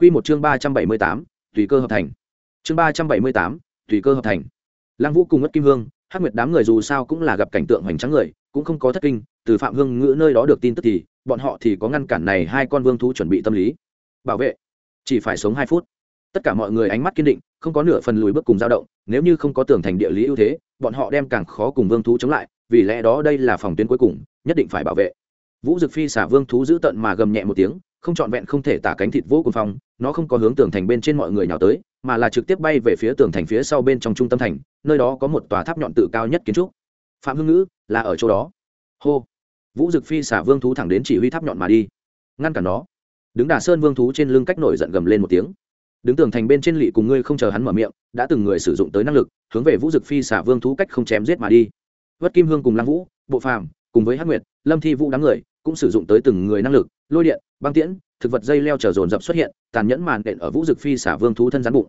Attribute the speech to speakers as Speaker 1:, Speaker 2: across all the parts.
Speaker 1: Quy một chương ba trăm bảy mươi tám, tùy cơ hợp thành. Chương ba trăm bảy mươi tám, tùy cơ hợp thành. Lăng vũ cùng ngất kim hương, hắc nguyệt đám người dù sao cũng là gặp cảnh tượng hoành tráng người, cũng không có thất kinh, từ phạm hương ngữ nơi đó được tin tức thì, bọn họ thì có ngăn cản này hai con vương thú chuẩn bị tâm lý. Bảo vệ. Chỉ phải sống hai phút. Tất cả mọi người ánh mắt kiên định, không có nửa phần lùi bước cùng dao động, nếu như không có tưởng thành địa lý ưu thế, bọn họ đem càng khó cùng vương thú chống lại, vì lẽ đó đây là phòng tuyến cuối cùng, nhất định phải bảo vệ. Vũ dực phi xả vương thú giữ tận mà gầm nhẹ một tiếng không trọn vẹn không thể tả cánh thịt vô cùng phong, nó không có hướng tường thành bên trên mọi người nhào tới, mà là trực tiếp bay về phía tường thành phía sau bên trong trung tâm thành, nơi đó có một tòa tháp nhọn tự cao nhất kiến trúc. Phạm Hưng ngữ, là ở chỗ đó. Hô. Vũ dực phi xả vương thú thẳng đến chỉ huy tháp nhọn mà đi. Ngăn cản nó. Đứng đà sơn vương thú trên lưng cách nổi giận gầm lên một tiếng. Đứng tường thành bên trên lỵ cùng ngươi không chờ hắn mở miệng, đã từng người sử dụng tới năng lực, hướng về vũ dực phi xả vương thú cách không chém giết mà đi. Vất kim hương cùng lăng vũ, bộ phàm, cùng với hắc nguyệt, lâm thi vũ đám người cũng sử dụng tới từng người năng lực, lôi điện, băng tiễn, thực vật dây leo trở dồn dập xuất hiện, tàn nhẫn màn đện ở vũ dực phi xả vương thú thân rắn bụng.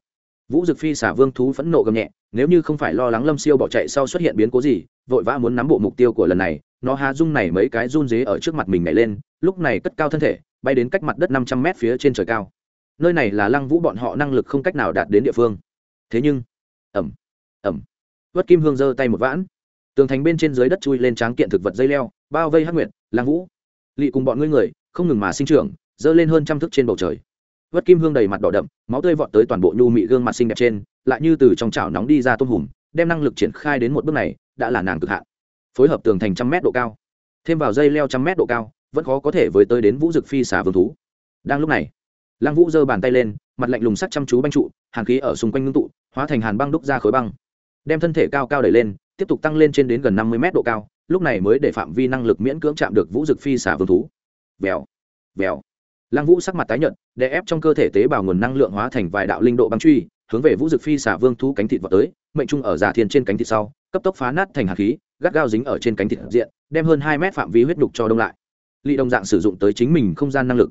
Speaker 1: Vũ dực phi xả vương thú phẫn nộ gầm nhẹ, nếu như không phải lo lắng lâm siêu bỏ chạy sau xuất hiện biến cố gì, vội vã muốn nắm bộ mục tiêu của lần này, nó há dung này mấy cái run dế ở trước mặt mình nhảy lên, lúc này cất cao thân thể, bay đến cách mặt đất năm trăm mét phía trên trời cao. Nơi này là lăng vũ bọn họ năng lực không cách nào đạt đến địa phương. Thế nhưng ẩm ẩm vất kim hương giơ tay một vãn. Tường thành bên trên dưới đất chui lên tráng kiện thực vật dây leo, bao vây hắc nguyệt, lăng vũ lị cùng bọn ngươi người, không ngừng mà sinh trưởng, dơ lên hơn trăm thước trên bầu trời. Vất kim hương đầy mặt đỏ đậm, máu tươi vọt tới toàn bộ nhu mị gương mặt xinh đẹp trên, lại như từ trong chảo nóng đi ra tôm hùm, đem năng lực triển khai đến một bước này, đã là nàng cực hạn. Phối hợp tường thành trăm mét độ cao. Thêm vào dây leo trăm mét độ cao, vẫn khó có thể với tới đến vũ dực phi xả vương thú. Đang lúc này, lăng vũ giơ bàn tay lên, mặt lạnh lùng sắc chăm chú banh trụ hàn khí ở xung quanh ngưng tụ, hóa thành hàn băng đúc ra khối băng. Đem thân thể cao cao đẩy lên, tiếp tục tăng lên trên đến gần năm mươi mét độ cao lúc này mới để phạm vi năng lực miễn cưỡng chạm được vũ dực phi xả vương thú. Vèo vèo. Lăng vũ sắc mặt tái nhợt, đè ép trong cơ thể tế bào nguồn năng lượng hóa thành vài đạo linh độ băng truy, hướng về vũ dực phi xả vương thú cánh thịt vào tới, mệnh trung ở giả thiên trên cánh thịt sau, cấp tốc phá nát thành hạt khí, gắt gao dính ở trên cánh thịt diện, đem hơn hai mét phạm vi huyết đục cho đông lại. Lị đồng dạng sử dụng tới chính mình không gian năng lực,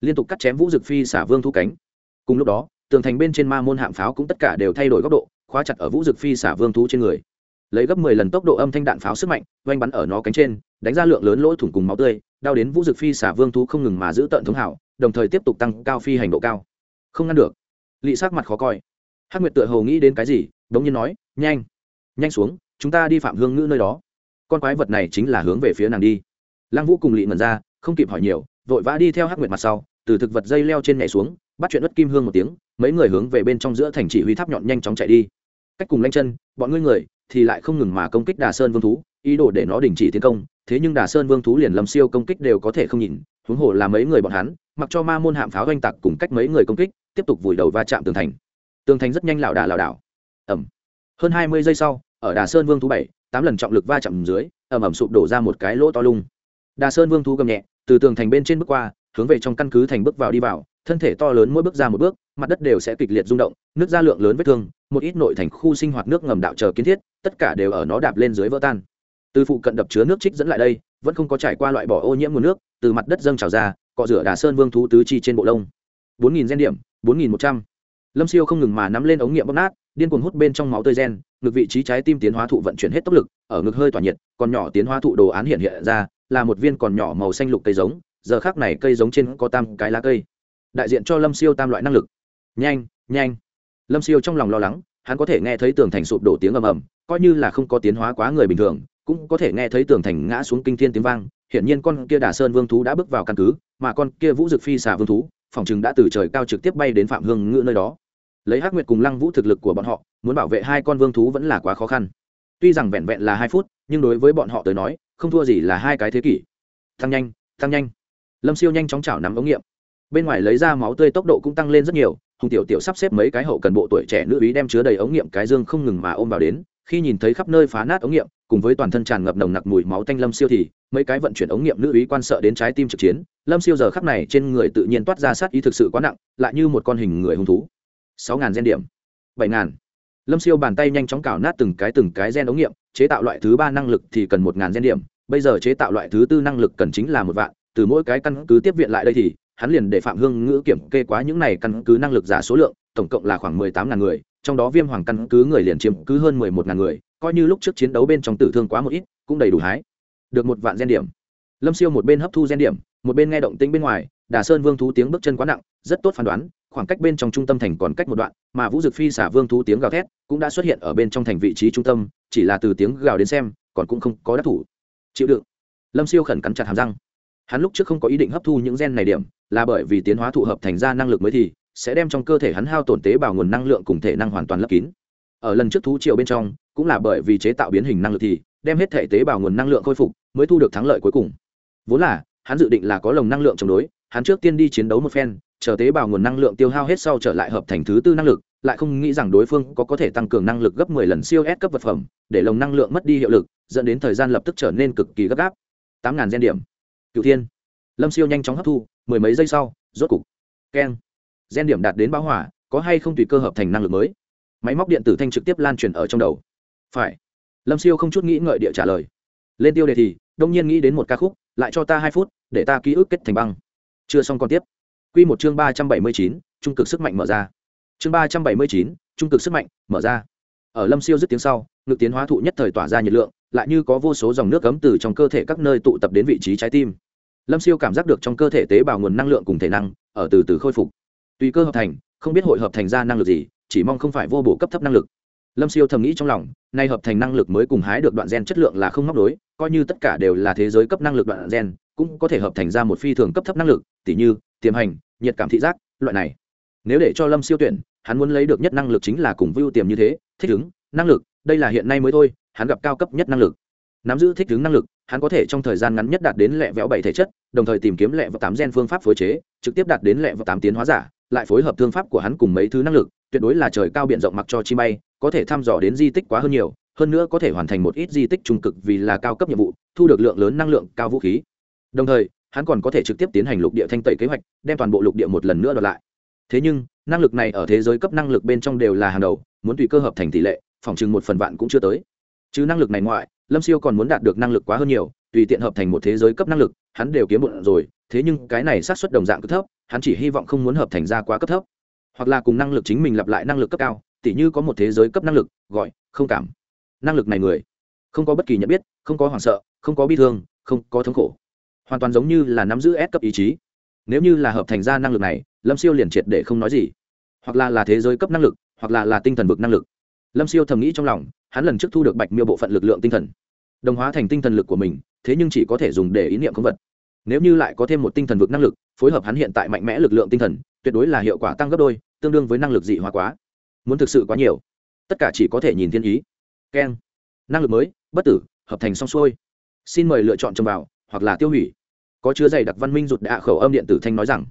Speaker 1: liên tục cắt chém vũ dực phi xả vương thú cánh. Cùng lúc đó, tường thành bên trên ma môn hạm pháo cũng tất cả đều thay đổi góc độ, khóa chặt ở vũ dực phi xả vương thú trên người lấy gấp mười lần tốc độ âm thanh đạn pháo sức mạnh, oanh bắn ở nó cánh trên, đánh ra lượng lớn lỗ thủng cùng máu tươi, đau đến vũ dực phi xả vương thú không ngừng mà giữ tận thống hảo, đồng thời tiếp tục tăng cao phi hành độ cao. Không ngăn được. Lị sắc mặt khó coi. Hắc nguyệt tựa hồ nghĩ đến cái gì, đống nhiên nói, nhanh nhanh xuống, chúng ta đi phạm hương ngữ nơi đó. Con quái vật này chính là hướng về phía nàng đi. Lăng vũ cùng lị ngẩn ra, không kịp hỏi nhiều, vội vã đi theo hắc nguyệt mặt sau, từ thực vật dây leo trên nhảy xuống, bắt chuyện đất kim hương một tiếng, mấy người hướng về bên trong giữa thành chỉ huy tháp nhọn nhanh chóng chạy đi. Cách cùng lanh chân, bọn ngươi người thì lại không ngừng mà công kích đà sơn vương thú, ý đồ để nó đình chỉ tiến công. Thế nhưng đà sơn vương thú liền lâm siêu công kích đều có thể không nhìn, huống hồ là mấy người bọn hắn, mặc cho ma môn hạm pháo oanh tạc cùng cách mấy người công kích, tiếp tục vùi đầu va chạm tường thành. Tường thành rất nhanh lảo đà lảo đảo. Ẩm hơn hai mươi giây sau, ở đà sơn vương thú bảy, tám lần trọng lực va chạm dưới ẩm ẩm sụp đổ ra một cái lỗ to lung. Đà sơn vương thú gầm nhẹ, từ tường thành bên trên bước qua, hướng về trong căn cứ thành bước vào đi vào, thân thể to lớn mỗi bước ra một bước mặt đất đều sẽ kịch liệt rung động, nước ra lượng lớn vết thương, một ít nội thành khu sinh hoạt nước ngầm đạo chờ kiến thiết, tất cả đều ở nó đạp lên dưới vỡ tan. Từ phụ cận đập chứa nước trích dẫn lại đây, vẫn không có trải qua loại bỏ ô nhiễm nguồn nước, từ mặt đất dâng trào ra, cọ rửa đà sơn vương thú tứ chi trên bộ lông. Bốn nghìn gen điểm, bốn nghìn một trăm. Lâm siêu không ngừng mà nắm lên ống nghiệm bóc nát, điên cuồng hút bên trong máu tươi gen, ngực vị trí trái tim tiến hóa thụ vận chuyển hết tốc lực, ở ngực hơi tỏa nhiệt, còn nhỏ tiến hóa thụ đồ án hiện hiện ra, là một viên còn nhỏ màu xanh lục cây giống, giờ khác này cây giống trên có tam cái lá cây. Đại diện cho lâm siêu tam loại năng lực nhanh nhanh. Lâm siêu trong lòng lo lắng, hắn có thể nghe thấy tường thành sụp đổ tiếng ầm ầm, coi như là không có tiến hóa quá người bình thường, cũng có thể nghe thấy tường thành ngã xuống kinh thiên tiếng vang. Hiển nhiên con kia đà sơn vương thú đã bước vào căn cứ, mà con kia vũ dực phi xà vương thú, phòng chừng đã từ trời cao trực tiếp bay đến phạm hương ngữ nơi đó. Lấy hắc nguyệt cùng lăng vũ thực lực của bọn họ, muốn bảo vệ hai con vương thú vẫn là quá khó khăn. Tuy rằng vẹn vẹn là hai phút, nhưng đối với bọn họ tới nói, không thua gì là hai cái thế kỷ. Tăng nhanh tăng nhanh. Lâm siêu nhanh chóng chảo nắm ống nghiệm. Bên ngoài lấy ra máu tươi tốc độ cũng tăng lên rất nhiều hùng tiểu tiểu sắp xếp mấy cái hậu cần bộ tuổi trẻ nữ ý đem chứa đầy ống nghiệm cái dương không ngừng mà ôm vào đến, khi nhìn thấy khắp nơi phá nát ống nghiệm, cùng với toàn thân tràn ngập nồng nặc mùi máu tanh lâm siêu thì, mấy cái vận chuyển ống nghiệm nữ ý quan sợ đến trái tim trực chiến, lâm siêu giờ khắp này trên người tự nhiên toát ra sát ý thực sự quá nặng, lại như một con hình người hung thú. Sáu ngàn gen điểm. Bảy ngàn. Lâm siêu bàn tay nhanh chóng cào nát từng cái từng cái gen ống nghiệm, chế tạo loại thứ ba năng lực thì cần một ngàn gen điểm, bây giờ chế tạo loại thứ tư năng lực cần chính là một vạn, từ mỗi cái căn cứ tiếp viện lại đây thì hắn liền để phạm hương ngữ kiểm kê quá những này căn cứ năng lực giả số lượng, tổng cộng là khoảng mười tám ngàn người, trong đó viêm hoàng căn cứ người liền chiếm cứ hơn mười một ngàn người, coi như lúc trước chiến đấu bên trong tử thương quá một ít, cũng đầy đủ hái. Được một vạn gen điểm. Lâm siêu một bên hấp thu gen điểm, một bên nghe động tĩnh bên ngoài, đà sơn vương thú tiếng bước chân quá nặng, rất tốt phán đoán, khoảng cách bên trong trung tâm thành còn cách một đoạn, mà vũ dực phi xả vương thú tiếng gào thét cũng đã xuất hiện ở bên trong thành vị trí trung tâm, chỉ là từ tiếng gào đến xem, còn cũng không có đắc thủ. Chịu đựng. Lâm siêu khẩn cắn chặt hàm răng hắn lúc trước không có ý định hấp thu những gen này điểm, là bởi vì tiến hóa thụ hợp thành ra năng lực mới thì, sẽ đem trong cơ thể hắn hao tổn tế bào nguồn năng lượng cùng thể năng hoàn toàn lấp kín. Ở lần trước thú triệu bên trong, cũng là bởi vì chế tạo biến hình năng lực thì, đem hết thể tế bào nguồn năng lượng khôi phục, mới thu được thắng lợi cuối cùng. Vốn là, hắn dự định là có lồng năng lượng chống đối, hắn trước tiên đi chiến đấu một phen, chờ tế bào nguồn năng lượng tiêu hao hết sau trở lại hợp thành thứ tư năng lực, lại không nghĩ rằng đối phương có có thể tăng cường năng lực gấp 10 lần siêu S cấp vật phẩm, để lồng năng lượng mất đi hiệu lực, dẫn đến thời gian lập tức trở nên cực kỳ gấp gáp. Tám ngàn gen điểm cựu thiên. Lâm siêu nhanh chóng hấp thu, mười mấy giây sau, rốt cục. Keng. Gen điểm đạt đến bão hỏa có hay không tùy cơ hợp thành năng lực mới? Máy móc điện tử thanh trực tiếp lan truyền ở trong đầu. Phải. Lâm siêu không chút nghĩ ngợi địa trả lời. Lên tiêu đề thì, đông nhiên nghĩ đến một ca khúc, lại cho ta hai phút, để ta ký ức kết thành băng. Chưa xong còn tiếp. Q một chương ba trăm bảy mươi chín, trung cực sức mạnh mở ra. Chương ba trăm bảy mươi chín, trung cực sức mạnh mở ra. Ở lâm siêu dứt tiếng sau, ngực tiến hóa thụ nhất thời tỏa ra nhiệt lượng lại như có vô số dòng nước cấm từ trong cơ thể các nơi tụ tập đến vị trí trái tim. Lâm siêu cảm giác được trong cơ thể tế bào nguồn năng lượng cùng thể năng ở từ từ khôi phục. Tùy cơ hợp thành, không biết hội hợp thành ra năng lực gì, chỉ mong không phải vô bổ cấp thấp năng lực. Lâm siêu thầm nghĩ trong lòng, nay hợp thành năng lực mới cùng hái được đoạn gen chất lượng là không móc đối, coi như tất cả đều là thế giới cấp năng lực đoạn gen, cũng có thể hợp thành ra một phi thường cấp thấp năng lực, tỉ như, tiềm hành, nhiệt cảm thị giác, loại này. Nếu để cho lâm siêu tuyển, hắn muốn lấy được nhất năng lực chính là cùng vưu tiềm như thế, thích ứng, năng lực, đây là hiện nay mới thôi hắn gặp cao cấp nhất năng lực. Nắm giữ thích ứng năng lực, hắn có thể trong thời gian ngắn nhất đạt đến lẹ vẹo bảy thể chất, đồng thời tìm kiếm lẹ vào tám gen phương pháp phối chế, trực tiếp đạt đến lẹ vào tám tiến hóa giả, lại phối hợp thương pháp của hắn cùng mấy thứ năng lực, tuyệt đối là trời cao biện rộng mặc cho chi bay, có thể thăm dò đến di tích quá hơn nhiều, hơn nữa có thể hoàn thành một ít di tích trung cực vì là cao cấp nhiệm vụ, thu được lượng lớn năng lượng, cao vũ khí. Đồng thời, hắn còn có thể trực tiếp tiến hành lục địa thanh tẩy kế hoạch, đem toàn bộ lục địa một lần nữa đoạt lại. Thế nhưng, năng lực này ở thế giới cấp năng lực bên trong đều là hàng đầu, muốn tùy cơ hợp thành tỷ lệ, phòng chừng một phần vạn cũng chưa tới chứ năng lực này ngoại, lâm siêu còn muốn đạt được năng lực quá hơn nhiều, tùy tiện hợp thành một thế giới cấp năng lực, hắn đều kiếm bụng rồi, thế nhưng cái này sát xuất đồng dạng cực thấp, hắn chỉ hy vọng không muốn hợp thành ra quá cấp thấp. Hoặc là cùng năng lực chính mình lặp lại năng lực cấp cao, tỉ như có một thế giới cấp năng lực, gọi, không cảm. Năng lực này người, không có bất kỳ nhận biết, không có hoảng sợ, không có bi thương, không có thống khổ. Hoàn toàn giống như là nắm giữ S cấp ý chí. Nếu như là hợp thành ra năng lực này, lâm siêu liền triệt để không nói gì. Hoặc là là thế giới cấp năng lực, hoặc là là tinh thần vực năng lực lâm siêu thầm nghĩ trong lòng, hắn lần trước thu được bạch miêu bộ phận lực lượng tinh thần. Đồng hóa thành tinh thần lực của mình, thế nhưng chỉ có thể dùng để ý niệm không vật. Nếu như lại có thêm một tinh thần vực năng lực, phối hợp hắn hiện tại mạnh mẽ lực lượng tinh thần, tuyệt đối là hiệu quả tăng gấp đôi, tương đương với năng lực dị hóa quá. Muốn thực sự quá nhiều, tất cả chỉ có thể nhìn thiên ý. Keng. Năng lực mới, bất tử, hợp thành xong xuôi. Xin mời lựa chọn trầm vào, hoặc là tiêu hủy. Có chứa dày đặc văn minh rụt đạ khẩu âm điện tử thanh nói rằng.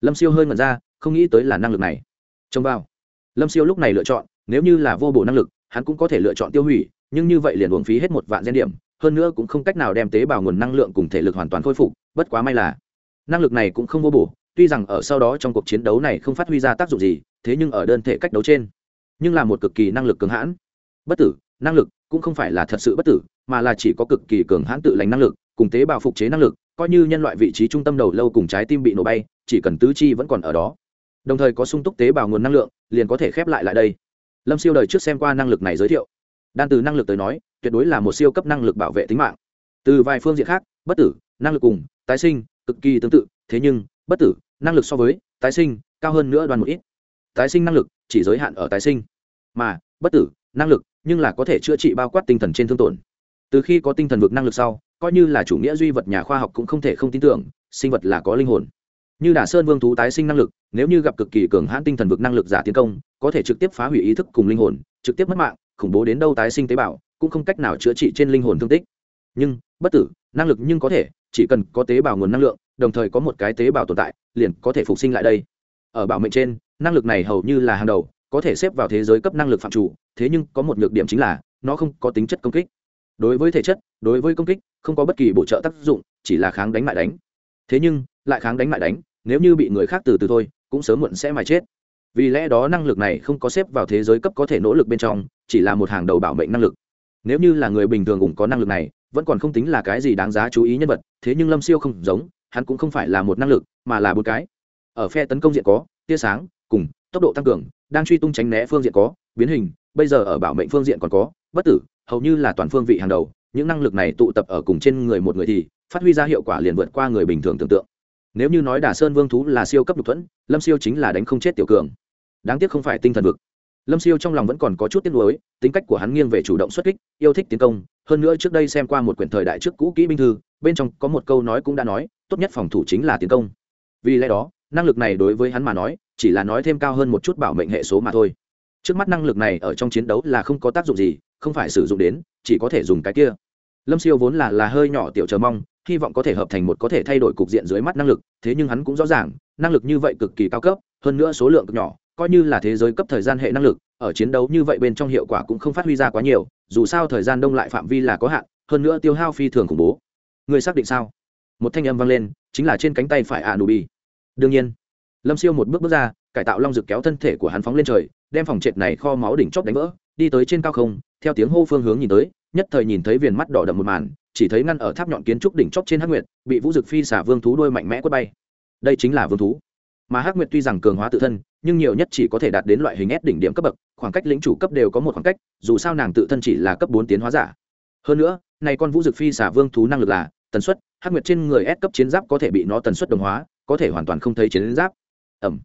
Speaker 1: Lâm siêu hơi ngẩn ra, không nghĩ tới là năng lực này. Trông vào. Lâm siêu lúc này lựa chọn nếu như là vô bổ năng lực, hắn cũng có thể lựa chọn tiêu hủy, nhưng như vậy liền uống phí hết một vạn gen điểm, hơn nữa cũng không cách nào đem tế bào nguồn năng lượng cùng thể lực hoàn toàn khôi phục, bất quá may là, năng lực này cũng không vô bổ, tuy rằng ở sau đó trong cuộc chiến đấu này không phát huy ra tác dụng gì, thế nhưng ở đơn thể cách đấu trên, nhưng là một cực kỳ năng lực cường hãn. Bất tử, năng lực cũng không phải là thật sự bất tử, mà là chỉ có cực kỳ cường hãn tự lành năng lực, cùng tế bào phục chế năng lực, coi như nhân loại vị trí trung tâm đầu lâu cùng trái tim bị nổ bay, chỉ cần tứ chi vẫn còn ở đó. Đồng thời có sung túc tế bào nguồn năng lượng, liền có thể khép lại lại đây lâm siêu đời trước xem qua năng lực này giới thiệu. Đan từ năng lực tới nói, tuyệt đối là một siêu cấp năng lực bảo vệ tính mạng. Từ vài phương diện khác, bất tử, năng lực cùng, tái sinh, cực kỳ tương tự, thế nhưng, bất tử, năng lực so với, tái sinh, cao hơn nữa đoàn một ít. Tái sinh năng lực, chỉ giới hạn ở tái sinh. Mà, bất tử, năng lực, nhưng là có thể chữa trị bao quát tinh thần trên thương tổn. Từ khi có tinh thần vực năng lực sau, coi như là chủ nghĩa duy vật nhà khoa học cũng không thể không tin tưởng, sinh vật là có linh hồn như đà sơn vương thú tái sinh năng lực, nếu như gặp cực kỳ cường hãn tinh thần vực năng lực giả tiến công, có thể trực tiếp phá hủy ý thức cùng linh hồn, trực tiếp mất mạng, khủng bố đến đâu tái sinh tế bào, cũng không cách nào chữa trị trên linh hồn thương tích. Nhưng, bất tử, năng lực nhưng có thể, chỉ cần có tế bào nguồn năng lượng, đồng thời có một cái tế bào tồn tại, liền có thể phục sinh lại đây. Ở bảo mệnh trên, năng lực này hầu như là hàng đầu, có thể xếp vào thế giới cấp năng lực phạm chủ, thế nhưng có một nhược điểm chính là, nó không có tính chất công kích. Đối với thể chất, đối với công kích, không có bất kỳ bổ trợ tác dụng, chỉ là kháng đánh mại đánh. Thế nhưng, lại kháng đánh mại đánh nếu như bị người khác từ từ thôi, cũng sớm muộn sẽ mà chết. Vì lẽ đó năng lực này không có xếp vào thế giới cấp có thể nỗ lực bên trong, chỉ là một hàng đầu bảo mệnh năng lực. Nếu như là người bình thường cũng có năng lực này, vẫn còn không tính là cái gì đáng giá chú ý nhân vật, thế nhưng lâm siêu không giống, hắn cũng không phải là một năng lực, mà là một cái. Ở phe tấn công diện có, tia sáng, cùng, tốc độ tăng cường, đang truy tung tránh né phương diện có, biến hình, bây giờ ở bảo mệnh phương diện còn có, bất tử, hầu như là toàn phương vị hàng đầu, những năng lực này tụ tập ở cùng trên người một người thì, phát huy ra hiệu quả liền vượt qua người bình thường tưởng tượng nếu như nói đà sơn vương thú là siêu cấp đục thuẫn, lâm siêu chính là đánh không chết tiểu cường. Đáng tiếc không phải tinh thần vực. Lâm siêu trong lòng vẫn còn có chút tiếc nuối, tính cách của hắn nghiêng về chủ động xuất kích, yêu thích tiến công. Hơn nữa trước đây xem qua một quyển thời đại trước cũ kỹ binh thư, bên trong có một câu nói cũng đã nói, tốt nhất phòng thủ chính là tiến công. Vì lẽ đó, năng lực này đối với hắn mà nói, chỉ là nói thêm cao hơn một chút bảo mệnh hệ số mà thôi. Trước mắt năng lực này ở trong chiến đấu là không có tác dụng gì, không phải sử dụng đến, chỉ có thể dùng cái kia. Lâm siêu vốn là là hơi nhỏ tiểu chờ mong hy vọng có thể hợp thành một có thể thay đổi cục diện dưới mắt năng lực, thế nhưng hắn cũng rõ ràng, năng lực như vậy cực kỳ cao cấp, hơn nữa số lượng cực nhỏ, coi như là thế giới cấp thời gian hệ năng lực, ở chiến đấu như vậy bên trong hiệu quả cũng không phát huy ra quá nhiều, dù sao thời gian đông lại phạm vi là có hạn, hơn nữa tiêu hao phi thường khủng bố. Người xác định sao? Một thanh âm vang lên, chính là trên cánh tay phải a bi đương nhiên, lâm siêu một bước bước ra, cải tạo long rực kéo thân thể của hắn phóng lên trời, đem phòng trệt này kho máu đỉnh chóp đánh vỡ, đi tới trên cao không, theo tiếng hô phương hướng nhìn tới, nhất thời nhìn thấy viền mắt đỏ đậm một màn chỉ thấy ngăn ở tháp nhọn kiến trúc đỉnh chóp trên hắc nguyệt bị vũ dực phi xả vương thú đôi mạnh mẽ quất bay đây chính là vương thú mà hắc nguyệt tuy rằng cường hóa tự thân nhưng nhiều nhất chỉ có thể đạt đến loại hình ép đỉnh điểm cấp bậc, khoảng cách lĩnh chủ cấp đều có một khoảng cách, dù sao nàng tự thân chỉ là cấp bốn tiến hóa giả. Hơn nữa, này con Vũ Dực Phi xả vương thú năng lực là tần suất, hắc nguyệt trên người ép cấp chiến giáp có thể bị nó tần suất đồng hóa, có thể hoàn toàn không thấy chiến giáp. Ầm.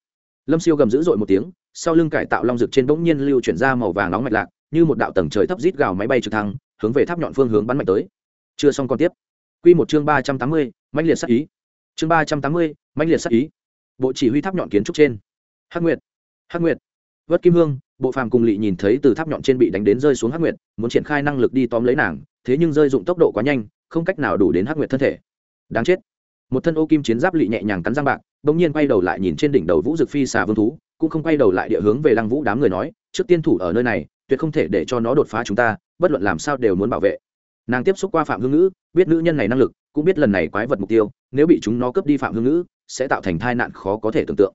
Speaker 1: Lâm Siêu gầm dữ dội một tiếng, sau lưng cải tạo long dực trên bỗng nhiên lưu chuyển ra màu vàng nóng mạch lạc, như một đạo tầng trời thấp rít gào máy bay trực thăng, hướng về tháp nhọn phương hướng bắn mạnh tới. Chưa xong còn tiếp. Quy một chương ba trăm tám mươi, mạnh liệt sắc ý. Chương ba trăm tám mươi, mạnh liệt sắc ý. Bộ chỉ huy tháp nhọn kiến trúc trên. Hắc Nguyệt, Hắc Nguyệt, Vất Kim Hương, Bộ Phàm cùng lị nhìn thấy từ tháp nhọn trên bị đánh đến rơi xuống Hắc Nguyệt, muốn triển khai năng lực đi tóm lấy nàng, thế nhưng rơi dụng tốc độ quá nhanh, không cách nào đủ đến Hắc Nguyệt thân thể. Đáng chết. Một thân ô kim chiến giáp lị nhẹ nhàng cắn răng bạc, bỗng nhiên quay đầu lại nhìn trên đỉnh đầu Vũ Dực Phi xà vương thú, cũng không quay đầu lại địa hướng về Lăng Vũ đám người nói, trước tiên thủ ở nơi này, tuyệt không thể để cho nó đột phá chúng ta, bất luận làm sao đều muốn bảo vệ nàng tiếp xúc qua phạm hương ngữ, biết nữ nhân này năng lực, cũng biết lần này quái vật mục tiêu, nếu bị chúng nó cướp đi phạm hương ngữ, sẽ tạo thành tai nạn khó có thể tưởng tượng.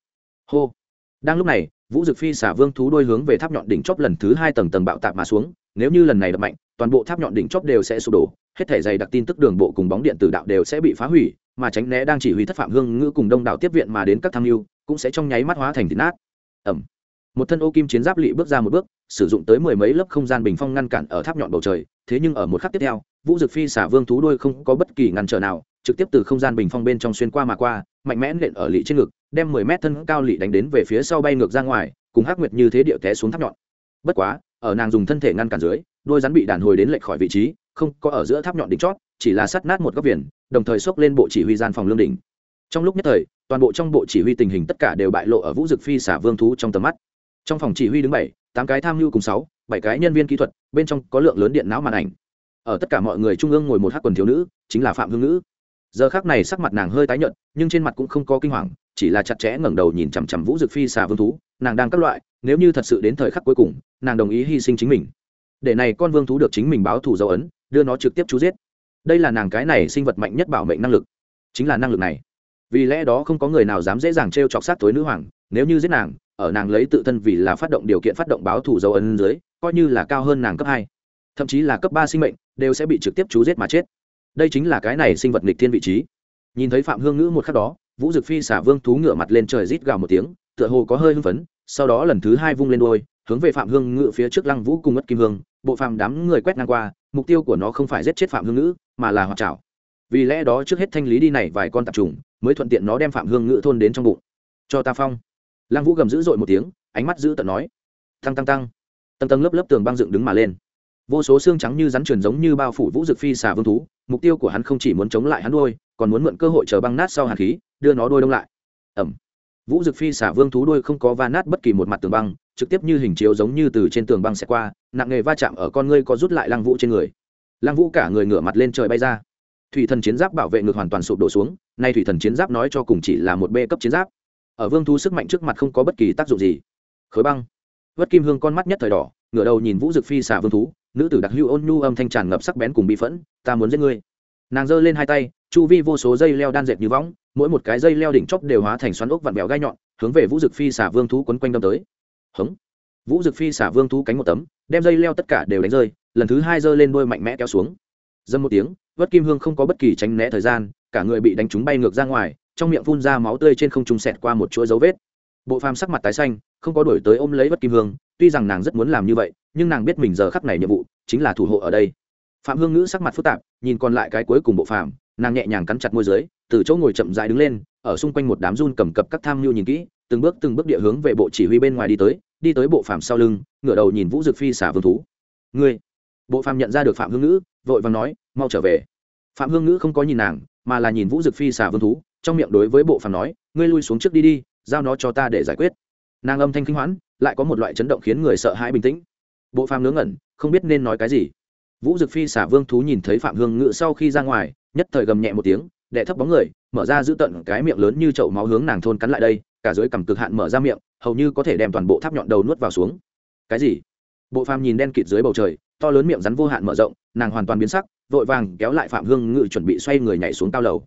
Speaker 1: Hô. Đang lúc này, vũ dực phi xả vương thú đôi hướng về tháp nhọn đỉnh chóp lần thứ hai tầng tầng bạo tạc mà xuống, nếu như lần này đập mạnh, toàn bộ tháp nhọn đỉnh chóp đều sẽ sụp đổ, hết thể dày đặc tin tức đường bộ cùng bóng điện tử đạo đều sẽ bị phá hủy, mà tránh né đang chỉ huy thất phạm hương ngữ cùng đông đảo tiếp viện mà đến các tham mưu, cũng sẽ trong nháy mắt hóa thành thịt nát. Ẩm một thân ô kim chiến giáp lỵ bước ra một bước, sử dụng tới mười mấy lớp không gian bình phong ngăn cản ở tháp nhọn bầu trời, thế nhưng ở một khắc tiếp theo, vũ dực phi xả vương thú đuôi không có bất kỳ ngăn trở nào, trực tiếp từ không gian bình phong bên trong xuyên qua mà qua, mạnh mẽ nện ở lỵ trên ngực, đem mười mét thân cao lỵ đánh đến về phía sau bay ngược ra ngoài, cùng hắc nguyệt như thế điệu té xuống tháp nhọn. Bất quá, ở nàng dùng thân thể ngăn cản dưới, đôi rắn bị đàn hồi đến lệch khỏi vị trí, không có ở giữa tháp nhọn đỉnh chót, chỉ là sắt nát một góc viền, đồng thời xốc lên bộ chỉ huy gian phòng lương đỉnh. Trong lúc nhất thời, toàn bộ trong bộ chỉ huy tình hình tất cả đều bại lộ ở vũ dực phi xả vương thú trong tầm mắt trong phòng chỉ huy đứng bảy, tám cái tham mưu cùng sáu, bảy cái nhân viên kỹ thuật, bên trong có lượng lớn điện não màn ảnh. Ở tất cả mọi người trung ương ngồi một hát quần thiếu nữ, chính là phạm hương nữ giờ khác này sắc mặt nàng hơi tái nhợt, nhưng trên mặt cũng không có kinh hoàng, chỉ là chặt chẽ ngẩng đầu nhìn chằm chằm vũ dực phi, xà vương thú, nàng đang các loại, nếu như thật sự đến thời khắc cuối cùng, nàng đồng ý hy sinh chính mình. Để này con vương thú được chính mình báo thù dấu ấn, đưa nó trực tiếp chú giết. Đây là nàng cái này sinh vật mạnh nhất bảo mệnh năng lực. Chính là năng lực này. Vì lẽ đó không có người nào dám dễ dàng t r e o chọc sát tối nữ hoàng, nếu như giết nàng ở nàng lấy tự thân vì là phát động điều kiện phát động báo thủ dấu ấn dưới, coi như là cao hơn nàng cấp hai. Thậm chí là cấp ba sinh mệnh, đều sẽ bị trực tiếp chú giết mà chết. Đây chính là cái này sinh vật nghịch thiên vị trí. Nhìn thấy phạm hương ngữ một khắc đó, vũ dực phi xả vương thú ngựa mặt lên trời rít gào một tiếng, tựa hồ có hơi hưng phấn, sau đó lần thứ hai vung lên đôi hướng về phạm hương ngữ phía trước lăng vũ cùng mất kim hương, bộ phạm đám người quét ngang qua, mục tiêu của nó không phải giết chết phạm hương ngữ, mà là hoạt trào vì lẽ đó trước hết thanh lý đi này vài con tạp trùng, mới thuận tiện nó đem phạm hương ngữ thôn đến trong bụng. Cho ta phong lăng vũ gầm dữ dội một tiếng, ánh mắt giữ tận nói, tăng tăng tăng. Tầng tầng lớp lớp tường băng dựng đứng mà lên. Vô số xương trắng như rắn truyền giống như bao phủ vũ dực phi xà vương thú, mục tiêu của hắn không chỉ muốn chống lại hắn đôi còn muốn mượn cơ hội chờ băng nát sau hạt khí, đưa nó đôi đông lại. Ẩm vũ dực phi xả vương thú đôi không có va nát bất kỳ một mặt tường băng, trực tiếp như hình chiếu giống như từ trên tường băng xẹt qua, nặng nghề va chạm ở con ngươi có rút lại lăng vũ trên người. Lăng vũ cả người ngửa mặt lên trời bay ra. Thủy thần chiến giáp bảo vệ ngực hoàn toàn sụp đổ xuống, nay thủy thần chiến giáp nói cho cùng chỉ là một b cấp chiến giáp ở vương thú sức mạnh trước mặt không có bất kỳ tác dụng gì. Khối băng. Vất kim hương con mắt nhất thời đỏ, ngửa đầu nhìn vũ dực phi xả vương thú, nữ tử đặc hữu ôn nhu âm thanh tràn ngập sắc bén cùng bị phẫn, ta muốn giết ngươi. Nàng giơ lên hai tay, chu vi vô số dây leo đan dệt như võng, mỗi một cái dây leo đỉnh chóp đều hóa thành xoắn ốc vặn bèo gai nhọn, hướng về vũ dực phi xả vương thú quấn quanh đâm tới. Hống. Vũ dực phi xả vương thú cánh một tấm, đem dây leo tất cả đều đánh rơi, lần thứ hai giơ lên đôi mạnh mẽ kéo xuống. Dâm một tiếng, vất kim hương không có bất kỳ tránh né thời gian, cả người bị đánh trúng bay ngược ra ngoài trong miệng phun ra máu tươi trên không trung sẹt qua một chuỗi dấu vết. Bộ phàm sắc mặt tái xanh, không có đổi tới ôm lấy bất kim hương, tuy rằng nàng rất muốn làm như vậy, nhưng nàng biết mình giờ khắc này nhiệm vụ chính là thủ hộ ở đây. Phạm hương ngữ sắc mặt phức tạp, nhìn còn lại cái cuối cùng bộ phàm, nàng nhẹ nhàng cắn chặt môi dưới, từ chỗ ngồi chậm dại đứng lên, ở xung quanh một đám run cầm cập các tham mưu nhìn kỹ, từng bước từng bước địa hướng về bộ chỉ huy bên ngoài đi tới đi tới bộ phàm sau lưng, ngửa đầu nhìn vũ dực phi xả vương thú. Ngươi? Bộ phàm nhận ra được phạm hương ngữ, vội vàng nói, mau trở về. Phạm hương ngữ không có nhìn nàng, mà là nhìn vũ dực phi xả vương thú trong miệng đối với bộ phàm nói, ngươi lui xuống trước đi đi, giao nó cho ta để giải quyết. Nàng âm thanh kinh hoãn lại có một loại chấn động khiến người sợ hãi bình tĩnh. Bộ phàm ngớ ngẩn, không biết nên nói cái gì. Vũ dực phi xả vương thú nhìn thấy phạm hương ngự sau khi ra ngoài, nhất thời gầm nhẹ một tiếng đệ thấp bóng người, mở ra giữ tận cái miệng lớn như chậu máu hướng nàng thôn cắn lại đây, cả dưới cằm cực hạn mở ra miệng, hầu như có thể đem toàn bộ tháp nhọn đầu nuốt vào xuống. Cái gì? Bộ phàm nhìn đen kịt dưới bầu trời, to lớn miệng rắn vô hạn mở rộng, nàng hoàn toàn biến sắc, vội vàng kéo lại phạm hương ngự chuẩn bị xoay người nhảy xuống cao lầu.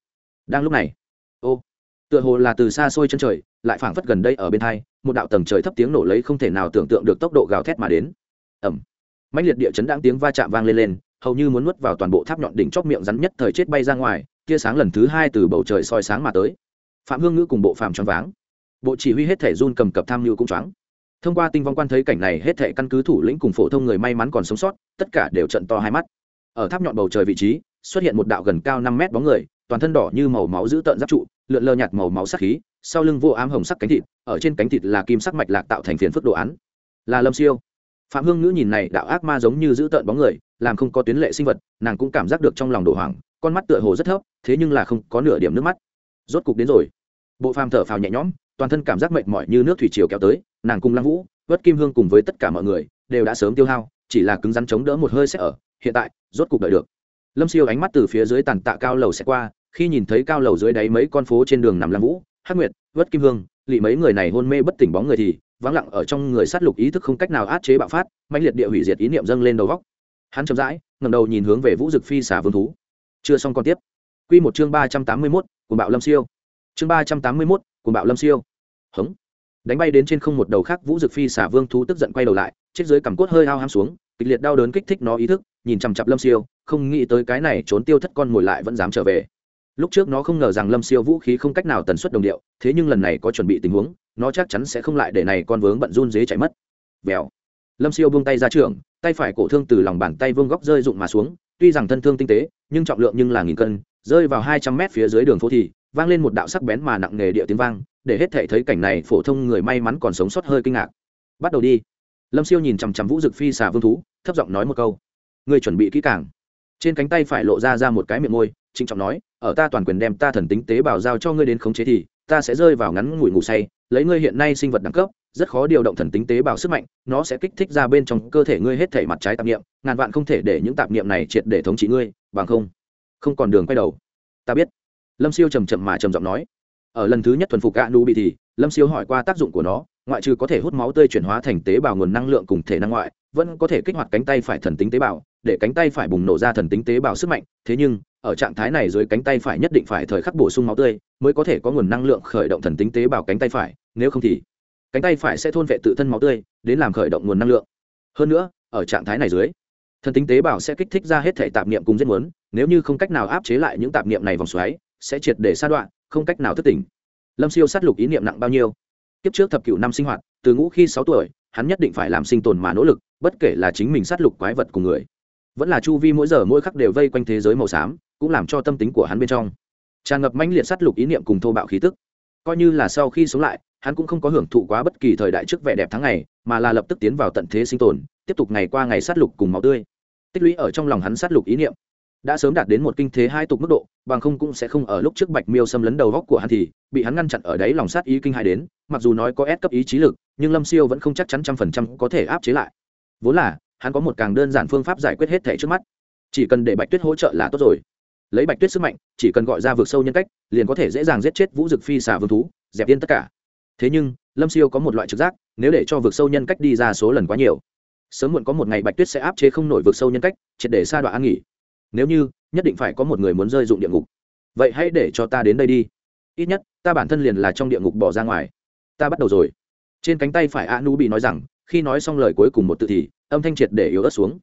Speaker 1: Đang lúc này tựa hồ là từ xa xôi chân trời, lại phảng phất gần đây ở bên thai một đạo tầng trời thấp tiếng nổ lấy không thể nào tưởng tượng được tốc độ gào thét mà đến. Ẩm mạnh liệt địa chấn đáng tiếng va chạm vang lên lên, hầu như muốn nuốt vào toàn bộ tháp nhọn đỉnh chóp miệng rắn nhất thời chết bay ra ngoài, tia sáng lần thứ hai từ bầu trời soi sáng mà tới. Phạm hương ngữ cùng bộ phạm choáng váng. Bộ chỉ huy hết thể run cầm cập tham mưu cũng choáng. Thông qua tinh vong quan thấy cảnh này, hết thể căn cứ thủ lĩnh cùng phổ thông người may mắn còn sống sót, tất cả đều trận to hai mắt. Ở tháp nhọn bầu trời vị trí, xuất hiện một đạo gần cao năm mét bóng người, toàn thân đỏ như màu máu giữ tợn giáp trụ lượn lờ nhạt màu máu sắc khí, sau lưng vô ám hồng sắc cánh thịt, ở trên cánh thịt là kim sắc mạch lạc tạo thành phiền phức đồ án. Là lâm siêu. Phạm hương ngữ nhìn này, đạo ác ma giống như giữ tợn bóng người, làm không có tuyến lệ sinh vật, nàng cũng cảm giác được trong lòng đồ hoảng, con mắt tựa hồ rất thấp, thế nhưng là không có nửa điểm nước mắt. Rốt cục đến rồi. Bộ phàm thở phào nhẹ nhõm, toàn thân cảm giác mệt mỏi như nước thủy triều kéo tới, nàng cùng lăng vũ vớt kim hương cùng với tất cả mọi người, đều đã sớm tiêu hao, chỉ là cứng rắn chống đỡ một hơi sẽ ở, hiện tại, rốt cục đợi được. Lâm siêu ánh mắt từ phía dưới tàn tạ cao lầu sẽ qua khi nhìn thấy cao lầu dưới đáy mấy con phố trên đường nằm lam vũ, hắc nguyệt, vất kim hương, lị mấy người này hôn mê bất tỉnh bóng người thì, vắng lặng ở trong người sát lục ý thức không cách nào át chế bạo phát mạnh liệt địa hủy diệt ý niệm dâng lên đầu góc. Hắn chậm rãi ngầm đầu nhìn hướng về vũ dực phi xả vương thú. Chưa xong còn tiếp. Q một chương ba trăm tám mươi mốt của bạo lâm siêu. Chương ba trăm tám mươi mốt của bạo lâm siêu. Hống. Đánh bay đến trên không một đầu khác, vũ dực phi xả vương thú tức giận quay đầu lại chết dưới cằm cốt hơi hao ham xuống, kịch liệt đau đớn kích thích nó ý thức, nhìn chằm chặp lâm siêu, không nghĩ tới cái này trốn tiêu thất con ngồi lại vẫn dám trở về lúc trước nó không ngờ rằng lâm siêu vũ khí không cách nào tần suất đồng điệu, thế nhưng lần này có chuẩn bị tình huống, nó chắc chắn sẽ không lại để này con vướng bận run dế chạy mất. Vèo. Lâm siêu buông tay ra trường tay phải cổ thương từ lòng bàn tay vương góc rơi rụng mà xuống, tuy rằng thân thương tinh tế, nhưng trọng lượng nhưng là nghìn cân, rơi vào hai trăm mét phía dưới đường phố thì vang lên một đạo sắc bén mà nặng nề địa tiếng vang, để hết thể thấy cảnh này phổ thông người may mắn còn sống sót hơi kinh ngạc. Bắt đầu đi. Lâm siêu nhìn chằm chằm vũ dực phi xà vương thú, thấp giọng nói một câu. Người chuẩn bị kỹ càng. Trên cánh tay phải lộ ra ra một cái miệng môi, trịnh trọng nói ở ta toàn quyền đem ta thần tính tế bào giao cho ngươi đến khống chế thì, ta sẽ rơi vào ngắn ngủi ngủ say, lấy ngươi hiện nay sinh vật đẳng cấp, rất khó điều động thần tính tế bào sức mạnh, nó sẽ kích thích ra bên trong cơ thể ngươi hết thể mặt trái tạp niệm, ngàn vạn không thể để những tạp niệm này triệt để thống trị ngươi, bằng không không còn đường quay đầu. Ta biết. Lâm siêu trầm trầm mà trầm giọng nói. Ở lần thứ nhất thuần phục gạ nu bị thì, lâm siêu hỏi qua tác dụng của nó, ngoại trừ có thể hút máu tươi chuyển hóa thành tế bào nguồn năng lượng cùng thể năng ngoại, vẫn có thể kích hoạt cánh tay phải thần tính tế bào, để cánh tay phải bùng nổ ra thần tính tế bào sức mạnh, thế nhưng ở trạng thái này dưới cánh tay phải nhất định phải thời khắc bổ sung máu tươi, mới có thể có nguồn năng lượng khởi động thần tính tế bào cánh tay phải, nếu không thì cánh tay phải sẽ thôn vệ tự thân máu tươi, đến làm khởi động nguồn năng lượng. Hơn nữa, ở trạng thái này dưới, thần tính tế bào sẽ kích thích ra hết thể tạp niệm cùng giết muốn nếu như không cách nào áp chế lại những tạp niệm này vòng xoáy, sẽ triệt để sa đoạn, không cách nào thức tỉnh. Lâm siêu sát lục ý niệm nặng bao nhiêu? Kiếp trước thập cửu năm sinh hoạt, từ ngũ khi sáu tuổi, hắn nhất định phải làm sinh tồn mà nỗ lực, bất kể là chính mình sát lục quái vật cùng người vẫn là chu vi mỗi giờ mỗi khắc đều vây quanh thế giới màu xám, cũng làm cho tâm tính của hắn bên trong tràn ngập mãnh liệt sát lục ý niệm cùng thô bạo khí tức. Coi như là sau khi sống lại, hắn cũng không có hưởng thụ quá bất kỳ thời đại trước vẻ đẹp tháng ngày, mà là lập tức tiến vào tận thế sinh tồn, tiếp tục ngày qua ngày sát lục cùng máu tươi. Tích lũy ở trong lòng hắn sát lục ý niệm đã sớm đạt đến một kinh thế hai tục mức độ, bằng không cũng sẽ không ở lúc trước bạch miêu xâm lấn đầu góc của hắn thì bị hắn ngăn chặn ở đấy lòng sát ý kinh hai đến, mặc dù nói có ép cấp ý trí lực, nhưng lâm siêu vẫn không chắc chắn trăm phần trăm có thể áp chế lại. Vốn là hắn có một càng đơn giản phương pháp giải quyết hết thẻ trước mắt. Chỉ cần để bạch tuyết hỗ trợ là tốt rồi. Lấy bạch tuyết sức mạnh, chỉ cần gọi ra vượt sâu nhân cách, liền có thể dễ dàng giết chết vũ dực phi xả vương thú, dẹp yên tất cả. Thế nhưng, lâm siêu có một loại trực giác, nếu để cho vượt sâu nhân cách đi ra số lần quá nhiều, sớm muộn có một ngày bạch tuyết sẽ áp chế không nổi vượt sâu nhân cách, triệt để xa đoạn an nghỉ. Nếu như, nhất định phải có một người muốn rơi dụng địa ngục. Vậy hãy để cho ta đến đây đi. Ít nhất, ta bản thân liền là trong địa ngục bỏ ra ngoài. Ta bắt đầu rồi. Trên cánh tay phải a nu bị nói rằng, khi nói xong lời cuối cùng một tự thì âm thanh triệt để yếu ớt xuống.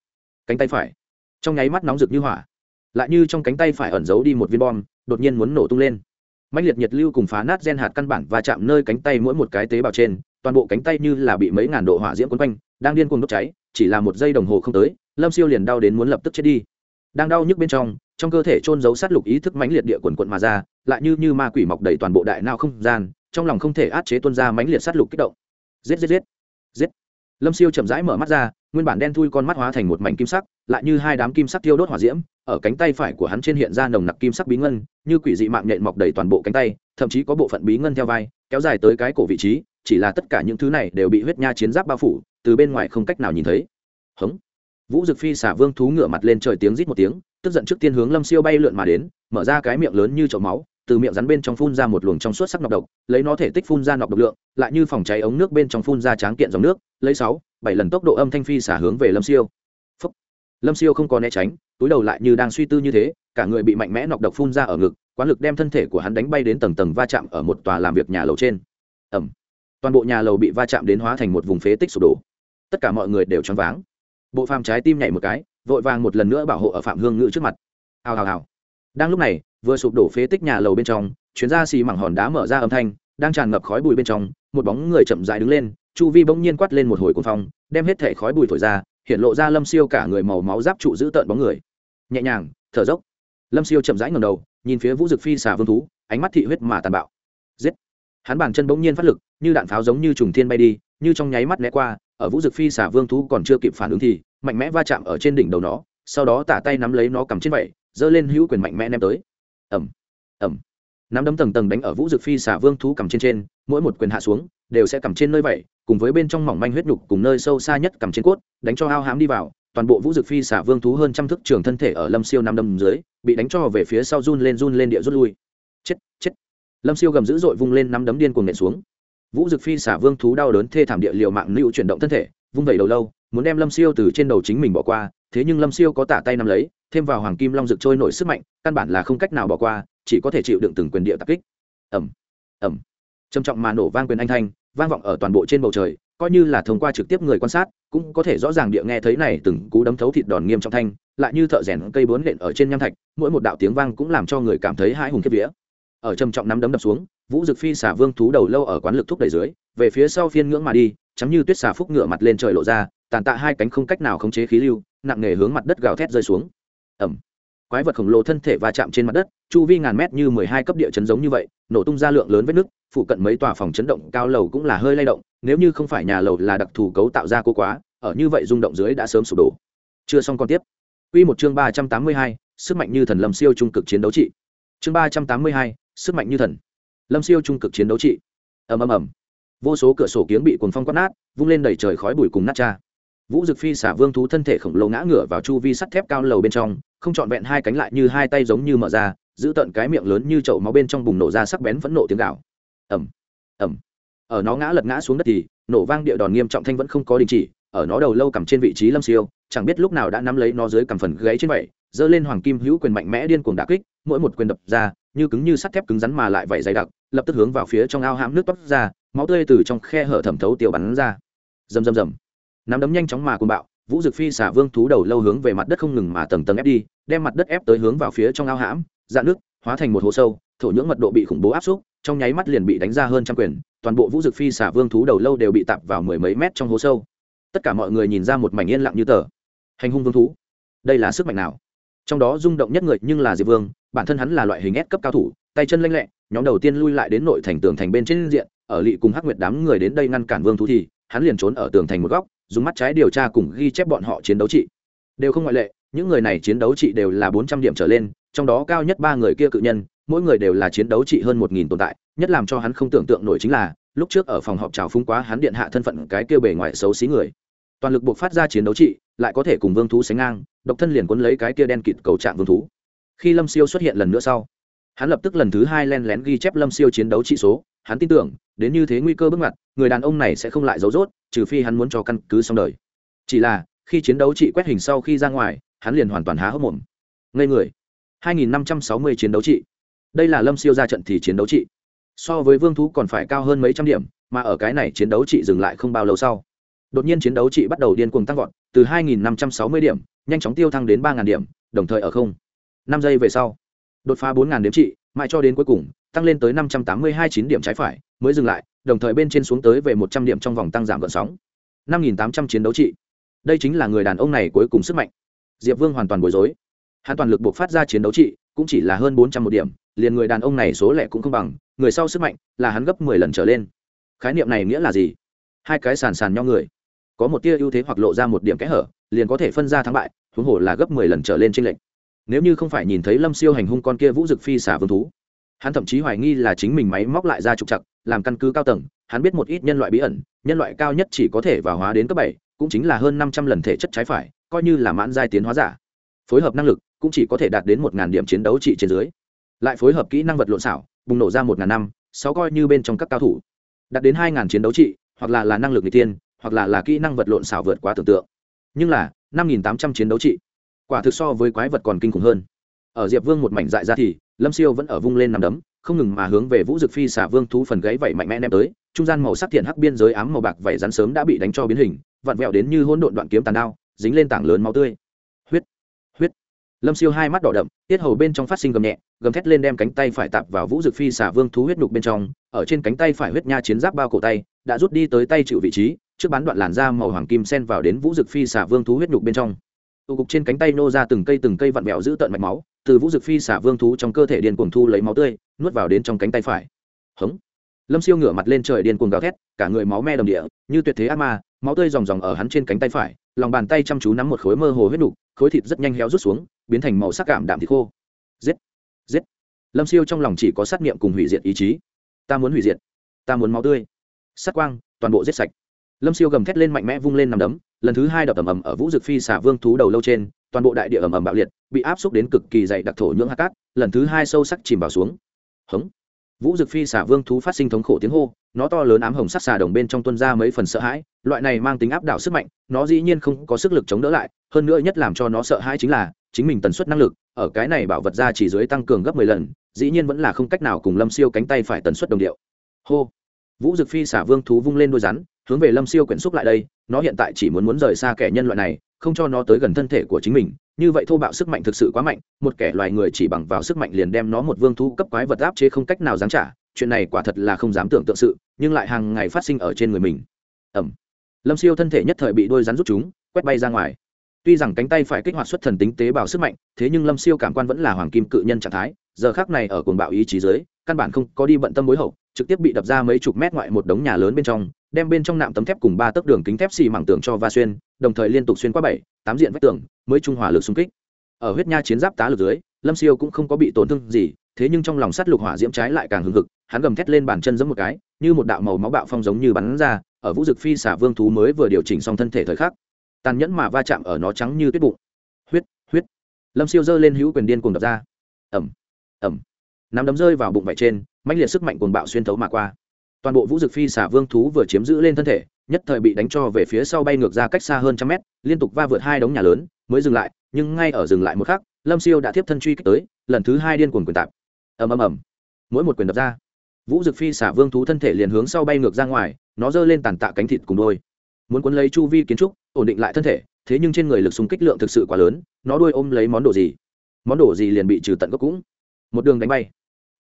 Speaker 1: Cánh tay phải. Trong nháy mắt nóng rực như hỏa. Lại như trong cánh tay phải ẩn giấu đi một viên bom, đột nhiên muốn nổ tung lên. Mạnh liệt nhiệt lưu cùng phá nát gen hạt căn bản và chạm nơi cánh tay mỗi một cái tế bào trên, toàn bộ cánh tay như là bị mấy ngàn độ hỏa diễm quấn quanh, đang điên cuồng đốt cháy, chỉ là một giây đồng hồ không tới, lâm siêu liền đau đến muốn lập tức chết đi. Đang đau nhức bên trong trong cơ thể trôn giấu sát lục ý thức mãnh liệt địa quần quận mà ra, lại như như ma quỷ mọc đầy toàn bộ đại nao không gian, trong lòng không thể át chế tuôn ra mãnh liệt sát lục kích động. Giết giết giết. Giết. Lâm siêu chậm rãi mở mắt ra nguyên bản đen thui con mắt hóa thành một mảnh kim sắc, lại như hai đám kim sắc tiêu đốt hỏa diễm, ở cánh tay phải của hắn trên hiện ra nồng nặc kim sắc bí ngân, như quỷ dị mạng nhện mọc đầy toàn bộ cánh tay, thậm chí có bộ phận bí ngân theo vai, kéo dài tới cái cổ vị trí, chỉ là tất cả những thứ này đều bị huyết nha chiến giáp bao phủ, từ bên ngoài không cách nào nhìn thấy. Hống. Vũ dực phi xả vương thú ngửa mặt lên trời tiếng rít một tiếng, tức giận trước tiên hướng lâm siêu bay lượn mà đến, mở ra cái miệng lớn như chậu máu từ miệng rắn bên trong phun ra một luồng trong suốt sắc nọc độc, lấy nó thể tích phun ra nọc độc lượng, lại như phòng cháy ống nước bên trong phun ra tráng kiện dòng nước, lấy sáu, bảy lần tốc độ âm thanh phi xả hướng về lâm siêu. Phúc. lâm siêu không có né tránh, túi đầu lại như đang suy tư như thế, cả người bị mạnh mẽ nọc độc phun ra ở ngực, quán lực đem thân thể của hắn đánh bay đến tầng tầng va chạm ở một tòa làm việc nhà lầu trên. Ẩm. Toàn bộ nhà lầu bị va chạm đến hóa thành một vùng phế tích sụp đổ. Tất cả mọi người đều choáng váng. Bộ phàm trái tim nhảy một cái, vội vàng một lần nữa bảo hộ ở phạm hương ngữ trước mặt. Hào hào hào đang lúc này, vừa sụp đổ phế tích nhà lầu bên trong, chuyến ra xì mảng hòn đá mở ra âm thanh, đang tràn ngập khói bụi bên trong, một bóng người chậm dại đứng lên, chu vi bỗng nhiên quát lên một hồi cuồng phong, đem hết thể khói bụi thổi ra, hiện lộ ra lâm siêu cả người màu máu giáp trụ giữ tợn bóng người. Nhẹ nhàng, thở dốc. Lâm siêu chậm rãi ngầm đầu, nhìn phía vũ dực phi xà vương thú, ánh mắt thị huyết mà tàn bạo. Giết! Hắn bàn chân bỗng nhiên phát lực, như đạn pháo giống như trùng thiên bay đi, như trong nháy mắt né qua, ở vũ dực phi xà vương thú còn chưa kịp phản ứng thì, mạnh mẽ va chạm ở trên đỉnh đầu nó, sau đó tả tay nắm lấy nó cầm trên vẩy giơ lên hữu quyền mạnh mẽ ném tới. Ẩm ẩm nắm đấm tầng tầng đánh ở vũ dực phi xả vương thú cầm trên trên, mỗi một quyền hạ xuống, đều sẽ cầm trên nơi vậy, cùng với bên trong mỏng manh huyết nhục cùng nơi sâu xa nhất cầm trên cốt, đánh cho ao hám đi vào, toàn bộ vũ dực phi xả vương thú hơn trăm thước trường thân thể ở lâm siêu năm đâm dưới, bị đánh cho về phía sau run lên run lên địa rút lui. Chết chết. Lâm siêu gầm dữ dội vung lên năm đấm điên cuồng nện xuống. Vũ dực phi xả vương thú đau đớn thê thảm địa liều mạng lưu chuyển động thân thể, vung vẩy đầu lâu, muốn đem lâm siêu từ trên đầu chính mình bỏ qua thế nhưng lâm siêu có tả tay nắm lấy, thêm vào hoàng kim long rực trôi nổi sức mạnh, căn bản là không cách nào bỏ qua, chỉ có thể chịu đựng từng quyền địa tập kích. Ẩm ẩm trầm trọng mà nổ vang quyền anh thanh, vang vọng ở toàn bộ trên bầu trời, coi như là thông qua trực tiếp người quan sát, cũng có thể rõ ràng địa nghe thấy này từng cú đấm thấu thịt đòn nghiêm trọng thanh, lại như thợ rèn cây bướn lện ở trên nham thạch, mỗi một đạo tiếng vang cũng làm cho người cảm thấy hãi hùng kiếp vía. Ở trầm trọng nắm đấm đập xuống, vũ dực phi xả vương thú đầu lâu ở quán lực thúc đẩy dưới, về phía sau phiên ngưỡng mà đi chắm như tuyết xả phúc ngựa mặt lên trời lộ ra, tàn tạ hai cánh không cách nào khống chế khí lưu nặng nề hướng mặt đất gào thét rơi xuống. Ẩm. Quái vật khổng lồ thân thể va chạm trên mặt đất, chu vi ngàn mét như mười hai cấp địa chấn giống như vậy, nổ tung ra lượng lớn vết nứt, phụ cận mấy tòa phòng chấn động, cao lầu cũng là hơi lay động, nếu như không phải nhà lầu là đặc thù cấu tạo ra cố quá, ở như vậy rung động dưới đã sớm sụp đổ. Chưa xong còn tiếp. Quy một chương ba trăm tám mươi hai, sức mạnh như thần lâm siêu trung cực chiến đấu trị. Chương ba trăm tám mươi hai, sức mạnh như thần lâm siêu trung cực chiến đấu trị. Ầm ầm ầm. Vô số cửa sổ kiếng bị cuồng phong quát nát, vung lên đầy trời khói bụi cùng nát cha vũ dực phi xả vương thú thân thể khổng lồ ngã ngửa vào chu vi sắt thép cao lầu bên trong, không trọn vẹn hai cánh lại như hai tay giống như mở ra, giữ tận cái miệng lớn như chậu máu bên trong bùng nổ ra sắc bén phẫn nộ tiếng gạo ẩm ẩm ở nó ngã lật ngã xuống đất thì, nổ vang địa đòn nghiêm trọng thanh vẫn không có đình chỉ, ở nó đầu lâu cầm trên vị trí lâm siêu, chẳng biết lúc nào đã nắm lấy nó dưới cầm phần gáy trên vậy giơ lên hoàng kim hữu quyền mạnh mẽ điên cuồng đả kích, mỗi một quyền đập ra, như cứng như sắt thép cứng rắn mà lại vảy dày đặc, lập tức hướng vào phía trong ao hãm nước toát ra, máu tươi từ trong khe hở thẩm thấu tiêu bắn ra. Rầm rầm rầm nắm đấm nhanh chóng mà cuồng bạo, vũ dực phi xả vương thú đầu lâu hướng về mặt đất không ngừng mà tầng tầng ép đi, đem mặt đất ép tới hướng vào phía trong ao hãm, dạn nước, hóa thành một hố sâu, thổ nhưỡng mật độ bị khủng bố áp xúc, trong nháy mắt liền bị đánh ra hơn trăm quyền, toàn bộ vũ dực phi xả vương thú đầu lâu đều bị tạp vào mười mấy mét trong hố sâu. Tất cả mọi người nhìn ra một mảnh yên lặng như tờ. Hành hung vương thú. Đây là sức mạnh nào? Trong đó rung động nhất người nhưng là diệp vương, bản thân hắn là loại hình ép cấp cao thủ, tay chân lanh lẹ, nhóm đầu tiên lui lại đến nội thành tường thành bên trên diện, ở lỵ cùng hắc nguyệt đám người đến đây ngăn cản vương thú thì, hắn liền trốn ở tường thành một góc dùng mắt trái điều tra cùng ghi chép bọn họ chiến đấu trị. Đều không ngoại lệ, những người này chiến đấu trị đều là bốn trăm điểm trở lên, trong đó cao nhất ba người kia cự nhân, mỗi người đều là chiến đấu trị hơn một nghìn tồn tại, nhất làm cho hắn không tưởng tượng nổi chính là, lúc trước ở phòng họp trào phúng quá hắn điện hạ thân phận cái kia bề ngoài xấu xí người. Toàn lực buộc phát ra chiến đấu trị, lại có thể cùng vương thú sánh ngang, độc thân liền quấn lấy cái kia đen kịt cầu trạng vương thú. Khi lâm siêu xuất hiện lần nữa sau, hắn lập tức lần thứ hai len lén ghi chép lâm siêu chiến đấu trị số hắn tin tưởng, đến như thế nguy cơ bước ngoặt, người đàn ông này sẽ không lại giấu rốt, trừ phi hắn muốn cho căn cứ xong đời. Chỉ là, khi chiến đấu trị quét hình sau khi ra ngoài, hắn liền hoàn toàn há hốc mồm. Ngây người. 2.560 chiến đấu trị. Đây là lâm siêu ra trận thì chiến đấu trị. So với vương thú còn phải cao hơn mấy trăm điểm, mà ở cái này chiến đấu trị dừng lại không bao lâu sau. Đột nhiên chiến đấu trị bắt đầu điên cuồng tăng vọt, từ 2.560 điểm, nhanh chóng tiêu thăng đến 3.000 điểm, đồng thời ở không. Năm giây về sau, đột phá 4.000 điểm trị, mãi cho đến cuối cùng tăng lên tới 582 chín điểm trái phải, mới dừng lại, đồng thời bên trên xuống tới về 100 điểm trong vòng tăng giảm gợn sóng. 5.800 chiến đấu trị. Đây chính là người đàn ông này cuối cùng sức mạnh. Diệp vương hoàn toàn bối rối. Hắn toàn lực buộc phát ra chiến đấu trị, cũng chỉ là hơn bốn trăm một điểm, liền người đàn ông này số lẻ cũng không bằng, người sau sức mạnh là hắn gấp mười lần trở lên. Khái niệm này nghĩa là gì? Hai cái sàn sàn nhau người. Có một tia ưu thế hoặc lộ ra một điểm kẽ hở, liền có thể phân ra thắng bại, huống hồ là gấp mười lần trở lên trên lệnh nếu như không phải nhìn thấy lâm siêu hành hung con kia vũ dực phi xả vương thú hắn thậm chí hoài nghi là chính mình máy móc lại ra trục chặt làm căn cứ cao tầng, hắn biết một ít nhân loại bí ẩn, nhân loại cao nhất chỉ có thể vào hóa đến cấp bảy, cũng chính là hơn năm trăm lần thể chất trái phải, coi như là mãn giai tiến hóa giả. Phối hợp năng lực, cũng chỉ có thể đạt đến một ngàn điểm chiến đấu trị trên dưới. Lại phối hợp kỹ năng vật lộn xảo bùng nổ ra một ngàn năm, sáu coi như bên trong các cao thủ. Đạt đến hai ngàn chiến đấu trị, hoặc là là năng lực người tiên, hoặc là là kỹ năng vật lộn xảo vượt quá tưởng tượng. Nhưng là, năm nghìn tám trăm chiến đấu trị, quả thực so với quái vật còn kinh khủng hơn. Ở diệp vương một mảnh dại ra thì lâm siêu vẫn ở vung lên nằm đấm, không ngừng mà hướng về vũ dực phi xả vương thú phần gáy vẩy mạnh mẽ ném tới, trung gian màu sắc thiện hắc biên giới ám màu bạc vẩy rắn sớm đã bị đánh cho biến hình, vặn vẹo đến như hỗn độn đoạn kiếm tàn đao, dính lên tảng lớn máu tươi. Huyết huyết. Lâm siêu hai mắt đỏ đậm, tiết hầu bên trong phát sinh gầm nhẹ, gầm thét lên đem cánh tay phải tạp vào vũ dực phi xả vương thú huyết nhục bên trong, ở trên cánh tay phải huyết nha chiến giáp bao cổ tay, đã rút đi tới tay chịu vị trí, trước bán đoạn làn da màu hoàng kim sen vào đến vũ dực phi xả vương thú huyết nhục bên trong tụ cục trên cánh tay nô ra từng cây từng cây vặn vẹo giữ tận mạch máu, từ vũ dực phi xả vương thú trong cơ thể điên cuồng thu lấy máu tươi, nuốt vào đến trong cánh tay phải. Hống. Lâm siêu ngửa mặt lên trời điên cuồng gào thét, cả người máu me đồng địa, như tuyệt thế ác ma, máu tươi ròng ròng ở hắn trên cánh tay phải, lòng bàn tay chăm chú nắm một khối mơ hồ huyết nục, khối thịt rất nhanh héo rút xuống, biến thành màu sắc cảm đạm thịt khô. Giết. Giết. Lâm siêu trong lòng chỉ có sát nghiệm cùng hủy diệt ý chí. Ta muốn hủy diệt. Ta muốn máu tươi. Sát quang, toàn bộ giết sạch. Lâm siêu gầm thét lên mạnh mẽ vung lên nằm đấm lần thứ hai đập ầm ầm ở vũ dực phi xả vương thú đầu lâu trên, toàn bộ đại địa ầm ầm bạo liệt, bị áp xúc đến cực kỳ dày đặc thổ nhưỡng hạ cát, lần thứ hai sâu sắc chìm vào xuống. Hống. Vũ dực phi xả vương thú phát sinh thống khổ tiếng hô, nó to lớn ám hồng sắc xà đồng bên trong tuân ra mấy phần sợ hãi, loại này mang tính áp đảo sức mạnh, nó dĩ nhiên không có sức lực chống đỡ lại, hơn nữa nhất làm cho nó sợ hãi chính là, chính mình tần suất năng lực, ở cái này bảo vật ra chỉ dưới tăng cường gấp mười lần, dĩ nhiên vẫn là không cách nào cùng lâm siêu cánh tay phải tần suất đồng điệu. Hô. Vũ dực phi xả vương thú vung lên đôi rắn hướng về lâm siêu quyển xúc lại đây, nó hiện tại chỉ muốn muốn rời xa kẻ nhân loại này, không cho nó tới gần thân thể của chính mình. Như vậy thô bạo sức mạnh thực sự quá mạnh, một kẻ loài người chỉ bằng vào sức mạnh liền đem nó một vương thú cấp quái vật áp chế không cách nào giáng trả. Chuyện này quả thật là không dám tưởng tượng sự, nhưng lại hàng ngày phát sinh ở trên người mình. Ẩm lâm siêu thân thể nhất thời bị đôi rắn rút chúng, quét bay ra ngoài. Tuy rằng cánh tay phải kích hoạt xuất thần tính tế bào sức mạnh, thế nhưng lâm siêu cảm quan vẫn là hoàng kim cự nhân trạng thái, giờ khác này ở cồn bạo ý chí dưới, căn bản không có đi bận tâm bối hậu, trực tiếp bị đập ra mấy chục mét ngoại một đống nhà lớn bên trong đem bên trong nạm tấm thép cùng ba tấc đường kính thép xì mảng tường cho va xuyên, đồng thời liên tục xuyên qua bảy, tám diện vách tường, mới trung hòa lực xung kích. Ở huyết nha chiến giáp tá lực dưới, lâm siêu cũng không có bị tổn thương gì, thế nhưng trong lòng sắt lục hỏa diễm trái lại càng hừng hực, hắn gầm thét lên bàn chân giẫm một cái, như một đạo màu máu bạo phong giống như bắn ra, ở vũ dực phi xả vương thú mới vừa điều chỉnh xong thân thể thời khắc. Tàn nhẫn mà va chạm ở nó trắng như tuyết bụng. Huyết huyết. Lâm siêu giơ lên hữu quyền điên cùng đập ra. Ẩm ẩm nắm đấm rơi vào bụng vải trên, mãnh liệt sức mạnh cuồng bạo xuyên thấu mà qua toàn bộ vũ dực phi xả vương thú vừa chiếm giữ lên thân thể, nhất thời bị đánh cho về phía sau bay ngược ra cách xa hơn trăm mét, liên tục va vượt hai đống nhà lớn, mới dừng lại, nhưng ngay ở dừng lại một khắc, lâm siêu đã tiếp thân truy kích tới, lần thứ hai điên cuồng quyền tạp. Ầm ầm ầm. Mỗi một quyền đập ra, vũ dực phi xả vương thú thân thể liền hướng sau bay ngược ra ngoài, nó giơ lên tàn tạ cánh thịt cùng đôi. Muốn cuốn lấy chu vi kiến trúc, ổn định lại thân thể, thế nhưng trên người lực súng kích lượng thực sự quá lớn, nó đuôi ôm lấy món đồ gì? Món đồ gì liền bị trừ tận gốc cũng. Một đường đánh bay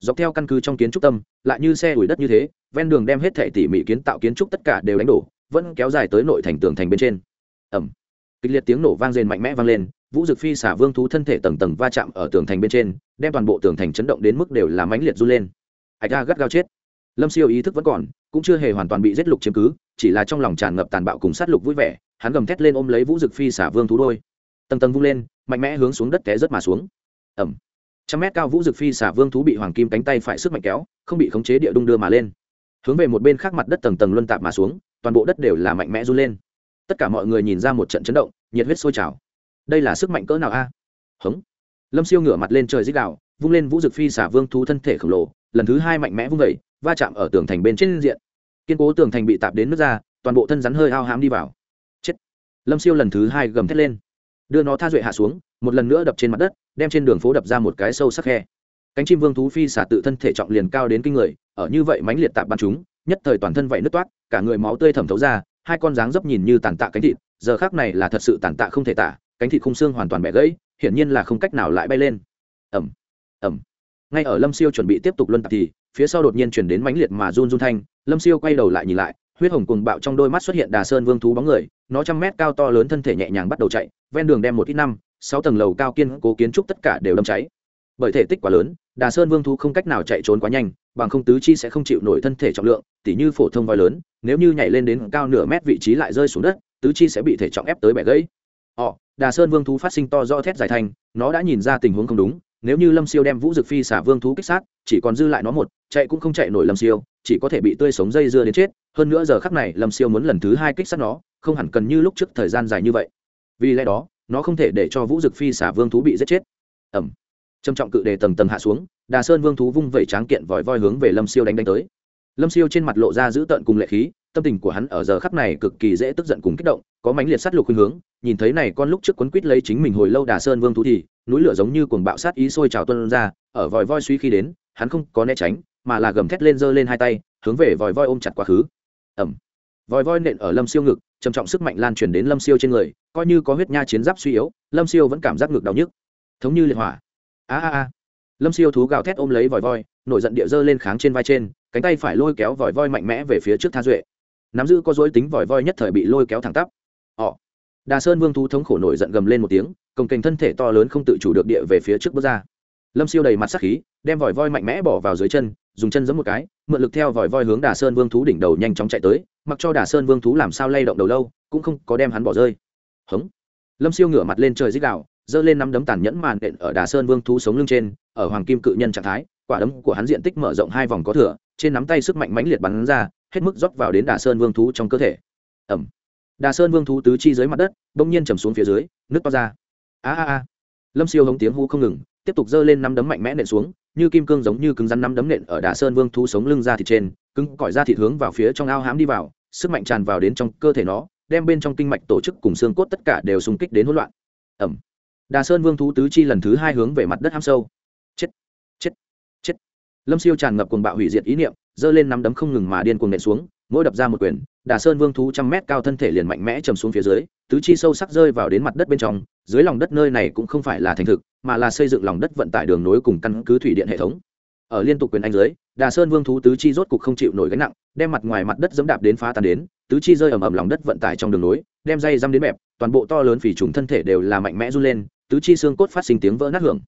Speaker 1: dọc theo căn cứ trong kiến trúc tâm, lại như xe ủi đất như thế, ven đường đem hết thệ tỉ mỉ kiến tạo kiến trúc tất cả đều đánh đổ, vẫn kéo dài tới nội thành tường thành bên trên. Ẩm kịch liệt tiếng nổ vang rền mạnh mẽ vang lên, vũ dực phi xả vương thú thân thể tầng tầng va chạm ở tường thành bên trên, đem toàn bộ tường thành chấn động đến mức đều làm mãnh liệt run lên. Ạch ga gắt gao chết. Lâm siêu ý thức vẫn còn, cũng chưa hề hoàn toàn bị giết lục chiếm cứ, chỉ là trong lòng tràn ngập tàn bạo cùng sát lục vui vẻ, hắn gầm thét lên ôm lấy vũ dực phi xả vương thú đôi. Tầng tầng vung lên, mạnh mẽ hướng xuống đất té rất mà xuống. Ẩm trăm mét cao vũ dực phi xả vương thú bị hoàng kim cánh tay phải sức mạnh kéo, không bị khống chế địa đung đưa mà lên. Hướng về một bên khác mặt đất tầng tầng luân tạp mà xuống, toàn bộ đất đều là mạnh mẽ run lên. Tất cả mọi người nhìn ra một trận chấn động, nhiệt huyết sôi trào. Đây là sức mạnh cỡ nào a? À? hống. Lâm siêu ngửa mặt lên trời dích đạo vung lên vũ dực phi xả vương thú thân thể khổng lồ, lần thứ hai mạnh mẽ vung vẩy va chạm ở tường thành bên trên diện. Kiên cố tường thành bị tạp đến nước ra, toàn bộ thân rắn hơi ao hám đi vào. Chết. Lâm siêu lần thứ hai gầm thét lên. Đưa nó tha duệ hạ xuống một lần nữa đập trên mặt đất, đem trên đường phố đập ra một cái sâu sắc khe. Cánh chim vương thú phi xả tự thân thể trọng liền cao đến kinh người, ở như vậy mánh liệt tạp bắn chúng, nhất thời toàn thân vậy nứt toát cả người máu tươi thẩm thấu ra, hai con dáng dấp nhìn như tàn tạ cánh thịt, giờ khác này là thật sự tàn tạ không thể tả, cánh thịt khung xương hoàn toàn bẻ gãy, hiển nhiên là không cách nào lại bay lên. Ẩm ẩm ngay ở lâm siêu chuẩn bị tiếp tục luân tạp thì, phía sau đột nhiên chuyển đến mãnh liệt mà run run thanh, lâm siêu quay đầu lại nhìn lại, huyết hồng cùng bạo trong đôi mắt xuất hiện đà sơn vương thú bóng người, nó trăm mét cao to lớn thân thể nhẹ nhàng bắt đầu chạy, ven đường đem một ít năm sáu tầng lầu cao kiên cố kiến trúc tất cả đều đâm cháy. Bởi thể tích quá lớn, đà sơn vương thú không cách nào chạy trốn quá nhanh, bằng không tứ chi sẽ không chịu nổi thân thể trọng lượng, tỉ như phổ thông voi lớn, nếu như nhảy lên đến cao nửa mét vị trí lại rơi xuống đất, tứ chi sẽ bị thể trọng ép tới bẻ gãy. Họ đà sơn vương thú phát sinh to do thét dài thành, nó đã nhìn ra tình huống không đúng, nếu như lâm siêu đem vũ dực phi xả vương thú kích sát, chỉ còn dư lại nó một, chạy cũng không chạy nổi lâm siêu, chỉ có thể bị tươi sống dây dưa đến chết. Hơn nữa giờ khắc này lâm siêu muốn lần thứ hai kích sát nó, không hẳn cần như lúc trước thời gian dài như vậy. Vì lẽ đó nó không thể để cho vũ dực phi xả vương thú bị giết chết. Ẩm trầm trọng cự đề tầng tầng hạ xuống, đà sơn vương thú vung vẩy tráng kiện vòi voi hướng về lâm siêu đánh đánh tới. Lâm siêu trên mặt lộ ra giữ tợn cùng lệ khí, tâm tình của hắn ở giờ khắc này cực kỳ dễ tức giận cùng kích động, có mánh liệt sát lục khuynh hướng, nhìn thấy này con lúc trước quấn quýt lấy chính mình hồi lâu đà sơn vương thú thì, núi lửa giống như cuồng bạo sát ý sôi trào tuân ra, ở vòi voi suy khi đến, hắn không có né tránh, mà là gầm thét lên giơ lên hai tay, hướng về vòi voi ôm chặt quá khứ. Ẩm vòi voi nện ở lâm siêu ngực, trầm trọng sức mạnh lan truyền đến lâm siêu trên người coi như có huyết nha chiến giáp suy yếu, lâm siêu vẫn cảm giác ngực đau nhức. Thống như liệt hỏa. A a a. Lâm siêu thú gào thét ôm lấy vòi voi, nổi giận địa dơ lên kháng trên vai trên, cánh tay phải lôi kéo vòi voi mạnh mẽ về phía trước tha duệ. Nắm giữ có dối tính vòi voi nhất thời bị lôi kéo thẳng tắp. Ỏ đà sơn vương thú thống khổ nổi giận gầm lên một tiếng cồng kềnh thân thể to lớn không tự chủ được địa về phía trước bước ra. Lâm siêu đầy mặt sắc khí, đem vòi voi mạnh mẽ bỏ vào dưới chân, dùng chân giấm một cái, mượn lực theo vòi voi hướng đà sơn vương thú đỉnh đầu nhanh chóng chạy tới, mặc cho đà sơn vương thú làm sao lay động đầu lâu, cũng không có đem hắn bỏ rơi hống. Lâm siêu ngửa mặt lên trời dích đạo giơ lên nắm đấm tàn nhẫn màn đện ở đà sơn vương thú sống lưng trên, ở hoàng kim cự nhân trạng thái, quả đấm của hắn diện tích mở rộng hai vòng có thửa trên nắm tay sức mạnh mãnh liệt bắn ra, hết mức rót vào đến đà sơn vương thú trong cơ thể. Ẩm đà sơn vương thú tứ chi dưới mặt đất, bỗng nhiên chầm xuống phía dưới nước to ra. A a a. Lâm siêu hống tiếng hú không ngừng, tiếp tục giơ lên nắm đấm mạnh mẽ nện xuống, như kim cương giống như cứng rắn nắm đấm nện ở đà sơn vương thú sống lưng ra thịt trên, cứng cỏi ra thịt hướng vào phía trong ao hám đi vào, sức mạnh tràn vào đến trong cơ thể nó đem bên trong kinh mạch tổ chức cùng xương cốt tất cả đều xung kích đến hỗn loạn. Ẩm. Đà sơn vương thú tứ chi lần thứ hai hướng về mặt đất ham sâu. Chết chết chết. Lâm siêu tràn ngập cuồng bạo hủy diệt ý niệm, giơ lên nắm đấm không ngừng mà điên cuồng nện xuống, mỗi đập ra một quyền, đà sơn vương thú trăm mét cao thân thể liền mạnh mẽ chầm xuống phía dưới, tứ chi sâu sắc rơi vào đến mặt đất bên trong, dưới lòng đất nơi này cũng không phải là thành thực, mà là xây dựng lòng đất vận tải đường nối cùng căn cứ thủy điện hệ thống. Ở liên tục quyền anh dưới, đà sơn vương thú tứ chi rốt cục không chịu nổi gánh nặng, đem mặt ngoài mặt đất dẫm đạp đến phá tan đến tứ chi rơi ầm ầm lòng đất vận tải trong đường nối, đem dây răm đến bẹp toàn bộ to lớn phỉ trùng thân thể đều là mạnh mẽ run lên, tứ chi xương cốt phát sinh tiếng vỡ nát hưởng.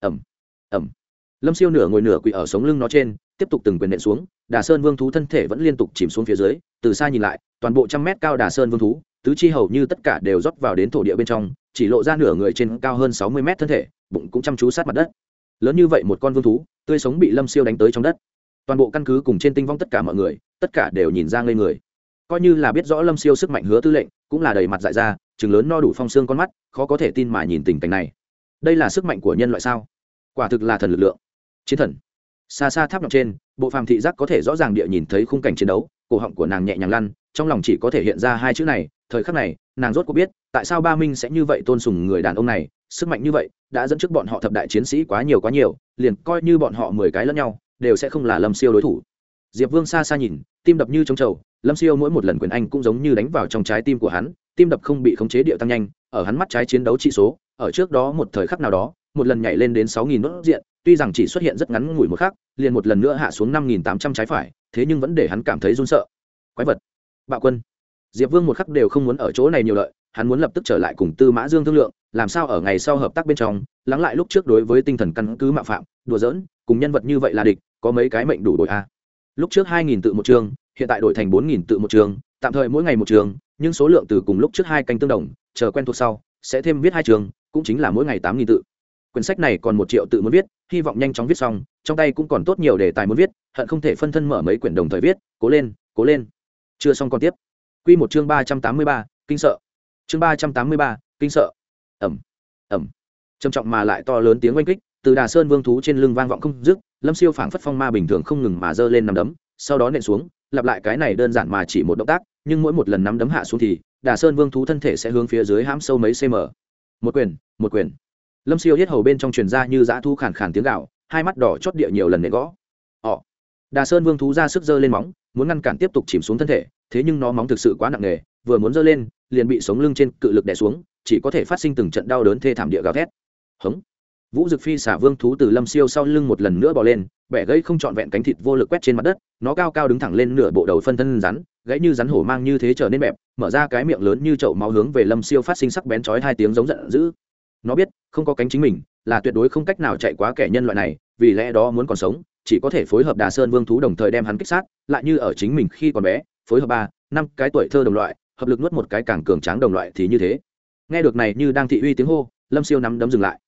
Speaker 1: Ẩm ẩm lâm siêu nửa ngồi nửa quỳ ở sống lưng nó trên, tiếp tục từng quyền nện xuống, đà sơn vương thú thân thể vẫn liên tục chìm xuống phía dưới, từ xa nhìn lại, toàn bộ trăm mét cao đà sơn vương thú, tứ chi hầu như tất cả đều rót vào đến thổ địa bên trong, chỉ lộ ra nửa người trên cao hơn sáu mươi mét thân thể, bụng cũng chăm chú sát mặt đất. Lớn như vậy một con vương thú, tươi sống bị lâm siêu đánh tới trong đất. Toàn bộ căn cứ cùng trên tinh vong tất cả mọi người, tất cả đều nhìn ra ngây người coi như là biết rõ lâm siêu sức mạnh hứa tư lệnh, cũng là đầy mặt dại ra chừng lớn no đủ phong xương con mắt, khó có thể tin mà nhìn tình cảnh này. Đây là sức mạnh của nhân loại sao? Quả thực là thần lực lượng. Chiến thần. Xa xa tháp nhọc trên, bộ phàm thị giác có thể rõ ràng địa nhìn thấy khung cảnh chiến đấu, cổ họng của nàng nhẹ nhàng lăn, trong lòng chỉ có thể hiện ra hai chữ này, thời khắc này, nàng rốt cuộc biết, tại sao ba minh sẽ như vậy tôn sùng người đàn ông này, sức mạnh như vậy, đã dẫn trước bọn họ thập đại chiến sĩ quá nhiều quá nhiều, liền coi như bọn họ mười cái lẫn nhau, đều sẽ không là lâm siêu đối thủ. Diệp vương xa xa nhìn, tim đập như trống trầu lâm siêu mỗi một lần quyền anh cũng giống như đánh vào trong trái tim của hắn, tim đập không bị khống chế điệu tăng nhanh, ở hắn mắt trái chiến đấu trị số, ở trước đó một thời khắc nào đó, một lần nhảy lên đến sáu nghìn nốt diện, tuy rằng chỉ xuất hiện rất ngắn ngủi một khắc, liền một lần nữa hạ xuống năm nghìn tám trăm trái phải, thế nhưng vẫn để hắn cảm thấy run sợ. Quái vật. Bạo quân. Diệp vương một khắc đều không muốn ở chỗ này nhiều lợi, hắn muốn lập tức trở lại cùng tư mã dương thương lượng, làm sao ở ngày sau hợp tác bên trong, lắng lại lúc trước đối với tinh thần căn cứ mạo phạm, đùa giỡn, cùng nhân vật như vậy là địch, có mấy cái mệnh đủ đổi a à. lúc trước hai nghìn tự một trường hiện tại đổi thành bốn nghìn tự một trường, tạm thời mỗi ngày một trường, nhưng số lượng từ cùng lúc trước hai canh tương đồng, chờ quen thuộc sau, sẽ thêm viết hai trường, cũng chính là mỗi ngày tám nghìn tự. Quyển sách này còn một triệu tự muốn viết, hy vọng nhanh chóng viết xong, trong tay cũng còn tốt nhiều đề tài muốn viết, hận không thể phân thân mở mấy quyển đồng thời viết, cố lên cố lên. Chưa xong còn tiếp. Q một chương ba trăm tám mươi ba, kinh sợ. Chương ba trăm tám mươi ba, kinh sợ. Ẩm ẩm. Trầm trọng mà lại to lớn tiếng oanh kích, từ đà sơn vương thú trên lưng vang vọng không dứt, lâm siêu phảng phất phong ma bình thường không ngừng mà giơ lên nằm đấm, sau đó nện xuống lặp lại cái này đơn giản mà chỉ một động tác, nhưng mỗi một lần nắm đấm hạ xuống thì, đà sơn vương thú thân thể sẽ hướng phía dưới hãm sâu mấy cm một quyền một quyền. Lâm siêu hết hầu bên trong truyền ra như dã thu khàn khàn tiếng gạo hai mắt đỏ chót địa nhiều lần nệ gõ. Ỏ đà sơn vương thú ra sức giơ lên móng, muốn ngăn cản tiếp tục chìm xuống thân thể, thế nhưng nó móng thực sự quá nặng nề, vừa muốn giơ lên, liền bị sống lưng trên cự lực đè xuống, chỉ có thể phát sinh từng trận đau đớn thê thảm địa gào thét. Hống vũ dực phi xả vương thú từ lâm siêu sau lưng một lần nữa bỏ lên, bẻ gãy không trọn vẹn cánh thịt vô lực quét trên mặt đất, nó cao cao đứng thẳng lên nửa bộ đầu phân thân rắn, gãy như rắn hổ mang như thế trở nên bẹp, mở ra cái miệng lớn như chậu máu hướng về lâm siêu phát sinh sắc bén chói hai tiếng giống giận dữ. Nó biết, không có cánh chính mình, là tuyệt đối không cách nào chạy quá kẻ nhân loại này, vì lẽ đó muốn còn sống, chỉ có thể phối hợp đà sơn vương thú đồng thời đem hắn kích sát, lại như ở chính mình khi còn bé, phối hợp ba, năm cái tuổi thơ đồng loại, hợp lực nuốt một cái càng cường tráng đồng loại thì như thế. Nghe được này như đang thị uy tiếng hô, lâm siêu nắm đấm dừng lại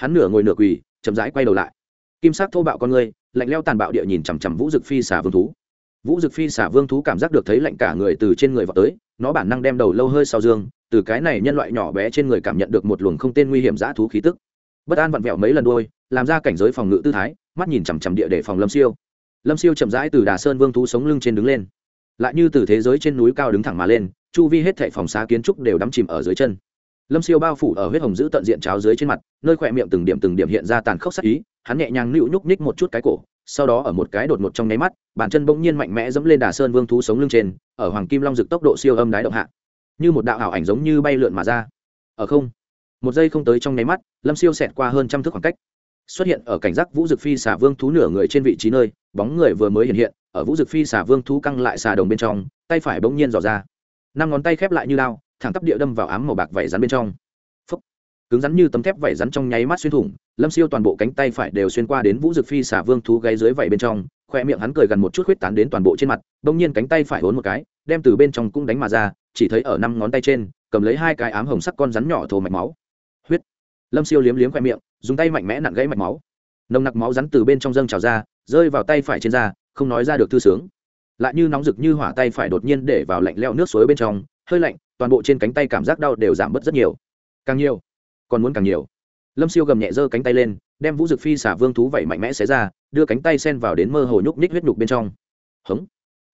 Speaker 1: hắn nửa ngồi nửa quỳ, chậm rãi quay đầu lại. Kim sắc thô bạo con người, lạnh leo tàn bạo địa nhìn chằm chằm vũ dực phi xả vương thú. Vũ dực phi xả vương thú cảm giác được thấy lạnh cả người từ trên người vào tới, nó bản năng đem đầu lâu hơi sau dương, từ cái này nhân loại nhỏ bé trên người cảm nhận được một luồng không tên nguy hiểm dã thú khí tức. Bất an vặn vẹo mấy lần đôi làm ra cảnh giới phòng ngự tư thái, mắt nhìn chằm chằm địa để phòng lâm siêu. Lâm siêu chậm rãi từ đà sơn vương thú sống lưng trên đứng lên. Lại như từ thế giới trên núi cao đứng thẳng mà lên, chu vi hết thệ phòng xá kiến trúc đều đắm chìm ở dưới chân lâm siêu bao phủ ở huyết hồng giữ tận diện cháo dưới trên mặt, nơi khỏe miệng từng điểm từng điểm hiện ra tàn khốc sắc ý, hắn nhẹ nhàng nịu nhúc nhích một chút cái cổ, sau đó ở một cái đột ngột trong nháy mắt, bàn chân bỗng nhiên mạnh mẽ dẫm lên đà sơn vương thú sống lưng trên, ở hoàng kim long rực tốc độ siêu âm đái động hạ. Như một đạo ảo ảnh giống như bay lượn mà ra. Ở không, một giây không tới trong nháy mắt, lâm siêu xẹt qua hơn trăm thước khoảng cách. Xuất hiện ở cảnh giác vũ dực phi xả vương thú nửa người trên vị trí nơi, bóng người vừa mới hiện hiện, ở vũ dực phi xả vương thú căng lại xà đồng bên trong, tay phải bỗng nhiên dò ra. Năm ngón tay khép lại như lao thẳng tắp địa đâm vào ám màu bạc vảy rắn bên trong. Phúc. cứng rắn như tấm thép vảy rắn trong nháy mắt xuyên thủng, lâm siêu toàn bộ cánh tay phải đều xuyên qua đến vũ dực phi xả vương thú gáy dưới vảy bên trong, khoe miệng hắn cười gần một chút huyết tán đến toàn bộ trên mặt, bỗng nhiên cánh tay phải hốn một cái, đem từ bên trong cũng đánh mà ra, chỉ thấy ở năm ngón tay trên, cầm lấy hai cái ám hồng sắc con rắn nhỏ thổ mạch máu. Huyết. Lâm siêu liếm liếm khoe miệng, dùng tay mạnh mẽ nặn gãy mạch máu. Nồng nặc máu rắn từ bên trong dâng trào ra, rơi vào tay phải trên da, không nói ra được thư sướng. Lại như nóng rực như hỏa tay phải đột nhiên để vào lạnh leo nước suối bên trong, hơi lạnh toàn bộ trên cánh tay cảm giác đau đều giảm bớt rất nhiều. Càng nhiều, còn muốn càng nhiều. Lâm siêu gầm nhẹ giơ cánh tay lên, đem vũ dực phi xả vương thú vẩy mạnh mẽ xé ra, đưa cánh tay sen vào đến mơ hồ nhúc nhích huyết nhục bên trong. Hống.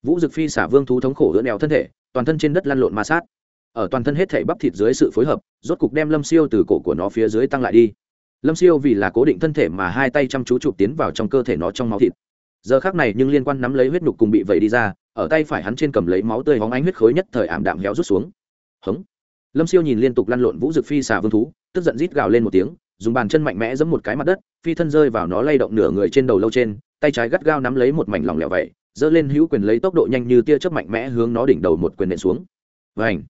Speaker 1: Vũ dực phi xả vương thú thống khổ lưỡn đèo thân thể, toàn thân trên đất lăn lộn ma sát. Ở toàn thân hết thể bắp thịt dưới sự phối hợp, rốt cục đem lâm siêu từ cổ của nó phía dưới tăng lại đi. Lâm siêu vì là cố định thân thể mà hai tay chăm chú chụp tiến vào trong cơ thể nó trong máu thịt. Giờ khác này nhưng liên quan nắm lấy huyết nhục cùng bị vẩy đi ra, ở tay phải hắn trên cầm lấy máu tươi hóng ánh huyết khối nhất thời ảm đạm héo rút xuống hống. Lâm siêu nhìn liên tục lăn lộn vũ dực phi xà vương thú, tức giận rít gào lên một tiếng, dùng bàn chân mạnh mẽ giẫm một cái mặt đất, phi thân rơi vào nó lay động nửa người trên đầu lâu trên, tay trái gắt gao nắm lấy một mảnh lỏng lẻo vậy, giơ lên hữu quyền lấy tốc độ nhanh như tia chớp mạnh mẽ hướng nó đỉnh đầu một quyền nện xuống. Vảnh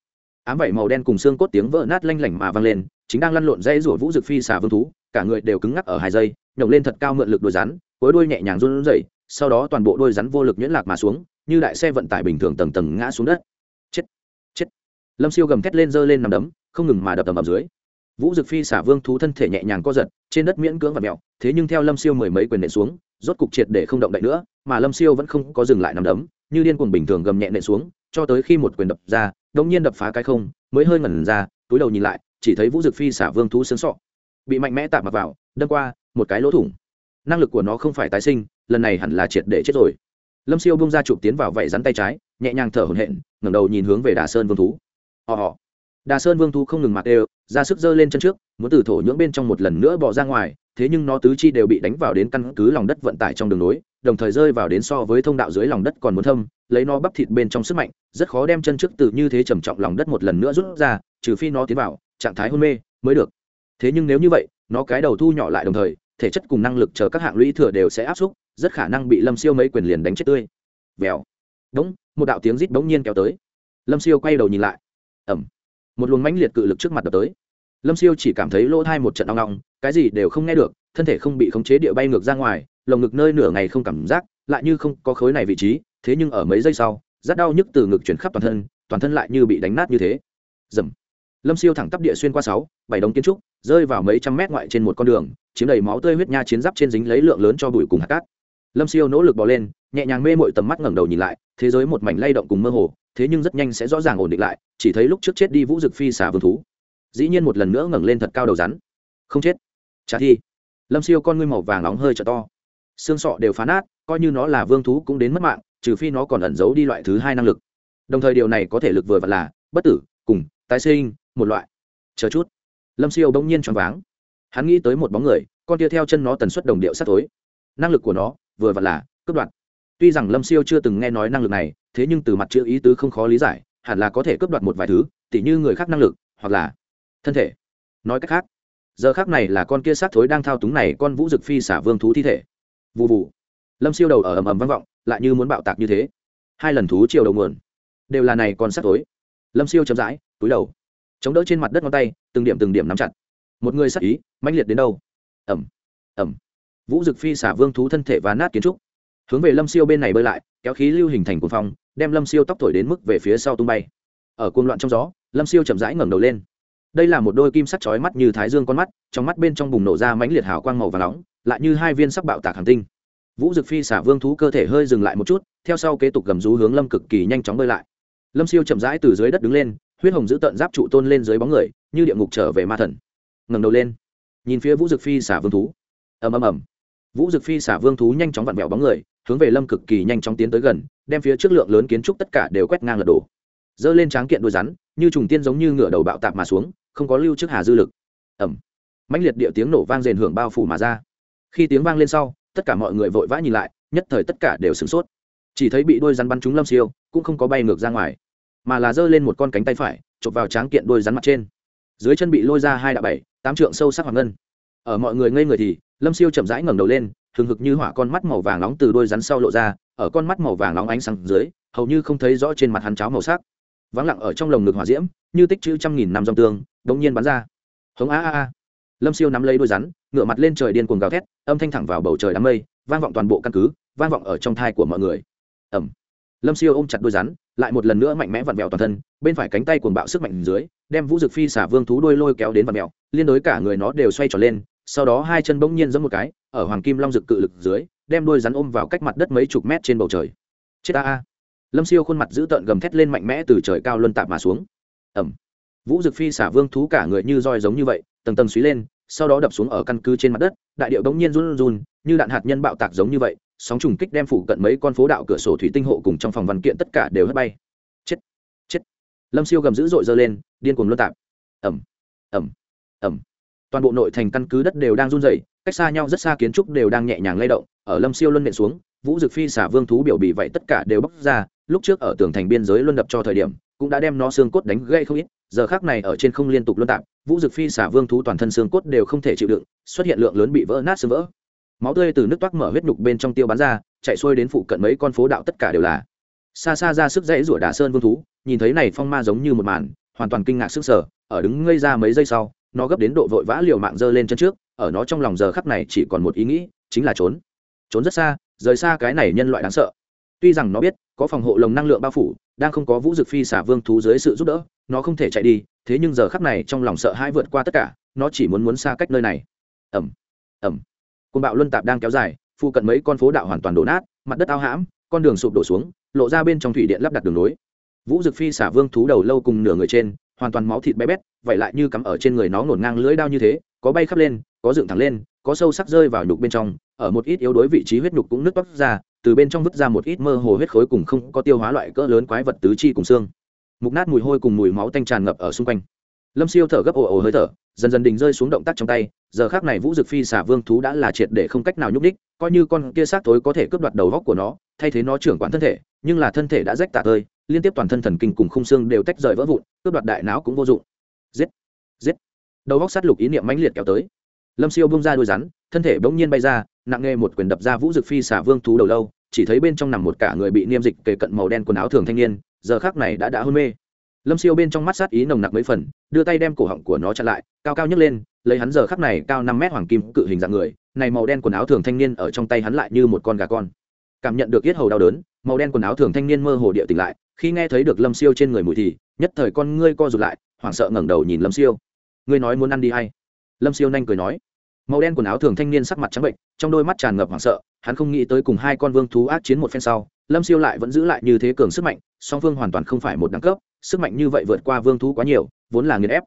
Speaker 1: ám vảy màu đen cùng xương cốt tiếng vỡ nát lanh lảnh mà vang lên, chính đang lăn lộn dây rủa vũ dực phi xà vương thú, cả người đều cứng ngắc ở hai giây, nhổng lên thật cao mượn lực đôi rắn, cuối đuôi nhẹ nhàng run rẩy, sau đó toàn bộ đuôi rắn vô lực nhuyễn lạc mà xuống, như đại xe vận tải bình thường tầng tầng ngã xuống đất lâm siêu gầm thét lên giơ lên nằm đấm, không ngừng mà đập tầm ầm dưới. Vũ dực phi xả vương thú thân thể nhẹ nhàng co giật, trên đất miễn cưỡng và mẹo thế nhưng theo lâm siêu mười mấy quyền nện xuống, rốt cục triệt để không động đậy nữa, mà lâm siêu vẫn không có dừng lại nằm đấm, như điên cuồng bình thường gầm nhẹ nện xuống, cho tới khi một quyền đập ra đông nhiên đập phá cái không, mới hơi ngẩn ra, túi đầu nhìn lại, chỉ thấy vũ dực phi xả vương thú sướng sọ. Bị mạnh mẽ tạp mặt vào, đâm qua, một cái lỗ thủng. Năng lực của nó không phải tái sinh, lần này hẳn là triệt để chết rồi. Lâm siêu bung ra chụp tiến vào vảy rắn tay trái, nhẹ nhàng thở hổn hển, ngẩng đầu nhìn hướng về đà sơn vương thú họ họ đà sơn vương thú không ngừng mặc đều, ra sức giơ lên chân trước, muốn từ thổ nhưỡng bên trong một lần nữa bỏ ra ngoài, thế nhưng nó tứ chi đều bị đánh vào đến căn cứ lòng đất vận tải trong đường nối, đồng thời rơi vào đến so với thông đạo dưới lòng đất còn muốn thâm, lấy nó bắp thịt bên trong sức mạnh, rất khó đem chân trước từ như thế trầm trọng lòng đất một lần nữa rút ra, trừ phi nó tiến vào, trạng thái hôn mê, mới được. Thế nhưng nếu như vậy, nó cái đầu thu nhỏ lại đồng thời, thể chất cùng năng lực chờ các hạng lũy thừa đều sẽ áp xúc, rất khả năng bị lâm siêu mấy quyền liền đánh chết tươi. Vèo. Đống một đạo tiếng rít bỗng nhiên kéo tới. Lâm siêu quay đầu nhìn lại ẩm. Một luồng mãnh liệt cự lực trước mặt đập tới. Lâm siêu chỉ cảm thấy lỗ thai một trận đau ngọng, cái gì đều không nghe được, thân thể không bị khống chế địa bay ngược ra ngoài, lồng ngực nơi nửa ngày không cảm giác, lại như không có khối này vị trí, thế nhưng ở mấy giây sau rất đau nhức từ ngực chuyển khắp toàn thân toàn thân lại như bị đánh nát như thế. Dầm lâm siêu thẳng tắp địa xuyên qua sáu, bảy đống kiến trúc, rơi vào mấy trăm mét ngoại trên một con đường, chiếm đầy máu tươi huyết nha chiến giáp trên dính lấy lượng lớn cho bụi cùng hạt cát lâm siêu nỗ lực bỏ lên, nhẹ nhàng mê mội tầm mắt ngẩng đầu nhìn lại, thế giới một mảnh lay động cùng mơ hồ, thế nhưng rất nhanh sẽ rõ ràng ổn định lại, chỉ thấy lúc trước chết đi vũ dực phi xả vương thú. Dĩ nhiên một lần nữa ngẩng lên thật cao đầu rắn. Không chết. Trả thi. Lâm siêu con ngươi màu vàng nóng hơi t to. Xương sọ đều phá nát, coi như nó là vương thú cũng đến mất mạng, trừ phi nó còn ẩn giấu đi loại thứ hai năng lực. Đồng thời điều này có thể lực vừa vặn là, bất tử, cùng, tái sinh, một loại. Chờ chút. Lâm siêu bỗng nhiên choáng váng. Hắn nghĩ tới một bóng người, con tia theo chân nó tần suất đồng điệu sắt tối. Năng lực của nó vừa vặn là, cướp đoạt. Tuy rằng lâm siêu chưa từng nghe nói năng lực này, thế nhưng từ mặt chữ ý tứ không khó lý giải, hẳn là có thể cướp đoạt một vài thứ, tỉ như người khác năng lực, hoặc là thân thể. Nói cách khác, giờ khác này là con kia sát thối đang thao túng này con vũ dực phi xả vương thú thi thể. Vụ vụ lâm siêu đầu ở ầm ầm vang vọng, lại như muốn bạo tạc như thế. Hai lần thú chiều đầu nguồn, đều là này con sát thối. Lâm siêu chậm rãi, túi đầu, chống đỡ trên mặt đất ngón tay, từng điểm từng điểm nắm chặt. Một người sát ý, mãnh liệt đến đâu? Ẩm ẩm vũ dực phi xả vương thú thân thể và nát kiến trúc hướng về lâm siêu bên này bơi lại kéo khí lưu hình thành cuồng phong đem lâm siêu tóc thổi đến mức về phía sau tung bay ở cuồng loạn trong gió lâm siêu chậm rãi ngẩng đầu lên đây là một đôi kim sắc chói mắt như thái dương con mắt trong mắt bên trong bùng nổ ra mãnh liệt hào quang màu và nóng lại như hai viên sắc bạo tạc hàng tinh vũ dực phi xả vương thú cơ thể hơi dừng lại một chút theo sau kế tục gầm rú hướng lâm cực kỳ nhanh chóng bơi lại lâm siêu chậm rãi từ dưới đất đứng lên huyết hồng giữ tận giáp trụ tôn lên dưới bóng người như địa ngục trở về ma thần ngẩng đầu lên nhìn phía vũ dực phi xả vương thú ầm ầm ầm vũ dực phi xả vương thú nhanh chóng vặn vẹo bóng người, hướng về lâm cực kỳ nhanh chóng tiến tới gần, đem phía trước lượng lớn kiến trúc tất cả đều quét ngang lật đổ. Dơ lên tráng kiện đôi rắn, như trùng tiên giống như ngựa đầu bạo tạp mà xuống, không có lưu trước hà dư lực. Ẩm mãnh liệt địa tiếng nổ vang rền hưởng bao phủ mà ra. Khi tiếng vang lên sau, tất cả mọi người vội vã nhìn lại, nhất thời tất cả đều sửng sốt. Chỉ thấy bị đôi rắn bắn trúng lâm siêu, cũng không có bay ngược ra ngoài, mà là giơ lên một con cánh tay phải, chụp vào tráng kiện đôi rắn mặt trên. Dưới chân bị lôi ra hai đạo bảy, tám trượng sâu sắc hoàng ngân. Ở mọi người ngây người thì lâm siêu chậm rãi ngẩng đầu lên, hừng hực như hỏa con mắt màu vàng nóng từ đôi rắn sau lộ ra, ở con mắt màu vàng nóng ánh sáng dưới, hầu như không thấy rõ trên mặt hắn cháo màu sắc. Vắng lặng ở trong lồng ngực hỏa diễm, như tích chữ trăm nghìn năm dòng tương, đống nhiên bắn ra. Hống a a a. Lâm siêu nắm lấy đôi rắn ngựa mặt lên trời điên cuồng gào thét, âm thanh thẳng vào bầu trời đám mây, vang vọng toàn bộ căn cứ, vang vọng ở trong thai của mọi người. Ẩm lâm siêu ôm chặt đôi rắn, lại một lần nữa mạnh mẽ vặn vẹo toàn thân, bên phải cánh tay cuồng bạo sức mạnh dưới, đem vũ dực phi xả vương thú đôi lôi kéo đến vặn vẹo, liên đối cả người nó đều xoay tròn lên sau đó hai chân bỗng nhiên giẫm một cái, ở hoàng kim long dực cự lực dưới, đem đuôi rắn ôm vào cách mặt đất mấy chục mét trên bầu trời. Chết a a. Lâm siêu khuôn mặt giữ tợn gầm thét lên mạnh mẽ từ trời cao luân tạp mà xuống. Ầm. Vũ dực phi xả vương thú cả người như roi giống như vậy, tầng tầng suý lên, sau đó đập xuống ở căn cứ trên mặt đất, đại điệu bỗng nhiên run run, như đạn hạt nhân bạo tạc giống như vậy, sóng trùng kích đem phủ cận mấy con phố đạo cửa sổ thủy tinh hộ cùng trong phòng văn kiện tất cả đều hất bay. Chết chết. Lâm siêu gầm dữ dội dơ lên, điên cuồng luân tạp. Ầm. Ầm. Ầm toàn bộ nội thành căn cứ đất đều đang run rẩy, cách xa nhau rất xa kiến trúc đều đang nhẹ nhàng lay động, ở lâm siêu luân nện xuống, vũ dực phi xả vương thú biểu bị vậy tất cả đều bóc ra, lúc trước ở tường thành biên giới luân đập cho thời điểm, cũng đã đem nó xương cốt đánh gây không ít, giờ khác này ở trên không liên tục luân tạp, vũ dực phi xả vương thú toàn thân xương cốt đều không thể chịu đựng, xuất hiện lượng lớn bị vỡ nát xương vỡ. Máu tươi từ nước toát mở huyết nhục bên trong tiêu bắn ra, chạy xuôi đến phụ cận mấy con phố đạo tất cả đều là. Xa xa ra sức dãy rủa đà sơn vương thú, nhìn thấy này phong ma giống như một màn, hoàn toàn kinh ngạc sức sở ở đứng ngây ra mấy giây sau nó gấp đến độ vội vã liều mạng giơ lên chân trước, ở nó trong lòng giờ khắc này chỉ còn một ý nghĩ, chính là trốn. Trốn rất xa, rời xa cái này nhân loại đáng sợ. Tuy rằng nó biết, có phòng hộ lồng năng lượng bao phủ, đang không có vũ dực phi xả vương thú dưới sự giúp đỡ, nó không thể chạy đi, thế nhưng giờ khắc này trong lòng sợ hãi vượt qua tất cả, nó chỉ muốn muốn xa cách nơi này. Ẩm ẩm côn bạo luân tạp đang kéo dài, phụ cận mấy con phố đạo hoàn toàn đổ nát, mặt đất ao hãm, con đường sụp đổ xuống, lộ ra bên trong thủy điện lắp đặt đường nối. Vũ dực phi xả vương thú đầu lâu cùng nửa người trên hoàn toàn máu thịt bé bét, vậy lại như cắm ở trên người nó ngổn ngang lưỡi đao như thế, có bay khắp lên, có dựng thẳng lên, có sâu sắc rơi vào nhục bên trong, ở một ít yếu đối vị trí huyết nhục cũng nứt bóc ra, từ bên trong vứt ra một ít mơ hồ huyết khối cùng không có tiêu hóa loại cỡ lớn quái vật tứ chi cùng xương. Mục nát mùi hôi cùng mùi máu tanh tràn ngập ở xung quanh. Lâm siêu thở gấp ồ ồ hơi thở, dần dần đình rơi xuống động tác trong tay, giờ khác này vũ dực phi xả vương thú đã là triệt để không cách nào nhúc đích coi như con kia xác thối có thể cướp đoạt đầu góc của nó, thay thế nó trưởng quản thân thể, nhưng là thân thể đã rách tạc tơi liên tiếp toàn thân thần kinh cùng khung xương đều tách rời vỡ vụn, cướp đoạt đại não cũng vô dụng. Giết giết. Đầu góc sát lục ý niệm mãnh liệt kéo tới. Lâm siêu bông ra đôi rắn, thân thể bỗng nhiên bay ra, nặng nghe một quyền đập ra vũ dực phi xả vương thú đầu lâu, chỉ thấy bên trong nằm một cả người bị niêm dịch kề cận màu đen quần áo thường thanh niên, giờ khác này đã đã hôn mê. Lâm siêu bên trong mắt sát ý nồng nặc mấy phần, đưa tay đem cổ họng của nó chặn lại, cao cao nhấc lên, lấy hắn giờ khắc này cao năm mét hoàng kim cự hình dạng người, này màu đen quần áo thường thanh niên ở trong tay hắn lại như một con gà con. Cảm nhận được yết hầu đau đớn màu đen quần áo thường thanh niên mơ hồ địa tỉnh lại, khi nghe thấy được lâm siêu trên người mùi thì, nhất thời con ngươi co rụt lại, hoảng sợ ngẩng đầu nhìn lâm siêu. Ngươi nói muốn ăn đi hay? Lâm siêu nhanh cười nói. Màu đen quần áo thường thanh niên sắc mặt trắng bệnh, trong đôi mắt tràn ngập hoảng sợ, hắn không nghĩ tới cùng hai con vương thú ác chiến một phen sau, lâm siêu lại vẫn giữ lại như thế cường sức mạnh, song phương hoàn toàn không phải một đẳng cấp, sức mạnh như vậy vượt qua vương thú quá nhiều, vốn là nghiền ép.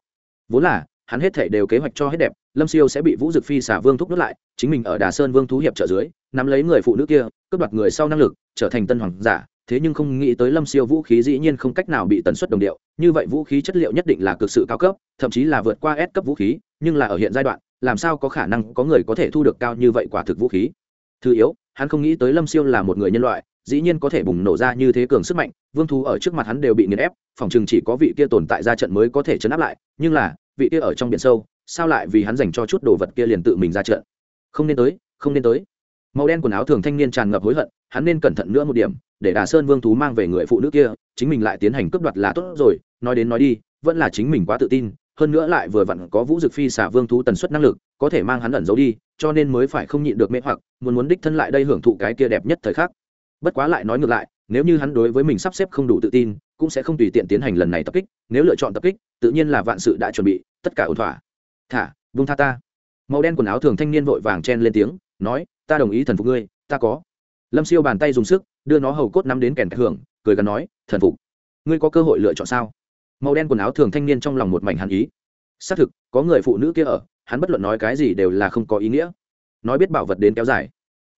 Speaker 1: Vốn là hắn hết thể đều kế hoạch cho hết đẹp, lâm siêu sẽ bị vũ dực phi xả vương thúc nuốt lại, chính mình ở đà sơn vương thú hiệp trợ dưới, nắm lấy người phụ nữ kia, cướp đoạt người sau năng lực, trở thành tân hoàng giả, thế nhưng không nghĩ tới lâm siêu vũ khí dĩ nhiên không cách nào bị tần suất đồng điệu, như vậy vũ khí chất liệu nhất định là cực sự cao cấp, thậm chí là vượt qua S cấp vũ khí, nhưng là ở hiện giai đoạn, làm sao có khả năng có người có thể thu được cao như vậy quả thực vũ khí? Thứ yếu, hắn không nghĩ tới lâm siêu là một người nhân loại, dĩ nhiên có thể bùng nổ ra như thế cường sức mạnh, vương thú ở trước mặt hắn đều bị nghiền ép, phòng chừng chỉ có vị kia tồn tại ra trận mới có thể chấn áp lại, nhưng là vị kia ở trong biển sâu, sao lại vì hắn dành cho chút đồ vật kia liền tự mình ra trận? Không nên tới, không nên tới. Màu đen quần áo thường thanh niên tràn ngập hối hận, hắn nên cẩn thận nữa một điểm, để đà sơn vương thú mang về người phụ nữ kia, chính mình lại tiến hành cướp đoạt là tốt rồi, nói đến nói đi, vẫn là chính mình quá tự tin, hơn nữa lại vừa vặn có vũ dực phi xả vương thú tần suất năng lực, có thể mang hắn ẩn giấu đi, cho nên mới phải không nhịn được mê hoặc, muốn muốn đích thân lại đây hưởng thụ cái kia đẹp nhất thời khắc. Bất quá lại nói ngược lại, nếu như hắn đối với mình sắp xếp không đủ tự tin, cũng sẽ không tùy tiện tiến hành lần này tập kích, nếu lựa chọn tập kích tự nhiên là vạn sự đã chuẩn bị, tất cả ổn thỏa. Thả vung tha ta. Màu đen quần áo thường thanh niên vội vàng chen lên tiếng, nói, ta đồng ý thần phục ngươi, ta có. Lâm siêu bàn tay dùng sức, đưa nó hầu cốt nắm đến kèn hưởng, cười gắn nói, thần phục? Ngươi có cơ hội lựa chọn sao? Màu đen quần áo thường thanh niên trong lòng một mảnh hàn ý. Xác thực, có người phụ nữ kia ở, hắn bất luận nói cái gì đều là không có ý nghĩa. Nói biết bảo vật đến kéo dài,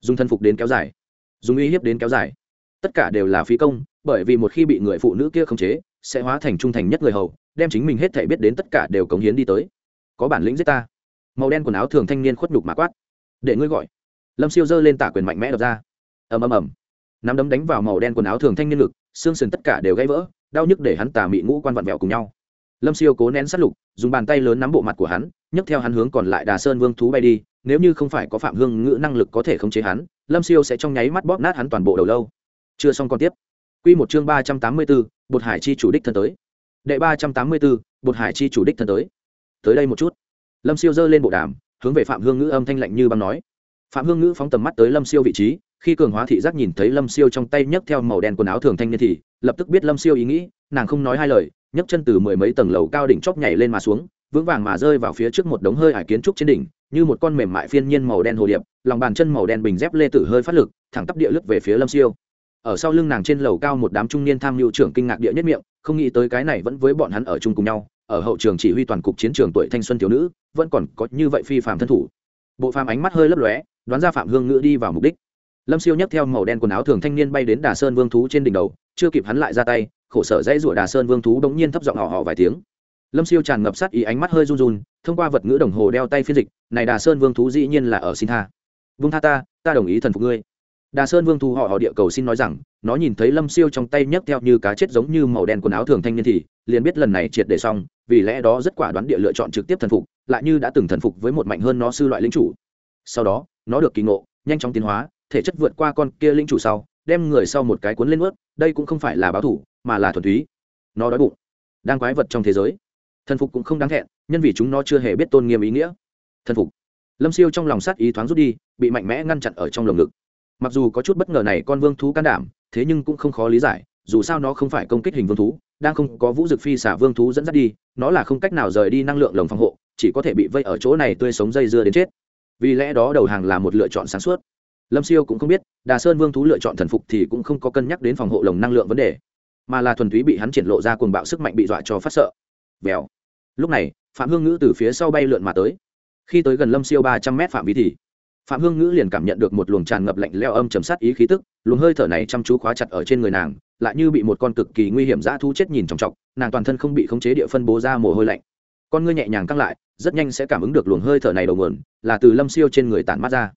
Speaker 1: dùng thân phục đến kéo dài, dùng uy hiếp đến kéo dài. Tất cả đều là phí công, bởi vì một khi bị người phụ nữ kia khống chế, sẽ hóa thành trung thành nhất người hầu đem chính mình hết thể biết đến tất cả đều cống hiến đi tới. Có bản lĩnh giết ta. Màu đen quần áo thường thanh niên khuất nhục mà quát. Để ngươi gọi. Lâm siêu giơ lên tả quyền mạnh mẽ đập ra. Ầm ầm ầm. Nắm đấm đánh vào màu đen quần áo thường thanh niên ngực xương sườn tất cả đều gãy vỡ đau nhức để hắn tà mị ngũ quan vặn vẹo cùng nhau. Lâm siêu cố nén sát lục dùng bàn tay lớn nắm bộ mặt của hắn nhấc theo hắn hướng còn lại đà sơn vương thú bay đi nếu như không phải có phạm hương ngữ năng lực có thể khống chế hắn lâm siêu sẽ trong nháy mắt bóp nát hắn toàn bộ đầu lâu. Chưa xong còn tiếp. Q một chương ba trăm tám mươi bốn, bột hải chi chủ đích thân tới đệ ba trăm tám mươi bốn, bột hải chi chủ đích thân tới. Tới đây một chút. Lâm siêu giơ lên bộ đàm, hướng về phạm hương ngữ âm thanh lạnh như băng nói. Phạm hương ngữ phóng tầm mắt tới lâm siêu vị trí, khi cường hóa thị giác nhìn thấy lâm siêu trong tay nhấc theo màu đen quần áo thường thanh niên thì, lập tức biết lâm siêu ý nghĩ, nàng không nói hai lời, nhấc chân từ mười mấy tầng lầu cao đỉnh chóp nhảy lên mà xuống, vững vàng mà rơi vào phía trước một đống hơi hải kiến trúc trên đỉnh, như một con mềm mại phiên nhiên màu đen hồ điệp, lòng bàn chân màu đen bình dép lê tử hơi phát lực, thẳng tắp địa lướt về phía lâm siêu ở sau lưng nàng trên lầu cao một đám trung niên tham mưu trưởng kinh ngạc địa nhất miệng, không nghĩ tới cái này vẫn với bọn hắn ở chung cùng nhau, ở hậu trường chỉ huy toàn cục chiến trường tuổi thanh xuân thiếu nữ, vẫn còn có như vậy phi phạm thân thủ. Bộ phàm ánh mắt hơi lấp lóe, đoán ra phạm hương ngữ đi vào mục đích. Lâm siêu nhấc theo màu đen quần áo thường thanh niên bay đến đà sơn vương thú trên đỉnh đầu, chưa kịp hắn lại ra tay, khổ sở dãy rủa đà sơn vương thú đống nhiên thấp giọng họ họ vài tiếng. Lâm siêu tràn ngập sát ý ánh mắt hơi run run, thông qua vật ngữ đồng hồ đeo tay phiên dịch, này đà sơn vương thú dĩ nhiên là ở xin tha. Vung tha ta ta đồng ý thần phục ngươi đà sơn vương thu họ họ địa cầu xin nói rằng, nó nhìn thấy lâm siêu trong tay nhấc theo như cá chết giống như màu đen quần áo thường thanh niên thì, liền biết lần này triệt để xong, vì lẽ đó rất quả đoán địa lựa chọn trực tiếp thần phục, lại như đã từng thần phục với một mạnh hơn nó sư loại lính chủ. Sau đó, nó được kỳ ngộ, nhanh chóng tiến hóa, thể chất vượt qua con kia linh chủ sau, đem người sau một cái cuốn lên ướt đây cũng không phải là báo thủ, mà là thuần túy. Nó đói bụng, đang quái vật trong thế giới. Thần phục cũng không đáng thẹn, nhân vì chúng nó chưa hề biết tôn nghiêm ý nghĩa. Thần phục. Lâm siêu trong lòng sát ý thoáng rút đi, bị mạnh mẽ ngăn chặn ở trong lồng ngực mặc dù có chút bất ngờ này con vương thú can đảm, thế nhưng cũng không khó lý giải, dù sao nó không phải công kích hình vương thú, đang không có vũ dực phi xả vương thú dẫn dắt đi, nó là không cách nào rời đi năng lượng lồng phòng hộ, chỉ có thể bị vây ở chỗ này tươi sống dây dưa đến chết. Vì lẽ đó đầu hàng là một lựa chọn sáng suốt. Lâm siêu cũng không biết, đà sơn vương thú lựa chọn thần phục thì cũng không có cân nhắc đến phòng hộ lồng năng lượng vấn đề, mà là thuần túy bị hắn triển lộ ra cuồng bạo sức mạnh bị dọa cho phát sợ. Vèo. Lúc này, phạm hương ngữ từ phía sau bay lượn mà tới. Khi tới gần lâm siêu ba trăm mét phạm vi thì phạm hương ngữ liền cảm nhận được một luồng tràn ngập lạnh leo âm chầm sát ý khí tức, luồng hơi thở này chăm chú khóa chặt ở trên người nàng, lại như bị một con cực kỳ nguy hiểm dã thu chết nhìn trọng trọng nàng toàn thân không bị khống chế địa phân bố ra mồ hôi lạnh. Con ngươi nhẹ nhàng căng lại, rất nhanh sẽ cảm ứng được luồng hơi thở này đầu nguồn, là từ lâm siêu trên người tản mát ra.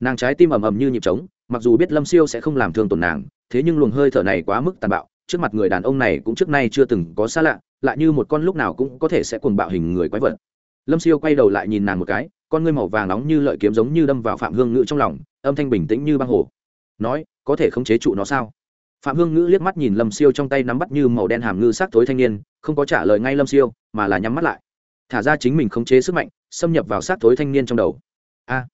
Speaker 1: Nàng trái tim ầm ầm như nhịp trống, mặc dù biết lâm siêu sẽ không làm thương tổn nàng, thế nhưng luồng hơi thở này quá mức tàn bạo, trước mặt người đàn ông này cũng trước nay chưa từng có xa lạ, lại như một con lúc nào cũng có thể sẽ cuồng bạo hình người quái vật. Lâm siêu quay đầu lại nhìn nàng một cái con ngươi màu vàng nóng như lợi kiếm giống như đâm vào phạm hương ngữ trong lòng, âm thanh bình tĩnh như băng hồ. Nói, có thể khống chế trụ nó sao? Phạm hương ngữ liếc mắt nhìn lâm siêu trong tay nắm bắt như màu đen hàm ngư sát tối thanh niên, không có trả lời ngay lâm siêu, mà là nhắm mắt lại. Thả ra chính mình khống chế sức mạnh, xâm nhập vào sát thối thanh niên trong đầu. A!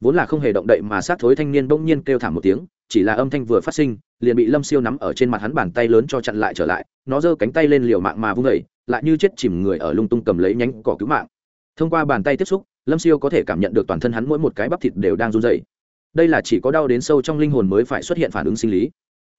Speaker 1: Vốn là không hề động đậy mà sát thối thanh niên bỗng nhiên kêu thảm một tiếng, chỉ là âm thanh vừa phát sinh, liền bị lâm siêu nắm ở trên mặt hắn bàn tay lớn cho chặn lại trở lại, nó giơ cánh tay lên liều mạng mà vung vẩy lại như chết chìm người ở lung tung cầm lấy nhánh cỏ cứu mạng. Thông qua bàn tay tiếp xúc lâm siêu có thể cảm nhận được toàn thân hắn mỗi một cái bắp thịt đều đang run dày đây là chỉ có đau đến sâu trong linh hồn mới phải xuất hiện phản ứng sinh lý.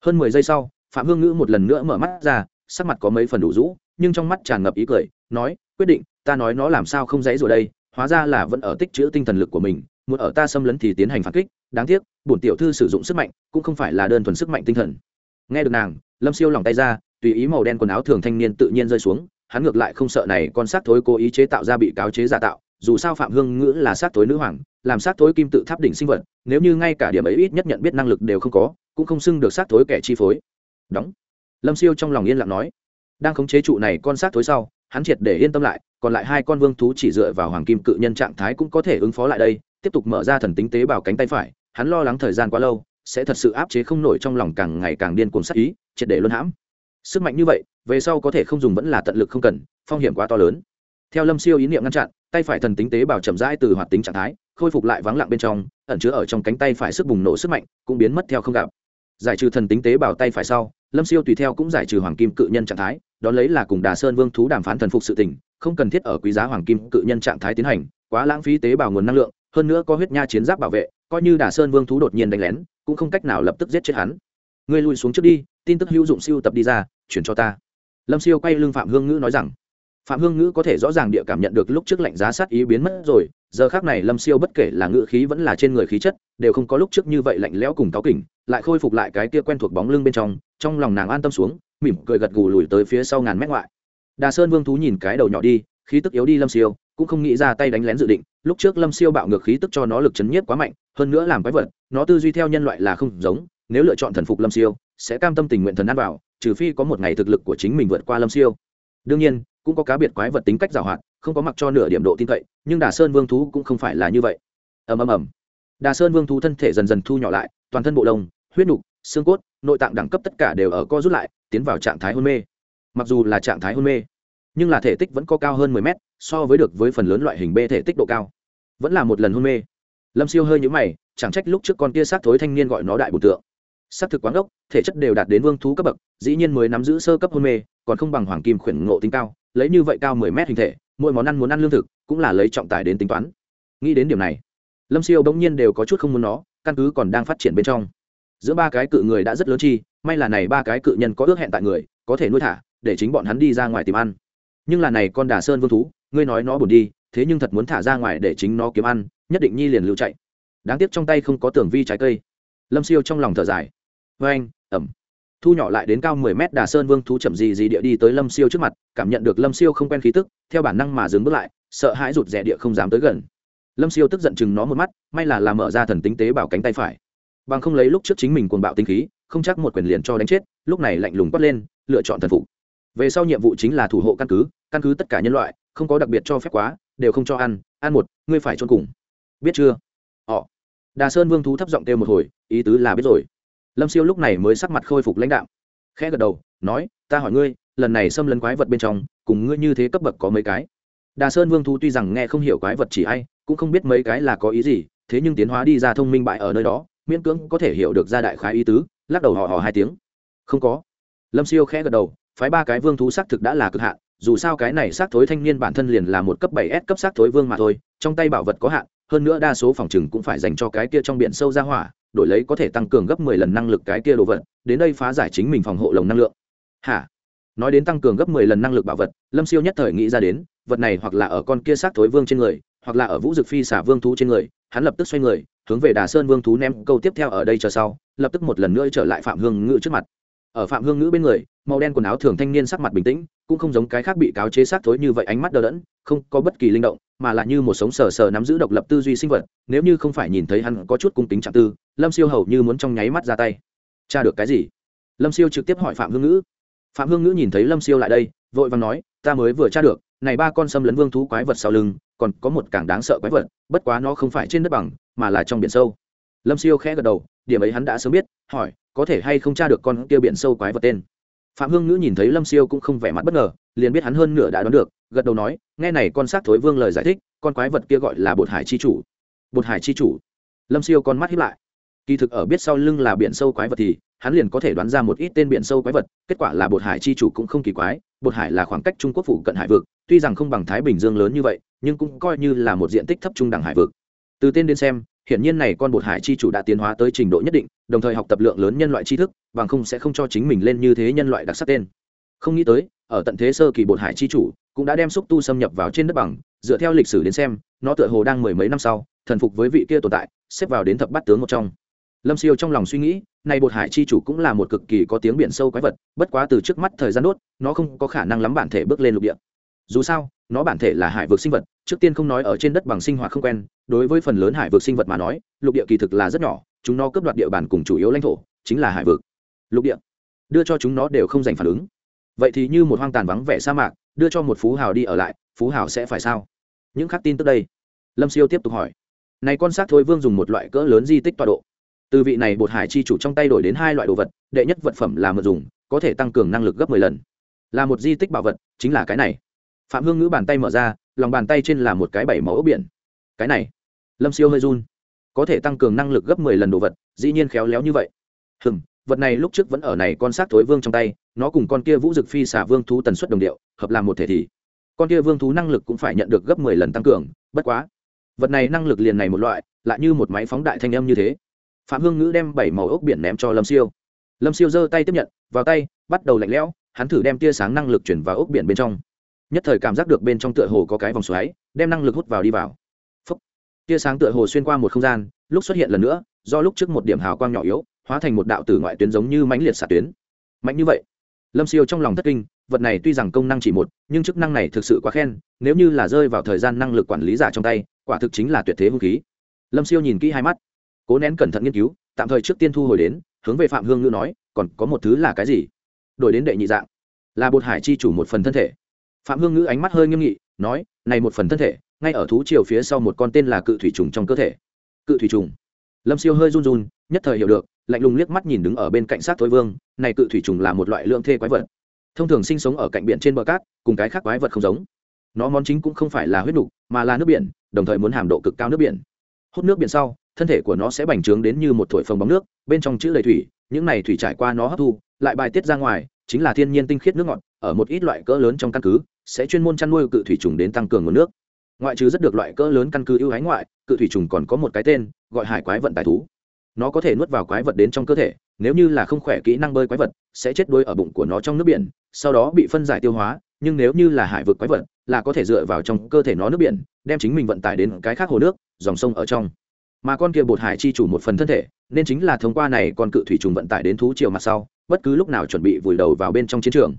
Speaker 1: Hơn mười giây sau, phạm hương ngữ một lần nữa mở mắt ra, sắc mặt có mấy phần đủ rũ, nhưng trong mắt tràn ngập ý cười, nói, quyết định, ta nói nó làm sao không dãy rồi đây, hóa ra là vẫn ở tích chữ tinh thần lực của mình, muốn ở ta xâm lấn thì tiến hành phản kích, đáng tiếc, bổn tiểu thư sử dụng sức mạnh, cũng không phải là đơn thuần sức mạnh tinh thần. Nghe được nàng, lâm siêu lòng tay ra, tùy ý màu đen quần áo thường thanh niên tự nhiên rơi xuống, hắn ngược lại không sợ này con xác thối cố ý chế tạo ra bị cáo chế giả tạo dù sao phạm hương ngữ là sát thối nữ hoàng, làm sát thối kim tự tháp đỉnh sinh vật, nếu như ngay cả điểm ấy ít nhất nhận biết năng lực đều không có, cũng không xưng được sát thối kẻ chi phối. Đóng. Lâm siêu trong lòng yên lặng nói. Đang khống chế trụ này con sát thối sau, hắn triệt để yên tâm lại, còn lại hai con vương thú chỉ dựa vào hoàng kim cự nhân trạng thái cũng có thể ứng phó lại đây, tiếp tục mở ra thần tính tế bào cánh tay phải, hắn lo lắng thời gian quá lâu, sẽ thật sự áp chế không nổi trong lòng càng ngày càng điên cuồng sát ý, triệt để luân hãm. Sức mạnh như vậy, về sau có thể không dùng vẫn là tận lực không cần, phong hiểm quá to lớn theo lâm siêu ý niệm ngăn chặn, tay phải thần tính tế bào chậm rãi từ hoạt tính trạng thái, khôi phục lại vắng lặng bên trong, ẩn chứa ở trong cánh tay phải sức bùng nổ sức mạnh, cũng biến mất theo không gặp. Giải trừ thần tính tế bào tay phải sau, lâm siêu tùy theo cũng giải trừ hoàng kim cự nhân trạng thái, đó lấy là cùng đà sơn vương thú đàm phán thần phục sự tỉnh không cần thiết ở quý giá hoàng kim cự nhân trạng thái tiến hành, quá lãng phí tế bào nguồn năng lượng, hơn nữa có huyết nha chiến giáp bảo vệ, coi như đà sơn vương thú đột nhiên đánh lén, cũng không cách nào lập tức giết chết hắn. Ngươi lui xuống trước đi, tin tức hữu dụng siêu tập đi ra, chuyển cho ta. Lâm siêu quay lưng phạm hương ngữ nói rằng phạm hương ngữ có thể rõ ràng địa cảm nhận được lúc trước lạnh giá sát ý biến mất rồi, giờ khác này lâm siêu bất kể là ngữ khí vẫn là trên người khí chất, đều không có lúc trước như vậy lạnh lẽo cùng táo kỉnh, lại khôi phục lại cái kia quen thuộc bóng lưng bên trong trong lòng nàng an tâm xuống, mỉm cười gật gù lùi tới phía sau ngàn mét ngoại. Đà sơn vương thú nhìn cái đầu nhỏ đi, khí tức yếu đi lâm siêu, cũng không nghĩ ra tay đánh lén dự định, lúc trước lâm siêu bạo ngược khí tức cho nó lực chấn nhiếp quá mạnh, hơn nữa làm quái vật, nó tư duy theo nhân loại là không giống, nếu lựa chọn thần phục lâm siêu, sẽ cam tâm tình nguyện thần ăn vào, trừ phi có một ngày thực lực của chính mình vượt qua lâm siêu. Đương nhiên cũng có cá biệt quái vật tính cách giàu hoạt, không có mặc cho nửa điểm độ tin cậy, nhưng đà sơn vương thú cũng không phải là như vậy. Ầm ầm ầm. Đà sơn vương thú thân thể dần dần thu nhỏ lại, toàn thân bộ lông, huyết nục, xương cốt, nội tạng đẳng cấp tất cả đều ở co rút lại, tiến vào trạng thái hôn mê. Mặc dù là trạng thái hôn mê, nhưng là thể tích vẫn có cao hơn mười mét, so với được với phần lớn loại hình b thể tích độ cao. Vẫn là một lần hôn mê. Lâm siêu hơi nhũ mày, chẳng trách lúc trước con kia xác thối thanh niên gọi nó đại bổ tượng. Xác thực quán đốc, thể chất đều đạt đến vương thú cấp bậc, dĩ nhiên mới nắm giữ sơ cấp hôn mê, còn không bằng hoàng kim khuyển ngộ tính cao lấy như vậy cao mười mét hình thể, mỗi món ăn muốn ăn lương thực, cũng là lấy trọng tải đến tính toán. Nghĩ đến điểm này, lâm siêu bỗng nhiên đều có chút không muốn nó, căn cứ còn đang phát triển bên trong. Giữa ba cái cự người đã rất lớn chi, may là này ba cái cự nhân có ước hẹn tại người, có thể nuôi thả, để chính bọn hắn đi ra ngoài tìm ăn. Nhưng là này con đà sơn vương thú, ngươi nói nó buồn đi, thế nhưng thật muốn thả ra ngoài để chính nó kiếm ăn, nhất định nhi liền lưu chạy. Đáng tiếc trong tay không có tưởng vi trái cây. Lâm siêu trong lòng thở dài. Vê anh ẩm thu nhỏ lại đến cao mười mét đà sơn vương thú chậm gì gì địa đi tới lâm siêu trước mặt, cảm nhận được lâm siêu không quen khí tức, theo bản năng mà dừng bước lại, sợ hãi rụt rè địa không dám tới gần. Lâm siêu tức giận chừng nó một mắt, may là làm mở ra thần tính tế bảo cánh tay phải. Bằng không lấy lúc trước chính mình cuồng bạo tinh khí, không chắc một quyền liền cho đánh chết, lúc này lạnh lùng quát lên, lựa chọn thần phục về sau nhiệm vụ chính là thủ hộ căn cứ căn cứ tất cả nhân loại, không có đặc biệt cho phép quá, đều không cho ăn ăn một, ngươi phải chôn cùng. Biết chưa? Họ. Đà sơn vương thú thấp giọng kêu một hồi, ý tứ là biết rồi lâm siêu lúc này mới sắc mặt khôi phục lãnh đạo khẽ gật đầu, nói, ta hỏi ngươi, lần này xâm lấn quái vật bên trong, cùng ngươi như thế cấp bậc có mấy cái? Đà sơn vương thú tuy rằng nghe không hiểu quái vật chỉ ai, cũng không biết mấy cái là có ý gì, thế nhưng tiến hóa đi ra thông minh bại ở nơi đó, miễn cưỡng có thể hiểu được ra đại khái ý tứ, lắc đầu họ họ hai tiếng. Không có. Lâm siêu khẽ gật đầu, phái ba cái vương thú xác thực đã là cực hạn, dù sao cái này xác thối thanh niên bản thân liền là một cấp bảy s cấp xác thối vương mà thôi, trong tay bảo vật có hạn, hơn nữa đa số phòng chừng cũng phải dành cho cái kia trong biển sâu ra hỏa đổi lấy có thể tăng cường gấp mười lần năng lực cái kia đồ vật, đến đây phá giải chính mình phòng hộ lồng năng lượng. Hả? Nói đến tăng cường gấp mười lần năng lực bảo vật, lâm siêu nhất thời nghĩ ra đến, vật này hoặc là ở con kia xác thối vương trên người, hoặc là ở vũ dực phi xả vương thú trên người, hắn lập tức xoay người, hướng về đà sơn vương thú ném câu tiếp theo ở đây chờ sau, lập tức một lần nữa trở lại phạm hương ngự trước mặt ở phạm hương ngữ bên người, màu đen quần áo thường thanh niên sắc mặt bình tĩnh, cũng không giống cái khác bị cáo chế xác thối như vậy ánh mắt đờ đẫn, không có bất kỳ linh động, mà là như một sống sờ sờ nắm giữ độc lập tư duy sinh vật, nếu như không phải nhìn thấy hắn có chút cung tính trạng tư, lâm siêu hầu như muốn trong nháy mắt ra tay. Tra được cái gì? Lâm siêu trực tiếp hỏi phạm hương ngữ. Phạm hương ngữ nhìn thấy lâm siêu lại đây, vội vàng nói, ta mới vừa tra được, này ba con xâm lấn vương thú quái vật sau lưng, còn có một cảng đáng sợ quái vật, bất quá nó không phải trên đất bằng, mà là trong biển sâu lâm siêu khẽ gật đầu, điểm ấy hắn đã sớm biết, hỏi, có thể hay không tra được con kia biển sâu quái vật tên? Phạm hương ngữ nhìn thấy lâm siêu cũng không vẻ mặt bất ngờ, liền biết hắn hơn nửa đã đoán được, gật đầu nói, nghe này con xác thối vương lời giải thích, con quái vật kia gọi là bột hải chi chủ. Bột hải chi chủ. Lâm siêu con mắt hiếp lại. Kỳ thực ở biết sau lưng là biển sâu quái vật thì, hắn liền có thể đoán ra một ít tên biển sâu quái vật, kết quả là bột hải chi chủ cũng không kỳ quái, bột hải là khoảng cách trung quốc phủ cận hải vực, tuy rằng không bằng thái bình dương lớn như vậy, nhưng cũng coi như là một diện tích thấp trung đẳng hải vực. Từ tên đến xem hiển nhiên này con bột hải chi chủ đã tiến hóa tới trình độ nhất định, đồng thời học tập lượng lớn nhân loại tri thức, bằng không sẽ không cho chính mình lên như thế nhân loại đặc sắc tên. Không nghĩ tới, ở tận thế sơ kỳ bột hải chi chủ cũng đã đem xúc tu xâm nhập vào trên đất bằng, dựa theo lịch sử đến xem, nó tựa hồ đang mười mấy năm sau, thần phục với vị kia tồn tại, xếp vào đến thập bát tướng một trong. Lâm siêu trong lòng suy nghĩ, này bột hải chi chủ cũng là một cực kỳ có tiếng biển sâu quái vật, bất quá từ trước mắt thời gian đốt, nó không có khả năng lắm bản thể bước lên lục địa. Dù sao, nó bản thể là hải vực sinh vật trước tiên không nói ở trên đất bằng sinh hoạt không quen, đối với phần lớn hải vực sinh vật mà nói, lục địa kỳ thực là rất nhỏ, chúng nó cướp đoạt địa bàn cùng chủ yếu lãnh thổ, chính là hải vực. Lục địa, đưa cho chúng nó đều không dành phản ứng. Vậy thì như một hoang tàn vắng vẻ sa mạc, đưa cho một phú hào đi ở lại, phú hào sẽ phải sao? Những khác tin tức đây. Lâm siêu tiếp tục hỏi. Này con xác thôi vương dùng một loại cỡ lớn di tích tọa độ. Từ vị này bột hải chi chủ trong tay đổi đến hai loại đồ vật, đệ nhất vật phẩm là mượn dùng, có thể tăng cường năng lực gấp mười lần. Là một di tích bảo vật, chính là cái này. Phạm hương ngữ bàn tay mở ra lòng bàn tay trên là một cái bảy màu ốc biển. Cái này, lâm siêu hơi run. Có thể tăng cường năng lực gấp mười lần đồ vật, dĩ nhiên khéo léo như vậy. Hừm, vật này lúc trước vẫn ở này con xác thối vương trong tay, nó cùng con kia vũ dực phi xả vương thú tần suất đồng điệu, hợp làm một thể thì. Con kia vương thú năng lực cũng phải nhận được gấp mười lần tăng cường, bất quá. Vật này năng lực liền này một loại, lại như một máy phóng đại thanh âm như thế. Phạm hương ngữ đem bảy màu ốc biển ném cho lâm siêu. Lâm siêu giơ tay tiếp nhận, vào tay, bắt đầu lạnh lẽo, hắn thử đem tia sáng năng lực chuyển vào ốc biển bên trong nhất thời cảm giác được bên trong tựa hồ có cái vòng xoáy, đem năng lực hút vào đi vào. Phúc. tia sáng tựa hồ xuyên qua một không gian, lúc xuất hiện lần nữa, do lúc trước một điểm hào quang nhỏ yếu, hóa thành một đạo tử ngoại tuyến giống như mãnh liệt xạ tuyến. Mạnh như vậy. Lâm siêu trong lòng thất kinh, vật này tuy rằng công năng chỉ một, nhưng chức năng này thực sự quá khen, nếu như là rơi vào thời gian năng lực quản lý giả trong tay, quả thực chính là tuyệt thế hung khí. Lâm siêu nhìn kỹ hai mắt, cố nén cẩn thận nghiên cứu, tạm thời trước tiên thu hồi đến, hướng về phạm hương ngữ nói, còn có một thứ là cái gì? Đổi đến đệ nhị dạng, là bột hải chi chủ một phần thân thể phạm hương ngữ ánh mắt hơi nghiêm nghị, nói, này một phần thân thể, ngay ở thú triều phía sau một con tên là cự thủy trùng trong cơ thể. Cự thủy trùng. Lâm siêu hơi run run, nhất thời hiểu được, lạnh lùng liếc mắt nhìn đứng ở bên cạnh sát thối vương, này cự thủy trùng là một loại lượng thê quái vật. Thông thường sinh sống ở cạnh biển trên bờ cát, cùng cái khác quái vật không giống. Nó món chính cũng không phải là huyết đục mà là nước biển, đồng thời muốn hàm độ cực cao nước biển. Hút nước biển sau, thân thể của nó sẽ bành trướng đến như một thổi phồng bóng nước, bên trong chữ đầy thủy, những này thủy trải qua nó hấp thu, lại bài tiết ra ngoài, chính là thiên nhiên tinh khiết nước ngọt, ở một ít loại cỡ lớn trong căn cứ sẽ chuyên môn chăn nuôi cự thủy trùng đến tăng cường nguồn nước. Ngoại trừ rất được loại cỡ lớn căn cứ ưu hái ngoại, cự thủy trùng còn có một cái tên, gọi hải quái vận tài thú. Nó có thể nuốt vào quái vật đến trong cơ thể, nếu như là không khỏe kỹ năng bơi quái vật, sẽ chết đuối ở bụng của nó trong nước biển, sau đó bị phân giải tiêu hóa, nhưng nếu như là hải vực quái vật, là có thể dựa vào trong cơ thể nó nước biển, đem chính mình vận tải đến cái khác hồ nước, dòng sông ở trong. Mà con kia bột hải chi chủ một phần thân thể, nên chính là thông qua này con cự thủy trùng vận tải đến thú triều mặt sau, bất cứ lúc nào chuẩn bị vùi đầu vào bên trong chiến trường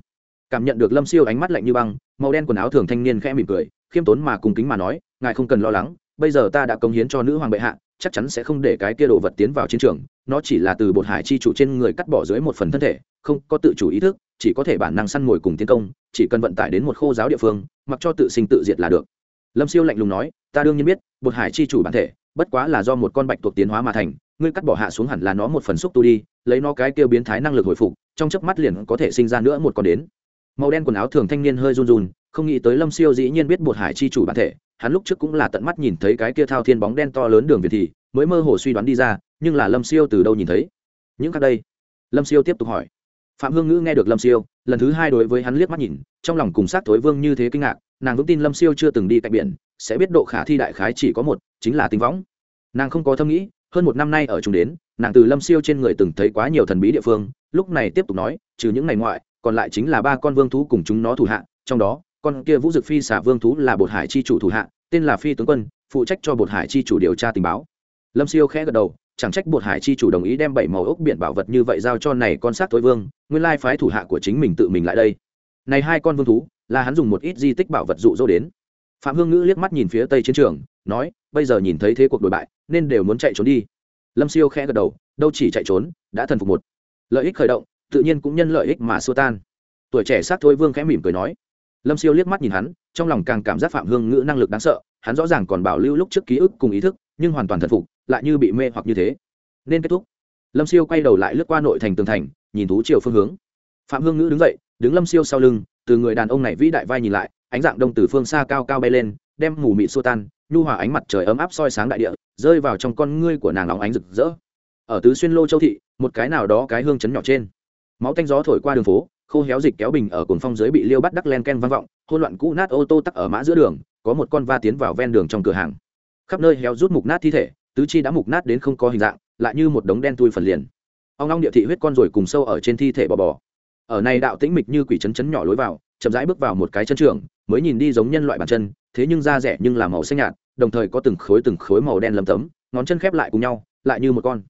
Speaker 1: cảm nhận được lâm siêu ánh mắt lạnh như băng màu đen quần áo thường thanh niên khẽ mỉm cười khiêm tốn mà cùng kính mà nói ngài không cần lo lắng bây giờ ta đã công hiến cho nữ hoàng bệ hạ chắc chắn sẽ không để cái kia đồ vật tiến vào chiến trường nó chỉ là từ bột hải chi chủ trên người cắt bỏ dưới một phần thân thể không có tự chủ ý thức chỉ có thể bản năng săn mồi cùng tiến công chỉ cần vận tải đến một khô giáo địa phương mặc cho tự sinh tự diệt là được lâm siêu lạnh lùng nói ta đương nhiên biết bột hải chi chủ bản thể bất quá là do một con bạch tuộc tiến hóa mà thành ngươi cắt bỏ hạ xuống hẳn là nó một phần xúc tu đi lấy nó cái kêu biến thái năng lực hồi phục trong chớp mắt liền có thể sinh ra nữa một con đến màu đen quần áo thường thanh niên hơi run run, không nghĩ tới lâm siêu dĩ nhiên biết bột hải chi chủ bản thể, hắn lúc trước cũng là tận mắt nhìn thấy cái kia thao thiên bóng đen to lớn đường việt thì, mới mơ hồ suy đoán đi ra, nhưng là lâm siêu từ đâu nhìn thấy? Những khác đây. Lâm siêu tiếp tục hỏi. Phạm hương ngữ nghe được lâm siêu, lần thứ hai đối với hắn liếc mắt nhìn, trong lòng cùng sát thối vương như thế kinh ngạc, nàng vững tin lâm siêu chưa từng đi cạnh biển, sẽ biết độ khả thi đại khái chỉ có một, chính là tinh võng. Nàng không có thâm nghĩ, hơn một năm nay ở chúng đến, nàng từ lâm siêu trên người từng thấy quá nhiều thần bí địa phương, lúc này tiếp tục nói, trừ những ngày ngoại còn lại chính là ba con vương thú cùng chúng nó thủ hạ, trong đó, con kia vũ dực phi xả vương thú là bột hải chi chủ thủ hạ, tên là phi tướng quân, phụ trách cho bột hải chi chủ điều tra tình báo. Lâm siêu khẽ gật đầu, chẳng trách bột hải chi chủ đồng ý đem bảy màu ốc biển bảo vật như vậy giao cho này con sát tối vương, nguyên lai phái thủ hạ của chính mình tự mình lại đây. Này hai con vương thú, là hắn dùng một ít di tích bảo vật dụ dỗ đến. Phạm hương ngữ liếc mắt nhìn phía tây chiến trường, nói, bây giờ nhìn thấy thế cuộc đổi bại, nên đều muốn chạy trốn đi. Lâm siêu khẽ gật đầu, đâu chỉ chạy trốn, đã thần phục một. Lợi ích khởi động tự nhiên cũng nhân lợi ích mà xua tan. Tuổi trẻ sát thôi vương khẽ mỉm cười nói. Lâm siêu liếc mắt nhìn hắn, trong lòng càng cảm giác phạm hương ngữ năng lực đáng sợ, hắn rõ ràng còn bảo lưu lúc trước ký ức cùng ý thức, nhưng hoàn toàn thần phục, lại như bị mê hoặc như thế. Nên kết thúc. Lâm siêu quay đầu lại lướt qua nội thành tường thành, nhìn thú chiều phương hướng. Phạm hương ngữ đứng dậy, đứng lâm siêu sau lưng, từ người đàn ông này vĩ đại vai nhìn lại, ánh dạng đông từ phương xa cao cao bay lên, đem mù mị xua tan, nhu hòa ánh mặt trời ấm áp soi sáng đại địa, rơi vào trong con ngươi của nàng óng ánh rực rỡ. Ở tứ xuyên lô châu thị, một cái nào đó cái hương chấn nhỏ trên máu tanh gió thổi qua đường phố, khô héo dịch kéo bình ở cồn phong dưới bị liêu bắt đắc len ken vang vọng hôn loạn cũ nát ô tô tắc ở mã giữa đường, có một con va tiến vào ven đường trong cửa hàng. Khắp nơi héo rút mục nát thi thể, tứ chi đã mục nát đến không có hình dạng, lại như một đống đen tui phần liền. Ông long địa thị huyết con rồi cùng sâu ở trên thi thể bò bò. Ở này đạo tĩnh mịch như quỷ chấn chấn nhỏ lối vào, chậm rãi bước vào một cái chân trường, mới nhìn đi giống nhân loại bàn chân, thế nhưng da rẻ nhưng là màu xanh nhạt, đồng thời có từng khối từng khối màu đen lấm tấm, ngón chân khép lại cùng nhau, lại như một con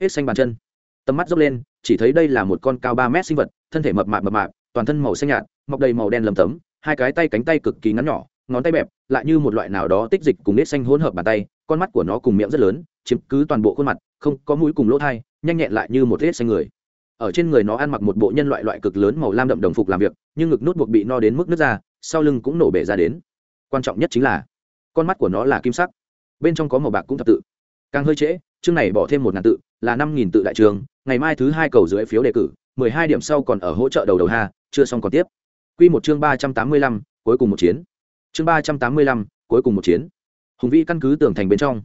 Speaker 1: hết xanh bàn chân tầm mắt dốc lên, chỉ thấy đây là một con cao ba mét sinh vật, thân thể mập mạp mập mạp, toàn thân màu xanh nhạt, mọc đầy màu đen lầm tấm, hai cái tay cánh tay cực kỳ ngắn nhỏ, ngón tay bẹp, lại như một loại nào đó tích dịch cùng nết xanh hỗn hợp bàn tay, con mắt của nó cùng miệng rất lớn, chiếm cứ toàn bộ khuôn mặt, không có mũi cùng lỗ thai, nhanh nhẹn lại như một nết xanh người. Ở trên người nó ăn mặc một bộ nhân loại loại cực lớn màu lam đậm đồng phục làm việc, nhưng ngực nút buộc bị no đến mức nước ra, sau lưng cũng nổ bể ra đến. Quan trọng nhất chính là, con mắt của nó là kim sắc, bên trong có màu bạc cũng thập tự. Càng hơi trễ chương này bỏ thêm một ngàn tự, là năm nghìn tự đại trường, ngày mai thứ hai cầu dưới phiếu đề cử, mười hai điểm sau còn ở hỗ trợ đầu đầu ha, chưa xong còn tiếp. Q một chương ba trăm tám mươi lăm, cuối cùng một chiến. Chương ba trăm tám mươi lăm, cuối cùng một chiến. Hùng vĩ căn cứ tưởng thành bên trong.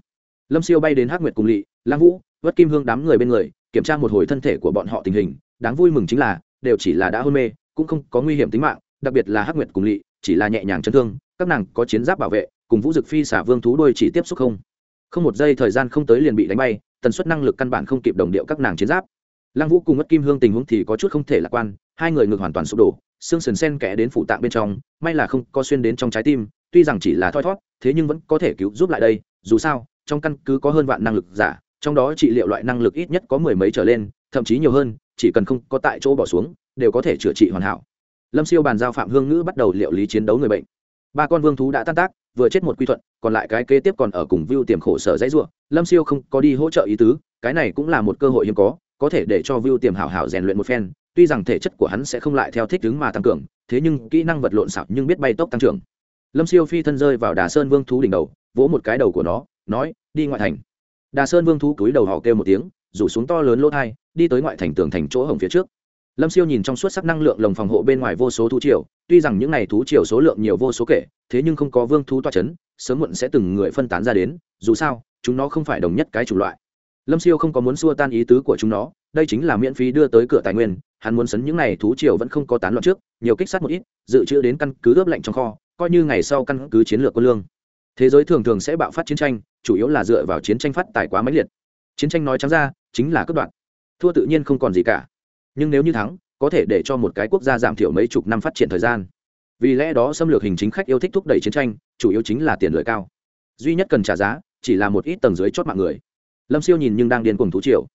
Speaker 1: Lâm siêu bay đến hắc nguyệt cùng lỵ lang vũ, vất kim hương đám người bên người, kiểm tra một hồi thân thể của bọn họ tình hình, đáng vui mừng chính là, đều chỉ là đã hôn mê, cũng không có nguy hiểm tính mạng, đặc biệt là hắc nguyệt cùng lỵ chỉ là nhẹ nhàng chấn thương, các nàng có chiến giáp bảo vệ, cùng vũ dực phi xả vương thú đôi chỉ tiếp xúc không không một giây thời gian không tới liền bị đánh bay, tần suất năng lực căn bản không kịp đồng điệu các nàng chiến giáp. Lăng vũ cùng mất kim hương tình huống thì có chút không thể lạc quan, hai người ngược hoàn toàn sụp đổ, xương sườn sen kẽ đến phụ tạng bên trong, may là không có xuyên đến trong trái tim, tuy rằng chỉ là thoi thót thế nhưng vẫn có thể cứu giúp lại đây, dù sao, trong căn cứ có hơn vạn năng lực giả, trong đó trị liệu loại năng lực ít nhất có mười mấy trở lên, thậm chí nhiều hơn, chỉ cần không có tại chỗ bỏ xuống, đều có thể chữa trị hoàn hảo. Lâm siêu bàn giao phạm hương ngữ bắt đầu liệu lý chiến đấu người bệnh. Ba con vương thú đã tan tác vừa chết một quy thuận, còn lại cái kế tiếp còn ở cùng view tiềm khổ sở dãy ruộng lâm siêu không có đi hỗ trợ ý tứ, cái này cũng là một cơ hội hiếm có có thể để cho view tiềm hảo hảo rèn luyện một phen, tuy rằng thể chất của hắn sẽ không lại theo thích ứng mà tăng cường, thế nhưng kỹ năng vật lộn xảo nhưng biết bay tốc tăng trưởng. Lâm siêu phi thân rơi vào đà sơn vương thú đỉnh đầu, vỗ một cái đầu của nó, nói, đi ngoại thành. Đà sơn vương thú cúi đầu họ kêu một tiếng, rủ xuống to lớn lỗ thai, đi tới ngoại thành tường thành chỗ hồng phía trước lâm siêu nhìn trong suốt sắc năng lượng lồng phòng hộ bên ngoài vô số thú triều, tuy rằng những n à y thú triều số lượng nhiều vô số kể, thế nhưng không có vương thú toa c h ấ n sớm muộn sẽ từng người phân tán ra đến, dù sao, chúng nó không phải đồng nhất cái chủng loại. Lâm siêu không có muốn xua tan ý tứ của chúng nó, đây chính là miễn phí đưa tới cửa tài nguyên, hắn muốn sấn những n à y thú triều vẫn không có tán loạn trước, nhiều kích sát một ít, dự trữ đến căn cứ ướp lạnh trong kho, coi như ngày sau căn cứ chiến lược quân lương. Thế giới thường thường sẽ bạo phát chiến tranh, chủ yếu là dựa vào chiến tranh phát tài quá mãnh liệt. Chiến tranh nói trắng ra, chính là cướp đoạn thua tự nhiên không còn gì cả nhưng nếu như thắng, có thể để cho một cái quốc gia giảm thiểu mấy chục năm phát triển thời gian. Vì lẽ đó xâm lược hình chính khách yêu thích thúc đẩy chiến tranh, chủ yếu chính là tiền lợi cao. Duy nhất cần trả giá, chỉ là một ít tầng dưới chót mạng người. Lâm siêu nhìn nhưng đang điên cùng thú triều.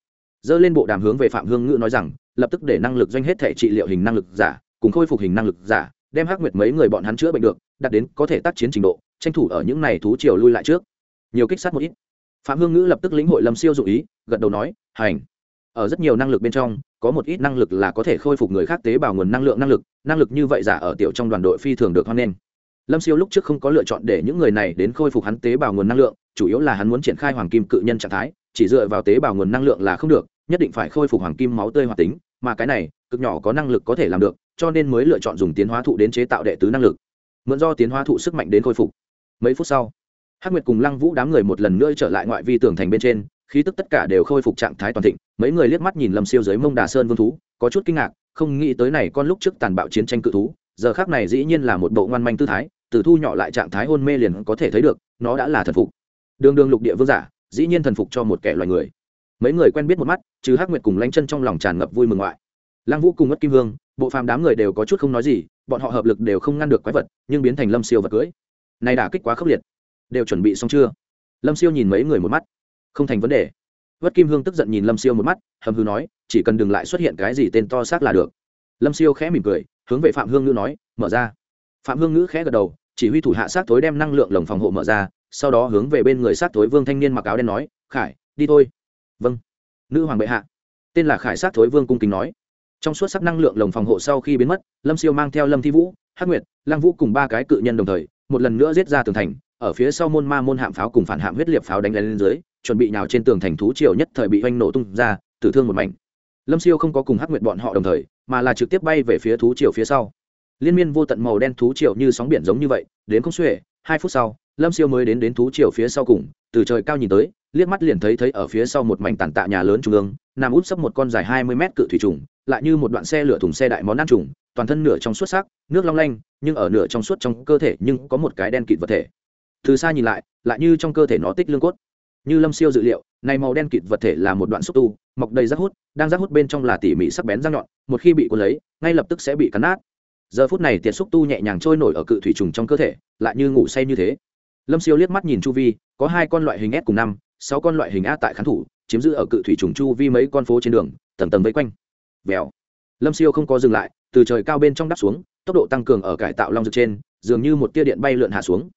Speaker 1: Dơ lên bộ đàm hướng về phạm hương ngữ nói rằng, lập tức để năng lực doanh hết thể trị liệu hình năng lực giả, cùng khôi phục hình năng lực giả, đem hắc nguyệt mấy người bọn hắn chữa bệnh được đặt đến có thể tác chiến trình độ, tranh thủ ở những này thú triều lui lại trước. Nhiều kích sát một ít. Phạm hương ngữ lập tức lĩnh hội lâm siêu dụ ý, gật đầu nói, hành. Ở rất nhiều năng lực bên trong có một ít năng lực là có thể khôi phục người khác tế bào nguồn năng lượng năng lực năng lực như vậy giả ở tiểu trong đoàn đội phi thường được hoan nghênh. Lâm siêu lúc trước không có lựa chọn để những người này đến khôi phục hắn tế bào nguồn năng lượng, chủ yếu là hắn muốn triển khai hoàng kim cự nhân trạng thái, chỉ dựa vào tế bào nguồn năng lượng là không được, nhất định phải khôi phục hoàng kim máu tươi hoạt tính, mà cái này, cực nhỏ có năng lực có thể làm được, cho nên mới lựa chọn dùng tiến hóa thụ đến chế tạo đệ tứ năng lực. Mượn do tiến hóa thụ sức mạnh đến khôi phục. Mấy phút sau, hắc nguyệt cùng lăng vũ đám người một lần nữa trở lại ngoại vi tường thành bên trên khí tức tất cả đều khôi phục trạng thái toàn thịnh, mấy người liếc mắt nhìn lâm siêu dưới mông đà sơn vương thú, có chút kinh ngạc, không nghĩ tới này con lúc trước tàn bạo chiến tranh cự thú, giờ khác này dĩ nhiên là một bộ ngoan manh tư thái, từ thu nhỏ lại trạng thái hôn mê liền có thể thấy được, nó đã là thần phục. Đường đường lục địa vương giả, dĩ nhiên thần phục cho một kẻ loài người. Mấy người quen biết một mắt chứ hắc nguyệt cùng lanh chân trong lòng tràn ngập vui mừng ngoại. Lăng vũ cùng mất kim vương, bộ phàm đám người đều có chút không nói gì, bọn họ hợp lực đều không ngăn được quái vật, nhưng biến thành lâm siêu vật cưới. Này đã kích quá khốc liệt. Đều chuẩn bị xong chưa? Lâm siêu nhìn mấy người một mắt không thành vấn đề. Vất kim hương tức giận nhìn lâm siêu một mắt, hầm hư nói, chỉ cần đừng lại xuất hiện cái gì tên to xác là được. Lâm siêu khẽ mỉm cười, hướng về phạm hương ngữ nói, mở ra. Phạm hương ngữ khẽ gật đầu, chỉ huy thủ hạ sát thối đem năng lượng lồng phòng hộ mở ra, sau đó hướng về bên người sát thối vương thanh niên mặc áo đen nói, khải, đi thôi. Vâng. Nữ hoàng bệ hạ. Tên là khải sát thối vương cung kính nói. Trong suốt sắc năng lượng lồng phòng hộ sau khi biến mất, lâm siêu mang theo lâm thi vũ, hắc nguyệt lang vũ cùng ba cái cự nhân đồng thời, một lần nữa giết ra tường thành ở phía sau môn ma môn hạm pháo cùng phản hạm huyết liệt pháo đánh lên dưới, chuẩn bị nào trên tường thành thú triều nhất thời bị oanh nổ tung ra, tử thương một mảnh. Lâm siêu không có cùng hắc nguyệt bọn họ đồng thời, mà là trực tiếp bay về phía thú triều phía sau. Liên miên vô tận màu đen thú triều như sóng biển giống như vậy, đến không xuể, hai phút sau, lâm siêu mới đến đến thú triều phía sau cùng, từ trời cao nhìn tới, liếc mắt liền thấy thấy ở phía sau một mảnh tàn tạ nhà lớn trung ương, nằm út sấp một con dài hai mươi mét cự thủy trùng, lại như một đoạn xe lửa thùng xe đại món ăn trùng, toàn thân nửa trong suốt sắc, nước long lanh, nhưng ở nửa trong suốt trong cơ thể nhưng có một cái đen kịt vật thể từ xa nhìn lại lại như trong cơ thể nó tích lương cốt. Như lâm siêu dự liệu, này màu đen kịt vật thể là một đoạn xúc tu, mọc đầy rác hút, đang rác hút bên trong là tỉ mỉ sắc bén răng nhọn, một khi bị cuốn lấy, ngay lập tức sẽ bị cắn nát. Giờ phút này tiệt xúc tu nhẹ nhàng trôi nổi ở cự thủy trùng trong cơ thể, lại như ngủ say như thế. Lâm siêu liếc mắt nhìn chu vi, có hai con loại hình s cùng năm, sáu con loại hình a tại khán thủ, chiếm giữ ở cự thủy trùng chu vi mấy con phố trên đường, tầng tầng vây quanh. Vèo. Lâm siêu không có dừng lại, từ trời cao bên trong đắp xuống, tốc độ tăng cường ở cải tạo long dược trên, dường như một tia điện bay lượn hạ xuống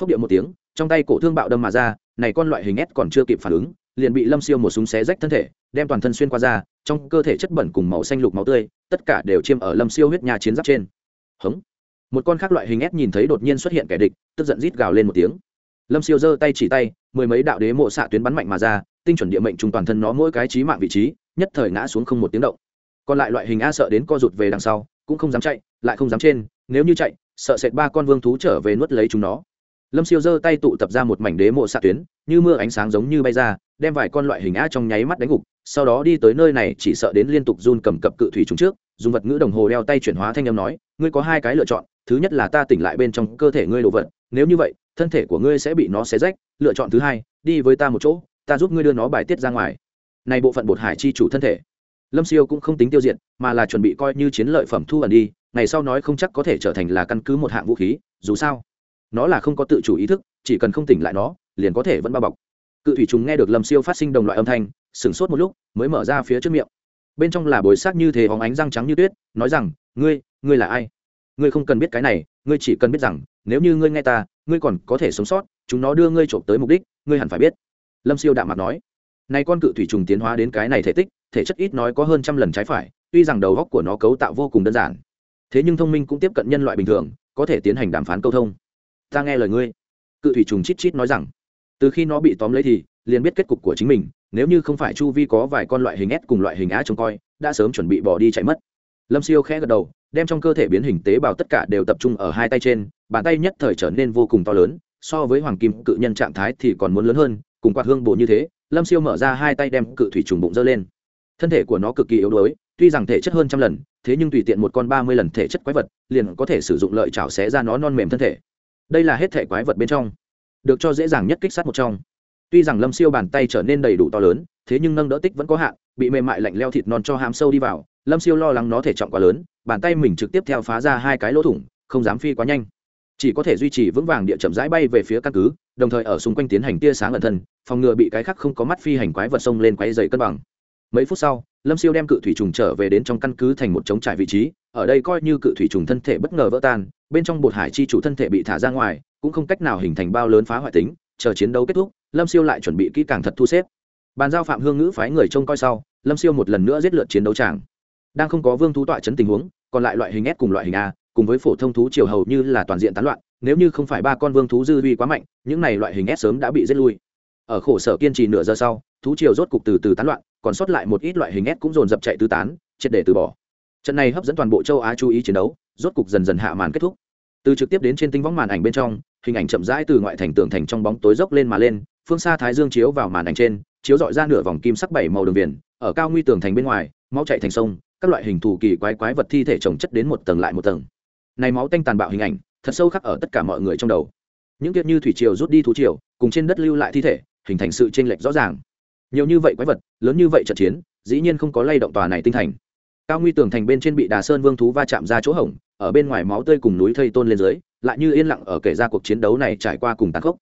Speaker 1: phốc điệu một tiếng, trong tay cổ thương bạo đâm mà ra, này con loại hình s còn chưa kịp phản ứng, liền bị lâm siêu một súng xé rách thân thể, đem toàn thân xuyên qua ra, trong cơ thể chất bẩn cùng màu xanh lục máu tươi, tất cả đều chiêm ở lâm siêu huyết nhà chiến giáp trên. Hống. Một con khác loại hình s nhìn thấy đột nhiên xuất hiện kẻ địch, tức giận rít gào lên một tiếng. Lâm siêu giơ tay chỉ tay, mười mấy đạo đế mộ xạ tuyến bắn mạnh mà ra, tinh chuẩn địa mệnh trùng toàn thân nó mỗi cái trí mạng vị trí, nhất thời ngã xuống không một tiếng động. Còn lại loại hình a sợ đến co rụt về đằng sau, cũng không dám chạy, lại không dám trên, nếu như chạy, sợ sệt ba con vương thú trở về nuốt lấy chúng nó lâm siêu giơ tay tụ tập ra một mảnh đế mộ xạ tuyến, như mưa ánh sáng giống như bay ra, đem vài con loại hình á trong nháy mắt đánh gục, sau đó đi tới nơi này chỉ sợ đến liên tục run cầm cập cự thủy chúng trước, dùng vật ngữ đồng hồ đeo tay chuyển hóa thanh âm nói, ngươi có hai cái lựa chọn, thứ nhất là ta tỉnh lại bên trong cơ thể ngươi đồ vật, nếu như vậy, thân thể của ngươi sẽ bị nó xé rách, lựa chọn thứ hai, đi với ta một chỗ, ta giúp ngươi đưa nó bài tiết ra ngoài. Này bộ phận bột hải chi chủ thân thể. Lâm siêu cũng không tính tiêu diệt, mà là chuẩn bị coi như chiến lợi phẩm thu ẩn đi, ngày sau nói không chắc có thể trở thành là căn cứ một hạng vũ khí, dù sao nó là không có tự chủ ý thức, chỉ cần không tỉnh lại nó, liền có thể vẫn bao bọc. Cự thủy trùng nghe được lâm siêu phát sinh đồng loại âm thanh, sửng sốt một lúc, mới mở ra phía trước miệng. Bên trong là bồi xác như thế, hóng ánh răng trắng như tuyết, nói rằng, ngươi ngươi là ai? Ngươi không cần biết cái này, ngươi chỉ cần biết rằng, nếu như ngươi nghe ta, ngươi còn có thể sống sót, chúng nó đưa ngươi trộm tới mục đích, ngươi hẳn phải biết. Lâm siêu đạm mặt nói. Nay con cự thủy trùng tiến hóa đến cái này thể tích, thể chất ít nói có hơn trăm lần trái phải, tuy rằng đầu góc của nó cấu tạo vô cùng đơn giản. Thế nhưng thông minh cũng tiếp cận nhân loại bình thường, có thể tiến hành đàm phán câu thông ta nghe lời ngươi. Cự thủy trùng chít chít nói rằng, từ khi nó bị tóm lấy thì, liền biết kết cục của chính mình, nếu như không phải chu vi có vài con loại hình s cùng loại hình á trông coi, đã sớm chuẩn bị bỏ đi chạy mất. Lâm siêu khẽ gật đầu, đem trong cơ thể biến hình tế bào tất cả đều tập trung ở hai tay trên, bàn tay nhất thời trở nên vô cùng to lớn, so với hoàng kim cự nhân trạng thái thì còn muốn lớn hơn, cùng quạt hương bộ như thế, lâm siêu mở ra hai tay đem cự thủy trùng bụng dơ lên. Thân thể của nó cực kỳ yếu đuối, tuy rằng thể chất hơn trăm lần, thế nhưng tùy tiện một con ba mươi lần thể chất quái vật, liền có thể sử dụng lợi chảo xé ra nó non mềm thân thể đây là hết thể quái vật bên trong, được cho dễ dàng nhất kích sát một trong. Tuy rằng lâm siêu bàn tay trở nên đầy đủ to lớn, thế nhưng nâng đỡ tích vẫn có hạn, bị mềm mại lạnh leo thịt non cho hám sâu đi vào, lâm siêu lo lắng nó thể trọng quá lớn, bàn tay mình trực tiếp theo phá ra hai cái lỗ thủng, không dám phi quá nhanh. Chỉ có thể duy trì vững vàng địa chậm rãi bay về phía căn cứ, đồng thời ở xung quanh tiến hành tia sáng ẩn thân, phòng ngừa bị cái khác không có mắt phi hành quái vật sông lên quay dày cân bằng mấy phút sau, lâm siêu đem cự thủy trùng trở về đến trong căn cứ thành một trống trải vị trí, ở đây coi như cự thủy trùng thân thể bất ngờ vỡ tan, bên trong bột hải chi chủ thân thể bị thả ra ngoài, cũng không cách nào hình thành bao lớn phá hoại tính, chờ chiến đấu kết thúc, lâm siêu lại chuẩn bị kỹ càng thật thu xếp. Bàn giao phạm hương ngữ phái người trông coi sau, lâm siêu một lần nữa giết lượt chiến đấu tràng. Đang không có vương thú tọa chấn tình huống, còn lại loại hình s cùng loại hình a, cùng với phổ thông thú chiều hầu như là toàn diện tán loạn, nếu như không phải ba con vương thú dư vi quá mạnh, những này loại hình s sớm đã bị giết lui ở khổ sở kiên trì nửa giờ sau, thú triều rốt cục từ từ tán loạn, còn sót lại một ít loại hình ép cũng dồn dập chạy tứ tán, triệt để từ bỏ. Trận này hấp dẫn toàn bộ châu á chú ý chiến đấu, rốt cục dần dần hạ màn kết thúc. Từ trực tiếp đến trên tinh võng màn ảnh bên trong, hình ảnh chậm rãi từ ngoại thành tường thành trong bóng tối dốc lên mà lên, phương xa thái dương chiếu vào màn ảnh trên, chiếu dọi ra nửa vòng kim sắc bảy màu đường viền, ở cao nguy tường thành bên ngoài, máu chạy thành sông, các loại hình thù kỳ quái quái vật thi thể trồng chất đến một tầng lại một tầng. Này máu tanh tàn bạo hình ảnh, thật sâu khắc ở tất cả mọi người trong đầu. Những kiệt như thủy triều rút đi thú triều, cùng trên đất lưu lại thi thể hình thành sự chênh lệch rõ ràng. Nhiều như vậy quái vật, lớn như vậy trận chiến, dĩ nhiên không có lay động tòa này tinh thành. Cao nguy tường thành bên trên bị đà sơn vương thú va chạm ra chỗ hổng, ở bên ngoài máu tươi cùng núi thây tôn lên dưới, lại như yên lặng ở kể ra cuộc chiến đấu này trải qua cùng tàn khốc.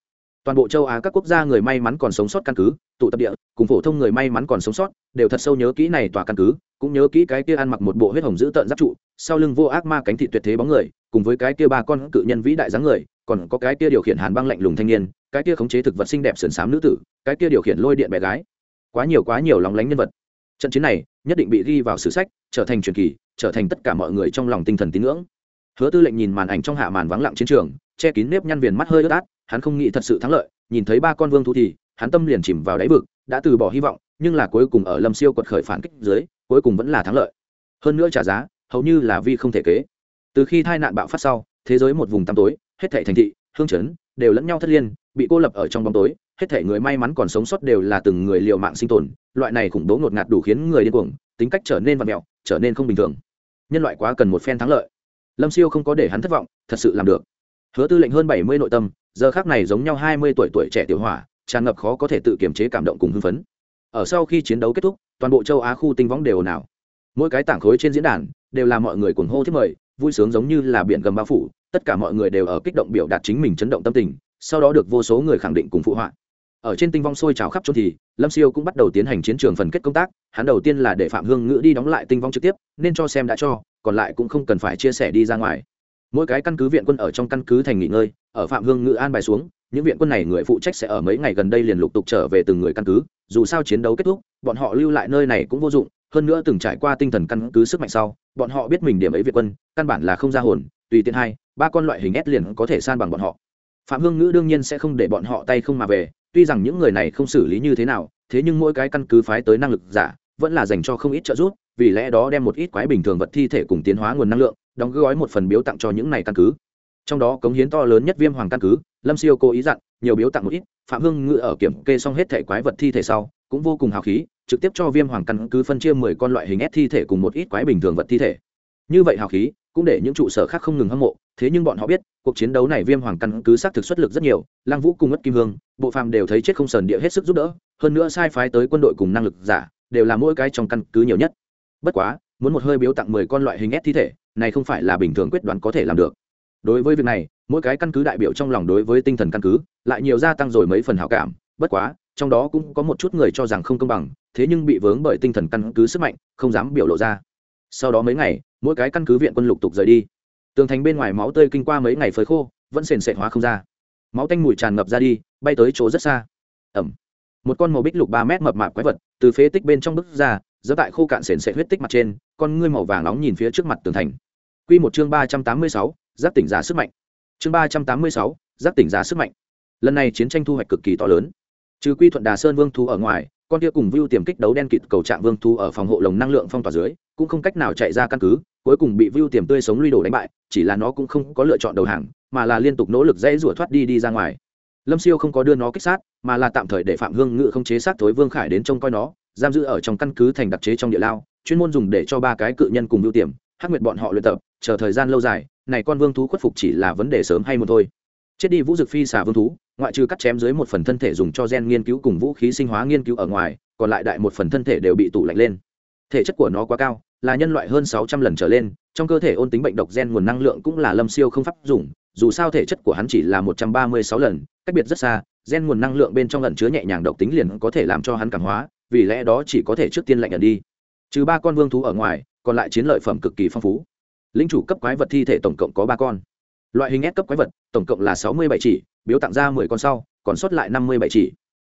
Speaker 1: Toàn bộ châu á các quốc gia người may mắn còn sống sót căn cứ, tụ tập địa, cùng phổ thông người may mắn còn sống sót, đều thật sâu nhớ kỹ này tòa căn cứ, cũng nhớ kỹ cái kia ăn mặc một bộ huyết hồng dữ tợn giáp trụ, sau lưng vô ác ma cánh thị tuyệt thế bóng người, cùng với cái kia ba con cự nhân vĩ đại dáng người, còn có cái kia điều khiển hàn băng lạnh lùng thanh niên cái kia khống chế thực vật xinh đẹp sườn xám nữ tử, cái kia điều khiển lôi điện bé gái. Quá nhiều quá nhiều lóng lánh nhân vật. Trận chiến này nhất định bị ghi vào sử sách, trở thành truyền kỳ, trở thành tất cả mọi người trong lòng tinh thần tín ngưỡng. Hứa tư lệnh nhìn màn ảnh trong hạ màn vắng lặng chiến trường, che kín nếp nhăn viền mắt hơi ướt át, hắn không nghĩ thật sự thắng lợi, nhìn thấy ba con vương thú thì, hắn tâm liền chìm vào đáy vực, đã từ bỏ hy vọng, nhưng là cuối cùng ở lâm siêu quật khởi phản kích dưới, cuối cùng vẫn là thắng lợi. Hơn nữa trả giá, hầu như là vi không thể kế. Từ khi tai nạn bạo phát sau, thế giới một vùng tăm tối, hết thảy thành thị hương chấn, đều lẫn nhau thất liên, bị cô lập ở trong bóng tối, hết thể người may mắn còn sống sót đều là từng người liều mạng sinh tồn, loại này khủng bố ngột ngạt đủ khiến người điên cuồng, tính cách trở nên vặn mẹo, trở nên không bình thường. Nhân loại quá cần một phen thắng lợi. Lâm siêu không có để hắn thất vọng, thật sự làm được. Hứa tư lệnh hơn bảy mươi nội tâm, giờ khác này giống nhau hai mươi tuổi tuổi trẻ tiểu hỏa, tràn ngập khó có thể tự kiềm chế cảm động cùng hưng phấn. Ở sau khi chiến đấu kết thúc, toàn bộ châu á khu tinh võng đều nào mỗi cái tảng khối trên diễn đàn đều là mọi người cuồng hô thiết mời vui sướng giống như là biển gầm bao phủ, tất cả mọi người đều ở kích động biểu đạt chính mình chấn động tâm tình, sau đó được vô số người khẳng định cùng phụ họa. Ở trên tinh vong sôi trào khắp chốn thì, lâm siêu cũng bắt đầu tiến hành chiến trường phần kết công tác, hắn đầu tiên là để phạm hương ngữ đi đóng lại tinh vong trực tiếp, nên cho xem đã cho, còn lại cũng không cần phải chia sẻ đi ra ngoài. Mỗi cái căn cứ viện quân ở trong căn cứ thành nghỉ ngơi, ở phạm hương ngữ an bài xuống, những viện quân này người phụ trách sẽ ở mấy ngày gần đây liền lục tục trở về từng người căn cứ, dù sao chiến đấu kết thúc, bọn họ lưu lại nơi này cũng vô dụng hơn nữa từng trải qua tinh thần căn cứ sức mạnh sau, bọn họ biết mình điểm ấy việt quân, căn bản là không ra hồn, tùy tiện hai, ba con loại hình ép liền có thể san bằng bọn họ. Phạm hương ngữ đương nhiên sẽ không để bọn họ tay không mà về, tuy rằng những người này không xử lý như thế nào, thế nhưng mỗi cái căn cứ phái tới năng lực giả, vẫn là dành cho không ít trợ giúp, vì lẽ đó đem một ít quái bình thường vật thi thể cùng tiến hóa nguồn năng lượng, đóng gói một phần biếu tặng cho những này căn cứ. Trong đó cống hiến to lớn nhất viêm hoàng căn cứ, lâm siêu cố ý dặn, nhiều biếu tặng một ít, phạm hưng ngự ở kiểm kê xong hết thể quái vật thi thể sau, cũng vô cùng hào khí trực tiếp cho viêm hoàng căn cứ phân chia mười con loại hình ép thi thể cùng một ít quái bình thường vật thi thể. Như vậy hào khí, cũng để những trụ sở khác không ngừng hâm mộ. Thế nhưng bọn họ biết, cuộc chiến đấu này viêm hoàng căn cứ xác thực xuất lực rất nhiều. Lang vũ cùng ngất kim hương, bộ phàm đều thấy chết không sờn địa hết sức giúp đỡ. Hơn nữa sai phái tới quân đội cùng năng lực giả, đều là mỗi cái trong căn cứ nhiều nhất. Bất quá, muốn một hơi biếu tặng mười con loại hình ép thi thể, này không phải là bình thường quyết đoán có thể làm được. Đối với việc này, mỗi cái căn cứ đại biểu trong lòng đối với tinh thần căn cứ, lại nhiều gia tăng rồi mấy phần hảo cảm. Bất quá trong đó cũng có một chút người cho rằng không công bằng, thế nhưng bị vướng bởi tinh thần căn cứ sức mạnh, không dám biểu lộ ra. Sau đó mấy ngày, mỗi cái căn cứ viện quân lục tục rời đi. Tường thành bên ngoài máu tươi kinh qua mấy ngày phơi khô, vẫn sền sệt hóa không ra. Máu tanh mùi tràn ngập ra đi, bay tới chỗ rất xa. Ẩm. Một con màu bích lục ba mét mập mạp quái vật, từ phế tích bên trong bức ra, giơ tại khô cạn sền sệt huyết tích mặt trên, con ngươi màu vàng nóng nhìn phía trước mặt tường thành. Quy một chương ba trăm tám mươi sáu, giáp tỉnh giả sức mạnh. Chương ba trăm tám mươi sáu, giáp tỉnh giả sức mạnh. Lần này chiến tranh thu hoạch cực kỳ to lớn trừ quy thuận đà sơn vương thú ở ngoài, con kia cùng vưu tiềm kích đấu đen kịt cầu trạng vương thú ở phòng hộ lồng năng lượng phong tỏa dưới, cũng không cách nào chạy ra căn cứ, cuối cùng bị vưu tiềm tươi sống lui đổ đánh bại, chỉ là nó cũng không có lựa chọn đầu hàng, mà là liên tục nỗ lực dãy rủa thoát đi đi ra ngoài. Lâm siêu không có đưa nó kích sát, mà là tạm thời để phạm hương ngự không chế sát tối vương khải đến trông coi nó, giam giữ ở trong căn cứ thành đặc chế trong địa lao, chuyên môn dùng để cho ba cái cự nhân cùng vưu tiềm, hắc nguyệt bọn họ luyện tập, chờ thời gian lâu dài, này con vương thú khuất phục chỉ là vấn đề sớm hay một thôi chết đi vũ dực phi xả vương thú, ngoại trừ cắt chém dưới một phần thân thể dùng cho gen nghiên cứu cùng vũ khí sinh hóa nghiên cứu ở ngoài, còn lại đại một phần thân thể đều bị tủ lạnh lên. Thể chất của nó quá cao, là nhân loại hơn sáu trăm lần trở lên, trong cơ thể ôn tính bệnh độc gen nguồn năng lượng cũng là lâm siêu không pháp dùng, dù sao thể chất của hắn chỉ là một trăm ba mươi sáu lần, cách biệt rất xa, gen nguồn năng lượng bên trong lần chứa nhẹ nhàng độc tính liền có thể làm cho hắn cảm hóa, vì lẽ đó chỉ có thể trước tiên lạnh nhận đi. Trừ ba con vương thú ở ngoài, còn lại chiến lợi phẩm cực kỳ phong phú. Linh chủ cấp quái vật thi thể tổng cộng có ba con loại hình S cấp quái vật, tổng cộng là sáu mươi bảy chỉ, biếu tặng ra mười con sau, còn sót lại năm mươi bảy chỉ.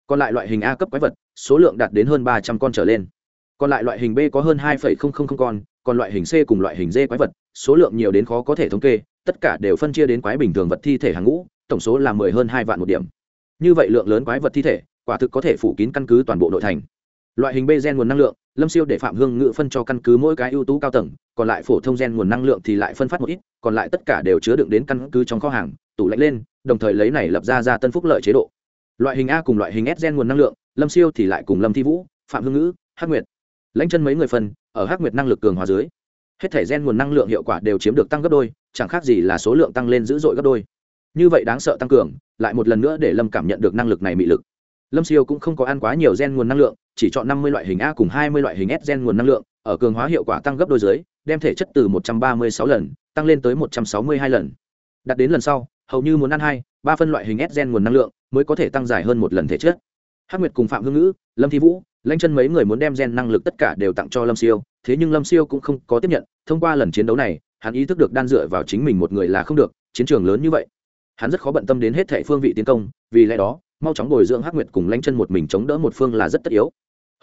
Speaker 1: Còn lại loại hình a cấp quái vật, số lượng đạt đến hơn ba trăm con trở lên. Còn lại loại hình b có hơn hai con, còn loại hình c cùng loại hình d quái vật, số lượng nhiều đến khó có thể thống kê, tất cả đều phân chia đến quái bình thường vật thi thể hàng ngũ, tổng số là mười hơn hai vạn một điểm. Như vậy lượng lớn quái vật thi thể, quả thực có thể phủ kín căn cứ toàn bộ nội thành. Loại hình b gen nguồn năng lượng lâm siêu để phạm hương ngự phân cho căn cứ mỗi cái ưu tú cao tầng, còn lại phổ thông gen nguồn năng lượng thì lại phân phát một ít, còn lại tất cả đều chứa đựng đến căn cứ trong kho hàng, tủ lạnh lên, đồng thời lấy này lập ra ra tân phúc lợi chế độ. Loại hình a cùng loại hình s gen nguồn năng lượng, lâm siêu thì lại cùng lâm thi vũ, phạm hương ngữ hắc nguyệt. Lãnh chân mấy người phần ở hắc nguyệt năng lực cường hóa dưới, hết thể gen nguồn năng lượng hiệu quả đều chiếm được tăng gấp đôi, chẳng khác gì là số lượng tăng lên dữ dội gấp đôi. Như vậy đáng sợ tăng cường, lại một lần nữa để lâm cảm nhận được năng lực này mị lực lâm siêu cũng không có ăn quá nhiều gen nguồn năng lượng, chỉ chọn năm mươi loại hình a cùng hai mươi loại hình s gen nguồn năng lượng, ở cường hóa hiệu quả tăng gấp đôi dưới, đem thể chất từ một trăm ba mươi sáu lần tăng lên tới một trăm sáu mươi hai lần. Đặt đến lần sau, hầu như muốn ăn hai, ba phân loại hình s gen nguồn năng lượng mới có thể tăng dài hơn một lần thể chất. Hắc nguyệt cùng phạm hương ngữ, lâm thi vũ, lãnh chân mấy người muốn đem gen năng lực tất cả đều tặng cho lâm siêu, thế nhưng lâm siêu cũng không có tiếp nhận, thông qua lần chiến đấu này, hắn ý thức được đan dựa vào chính mình một người là không được, chiến trường lớn như vậy. Hắn rất khó bận tâm đến hết thệ phương vị tiến công, vì lẽ đó mau chóng bồi dưỡng hắc nguyệt cùng lãnh chân một mình chống đỡ một phương là rất tất yếu.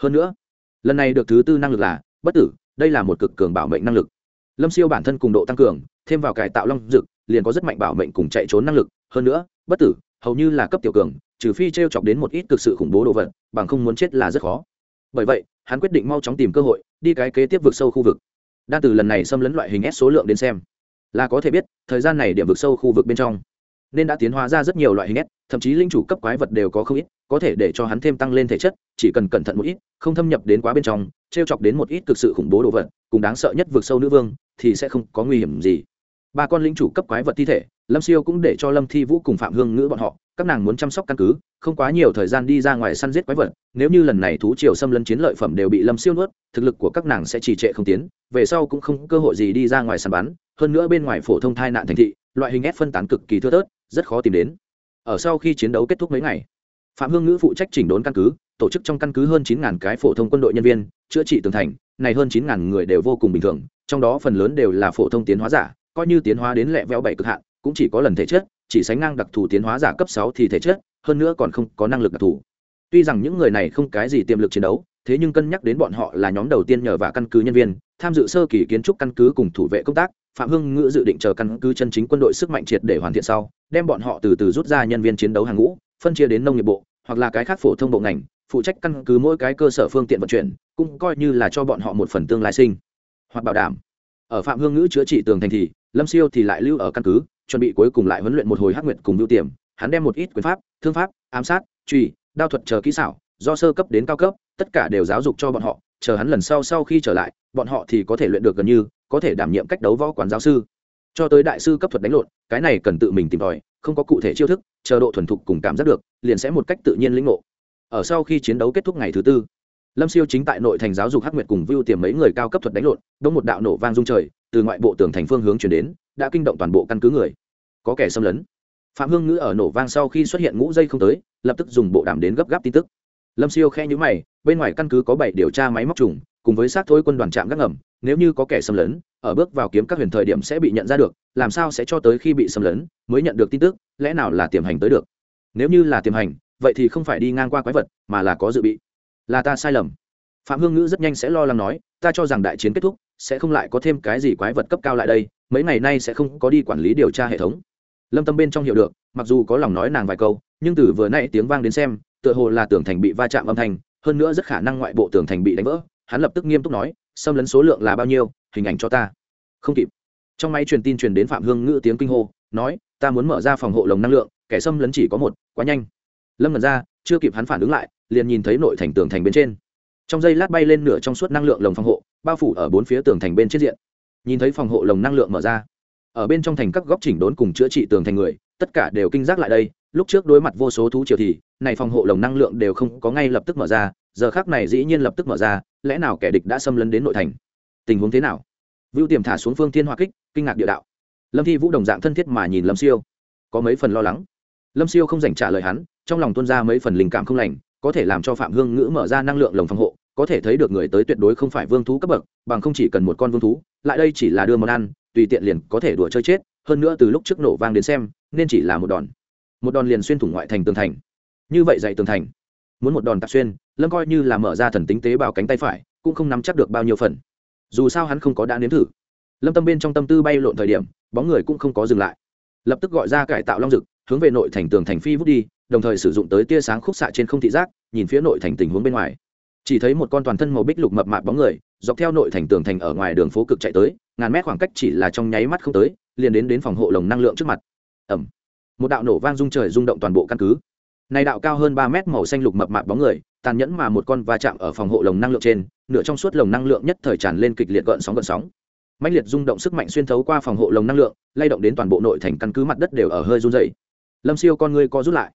Speaker 1: Hơn nữa, lần này được thứ tư năng lực là bất tử, đây là một cực cường bảo mệnh năng lực. Lâm siêu bản thân cùng độ tăng cường, thêm vào cải tạo long dực, liền có rất mạnh bảo mệnh cùng chạy trốn năng lực. Hơn nữa, bất tử, hầu như là cấp tiểu cường, trừ phi t r e o chọc đến một ít thực sự khủng bố đồ vật, bằng không muốn chết là rất khó. Bởi vậy, hắn quyết định mau chóng tìm cơ hội, đi cái kế tiếp vực sâu khu vực. Đa từ lần này xâm lấn loại hình s số lượng đến xem. Là có thể biết, thời gian này điểm vực sâu khu vực bên trong nên đã tiến hóa ra rất nhiều loại hình s, thậm chí linh chủ cấp quái vật đều có không ít, có thể để cho hắn thêm tăng lên thể chất, chỉ cần cẩn thận một ít, không thâm nhập đến quá bên trong t r e o chọc đến một ít thực sự khủng bố đồ vật, cùng đáng sợ nhất vượt sâu nữ vương, thì sẽ không có nguy hiểm gì. Ba con linh chủ cấp quái vật thi thể, lâm siêu cũng để cho lâm thi vũ cùng phạm hương ngữ bọn họ, các nàng muốn chăm sóc căn cứ, không quá nhiều thời gian đi ra ngoài săn giết quái vật, nếu như lần này thú triều xâm lấn chiến lợi phẩm đều bị lâm siêu nuốt, thực lực của các nàng sẽ trì trệ không tiến, về sau cũng không cơ hội gì đi ra ngoài săn bắn, hơn nữa bên ngoài phổ thông thai nạn thành thị, loại hình ép phân tán cực kỳ thưa thớt rất khó tìm đến. Ở sau khi chiến đấu kết thúc mấy ngày, phạm hương ngữ phụ trách chỉnh đốn căn cứ, tổ chức trong căn cứ hơn chín cái phổ thông quân đội nhân viên, chữa trị tường thành, này hơn chín người đều vô cùng bình thường, trong đó phần lớn đều là phổ thông tiến hóa giả, coi như tiến hóa đến lẹ veo bảy cực hạn, cũng chỉ có lần thể chất, chỉ sánh ngang đặc thù tiến hóa giả cấp sáu thì thể chất, hơn nữa còn không có năng lực đặc thù. Tuy rằng những người này không cái gì tiềm lực chiến đấu, thế nhưng cân nhắc đến bọn họ là nhóm đầu tiên nhờ vào căn cứ nhân viên, tham dự sơ kỳ kiến trúc căn cứ cùng thủ vệ công tác phạm hưng ngữ dự định chờ căn cứ chân chính quân đội sức mạnh triệt để hoàn thiện sau, đem bọn họ từ từ rút ra nhân viên chiến đấu hàng ngũ, phân chia đến nông nghiệp bộ, hoặc là cái khác phổ thông bộ ngành, phụ trách căn cứ mỗi cái cơ sở phương tiện vận chuyển, cũng coi như là cho bọn họ một phần tương lai sinh. Hoặc bảo đảm. Ở phạm hương ngữ chữa trị tường thành thì, lâm siêu thì lại lưu ở căn cứ, chuẩn bị cuối cùng lại huấn luyện một hồi hắc nguyện cùng ưu tiềm. Hắn đem một ít quyền pháp, thương pháp, ám sát, truy, đao thuật chờ kỹ xảo, do sơ cấp đến cao cấp, tất cả đều giáo dục cho bọn họ, chờ hắn lần sau sau khi trở lại, bọn họ thì có thể luyện được gần như có thể đảm nhiệm cách đấu võ quán giáo sư. Cho tới đại sư cấp thuật đánh lộn, cái này cần tự mình tìm tòi, không có cụ thể chiêu thức, chờ độ thuần thục cùng cảm giác được, liền sẽ một cách tự nhiên lĩnh ngộ. Ở sau khi chiến đấu kết thúc ngày thứ tư, lâm siêu chính tại nội thành giáo dục hắc nguyệt cùng vưu tiềm mấy người cao cấp thuật đánh lộn, đông một đạo nổ vang dung trời, từ ngoại bộ tường thành phương hướng chuyển đến, đã kinh động toàn bộ căn cứ người. Có kẻ xâm lấn. Phạm hương ngữ ở nổ vang sau khi xuất hiện ngũ dây không tới, lập tức dùng bộ đàm đến gấp gáp tin tức. Lâm siêu khe nhữ mày, bên ngoài căn cứ có bảy điều tra máy móc trùng, cùng với sát thối quân đoàn trạm gác ngầm nếu như có kẻ xâm lấn, ở bước vào kiếm các huyền thời điểm sẽ bị nhận ra được, làm sao sẽ cho tới khi bị xâm lấn mới nhận được tin tức, lẽ nào là tiềm hành tới được? Nếu như là tiềm hành, vậy thì không phải đi ngang qua quái vật, mà là có dự bị. Là ta sai lầm. Phạm hương ngữ rất nhanh sẽ lo lắng nói, ta cho rằng đại chiến kết thúc, sẽ không lại có thêm cái gì quái vật cấp cao lại đây, mấy ngày nay sẽ không có đi quản lý điều tra hệ thống. Lâm tâm bên trong hiểu được, mặc dù có lòng nói nàng vài câu, nhưng từ vừa nay tiếng vang đến xem, tựa hồ là tưởng thành bị va chạm âm thanh, hơn nữa rất khả năng ngoại bộ tường thành bị đánh vỡ, hắn lập tức nghiêm túc nói xâm lấn số lượng là bao nhiêu, hình ảnh cho ta. Không kịp. Trong máy truyền tin truyền đến phạm hương ngữ tiếng kinh hô, nói, ta muốn mở ra phòng hộ lồng năng lượng, kẻ xâm lấn chỉ có một, quá nhanh. Lâm ngẩn ra, chưa kịp hắn phản ứng lại, liền nhìn thấy nội thành tường thành bên trên. Trong giây lát bay lên nửa trong suốt năng lượng lồng phòng hộ, bao phủ ở bốn phía tường thành bên trên diện. Nhìn thấy phòng hộ lồng năng lượng mở ra, ở bên trong thành các góc chỉnh đốn cùng chữa trị tường thành người, tất cả đều kinh giác lại đây, lúc trước đối mặt vô số thú triều thì, này phòng hộ lồng năng lượng đều không có ngay lập tức mở ra, giờ khác này dĩ nhiên lập tức mở ra lẽ nào kẻ địch đã xâm lấn đến nội thành? Tình huống thế nào? Vưu tiềm thả xuống phương thiên hoa kích, kinh ngạc địa đạo. Lâm thi vũ đồng dạng thân thiết mà nhìn lâm siêu. Có mấy phần lo lắng. Lâm siêu không dành trả lời hắn, trong lòng tuôn ra mấy phần linh cảm không lành, có thể làm cho phạm hương ngữ mở ra năng lượng lồng phòng hộ, có thể thấy được người tới tuyệt đối không phải vương thú cấp bậc, bằng không chỉ cần một con vương thú, lại đây chỉ là đưa món ăn, tùy tiện liền có thể đùa chơi chết, hơn nữa từ lúc trước nổ vang đến xem, nên chỉ là một đòn. Một đòn liền xuyên thủng ngoại thành tường thành. Như vậy dạy tường thành. Muốn một đòn tạp xuyên lâm coi như là mở ra thần tính tế bào cánh tay phải, cũng không nắm chắc được bao nhiêu phần. Dù sao hắn không có đã nếm thử. Lâm tâm bên trong tâm tư bay lộn thời điểm, bóng người cũng không có dừng lại. Lập tức gọi ra cải tạo long dực, hướng về nội thành tường thành phi vút đi, đồng thời sử dụng tới tia sáng khúc xạ trên không thị giác, nhìn phía nội thành tình huống bên ngoài. Chỉ thấy một con toàn thân màu bích lục mập mạp bóng người, dọc theo nội thành tường thành ở ngoài đường phố cực chạy tới, ngàn mét khoảng cách chỉ là trong nháy mắt không tới, liền đến đến phòng hộ lồng năng lượng trước mặt. Ẩm một đạo nổ vang rung trời rung động toàn bộ căn cứ. Này đạo cao hơn ba mét màu xanh lục mập mạp bóng người tàn nhẫn mà một con va chạm ở phòng hộ lồng năng lượng trên, nửa trong suốt lồng năng lượng nhất thời tràn lên kịch liệt gợn sóng gợn sóng. Mạnh liệt rung động sức mạnh xuyên thấu qua phòng hộ lồng năng lượng, lay động đến toàn bộ nội thành căn cứ mặt đất đều ở hơi run dày lâm siêu con người co rút lại.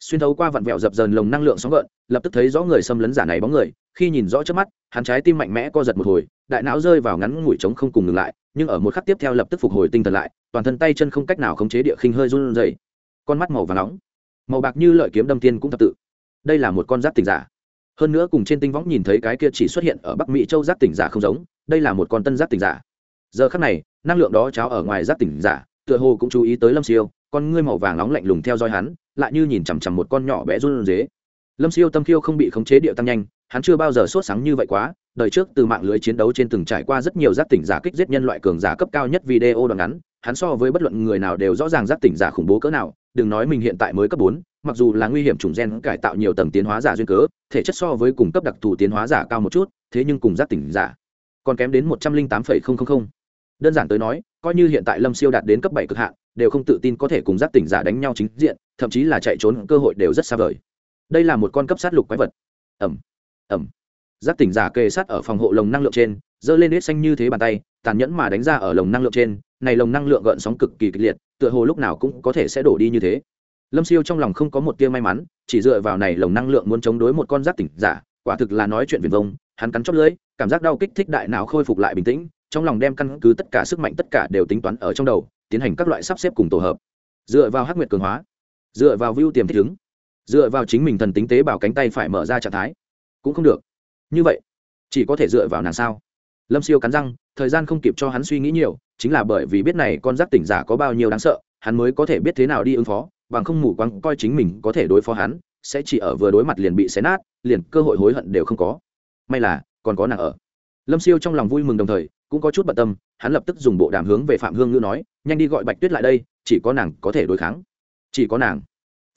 Speaker 1: Xuyên thấu qua vặn vẹo dập dờn lồng năng lượng sóng gợn, lập tức thấy rõ người xâm lấn giả này bóng người, khi nhìn rõ trước mắt, hắn trái tim mạnh mẽ co giật một hồi, đại não rơi vào ngắn ngủi trống không cùng ngừng lại, nhưng ở một khắc tiếp theo lập tức phục hồi tinh thần lại, toàn thân tay chân không cách nào khống chế địa khinh hơi run rẩy. Con mắt màu vàng nóng. Màu bạc như lợi kiếm đâm tiên cũng thập tự. Đây là một con giáp tình giả hơn nữa cùng trên tinh võng nhìn thấy cái kia chỉ xuất hiện ở bắc mỹ châu giáp tỉnh giả không giống, đây là một con tân giáp tỉnh giả. Giờ khắc này, năng lượng đó cháo ở ngoài giáp tỉnh giả, tựa hồ cũng chú ý tới lâm siêu, con ngươi màu vàng nóng lạnh lùng theo dõi hắn, lại như nhìn chằm chằm một con nhỏ bé run dế lâm siêu tâm khiêu không bị khống chế điệu tăng nhanh, hắn chưa bao giờ sốt sáng như vậy quá, đời trước từ mạng lưới chiến đấu trên từng trải qua rất nhiều giác tỉnh giả kích giết nhân loại cường giả cấp cao nhất video đoạn ngắn, hắn so với bất luận người nào đều rõ ràng giác tỉnh giả khủng bố cỡ nào, đừng nói mình hiện tại mới cấp bốn mặc dù là nguy hiểm chủng gen cải tạo nhiều tầng tiến hóa giả duyên cớ, thể chất so với cùng cấp đặc thù tiến hóa giả cao một chút, thế nhưng cùng giác tỉnh giả còn kém đến một trăm linh tám phẩy không không không. Đơn giản tới nói, coi như hiện tại lâm siêu đạt đến cấp bảy cực hạn, đều không tự tin có thể cùng giác tỉnh giả đánh nhau chính diện, thậm chí là chạy trốn cơ hội đều rất xa vời. Đây là một con cấp sát lục quái vật. Ẩm ẩm giác tỉnh giả kề sát ở phòng hộ lồng năng lượng trên dơ lên hết xanh như thế bàn tay, tàn nhẫn mà đánh ra ở lồng năng lượng trên, này lồng năng lượng gợn sóng cực kỳ kịch liệt, tựa hồ lúc nào cũng có thể sẽ đổ đi như thế lâm siêu trong lòng không có một tia may mắn, chỉ dựa vào này lồng năng lượng muốn chống đối một con giác tỉnh giả, quả thực là nói chuyện viền vông, hắn cắn chót lưỡi, cảm giác đau kích thích đại não khôi phục lại bình tĩnh, trong lòng đem căn cứ tất cả sức mạnh tất cả đều tính toán ở trong đầu, tiến hành các loại sắp xếp cùng tổ hợp. Dựa vào hắc nguyệt cường hóa, dựa vào view tiềm thích ứng, dựa vào chính mình thần tính tế bảo cánh tay phải mở ra trạng thái, cũng không được. Như vậy, chỉ có thể dựa vào nàng sao? Lâm siêu cắn răng, thời gian không kịp cho hắn suy nghĩ nhiều, chính là bởi vì biết này con giác tỉnh giả có bao nhiêu đáng sợ, hắn mới có thể biết thế nào đi ứng phó bằng không mù quáng coi chính mình có thể đối phó hắn, sẽ chỉ ở vừa đối mặt liền bị xé nát, liền cơ hội hối hận đều không có. May là, còn có nàng ở. Lâm siêu trong lòng vui mừng đồng thời, cũng có chút bận tâm, hắn lập tức dùng bộ đàm hướng về phạm hương ngữ nói, nhanh đi gọi bạch tuyết lại đây, chỉ có nàng có thể đối kháng. Chỉ có nàng?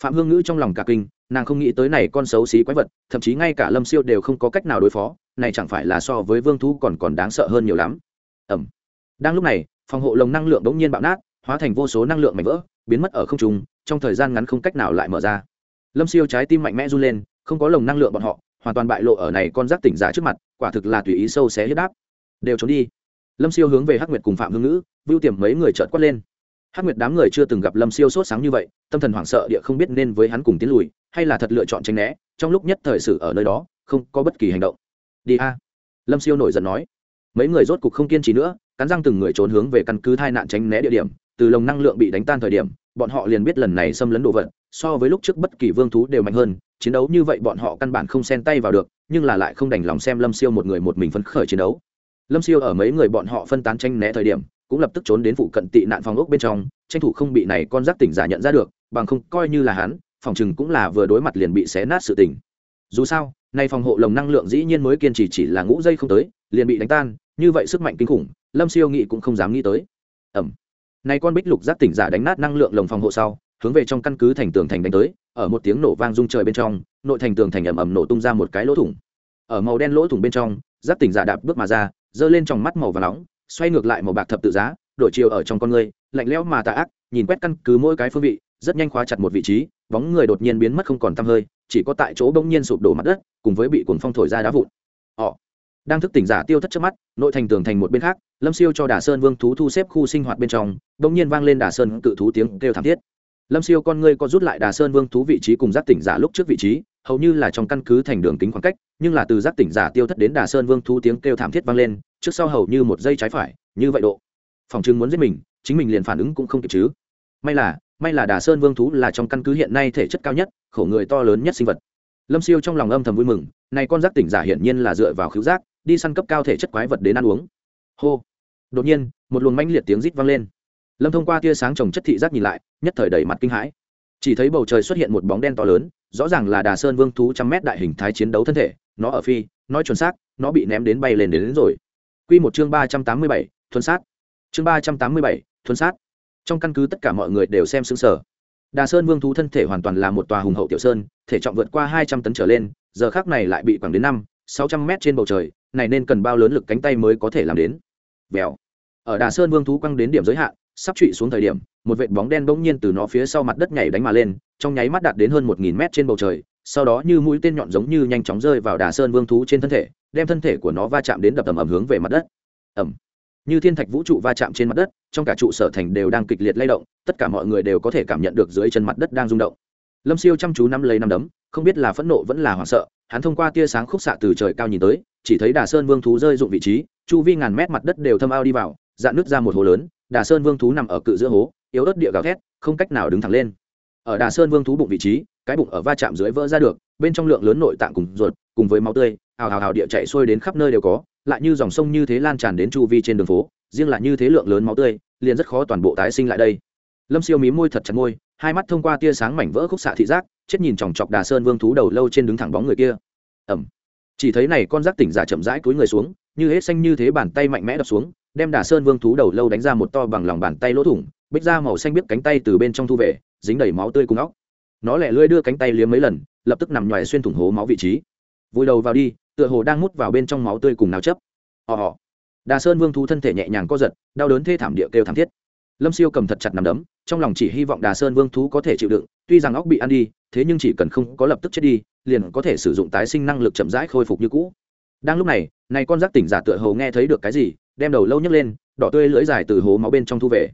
Speaker 1: Phạm hương ngữ trong lòng cả kinh, nàng không nghĩ tới này con xấu xí quái vật, thậm chí ngay cả lâm siêu đều không có cách nào đối phó, này chẳng phải là so với vương thú còn còn đáng sợ hơn nhiều lắm. Ẩm đang lúc này, phòng hộ lồng năng lượng đ ố n g nhiên bạo nát, hóa thành vô số năng lượng mảnh vỡ, biến mất ở không trung trong thời gian ngắn không cách nào lại mở ra. Lâm siêu trái tim mạnh mẽ run lên, không có lồng năng lượng bọn họ, hoàn toàn bại lộ ở này con giác tỉnh giả trước mặt, quả thực là tùy ý sâu xé huyết áp. đều trốn đi. Lâm siêu hướng về hắc nguyệt cùng phạm hương ngữ, vưu tiềm mấy người trợt quát lên. Hắc nguyệt đám người chưa từng gặp lâm siêu sốt sáng như vậy, tâm thần hoảng sợ địa không biết nên với hắn cùng tiến lùi, hay là thật lựa chọn tranh né, trong lúc nhất thời sự ở nơi đó, không có bất kỳ hành động. Đi a. Lâm siêu nổi giận nói. Mấy người rốt cục không kiên trì nữa, cắn răng từng người trốn hướng về căn cứ thai nạn tránh né địa điểm từ lồng năng lượng bị đánh tan thời điểm, bọn họ liền biết lần này xâm lấn đồ vật, so với lúc trước bất kỳ vương thú đều mạnh hơn, chiến đấu như vậy bọn họ căn bản không xen tay vào được, nhưng là lại không đành lòng xem lâm siêu một người một mình phấn khởi chiến đấu. Lâm siêu ở mấy người bọn họ phân tán tranh né thời điểm, cũng lập tức trốn đến phụ cận tị nạn phòng ốc bên trong, tranh thủ không bị này con giác tỉnh giả nhận ra được, bằng không coi như là hắn, phòng chừng cũng là vừa đối mặt liền bị xé nát sự tỉnh dù sao, nay phòng hộ lồng năng lượng dĩ nhiên mới kiên trì chỉ là ngũ dây không tới, liền bị đánh tan, như vậy sức mạnh kinh khủng, lâm siêu nghĩ cũng không dám nghĩ tới. Ẩm nay con bích lục giác tỉnh giả đánh nát năng lượng lồng phòng hộ sau, hướng về trong căn cứ thành tường thành đánh tới, ở một tiếng nổ vang rung trời bên trong, nội thành tường thành ầm ầm nổ tung ra một cái lỗ thủng. Ở màu đen lỗ thủng bên trong, giác tỉnh giả đạp bước mà ra, giơ lên trong mắt màu và nóng, xoay ngược lại màu bạc thập tự giá, đổi chiều ở trong con người, lạnh lẽo mà tà ác, nhìn quét căn cứ mỗi cái phương vị, rất nhanh khóa chặt một vị trí, bóng người đột nhiên biến mất không còn tăm hơi, chỉ có tại chỗ bỗng nhiên sụp đổ mặt đất, cùng với bị cuồng phong thổi ra đá vụn. Họ đang thức tỉnh giả tiêu thất trước mắt, nội thành tường thành một bên khác, lâm siêu cho đà sơn vương thú thu xếp khu sinh hoạt bên trong bỗng nhiên vang lên đà sơn cự thú tiếng kêu thảm thiết. Lâm siêu con ngươi có rút lại đà sơn vương thú vị trí cùng giác tỉnh giả lúc trước vị trí, hầu như là trong căn cứ thành đường kính khoảng cách, nhưng là từ giác tỉnh giả tiêu thất đến đà sơn vương thú tiếng kêu thảm thiết vang lên, trước sau hầu như một giây trái phải, như vậy độ. Phòng chứng muốn giết mình, chính mình liền phản ứng cũng không kịp chứ. May là may là đà sơn vương thú là trong căn cứ hiện nay thể chất cao nhất, khổ người to lớn nhất sinh vật. Lâm siêu trong lòng âm thầm vui mừng, này con giác tỉnh giả hiển nhiên là dựa vào khứu giác đi săn cấp cao thể chất quái vật đến ăn uống. Hô. Đột nhiên một luồng manh liệt tiếng rít vang lên. Lâm thông qua tia sáng trồng chất thị giác nhìn lại nhất thời đầy mặt kinh hãi. Chỉ thấy bầu trời xuất hiện một bóng đen to lớn rõ ràng là đà sơn vương thú trăm mét đại hình thái chiến đấu thân thể nó ở phi nói chuẩn xác nó bị ném đến bay lên đến, đến rồi. Q một chương ba trăm tám mươi bảy thuần sát. Chương ba trăm tám mươi bảy thuần sát. Trong căn cứ tất cả mọi người đều xem xứng sở đà sơn vương thú thân thể hoàn toàn là một tòa hùng hậu tiểu sơn thể trọng vượt qua hai trăm tấn trở lên giờ khác này lại bị quẳng đến năm sáu trăm mét trên bầu trời, này nên cần bao lớn lực cánh tay mới có thể làm đến. Vèo. Ở đà sơn vương thú quăng đến điểm giới hạn, sắp trụy xuống thời điểm, một vệt bóng đen bỗng nhiên từ nó phía sau mặt đất nhảy đánh mà lên, trong nháy mắt đạt đến hơn một nghìn mét trên bầu trời, sau đó như mũi tên nhọn giống như nhanh chóng rơi vào đà sơn vương thú trên thân thể, đem thân thể của nó va chạm đến đập tầm ầm hướng về mặt đất. Ẩm như thiên thạch vũ trụ va chạm trên mặt đất, trong cả trụ sở thành đều đang kịch liệt lay động, tất cả mọi người đều có thể cảm nhận được dưới chân mặt đất đang rung động. Lâm siêu chăm chú nắm lấy nắm đấm, không biết là phẫn nộ vẫn là hoảng sợ hắn thông qua tia sáng khúc xạ từ trời cao nhìn tới, chỉ thấy đà sơn vương thú rơi dụng vị trí, chu vi ngàn mét mặt đất đều thâm ao đi vào, dạn nước ra một hồ lớn, đà sơn vương thú nằm ở cự giữa hố, yếu ớt địa gào thét, không cách nào đứng thẳng lên. Ở đà sơn vương thú bụng vị trí, cái bụng ở va chạm dưới vỡ ra được, bên trong lượng lớn nội tạng cùng ruột, cùng với máu tươi, hào hào hào địa chạy xuôi đến khắp nơi đều có, lại như dòng sông như thế lan tràn đến chu vi trên đường phố, riêng là như thế lượng lớn máu tươi, liền rất khó toàn bộ tái sinh lại đây. Lâm siêu mí môi thật chặt môi hai mắt thông qua tia sáng mảnh vỡ khúc xạ thị giác, chết nhìn chòng chọc đà sơn vương thú đầu lâu trên đứng thẳng bóng người kia. Ẩm chỉ thấy này con giác tỉnh giả chậm rãi cúi người xuống, như hết xanh như thế bàn tay mạnh mẽ đập xuống, đem đà sơn vương thú đầu lâu đánh ra một to bằng lòng bàn tay lỗ thủng, bích ra màu xanh biết cánh tay từ bên trong thu về, dính đầy máu tươi cùng óc. Nó lẻ lưỡi đưa cánh tay liếm mấy lần, lập tức nằm ngoài xuyên thủng hố máu vị trí. Vùi đầu vào đi, tựa hồ đang mút vào bên trong máu tươi cùng nào chấp họ đà sơn vương thú thân thể nhẹ nhàng co giật, đau đớn thê thảm địa kêu thảm thiết lâm siêu cầm thật chặt nằm đấm, trong lòng chỉ hy vọng đà sơn vương thú có thể chịu đựng, tuy rằng óc bị ăn đi, thế nhưng chỉ cần không có lập tức chết đi, liền có thể sử dụng tái sinh năng lực chậm rãi khôi phục như cũ. Đang lúc này này con giác tỉnh giả tựa hồ nghe thấy được cái gì, đem đầu lâu nhấc lên, đỏ tươi lưỡi dài từ hố máu bên trong thu về.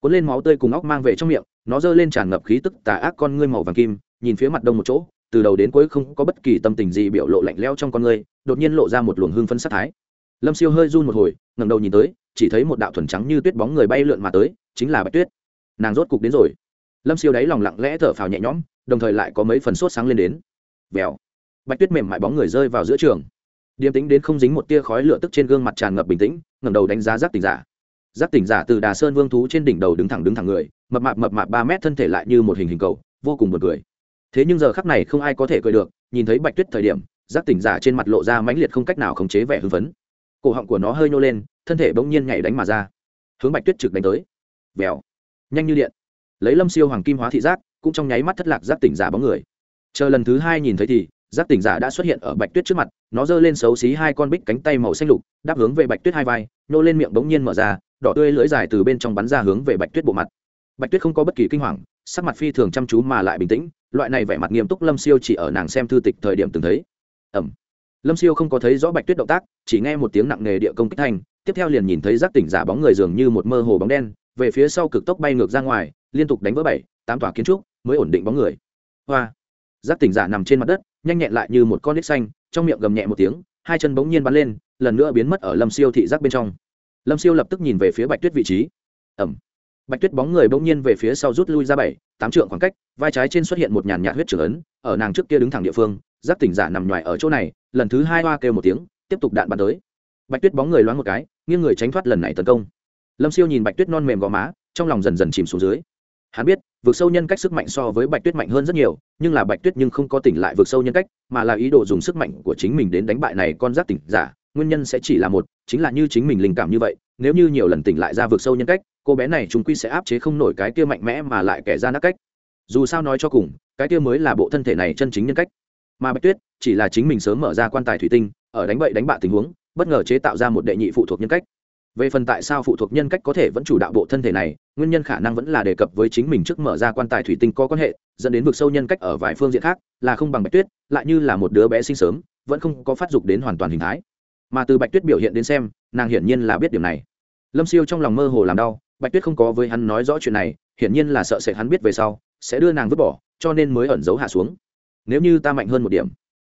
Speaker 1: Cuốn lên máu tươi cùng óc mang về trong miệng, nó giơ lên tràn ngập khí tức tà ác con ngươi màu vàng kim, nhìn phía mặt đông một chỗ, từ đầu đến cuối không có bất kỳ tâm tình gì biểu lộ lạnh lẽo trong con ngươi, đột nhiên lộ ra một luồng hương phân sát thái. Lâm siêu hơi run một hồi, ngẩng đầu nhìn tới, chỉ thấy một đạo thuần trắng như tuyết bóng người bay lượn mà tới chính là bạch tuyết. Nàng rốt cục đến rồi. Lâm siêu đáy lòng lặng lẽ thở phào nhẹ nhõm, đồng thời lại có mấy phần sốt sáng lên đến. Vèo. Bạch tuyết mềm mại bóng người rơi vào giữa trường. Điềm tính đến không dính một tia khói lửa tức trên gương mặt tràn ngập bình tĩnh, ngẩng đầu đánh giá giác tỉnh giả. Giác tỉnh giả từ đà sơn vương thú trên đỉnh đầu đứng thẳng đứng thẳng người, mập mạp mập mạp ba mét thân thể lại như một hình hình cầu, vô cùng buồn cười. Thế nhưng giờ khắc này không ai có thể cười được, nhìn thấy bạch tuyết thời điểm, giác tỉnh giả trên mặt lộ ra mãnh liệt không cách nào khống chế vẻ hưng phấn. Cổ họng của nó hơi nhô lên, thân thể bỗng nhiên nhảy đánh mà ra. Hướng bạch tuyết trực đánh tới vèo nhanh như điện. Lấy lâm siêu hoàng kim hóa thị giác, cũng trong nháy mắt thất lạc giác tỉnh giả bóng người. Chờ lần thứ hai nhìn thấy thì, giác tỉnh giả đã xuất hiện ở bạch tuyết trước mặt, nó giơ lên xấu xí hai con bích cánh tay màu xanh lục, đáp hướng về bạch tuyết hai vai nô lên miệng bỗng nhiên mở ra, đỏ tươi lưỡi dài từ bên trong bắn ra hướng về bạch tuyết bộ mặt. Bạch tuyết không có bất kỳ kinh hoàng, sắc mặt phi thường chăm chú mà lại bình tĩnh, loại này vẻ mặt nghiêm túc lâm siêu chỉ ở nàng xem thư tịch thời điểm từng thấy. Ẩm. Lâm siêu không có thấy rõ bạch tuyết động tác, chỉ nghe một tiếng nặng nề địa công kích thành tiếp theo liền nhìn thấy giác tỉnh giả bóng người dường như một mơ hồ bóng đen về phía sau cực tốc bay ngược ra ngoài, liên tục đánh vỡ bảy, tám tòa kiến trúc, mới ổn định bóng người. Hoa. Giác tỉnh giả nằm trên mặt đất, nhanh nhẹn lại như một con nít xanh, trong miệng gầm nhẹ một tiếng, hai chân bỗng nhiên bắn lên, lần nữa biến mất ở lâm siêu thị giác bên trong. Lâm siêu lập tức nhìn về phía bạch tuyết vị trí. Ẩm bạch tuyết bóng người bỗng nhiên về phía sau rút lui ra bảy, tám trượng khoảng cách, vai trái trên xuất hiện một nhàn nhạt huyết trưởng ấn, ở nàng trước kia đứng thẳng địa phương, giác tỉnh giả nằm ngoài ở chỗ này, lần thứ hai hoa kêu một tiếng, tiếp tục đạn bắn tới. Bạch tuyết bóng người loáng một cái, nghiêng người tránh thoát lần này tấn công lâm siêu nhìn bạch tuyết non mềm gò má, trong lòng dần dần chìm xuống dưới. Hắn biết, vượt sâu nhân cách sức mạnh so với bạch tuyết mạnh hơn rất nhiều, nhưng là bạch tuyết nhưng không có tỉnh lại vượt sâu nhân cách, mà là ý đồ dùng sức mạnh của chính mình đến đánh bại này con giác tỉnh giả. Nguyên nhân sẽ chỉ là một, chính là như chính mình linh cảm như vậy, nếu như nhiều lần tỉnh lại ra vượt sâu nhân cách, cô bé này chúng quy sẽ áp chế không nổi cái kia mạnh mẽ mà lại kẻ ra nát cách. Dù sao nói cho cùng, cái kia mới là bộ thân thể này chân chính nhân cách. Mà bạch tuyết chỉ là chính mình sớm mở ra quan tài thủy tinh, ở đánh bậy đánh bạ tình huống, bất ngờ chế tạo ra một đệ nhị phụ thuộc nhân cách về phần tại sao phụ thuộc nhân cách có thể vẫn chủ đạo bộ thân thể này, nguyên nhân khả năng vẫn là đề cập với chính mình trước mở ra quan tài thủy tinh có quan hệ, dẫn đến vực sâu nhân cách ở vài phương diện khác, là không bằng bạch tuyết, lại như là một đứa bé sinh sớm, vẫn không có phát dục đến hoàn toàn hình thái. Mà từ bạch tuyết biểu hiện đến xem, nàng hiển nhiên là biết điểm này. Lâm siêu trong lòng mơ hồ làm đau, bạch tuyết không có với hắn nói rõ chuyện này, hiển nhiên là sợ sẽ hắn biết về sau, sẽ đưa nàng vứt bỏ, cho nên mới ẩn giấu hạ xuống. Nếu như ta mạnh hơn một điểm.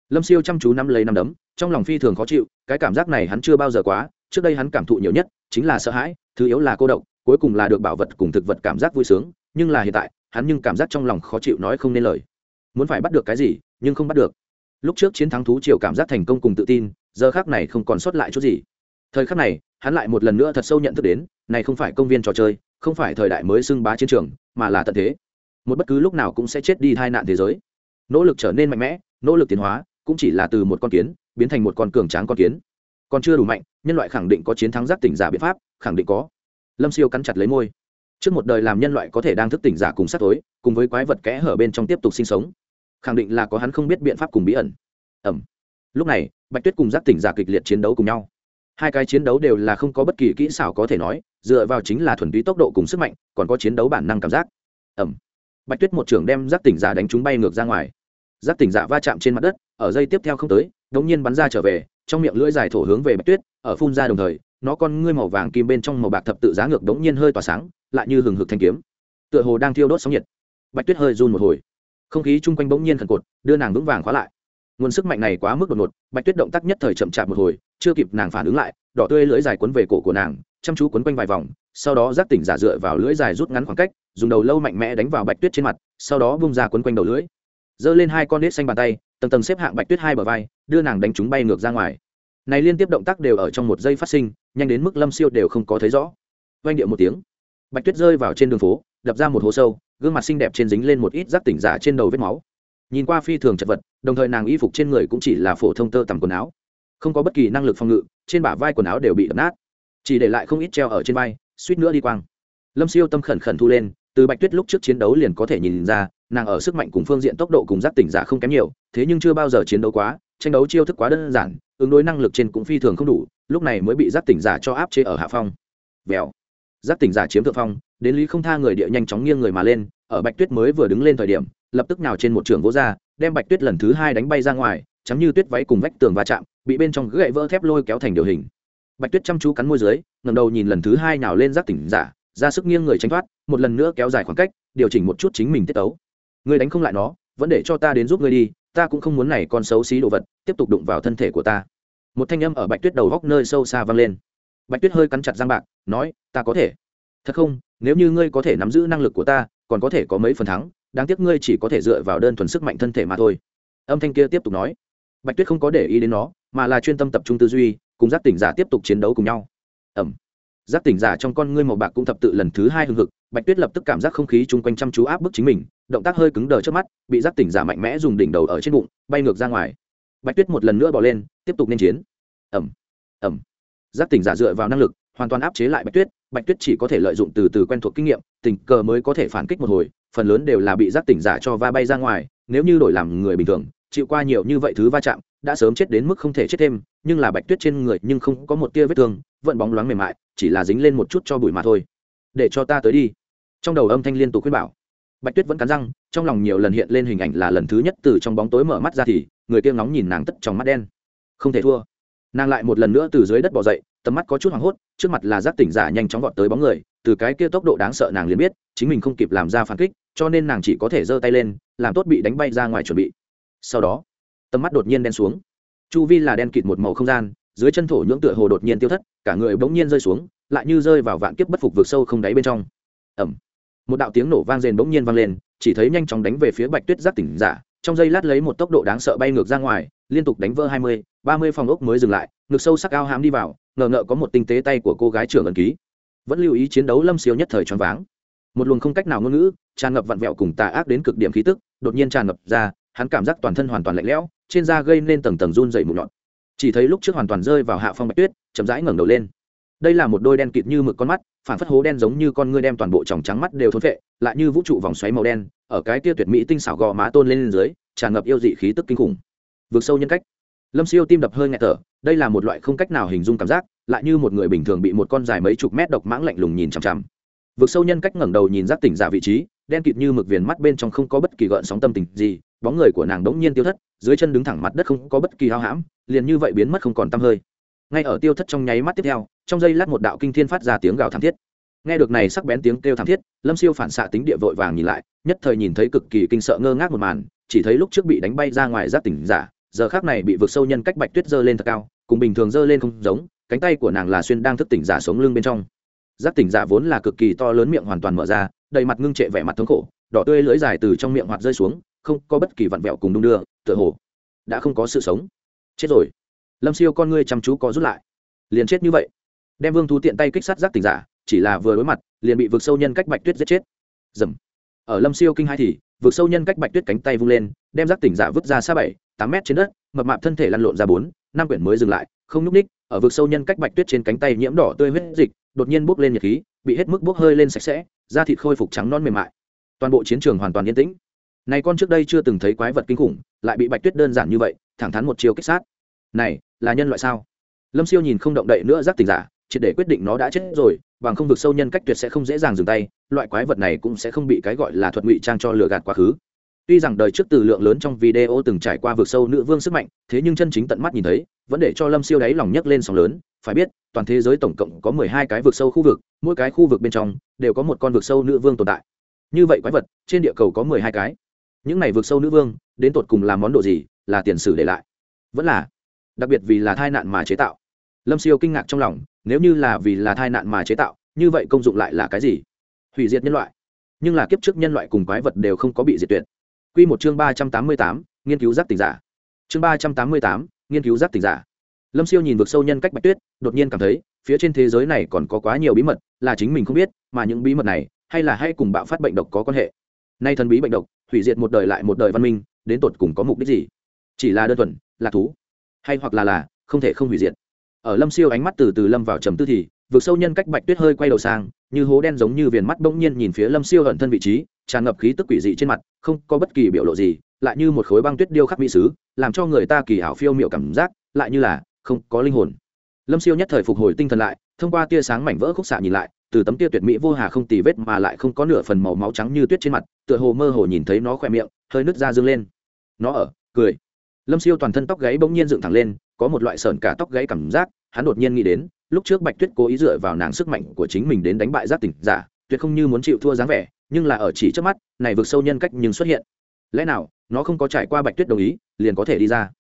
Speaker 1: Lâm siêu chăm chú nắm lấy nắm đấm, trong lòng phi thường khó chịu, cái cảm giác này hắn chưa bao giờ quá trước đây hắn cảm thụ nhiều nhất chính là sợ hãi, thứ yếu là cô độc, cuối cùng là được bảo vật cùng thực vật cảm giác vui sướng, nhưng là hiện tại, hắn nhưng cảm giác trong lòng khó chịu nói không nên lời. Muốn phải bắt được cái gì, nhưng không bắt được. Lúc trước chiến thắng thú triều cảm giác thành công cùng tự tin, giờ khác này không còn sót lại chút gì. Thời khắc này, hắn lại một lần nữa thật sâu nhận thức đến, này không phải công viên trò chơi, không phải thời đại mới xưng bá chiến trường, mà là tận thế. Một bất cứ lúc nào cũng sẽ chết đi tai nạn thế giới. Nỗ lực trở nên mạnh mẽ, nỗ lực tiến hóa, cũng chỉ là từ một con kiến, biến thành một con cường tráng con kiến còn chưa đủ mạnh, nhân loại khẳng định có chiến thắng giác tỉnh giả biện pháp, khẳng định có. Lâm siêu cắn chặt lấy môi. Trước một đời làm nhân loại có thể đang thức tỉnh giả cùng sát tối, cùng với quái vật kẽ hở bên trong tiếp tục sinh sống. Khẳng định là có hắn không biết biện pháp cùng bí ẩn. Ẩm lúc này, bạch tuyết cùng giác tỉnh giả kịch liệt chiến đấu cùng nhau. Hai cái chiến đấu đều là không có bất kỳ kỹ xảo có thể nói, dựa vào chính là thuần túy tốc độ cùng sức mạnh, còn có chiến đấu bản năng cảm giác. Ẩm bạch tuyết một trưởng đem giác tỉnh giả đánh chúng bay ngược ra ngoài. Giác tỉnh giả va chạm trên mặt đất, ở dây tiếp theo không tới đ ỗ n g nhiên bắn ra trở về trong miệng lưỡi dài thổ hướng về bạch tuyết, ở phun ra đồng thời, nó con ngươi màu vàng kim bên trong màu bạc thập tự giá ngược đống nhiên hơi tỏa sáng, lại như hừng hực thanh kiếm. Tựa hồ đang thiêu đốt sóng nhiệt. Bạch tuyết hơi run một hồi. Không khí chung quanh bỗng nhiên khẩn cột, đưa nàng vững vàng khóa lại. Nguồn sức mạnh này quá mức đột ngột, bạch tuyết động tác nhất thời chậm chạp một hồi, chưa kịp nàng phản ứng lại, đỏ tươi lưỡi dài quấn về cổ của nàng, chăm chú quấn quanh vài vòng, sau đó giác tỉnh giả dựa vào lưỡi dài rút ngắn khoảng cách, dùng đầu lâu mạnh mẽ đánh vào bạch tuyết trên mặt, sau đó bung ra quấn quanh đầu lưỡi. Giơ lên hai con nết xanh bàn tay, tầng tầng xếp hạng bạch tuyết hai bờ vai đưa nàng đánh chúng bay ngược ra ngoài. Này liên tiếp động tác đều ở trong một giây phát sinh, nhanh đến mức lâm siêu đều không có thấy rõ. Oanh điệu một tiếng, bạch tuyết rơi vào trên đường phố, đập ra một hố sâu, gương mặt xinh đẹp trên dính lên một ít rác tỉnh giả trên đầu vết máu. Nhìn qua phi thường chật vật, đồng thời nàng y phục trên người cũng chỉ là phổ thông tơ tằm quần áo. Không có bất kỳ năng lực phòng ngự, trên bả vai quần áo đều bị đập nát. Chỉ để lại không ít treo ở trên vai, suýt nữa đi quang. Lâm siêu tâm khẩn khẩn thu lên, từ bạch tuyết lúc trước chiến đấu liền có thể nhìn ra, nàng ở sức mạnh cùng phương diện tốc độ cùng giác tỉnh giả không kém nhiều, thế nhưng chưa bao giờ chiến đấu quá tranh đấu chiêu thức quá đơn giản, ứng đối năng lực trên cũng phi thường không đủ, lúc này mới bị giác tỉnh giả cho áp chế ở hạ phong. Vèo. Giác tỉnh giả chiếm thượng phong, đến lý không tha người địa nhanh chóng nghiêng người mà lên, ở bạch tuyết mới vừa đứng lên thời điểm, lập tức nào trên một trường vỗ ra, đem bạch tuyết lần thứ hai đánh bay ra ngoài chắm như tuyết váy cùng vách tường va chạm, bị bên trong gậy vỡ thép lôi kéo thành điều hình. Bạch tuyết chăm chú cắn môi dưới ngầm đầu nhìn lần thứ hai nào lên giác tỉnh giả, ra sức nghiêng người tránh thoát, một lần nữa kéo dài khoảng cách, điều chỉnh một chút chính mình tiết tấu. Người đánh không lại nó, vẫn để cho ta đến giúp ngươi đi ta cũng không muốn này con xấu xí đồ vật tiếp tục đụng vào thân thể của ta. Một thanh âm ở bạch tuyết đầu góc nơi sâu xa vang lên. Bạch tuyết hơi cắn chặt răng bạc, nói, ta có thể. Thật không? Nếu như ngươi có thể nắm giữ năng lực của ta, còn có thể có mấy phần thắng, đáng tiếc ngươi chỉ có thể dựa vào đơn thuần sức mạnh thân thể mà thôi. Âm thanh kia tiếp tục nói. Bạch tuyết không có để ý đến nó, mà là chuyên tâm tập trung tư duy, cùng giác tỉnh giả tiếp tục chiến đấu cùng nhau. Ẩm giác tỉnh giả trong con ngươi màu bạc cũng thập tự lần thứ hai hưng hực, bạch tuyết lập tức cảm giác không khí chung quanh chăm chú áp bức chính mình, động tác hơi cứng đờ trước mắt, bị giác tỉnh giả mạnh mẽ dùng đỉnh đầu ở trên bụng, bay ngược ra ngoài. Bạch tuyết một lần nữa bỏ lên, tiếp tục nên chiến. Ẩm ẩm giác tỉnh giả dựa vào năng lực, hoàn toàn áp chế lại bạch tuyết bạch tuyết chỉ có thể lợi dụng từ từ quen thuộc kinh nghiệm, tình cờ mới có thể phản kích một hồi, phần lớn đều là bị giác tỉnh giả cho va bay ra ngoài, nếu như đổi làm người bình thường, chịu qua nhiều như vậy thứ va chạm đã sớm chết đến mức không thể chết thêm, nhưng là bạch tuyết trên người nhưng không có một tia vết thương, vẫn bóng loáng mềm mại, chỉ là dính lên một chút cho bụi mà thôi. Để cho ta tới đi. Trong đầu âm thanh liên tục khuyên bảo. Bạch tuyết vẫn cắn răng, trong lòng nhiều lần hiện lên hình ảnh là lần thứ nhất từ trong bóng tối mở mắt ra thì, người kia ngóng nhìn nàng tất trong mắt đen. Không thể thua. Nàng lại một lần nữa từ dưới đất bỏ dậy, tầm mắt có chút hoảng hốt, trước mặt là giác tỉnh giả nhanh chóng gọn tới bóng người, từ cái kia tốc độ đáng sợ nàng liền biết, chính mình không kịp làm ra phản kích, cho nên nàng chỉ có thể giơ tay lên, làm tốt bị đánh bay ra ngoài chuẩn bị. Sau đó tầm mắt đột nhiên đen xuống. Chu vi là đen kịt một màu không gian, dưới chân thổ nhưỡng tựa hồ đột nhiên tiêu thất, cả người bỗng nhiên rơi xuống, lại như rơi vào vạn kiếp bất phục vượt sâu không đáy bên trong. Ẩm một đạo tiếng nổ vang rền bỗng nhiên vang lên, chỉ thấy nhanh chóng đánh về phía bạch tuyết giác tỉnh giả, trong giây lát lấy một tốc độ đáng sợ bay ngược ra ngoài, liên tục đánh vỡ hai mươi, ba mươi phòng ốc mới dừng lại, ngực sâu sắc ao hám đi vào, ngờ ngợ có một tinh tế tay của cô gái trưởng ẩn ký. Vẫn lưu ý chiến đấu lâm siêu nhất thời choáng váng. Một luồng không cách nào ngôn ngữ, tràn ngập vặn vẹo cùng tà ác đến cực điểm khí tức, đột nhiên tràn ngập ra, hắn cảm giác toàn thân hoàn toàn lạnh lẽo trên da gây nên tầng tầng run dày mụn nhọn chỉ thấy lúc trước hoàn toàn rơi vào hạ phong bạch tuyết, chậm rãi ngẩng đầu lên. Đây là một đôi đen kịt như mực con mắt, phản phất hố đen giống như con ngươi đem toàn bộ tròng trắng mắt đều thốn vệ lại như vũ trụ vòng xoáy màu đen, ở cái kia tuyệt mỹ tinh xảo gò má tôn lên dưới, tràn ngập yêu dị khí tức kinh khủng. Vượt sâu nhân cách. Lâm siêu tim đập hơi ngạt thở, đây là một loại không cách nào hình dung cảm giác, lại như một người bình thường bị một con dài mấy chục mét độc mãng lạnh lùng nhìn chằm chằm. Vượt sâu nhân cách ngẩng đầu nhìn giác tỉnh giả vị trí đen kịt như mực viền mắt bên trong không có bất kỳ gợn sóng tâm tình gì, bóng người của nàng đ ố n g nhiên tiêu thất, dưới chân đứng thẳng mặt đất không có bất kỳ hao hãm, liền như vậy biến mất không còn t hơi. Ngay ở tiêu thất trong nháy mắt tiếp theo, trong giây lát một đạo kinh thiên phát ra tiếng gào thảm thiết. Nghe được này sắc bén tiếng kêu thảm thiết, lâm siêu phản xạ tính địa vội vàng nhìn lại, nhất thời nhìn thấy cực kỳ kinh sợ ngơ ngác một màn, chỉ thấy lúc trước bị đánh bay ra ngoài giáp tỉnh giả, giờ khác này bị vượt sâu nhân cách bạch tuyết dơ lên thật cao, cùng bình thường dơ lên không giống, cánh tay của nàng là xuyên đang thức tỉnh giả sống lưng bên trong. Giáp tỉnh giả vốn là cực kỳ to lớn miệng hoàn toàn mở ra đầy mặt ngưng trệ vẻ mặt thống khổ, đỏ tươi lưỡi dài từ trong miệng hoạt rơi xuống, không có bất kỳ vặn vẹo cùng đung đưa, tựa hồ đã không có sự sống. Chết rồi. Lâm siêu con ngươi chăm chú có rút lại. Liền chết như vậy. Đem vương thú tiện tay kích sát giác tỉnh giả, chỉ là vừa đối mặt, liền bị vượt sâu nhân cách bạch tuyết giết chết. Dầm. Ở lâm siêu kinh hai thì vượt sâu nhân cách bạch tuyết cánh tay vung lên, đem giác tỉnh giả vứt ra xa bảy, tám mét trên đất, mập mạp thân thể lăn lộn ra bốn, năm quyển mới dừng lại, không nhúc ních, ở vực sâu nhân cách bạch tuyết trên cánh tay nhiễm đỏ tươi huyết dịch, đột nhiên bốc lên nhiệt khí, bị hết mức bốc hơi lên sạch sẽ da thịt khôi phục trắng non mềm mại. Toàn bộ chiến trường hoàn toàn yên tĩnh. Này con trước đây chưa từng thấy quái vật kinh khủng, lại bị bạch tuyết đơn giản như vậy, thẳng thắn một chiều kích sát. Này, là nhân loại sao? Lâm siêu nhìn không động đậy nữa giác tình giả chỉ để quyết định nó đã chết rồi, bằng không vực sâu nhân cách tuyệt sẽ không dễ dàng dừng tay, loại quái vật này cũng sẽ không bị cái gọi là thuật ngụy trang cho lừa gạt quá khứ tuy rằng đời trước từ lượng lớn trong video từng trải qua vực sâu nữ vương sức mạnh, thế nhưng chân chính tận mắt nhìn thấy, vẫn để cho lâm siêu đáy lòng nhấc lên sóng lớn. Phải biết, toàn thế giới tổng cộng có mười hai cái vực sâu khu vực, mỗi cái khu vực bên trong đều có một con vực sâu nữ vương tồn tại. Như vậy quái vật, trên địa cầu có mười hai cái. Những này vực sâu nữ vương, đến tột cùng làm món đồ gì, là tiền sử để lại? Vẫn là, đặc biệt vì là tai nạn mà chế tạo. Lâm siêu kinh ngạc trong lòng, nếu như là vì là tai nạn mà chế tạo, như vậy công dụng lại là cái gì? Hủy diệt nhân loại. Nhưng là kiếp trước nhân loại cùng quái vật đều không có bị diệt tuyệt quy một chương ba trăm tám mươi tám, nghiên cứu giác tỉnh giả. Chương ba trăm tám mươi tám, nghiên cứu giác tỉnh giả. Lâm siêu nhìn vực sâu nhân cách bạch tuyết, đột nhiên cảm thấy, phía trên thế giới này còn có quá nhiều bí mật, là chính mình không biết, mà những bí mật này, hay là hay cùng bạo phát bệnh độc có quan hệ. Nay thần bí bệnh độc, hủy diệt một đời lại một đời văn minh, đến tột cùng có mục đích gì? Chỉ là đơn thuần, là thú, hay hoặc là là, không thể không hủy diệt. Ở lâm siêu ánh mắt từ từ lâm vào trầm tư thì vượt sâu nhân cách bạch tuyết hơi quay đầu sang, như hố đen giống như viền mắt bỗng nhiên nhìn phía lâm siêu ẩn thân vị trí, tràn ngập khí tức quỷ dị trên mặt, không có bất kỳ biểu lộ gì, lại như một khối băng tuyết điêu khắc mỹ sứ, làm cho người ta kỳ ảo phiêu miệu cảm giác, lại như là không có linh hồn. Lâm siêu nhất thời phục hồi tinh thần lại, thông qua tia sáng mảnh vỡ khúc xạ nhìn lại, từ tấm tia tuyệt mỹ vô hà không tì vết mà lại không có nửa phần màu máu trắng như tuyết trên mặt, tựa hồ mơ hồ nhìn thấy nó khỏe miệng, hơi nứt ra dương lên. Nó ở, cười. Lâm siêu toàn thân tóc gáy bỗng nhiên dựng thẳng lên, có một loại sờn cả tóc gáy cảm giác, hắn đột nhiên nghĩ đến lúc trước bạch tuyết cố ý dựa vào nàng sức mạnh của chính mình đến đánh bại giác tỉnh giả, tuyệt không như muốn chịu thua dáng vẻ, nhưng là ở chỉ trước mắt, này vượt sâu nhân cách nhưng xuất hiện. Lẽ nào, nó không có trải qua bạch tuyết đồng ý, liền có thể đi ra?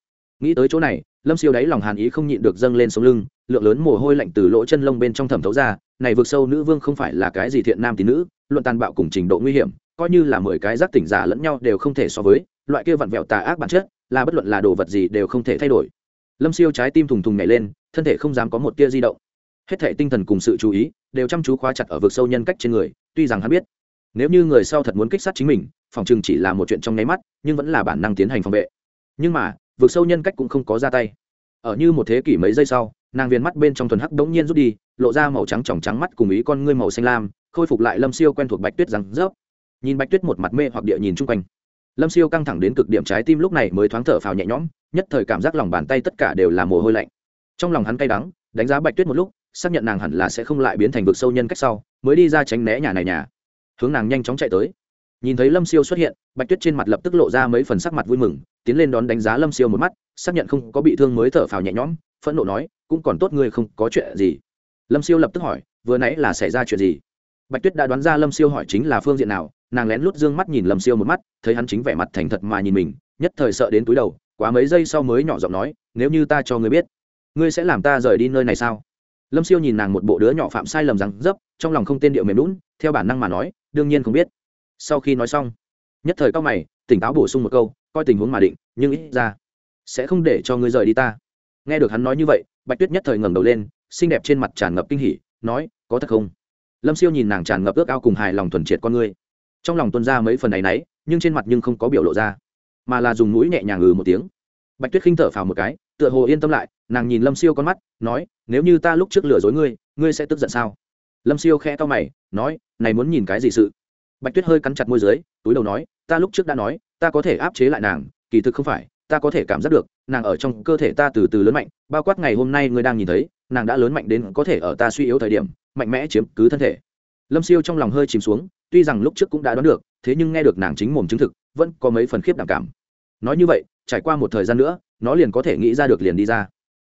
Speaker 1: Nghĩ tới chỗ này, lâm siêu đáy lòng hàn ý không nhịn được dâng lên sống lưng, lượng lớn mồ hôi lạnh từ lỗ chân lông bên trong thẩm thấu ra, này vượt sâu nữ vương không phải là cái gì thiện nam tín nữ, luận tàn bạo cùng trình độ nguy hiểm, coi như là mười cái giác tỉnh giả lẫn nhau đều không thể so với, loại kia vặn vẹo tà ác bản chất, là bất luận là đồ vật gì đều không thể thay đổi lâm siêu trái tim thùng thùng nhảy lên, thân thể không dám có một tia di động. Hết thể tinh thần cùng sự chú ý đều chăm chú khóa chặt ở vực sâu nhân cách trên người, tuy rằng hắn biết, nếu như người sau thật muốn kích sát chính mình, phòng chừng chỉ là một chuyện trong nháy mắt, nhưng vẫn là bản năng tiến hành phòng vệ. Nhưng mà, vực sâu nhân cách cũng không có ra tay. Ở như một thế kỷ mấy giây sau, nàng viên mắt bên trong thuần hắc đống nhiên rút đi, lộ ra màu trắng tròng trắng mắt cùng ý con ngươi màu xanh lam, khôi phục lại lâm siêu quen thuộc bạch tuyết rằng rớp. Nhìn bạch tuyết một mặt mê hoặc địa nhìn chung quanh. Lâm siêu căng thẳng đến cực điểm trái tim lúc này mới thoáng thở phào nhẹ nhõm nhất thời cảm giác lòng bàn tay tất cả đều là mồ hôi lạnh. Trong lòng hắn cay đắng, đánh giá bạch tuyết một lúc, xác nhận nàng hẳn là sẽ không lại biến thành vực sâu nhân cách sau, mới đi ra tránh né nhà này nhà. Hướng nàng nhanh chóng chạy tới. Nhìn thấy lâm siêu xuất hiện, bạch tuyết trên mặt lập tức lộ ra mấy phần sắc mặt vui mừng, tiến lên đón đánh giá lâm siêu một mắt, xác nhận không có bị thương mới thở phào nhẹ nhõm, phẫn nộ nói, cũng còn tốt ngươi không có chuyện gì. Lâm siêu lập tức hỏi, vừa nãy là xảy ra chuyện gì? Bạch tuyết đã đoán ra lâm siêu hỏi chính là phương diện nào, nàng lén lút d ư ơ n g mắt nhìn lâm siêu một mắt, thấy hắn chính vẻ mặt thành thật mà nhìn mình nhất thời sợ đến túi đầu, quá mấy giây sau mới nhỏ giọng nói, nếu như ta cho ngươi biết, ngươi sẽ làm ta rời đi nơi này sao? Lâm siêu nhìn nàng một bộ đứa nhỏ phạm sai lầm rằng dấp, trong lòng không tên điệu mềm lún theo bản năng mà nói, đương nhiên không biết. Sau khi nói xong, nhất thời cao mày, tỉnh táo bổ sung một câu, coi tình huống mà định, nhưng ít ra sẽ không để cho ngươi rời đi ta. Nghe được hắn nói như vậy, bạch tuyết nhất thời ngẩng đầu lên, xinh đẹp trên mặt tràn ngập kinh hỉ, nói, có thật không? Lâm siêu nhìn nàng tràn ngập ước ao cùng hài lòng thuần triệt con ngươi. Trong lòng tuân ra mấy phần này nấy nhưng trên mặt nhưng không có biểu lộ ra mà là dùng mũi nhẹ nhàng ngừ một tiếng. Bạch tuyết khinh thở phào một cái, tựa hồ yên tâm lại, nàng nhìn lâm siêu con mắt, nói, nếu như ta lúc trước lừa dối ngươi ngươi sẽ tức giận sao? Lâm siêu khẽ to mày, nói, này muốn nhìn cái gì sự? Bạch tuyết hơi cắn chặt môi d ư ớ i túi đầu nói, ta lúc trước đã nói, ta có thể áp chế lại nàng, kỳ thực không phải, ta có thể cảm giác được, nàng ở trong cơ thể ta từ từ lớn mạnh, bao quát ngày hôm nay ngươi đang nhìn thấy, nàng đã lớn mạnh đến có thể ở ta suy yếu thời điểm, mạnh mẽ chiếm cứ thân thể. Lâm siêu trong lòng hơi chìm xuống, tuy rằng lúc trước cũng đã đoán được, thế nhưng nghe được nàng chính mồm chứng thực vẫn có mấy phần khiếp đảm cảm. Nói như vậy, trải qua một thời gian nữa, nó liền có thể nghĩ ra được liền đi ra.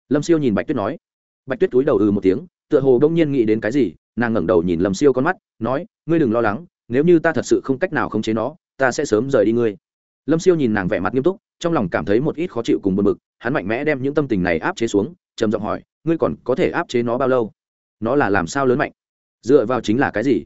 Speaker 1: Lâm siêu nhìn bạch tuyết nói. Bạch tuyết túi đầu ừ một tiếng, tựa hồ đông nhiên nghĩ đến cái gì, nàng ngẩng đầu nhìn lâm siêu con mắt, nói, ngươi đừng lo lắng, nếu như ta thật sự không cách nào khống chế nó, ta sẽ sớm rời đi ngươi. Lâm siêu nhìn nàng vẻ mặt nghiêm túc, trong lòng cảm thấy một ít khó chịu cùng buồn bực, hắn mạnh mẽ đem những tâm tình này áp chế xuống, trầm giọng hỏi, ngươi còn có thể áp chế nó bao lâu? Nó là làm sao lớn mạnh? Dựa vào chính là cái gì?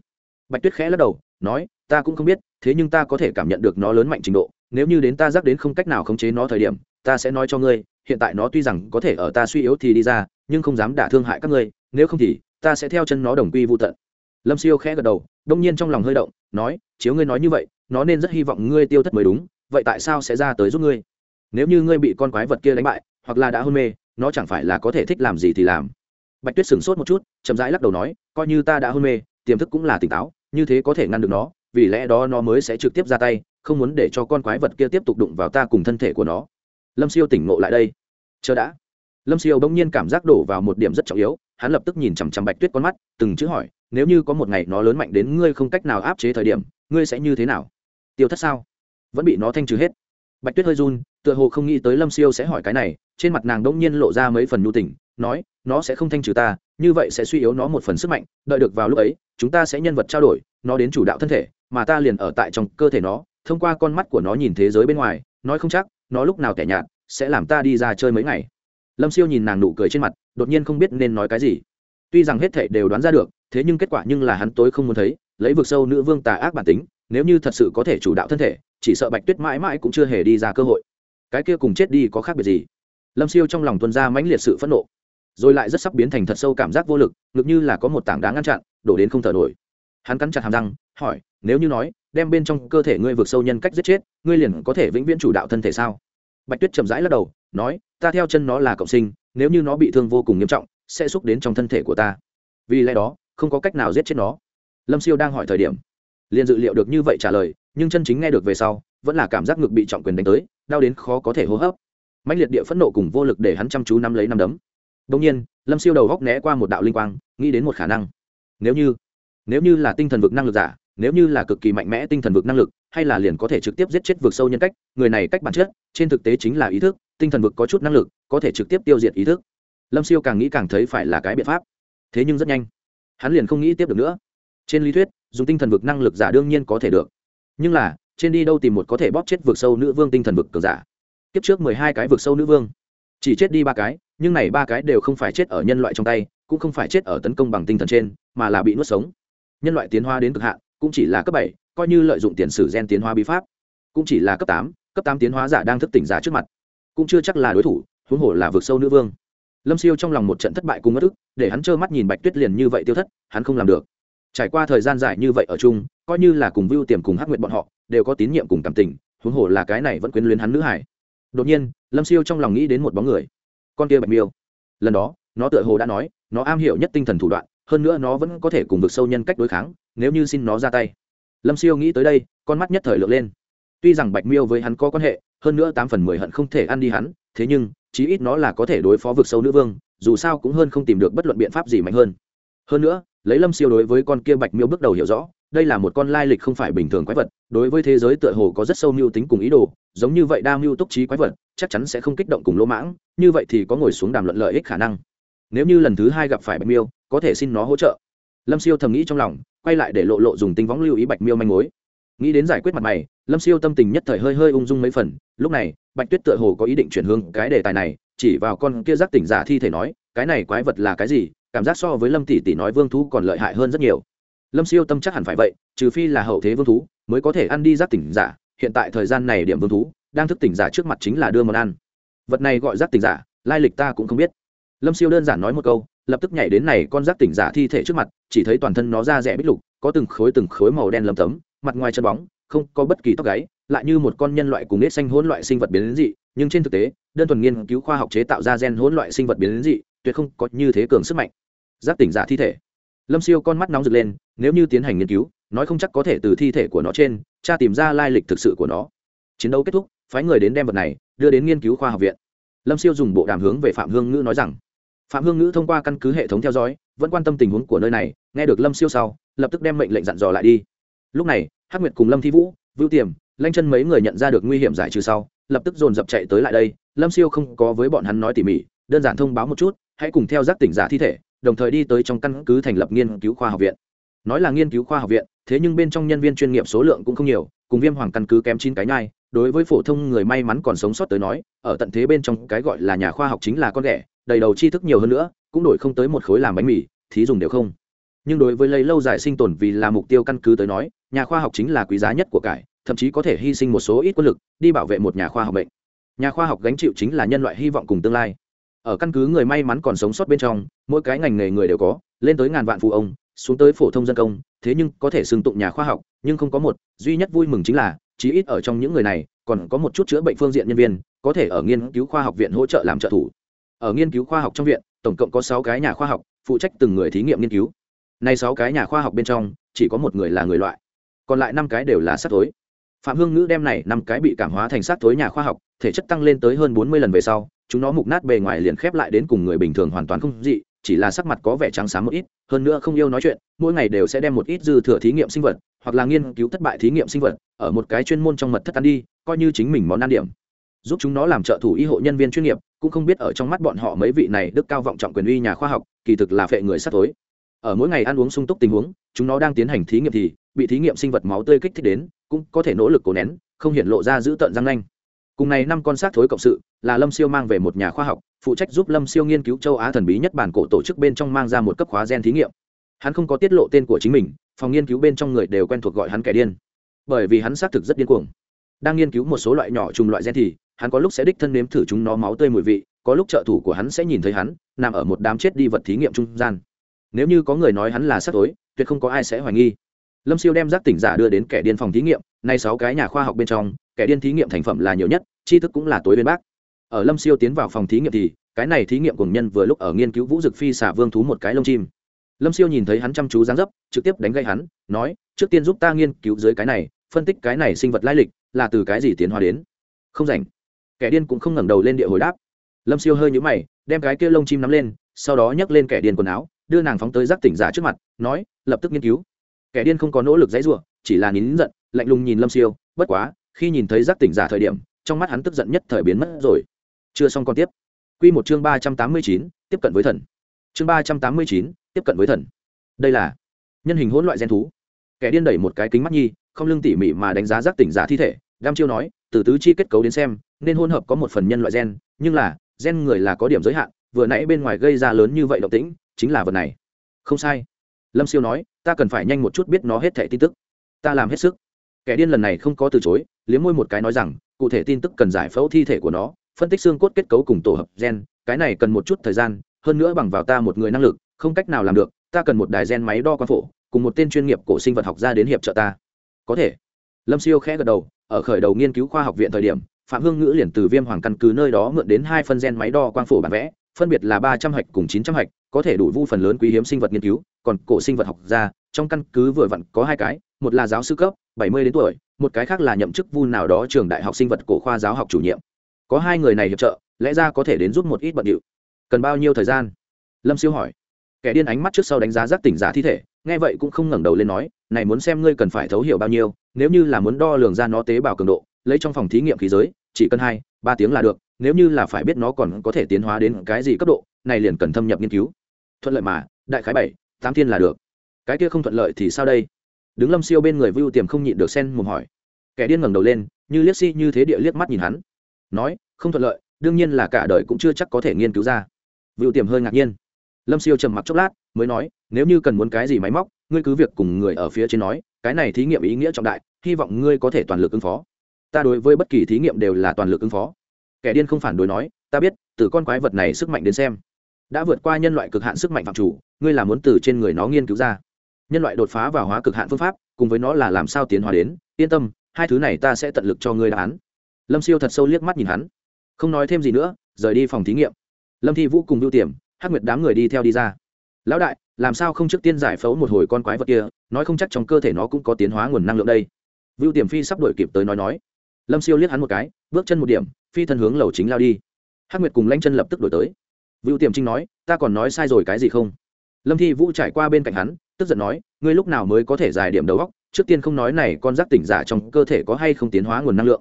Speaker 1: Bạch tuyết khẽ lắc đầu nói, ta cũng không biết, thế nhưng ta có thể cảm nhận được nó lớn mạnh trình độ, nếu như đến ta giác đến không cách nào khống chế nó thời điểm, ta sẽ nói cho ngươi, hiện tại nó tuy rằng có thể ở ta suy yếu thì đi ra, nhưng không dám đả thương hại các ngươi, nếu không thì, ta sẽ theo chân nó đồng quy vô tận. Lâm siêu khẽ gật đầu, đông nhiên trong lòng hơi động, nói, chiếu ngươi nói như vậy, nó nên rất hy vọng ngươi tiêu thất mới đúng, vậy tại sao sẽ ra tới giúp ngươi? Nếu như ngươi bị con quái vật kia đánh bại, hoặc là đã hôn mê, nó chẳng phải là có thể thích làm gì thì làm. Bạch tuyết sửng sốt một chút, chậm rãi lắc đầu nói, coi như ta đã hôn mê, tiềm thức cũng là tỉnh táo như thế có thể ngăn được nó vì lẽ đó nó mới sẽ trực tiếp ra tay không muốn để cho con quái vật kia tiếp tục đụng vào ta cùng thân thể của nó. Lâm siêu tỉnh ngộ lại đây. Chờ đã. Lâm siêu bỗng nhiên cảm giác đổ vào một điểm rất trọng yếu hắn lập tức nhìn chằm chằm bạch tuyết con mắt từng chữ hỏi nếu như có một ngày nó lớn mạnh đến ngươi không cách nào áp chế thời điểm ngươi sẽ như thế nào? Tiêu thất sao? Vẫn bị nó thanh trừ hết. Bạch tuyết hơi run tựa hồ không nghĩ tới lâm siêu sẽ hỏi cái này trên mặt nàng đông nhiên lộ ra mấy phần nhu tỉnh, nói nó sẽ không thanh trừ ta như vậy sẽ suy yếu nó một phần sức mạnh, đợi được vào lúc ấy, chúng ta sẽ nhân vật trao đổi, nó đến chủ đạo thân thể, mà ta liền ở tại trong cơ thể nó, thông qua con mắt của nó nhìn thế giới bên ngoài, nói không chắc, nó lúc nào tẻ nhạt, sẽ làm ta đi ra chơi mấy ngày. Lâm siêu nhìn nàng nụ cười trên mặt, đột nhiên không biết nên nói cái gì. Tuy rằng hết thể đều đoán ra được, thế nhưng kết quả nhưng là hắn tối không muốn thấy, lấy vực sâu nữ vương tà ác bản tính, nếu như thật sự có thể chủ đạo thân thể, chỉ sợ bạch tuyết mãi mãi cũng chưa hề đi ra cơ hội. Cái kia cùng chết đi có khác biệt gì? Lâm siêu trong lòng tuân ra mãnh liệt sự phẫn nộ rồi lại rất sắp biến thành thật sâu cảm giác vô lực, ngực như là có một tảng đá ngăn chặn, đổ đến không thở nổi. Hắn cắn chặt hàm răng, hỏi, nếu như nói, đem bên trong cơ thể ngươi vượt sâu nhân cách giết chết, ngươi liền có thể vĩnh viễn chủ đạo thân thể sao? Bạch tuyết chậm rãi lắc đầu, nói, ta theo chân nó là cộng sinh, nếu như nó bị thương vô cùng nghiêm trọng, sẽ xúc đến trong thân thể của ta. Vì lẽ đó, không có cách nào giết chết nó. Lâm siêu đang hỏi thời điểm, liền dự liệu được như vậy trả lời, nhưng chân chính nghe được về sau, vẫn là cảm giác ngực bị trọng quyền đánh tới, đau đến khó có thể hô hấp. Mạnh liệt địa phẫn nộ cùng vô lực để hắn chăm chú nắm lấy nắm đấm đông nhiên, lâm siêu đầu góc né qua một đạo linh quang, nghĩ đến một khả năng. Nếu như nếu như là tinh thần vực năng lực giả, nếu như là cực kỳ mạnh mẽ tinh thần vực năng lực, hay là liền có thể trực tiếp giết chết vực sâu nhân cách, người này cách bản chất, trên thực tế chính là ý thức, tinh thần vực có chút năng lực, có thể trực tiếp tiêu diệt ý thức. Lâm siêu càng nghĩ càng thấy phải là cái biện pháp. Thế nhưng rất nhanh, hắn liền không nghĩ tiếp được nữa. Trên lý thuyết, dùng tinh thần vực năng lực giả đương nhiên có thể được. Nhưng là, trên đi đâu tìm một có thể bóp chết vực sâu nữ vương tinh thần vực cường giả? Kiếp trước mười hai cái vực sâu nữ vương chỉ chết đi ba cái, nhưng này ba cái đều không phải chết ở nhân loại trong tay, cũng không phải chết ở tấn công bằng tinh thần trên, mà là bị nuốt sống. Nhân loại tiến hóa đến cực hạn, cũng chỉ là cấp bảy, coi như lợi dụng tiền sử gen tiến hóa bí pháp. Cũng chỉ là cấp tám cấp tám tiến hóa giả đang thức tỉnh giả trước mặt. Cũng chưa chắc là đối thủ, huống hồ là vượt sâu nữ vương. Lâm siêu trong lòng một trận thất bại cùng mất ức, để hắn trơ mắt nhìn bạch tuyết liền như vậy tiêu thất, hắn không làm được. Trải qua thời gian dài như vậy ở chung, coi như là cùng vưu tiềm cùng hắc nguyện bọn họ, đều có tín nhiệm cùng cảm tình, huống hồ là cái này vẫn quyến luyến hắn nữ hải. Đột nhiên lâm siêu trong lòng nghĩ đến một bóng người con kia bạch miêu lần đó nó tựa hồ đã nói nó am hiểu nhất tinh thần thủ đoạn hơn nữa nó vẫn có thể cùng vực sâu nhân cách đối kháng nếu như xin nó ra tay lâm siêu nghĩ tới đây con mắt nhất thời lượn lên tuy rằng bạch miêu với hắn có quan hệ hơn nữa tám phần mười hận không thể ăn đi hắn thế nhưng chí ít nó là có thể đối phó vực sâu nữ vương dù sao cũng hơn không tìm được bất luận biện pháp gì mạnh hơn hơn nữa lấy lâm siêu đối với con kia bạch miêu bước đầu hiểu rõ đây là một con lai lịch không phải bình thường quái vật đối với thế giới tựa hồ có rất sâu mưu tính cùng ý đồ giống như vậy đa mưu túc trí quái vật, chắc chắn sẽ không kích động cùng lỗ mãng, như vậy thì có ngồi xuống đàm luận lợi ích khả năng. Nếu như lần thứ hai gặp phải bạch miêu, có thể xin nó hỗ trợ. Lâm siêu thầm nghĩ trong lòng, quay lại để lộ lộ dùng tinh võng lưu ý bạch miêu manh mối. Nghĩ đến giải quyết mặt mày, lâm siêu tâm tình nhất thời hơi hơi ung dung mấy phần, lúc này, bạch tuyết tựa hồ có ý định chuyển hướng cái đề tài này, chỉ vào con kia giác tỉnh giả thi thể nói, cái này quái vật là cái gì, cảm giác so với lâm tỷ tỷ nói vương thú còn lợi hại hơn rất nhiều. Lâm siêu tâm chắc hẳn phải vậy, trừ phi là hậu thế vương thú, mới có thể ăn đi giác tỉnh giả hiện tại thời gian này điểm vương thú, đang thức tỉnh giả trước mặt chính là đưa món ăn. Vật này gọi giác tỉnh giả, lai lịch ta cũng không biết. Lâm siêu đơn giản nói một câu, lập tức nhảy đến này con giác tỉnh giả thi thể trước mặt, chỉ thấy toàn thân nó ra rẻ bích lục, có từng khối từng khối màu đen lấm tấm, mặt ngoài chân bóng, không có bất kỳ tóc gáy, lại như một con nhân loại cùng nết xanh hỗn loại sinh vật biến đến dị, nhưng trên thực tế, đơn thuần nghiên cứu khoa học chế tạo ra gen hỗn loại sinh vật biến đến dị, tuyệt không có như thế cường sức mạnh. Giác tỉnh giả thi thể. Lâm siêu con mắt nóng rực lên, nếu như tiến hành nghiên cứu nói không chắc có thể từ thi thể của nó trên cha tìm ra lai lịch thực sự của nó. Chiến đấu kết thúc, phái người đến đem vật này đưa đến nghiên cứu khoa học viện. Lâm siêu dùng bộ đàm hướng về phạm hương ngữ nói rằng, phạm hương ngữ thông qua căn cứ hệ thống theo dõi, vẫn quan tâm tình huống của nơi này, nghe được lâm siêu sau, lập tức đem mệnh lệnh dặn dò lại đi. Lúc này, hắc nguyệt cùng lâm thi vũ, vưu tiềm, lanh chân mấy người nhận ra được nguy hiểm giải trừ sau, lập tức dồn dập chạy tới lại đây. Lâm siêu không có với bọn hắn nói tỉ mỉ, đơn giản thông báo một chút, hãy cùng theo giác tỉnh giả thi thể, đồng thời đi tới trong căn cứ thành lập nghiên cứu khoa học viện nói là nghiên cứu khoa học viện, thế nhưng bên trong nhân viên chuyên nghiệp số lượng cũng không nhiều, cùng viêm hoàng căn cứ kém chín cái nhai, đối với phổ thông người may mắn còn sống sót tới nói, ở tận thế bên trong cái gọi là nhà khoa học chính là con ghẻ, đầy đầu tri thức nhiều hơn nữa, cũng đổi không tới một khối làm bánh mì, thí dùng đều không. Nhưng đối với lấy lâu dài sinh tồn vì là mục tiêu căn cứ tới nói, nhà khoa học chính là quý giá nhất của cải, thậm chí có thể hy sinh một số ít quân lực, đi bảo vệ một nhà khoa học bệnh. Nhà khoa học gánh chịu chính là nhân loại hy vọng cùng tương lai. Ở căn cứ người may mắn còn sống sót bên trong, mỗi cái ngành nghề người đều có, lên tới ngàn vạn phụ ông xuống tới phổ thông dân công, thế nhưng có thể xưng tụng nhà khoa học, nhưng không có một, duy nhất vui mừng chính là, chí ít ở trong những người này, còn có một chút chữa bệnh phương diện nhân viên, có thể ở nghiên cứu khoa học viện hỗ trợ làm trợ thủ. Ở nghiên cứu khoa học trong viện, tổng cộng có sáu cái nhà khoa học, phụ trách từng người thí nghiệm nghiên cứu. Nay sáu cái nhà khoa học bên trong, chỉ có một người là người loại. Còn lại năm cái đều là sát tối phạm hương ngữ đem này năm cái bị cảm hóa thành sát tối nhà khoa học, thể chất tăng lên tới hơn bốn mươi lần về sau, chúng nó mục nát bề ngoài liền khép lại đến cùng người bình thường hoàn toàn không dị chỉ là sắc mặt có vẻ trắng sáng một ít, hơn nữa không yêu nói chuyện, mỗi ngày đều sẽ đem một ít dư thừa thí nghiệm sinh vật, hoặc là nghiên cứu thất bại thí nghiệm sinh vật, ở một cái chuyên môn trong mật thất ăn đi, coi như chính mình món ăn điểm. Giúp chúng nó làm trợ thủ y hộ nhân viên chuyên nghiệp, cũng không biết ở trong mắt bọn họ mấy vị này đức cao vọng trọng quyền uy nhà khoa học, kỳ thực là phệ người sắp tối ở mỗi ngày ăn uống sung túc tình huống, chúng nó đang tiến hành thí nghiệm thì bị thí nghiệm sinh vật máu tươi kích thích đến, cũng có thể nỗ lực cố nén, không hiện lộ ra giữ tận răng nanh cùng này năm con xác thối cộng sự, là lâm siêu mang về một nhà khoa học, phụ trách giúp lâm siêu nghiên cứu châu á thần bí nhất bản cổ tổ chức bên trong mang ra một cấp khóa gen thí nghiệm. Hắn không có tiết lộ tên của chính mình, phòng nghiên cứu bên trong người đều quen thuộc gọi hắn kẻ điên. Bởi vì hắn xác thực rất điên cuồng. Đang nghiên cứu một số loại nhỏ trùng loại gen thì, hắn có lúc sẽ đích thân nếm thử chúng nó máu tươi mùi vị, có lúc trợ thủ của hắn sẽ nhìn thấy hắn, nằm ở một đám chết đi vật thí nghiệm trung gian. Nếu như có người nói hắn là xác tối tuyệt không có ai sẽ hoài nghi. Lâm siêu đem giác tỉnh giả đưa đến kẻ điên phòng thí nghiệm, nay sáu cái nhà khoa học bên trong kẻ điên thí nghiệm thành phẩm là nhiều nhất, tri thức cũng là tối bên bác. Ở lâm siêu tiến vào phòng thí nghiệm thì, cái này thí nghiệm cùng nhân vừa lúc ở nghiên cứu vũ dực phi xả vương thú một cái lông chim. Lâm siêu nhìn thấy hắn chăm chú dáng dấp, trực tiếp đánh gây hắn, nói, trước tiên giúp ta nghiên cứu dưới cái này, phân tích cái này sinh vật lai lịch, là từ cái gì tiến hóa đến? Không rảnh. Kẻ điên cũng không ngẩng đầu lên địa hồi đáp. Lâm siêu hơi nhũ mày, đem cái kia lông chim nắm lên, sau đó nhấc lên kẻ điên quần áo, đưa nàng phóng tới giác tỉnh giả trước mặt, nói, lập tức nghiên cứu. Kẻ điên không có nỗ lực dãy ruộng chỉ là nín giận, lạnh lùng nhìn lâm siêu, bất quá khi nhìn thấy giác tỉnh giả thời điểm, trong mắt hắn tức giận nhất thời biến mất rồi. Chưa xong còn tiếp. Q một chương ba trăm tám mươi chín, tiếp cận với thần. Chương ba trăm tám mươi chín, tiếp cận với thần. Đây là nhân hình hỗn loại gen thú. Kẻ điên đẩy một cái kính mắt nhi, không lưng tỉ mỉ mà đánh giá giác tỉnh giả thi thể, đam chiêu nói, từ tứ chi kết cấu đến xem, nên hỗn hợp có một phần nhân loại gen, nhưng là, gen người là có điểm giới hạn, vừa nãy bên ngoài gây ra lớn như vậy động tĩnh, chính là vật này. Không sai. Lâm siêu nói, ta cần phải nhanh một chút biết nó hết thẻ tin tức. Ta làm hết sức kẻ điên lần này không có từ chối, liếm môi một cái nói rằng, cụ thể tin tức cần giải phẫu thi thể của nó, phân tích xương cốt kết cấu cùng tổ hợp gen, cái này cần một chút thời gian, hơn nữa bằng vào ta một người năng lực, không cách nào làm được, ta cần một đài gen máy đo quan phổ, cùng một tên chuyên nghiệp cổ sinh vật học ra đến hiệp trợ ta. Có thể. Lâm siêu khẽ gật đầu, ở khởi đầu nghiên cứu khoa học viện thời điểm, phạm hương ngữ liền từ viêm hoàng căn cứ nơi đó mượn đến hai phân gen máy đo quang phổ bản vẽ, phân biệt là ba trăm hạch cùng chín trăm hạch có thể đủ vu phần lớn quý hiếm sinh vật nghiên cứu, còn cổ sinh vật học ra trong căn cứ vừa vặn có hai cái, một là giáo sư cấp, bảy mươi đến tuổi, một cái khác là nhậm chức vu nào đó trường đại học sinh vật cổ khoa giáo học chủ nhiệm. Có hai người này hiệp trợ, lẽ ra có thể đến giúp một ít bận điệu. Cần bao nhiêu thời gian? Lâm siêu hỏi. Kẻ điên ánh mắt trước sau đánh giá giác tỉnh giả thi thể, nghe vậy cũng không ngẩng đầu lên nói, này muốn xem ngươi cần phải thấu hiểu bao nhiêu, nếu như là muốn đo lường ra nó tế bào cường độ, lấy trong phòng thí nghiệm khí giới, chỉ cần hai, ba tiếng là được, nếu như là phải biết nó còn có thể tiến hóa đến cái gì cấp độ, này liền cần thâm nhập nghiên cứu thuận lợi mà, đại khái bảy, tám thiên là được. Cái kia không thuận lợi thì sao đây? Đứng lâm siêu bên người vưu tiềm không nhịn được sen mồm hỏi. Kẻ điên ngẩng đầu lên, như liếc si như thế địa liếc mắt nhìn hắn. Nói, không thuận lợi, đương nhiên là cả đời cũng chưa chắc có thể nghiên cứu ra. Vưu tiềm hơi ngạc nhiên. Lâm siêu trầm mặc chốc lát, mới nói, nếu như cần muốn cái gì máy móc, ngươi cứ việc cùng người ở phía trên nói, cái này thí nghiệm ý nghĩa trọng đại, hy vọng ngươi có thể toàn lực ứng phó. Ta đối với bất kỳ thí nghiệm đều là toàn lực ứng phó. Kẻ điên không phản đối nói, ta biết, từ con quái vật này sức mạnh đến xem đã vượt qua nhân loại cực hạn sức mạnh phạm chủ, ngươi là muốn từ trên người nó nghiên cứu ra. Nhân loại đột phá vào hóa cực hạn phương pháp, cùng với nó là làm sao tiến hóa đến, yên tâm, hai thứ này ta sẽ tận lực cho ngươi đáp án. Lâm siêu thật sâu liếc mắt nhìn hắn. Không nói thêm gì nữa, rời đi phòng thí nghiệm. Lâm thi vũ cùng ưu tiềm, hắc nguyệt đám người đi theo đi ra. Lão đại, làm sao không trước tiên giải phẫu một hồi con quái vật kia, nói không chắc trong cơ thể nó cũng có tiến hóa nguồn năng lượng đây. Vưu tiềm phi sắp đổi kịp tới nói nói. Lâm siêu liếc hắn một cái, bước chân một điểm, phi thân hướng lầu chính lao đi. Hắc nguyệt cùng lanh chân lập tức đổi tới vưu tiềm trinh nói ta còn nói sai rồi cái gì không? Lâm thi vũ trải qua bên cạnh hắn tức giận nói ngươi lúc nào mới có thể giải điểm đầu óc, trước tiên không nói này con giác tỉnh giả trong cơ thể có hay không tiến hóa nguồn năng lượng?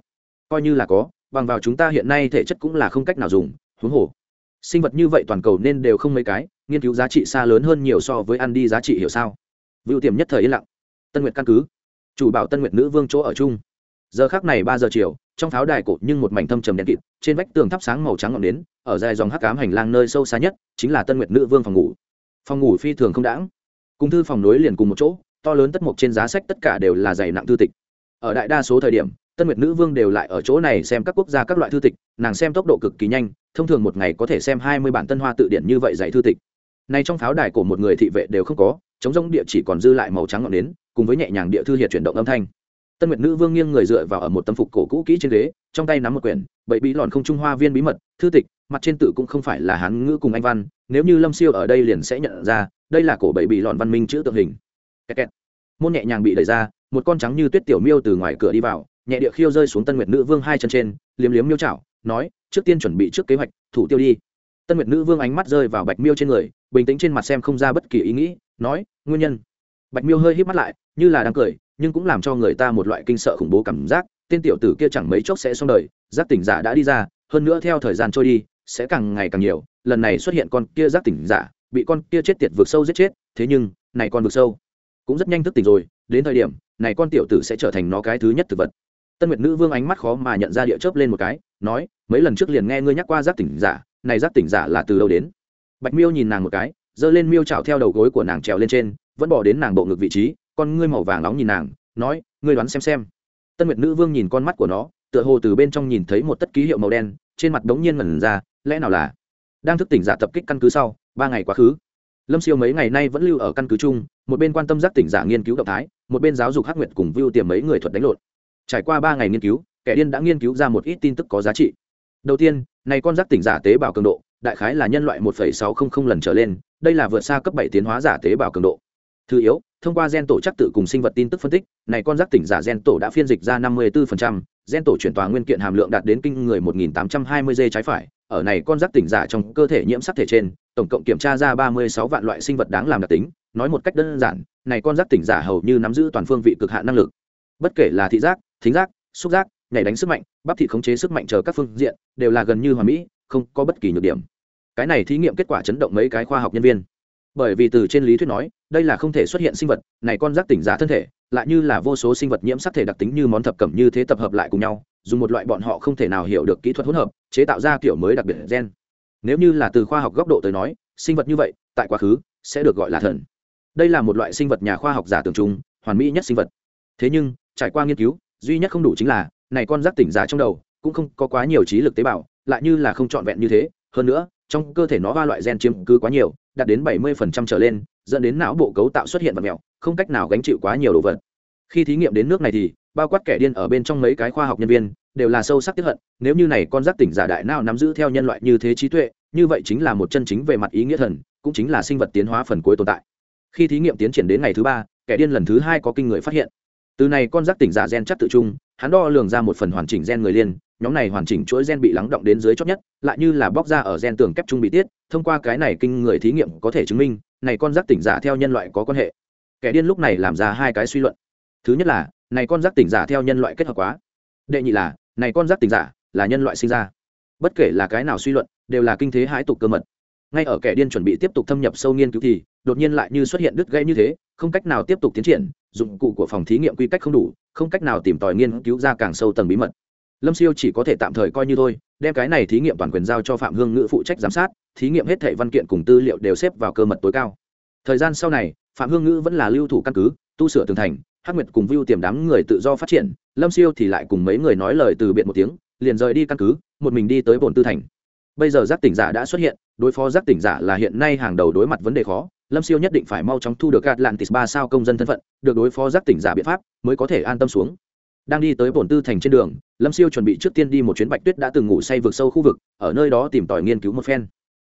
Speaker 1: Coi như là có bằng vào chúng ta hiện nay thể chất cũng là không cách nào dùng huống hồ sinh vật như vậy toàn cầu nên đều không mấy cái nghiên cứu giá trị xa lớn hơn nhiều so với ăn đi giá trị hiểu sao? Vưu tiềm nhất thời yên lặng. Tân nguyệt căn cứ chủ bảo tân nguyệt nữ vương chỗ ở chung giờ khác này ba giờ chiều, trong pháo đài cột nhưng một mảnh thâm trầm đen kịt, trên vách tường thắp sáng màu trắng ngọn nến, ở dài dòng hắc cám hành lang nơi sâu xa nhất, chính là tân nguyệt nữ vương phòng ngủ. Phòng ngủ phi thường không đãng. Cùng thư phòng nối liền cùng một chỗ, to lớn tất mục trên giá sách tất cả đều là dày nặng thư tịch. Ở đại đa số thời điểm, tân nguyệt nữ vương đều lại ở chỗ này xem các quốc gia các loại thư tịch, nàng xem tốc độ cực kỳ nhanh, thông thường một ngày có thể xem hai mươi bản tân hoa tự điển như vậy dạy thư tịch. Nay trong pháo đài của một người thị vệ đều không có, chống rông địa chỉ còn dư lại màu trắng ngọn nến, cùng với nhẹ nhàng địa thư hiệt chuyển động âm thanh tân nguyệt nữ vương nghiêng người dựa vào ở một tâm phục cổ cũ kỹ trên ghế, trong tay nắm một quyển bậy bí lòn không trung hoa viên bí mật, thư tịch, mặt trên tự cũng không phải là hán ngữ cùng anh văn, nếu như lâm siêu ở đây liền sẽ nhận ra, đây là cổ bậy Bí lòn văn minh chữ tượng hình. Kẹt kẹt. môn nhẹ nhàng bị đẩy ra, một con trắng như tuyết tiểu miêu từ ngoài cửa đi vào, nhẹ địa khiêu rơi xuống tân nguyệt nữ vương hai chân trên, liếm liếm miêu chảo, nói, trước tiên chuẩn bị trước kế hoạch, thủ tiêu đi. Tân nguyệt nữ vương ánh mắt rơi vào bạch miêu trên người, bình tĩnh trên mặt xem không ra bất kỳ ý nghĩ, nói, nguyên nhân. Bạch miêu hơi hít mắt lại, như là đang cười nhưng cũng làm cho người ta một loại kinh sợ khủng bố cảm giác, tên tiểu tử kia chẳng mấy chốc sẽ xong đời, giác tỉnh giả đã đi ra, hơn nữa theo thời gian trôi đi, sẽ càng ngày càng nhiều, lần này xuất hiện con kia giác tỉnh giả, bị con kia chết tiệt vượt sâu giết chết, thế nhưng, này con vượt sâu cũng rất nhanh thức tỉnh rồi, đến thời điểm, này con tiểu tử sẽ trở thành nó cái thứ nhất thực vật. Tân nguyệt nữ vương ánh mắt khó mà nhận ra địa chớp lên một cái, nói, mấy lần trước liền nghe ngươi nhắc qua giác tỉnh giả, này giác tỉnh giả là từ đâu đến? Bạch miêu nhìn nàng một cái, giơ lên miêu chảo theo đầu gối của nàng trèo lên trên, vẫn bỏ đến nàng bộ ngực vị trí con ngươi màu vàng nóng nhìn nàng, nói, ngươi đoán xem xem. Tân nguyệt nữ vương nhìn con mắt của nó, tựa hồ từ bên trong nhìn thấy một tất ký hiệu màu đen, trên mặt đống nhiên mẩn ra, lẽ nào là đang thức tỉnh giả tập kích căn cứ sau, ba ngày quá khứ? Lâm siêu mấy ngày nay vẫn lưu ở căn cứ chung, một bên quan tâm giác tỉnh giả nghiên cứu động thái, một bên giáo dục hắc nguyệt cùng vưu tiềm mấy người thuật đánh lộn. Trải qua ba ngày nghiên cứu, kẻ điên đã nghiên cứu ra một ít tin tức có giá trị. Đầu tiên, này con giác tỉnh giả tế bào cường độ, đại khái là nhân loại một sáu trăm linh lần trở lên, đây là vượt xa cấp bảy tiến hóa giả tế bào cường độ. Thứ yếu thông qua gen tổ chắc tự cùng sinh vật tin tức phân tích này con giác tỉnh giả gen tổ đã phiên dịch ra năm mươi 54%, gen tổ chuyển tòa nguyên kiện hàm lượng đạt đến kinh người 1820 g trái phải ở này con giác tỉnh giả trong cơ thể nhiễm sắc thể trên tổng cộng kiểm tra ra 36 vạn loại sinh vật đáng làm đặc tính nói một cách đơn giản này con giác tỉnh giả hầu như nắm giữ toàn phương vị cực hạn năng lực. Bất kể là thị giác thính giác xúc giác nhảy đánh sức mạnh bắp thị khống chế sức mạnh chờ các phương diện đều là gần như hoàn mỹ không có bất kỳ nhược điểm. Cái này thí nghiệm kết quả chấn động mấy cái khoa học nhân viên. Bởi vì từ trên lý thuyết nói đây là không thể xuất hiện sinh vật, này con giác tỉnh giả thân thể, lại như là vô số sinh vật nhiễm sắc thể đặc tính như món thập cẩm như thế tập hợp lại cùng nhau, dùng một loại bọn họ không thể nào hiểu được kỹ thuật hỗn hợp, chế tạo ra kiểu mới đặc biệt gen. Nếu như là từ khoa học góc độ tới nói, sinh vật như vậy, tại quá khứ, sẽ được gọi là thần. Đây là một loại sinh vật nhà khoa học giả tưởng chúng hoàn mỹ nhất sinh vật. Thế nhưng, trải qua nghiên cứu, duy nhất không đủ chính là, này con giác tỉnh giả trong đầu, cũng không có quá nhiều trí lực tế bào, lại như là không trọn vẹn như thế. Hơn nữa, trong cơ thể nó ba loại gen chiếm cứ quá nhiều, đạt đến bảy mươi trở lên dẫn đến não bộ cấu tạo xuất hiện vật mèo không cách nào gánh chịu quá nhiều đồ vật. Khi thí nghiệm đến nước này thì, bao quát kẻ điên ở bên trong mấy cái khoa học nhân viên, đều là sâu sắc tiếp hận, nếu như này con giác tỉnh giả đại nào nắm giữ theo nhân loại như thế trí tuệ, như vậy chính là một chân chính về mặt ý nghĩa thần, cũng chính là sinh vật tiến hóa phần cuối tồn tại. Khi thí nghiệm tiến triển đến ngày thứ ba, kẻ điên lần thứ hai có kinh người phát hiện. Từ này con giác tỉnh giả gen chắc tự trung, hắn đo lường ra một phần hoàn chỉnh gen người liên nhóm này hoàn chỉnh chuỗi gen bị lắng động đến dưới chót nhất, lại như là bóc ra ở gen tường kép trung bị tiết, thông qua cái này kinh người thí nghiệm có thể chứng minh này con giác tỉnh giả theo nhân loại có quan hệ. Kẻ điên lúc này làm ra hai cái suy luận. Thứ nhất là, này con giác tỉnh giả theo nhân loại kết hợp quá. Đệ nhị là, này con giác tỉnh giả là nhân loại sinh ra. Bất kể là cái nào suy luận, đều là kinh thế hãi tục cơ mật. Ngay ở kẻ điên chuẩn bị tiếp tục thâm nhập sâu nghiên cứu thì, đột nhiên lại như xuất hiện đứt gãy như thế, không cách nào tiếp tục tiến triển, dụng cụ của phòng thí nghiệm quy cách không đủ, không cách nào tìm tòi nghiên cứu ra càng sâu tầng bí mật lâm siêu chỉ có thể tạm thời coi như thôi, đem cái này thí nghiệm toàn quyền giao cho phạm hương ngữ phụ trách giám sát, thí nghiệm hết thảy văn kiện cùng tư liệu đều xếp vào cơ mật tối cao. Thời gian sau này, phạm hương ngữ vẫn là lưu thủ căn cứ, tu sửa tường thành, hắc nguyệt cùng view tiềm đám người tự do phát triển, lâm siêu thì lại cùng mấy người nói lời từ biệt một tiếng, liền rời đi căn cứ, một mình đi tới bồn tư thành. Bây giờ giác tỉnh giả đã xuất hiện, đối phó giác tỉnh giả là hiện nay hàng đầu đối mặt vấn đề khó, lâm siêu nhất định phải mau chóng thu được atlantis ba sao công dân thân phận, được đối phó giác tỉnh giả biện pháp mới có thể an tâm xuống đang đi tới bổn tư thành trên đường, lâm siêu chuẩn bị trước tiên đi một chuyến bạch tuyết đã từng ngủ say vượt sâu khu vực, ở nơi đó tìm tòi nghiên cứu một phen.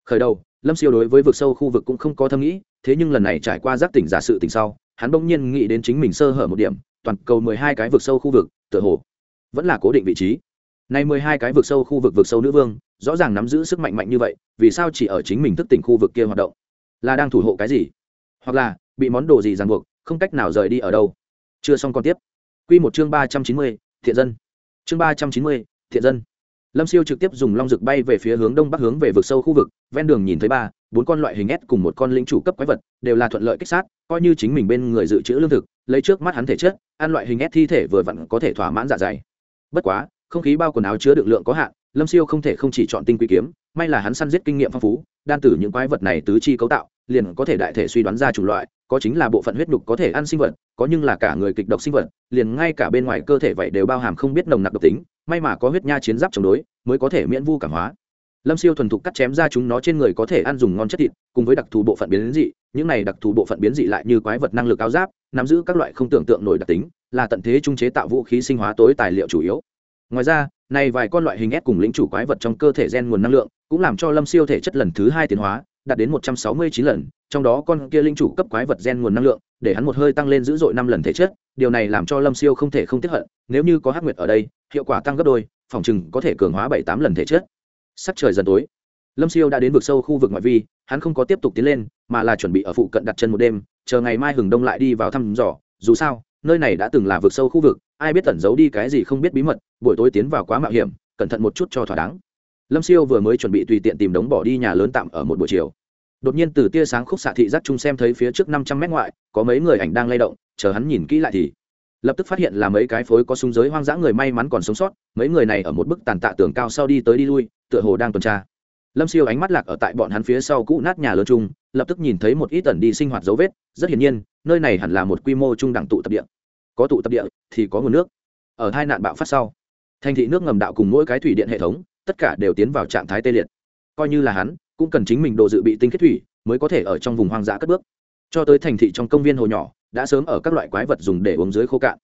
Speaker 1: Khởi đầu, lâm siêu đối với vượt sâu khu vực cũng không có thâm nghĩ, thế nhưng lần này trải qua giác tỉnh giả sự tỉnh sau, hắn bỗng nhiên nghĩ đến chính mình sơ hở một điểm, toàn cầu mười hai cái vượt sâu khu vực, tựa hồ vẫn là cố định vị trí. Nay mười hai cái vượt sâu khu vực vượt sâu nữ vương, rõ ràng nắm giữ sức mạnh mạnh như vậy, vì sao chỉ ở chính mình thức tỉnh khu vực kia hoạt động? Là đang thủ hộ cái gì? Hoặc là, bị món đồ gì ràng buộc, không cách nào rời đi ở đâu? Chưa xong còn tiếp. Quy một chương ba trăm chín mươi, thiện dân. Chương ba trăm chín mươi, thiện dân. Lâm siêu trực tiếp dùng long dược bay về phía hướng đông bắc hướng về vực sâu khu vực, ven đường nhìn thấy ba, bốn con loại hình s cùng một con linh chủ cấp quái vật, đều là thuận lợi kích sát, coi như chính mình bên người dự trữ lương thực, lấy trước mắt hắn thể chất, ăn loại hình s thi thể vừa vặn có thể thỏa mãn dạ dày. Bất quá, không khí bao quần áo chứa được lượng có hạn, lâm siêu không thể không chỉ chọn tinh quý kiếm, may là hắn săn giết kinh nghiệm phong phú, đan tử những quái vật này tứ chi cấu tạo, liền có thể đại thể suy đoán ra chủng loại có chính là bộ phận huyết nhục có thể ăn sinh vật, có nhưng là cả người kịch độc sinh vật, liền ngay cả bên ngoài cơ thể vậy đều bao hàm không biết nồng nặc độc tính, may mà có huyết nha chiến giáp chống đối, mới có thể miễn vu cảm hóa. Lâm siêu thuần thục cắt chém ra chúng nó trên người có thể ăn dùng ngon chất thịt, cùng với đặc thù bộ phận biến dị, những này đặc thù bộ phận biến dị lại như quái vật năng lực áo giáp, nắm giữ các loại không tưởng tượng nổi đặc tính, là tận thế trung chế tạo vũ khí sinh hóa tối tài liệu chủ yếu. Ngoài ra, này vài con loại hình S cùng lĩnh chủ quái vật trong cơ thể gen nguồn năng lượng, cũng làm cho lâm siêu thể chất lần thứ hai tiến hóa đạt đến một trăm sáu mươi chín lần, trong đó con kia linh chủ cấp quái vật gen nguồn năng lượng, để hắn một hơi tăng lên dữ dội năm lần thể chất, điều này làm cho lâm siêu không thể không tiếp hận, nếu như có hắc nguyệt ở đây, hiệu quả tăng gấp đôi, phòng chừng có thể cường hóa bảy tám lần thể chất. Sắc trời dần tối, lâm siêu đã đến vực sâu khu vực ngoại vi, hắn không có tiếp tục tiến lên, mà là chuẩn bị ở phụ cận đặt chân một đêm, chờ ngày mai hừng đông lại đi vào thăm dò, dù sao, nơi này đã từng là vực sâu khu vực, ai biết tẩn giấu đi cái gì không biết bí mật, buổi tối tiến vào quá mạo hiểm, cẩn thận một chút cho thỏa đáng lâm siêu vừa mới chuẩn bị tùy tiện tìm đống bỏ đi nhà lớn tạm ở một buổi chiều. Đột nhiên từ tia sáng khúc xạ thị giác chung xem thấy phía trước năm trăm mét ngoại, có mấy người ảnh đang lay động, chờ hắn nhìn kỹ lại thì lập tức phát hiện là mấy cái phối có súng giới hoang dã người may mắn còn sống sót, mấy người này ở một bức tàn tạ tường cao sau đi tới đi lui, tựa hồ đang tuần tra. Lâm siêu ánh mắt lạc ở tại bọn hắn phía sau cũ nát nhà lớn chung, lập tức nhìn thấy một ít tần đi sinh hoạt dấu vết, rất hiển nhiên, nơi này hẳn là một quy mô trung đẳng tụ tập địa. Có tụ tập địa thì có nguồn nước. Ở hai nạn bạo phát sau, thành thị nước ngầm đạo cùng mỗi cái thủy điện hệ thống tất cả đều tiến vào trạng thái tê liệt. Coi như là hắn, cũng cần chính mình đồ dự bị tinh khiết thủy mới có thể ở trong vùng hoang dã cất bước. Cho tới thành thị trong công viên hồ nhỏ, đã sớm ở các loại quái vật dùng để uống dưới khô cạn.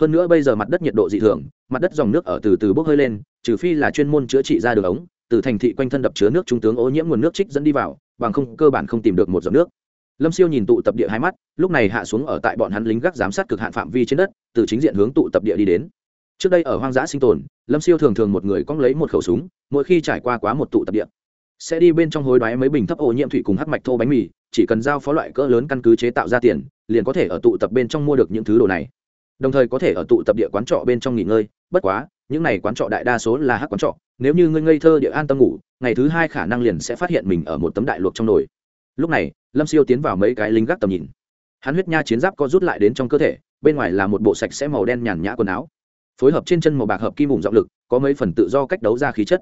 Speaker 1: Hơn nữa bây giờ mặt đất nhiệt độ dị thường, mặt đất dòng nước ở từ từ bốc hơi lên, trừ phi là chuyên môn chữa trị ra đường ống, từ thành thị quanh thân đập chứa nước trung tướng ô nhiễm nguồn nước trích dẫn đi vào, bằng không cơ bản không tìm được một giọt nước. Lâm siêu nhìn tụ tập địa hai mắt, lúc này hạ xuống ở tại bọn hắn lính gác giám sát cực hạn phạm vi trên đất, từ chính diện hướng tụ tập địa đi đến trước đây ở hoang dã sinh tồn, lâm siêu thường thường một người cong lấy một khẩu súng, mỗi khi trải qua quá một tụ tập địa, sẽ đi bên trong hối đoái mấy bình thấp ô nhiễm thủy cùng hắc mạch thô bánh mì, chỉ cần giao phó loại cỡ lớn căn cứ chế tạo ra tiền, liền có thể ở tụ tập bên trong mua được những thứ đồ này. Đồng thời có thể ở tụ tập địa quán trọ bên trong nghỉ ngơi, bất quá, những này quán trọ đại đa số là hắc quán trọ, nếu như ngươi ngây thơ địa an tâm ngủ, ngày thứ hai khả năng liền sẽ phát hiện mình ở một tấm đại luộc trong nồi. Lúc này, lâm siêu tiến vào mấy cái lính gác tầm nhìn. Hắn huyết nha chiến giáp có rút lại đến trong cơ thể, bên ngoài là một bộ sạch sẽ màu đen nhàn nhã quần áo phối hợp trên chân màu bạc hợp kim vùng rộng lực, có mấy phần tự do cách đấu ra khí chất.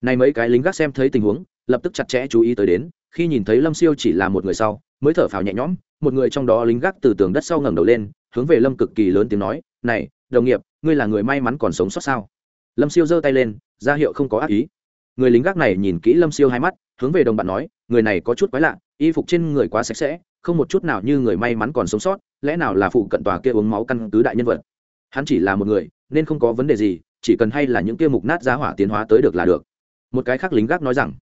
Speaker 1: Này mấy cái lính gác xem thấy tình huống, lập tức chặt chẽ chú ý tới đến, khi nhìn thấy lâm siêu chỉ là một người sau, mới thở phào nhẹ nhõm, một người trong đó lính gác từ tường đất sau ngẩng đầu lên, hướng về lâm cực kỳ lớn tiếng nói, này, đồng nghiệp, ngươi là người may mắn còn sống sót sao? Lâm siêu giơ tay lên, ra hiệu không có ác ý. Người lính gác này nhìn kỹ lâm siêu hai mắt, hướng về đồng bạn nói, người này có chút quái lạ, y phục trên người quá sạch sẽ, không một chút nào như người may mắn còn sống sót, lẽ nào là phụ cận tòa kia uống máu căn cứ đại nhân vật? Hắn chỉ là một người nên không có vấn đề gì, chỉ cần hay là những kia mục nát giá hỏa tiến hóa tới được là được. Một cái khác lính gác nói rằng,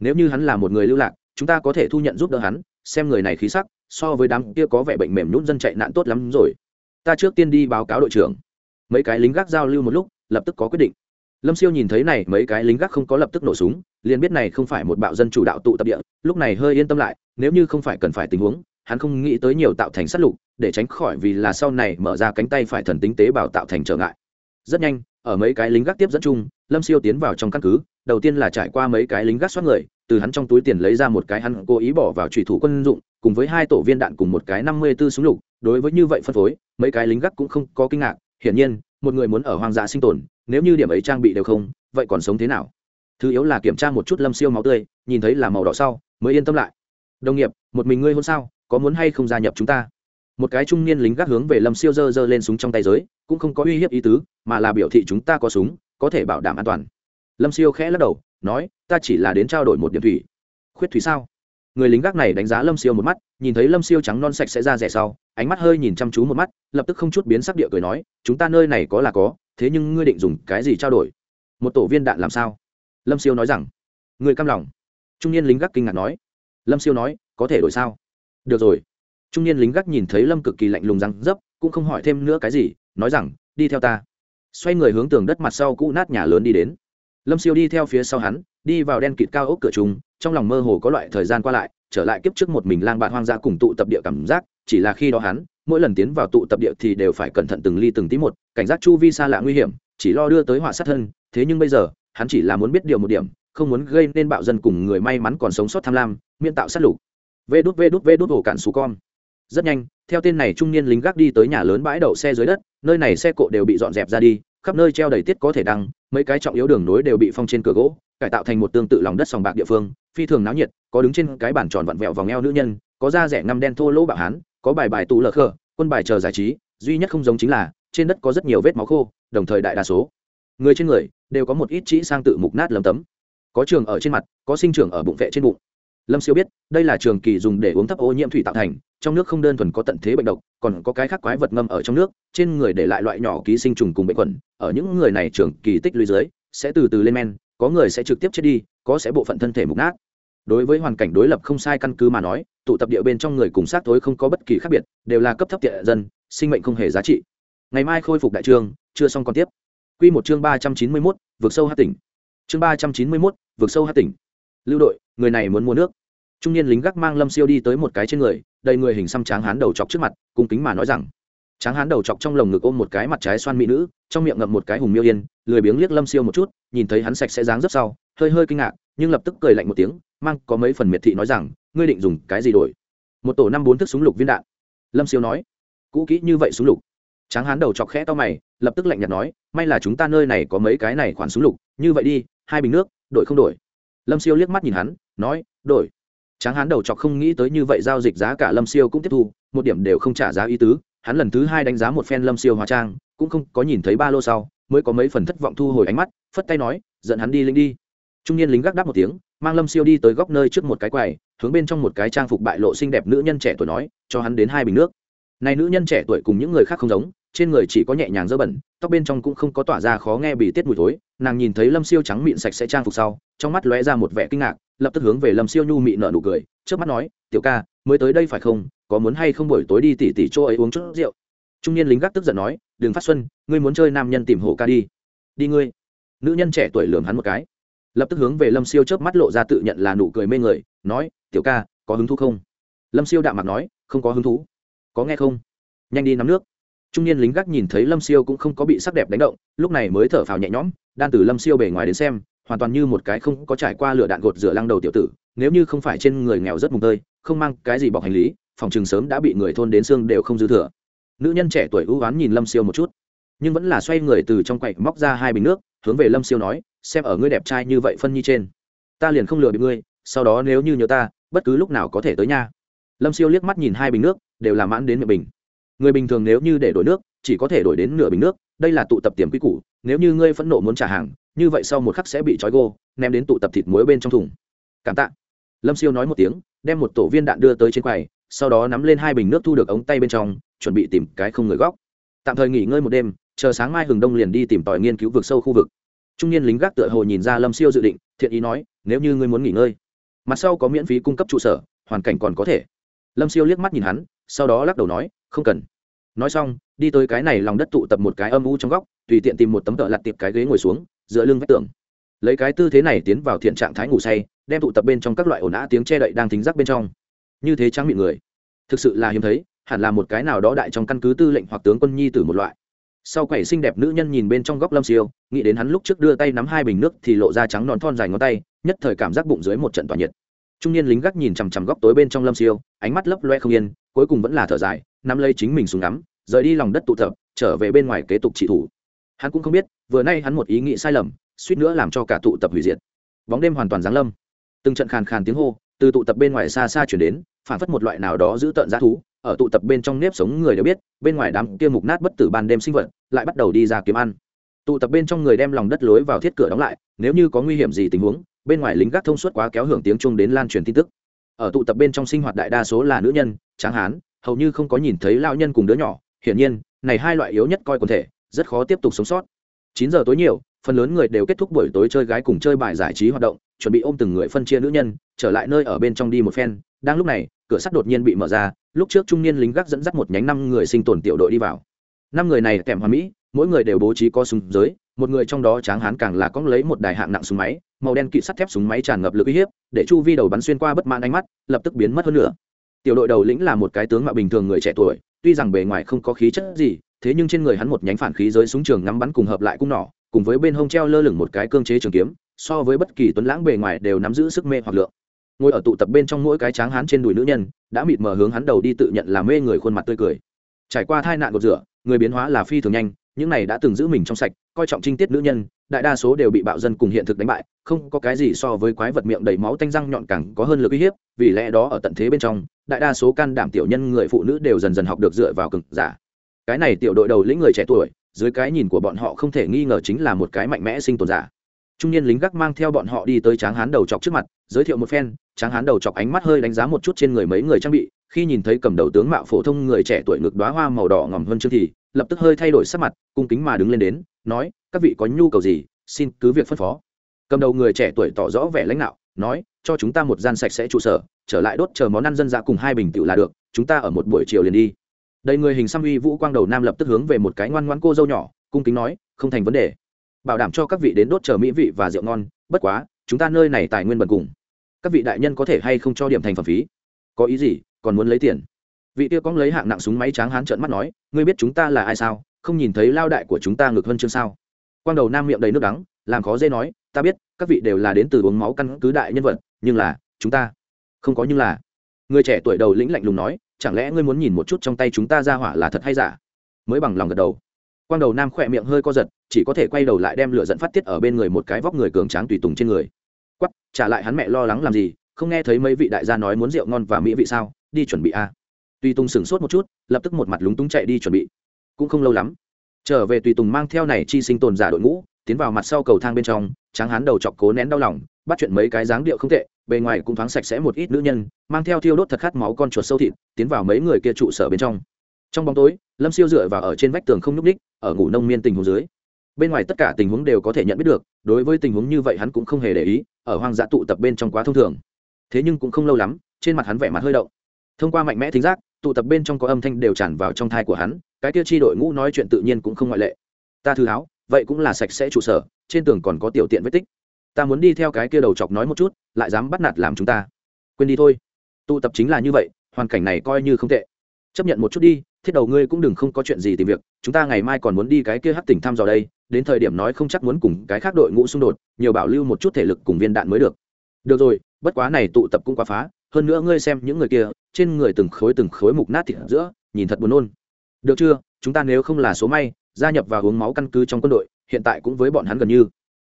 Speaker 1: nếu như hắn là một người lưu lạc, chúng ta có thể thu nhận giúp đỡ hắn, xem người này khí sắc, so với đám kia có vẻ bệnh mềm nhún dân chạy nạn tốt lắm rồi. Ta trước tiên đi báo cáo đội trưởng. Mấy cái lính gác giao lưu một lúc, lập tức có quyết định. Lâm siêu nhìn thấy này, mấy cái lính gác không có lập tức nổ súng, liền biết này không phải một bạo dân chủ đạo tụ tập địa, lúc này hơi yên tâm lại, nếu như không phải cần phải tình huống, hắn không nghĩ tới nhiều tạo thành sát lục, để tránh khỏi vì là sau này mở ra cánh tay phải thần tính tế bào tạo thành trở ngại rất nhanh, ở mấy cái lính gác tiếp dẫn chung, lâm siêu tiến vào trong căn cứ, đầu tiên là trải qua mấy cái lính gác xoát người, từ hắn trong túi tiền lấy ra một cái hắn cố ý bỏ vào trùy thủ quân dụng, cùng với hai tổ viên đạn cùng một cái năm mươi b ố súng lục. Đối với như vậy phân phối, mấy cái lính gác cũng không có kinh ngạc. Hiển nhiên, một người muốn ở hoang dã sinh tồn, nếu như điểm ấy trang bị đều không, vậy còn sống thế nào? Thứ yếu là kiểm tra một chút lâm siêu máu tươi, nhìn thấy là màu đỏ sau, mới yên tâm lại. Đồng nghiệp, một mình ngươi hôn sao? Có muốn hay không gia nhập chúng ta? Một cái trung niên lính gác hướng về lâm siêu dơ dơ lên súng trong tay giới, cũng không có uy hiếp ý tứ, mà là biểu thị chúng ta có súng, có thể bảo đảm an toàn. Lâm siêu khẽ lắc đầu, nói, ta chỉ là đến trao đổi một điểm thủy. Khuyết thủy sao? Người lính gác này đánh giá lâm siêu một mắt, nhìn thấy lâm siêu trắng non sạch sẽ ra rẻ sau, ánh mắt hơi nhìn chăm chú một mắt, lập tức không chút biến sắc địa cười nói, chúng ta nơi này có là có, thế nhưng ngươi định dùng cái gì trao đổi? Một tổ viên đạn làm sao? Lâm siêu nói rằng người căm lòng. Trung niên lính gác kinh ngạc nói. Lâm siêu nói, có thể đổi sao? Được rồi trung niên lính gác nhìn thấy lâm cực kỳ lạnh lùng răng dấp, cũng không hỏi thêm nữa cái gì, nói rằng, đi theo ta. Xoay người hướng tường đất mặt sau cũ nát nhà lớn đi đến. Lâm siêu đi theo phía sau hắn, đi vào đen kịt cao ốc cửa trùng trong lòng mơ hồ có loại thời gian qua lại, trở lại kiếp trước một mình lang bạn hoang dã cùng tụ tập địa cảm giác, chỉ là khi đó hắn, mỗi lần tiến vào tụ tập địa thì đều phải cẩn thận từng ly từng tí một, cảnh giác chu vi xa lạ nguy hiểm, chỉ lo đưa tới họa sát thân, thế nhưng bây giờ, hắn chỉ là muốn biết điều một điểm, không muốn gây nên bạo dân cùng người may mắn còn sống sót tham lam, miễn tạo sát lục. Vê đút vê đút vê đút ổ cạn xù con rất nhanh, theo tên này trung niên lính gác đi tới nhà lớn bãi đậu xe dưới đất, nơi này xe cộ đều bị dọn dẹp ra đi, khắp nơi treo đầy tiết có thể đăng, mấy cái trọng yếu đường nối đều bị phong trên cửa gỗ, cải tạo thành một tương tự lòng đất sòng bạc địa phương, phi thường náo nhiệt, có đứng trên cái bản tròn vặn vẹo vòng eo nữ nhân, có da rẻ ngăm đen thô lỗ bạo hán, có bài bài tù lờ khờ, quân bài chờ giải trí, duy nhất không giống chính là, trên đất có rất nhiều vết máu khô, đồng thời đại đa số người trên người đều có một ít chỉ sang tự mục nát lấm tấm. Có trường ở trên mặt, có sinh trưởng ở bụng vệ trên bụng lâm siêu biết đây là trường kỳ dùng để uống thấp ô nhiễm thủy tạo thành trong nước không đơn thuần có tận thế bệnh độc còn có cái khác quái vật ngâm ở trong nước trên người để lại loại nhỏ ký sinh trùng cùng bệnh khuẩn ở những người này trường kỳ tích lũy dưới sẽ từ từ lên men có người sẽ trực tiếp chết đi có sẽ bộ phận thân thể mục nát đối với hoàn cảnh đối lập không sai căn cứ mà nói tụ tập địa bên trong người cùng sát tối không có bất kỳ khác biệt đều là cấp thấp tiện dân sinh mệnh không hề giá trị ngày mai khôi phục đại trường chưa xong còn tiếp Quy một chương ba trăm chín mươi 391, vượt sâu hát tỉnh. Chương ba trăm chín mươi 391, vượt sâu hát tỉnh. Lưu đội, người này muốn mua nước. Trung niên lính gác mang Lâm Siêu đi tới một cái trên người, đầy người hình xăm tráng hán đầu chọc trước mặt, cung kính mà nói rằng: Tráng hán đầu chọc trong lồng ngực ôm một cái mặt trái xoan mỹ nữ, trong miệng ngậm một cái hùng miêu yên, lười biếng liếc Lâm Siêu một chút, nhìn thấy hắn sạch sẽ dáng rất sau, hơi hơi kinh ngạc, nhưng lập tức cười lạnh một tiếng, mang có mấy phần miệt thị nói rằng: "Ngươi định dùng cái gì đổi?" Một tổ năm bốn thức súng lục viên đạn. Lâm Siêu nói: "Cũ kỹ như vậy súng lục." Tráng hán đầu chọc khẽ to mày, lập tức lạnh nhạt nói may là chúng ta nơi này có mấy cái này khoản súng lục như vậy đi hai bình nước đổi không đổi lâm siêu liếc mắt nhìn hắn, nói, đổi. Tráng hán đầu chọc không nghĩ tới như vậy giao dịch giá cả lâm siêu cũng tiếp thu, một điểm đều không trả giá ý tứ. Hắn lần thứ hai đánh giá một phen lâm siêu hóa trang, cũng không có nhìn thấy ba lô sau, mới có mấy phần thất vọng thu hồi ánh mắt, phất tay nói dẫn hắn đi lính đi. Trung niên lính gác đáp một tiếng, mang lâm siêu đi tới góc nơi trước một cái quầy, hướng bên trong một cái trang phục bại lộ xinh đẹp nữ nhân trẻ tuổi nói, cho hắn đến hai bình nước. Này nữ nhân trẻ tuổi cùng những người khác không giống trên người chỉ có nhẹ nhàng dơ bẩn, tóc bên trong cũng không có tỏa ra khó nghe bị tiết mùi thối. Nàng nhìn thấy lâm siêu trắng mịn sạch sẽ trang phục sau, trong mắt lóe ra một vẻ kinh ngạc, lập tức hướng về lâm siêu nhu mị nợ nụ cười trước mắt nói, tiểu ca, mới tới đây phải không? Có muốn hay không buổi tối đi tỉ tỉ chỗ ấy uống chút rượu? Trung niên lính gác tức giận nói, đừng phát xuân, ngươi muốn chơi nam nhân tìm hổ ca đi. Đi ngươi. Nữ nhân trẻ tuổi lường hắn một cái. Lập tức hướng về lâm siêu chớp mắt lộ ra tự nhận là nụ cười mê người, nói, tiểu ca, có hứng thú không? Lâm siêu đạm mặt nói, không có hứng thú. Có nghe không? Nhanh đi nắm nước trung niên lính gác nhìn thấy lâm siêu cũng không có bị sắc đẹp đánh động, lúc này mới thở phào nhẹ nhõm, đan từ lâm siêu bề ngoài đến xem, hoàn toàn như một cái không có trải qua lửa đạn gột rửa lăng đầu tiểu tử, nếu như không phải trên người nghèo rất mùng tơi, không mang cái gì bọc hành lý, phòng trường sớm đã bị người thôn đến xương đều không dư thừa. Nữ nhân trẻ tuổi ưu oán nhìn lâm siêu một chút, nhưng vẫn là xoay người từ trong quậy móc ra hai bình nước, hướng về lâm siêu nói, xem ở ngươi đẹp trai như vậy phân nhi trên, ta liền không lừa bị ngươi, sau đó nếu như nhớ ta, bất cứ lúc nào có thể tới nha. Lâm siêu liếc mắt nhìn hai bình nước, đều là mãn đến miệng bình người bình thường nếu như để đổi nước, chỉ có thể đổi đến nửa bình nước, đây là tụ tập tiềm quy củ, nếu như ngươi phẫn nộ muốn trả hàng, như vậy sau một khắc sẽ bị trói gô, ném đến tụ tập thịt muối bên trong thùng. Cảm tạ. Lâm siêu nói một tiếng, đem một tổ viên đạn đưa tới trên quầy, sau đó nắm lên hai bình nước thu được ống tay bên trong, chuẩn bị tìm cái không người góc. Tạm thời nghỉ ngơi một đêm, chờ sáng mai hừng đông liền đi tìm tòi nghiên cứu vực sâu khu vực. Trung niên lính gác tựa hồ nhìn ra lâm siêu dự định, thiện ý nói, nếu như ngươi muốn nghỉ ngơi, mặt sau có miễn phí cung cấp trụ sở, hoàn cảnh còn có thể. Lâm siêu liếc mắt nhìn hắn, sau đó lắc đầu nói không cần. Nói xong, đi tới cái này lòng đất tụ tập một cái âm u trong góc, tùy tiện tìm một tấm tợ lặt tiệp cái ghế ngồi xuống, dựa lưng vách tường. Lấy cái tư thế này tiến vào thiện trạng thái ngủ say, đem tụ tập bên trong các loại ồn ào tiếng che đậy đang thính giác bên trong. Như thế trắng miệng người. Thực sự là hiếm thấy, hẳn là một cái nào đó đại trong căn cứ tư lệnh hoặc tướng quân nhi tử một loại. Sau quẩy xinh đẹp nữ nhân nhìn bên trong góc lâm siêu, nghĩ đến hắn lúc trước đưa tay nắm hai bình nước thì lộ ra trắng nón thon dài ngón tay, nhất thời cảm giác bụng dưới một trận tỏa nhiệt. Trung niên lính gác nhìn chằm chằm góc tối bên trong lâm siêu, ánh mắt lấp loe không yên, cuối cùng vẫn là thở dài nắm lấy chính mình xuống ngắm, rời đi lòng đất tụ tập, trở về bên ngoài kế tục trị thủ. Hắn cũng không biết, vừa nay hắn một ý nghĩ sai lầm, suýt nữa làm cho cả tụ tập hủy diệt. Bóng đêm hoàn toàn giáng lâm. Từng trận khàn khàn tiếng hô, từ tụ tập bên ngoài xa xa chuyển đến, phản phất một loại nào đó giữ tợn g thú, ở tụ tập bên trong nếp sống người đều biết, bên ngoài đám kia mục nát bất tử ban đêm sinh vật, lại bắt đầu đi ra kiếm ăn. Tụ tập bên trong người đem lòng đất lối vào thiết cửa đóng lại, nếu như có nguy hiểm gì tình huống, bên ngoài lính gác thông suốt quá kéo hưởng tiếng chung đến lan truyền tin tức. Ở tụ tập bên trong sinh hoạt đại đa số là nữ nhân, tráng hán hầu như không có nhìn thấy lao nhân cùng đứa nhỏ, hiển nhiên, này hai loại yếu nhất coi quần thể, rất khó tiếp tục sống sót. Chín giờ tối nhiều, phần lớn người đều kết thúc buổi tối chơi gái cùng chơi bài giải trí hoạt động, chuẩn bị ôm từng người phân chia nữ nhân, trở lại nơi ở bên trong đi một phen. Đang lúc này, cửa sắt đột nhiên bị mở ra, lúc trước trung niên lính gác dẫn dắt một nhánh năm người sinh tồn tiểu đội đi vào. Năm người này kèm hoa mỹ, mỗi người đều bố trí có súng giới, một người trong đó tráng hán càng là cóng lấy một đài hạng nặng súng máy, màu đen kỵ sắt thép súng máy tràn ngập lực uy hiếp, để chu vi đầu bắn xuyên qua bất mãn ánh mắt, lập tức biến mất hơn nữa tiểu đội đầu lĩnh là một cái tướng mạo bình thường người trẻ tuổi, tuy rằng bề ngoài không có khí chất gì, thế nhưng trên người hắn một nhánh phản khí giới súng trường ngắm bắn cùng hợp lại cung nỏ, cùng với bên hông treo lơ lửng một cái cương chế trường kiếm, so với bất kỳ tuấn lãng bề ngoài đều nắm giữ sức mê hoặc lượng. Ngồi ở tụ tập bên trong mỗi cái tráng hán trên đùi nữ nhân, đã mịt mờ hướng hắn đầu đi tự nhận là mê người khuôn mặt tươi cười. Trải qua tai nạn gột rửa, người biến hóa là phi thường nhanh, những này đã từng giữ mình trong sạch, coi trọng trinh tiết nữ nhân đại đa số đều bị bạo dân cùng hiện thực đánh bại, không có cái gì so với quái vật miệng đầy máu tanh răng nhọn càng có hơn lực uy hiếp, vì lẽ đó ở tận thế bên trong, đại đa số can đảm tiểu nhân người phụ nữ đều dần dần học được dựa vào cực giả. Cái này tiểu đội đầu lĩnh người trẻ tuổi, dưới cái nhìn của bọn họ không thể nghi ngờ chính là một cái mạnh mẽ sinh tồn giả. Trung niên lính gác mang theo bọn họ đi tới tráng hán đầu chọc trước mặt, giới thiệu một phen, tráng hán đầu chọc ánh mắt hơi đánh giá một chút trên người mấy người trang bị, khi nhìn thấy cầm đầu tướng mạo phổ thông người trẻ tuổi ngực đoá hoa màu đỏ ngòm hơn chương thì lập tức hơi thay đổi sắc mặt, cung kính mà đứng lên đến, nói, các vị có nhu cầu gì, xin cứ việc phân phó. Cầm đầu người trẻ tuổi tỏ rõ vẻ lãnh đạo, nói, cho chúng ta một gian sạch sẽ trụ sở, trở lại đốt chờ món ăn dân dã cùng hai bình tiểu là được, chúng ta ở một buổi chiều liền đi. Đầy người hình xăm uy vũ quang đầu nam lập tức hướng về một cái ngoan ngoãn cô dâu nhỏ, cung kính nói, không thành vấn đề. Bảo đảm cho các vị đến đốt chờ mỹ vị và rượu ngon, bất quá, chúng ta nơi này tài nguyên bần cùng. Các vị đại nhân có thể hay không cho điểm thành phẩm phí? Có ý gì, còn muốn lấy tiền? Vị tiêu cóng lấy hạng nặng súng máy tráng hán trợn mắt nói, ngươi biết chúng ta là ai sao? Không nhìn thấy lao đại của chúng ta ngược hơn chương sao? Quang đầu nam miệng đầy nước đắng, làm khó dễ nói, ta biết, các vị đều là đến từ uống máu căn cứ đại nhân vật, nhưng là, chúng ta không có nhưng là. Người trẻ tuổi đầu lĩnh lạnh lùng nói, chẳng lẽ ngươi muốn nhìn một chút trong tay chúng ta ra hỏa là thật hay giả? Mới bằng lòng gật đầu. Quang đầu nam khỏe miệng hơi co giật, chỉ có thể quay đầu lại đem lửa dẫn phát tiết ở bên người một cái vóc người cường tráng tùy tùng trên người. Quắp trả lại hắn mẹ lo lắng làm gì? Không nghe thấy mấy vị đại gia nói muốn rượu ngon và mỹ vị sao? Đi chuẩn bị a. à tùy tùng sửng sốt một chút, lập tức một mặt lúng túng chạy đi chuẩn bị. Cũng không lâu lắm, trở về tùy tùng mang theo này chi sinh tồn giả đội ngũ, tiến vào mặt sau cầu thang bên trong, tráng hán đầu chọc cố nén đau lòng, bắt chuyện mấy cái dáng điệu không tệ, bề ngoài cũng thoáng sạch sẽ một ít nữ nhân, mang theo thiêu đốt thật khát máu con chuột sâu thịt, tiến vào mấy người kia trụ sở bên trong. Trong bóng tối, lâm siêu dựa vào ở trên vách tường không nhúc ních ở ngủ nông miên tình huống dưới. Bên ngoài tất cả tình huống đều có thể nhận biết được, đối với tình huống như vậy hắn cũng không hề để ý, ở hoang dã tụ tập bên trong quá thông thường. Thế nhưng cũng không lâu lắm, trên mặt hắn vẻ mặt hơi động. Thông qua mạnh mẽ thính giác tụ tập bên trong có âm thanh đều tràn vào trong thai của hắn, cái kia chi đội ngũ nói chuyện tự nhiên cũng không ngoại lệ. Ta thư háo, vậy cũng là sạch sẽ trụ sở, trên tường còn có tiểu tiện vết tích. Ta muốn đi theo cái kia đầu chọc nói một chút, lại dám bắt nạt làm chúng ta. Quên đi thôi. Tụ tập chính là như vậy, hoàn cảnh này coi như không tệ. Chấp nhận một chút đi, thiết đầu ngươi cũng đừng không có chuyện gì tìm việc, chúng ta ngày mai còn muốn đi cái kia hắt tỉnh thăm dò đây, đến thời điểm nói không chắc muốn cùng cái khác đội ngũ xung đột, nhiều bảo lưu một chút thể lực cùng viên đạn mới được. Được rồi, bất quá này tụ tập cũng quá phá hơn nữa ngươi xem những người kia trên người từng khối từng khối mục nát thịt giữa nhìn thật buồn nôn. Được chưa? Chúng ta nếu không là số may gia nhập vào uống máu căn cứ trong quân đội hiện tại cũng với bọn hắn gần như.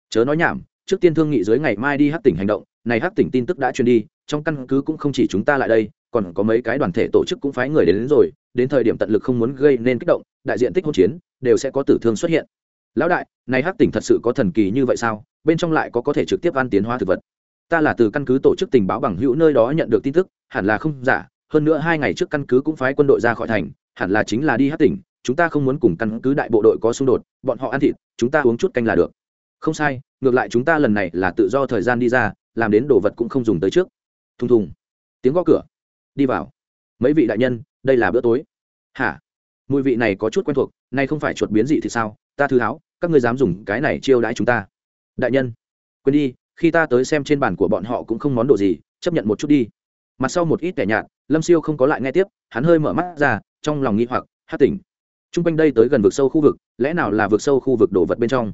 Speaker 1: Chớ nói nhảm trước tiên thương nghị dưới ngày mai đi hát tỉnh hành động này hát tỉnh tin tức đã truyền đi trong căn cứ cũng không chỉ chúng ta lại đây còn có mấy cái đoàn thể tổ chức cũng phái người đến, đến rồi đến thời điểm tận lực không muốn gây nên kích động đại diện tích hỗn chiến đều sẽ có tử thương xuất hiện. Lão đại này hát tỉnh thật sự có thần kỳ như vậy sao? Bên trong lại có có thể trực tiếp ăn tiến hóa thực vật ta là từ căn cứ tổ chức tình báo bằng hữu nơi đó nhận được tin tức, hẳn là không giả, hơn nữa hai ngày trước căn cứ cũng phái quân đội ra khỏi thành, hẳn là chính là đi hát tỉnh, chúng ta không muốn cùng căn cứ đại bộ đội có xung đột, bọn họ ăn thịt, chúng ta uống chút canh là được. Không sai, ngược lại chúng ta lần này là tự do thời gian đi ra, làm đến đồ vật cũng không dùng tới trước. Thùng thùng. Tiếng gõ cửa. Đi vào. Mấy vị đại nhân, đây là bữa tối. Hả? Mùi vị này có chút quen thuộc, nay không phải chuột biến dị thì sao? Ta thư háo, các ngươi dám dùng cái này chiêu đãi chúng ta. Đại nhân, quên đi khi ta tới xem trên bàn của bọn họ cũng không món đồ gì, chấp nhận một chút đi. Mặt sau một ít kẻ nhạt, lâm siêu không có lại nghe tiếp, hắn hơi mở mắt ra, trong lòng nghi hoặc hát tỉnh t r u n g quanh đây tới gần vực sâu khu vực, lẽ nào là vực sâu khu vực đồ vật bên trong?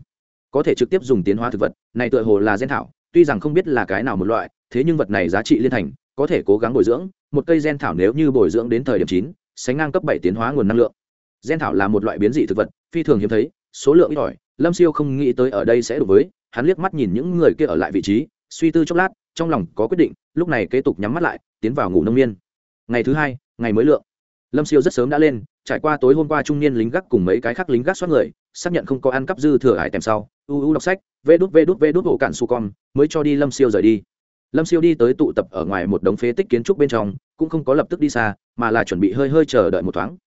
Speaker 1: Có thể trực tiếp dùng tiến hóa thực vật, này tựa hồ là gen thảo, tuy rằng không biết là cái nào một loại, thế nhưng vật này giá trị liên thành, có thể cố gắng bồi dưỡng, một cây gen thảo nếu như bồi dưỡng đến thời điểm chín, sánh ngang cấp bảy tiến hóa nguồn năng lượng. Gen thảo là một loại biến dị thực vật, phi thường hiếm thấy, số lượng ít ỏi lâm siêu không nghĩ tới ở đây sẽ đối với, hắn liếc mắt nhìn những người kia ở lại vị trí, suy tư chốc lát, trong lòng có quyết định, lúc này kế tục nhắm mắt lại, tiến vào ngủ nông miên. Ngày thứ hai, ngày mới lượng. Lâm siêu rất sớm đã lên, trải qua tối hôm qua trung niên lính gác cùng mấy cái khác lính gác xoát người, xác nhận không có ăn cắp dư thừa hải tèm sau, u u đọc sách, vê đút vê đút vê đút hộ cạn su con, mới cho đi lâm siêu rời đi. Lâm siêu đi tới tụ tập ở ngoài một đống phế tích kiến trúc bên trong, cũng không có lập tức đi xa, mà là chuẩn bị hơi hơi chờ đợi một thoáng.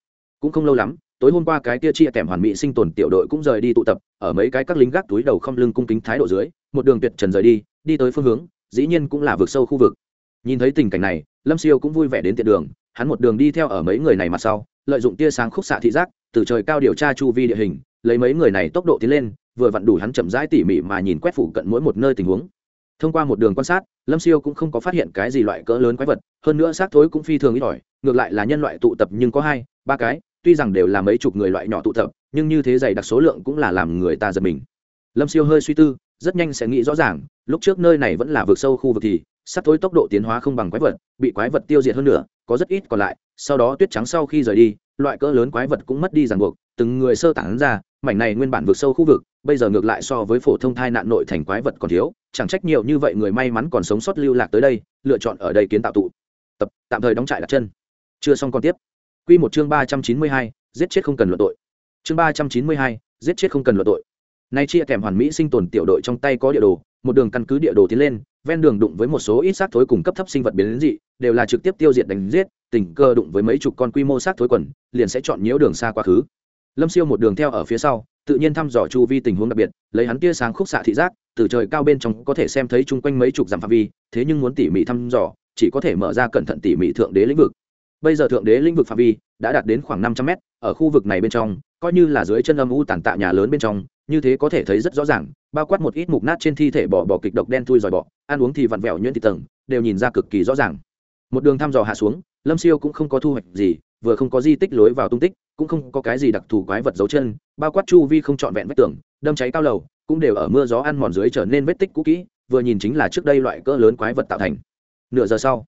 Speaker 1: Cũng không lâu lắm tối hôm qua cái kia chia kèm hoàn mỹ sinh tồn tiểu đội cũng rời đi tụ tập, ở mấy cái các lính gác túi đầu không lưng cung kính thái độ dưới, một đường tuyệt trần rời đi đi tới phương hướng, dĩ nhiên cũng là vượt sâu khu vực. Nhìn thấy tình cảnh này, lâm siêu cũng vui vẻ đến tiện đường, hắn một đường đi theo ở mấy người này mặt sau, lợi dụng tia sáng khúc xạ thị giác, từ trời cao điều tra chu vi địa hình, lấy mấy người này tốc độ tiến lên, vừa vặn đủ hắn chậm rãi tỉ mỉ mà nhìn quét phủ cận mỗi một nơi tình huống. Thông qua một đường quan sát, lâm siêu cũng không có phát hiện cái gì loại cỡ lớn quái vật, hơn nữa xác thối cũng phi thường ít ỏi, ngược lại là nhân loại tụ tập nhưng có hai, ba cái tuy rằng đều là mấy chục người loại nhỏ tụ tập, nhưng như thế dày đặc số lượng cũng là làm người ta giật mình. Lâm siêu hơi suy tư, rất nhanh sẽ nghĩ rõ ràng, lúc trước nơi này vẫn là vực sâu khu vực thì sắp thối tốc độ tiến hóa không bằng quái vật, bị quái vật tiêu diệt hơn nữa có rất ít còn lại, sau đó tuyết trắng sau khi rời đi, loại cỡ lớn quái vật cũng mất đi ràng buộc, từng người sơ tản ra, mảnh này nguyên bản vượt sâu khu vực, bây giờ ngược lại so với phổ thông thai nạn nội thành quái vật còn thiếu, chẳng trách nhiều như vậy người may mắn còn sống sót lưu lạc tới đây, lựa chọn ở đây kiến tạo tụ. Tập, tạm thời đóng trại đặt chân. Chưa xong còn tiếp. Quy một chương ba trăm chín mươi hai, giết chết không cần luận tội. Chương ba trăm chín mươi hai, giết chết không cần luận tội. Nay chia kèm hoàn mỹ sinh tồn tiểu đội trong tay có địa đồ, một đường căn cứ địa đồ tiến lên, ven đường đụng với một số ít xác thối cùng cấp thấp sinh vật biến dị, đều là trực tiếp tiêu diệt đánh giết, tình cơ đụng với mấy chục con quy mô xác thối quần, liền sẽ chọn nhiễu đường xa quá khứ. Lâm siêu một đường theo ở phía sau, tự nhiên thăm dò chu vi tình huống đặc biệt, lấy hắn tia sáng khúc xạ thị giác, từ trời cao bên trong có thể xem thấy chung quanh mấy chục dặm phạm vi, thế nhưng muốn tỉ mỉ thăm dò, chỉ có thể mở ra cẩn thận tỉ mỉ thượng đế lĩnh vực bây giờ thượng đế lĩnh vực phạm vi đã đạt đến khoảng năm trăm mét, ở khu vực này bên trong, coi như là dưới chân âm u tàn tạ nhà lớn bên trong, như thế có thể thấy rất rõ ràng, bao quát một ít mục nát trên thi thể bỏ bỏ kịch độc đen thui dòi bọ, ăn uống thì vặn vẹo nhuyễn thị tầng, đều nhìn ra cực kỳ rõ ràng. Một đường thăm dò hạ xuống, lâm siêu cũng không có thu hoạch gì, vừa không có di tích lối vào tung tích, cũng không có cái gì đặc thù quái vật dấu chân, bao quát chu vi không trọn vẹn vết tường, đâm cháy cao lầu, cũng đều ở mưa gió ăn mòn dưới trở nên vết tích cũ kỹ, vừa nhìn chính là trước đây loại cỡ lớn quái vật tạo thành. Nửa giờ sau,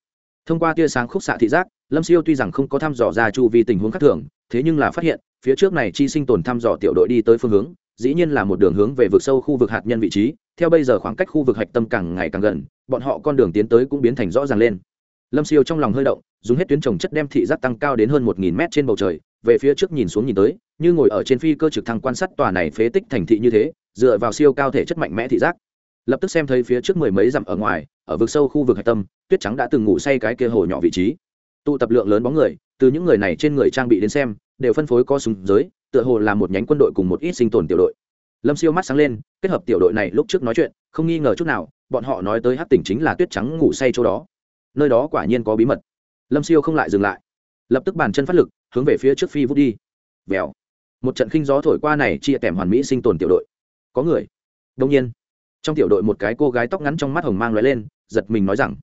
Speaker 1: thông qua tia sáng khúc xạ thị giác lâm siêu tuy rằng không có thăm dò ra chu vi tình huống khác thường, thế nhưng là phát hiện, phía trước này chi sinh tồn thăm dò tiểu đội đi tới phương hướng, dĩ nhiên là một đường hướng về vực sâu khu vực hạt nhân vị trí, theo bây giờ khoảng cách khu vực hạch tâm càng ngày càng gần, bọn họ con đường tiến tới cũng biến thành rõ ràng lên. Lâm siêu trong lòng hơi động, dùng hết tuyến trồng chất đem thị giác tăng cao đến hơn một nghìn mét trên bầu trời, về phía trước nhìn xuống nhìn tới, như ngồi ở trên phi cơ trực thăng quan sát tòa này phế tích thành thị như thế, dựa vào siêu cao thể chất mạnh mẽ thị giác. Lập tức xem thấy phía trước mười mấy dặm ở ngoài, ở vực sâu khu vực hạch tâm, tuyết trắng đã từng ngủ say cái kia hồ nhỏ vị trí tụ tập lượng lớn bóng người, từ những người này trên người trang bị đến xem, đều phân phối có súng giới, tựa hồ là một nhánh quân đội cùng một ít sinh tồn tiểu đội. Lâm siêu mắt sáng lên, kết hợp tiểu đội này lúc trước nói chuyện, không nghi ngờ chút nào, bọn họ nói tới hát tỉnh chính là tuyết trắng ngủ say chỗ đó. Nơi đó quả nhiên có bí mật. Lâm siêu không lại dừng lại. Lập tức bàn chân phát lực, hướng về phía trước phi vút đi. Vèo. Một trận khinh gió thổi qua này chia kèm hoàn mỹ sinh tồn tiểu đội. Có người. Đông nhiên, trong tiểu đội một cái cô gái tóc ngắn trong mắt hồng mang l lên, giật mình nói rằng,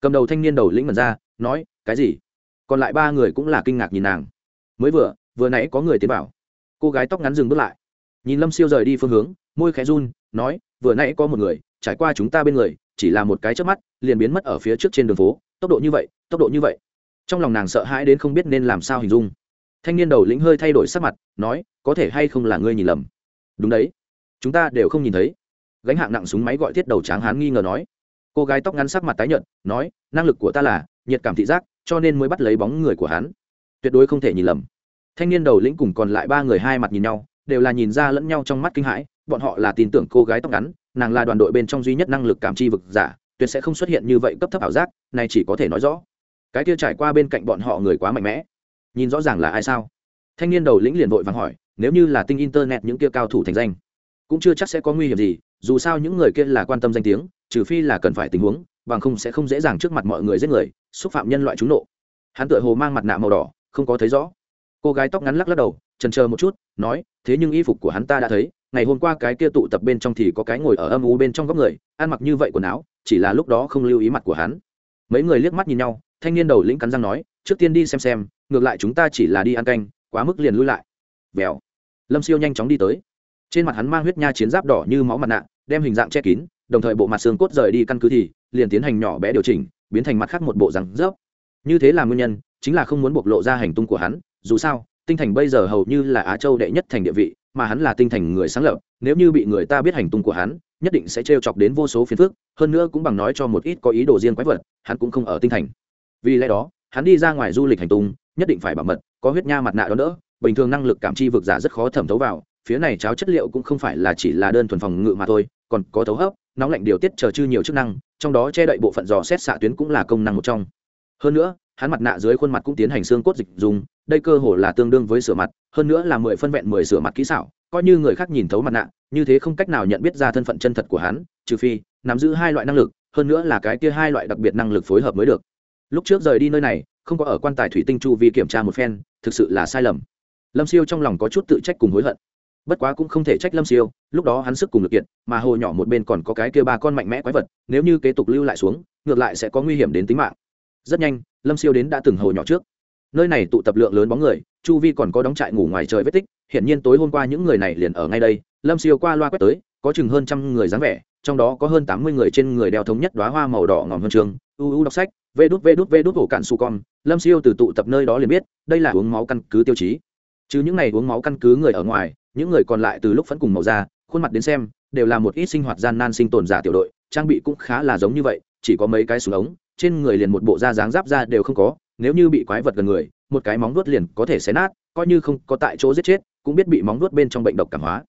Speaker 1: cầm đầu thanh niên đầu lĩnh mật ra, nói, cái gì? Còn lại ba người cũng là kinh ngạc nhìn nàng. Mới vừa vừa nãy có người tiến vào. Cô gái tóc ngắn dừng bước lại. Nhìn lâm siêu rời đi phương hướng, môi khẽ run, nói, vừa nãy có một người, trải qua chúng ta bên người, chỉ là một cái trước mắt, liền biến mất ở phía trước trên đường phố, tốc độ như vậy, tốc độ như vậy. Trong lòng nàng sợ hãi đến không biết nên làm sao hình dung. Thanh niên đầu lĩnh hơi thay đổi sắc mặt, nói, có thể hay không là ngươi nhìn lầm. Đúng đấy. Chúng ta đều không nhìn thấy. Gánh hạng nặng súng máy gọi thiết đầu tráng hán nghi ngờ nói. Cô gái tóc ngắn sắc mặt tái nhợt, nói, năng lực của ta là nhiệt cảm thị giác cho nên mới bắt lấy bóng người của hắn. Tuyệt đối không thể nhìn lầm. Thanh niên đầu lĩnh cùng còn lại ba người hai mặt nhìn nhau, đều là nhìn ra lẫn nhau trong mắt kinh hãi, bọn họ là tin tưởng cô gái tóc ngắn, nàng là đoàn đội bên trong duy nhất năng lực cảm chi vực giả, tuyệt sẽ không xuất hiện như vậy cấp thấp ảo giác, này chỉ có thể nói rõ. Cái kia trải qua bên cạnh bọn họ người quá mạnh mẽ. Nhìn rõ ràng là ai sao? Thanh niên đầu lĩnh liền vội vàng hỏi, nếu như là tinh internet những kia cao thủ thành danh, cũng chưa chắc sẽ có nguy hiểm gì, dù sao những người kia là quan tâm danh tiếng trừ phi là cần phải tình huống, bằng không sẽ không dễ dàng trước mặt mọi người giết người, xúc phạm nhân loại trúng nộ. Hắn tựa hồ mang mặt nạ màu đỏ, không có thấy rõ. Cô gái tóc ngắn lắc lắc đầu, trần chờ một chút, nói, thế nhưng y phục của hắn ta đã thấy, ngày hôm qua cái kia tụ tập bên trong thì có cái ngồi ở âm u bên trong góc người, ăn mặc như vậy quần áo, chỉ là lúc đó không lưu ý mặt của hắn. Mấy người liếc mắt nhìn nhau, thanh niên đầu lĩnh cắn răng nói, trước tiên đi xem xem, ngược lại chúng ta chỉ là đi ăn canh, quá mức liền lui lại. Vèo. Lâm siêu nhanh chóng đi tới. Trên mặt hắn mang huyết nha chiến giáp đỏ như máu mặt nạ, đem hình dạng che kín đồng thời bộ mặt xương cốt rời đi căn cứ thì liền tiến hành nhỏ bé điều chỉnh, biến thành mặt khác một bộ răng rớp. Như thế là nguyên nhân, chính là không muốn bộc lộ ra hành tung của hắn, dù sao, tinh thành bây giờ hầu như là á châu đệ nhất thành địa vị, mà hắn là tinh thành người sáng lập, nếu như bị người ta biết hành tung của hắn, nhất định sẽ trêu chọc đến vô số phiền phức, hơn nữa cũng bằng nói cho một ít có ý đồ riêng quái vật, hắn cũng không ở tinh thành. Vì lẽ đó, hắn đi ra ngoài du lịch hành tung, nhất định phải bảo mật, có huyết nha mặt nạ đó nữa bình thường năng lực cảm chi vực giả rất khó thẩm thấu vào, phía này cháo chất liệu cũng không phải là chỉ là đơn thuần phòng ngự mà thôi còn có thấu hấp, nóng lạnh điều tiết chờ chư nhiều chức năng, trong đó che đậy bộ phận dò xét xạ tuyến cũng là công năng một trong. Hơn nữa, hắn mặt nạ dưới khuôn mặt cũng tiến hành xương cốt dịch dùng, đây cơ hồ là tương đương với sửa mặt, hơn nữa là mười phân vẹn mười sửa mặt kỹ xảo, coi như người khác nhìn thấu mặt nạ, như thế không cách nào nhận biết ra thân phận chân thật của hắn, trừ phi nắm giữ hai loại năng lực, hơn nữa là cái kia hai loại đặc biệt năng lực phối hợp mới được. Lúc trước rời đi nơi này, không có ở quan tài thủy tinh chu vi kiểm tra một phen, thực sự là sai lầm. Lâm siêu trong lòng có chút tự trách cùng hối hận bất quá cũng không thể trách lâm siêu, lúc đó hắn sức cùng lực kiện mà hồ nhỏ một bên còn có cái kia ba con mạnh mẽ quái vật, nếu như kế tục lưu lại xuống, ngược lại sẽ có nguy hiểm đến tính mạng. Rất nhanh, lâm siêu đến đã từng hồ nhỏ trước. Nơi này tụ tập lượng lớn bóng người, chu vi còn có đóng trại ngủ ngoài trời vết tích hiện nhiên tối hôm qua những người này liền ở ngay đây, lâm siêu qua loa quét tới, có chừng hơn trăm người dáng vẻ, trong đó có hơn tám mươi người trên người đeo thống nhất đoá hoa màu đỏ ngòm huân trường uu đọc sách, vê đút vê đút vê đút hổ cạn su con. Lâm siêu từ tụ tập nơi đó liền biết, đây là uống máu căn cứ tiêu chí. Chứ những này uống máu căn cứ người ở ngoài những người còn lại từ lúc vẫn cùng màu da, khuôn mặt đến xem, đều là một ít sinh hoạt gian nan sinh tồn giả tiểu đội, trang bị cũng khá là giống như vậy, chỉ có mấy cái súng ống, trên người liền một bộ da dáng giáp ra đều không có, nếu như bị quái vật gần người, một cái móng vuốt liền có thể xé nát, coi như không có tại chỗ giết chết, cũng biết bị móng vuốt bên trong bệnh độc cảm hóa.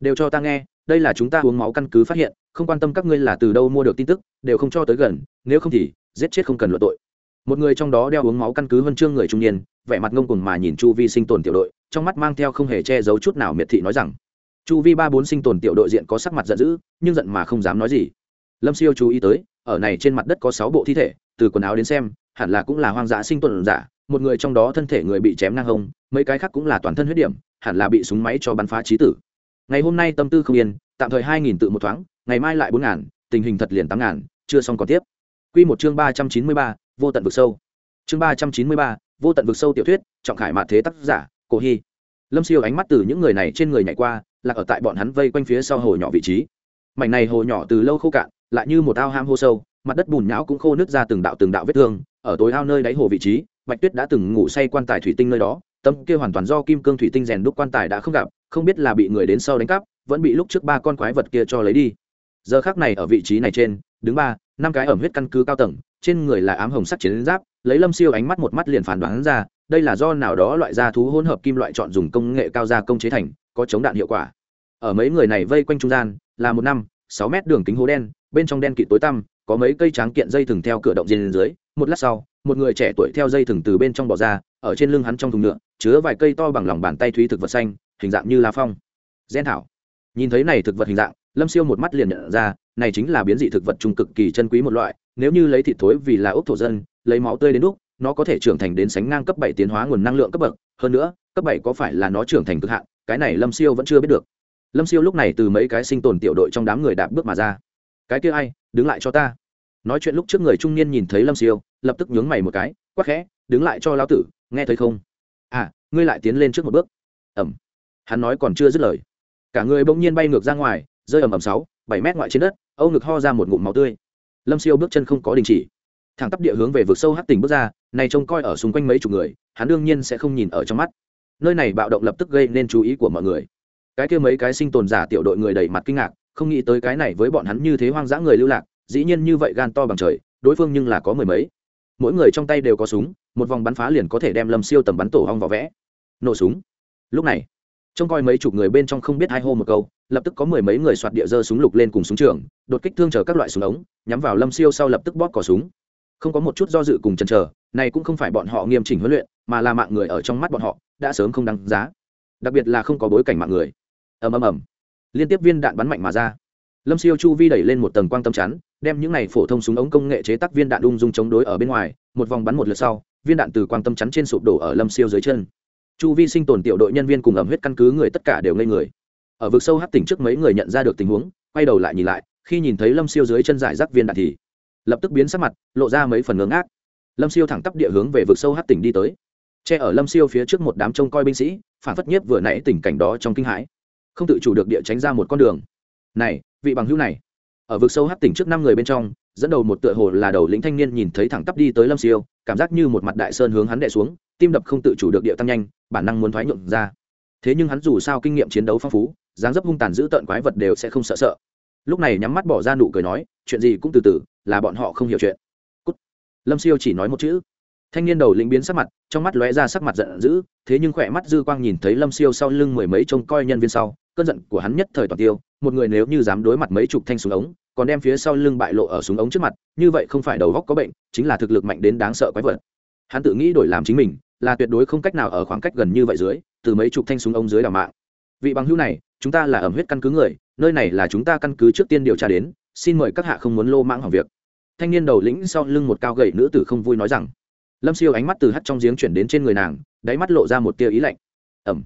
Speaker 1: Đều cho ta nghe, đây là chúng ta uống máu căn cứ phát hiện, không quan tâm các ngươi là từ đâu mua được tin tức, đều không cho tới gần, nếu không thì, giết chết không cần luận tội. Một người trong đó đeo uống máu căn cứ huân chương người trung niên, vẻ mặt ngông cùng mà nhìn chu vi sinh tồn tiểu đội trong mắt mang theo không hề che giấu chút nào miệt thị nói rằng, chu vi ba bốn sinh tồn tiểu đội diện có sắc mặt giận dữ, nhưng giận mà không dám nói gì. Lâm siêu chú ý tới, ở này trên mặt đất có sáu bộ thi thể, từ quần áo đến xem, hẳn là cũng là hoang dã sinh tồn giả, một người trong đó thân thể người bị chém ngang hông, mấy cái khác cũng là toàn thân huyết điểm, hẳn là bị súng máy cho bắn phá trí tử. Ngày hôm nay tâm tư không yên, tạm thời hai nghìn tự một thoáng, ngày mai lại bốn ngàn, tình hình thật liền tám ngàn, chưa xong còn tiếp. Q một chương ba trăm chín mươi ba, vô tận vực sâu. Chương ba trăm chín mươi ba, vô tận vực sâu tiểu thuyết, trọng khải mạ thế tác giả cổ hy lâm siêu ánh mắt từ những người này trên người nhảy qua, lạc ở tại bọn hắn vây quanh phía sau hồ nhỏ vị trí. Mảnh này hồ nhỏ từ lâu khô cạn, lại như một ao ham hô sâu, mặt đất bùn nhão cũng khô nứt ra từng đạo từng đạo vết thương, ở tối ao nơi đáy hồ vị trí, bạch tuyết đã từng ngủ say quan tài thủy tinh nơi đó, tâm kia hoàn toàn do kim cương thủy tinh rèn đúc quan tài đã không gặp, không biết là bị người đến sau đánh cắp, vẫn bị lúc trước ba con quái vật kia cho lấy đi. Giờ khác này ở vị trí này trên, đứng ba, năm cái ẩm huyết căn cứ cao tầng, trên người là ám hồng sắc chiến giáp, lấy lâm siêu ánh mắt một mắt liền phản đoán ra đây là do nào đó loại da thú hỗn hợp kim loại chọn dùng công nghệ cao gia công chế thành, có chống đạn hiệu quả. Ở mấy người này vây quanh trung gian, là một năm, sáu mét đường kính hố đen, bên trong đen kịt tối tăm, có mấy cây tráng kiện dây thừng theo cửa động trên dưới. Một lát sau, một người trẻ tuổi theo dây thừng từ bên trong bỏ ra, ở trên lưng hắn trong thùng nhựa, chứa vài cây to bằng lòng bàn tay thúy thực vật xanh, hình dạng như lá phong. Gen thảo. Nhìn thấy này thực vật hình dạng, lâm siêu một mắt liền nhận ra, này chính là biến dị thực vật trung cực kỳ chân quý một loại, nếu như lấy thịt thối vì là ốc thổ dân, lấy máu tươi đến đúc nó có thể trưởng thành đến sánh ngang cấp bảy tiến hóa nguồn năng lượng cấp bậc. Hơn nữa, cấp bảy có phải là nó trưởng thành cực hạn? Cái này lâm siêu vẫn chưa biết được. Lâm siêu lúc này từ mấy cái sinh tồn tiểu đội trong đám người đạp bước mà ra. Cái kia ai? Đứng lại cho ta. Nói chuyện lúc trước người trung niên nhìn thấy lâm siêu, lập tức nhướng mày một cái, quắc khẽ, đứng lại cho lão tử, nghe thấy không? À ngươi lại tiến lên trước một bước. Ẩm hắn nói còn chưa dứt lời. Cả người bỗng nhiên bay ngược ra ngoài, rơi ầm ầm sáu, bảy mét ngoại trên đất, âu ngực ho ra một ngụm máu tươi. Lâm siêu bước chân không có đình chỉ thẳng tắp địa hướng về vực sâu hắc tỉnh bước ra, này trông coi ở xung quanh mấy chục người, hắn đương nhiên sẽ không nhìn ở trong mắt. Nơi này bạo động lập tức gây nên chú ý của mọi người. Cái kia mấy cái sinh tồn giả tiểu đội người đầy mặt kinh ngạc, không nghĩ tới cái này với bọn hắn như thế hoang dã người lưu lạc, dĩ nhiên như vậy gan to bằng trời, đối phương nhưng là có mười mấy. Mỗi người trong tay đều có súng, một vòng bắn phá liền có thể đem lâm siêu tầm bắn tổ hong vào vẽ. Nổ súng. Lúc này, trông coi mấy chục người bên trong không biết hai hô một câu, lập tức có mười mấy người soạt địa dơ súng lục lên cùng súng trường, đột kích thương chờ các loại súng ống, nhắm vào lâm siêu sau lập tức bóp cỏ súng không có một chút do dự cùng chần chờ, này cũng không phải bọn họ nghiêm chỉnh huấn luyện, mà là mạng người ở trong mắt bọn họ, đã sớm không đáng giá. Đặc biệt là không có bối cảnh mạng người. Ầm ầm ầm. Liên tiếp viên đạn bắn mạnh mà ra. Lâm siêu chu vi đẩy lên một tầng quang tâm chắn, đem những này phổ thông súng ống công nghệ chế tác viên đạn ung dung chống đối ở bên ngoài, một vòng bắn một lượt sau, viên đạn từ quang tâm chắn trên sụp đổ ở lâm siêu dưới chân. Chu vi sinh tồn tiểu đội nhân viên cùng ẩm huyết căn cứ người tất cả đều ngây người. Ở vực sâu hát tỉnh trước mấy người nhận ra được tình huống, quay đầu lại nhìn lại, khi nhìn thấy lâm siêu dưới chân giải rác viên đạn thì lập tức biến sắc mặt, lộ ra mấy phần ngưỡng ác lâm siêu thẳng tắp địa hướng về vực sâu hát tỉnh đi tới. Che ở lâm siêu phía trước một đám trông coi binh sĩ, phản phất nhiếp vừa nãy tình cảnh đó trong kinh hãi. Không tự chủ được địa tránh ra một con đường. Này, vị bằng hữu này. Ở vực sâu hát tỉnh trước năm người bên trong, dẫn đầu một tựa hồ là đầu lĩnh thanh niên nhìn thấy thẳng tắp đi tới lâm siêu, cảm giác như một mặt đại sơn hướng hắn đệ xuống, tim đập không tự chủ được địa tăng nhanh, bản năng muốn thoái nhượng ra. Thế nhưng hắn dù sao kinh nghiệm chiến đấu phong phú, dáng dấp hung tàn giữ tợn quái vật đều sẽ không sợ sợ. Lúc này nhắm mắt bỏ ra nụ cười nói, chuyện gì cũng từ từ là bọn họ không hiểu chuyện. Cút. lâm siêu chỉ nói một chữ. Thanh niên đầu lĩnh biến sắc mặt, trong mắt lóe ra sắc mặt giận dữ, thế nhưng khỏe mắt dư quang nhìn thấy lâm siêu sau lưng mười mấy trông coi nhân viên sau, cơn giận của hắn nhất thời toàn tiêu, một người nếu như dám đối mặt mấy chục thanh súng ống, còn đem phía sau lưng bại lộ ở súng ống trước mặt, như vậy không phải đầu góc có bệnh, chính là thực lực mạnh đến đáng sợ quái vật. Hắn tự nghĩ đổi làm chính mình, là tuyệt đối không cách nào ở khoảng cách gần như vậy dưới, từ mấy chục thanh súng ống dưới đào mạng. Vị bằng hữu này, chúng ta là ẩm huyết căn cứ người, nơi này là chúng ta căn cứ trước tiên điều tra đến xin mời các hạ không muốn lô mãng hỏng việc. Thanh niên đầu lĩnh sau lưng một cao gậy nữ tử không vui nói rằng, lâm siêu ánh mắt từ hắt trong giếng chuyển đến trên người nàng, đáy mắt lộ ra một tia ý lạnh. Ẩm.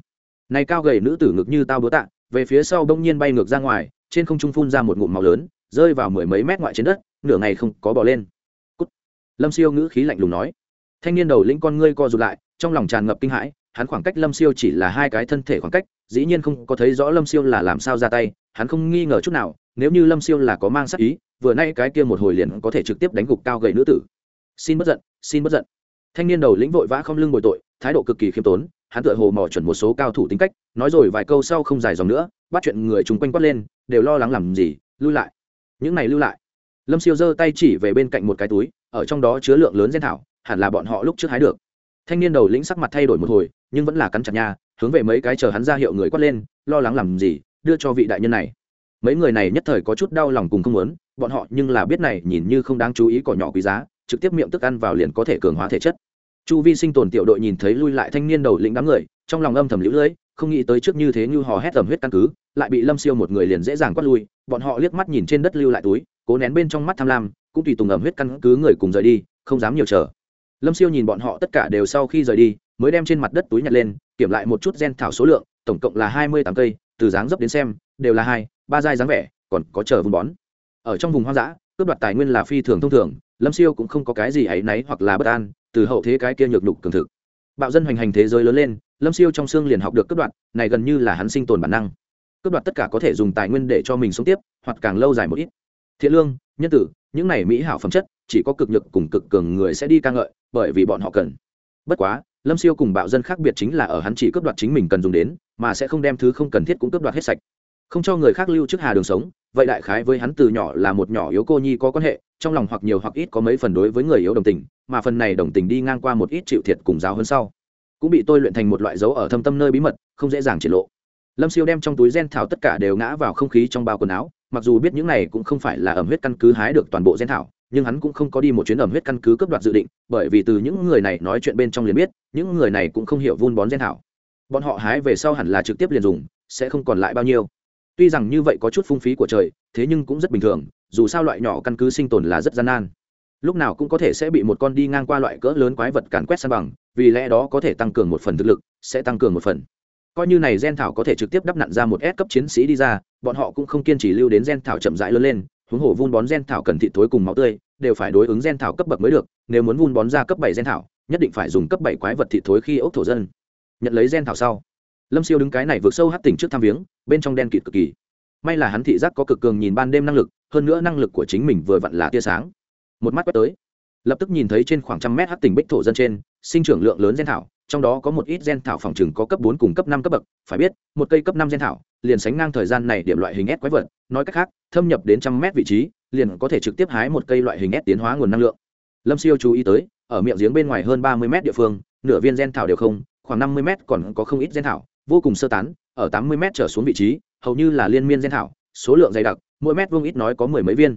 Speaker 1: Này cao gầy nữ tử ngực như tao búa tạ, về phía sau bỗng nhiên bay ngược ra ngoài, trên không trung phun ra một ngụm màu lớn, rơi vào mười mấy mét ngoại trên đất, nửa ngày không có bỏ lên. Cút. lâm siêu ngữ khí lạnh lùng nói. Thanh niên đầu lĩnh con ngươi co rụt lại, trong lòng tràn ngập kinh hãi, hắn khoảng cách lâm siêu chỉ là hai cái thân thể khoảng cách, dĩ nhiên không có thấy rõ lâm siêu là làm sao ra tay, hắn không nghi ngờ chút nào nếu như lâm siêu là có mang sắc ý, vừa nay cái kia một hồi liền có thể trực tiếp đánh gục cao gầy nữ tử. Xin bất giận, xin bất giận. Thanh niên đầu lĩnh vội vã không lưng bồi tội, thái độ cực kỳ khiêm tốn, hắn tựa hồ mò chuẩn một số cao thủ tính cách, nói rồi vài câu sau không dài dòng nữa, bắt chuyện người chung quanh quát lên, đều lo lắng làm gì, lưu lại. Những này lưu lại. Lâm siêu giơ tay chỉ về bên cạnh một cái túi, ở trong đó chứa lượng lớn gen thảo, hẳn là bọn họ lúc trước hái được. Thanh niên đầu lĩnh sắc mặt thay đổi một hồi, nhưng vẫn là cắn chặt nha, hướng về mấy cái chờ hắn ra hiệu người quát lên, lo lắng làm gì, đưa cho vị đại nhân này mấy người này nhất thời có chút đau lòng cùng không muốn, bọn họ nhưng là biết này nhìn như không đáng chú ý cỏ nhỏ quý giá, trực tiếp miệng tức ăn vào liền có thể cường hóa thể chất. Chu vi sinh tồn tiểu đội nhìn thấy lui lại thanh niên đầu lĩnh đám người, trong lòng âm thầm lũ lưỡi không nghĩ tới trước như thế như hò hét tầm huyết căn cứ, lại bị lâm siêu một người liền dễ dàng quát lui, bọn họ liếc mắt nhìn trên đất lưu lại túi, cố nén bên trong mắt tham lam, cũng tùy tùng ẩm huyết căn cứ người cùng rời đi, không dám nhiều chờ. Lâm siêu nhìn bọn họ tất cả đều sau khi rời đi, mới đem trên mặt đất túi nhặt lên, kiểm lại một chút gen thảo số lượng, tổng cộng là hai mươi tám cây, từ dáng dấp đến xem đều là hai, ba giai dáng vẻ, còn có chờ vun bón. Ở trong vùng hoang dã, cướp đoạt tài nguyên là phi thường thông thường, lâm siêu cũng không có cái gì áy náy hoặc là bất an, từ hậu thế cái kia nhược đục cường thực. Bạo dân hoành hành thế giới lớn lên, lâm siêu trong xương liền học được cướp đoạt, này gần như là hắn sinh tồn bản năng. Cướp đoạt tất cả có thể dùng tài nguyên để cho mình sống tiếp, hoặc càng lâu dài một ít. Thiện lương, nhân tử, những này mỹ hảo phẩm chất, chỉ có cực nhược cùng cực cường người sẽ đi ca ngợi, bởi vì bọn họ cần. Bất quá, lâm siêu cùng bạo dân khác biệt chính là ở hắn chỉ cướp đoạt chính mình cần dùng đến, mà sẽ không đem thứ không cần thiết cũng cướp đoạt hết sạch không cho người khác lưu trước hà đường sống, vậy đại khái với hắn từ nhỏ là một nhỏ yếu cô nhi có quan hệ, trong lòng hoặc nhiều hoặc ít có mấy phần đối với người yếu đồng tình, mà phần này đồng tình đi ngang qua một ít chịu thiệt cùng giáo hơn sau. Cũng bị tôi luyện thành một loại dấu ở thâm tâm nơi bí mật, không dễ dàng triển lộ. Lâm siêu đem trong túi gen thảo tất cả đều ngã vào không khí trong bao quần áo, mặc dù biết những này cũng không phải là ẩm huyết căn cứ hái được toàn bộ gen thảo, nhưng hắn cũng không có đi một chuyến ẩm huyết căn cứ cấp đoạt dự định, bởi vì từ những người này nói chuyện bên trong liền biết, những người này cũng không hiểu vun bón gen thảo. Bọn họ hái về sau hẳn là trực tiếp liền dùng, sẽ không còn lại bao nhiêu tuy rằng như vậy có chút phung phí của trời, thế nhưng cũng rất bình thường, dù sao loại nhỏ căn cứ sinh tồn là rất gian nan. Lúc nào cũng có thể sẽ bị một con đi ngang qua loại cỡ lớn quái vật càn quét san bằng, vì lẽ đó có thể tăng cường một phần thực lực, sẽ tăng cường một phần. Coi như này gen thảo có thể trực tiếp đắp nặn ra một S cấp chiến sĩ đi ra, bọn họ cũng không kiên trì lưu đến gen thảo chậm rãi lớn lên, huống hồ vun bón gen thảo cần thịt thối cùng máu tươi, đều phải đối ứng gen thảo cấp bậc mới được, nếu muốn vun bón ra cấp bảy gen thảo, nhất định phải dùng cấp bảy quái vật thịt thối khi ốc thổ dân. Nhận lấy gen thảo sau lâm siêu đứng cái này vượt sâu hát tỉnh trước tham viếng, bên trong đen kịt cực kỳ. May là hắn thị giác có cực cường nhìn ban đêm năng lực, hơn nữa năng lực của chính mình vừa vặn là tia sáng. Một mắt quét tới, lập tức nhìn thấy trên khoảng trăm mét hát tỉnh bích thổ dân trên, sinh trưởng lượng lớn gen thảo, trong đó có một ít gen thảo phòng chừng có cấp bốn cùng cấp năm cấp bậc, phải biết, một cây cấp năm gen thảo, liền sánh ngang thời gian này điểm loại hình S quái vật, nói cách khác, thâm nhập đến trăm mét vị trí, liền có thể trực tiếp hái một cây loại hình S tiến hóa nguồn năng lượng. Lâm siêu chú ý tới, ở miệng giếng bên ngoài hơn ba mươi mét địa phương, nửa viên gen thảo đều không, khoảng năm mươi mét còn có không ít gen thảo vô cùng sơ tán, ở tám mươi mét trở xuống vị trí, hầu như là liên miên gen thảo, số lượng dày đặc, mỗi mét vuông ít nói có mười mấy viên.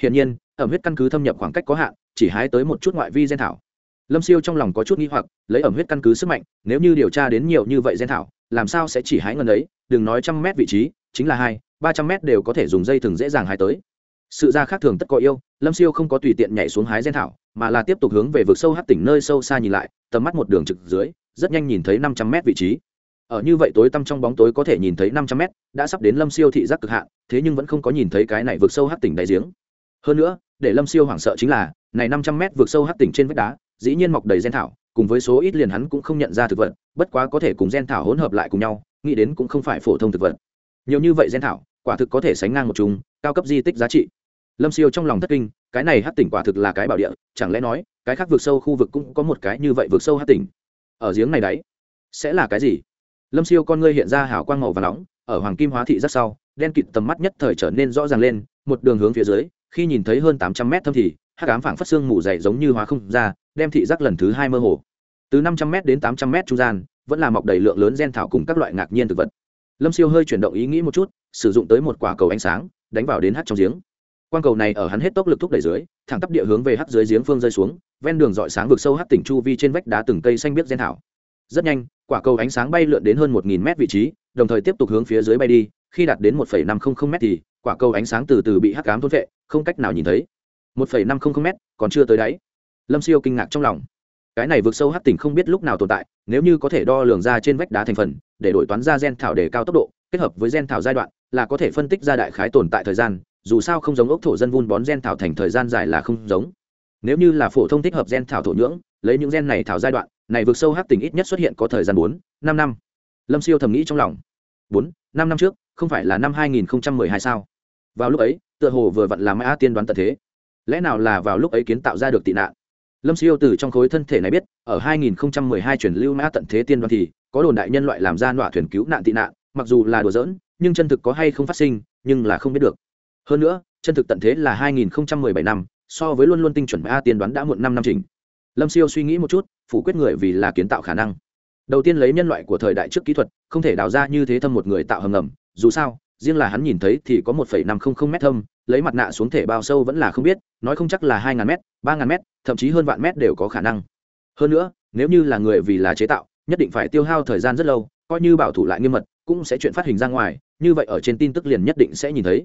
Speaker 1: Hiển nhiên, ẩm huyết căn cứ thâm nhập khoảng cách có hạn, chỉ hái tới một chút ngoại vi gen thảo. Lâm siêu trong lòng có chút nghi hoặc, lấy ẩm huyết căn cứ sức mạnh, nếu như điều tra đến nhiều như vậy gen thảo, làm sao sẽ chỉ hái ngần ấy, đừng nói trăm mét vị trí, chính là hai, ba trăm mét đều có thể dùng dây thừng dễ dàng hái tới. Sự ra khác thường tất có yêu, lâm siêu không có tùy tiện nhảy xuống hái gen thảo, mà là tiếp tục hướng về vực sâu hát tỉnh nơi sâu xa nhìn lại, tầm mắt một đường trực dưới, rất nhanh nhìn thấy năm trăm mét vị trí ở như vậy tối tăm trong bóng tối có thể nhìn thấy năm trăm mét, đã sắp đến lâm siêu thị giác cực hạn, thế nhưng vẫn không có nhìn thấy cái này vượt sâu hắc tỉnh đáy giếng. Hơn nữa, để lâm siêu hoảng sợ chính là, này năm trăm mét vượt sâu hắc tỉnh trên vách đá, dĩ nhiên mọc đầy gen thảo, cùng với số ít liền hắn cũng không nhận ra thực vật, bất quá có thể cùng gen thảo hỗn hợp lại cùng nhau, nghĩ đến cũng không phải phổ thông thực vật. Nhiều như vậy gen thảo, quả thực có thể sánh ngang một chúng cao cấp di tích giá trị. Lâm siêu trong lòng thất kinh, cái này hát tỉnh quả thực là cái bảo địa, chẳng lẽ nói, cái khác vượt sâu khu vực cũng có một cái như vậy vượt sâu hát tỉnh? Ở giếng này đấy, sẽ là cái gì? Lâm siêu con ngươi hiện ra hào quang màu và nóng, ở hoàng kim hóa thị rất sau, đen kịt tầm mắt nhất thời trở nên rõ ràng lên, một đường hướng phía dưới, khi nhìn thấy hơn tám trăm mét thâm thì hát cám phảng phất xương mù dày giống như hóa không ra, đem thị giác lần thứ hai mơ hồ. Từ năm trăm m đến tám trăm m trung gian, vẫn là mọc đầy lượng lớn gen thảo cùng các loại ngạc nhiên thực vật. Lâm siêu hơi chuyển động ý nghĩ một chút, sử dụng tới một quả cầu ánh sáng, đánh vào đến hát trong giếng. Quan cầu này ở hắn hết tốc lực thúc đẩy dưới, thẳng tắp địa hướng về hát dưới giếng phương rơi xuống, ven đường dọi sáng vực sâu hát tỉnh chu vi trên vách đá từng cây xanh biết gen thảo. Rất nhanh quả cầu ánh sáng bay lượn đến hơn một nghìn mét vị trí, đồng thời tiếp tục hướng phía dưới bay đi, khi đạt đến một năm trăm linh m thì quả cầu ánh sáng từ từ bị hắc cám thôn vệ không cách nào nhìn thấy. một năm trăm linh m còn chưa tới đáy. Lâm siêu kinh ngạc trong lòng. Cái này vượt sâu hắc tỉnh không biết lúc nào tồn tại, nếu như có thể đo lường ra trên vách đá thành phần, để đổi toán ra gen thảo để cao tốc độ, kết hợp với gen thảo giai đoạn, là có thể phân tích ra đại khái tồn tại thời gian, dù sao không giống ốc thổ dân vun bón gen thảo thành thời gian dài là không giống. Nếu như là phổ thông thích hợp gen thảo thổ nhưỡng, lấy những gen này thảo giai đoạn này vượt sâu hắc tình ít nhất xuất hiện có thời gian bốn, năm năm. Lâm siêu thầm nghĩ trong lòng. Bốn, năm năm trước, không phải là năm hai nghìn hai sao? Vào lúc ấy, tựa hồ vừa vặn làm a tiên đoán tận thế. Lẽ nào là vào lúc ấy kiến tạo ra được tị nạn? Lâm siêu từ trong khối thân thể này biết, ở 2012 truyền lưu mã tận thế tiên đoán thì, có đồn đại nhân loại làm ra nọa thuyền cứu nạn tị nạn, mặc dù là đùa giỡn, nhưng chân thực có hay không phát sinh, nhưng là không biết được. Hơn nữa, chân thực tận thế là 2017 năm, so với luôn luôn tinh chuẩn mã tiên đoán đã muộn năm năm trình lâm siêu suy nghĩ một chút phủ quyết người vì là kiến tạo khả năng. Đầu tiên lấy nhân loại của thời đại trước kỹ thuật, không thể đào ra như thế thâm một người tạo hầm ngầm. Dù sao, riêng là hắn nhìn thấy thì có một năm trăm linh m thâm, lấy mặt nạ xuống thể bao sâu vẫn là không biết, nói không chắc là hai ngàn m ba ngàn m thậm chí hơn vạn mét đều có khả năng. Hơn nữa, nếu như là người vì là chế tạo, nhất định phải tiêu hao thời gian rất lâu, coi như bảo thủ lại nghiêm mật, cũng sẽ chuyện phát hình ra ngoài, như vậy ở trên tin tức liền nhất định sẽ nhìn thấy.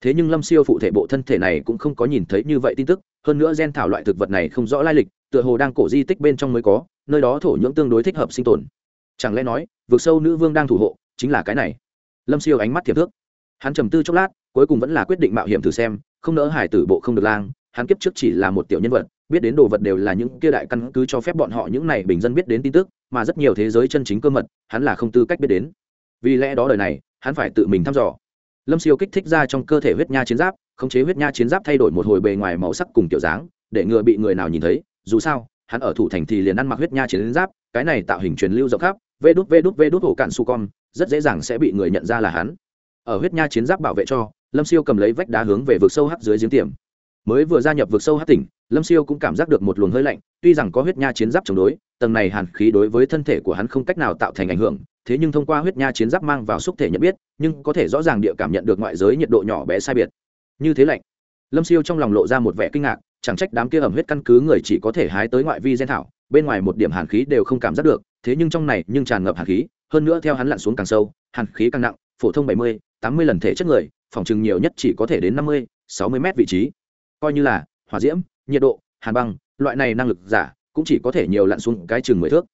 Speaker 1: Thế nhưng lâm siêu phụ thể bộ thân thể này cũng không có nhìn thấy như vậy tin tức, hơn nữa gen thảo loại thực vật này không rõ lai lịch tựa hồ đang cổ di tích bên trong mới có, nơi đó thổ nhưỡng tương đối thích hợp sinh tồn. Chẳng lẽ nói vượt sâu nữ vương đang thủ hộ, chính là cái này? Lâm siêu ánh mắt thiệp thước. Hắn trầm tư chốc lát, cuối cùng vẫn là quyết định mạo hiểm thử xem, không nỡ hải tử bộ không được lang, hắn kiếp trước chỉ là một tiểu nhân vật, biết đến đồ vật đều là những kia đại căn cứ cho phép bọn họ những này bình dân biết đến tin tức, mà rất nhiều thế giới chân chính cơ mật, hắn là không tư cách biết đến. Vì lẽ đó đời này, hắn phải tự mình thăm dò. Lâm siêu kích thích ra trong cơ thể huyết nha chiến giáp, khống chế huyết nha chiến giáp thay đổi một hồi bề ngoài màu sắc cùng kiểu dáng, để ngừa bị người nào nhìn thấy dù sao, hắn ở thủ thành thì liền ăn mặc huyết nha chiến giáp, cái này tạo hình truyền lưu rộng khắp, vê đút vê đút vê đút hổ cạn su con rất dễ dàng sẽ bị người nhận ra là hắn. Ở huyết nha chiến giáp bảo vệ cho, lâm siêu cầm lấy vách đá hướng về vực sâu hắc dưới giếng tiềm mới vừa gia nhập vực sâu hắc tỉnh, lâm siêu cũng cảm giác được một luồng hơi lạnh, tuy rằng có huyết nha chiến giáp chống đối, tầng này hàn khí đối với thân thể của hắn không cách nào tạo thành ảnh hưởng, thế nhưng thông qua huyết nha chiến giáp mang vào xúc thể nhận biết, nhưng có thể rõ ràng địa cảm nhận được ngoại giới nhiệt độ nhỏ bé sai biệt. Như thế lạnh, lâm siêu trong lòng lộ ra một vẻ kinh ngạc chẳng trách đám kia ẩm huyết căn cứ người chỉ có thể hái tới ngoại vi gen thảo, bên ngoài một điểm hàn khí đều không cảm giác được, thế nhưng trong này nhưng tràn ngập hàn khí, hơn nữa theo hắn lặn xuống càng sâu, hàn khí càng nặng, phổ thông bảy mươi, tám mươi lần thể chất người, phòng chừng nhiều nhất chỉ có thể đến năm mươi, sáu mươi mét vị trí. Coi như là hỏa diễm, nhiệt độ, hàn băng, loại này năng lực giả cũng chỉ có thể nhiều lặn xuống cái chừng mười thước.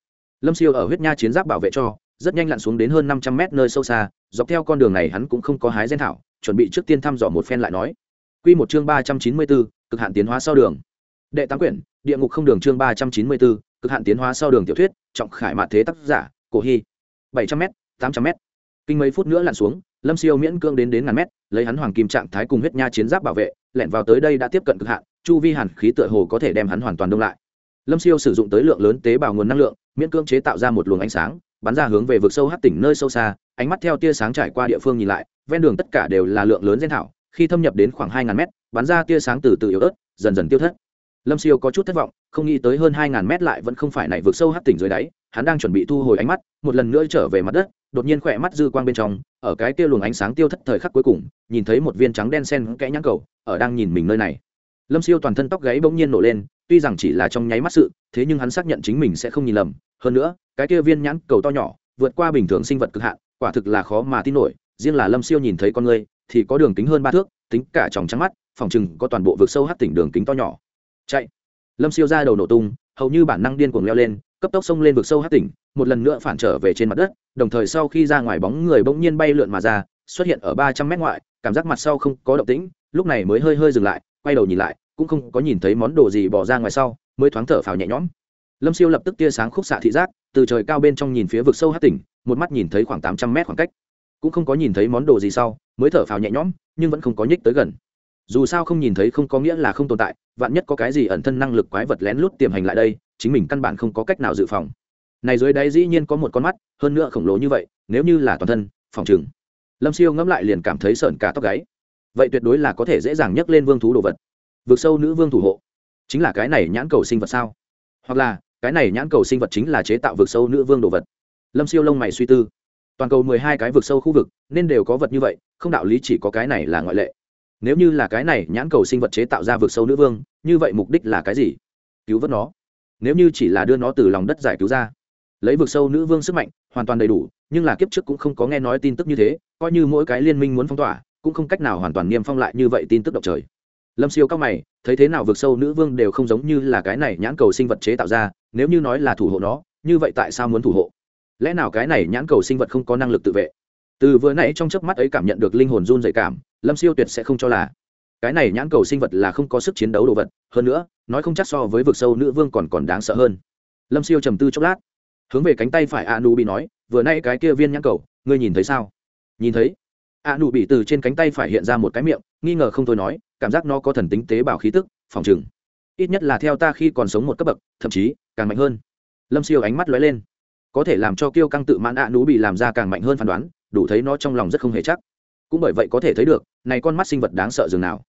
Speaker 1: Lâm siêu ở huyết nha chiến giáp bảo vệ cho, rất nhanh lặn xuống đến hơn năm trăm mét nơi sâu xa, dọc theo con đường này hắn cũng không có hái gen thảo, chuẩn bị trước tiên thăm dò một phen lại nói Quy một chương ba trăm chín mươi bốn cực hạn tiến hóa sau đường. Đệ tám quyển, địa ngục không đường chương ba trăm chín mươi bốn cực hạn tiến hóa sau đường tiểu thuyết, trọng khải mạn thế tác giả, cổ hy. bảy trăm m tám trăm m kinh mấy phút nữa lặn xuống, lâm siêu miễn cương đến đến ngàn mét, lấy hắn hoàng kim trạng thái cùng huyết nha chiến giáp bảo vệ, lẻn vào tới đây đã tiếp cận cực hạn, chu vi hàn khí tựa hồ có thể đem hắn hoàn toàn đông lại. Lâm siêu sử dụng tới lượng lớn tế bào nguồn năng lượng, miễn cương chế tạo ra một luồng ánh sáng, bắn ra hướng về vực sâu hắc tỉnh nơi sâu xa, ánh mắt theo tia sáng trải qua địa phương nhìn lại, ven đường tất cả đều là lượng lớn gen thảo khi thâm nhập đến khoảng hai ngàn mét, bắn ra tia sáng từ từ yếu ớt, dần dần tiêu thất. Lâm siêu có chút thất vọng, không nghĩ tới hơn hai ngàn mét lại vẫn không phải này vượt sâu hắt tỉnh dưới đáy, hắn đang chuẩn bị thu hồi ánh mắt, một lần nữa trở về mặt đất, đột nhiên khỏe mắt dư quang bên trong, ở cái kia luồng ánh sáng tiêu thất thời khắc cuối cùng, nhìn thấy một viên trắng đen sen kẽ nhãn cầu, ở đang nhìn mình nơi này. Lâm siêu toàn thân tóc gáy bỗng nhiên nổ lên, tuy rằng chỉ là trong nháy mắt sự, thế nhưng hắn xác nhận chính mình sẽ không nhìn lầm. Hơn nữa, cái kia viên nhãn cầu to nhỏ, vượt qua bình thường sinh vật cực hạn, quả thực là khó mà tin nổi, riêng là lâm siêu nhìn thấy con người thì có đường kính hơn ba thước, tính cả tròng trắng mắt, phòng chừng có toàn bộ vực sâu hắt tỉnh đường kính to nhỏ. Chạy. Lâm siêu ra đầu nổ tung, hầu như bản năng điên cuồng leo lên, cấp tốc xông lên vực sâu hát tỉnh, một lần nữa phản trở về trên mặt đất, đồng thời sau khi ra ngoài bóng người bỗng nhiên bay lượn mà ra, xuất hiện ở ba trăm mét ngoại, cảm giác mặt sau không có động tĩnh, lúc này mới hơi hơi dừng lại, quay đầu nhìn lại, cũng không có nhìn thấy món đồ gì bỏ ra ngoài sau, mới thoáng thở phào nhẹ nhõm. Lâm siêu lập tức tia sáng khúc xạ thị giác, từ trời cao bên trong nhìn phía vực sâu hát tỉnh, một mắt nhìn thấy khoảng tám trăm mét khoảng cách. Cũng không có nhìn thấy món đồ gì sau mới thở phào nhẹ nhõm, nhưng vẫn không có nhích tới gần. Dù sao không nhìn thấy không có nghĩa là không tồn tại, vạn nhất có cái gì ẩn thân năng lực quái vật lén lút tiềm hành lại đây, chính mình căn bản không có cách nào dự phòng. Này dưới đáy dĩ nhiên có một con mắt, hơn nữa khổng lồ như vậy, nếu như là toàn thân, phòng chừng lâm siêu ngẫm lại liền cảm thấy sợn cả tóc gáy. Vậy tuyệt đối là có thể dễ dàng nhấc lên vương thú đồ vật. Vượt sâu nữ vương thủ hộ. Chính là cái này nhãn cầu sinh vật sao? Hoặc là, cái này nhãn cầu sinh vật chính là chế tạo vượt sâu nữ vương đồ vật. Lâm siêu lông mày suy tư toàn cầu mười hai cái vực sâu khu vực, nên đều có vật như vậy, không đạo lý chỉ có cái này là ngoại lệ. Nếu như là cái này nhãn cầu sinh vật chế tạo ra vực sâu nữ vương, như vậy mục đích là cái gì? Cứu vớt nó. Nếu như chỉ là đưa nó từ lòng đất giải cứu ra. Lấy vực sâu nữ vương sức mạnh, hoàn toàn đầy đủ, nhưng là kiếp trước cũng không có nghe nói tin tức như thế, coi như mỗi cái liên minh muốn phong tỏa, cũng không cách nào hoàn toàn niêm phong lại như vậy tin tức động trời. Lâm siêu các mày, thấy thế nào vực sâu nữ vương đều không giống như là cái này nhãn cầu sinh vật chế tạo ra, nếu như nói là thủ hộ nó, như vậy tại sao muốn thủ hộ? Lẽ nào cái này nhãn cầu sinh vật không có năng lực tự vệ? Từ vừa nãy trong chớp mắt ấy cảm nhận được linh hồn run dày cảm, lâm siêu tuyệt sẽ không cho là cái này nhãn cầu sinh vật là không có sức chiến đấu đồ vật. Hơn nữa, nói không chắc so với vực sâu nữ vương còn còn đáng sợ hơn. Lâm siêu trầm tư chốc lát, hướng về cánh tay phải a nu bị nói, vừa nay cái kia viên nhãn cầu, ngươi nhìn thấy sao? Nhìn thấy. A nu bị từ trên cánh tay phải hiện ra một cái miệng, nghi ngờ không thôi nói, cảm giác nó có thần tính tế bào khí tức, phòng chừng ít nhất là theo ta khi còn sống một cấp bậc, thậm chí càng mạnh hơn. Lâm siêu ánh mắt lóe lên có thể làm cho kiêu căng tự mãn a nú bị làm ra càng mạnh hơn phán đoán, đủ thấy nó trong lòng rất không hề chắc. Cũng bởi vậy có thể thấy được, này con mắt sinh vật đáng sợ dường nào.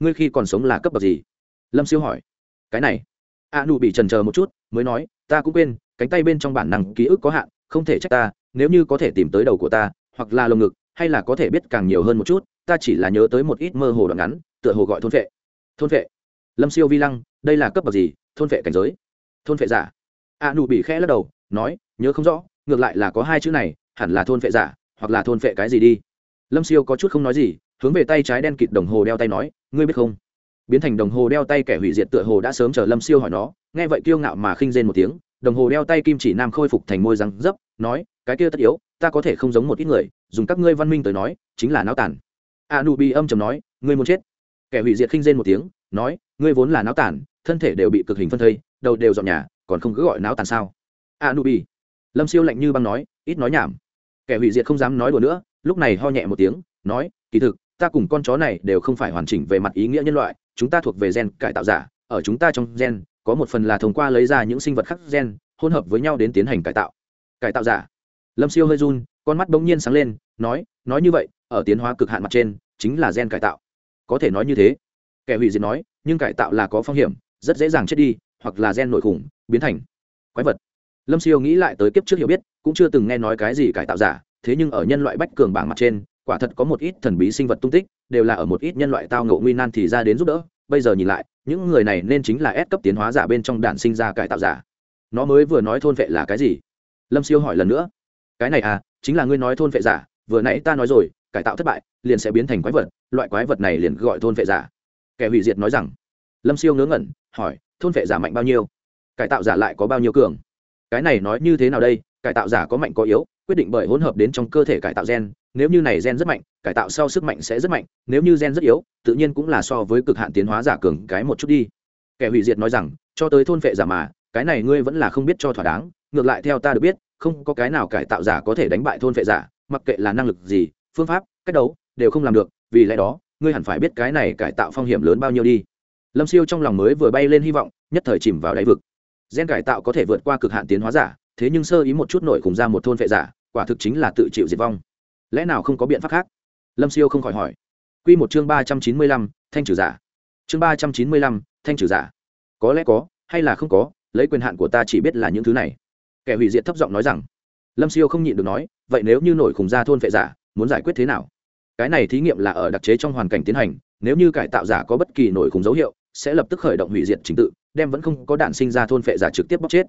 Speaker 1: Ngươi khi còn sống là cấp bậc gì? Lâm siêu hỏi. Cái này. A nụ bị trần chờ một chút, mới nói, ta cũng quên, cánh tay bên trong bản năng ký ức có hạn, không thể trách ta, nếu như có thể tìm tới đầu của ta, hoặc là lồng ngực, hay là có thể biết càng nhiều hơn một chút, ta chỉ là nhớ tới một ít mơ hồ đoạn ngắn, tựa hồ gọi thôn vệ. Thôn vệ. Lâm siêu vi lăng, đây là cấp bậc gì? Thôn vệ cảnh giới. Thôn vệ giả. A nụ bị khẽ lắc đầu nói, nhớ không rõ, ngược lại là có hai chữ này, hẳn là thôn vệ giả, hoặc là thôn vệ cái gì đi. Lâm siêu có chút không nói gì, hướng về tay trái đen kịt đồng hồ đeo tay nói, ngươi biết không? Biến thành đồng hồ đeo tay kẻ hủy diệt tựa hồ đã sớm chờ lâm siêu hỏi nó, nghe vậy kiêu ngạo mà khinh rên một tiếng, đồng hồ đeo tay kim chỉ nam khôi phục thành môi răng dấp, nói, cái kia tất yếu, ta có thể không giống một ít người, dùng các ngươi văn minh tới nói, chính là náo tản a nu bi âm chầm nói, ngươi muốn chết? Kẻ hủy diệt khinh rên một tiếng, nói, ngươi vốn là náo tản thân thể đều bị cực hình phân thây, đầu đều dọn nhà, còn không cứ gọi náo tản sao? A nu bi lâm siêu lạnh như băng nói, ít nói nhảm. Kẻ hủy diệt không dám nói đùa nữa, lúc này ho nhẹ một tiếng, nói, kỳ thực, ta cùng con chó này đều không phải hoàn chỉnh về mặt ý nghĩa nhân loại, chúng ta thuộc về gen cải tạo giả, ở chúng ta trong gen, có một phần là thông qua lấy ra những sinh vật khác gen, hỗn hợp với nhau đến tiến hành cải tạo. Cải tạo giả. Lâm siêu hơi run, con mắt bỗng nhiên sáng lên, nói nói như vậy, ở tiến hóa cực hạn mặt trên, chính là gen cải tạo. Có thể nói như thế. Kẻ hủy diệt nói, nhưng cải tạo là có phong hiểm, rất dễ dàng chết đi, hoặc là gen nội khủng, biến thành quái vật lâm siêu nghĩ lại tới kiếp trước hiểu biết, cũng chưa từng nghe nói cái gì cải tạo giả, thế nhưng ở nhân loại bách cường bảng mặt trên, quả thật có một ít thần bí sinh vật tung tích, đều là ở một ít nhân loại tao ngộ nguy nan thì ra đến giúp đỡ. Bây giờ nhìn lại, những người này nên chính là ép cấp tiến hóa giả bên trong đạn sinh ra cải tạo giả. Nó mới vừa nói thôn vệ là cái gì? Lâm siêu hỏi lần nữa. Cái này à chính là ngươi nói thôn vệ giả, vừa nãy ta nói rồi, cải tạo thất bại, liền sẽ biến thành quái vật, loại quái vật này liền gọi thôn vệ giả. Kẻ hủy diệt nói rằng. Lâm siêu ngớ ngẩn, hỏi, thôn vệ giả mạnh bao nhiêu? Cải tạo giả lại có bao nhiêu cường? Cái này nói như thế nào đây? Cải tạo giả có mạnh có yếu, quyết định bởi hỗn hợp đến trong cơ thể cải tạo gen. Nếu như này gen rất mạnh, cải tạo sau sức mạnh sẽ rất mạnh. Nếu như gen rất yếu, tự nhiên cũng là so với cực hạn tiến hóa giả cường cái một chút đi. Kẻ hủy diệt nói rằng, cho tới thôn vệ giả mà, cái này ngươi vẫn là không biết cho thỏa đáng. Ngược lại theo ta được biết, không có cái nào cải tạo giả có thể đánh bại thôn vệ giả, mặc kệ là năng lực gì, phương pháp, cách đấu, đều không làm được. Vì lẽ đó, ngươi hẳn phải biết cái này cải tạo phong hiểm lớn bao nhiêu đi. Lâm siêu trong lòng mới vừa bay lên hy vọng, nhất thời chìm vào đáy vực gen cải tạo có thể vượt qua cực hạn tiến hóa giả, thế nhưng sơ ý một chút nổi cùng ra một thôn vệ giả, quả thực chính là tự chịu diệt vong. Lẽ nào không có biện pháp khác? Lâm siêu không khỏi hỏi. Q một chương ba trăm chín mươi lăm, thanh trừ giả. Chương ba trăm chín mươi lăm, thanh trừ giả. Có lẽ có, hay là không có, lấy quyền hạn của ta chỉ biết là những thứ này. Kẻ hủy diệt thấp giọng nói rằng. Lâm siêu không nhịn được nói, vậy nếu như nổi khủng ra thôn vệ giả, muốn giải quyết thế nào? Cái này thí nghiệm là ở đặc chế trong hoàn cảnh tiến hành, nếu như cải tạo giả có bất kỳ nổi khủng dấu hiệu sẽ lập tức khởi động hủy diệt chính tự, đem vẫn không có đạn sinh ra thôn vệ giả trực tiếp bóc chết.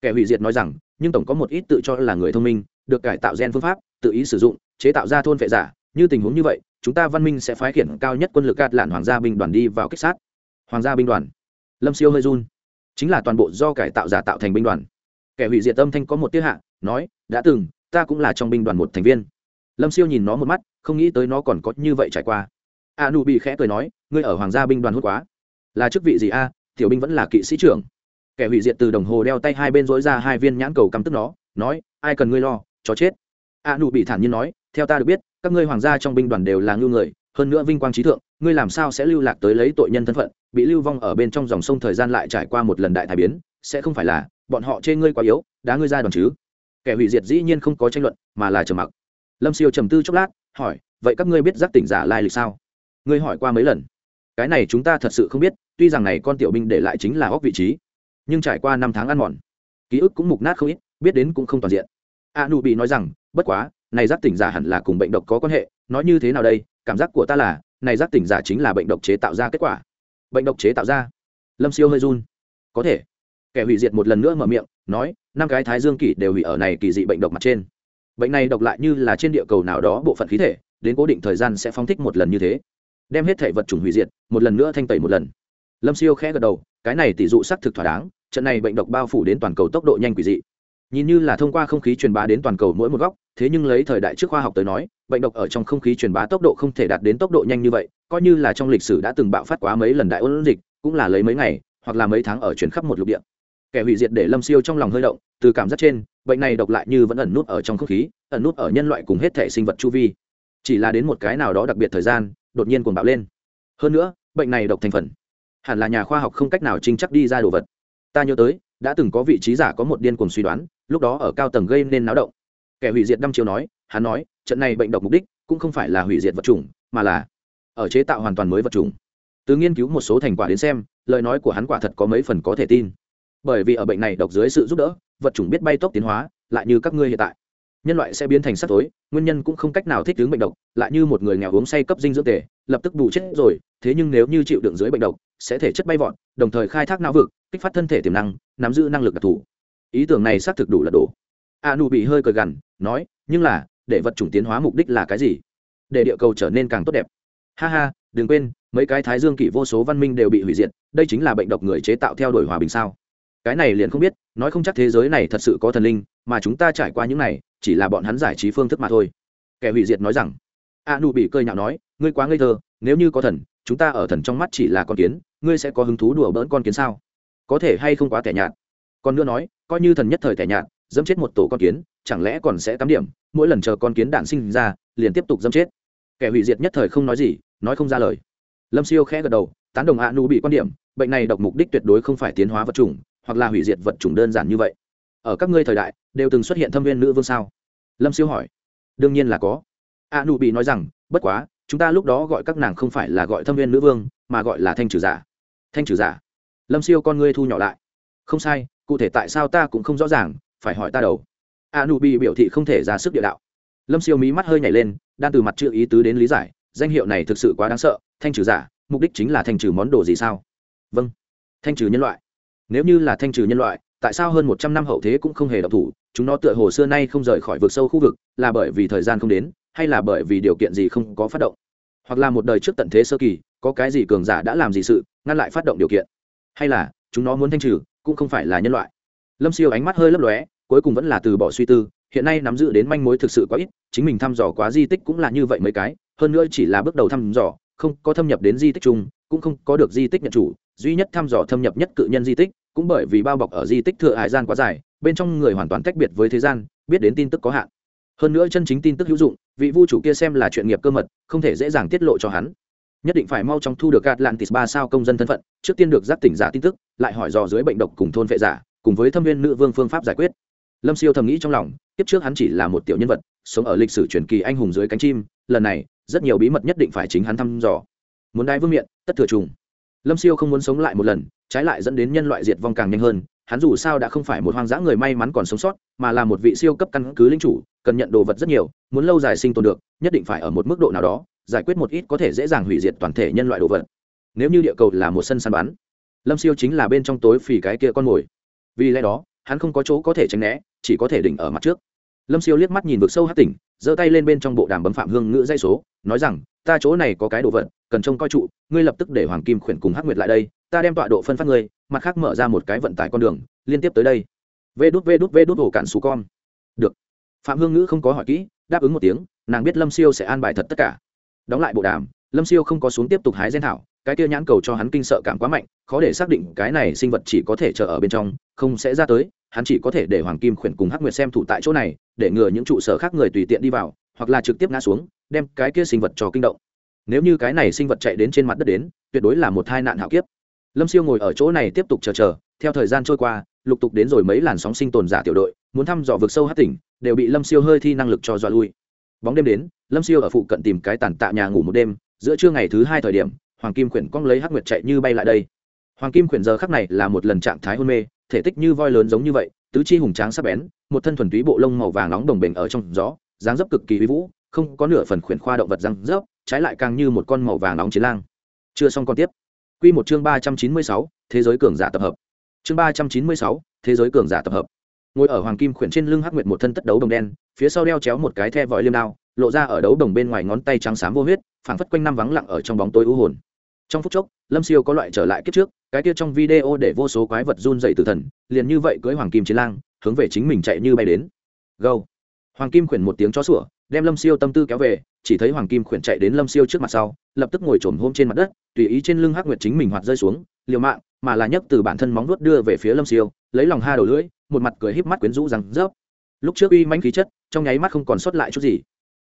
Speaker 1: Kẻ hủy diệt nói rằng, nhưng tổng có một ít tự cho là người thông minh, được cải tạo gen phương pháp, tự ý sử dụng, chế tạo ra thôn vệ giả. Như tình huống như vậy, chúng ta văn minh sẽ phái khiển cao nhất quân lực gạt lạn hoàng gia binh đoàn đi vào kích sát. Hoàng gia binh đoàn. Lâm siêu hơi run. Chính là toàn bộ do cải tạo giả tạo thành binh đoàn. Kẻ hủy diệt âm thanh có một tiết hạ, nói, đã từng, ta cũng là trong binh đoàn một thành viên. Lâm siêu nhìn nó một mắt, không nghĩ tới nó còn có như vậy trải qua. A nu bị khẽ cười nói, ngươi ở hoàng gia binh đoàn hốt quá là chức vị gì a? Tiểu binh vẫn là kỵ sĩ trưởng. Kẻ hủy diệt từ đồng hồ đeo tay hai bên dối ra hai viên nhãn cầu cắm tức nó, nói, ai cần ngươi lo cho chết. A nụ bị thản nhiên nói, theo ta được biết, các ngươi hoàng gia trong binh đoàn đều là ngưu người, hơn nữa vinh quang trí thượng, ngươi làm sao sẽ lưu lạc tới lấy tội nhân thân phận, bị lưu vong ở bên trong dòng sông thời gian lại trải qua một lần đại thái biến, sẽ không phải là, bọn họ chê ngươi quá yếu, đá ngươi ra đoàn chứ? Kẻ hủy diệt dĩ nhiên không có tranh luận, mà là trầm mặc. Lâm siêu trầm tư chốc lát, hỏi, vậy các ngươi biết giác tỉnh giả lai lịch sao? Ngươi hỏi qua mấy lần. Cái này chúng ta thật sự không biết tuy rằng này con tiểu binh để lại chính là góc vị trí, nhưng trải qua năm tháng ăn mòn, ký ức cũng mục nát không ít, biết đến cũng không toàn diện. A nu bị nói rằng, bất quá, này giác tỉnh giả hẳn là cùng bệnh độc có quan hệ, nói như thế nào đây, cảm giác của ta là, này giác tỉnh giả chính là bệnh độc chế tạo ra kết quả. Bệnh độc chế tạo ra? Lâm siêu hơi run. Có thể. Kẻ hủy diệt một lần nữa mở miệng, nói, năm cái thái dương kỷ đều hủy ở này kỳ dị bệnh độc mặt trên. Bệnh này độc lại như là trên địa cầu nào đó bộ phận khí thể, đến cố định thời gian sẽ phóng thích một lần như thế, đem hết thể vật chủng hủy diệt, một lần nữa thanh tẩy một lần lâm siêu khẽ gật đầu, cái này tỷ dụ xác thực thỏa đáng, trận này bệnh độc bao phủ đến toàn cầu tốc độ nhanh quỷ dị. Nhìn như là thông qua không khí truyền bá đến toàn cầu mỗi một góc, thế nhưng lấy thời đại trước khoa học tới nói, bệnh độc ở trong không khí truyền bá tốc độ không thể đạt đến tốc độ nhanh như vậy, coi như là trong lịch sử đã từng bạo phát quá mấy lần đại ôn dịch, cũng là lấy mấy ngày, hoặc là mấy tháng ở chuyển khắp một lục địa. Kẻ hủy diệt để lâm siêu trong lòng hơi động, từ cảm giác trên, bệnh này độc lại như vẫn ẩn nút ở trong không khí, ẩn nút ở nhân loại cùng hết thể sinh vật chu vi. Chỉ là đến một cái nào đó đặc biệt thời gian, đột nhiên cuồng bạo lên. Hơn nữa, bệnh này độc thành phần hẳn là nhà khoa học không cách nào trinh chắc đi ra đồ vật. Ta nhớ tới, đã từng có vị trí giả có một điên cuồng suy đoán, lúc đó ở cao tầng gây nên náo động. Kẻ hủy diệt đăm chiếu nói, hắn nói, trận này bệnh độc mục đích cũng không phải là hủy diệt vật chủng, mà là ở chế tạo hoàn toàn mới vật chủng. Từ nghiên cứu một số thành quả đến xem, lời nói của hắn quả thật có mấy phần có thể tin. Bởi vì ở bệnh này độc dưới sự giúp đỡ, vật chủng biết bay tốc tiến hóa, lại như các ngươi hiện tại. Nhân loại sẽ biến thành sắc tối, nguyên nhân cũng không cách nào thích ứng bệnh độc, lại như một người nghèo uống say cấp dinh dưỡng tề, lập tức bù chết rồi, thế nhưng nếu như chịu đựng dưới bệnh độc sẽ thể chất bay vọt, đồng thời khai thác não vực, kích phát thân thể tiềm năng, nắm giữ năng lực đặc thù. Ý tưởng này xác thực đủ là đủ a nu bị hơi cười gằn, nói, nhưng là, để vật chủng tiến hóa mục đích là cái gì? Để địa cầu trở nên càng tốt đẹp. Ha ha, đừng quên, mấy cái thái dương kỷ vô số văn minh đều bị hủy diệt, đây chính là bệnh độc người chế tạo theo đuổi hòa bình sao? Cái này liền không biết, nói không chắc thế giới này thật sự có thần linh, mà chúng ta trải qua những này, chỉ là bọn hắn giải trí phương thức mà thôi. Kẻ hủy diệt nói rằng a nu bị cơi nhạo nói, ngươi quá ngây thơ, nếu như có thần chúng ta ở thần trong mắt chỉ là con kiến, ngươi sẽ có hứng thú đùa bỡn con kiến sao? Có thể hay không quá tẻ nhạt? Còn nữa nói, coi như thần nhất thời tẻ nhạt, dẫm chết một tổ con kiến, chẳng lẽ còn sẽ tám điểm, mỗi lần chờ con kiến đạn sinh ra, liền tiếp tục dẫm chết? Kẻ hủy diệt nhất thời không nói gì, nói không ra lời. Lâm siêu khẽ gật đầu, tán đồng hạ nu bị quan điểm, bệnh này độc mục đích tuyệt đối không phải tiến hóa vật chủng, hoặc là hủy diệt vật chủng đơn giản như vậy. Ở các ngươi thời đại, đều từng xuất hiện thâm viên nữ vương sao? Lâm siêu hỏi. Đương nhiên là có. a nụ bị nói rằng, bất quá chúng ta lúc đó gọi các nàng không phải là gọi thâm viên nữ vương, mà gọi là thanh trừ giả. Thanh trừ giả. Lâm siêu con ngươi thu nhỏ lại. Không sai, cụ thể tại sao ta cũng không rõ ràng, phải hỏi ta đầu. A nụ bị biểu thị không thể ra sức địa đạo. Lâm siêu mí mắt hơi nhảy lên, đang từ mặt chưa ý tứ đến lý giải, danh hiệu này thực sự quá đáng sợ, thanh trừ giả, mục đích chính là thanh trừ món đồ gì sao? Vâng thanh trừ nhân loại. Nếu như là thanh trừ nhân loại tại sao hơn một trăm năm hậu thế cũng không hề động thủ, chúng nó tựa hồ xưa nay không rời khỏi vực sâu khu vực, là bởi vì thời gian không đến, hay là bởi vì điều kiện gì không có phát động? Hoặc là một đời trước tận thế sơ kỳ, có cái gì cường giả đã làm gì sự, ngăn lại phát động điều kiện? Hay là, chúng nó muốn thanh trừ, cũng không phải là nhân loại? Lâm siêu ánh mắt hơi lấp lóe, cuối cùng vẫn là từ bỏ suy tư, hiện nay nắm giữ đến manh mối thực sự quá ít, chính mình thăm dò quá di tích cũng là như vậy mấy cái, hơn nữa chỉ là bước đầu thăm dò, không có thâm nhập đến di tích chung, cũng không có được di tích nhận chủ, duy nhất thăm dò thâm nhập nhất cự nhân di tích cũng bởi vì bao bọc ở di tích thừa hải gian quá dài, bên trong người hoàn toàn tách biệt với thế gian, biết đến tin tức có hạn. Hơn nữa chân chính tin tức hữu dụng, vị vu chủ kia xem là chuyện nghiệp cơ mật, không thể dễ dàng tiết lộ cho hắn. Nhất định phải mau chóng thu được atlantis ba sao công dân thân phận, trước tiên được giác tỉnh giả tin tức, lại hỏi dò dưới bệnh độc cùng thôn vệ giả, cùng với thâm viên nữ vương phương pháp giải quyết. Lâm siêu thầm nghĩ trong lòng tiếp trước hắn chỉ là một tiểu nhân vật, sống ở lịch sử truyền kỳ anh hùng dưới cánh chim, lần này, rất nhiều bí mật nhất định phải chính hắn thăm dò. Muốn đai vương miện, tất thừa trùng. Lâm siêu không muốn sống lại một lần trái lại dẫn đến nhân loại diệt vong càng nhanh hơn, hắn dù sao đã không phải một hoang dã người may mắn còn sống sót, mà là một vị siêu cấp căn cứ linh chủ, cần nhận đồ vật rất nhiều, muốn lâu dài sinh tồn được, nhất định phải ở một mức độ nào đó, giải quyết một ít có thể dễ dàng hủy diệt toàn thể nhân loại đồ vật. Nếu như địa cầu là một sân săn bắn, lâm siêu chính là bên trong tối phì cái kia con mồi. Vì lẽ đó, hắn không có chỗ có thể tránh né, chỉ có thể đỉnh ở mặt trước. Lâm siêu liếc mắt nhìn vực sâu hát tỉnh, giơ tay lên bên trong bộ đàm bấm phạm hương ngữ dây số, nói rằng, ta chỗ này có cái đồ vật, cần trông coi trụ, ngươi lập tức để hoàng kim khuyển cùng hắc nguyệt lại đây ta đem tọa độ phân phát ngươi, mặt khác mở ra một cái vận tải con đường, liên tiếp tới đây. Vê đút vê đút vê đút ổ cạn xù con. Được. Phạm hương ngữ không có hỏi kỹ, đáp ứng một tiếng, nàng biết lâm siêu sẽ an bài thật tất cả. Đóng lại bộ đàm, lâm siêu không có xuống tiếp tục hái gen thảo, cái kia nhãn cầu cho hắn kinh sợ cảm quá mạnh, khó để xác định cái này sinh vật chỉ có thể chờ ở bên trong, không sẽ ra tới, hắn chỉ có thể để hoàng kim khuyển cùng hắc nguyệt xem thủ tại chỗ này, để ngừa những trụ sở khác người tùy tiện đi vào, hoặc là trực tiếp ngã xuống, đem cái kia sinh vật cho kinh động. Nếu như cái này sinh vật chạy đến trên mặt đất đến, tuyệt đối là một tai nạn hạo kiếp lâm siêu ngồi ở chỗ này tiếp tục chờ chờ, theo thời gian trôi qua, lục tục đến rồi mấy làn sóng sinh tồn giả tiểu đội, muốn thăm dò vực sâu hát tỉnh, đều bị lâm siêu hơi thi năng lực cho dọa lui. Bóng đêm đến, lâm siêu ở phụ cận tìm cái tàn tạ nhà ngủ một đêm, giữa trưa ngày thứ hai thời điểm, hoàng kim Quyển cong lấy hắc nguyệt chạy như bay lại đây. Hoàng kim Quyển giờ khắc này là một lần trạng thái hôn mê, thể tích như voi lớn giống như vậy, tứ chi hùng tráng sắc bén, một thân thuần túy bộ lông màu vàng nóng đồng bền ở trong gió, dáng dấp cực kỳ uy vũ, không có nửa phần khuyển khoa động vật răng rớp, trái lại càng như một con màu vàng nóng chiến lang. Chưa xong con tiếp. Quy một chương ba trăm chín mươi sáu, thế giới cường giả tập hợp. Chương ba trăm chín mươi sáu, thế giới cường giả tập hợp. Ngồi ở hoàng kim khuyển trên lưng hắc nguyệt một thân tất đấu đồng đen, phía sau đeo chéo một cái the vòi liêm đao, lộ ra ở đấu đồng bên ngoài ngón tay trắng xám vô huyết, phảng phất quanh năm vắng lặng ở trong bóng tối u hồn. Trong phút chốc, lâm siêu có loại trở lại kiếp trước, cái kia trong video để vô số quái vật run dậy từ thần, liền như vậy cưới hoàng kim chiến lang, hướng về chính mình chạy như bay đến. Go hoàng kim khuyển một tiếng chó sủa, đem lâm siêu tâm tư kéo về, chỉ thấy hoàng kim khuyển chạy đến lâm siêu trước mặt sau, lập tức ngồi trồm hôm trên mặt đất, tùy ý trên lưng hắc nguyệt chính mình hoạt rơi xuống, liều mạng, mà là nhấc từ bản thân móng vuốt đưa về phía lâm siêu, lấy lòng ha đầu lưỡi, một mặt cười híp mắt quyến rũ rằng, rớp. Lúc trước uy manh khí chất, trong nháy mắt không còn sót lại chút gì.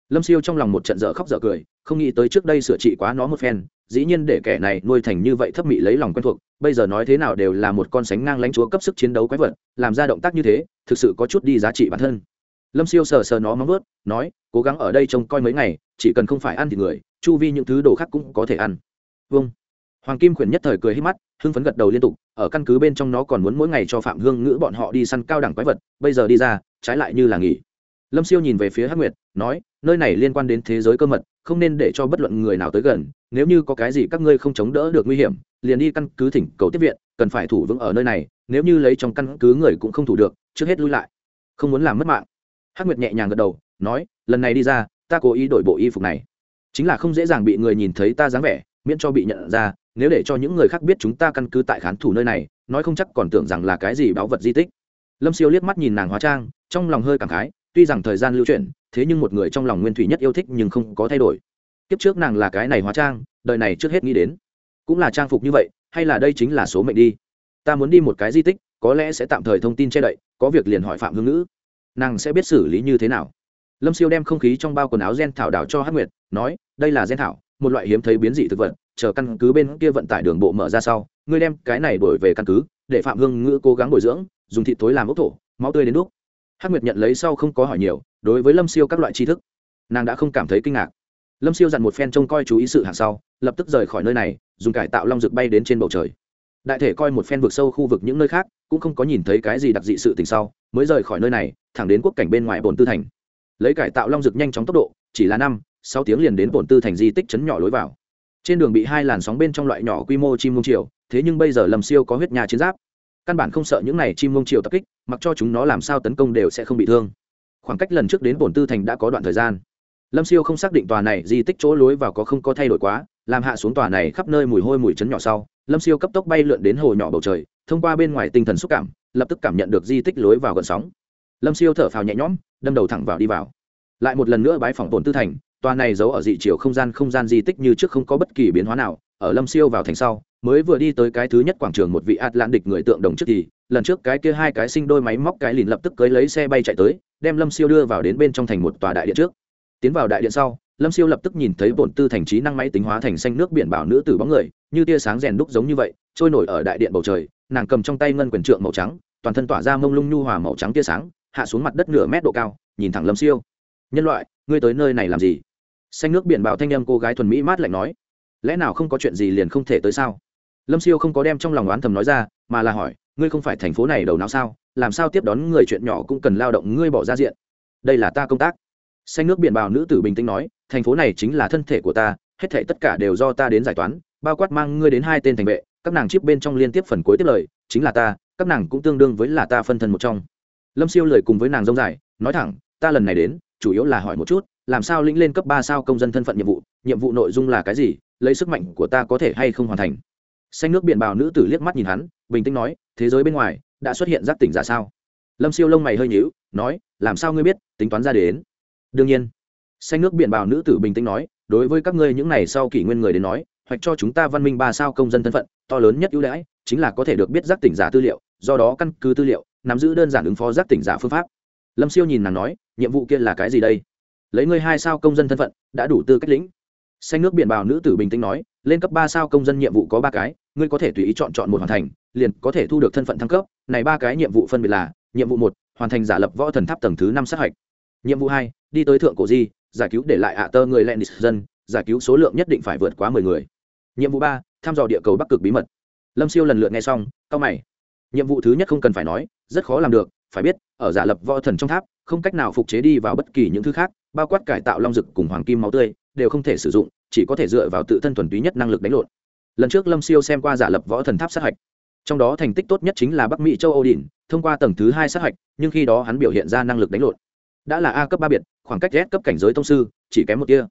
Speaker 1: Lâm siêu trong lòng một trận dở khóc dở cười, không nghĩ tới trước đây sửa trị quá nó một phen, dĩ nhiên để kẻ này nuôi thành như vậy thấp mị lấy lòng quen thuộc, bây giờ nói thế nào đều là một con sánh ngang lãnh chúa cấp sức chiến đấu quái vật, làm ra động tác như thế, thực sự có chút đi giá trị bản thân lâm siêu sờ sờ nó móng vớt nói, cố gắng ở đây trông coi mấy ngày, chỉ cần không phải ăn thì người, chu vi những thứ đồ khác cũng có thể ăn. Vâng. Hoàng kim khuyển nhất thời cười hít mắt, hưng phấn gật đầu liên tục, ở căn cứ bên trong nó còn muốn mỗi ngày cho phạm hương ngữ bọn họ đi săn cao đẳng quái vật, bây giờ đi ra, trái lại như là nghỉ. Lâm siêu nhìn về phía hắc nguyệt, nói, nơi này liên quan đến thế giới cơ mật, không nên để cho bất luận người nào tới gần, nếu như có cái gì các ngươi không chống đỡ được nguy hiểm, liền đi căn cứ thỉnh cầu tiếp viện, cần phải thủ vững ở nơi này, nếu như lấy trong căn cứ người cũng không thủ được, trước hết lui lại, không muốn làm mất mạng hắc nguyệt nhẹ nhàng gật đầu, nói, lần này đi ra, ta cố ý đổi bộ y phục này. Chính là không dễ dàng bị người nhìn thấy ta dáng vẻ, miễn cho bị nhận ra, nếu để cho những người khác biết chúng ta căn cứ tại khán thủ nơi này, nói không chắc còn tưởng rằng là cái gì báu vật di tích. Lâm siêu liếc mắt nhìn nàng hóa trang, trong lòng hơi cảm khái, tuy rằng thời gian lưu chuyển, thế nhưng một người trong lòng nguyên thủy nhất yêu thích nhưng không có thay đổi. Kiếp trước nàng là cái này hóa trang, đời này trước hết nghĩ đến. Cũng là trang phục như vậy, hay là đây chính là số mệnh đi. Ta muốn đi một cái di tích, có lẽ sẽ tạm thời thông tin che đậy, có việc liền hỏi phạm hương ngữ nàng sẽ biết xử lý như thế nào. Lâm siêu đem không khí trong bao quần áo gen thảo đảo cho hát nguyệt, nói, đây là gen thảo, một loại hiếm thấy biến dị thực vật, chờ căn cứ bên kia vận tải đường bộ mở ra sau, ngươi đem cái này đổi về căn cứ, để phạm hương ngữ cố gắng bồi dưỡng, dùng thịt tối làm ốc thổ, máu tươi đến đúc. Hát nguyệt nhận lấy sau không có hỏi nhiều, đối với lâm siêu các loại tri thức, nàng đã không cảm thấy kinh ngạc. Lâm siêu dặn một phen trông coi chú ý sự hạng sau, lập tức rời khỏi nơi này, dùng cải tạo long rực bay đến trên bầu trời. Đại thể coi một phen vực sâu khu vực những nơi khác cũng không có nhìn thấy cái gì đặc dị sự tình sau, mới rời khỏi nơi này, thẳng đến quốc cảnh bên ngoài bồn tư thành. Lấy cải tạo long rực nhanh chóng tốc độ, chỉ là năm, sáu tiếng liền đến bồn tư thành di tích chấn nhỏ lối vào. Trên đường bị hai làn sóng bên trong loại nhỏ quy mô chim mông triều, thế nhưng bây giờ lầm siêu có huyết nhà chiến giáp. Căn bản không sợ những này chim mông triều tập kích, mặc cho chúng nó làm sao tấn công đều sẽ không bị thương. Khoảng cách lần trước đến bồn tư thành đã có đoạn thời gian. Lâm siêu không xác định tòa này di tích chỗ lối vào có không có thay đổi quá, làm hạ xuống tòa này khắp nơi mùi hôi mùi chấn nhỏ sau, lâm siêu cấp tốc bay lượn đến hồ nhỏ bầu trời thông qua bên ngoài tinh thần xúc cảm, lập tức cảm nhận được di tích lối vào gần sóng. Lâm siêu thở phào nhẹ nhõm, đâm đầu thẳng vào đi vào. Lại một lần nữa bái phòng tổn tư thành, tòa này giấu ở dị chiều không gian không gian di tích như trước không có bất kỳ biến hóa nào, ở lâm siêu vào thành sau, mới vừa đi tới cái thứ nhất quảng trường một vị atlantic người tượng đồng trước thì, lần trước cái kia hai cái sinh đôi máy móc cái lìn lập tức cưới lấy xe bay chạy tới, đem lâm siêu đưa vào đến bên trong thành một tòa đại điện trước. Tiến vào đại điện sau, lâm siêu lập tức nhìn thấy bổn tư thành trí năng máy tính hóa thành xanh nước biển bảo nữ tử bóng người, như tia sáng rèn đúc giống như vậy, trôi nổi ở đại điện bầu trời nàng cầm trong tay ngân quyền trượng màu trắng, toàn thân tỏa ra mông lung nhu hòa màu trắng tia sáng, hạ xuống mặt đất nửa mét độ cao, nhìn thẳng lâm siêu. Nhân loại, ngươi tới nơi này làm gì? Xanh nước biển bạo thanh â cô gái thuần mỹ mát lạnh nói. Lẽ nào không có chuyện gì liền không thể tới sao? Lâm siêu không có đem trong lòng oán thầm nói ra, mà là hỏi, ngươi không phải thành phố này đầu não sao? Làm sao tiếp đón người chuyện nhỏ cũng cần lao động ngươi bỏ ra diện? Đây là ta công tác. Xanh nước biển bào nữ tử bình tĩnh nói, thành phố này chính là thân thể của ta, hết thể tất cả đều do ta đến giải toán, bao quát mang ngươi đến hai tên thành vệ các nàng chip bên trong liên tiếp phần cuối tiếp lời, chính là ta, các nàng cũng tương đương với là ta phân thân một trong. Lâm siêu lời cùng với nàng dông dài, nói thẳng, ta lần này đến, chủ yếu là hỏi một chút, làm sao lĩnh lên cấp ba sao công dân thân phận nhiệm vụ nhiệm vụ nội dung là cái gì, lấy sức mạnh của ta có thể hay không hoàn thành? Xanh nước biển bào nữ tử liếc mắt nhìn hắn, bình tĩnh nói, thế giới bên ngoài, đã xuất hiện giác tỉnh giả sao? Lâm siêu lông mày hơi nhíu, nói, làm sao ngươi biết, tính toán ra để đến. Đương nhiên. Xanh nước biển bào nữ tử bình tĩnh nói, đối với các ngươi những này sau kỷ nguyên người đến nói hoặc cho chúng ta văn minh ba sao công dân thân phận, to lớn nhất ưu đãi chính là có thể được biết giác tỉnh giả tư liệu, do đó căn cứ tư liệu, nắm giữ đơn giản ứng phó giác tỉnh giả phương pháp. Lâm siêu nhìn nàng nói, nhiệm vụ kia là cái gì đây? Lấy ngươi hai sao công dân thân phận, đã đủ tư cách lĩnh. Xanh nước biển bào nữ tử bình tĩnh nói, lên cấp ba sao công dân nhiệm vụ có ba cái, ngươi có thể tùy ý chọn chọn một hoàn thành, liền có thể thu được thân phận thăng cấp. Này ba cái nhiệm vụ phân biệt là, nhiệm vụ một, hoàn thành giả lập võ thần tháp tầng thứ năm sát hạch. Nhiệm vụ hai, đi tới thượng cổ di, giải cứu để lại ạ tơ người lẹn dân giải cứu số lượng nhất định phải vượt quá mười người. Nhiệm vụ ba, thăm dò địa cầu bắc cực bí mật. Lâm siêu lần lượt nghe xong cao mày. Nhiệm vụ thứ nhất không cần phải nói, rất khó làm được, phải biết, ở giả lập võ thần trong tháp, không cách nào phục chế đi vào bất kỳ những thứ khác, bao quát cải tạo long dực cùng hoàng kim máu tươi, đều không thể sử dụng, chỉ có thể dựa vào tự thân thuần túy nhất năng lực đánh lộn. Lần trước lâm siêu xem qua giả lập võ thần tháp sát hạch. Trong đó thành tích tốt nhất chính là bắc mỹ châu âu đỉnh, thông qua tầng thứ hai sát hạch, nhưng khi đó hắn biểu hiện ra năng lực đánh lộn. Đã là a cấp ba biệt, khoảng cách s cấp cảnh giới tông sư, chỉ kém một kia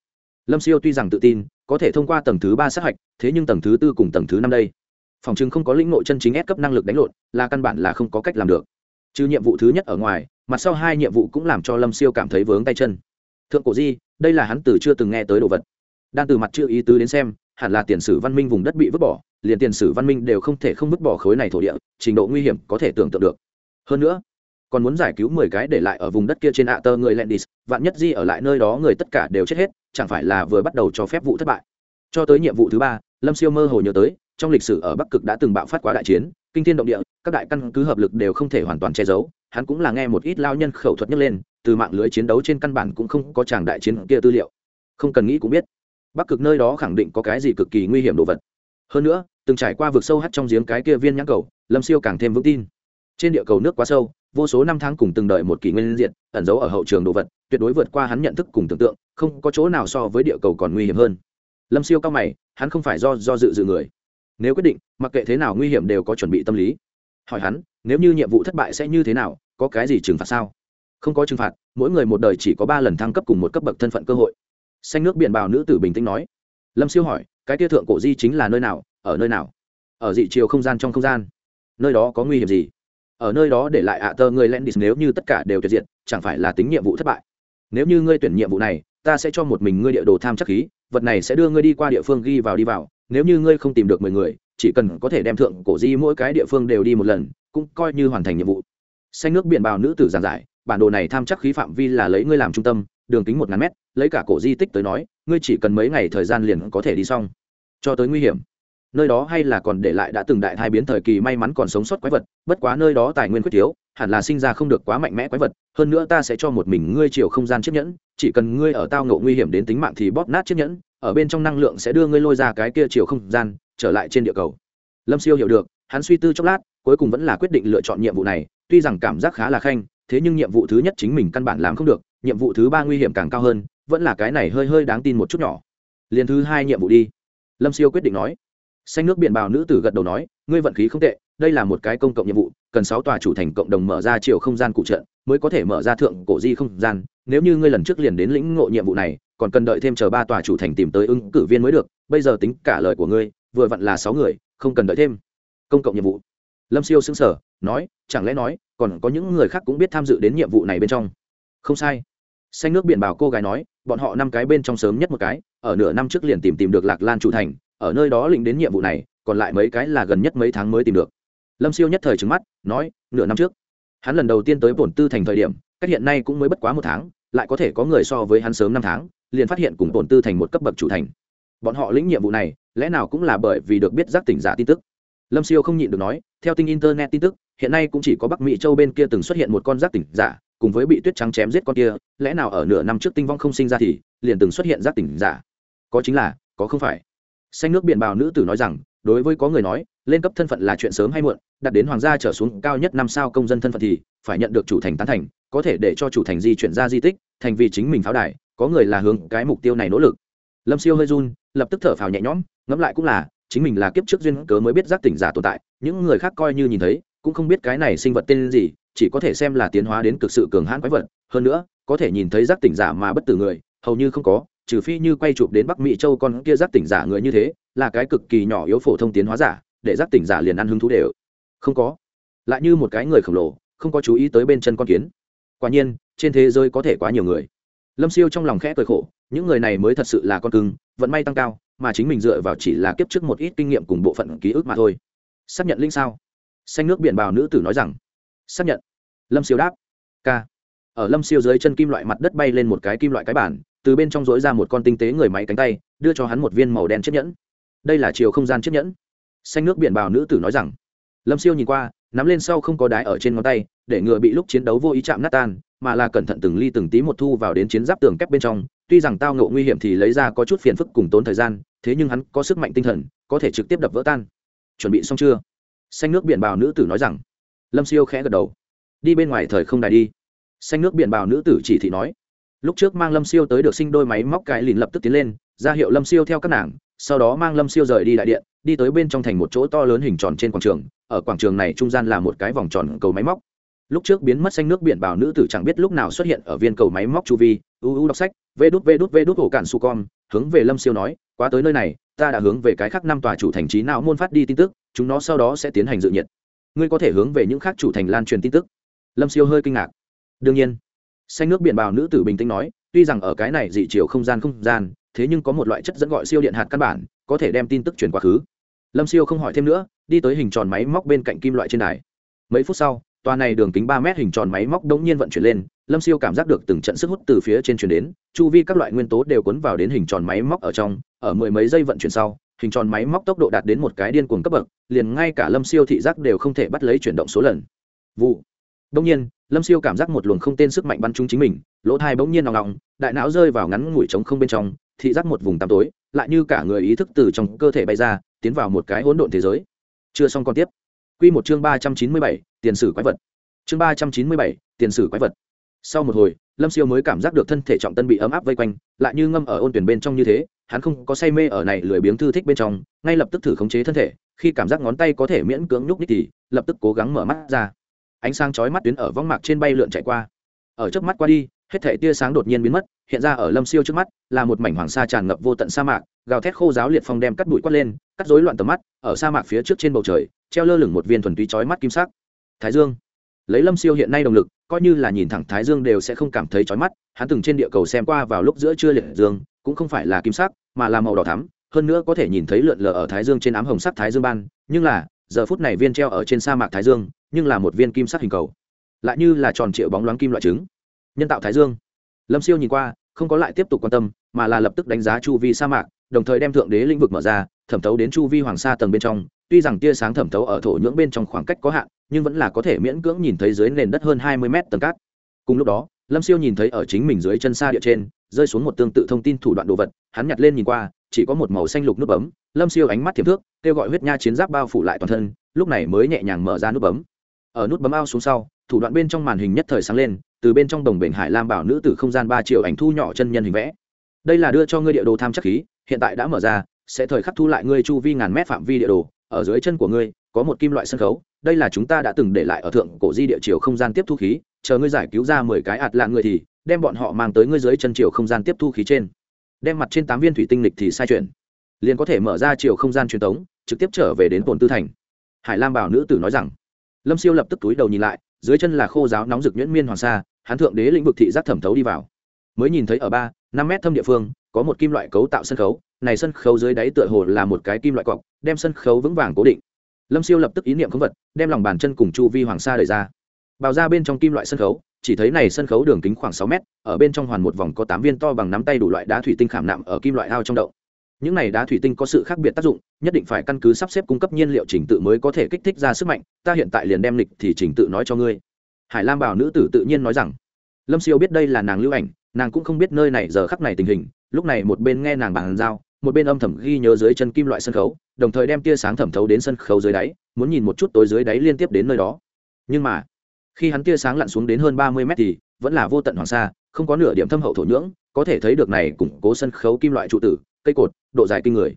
Speaker 1: lâm siêu tuy rằng tự tin, có thể thông qua tầng thứ ba sát hạch, thế nhưng tầng thứ tư cùng tầng thứ năm đây. Phòng chứng không có lĩnh nội chân chính ép cấp năng lực đánh lộn, là căn bản là không có cách làm được. Trừ nhiệm vụ thứ nhất ở ngoài, mặt sau hai nhiệm vụ cũng làm cho lâm siêu cảm thấy vướng tay chân. Thượng cổ di, đây là hắn từ chưa từng nghe tới đồ vật. Đang từ mặt chưa ý tứ đến xem, hẳn là tiền sử văn minh vùng đất bị vứt bỏ, liền tiền sử văn minh đều không thể không vứt bỏ khối này thổ địa, trình độ nguy hiểm có thể tưởng tượng được. Hơn nữa còn muốn giải cứu mười cái để lại ở vùng đất kia trên ạ tơ người Landis, vạn nhất di ở lại nơi đó người tất cả đều chết hết chẳng phải là vừa bắt đầu cho phép vụ thất bại. Cho tới nhiệm vụ thứ ba lâm siêu mơ hồ nhớ tới trong lịch sử ở bắc cực đã từng bạo phát quá đại chiến kinh thiên động địa các đại căn cứ hợp lực đều không thể hoàn toàn che giấu hắn cũng là nghe một ít lao nhân khẩu thuật nhắc lên từ mạng lưới chiến đấu trên căn bản cũng không có chàng đại chiến kia tư liệu. Không cần nghĩ cũng biết bắc cực nơi đó khẳng định có cái gì cực kỳ nguy hiểm đồ vật. Hơn nữa từng trải qua vực sâu hắt trong giếng cái kia viên nhãn cầu lâm siêu càng thêm vững tin. Trên địa cầu nước quá sâu vô số năm tháng cùng từng đợi một kỷ nguyên diện ẩn giấu ở hậu trường đồ vật, tuyệt đối vượt qua hắn nhận thức cùng tưởng tượng, không có chỗ nào so với địa cầu còn nguy hiểm hơn. Lâm siêu cao mày, hắn không phải do do dự dự người. Nếu quyết định, mặc kệ thế nào nguy hiểm đều có chuẩn bị tâm lý. Hỏi hắn, nếu như nhiệm vụ thất bại sẽ như thế nào, có cái gì trừng phạt sao? Không có trừng phạt, mỗi người một đời chỉ có ba lần thăng cấp cùng một cấp bậc thân phận cơ hội. Xanh nước biển bào nữ tử bình tĩnh nói. Lâm siêu hỏi, cái tia thượng cổ di chính là nơi nào, ở nơi nào? Ở dị chiều không gian trong không gian. Nơi đó có nguy hiểm gì? Ở nơi đó để lại ạ tơ người len nếu như tất cả đều tuyệt diện chẳng phải là tính nhiệm vụ thất bại. Nếu như ngươi tuyển nhiệm vụ này, ta sẽ cho một mình ngươi địa đồ tham chắc khí, vật này sẽ đưa ngươi đi qua địa phương ghi vào đi vào, nếu như ngươi không tìm được mười người, chỉ cần có thể đem thượng cổ di mỗi cái địa phương đều đi một lần, cũng coi như hoàn thành nhiệm vụ. Xanh nước biển bào nữ tử giảng giải, bản đồ này tham chắc khí phạm vi là lấy ngươi làm trung tâm, đường kính một ngàn mét, lấy cả cổ di tích tới nói, ngươi chỉ cần mấy ngày thời gian liền có thể đi xong. Cho tới nguy hiểm nơi đó hay là còn để lại đã từng đại thai biến thời kỳ may mắn còn sống sót quái vật, bất quá nơi đó tài nguyên quyết thiếu, hẳn là sinh ra không được quá mạnh mẽ quái vật, hơn nữa ta sẽ cho một mình ngươi chiều không gian chiếc nhẫn, chỉ cần ngươi ở tao ngộ nguy hiểm đến tính mạng thì bóp nát chiếc nhẫn, ở bên trong năng lượng sẽ đưa ngươi lôi ra cái kia chiều không gian, trở lại trên địa cầu. Lâm siêu hiểu được, hắn suy tư chốc lát, cuối cùng vẫn là quyết định lựa chọn nhiệm vụ này, tuy rằng cảm giác khá là khanh, thế nhưng nhiệm vụ thứ nhất chính mình căn bản làm không được, nhiệm vụ thứ ba nguy hiểm càng cao hơn, vẫn là cái này hơi hơi đáng tin một chút nhỏ. Liền thứ hai nhiệm vụ đi. Lâm siêu quyết định nói xanh nước biển bào nữ tử gật đầu nói, ngươi vận khí không tệ, đây là một cái công cộng nhiệm vụ, cần sáu tòa chủ thành cộng đồng mở ra chiều không gian cụ trận, mới có thể mở ra thượng cổ di không gian. Nếu như ngươi lần trước liền đến lĩnh ngộ nhiệm vụ này, còn cần đợi thêm chờ ba tòa chủ thành tìm tới ứng cử viên mới được, bây giờ tính cả lời của ngươi, vừa vặn là sáu người, không cần đợi thêm. Công cộng nhiệm vụ. Lâm siêu xứng sở nói, chẳng lẽ nói, còn có những người khác cũng biết tham dự đến nhiệm vụ này bên trong? Không sai. Xanh nước biển bảo cô gái nói, bọn họ năm cái bên trong sớm nhất một cái, ở nửa năm trước liền tìm tìm được lạc lan chủ thành ở nơi đó lĩnh đến nhiệm vụ này, còn lại mấy cái là gần nhất mấy tháng mới tìm được. Lâm siêu nhất thời trứng mắt, nói, nửa năm trước. Hắn lần đầu tiên tới bổn tư thành thời điểm, cách hiện nay cũng mới bất quá một tháng, lại có thể có người so với hắn sớm năm tháng, liền phát hiện cùng bổn tư thành một cấp bậc chủ thành. Bọn họ lĩnh nhiệm vụ này, lẽ nào cũng là bởi vì được biết giác tỉnh giả tin tức? Lâm siêu không nhịn được nói, theo tin internet tin tức, hiện nay cũng chỉ có bắc mỹ châu bên kia từng xuất hiện một con giác tỉnh giả, cùng với bị tuyết trắng chém giết con kia, lẽ nào ở nửa năm trước tinh vong không sinh ra thì, liền từng xuất hiện giác tỉnh giả? Có chính là, có không phải xanh nước biển bào nữ tử nói rằng, đối với có người nói, lên cấp thân phận là chuyện sớm hay muộn, đặt đến hoàng gia trở xuống cao nhất năm sao công dân thân phận thì, phải nhận được chủ thành tán thành, có thể để cho chủ thành di chuyển ra di tích, thành vì chính mình pháo đài, có người là hướng cái mục tiêu này nỗ lực. Lâm siêu hơi run, lập tức thở phào nhẹ nhõm, ngẫm lại cũng là, chính mình là kiếp trước duyên cớ mới biết giác tỉnh giả tồn tại, những người khác coi như nhìn thấy, cũng không biết cái này sinh vật tên gì, chỉ có thể xem là tiến hóa đến cực sự cường hãn quái vật, hơn nữa, có thể nhìn thấy giác tỉnh giả mà bất tử người, hầu như không có trừ phi như quay chụp đến bắc mỹ châu con kia giác tỉnh giả người như thế, là cái cực kỳ nhỏ yếu phổ thông tiến hóa giả, để giác tỉnh giả liền ăn hứng thú đều. Không có. Lại như một cái người khổng lồ, không có chú ý tới bên chân con kiến. Quả nhiên, trên thế giới có thể quá nhiều người. Lâm siêu trong lòng khẽ cười khổ, những người này mới thật sự là con cưng, vận may tăng cao, mà chính mình dựa vào chỉ là kiếp trước một ít kinh nghiệm cùng bộ phận ký ức mà thôi. Xác nhận linh sao? Xanh nước biển bào nữ tử nói rằng. Xác nhận. Lâm siêu đáp. K ở lâm siêu dưới chân kim loại mặt đất bay lên một cái kim loại cái bản, từ bên trong dối ra một con tinh tế người máy cánh tay, đưa cho hắn một viên màu đen chiếc nhẫn. Đây là chiều không gian chiếc nhẫn. Xanh nước biển bào nữ tử nói rằng, lâm siêu nhìn qua, nắm lên sau không có đái ở trên ngón tay, để ngừa bị lúc chiến đấu vô ý chạm nát tan, mà là cẩn thận từng ly từng tí một thu vào đến chiến giáp tường kép bên trong. Tuy rằng tao ngộ nguy hiểm thì lấy ra có chút phiền phức cùng tốn thời gian, thế nhưng hắn có sức mạnh tinh thần, có thể trực tiếp đập vỡ tan. Chuẩn bị xong chưa? Xanh nước biển bào nữ tử nói rằng. Lâm siêu khẽ gật đầu. Đi bên ngoài thời không đài đi xanh nước biển bào nữ tử chỉ thị nói. Lúc trước mang lâm siêu tới được sinh đôi máy móc cái lìn lập tức tiến lên, ra hiệu lâm siêu theo các nàng, sau đó mang lâm siêu rời đi đại điện, đi tới bên trong thành một chỗ to lớn hình tròn trên quảng trường, ở quảng trường này trung gian là một cái vòng tròn cầu máy móc. Lúc trước biến mất xanh nước biển bảo nữ tử chẳng biết lúc nào xuất hiện ở viên cầu máy móc chu vi, u u đọc sách, vê đút vê đút vê đút ổ cản su con hướng về lâm siêu nói, quá tới nơi này, ta đã hướng về cái khác năm tòa chủ thành trí não môn phát đi tin tức, chúng nó sau đó sẽ tiến hành dự nhiệt. Ngươi có thể hướng về những khác chủ thành lan truyền tin tức. Lâm siêu hơi kinh ngạc đương nhiên. Xanh nước biển bào nữ tử bình tĩnh nói, tuy rằng ở cái này dị chiều không gian không gian, thế nhưng có một loại chất dẫn gọi siêu điện hạt căn bản, có thể đem tin tức truyền quá khứ. Lâm siêu không hỏi thêm nữa, đi tới hình tròn máy móc bên cạnh kim loại trên đài. Mấy phút sau, tòa này đường kính ba mét hình tròn máy móc đống nhiên vận chuyển lên, lâm siêu cảm giác được từng trận sức hút từ phía trên chuyển đến, chu vi các loại nguyên tố đều cuốn vào đến hình tròn máy móc ở trong, ở mười mấy giây vận chuyển sau, hình tròn máy móc tốc độ đạt đến một cái điên cuồng cấp bậc, liền ngay cả lâm siêu thị giác đều không thể bắt lấy chuyển động số lần. Vụ đông nhiên, lâm siêu cảm giác một luồng không tên sức mạnh bắn trúng chính mình, lỗ tai bỗng nhiên nòng nòng đại não rơi vào ngắn ngủi trống không bên trong, thị giác một vùng tăm tối, lại như cả người ý thức từ trong cơ thể bay ra, tiến vào một cái hỗn độn thế giới. Chưa xong còn tiếp. Quy một chương ba trăm chín mươi bảy, tiền sử quái vật. Chương ba trăm chín mươi bảy, tiền sử quái vật. Sau một hồi, lâm siêu mới cảm giác được thân thể trọng tân bị ấm áp vây quanh, lại như ngâm ở ôn tuyển bên trong như thế, hắn không có say mê ở này lười biếng thư thích bên trong, ngay lập tức thử khống chế thân thể, khi cảm giác ngón tay có thể miễn cưỡng nhúc nhích thì, lập tức cố gắng mở mắt ra ánh sáng chói mắt tuyến ở vong mạc trên bay lượn chạy qua. Ở trước mắt qua đi, hết thể tia sáng đột nhiên biến mất, hiện ra ở lâm siêu trước mắt, là một mảnh hoàng sa tràn ngập vô tận sa mạc, gào thét khô giáo liệt phong đem cắt bụi quát lên, cắt rối loạn tầm mắt, ở sa mạc phía trước trên bầu trời, treo lơ lửng một viên thuần túy chói mắt kim sắc. Thái dương. Lấy lâm siêu hiện nay động lực, coi như là nhìn thẳng thái dương đều sẽ không cảm thấy chói mắt, hắn từng trên địa cầu xem qua vào lúc giữa trưa liệt dương, cũng không phải là kim sắc, mà là màu đỏ thắm, hơn nữa có thể nhìn thấy lượn lờ ở thái dương trên ám hồng sắc thái dương ban, nhưng là giờ phút này viên treo ở trên sa mạc thái dương, nhưng là một viên kim sắc hình cầu. Lại như là tròn triệu bóng loáng kim loại trứng. Nhân tạo thái dương. Lâm siêu nhìn qua, không có lại tiếp tục quan tâm, mà là lập tức đánh giá chu vi sa mạc, đồng thời đem thượng đế lĩnh vực mở ra, thẩm thấu đến chu vi hoàng sa tầng bên trong. Tuy rằng tia sáng thẩm thấu ở thổ nhưỡng bên trong khoảng cách có hạn, nhưng vẫn là có thể miễn cưỡng nhìn thấy dưới nền đất hơn hai mươi mét tầng cát. Cùng lúc đó, lâm siêu nhìn thấy ở chính mình dưới chân xa địa trên, rơi xuống một tương tự thông tin thủ đoạn đồ vật, hắn nhặt lên nhìn qua chỉ có một màu xanh lục nút bấm, lâm siêu ánh mắt thiệp thước, kêu gọi huyết nha chiến giáp bao phủ lại toàn thân, lúc này mới nhẹ nhàng mở ra nút bấm. Ở nút bấm ao xuống sau, thủ đoạn bên trong màn hình nhất thời sáng lên, từ bên trong đồng bệnh hải lam bảo nữ từ không gian ba triệu ảnh thu nhỏ chân nhân hình vẽ. Đây là đưa cho ngươi địa đồ tham chắc khí, hiện tại đã mở ra, sẽ thời khắc thu lại ngươi chu vi ngàn mét phạm vi địa đồ, ở dưới chân của ngươi, có một kim loại sân khấu, đây là chúng ta đã từng để lại ở thượng cổ di địa chiều không gian tiếp thu khí, chờ ngươi giải cứu ra mười cái ạt lạ người thì, đem bọn họ mang tới ngươi dưới chân chiều không gian tiếp thu khí trên đem mặt trên tám viên thủy tinh lịch thì sai chuyển liền có thể mở ra chiều không gian truyền thống trực tiếp trở về đến tổn tư thành. Hải lam bảo nữ tử nói rằng, lâm siêu lập tức túi đầu nhìn lại, dưới chân là khô giáo nóng rực nhuyễn miên hoàng sa, hắn thượng đế lĩnh vực thị giác thẩm thấu đi vào. Mới nhìn thấy ở ba, năm mét thâm địa phương, có một kim loại cấu tạo sân khấu, này sân khấu dưới đáy tựa hồ là một cái kim loại cọc, đem sân khấu vững vàng cố định. Lâm siêu lập tức ý niệm khống vật, đem lòng bàn chân cùng chu vi hoàng sa đẩy ra. Bào ra bên trong kim loại sân khấu chỉ thấy này sân khấu đường kính khoảng sáu mét, ở bên trong hoàn một vòng có tám viên to bằng nắm tay đủ loại đá thủy tinh khảm nạm ở kim loại ao trong động. Những này đá thủy tinh có sự khác biệt tác dụng, nhất định phải căn cứ sắp xếp cung cấp nhiên liệu trình tự mới có thể kích thích ra sức mạnh, ta hiện tại liền đem lịch thì trình tự nói cho ngươi. Hải lam bảo nữ tử tự nhiên nói rằng. Lâm siêu biết đây là nàng lưu ảnh, nàng cũng không biết nơi này giờ khắc này tình hình, lúc này một bên nghe nàng bàn giao, một bên âm thầm ghi nhớ dưới chân kim loại sân khấu, đồng thời đem tia sáng thẩm thấu đến sân khấu dưới đáy, muốn nhìn một chút tối dưới đáy liên tiếp đến nơi đó. Nhưng mà khi hắn tia sáng lặn xuống đến hơn ba mươi mét thì vẫn là vô tận hoàng sa, không có nửa điểm thâm hậu thổ nhưỡng, có thể thấy được này củng cố sân khấu kim loại trụ tử, cây cột, độ dài kinh người.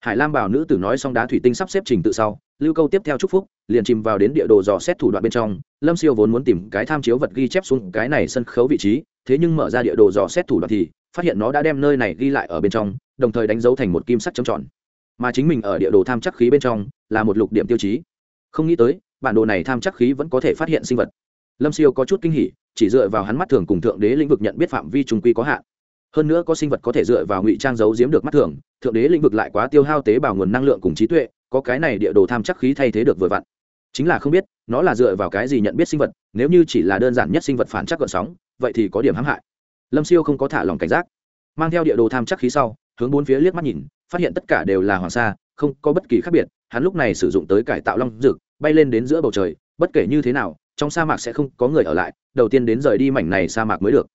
Speaker 1: Hải lam bảo nữ tử nói xong đá thủy tinh sắp xếp trình tự sau, lưu câu tiếp theo chúc phúc, liền chìm vào đến địa đồ dò xét thủ đoạn bên trong. Lâm siêu vốn muốn tìm cái tham chiếu vật ghi chép xuống cái này sân khấu vị trí, thế nhưng mở ra địa đồ dò xét thủ đoạn thì phát hiện nó đã đem nơi này ghi lại ở bên trong, đồng thời đánh dấu thành một kim sắc trầm tròn. Mà chính mình ở địa đồ tham chắc khí bên trong là một lục điểm tiêu chí. Không nghĩ tới bản đồ này tham chắc khí vẫn có thể phát hiện sinh vật. Lâm siêu có chút kinh hỉ, chỉ dựa vào hắn mắt thường cùng thượng đế lĩnh vực nhận biết phạm vi trung quy có hạn. Hơn nữa có sinh vật có thể dựa vào ngụy trang giấu giếm được mắt thường, thượng đế lĩnh vực lại quá tiêu hao tế bào nguồn năng lượng cùng trí tuệ, có cái này địa đồ tham chắc khí thay thế được vừa vặn. Chính là không biết, nó là dựa vào cái gì nhận biết sinh vật, nếu như chỉ là đơn giản nhất sinh vật phản chắc gợn sóng, vậy thì có điểm hãm hại. Lâm siêu không có thả lòng cảnh giác. Mang theo địa đồ tham chắc khí sau, hướng bốn phía liếc mắt nhìn, phát hiện tất cả đều là hoàng sa, không có bất kỳ khác biệt, hắn lúc này sử dụng tới cải tạo long rực bay lên đến giữa bầu trời bất kể như thế nào trong sa mạc sẽ không có người ở lại đầu tiên đến rời đi mảnh này sa mạc mới được.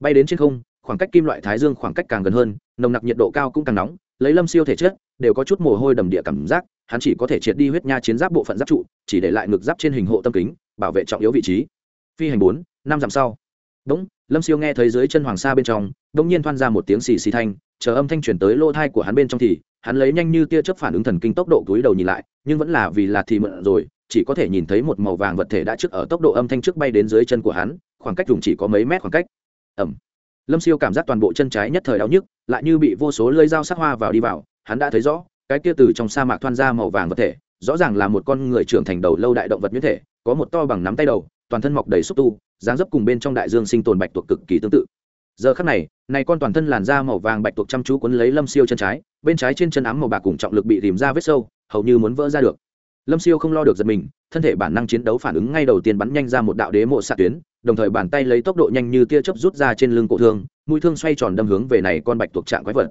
Speaker 1: Bay đến trên không khoảng cách kim loại thái dương khoảng cách càng gần hơn nồng nặc nhiệt độ cao cũng càng nóng lấy lâm siêu thể chất đều có chút mồ hôi đầm địa cảm giác hắn chỉ có thể triệt đi huyết nha chiến giáp bộ phận giáp trụ chỉ để lại ngực giáp trên hình hộ tâm kính bảo vệ trọng yếu vị trí. Phi hành bốn năm dặm sau. Đúng, Lâm Siêu nghe thấy dưới chân Hoàng Sa bên trong, đột nhiên thoan ra một tiếng xì xì thanh, chờ âm thanh truyền tới lỗ tai của hắn bên trong thì, hắn lấy nhanh như tia chớp phản ứng thần kinh tốc độ túi đầu nhìn lại, nhưng vẫn là vì là thì mượn rồi, chỉ có thể nhìn thấy một màu vàng vật thể đã trước ở tốc độ âm thanh trước bay đến dưới chân của hắn, khoảng cách dùng chỉ có mấy mét khoảng cách. Ầm. Lâm Siêu cảm giác toàn bộ chân trái nhất thời đau nhức, lại như bị vô số lưỡi dao sắc hoa vào đi vào, hắn đã thấy rõ, cái kia từ trong sa mạc thoan ra màu vàng vật thể, rõ ràng là một con người trưởng thành đầu lâu đại động vật như thể, có một to bằng nắm tay đầu, toàn thân mọc đầy xúc tu, dáng dấp cùng bên trong đại dương sinh tồn bạch tuộc cực kỳ tương tự giờ khắc này này con toàn thân làn da màu vàng bạch tuộc chăm chú cuốn lấy lâm siêu chân trái, bên trái trên chân ám màu bạc cùng trọng lực bị tìm ra vết sâu, hầu như muốn vỡ ra được. Lâm siêu không lo được giật mình, thân thể bản năng chiến đấu phản ứng ngay đầu tiên bắn nhanh ra một đạo đế mộ xạ tuyến, đồng thời bàn tay lấy tốc độ nhanh như tia chớp rút ra trên lưng cổ thương, mũi thương xoay tròn đâm hướng về này con bạch tuộc trạng quái vật.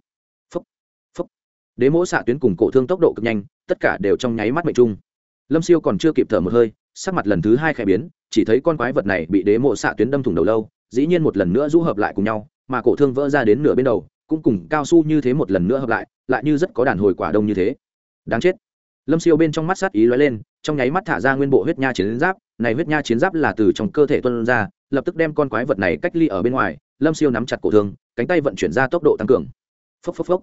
Speaker 1: Phấp phấp đế mộ xạ tuyến cùng cổ thương tốc độ cực nhanh, tất cả đều trong nháy mắt mệnh trung. Lâm siêu còn chưa kịp thở một hơi, sắc mặt lần thứ hai khẽ biến, chỉ thấy con quái vật này bị đế mộ xạ tuyến đâm thủng đầu lâu dĩ nhiên một lần nữa rũ hợp lại cùng nhau, mà cổ thương vỡ ra đến nửa bên đầu, cũng cùng cao su như thế một lần nữa hợp lại lại như rất có đàn hồi quả đông như thế. Đáng chết. Lâm siêu bên trong mắt sát ý lóe lên, trong nháy mắt thả ra nguyên bộ huyết nha chiến giáp, này huyết nha chiến giáp là từ trong cơ thể tuân ra, lập tức đem con quái vật này cách ly ở bên ngoài, lâm siêu nắm chặt cổ thương, cánh tay vận chuyển ra tốc độ tăng cường. Phốc phốc phốc.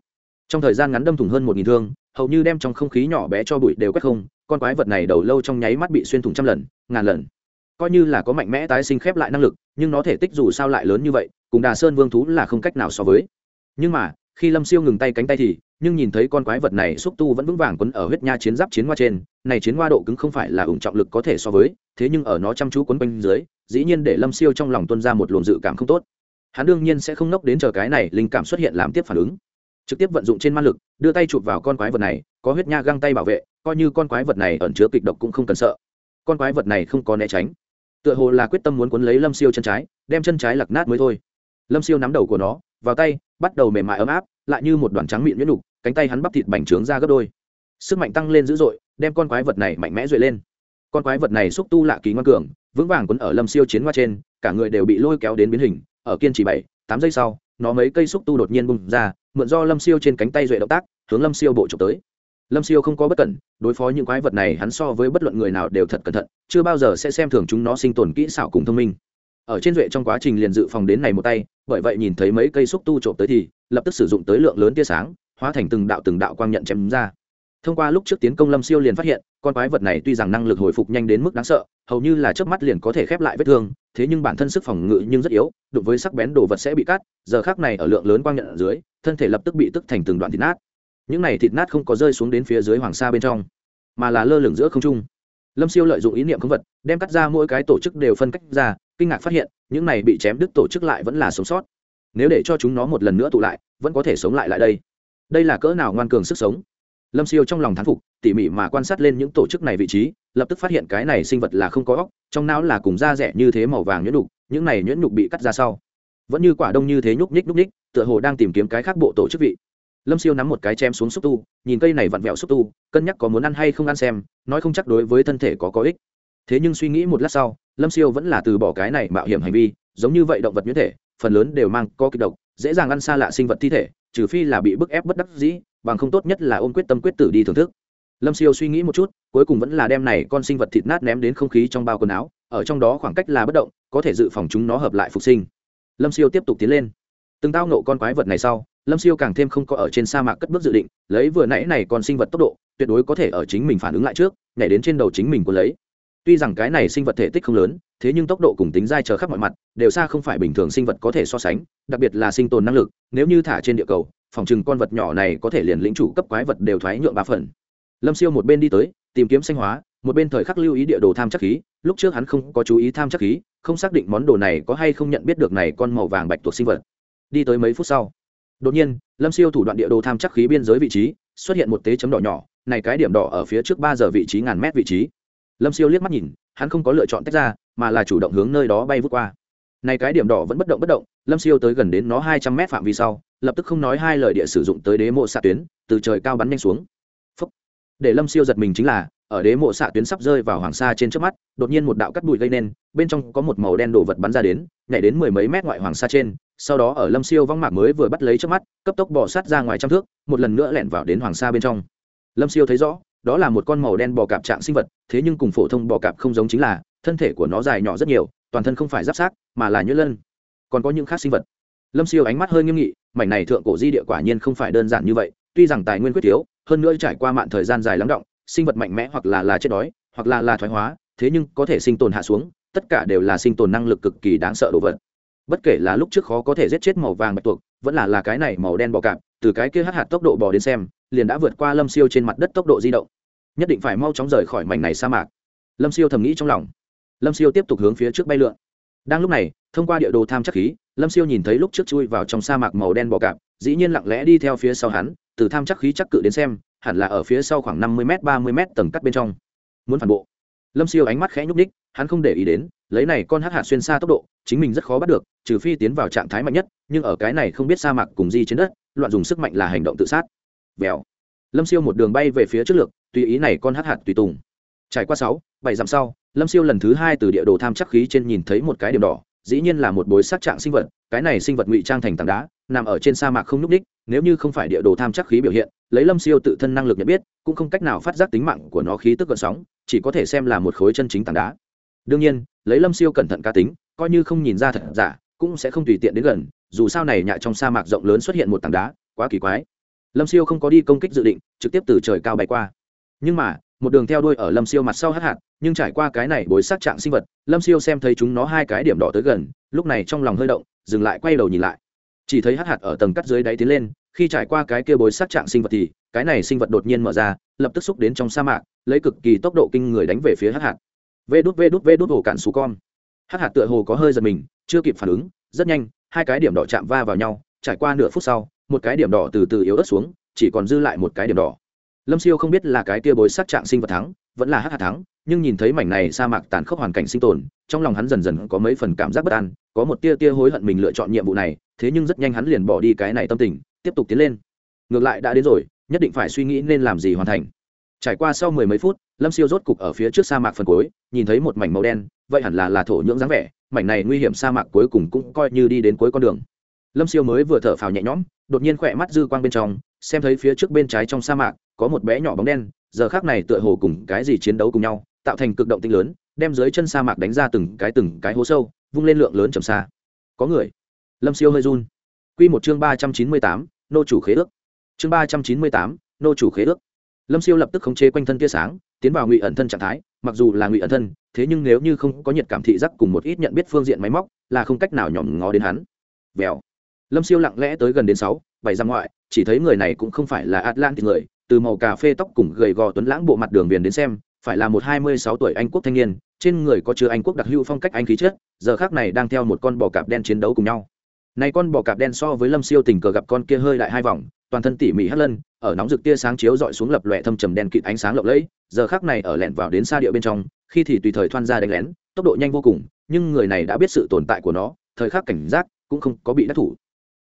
Speaker 1: Trong thời gian ngắn đâm thủng hơn một nghìn thương, hầu như đem trong không khí nhỏ bé cho bụi đều quét không, con quái vật này đầu lâu trong nháy mắt bị xuyên thủng trăm lần, ngàn lần coi như là có mạnh mẽ tái sinh khép lại năng lực, nhưng nó thể tích dù sao lại lớn như vậy, cùng đà sơn vương thú là không cách nào so với. Nhưng mà, khi lâm siêu ngừng tay cánh tay thì, nhưng nhìn thấy con quái vật này xúc tu vẫn vững vàng quấn ở huyết nha chiến giáp chiến hoa trên, này chiến hoa độ cứng không phải là ủng trọng lực có thể so với, thế nhưng ở nó chăm chú quấn quanh dưới, dĩ nhiên để lâm siêu trong lòng tuân ra một luồng dự cảm không tốt. Hắn đương nhiên sẽ không nốc đến chờ cái này linh cảm xuất hiện làm tiếp phản ứng. Trực tiếp vận dụng trên man lực, đưa tay chụp vào con quái vật này, có huyết nha găng tay bảo vệ, coi như con quái vật này ẩn chứa kịch độc cũng không cần sợ. Con quái vật này không có né tránh tựa hồ là quyết tâm muốn cuốn lấy lâm siêu chân trái, đem chân trái lặc nát mới thôi. Lâm siêu nắm đầu của nó, vào tay, bắt đầu mềm mại ấm áp, lại như một đoàn trắng miệng nhuyễn đục cánh tay hắn bắp thịt bành trướng ra gấp đôi. Sức mạnh tăng lên dữ dội, đem con quái vật này mạnh mẽ duệ lên. Con quái vật này xúc tu lạ kỳ ngoan cường, vững vàng quấn ở lâm siêu chiến qua trên, cả người đều bị lôi kéo đến biến hình, ở kiên trì bảy, tám giây sau, nó mấy cây xúc tu đột nhiên bung ra, mượn do lâm siêu trên cánh tay duệ động tác, hướng lâm siêu bộ trộm tới lâm siêu không có bất cẩn, đối phó những quái vật này hắn so với bất luận người nào đều thật cẩn thận, chưa bao giờ sẽ xem thường chúng nó sinh tồn kỹ xảo cùng thông minh. Ở trên duệ trong quá trình liền dự phòng đến này một tay, bởi vậy nhìn thấy mấy cây xúc tu trộm tới thì, lập tức sử dụng tới lượng lớn tia sáng, hóa thành từng đạo từng đạo quang nhận chém ra. Thông qua lúc trước tiến công lâm siêu liền phát hiện, con quái vật này tuy rằng năng lực hồi phục nhanh đến mức đáng sợ, hầu như là trước mắt liền có thể khép lại vết thương, thế nhưng bản thân sức phòng ngự nhưng rất yếu, đụng với sắc bén đồ vật sẽ bị cắt, giờ khác này ở lượng lớn quang nhận ở dưới, thân thể lập tức bị tức thành từng đoạn thịt nát những này thịt nát không có rơi xuống đến phía dưới hoàng sa bên trong, mà là lơ lửng giữa không trung. Lâm siêu lợi dụng ý niệm không vật, đem cắt ra mỗi cái tổ chức đều phân cách ra, kinh ngạc phát hiện, những này bị chém đứt tổ chức lại vẫn là sống sót. Nếu để cho chúng nó một lần nữa tụ lại, vẫn có thể sống lại lại đây. Đây là cỡ nào ngoan cường sức sống? Lâm siêu trong lòng thán phục, tỉ mỉ mà quan sát lên những tổ chức này vị trí, lập tức phát hiện cái này sinh vật là không có óc, trong não là cùng da rẻ như thế màu vàng nhuyễn nhục, những này nhuyễn nhục bị cắt ra sau. Vẫn như quả đông như thế nhúc nhích nhúc nhích, tựa hồ đang tìm kiếm cái khác bộ tổ chức vị lâm siêu nắm một cái chém xuống xúc tu, nhìn cây này vặn vẹo xúc tu, cân nhắc có muốn ăn hay không ăn xem, nói không chắc đối với thân thể có có ích. Thế nhưng suy nghĩ một lát sau, lâm siêu vẫn là từ bỏ cái này mạo hiểm hành vi, giống như vậy động vật nhuyễn thể, phần lớn đều mang có kịch độc, dễ dàng ăn xa lạ sinh vật thi thể, trừ phi là bị bức ép bất đắc dĩ, bằng không tốt nhất là ôm quyết tâm quyết tử đi thưởng thức. Lâm siêu suy nghĩ một chút, cuối cùng vẫn là đem này con sinh vật thịt nát ném đến không khí trong bao quần áo, ở trong đó khoảng cách là bất động, có thể dự phòng chúng nó hợp lại phục sinh. Lâm siêu tiếp tục tiến lên. Từng tao nộ con quái vật này sau lâm siêu càng thêm không có ở trên sa mạc cất bước dự định, lấy vừa nãy này còn sinh vật tốc độ, tuyệt đối có thể ở chính mình phản ứng lại trước, nhảy đến trên đầu chính mình của lấy. Tuy rằng cái này sinh vật thể tích không lớn, thế nhưng tốc độ cùng tính dai chờ khắp mọi mặt, đều xa không phải bình thường sinh vật có thể so sánh, đặc biệt là sinh tồn năng lực, nếu như thả trên địa cầu, phòng chừng con vật nhỏ này có thể liền lĩnh chủ cấp quái vật đều thoái nhượng ba phần. Lâm siêu một bên đi tới, tìm kiếm xanh hóa, một bên thời khắc lưu ý địa đồ tham chắc khí, lúc trước hắn không có chú ý tham chắc khí, không xác định món đồ này có hay không nhận biết được này con màu vàng bạch tuộc sinh vật. Đi tới mấy phút sau đột nhiên, lâm siêu thủ đoạn địa đồ tham chắc khí biên giới vị trí, xuất hiện một tế chấm đỏ nhỏ, này cái điểm đỏ ở phía trước ba giờ vị trí ngàn mét vị trí. Lâm siêu liếc mắt nhìn, hắn không có lựa chọn tách ra, mà là chủ động hướng nơi đó bay vút qua. Này cái điểm đỏ vẫn bất động bất động, lâm siêu tới gần đến nó hai trăm mét phạm vi sau, lập tức không nói hai lời địa sử dụng tới đế mộ xạ tuyến, từ trời cao bắn nhanh xuống. Phúc. để lâm siêu giật mình chính là ở đế mộ xạ tuyến sắp rơi vào hoàng sa trên trước mắt, đột nhiên một đạo cắt bụi gây nên, bên trong có một màu đen đồ vật bắn ra đến, nhảy đến mười mấy mét ngoại hoàng sa trên, sau đó ở lâm siêu vong mạc mới vừa bắt lấy trước mắt, cấp tốc bỏ sát ra ngoài trăm thước, một lần nữa lẻn vào đến hoàng sa bên trong. Lâm siêu thấy rõ, đó là một con màu đen bò cạp trạng sinh vật, thế nhưng cùng phổ thông bò cạp không giống chính là, thân thể của nó dài nhỏ rất nhiều, toàn thân không phải giáp sát mà là nhuyễn lân. Còn có những khác sinh vật. Lâm siêu ánh mắt hơi nghiêm nghị, mảnh này thượng cổ di địa quả nhiên không phải đơn giản như vậy, tuy rằng tài nguyên quyết thiếu hơn nữa trải qua mạng thời gian dài lắng động sinh vật mạnh mẽ hoặc là là chết đói, hoặc là là thoái hóa, thế nhưng có thể sinh tồn hạ xuống, tất cả đều là sinh tồn năng lực cực kỳ đáng sợ đồ vật. Bất kể là lúc trước khó có thể giết chết màu vàng bạch tuộc, vẫn là là cái này màu đen bò cạp, từ cái kia hắc hạt tốc độ bò đến xem, liền đã vượt qua lâm siêu trên mặt đất tốc độ di động. Nhất định phải mau chóng rời khỏi mảnh này sa mạc. Lâm siêu thầm nghĩ trong lòng. Lâm siêu tiếp tục hướng phía trước bay lượn. Đang lúc này, thông qua địa đồ tham chắc khí, lâm siêu nhìn thấy lúc trước chui vào trong sa mạc màu đen bò cạp, dĩ nhiên lặng lẽ đi theo phía sau hắn, từ tham chắc khí chắc cự đến xem hẳn là ở phía sau khoảng năm mươi m ba mươi m tầng cắt bên trong. Muốn phản bộ. Lâm siêu ánh mắt khẽ nhúc ních hắn không để ý đến, lấy này con hắc hạt xuyên xa tốc độ, chính mình rất khó bắt được, trừ phi tiến vào trạng thái mạnh nhất, nhưng ở cái này không biết sa mạc cùng di trên đất, loạn dùng sức mạnh là hành động tự sát. Vèo. Lâm siêu một đường bay về phía trước lược, tùy ý này con hắc hạt tùy tùng. Trải qua sáu, bảy dặm sau, lâm siêu lần thứ hai từ địa đồ tham chắc khí trên nhìn thấy một cái điểm đỏ, dĩ nhiên là một bối sát trạng sinh vật, cái này sinh vật ngụy trang thành tảng đá, nằm ở trên sa mạc không nhúc ních nếu như không phải địa đồ tham chắc khí biểu hiện lấy lâm siêu tự thân năng lực nhận biết, cũng không cách nào phát giác tính mạng của nó khí tức gợn sóng, chỉ có thể xem là một khối chân chính tảng đá. Đương nhiên, lấy lâm siêu cẩn thận cá tính, coi như không nhìn ra thật giả, cũng sẽ không tùy tiện đến gần, dù sao này nhạ trong sa mạc rộng lớn xuất hiện một tảng đá, quá kỳ quái. Lâm siêu không có đi công kích dự định, trực tiếp từ trời cao bay qua. Nhưng mà, một đường theo đuôi ở lâm siêu mặt sau hát hạt, nhưng trải qua cái này bối sát trạng sinh vật, lâm siêu xem thấy chúng nó hai cái điểm đỏ tới gần, lúc này trong lòng hơi động, dừng lại quay đầu nhìn lại chỉ thấy hắc hạt ở tầng cắt dưới đáy tiến lên, khi trải qua cái kia bối sát trạng sinh vật thì, cái này sinh vật đột nhiên mở ra, lập tức xúc đến trong sa mạc, lấy cực kỳ tốc độ kinh người đánh về phía hắc hạt. Vê đút vê đút vê đút hồ cạn xù con. Hắc hạt tựa hồ có hơi giật mình, chưa kịp phản ứng, rất nhanh, hai cái điểm đỏ chạm va vào nhau, trải qua nửa phút sau, một cái điểm đỏ từ từ yếu ớt xuống, chỉ còn dư lại một cái điểm đỏ lâm siêu không biết là cái tia bối sát trạng sinh vật thắng, vẫn là hắc hạt thắng, nhưng nhìn thấy mảnh này sa mạc tàn khốc hoàn cảnh sinh tồn, trong lòng hắn dần dần có mấy phần cảm giác bất an, có một tia tia hối hận mình lựa chọn nhiệm vụ này, thế nhưng rất nhanh hắn liền bỏ đi cái này tâm tình, tiếp tục tiến lên. Ngược lại đã đến rồi, nhất định phải suy nghĩ nên làm gì hoàn thành. Trải qua sau mười mấy phút, lâm siêu rốt cục ở phía trước sa mạc phần cuối, nhìn thấy một mảnh màu đen, vậy hẳn là là thổ nhưỡng dáng vẻ, mảnh này nguy hiểm sa mạc cuối cùng cũng coi như đi đến cuối con đường. Lâm siêu mới vừa thở phào nhẹ nhõm, đột nhiên khỏe mắt dư quang bên trong, xem thấy phía trước bên trái trong sa mạc có một bé nhỏ bóng đen, giờ khác này tựa hồ cùng cái gì chiến đấu cùng nhau, tạo thành cực động tinh lớn, đem dưới chân sa mạc đánh ra từng cái từng cái hố sâu, vung lên lượng lớn trầm xa. Có người. Lâm siêu hơi run. Q một chương ba trăm chín mươi tám, nô chủ khế ước. Chương ba trăm chín mươi tám, nô chủ khế ước. Lâm siêu lập tức khống chế quanh thân tia sáng, tiến vào ngụy ẩn thân trạng thái, mặc dù là ngụy ẩn thân, thế nhưng nếu như không có nhiệt cảm thị giác cùng một ít nhận biết phương diện máy móc, là không cách nào nhỏm ngó đến hắn. Vèo. Lâm siêu lặng lẽ tới gần đến sáu, bảy ra ngoại, chỉ thấy người này cũng không phải là atlantic người từ màu cà phê tóc cùng gầy gò tuấn lãng bộ mặt đường viền đến xem, phải là một hai mươi sáu tuổi anh quốc thanh niên, trên người có chứa anh quốc đặc hữu phong cách anh khí chất, giờ khác này đang theo một con bò cạp đen chiến đấu cùng nhau. Này con bò cạp đen so với lâm siêu tình cờ gặp con kia hơi lại hai vòng, toàn thân tỉ mỉ hất lân, ở nóng rực tia sáng chiếu dọi xuống lập lòe thâm trầm đen kịt ánh sáng lộng lẫy, giờ khác này ở lẹn vào đến xa địa bên trong, khi thì tùy thời thoan ra đánh lén, tốc độ nhanh vô cùng, nhưng người này đã biết sự tồn tại của nó, thời khắc cảnh giác cũng không có bị đắc thủ.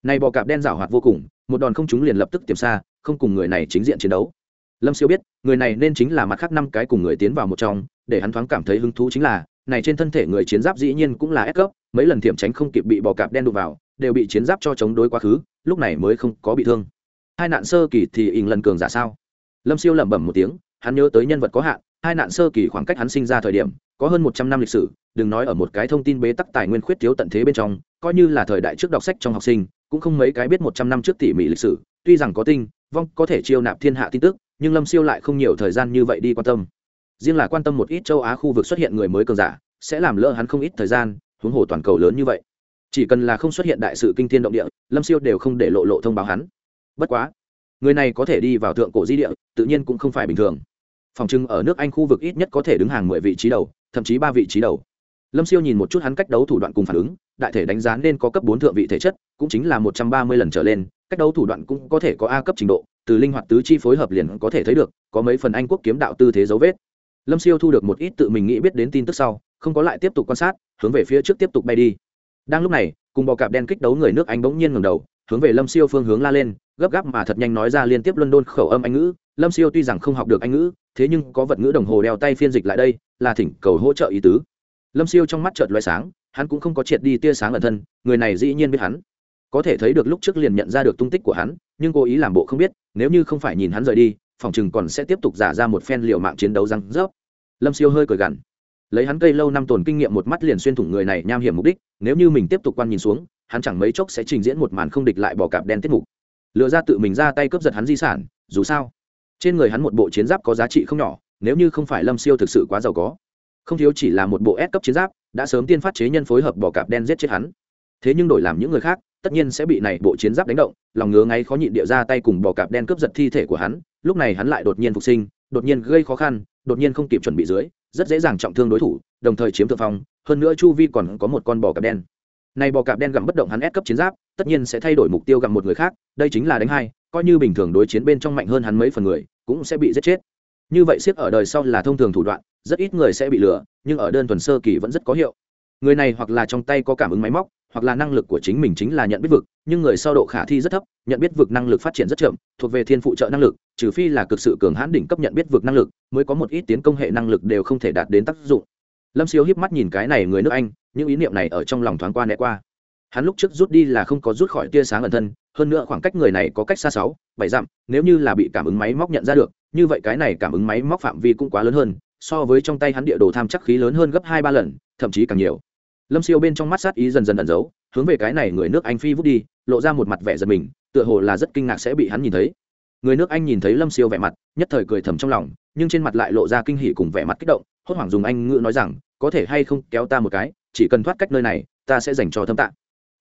Speaker 1: Này bò cạp đen rảo hoạt vô cùng, một đòn không chúng liền lập tức tiềm xa không cùng người này chính diện chiến đấu. Lâm siêu biết, người này nên chính là mặt khác năm cái cùng người tiến vào một trong, để hắn thoáng cảm thấy hứng thú chính là, này trên thân thể người chiến giáp dĩ nhiên cũng là ép cấp, mấy lần thiểm tránh không kịp bị bò cạp đen đụng vào, đều bị chiến giáp cho chống đối quá khứ, lúc này mới không có bị thương. Hai nạn sơ kỳ thì ỉn lần cường giả sao? Lâm siêu lẩm bẩm một tiếng, hắn nhớ tới nhân vật có hạn, hai nạn sơ kỳ khoảng cách hắn sinh ra thời điểm, có hơn một trăm năm lịch sử, đừng nói ở một cái thông tin bế tắc tài nguyên khuyết thiếu tận thế bên trong, coi như là thời đại trước đọc sách trong học sinh, cũng không mấy cái biết một trăm năm trước tỉ mỉ lịch sử, tuy rằng có tinh vong có thể chiêu nạp thiên hạ tin tức, nhưng lâm siêu lại không nhiều thời gian như vậy đi quan tâm. Riêng là quan tâm một ít châu á khu vực xuất hiện người mới cường giả, sẽ làm lỡ hắn không ít thời gian, huống hồ toàn cầu lớn như vậy. Chỉ cần là không xuất hiện đại sự kinh thiên động địa, lâm siêu đều không để lộ lộ thông báo hắn. Bất quá, người này có thể đi vào thượng cổ di địa, tự nhiên cũng không phải bình thường. Phòng trưng ở nước anh khu vực ít nhất có thể đứng hàng mười vị trí đầu, thậm chí ba vị trí đầu. Lâm siêu nhìn một chút hắn cách đấu thủ đoạn cùng phản ứng, đại thể đánh giá nên có cấp bốn thượng vị thể chất, cũng chính là một trăm ba mươi lần trở lên cách đấu thủ đoạn cũng có thể có a cấp trình độ, từ linh hoạt tứ chi phối hợp liền có thể thấy được, có mấy phần anh quốc kiếm đạo tư thế dấu vết. Lâm siêu thu được một ít tự mình nghĩ biết đến tin tức sau, không có lại tiếp tục quan sát, hướng về phía trước tiếp tục bay đi. Đang lúc này, cùng bò cạp đen kích đấu người nước anh bỗng nhiên ngầm đầu, hướng về lâm siêu phương hướng la lên, gấp gáp mà thật nhanh nói ra liên tiếp luân đôn khẩu âm anh ngữ. Lâm siêu tuy rằng không học được anh ngữ, thế nhưng có vật ngữ đồng hồ đeo tay phiên dịch lại đây, là thỉnh cầu hỗ trợ ý tứ. Lâm siêu trong mắt trợt loại sáng, hắn cũng không có triệt đi tia sáng ẩn thân, người này dĩ nhiên biết hắn có thể thấy được lúc trước liền nhận ra được tung tích của hắn, nhưng cố ý làm bộ không biết, nếu như không phải nhìn hắn rời đi, phòng chừng còn sẽ tiếp tục giả ra một phen liều mạng chiến đấu răng rớp. Lâm siêu hơi cười gằn. Lấy hắn cây lâu năm tồn kinh nghiệm một mắt liền xuyên thủng người này nham hiểm mục đích, nếu như mình tiếp tục quan nhìn xuống, hắn chẳng mấy chốc sẽ trình diễn một màn không địch lại bỏ cạp đen tiết mục. Lựa ra tự mình ra tay cướp giật hắn di sản, dù sao, trên người hắn một bộ chiến giáp có giá trị không nhỏ, nếu như không phải lâm siêu thực sự quá giàu có. Không thiếu chỉ là một bộ S cấp chiến giáp, đã sớm tiên phát chế nhân phối hợp bỏ cạp đen giết chết hắn thế nhưng đổi làm những người khác, tất nhiên sẽ bị này bộ chiến giáp đánh động, lòng ngứa ngáy khó nhịn địa ra tay cùng bò cạp đen cướp giật thi thể của hắn, lúc này hắn lại đột nhiên phục sinh, đột nhiên gây khó khăn, đột nhiên không kịp chuẩn bị dưới, rất dễ dàng trọng thương đối thủ, đồng thời chiếm thượng phong, hơn nữa chu vi còn có một con bò cạp đen. Này bò cạp đen gặm bất động hắn ép cấp chiến giáp, tất nhiên sẽ thay đổi mục tiêu gặm một người khác, đây chính là đánh hai, coi như bình thường đối chiến bên trong mạnh hơn hắn mấy phần người, cũng sẽ bị giết chết. Như vậy siết ở đời sau là thông thường thủ đoạn, rất ít người sẽ bị lừa, nhưng ở đơn thuần sơ kỳ vẫn rất có hiệu. Người này hoặc là trong tay có cảm ứng máy móc hoặc là năng lực của chính mình chính là nhận biết vực, nhưng người sau độ khả thi rất thấp, nhận biết vực năng lực phát triển rất chậm, thuộc về thiên phụ trợ năng lực, trừ phi là cực sự cường hãn đỉnh cấp nhận biết vực năng lực, mới có một ít tiến công hệ năng lực đều không thể đạt đến tác dụng. Lâm siêu hiếp mắt nhìn cái này người nước anh, những ý niệm này ở trong lòng thoáng qua né qua. Hắn lúc trước rút đi là không có rút khỏi tia sáng ẩn thân, hơn nữa khoảng cách người này có cách xa sáu, bảy dặm, nếu như là bị cảm ứng máy móc nhận ra được, như vậy cái này cảm ứng máy móc phạm vi cũng quá lớn hơn, so với trong tay hắn địa đồ tham chắc khí lớn hơn gấp hai ba lần, thậm chí càng nhiều lâm siêu bên trong mắt sát ý dần dần ẩn giấu, hướng về cái này người nước anh phi vút đi, lộ ra một mặt vẻ giật mình, tựa hồ là rất kinh ngạc sẽ bị hắn nhìn thấy. Người nước anh nhìn thấy lâm siêu vẻ mặt, nhất thời cười thầm trong lòng, nhưng trên mặt lại lộ ra kinh hỉ cùng vẻ mặt kích động, hốt hoảng dùng anh ngữ nói rằng, có thể hay không kéo ta một cái, chỉ cần thoát cách nơi này, ta sẽ dành cho thâm tạng.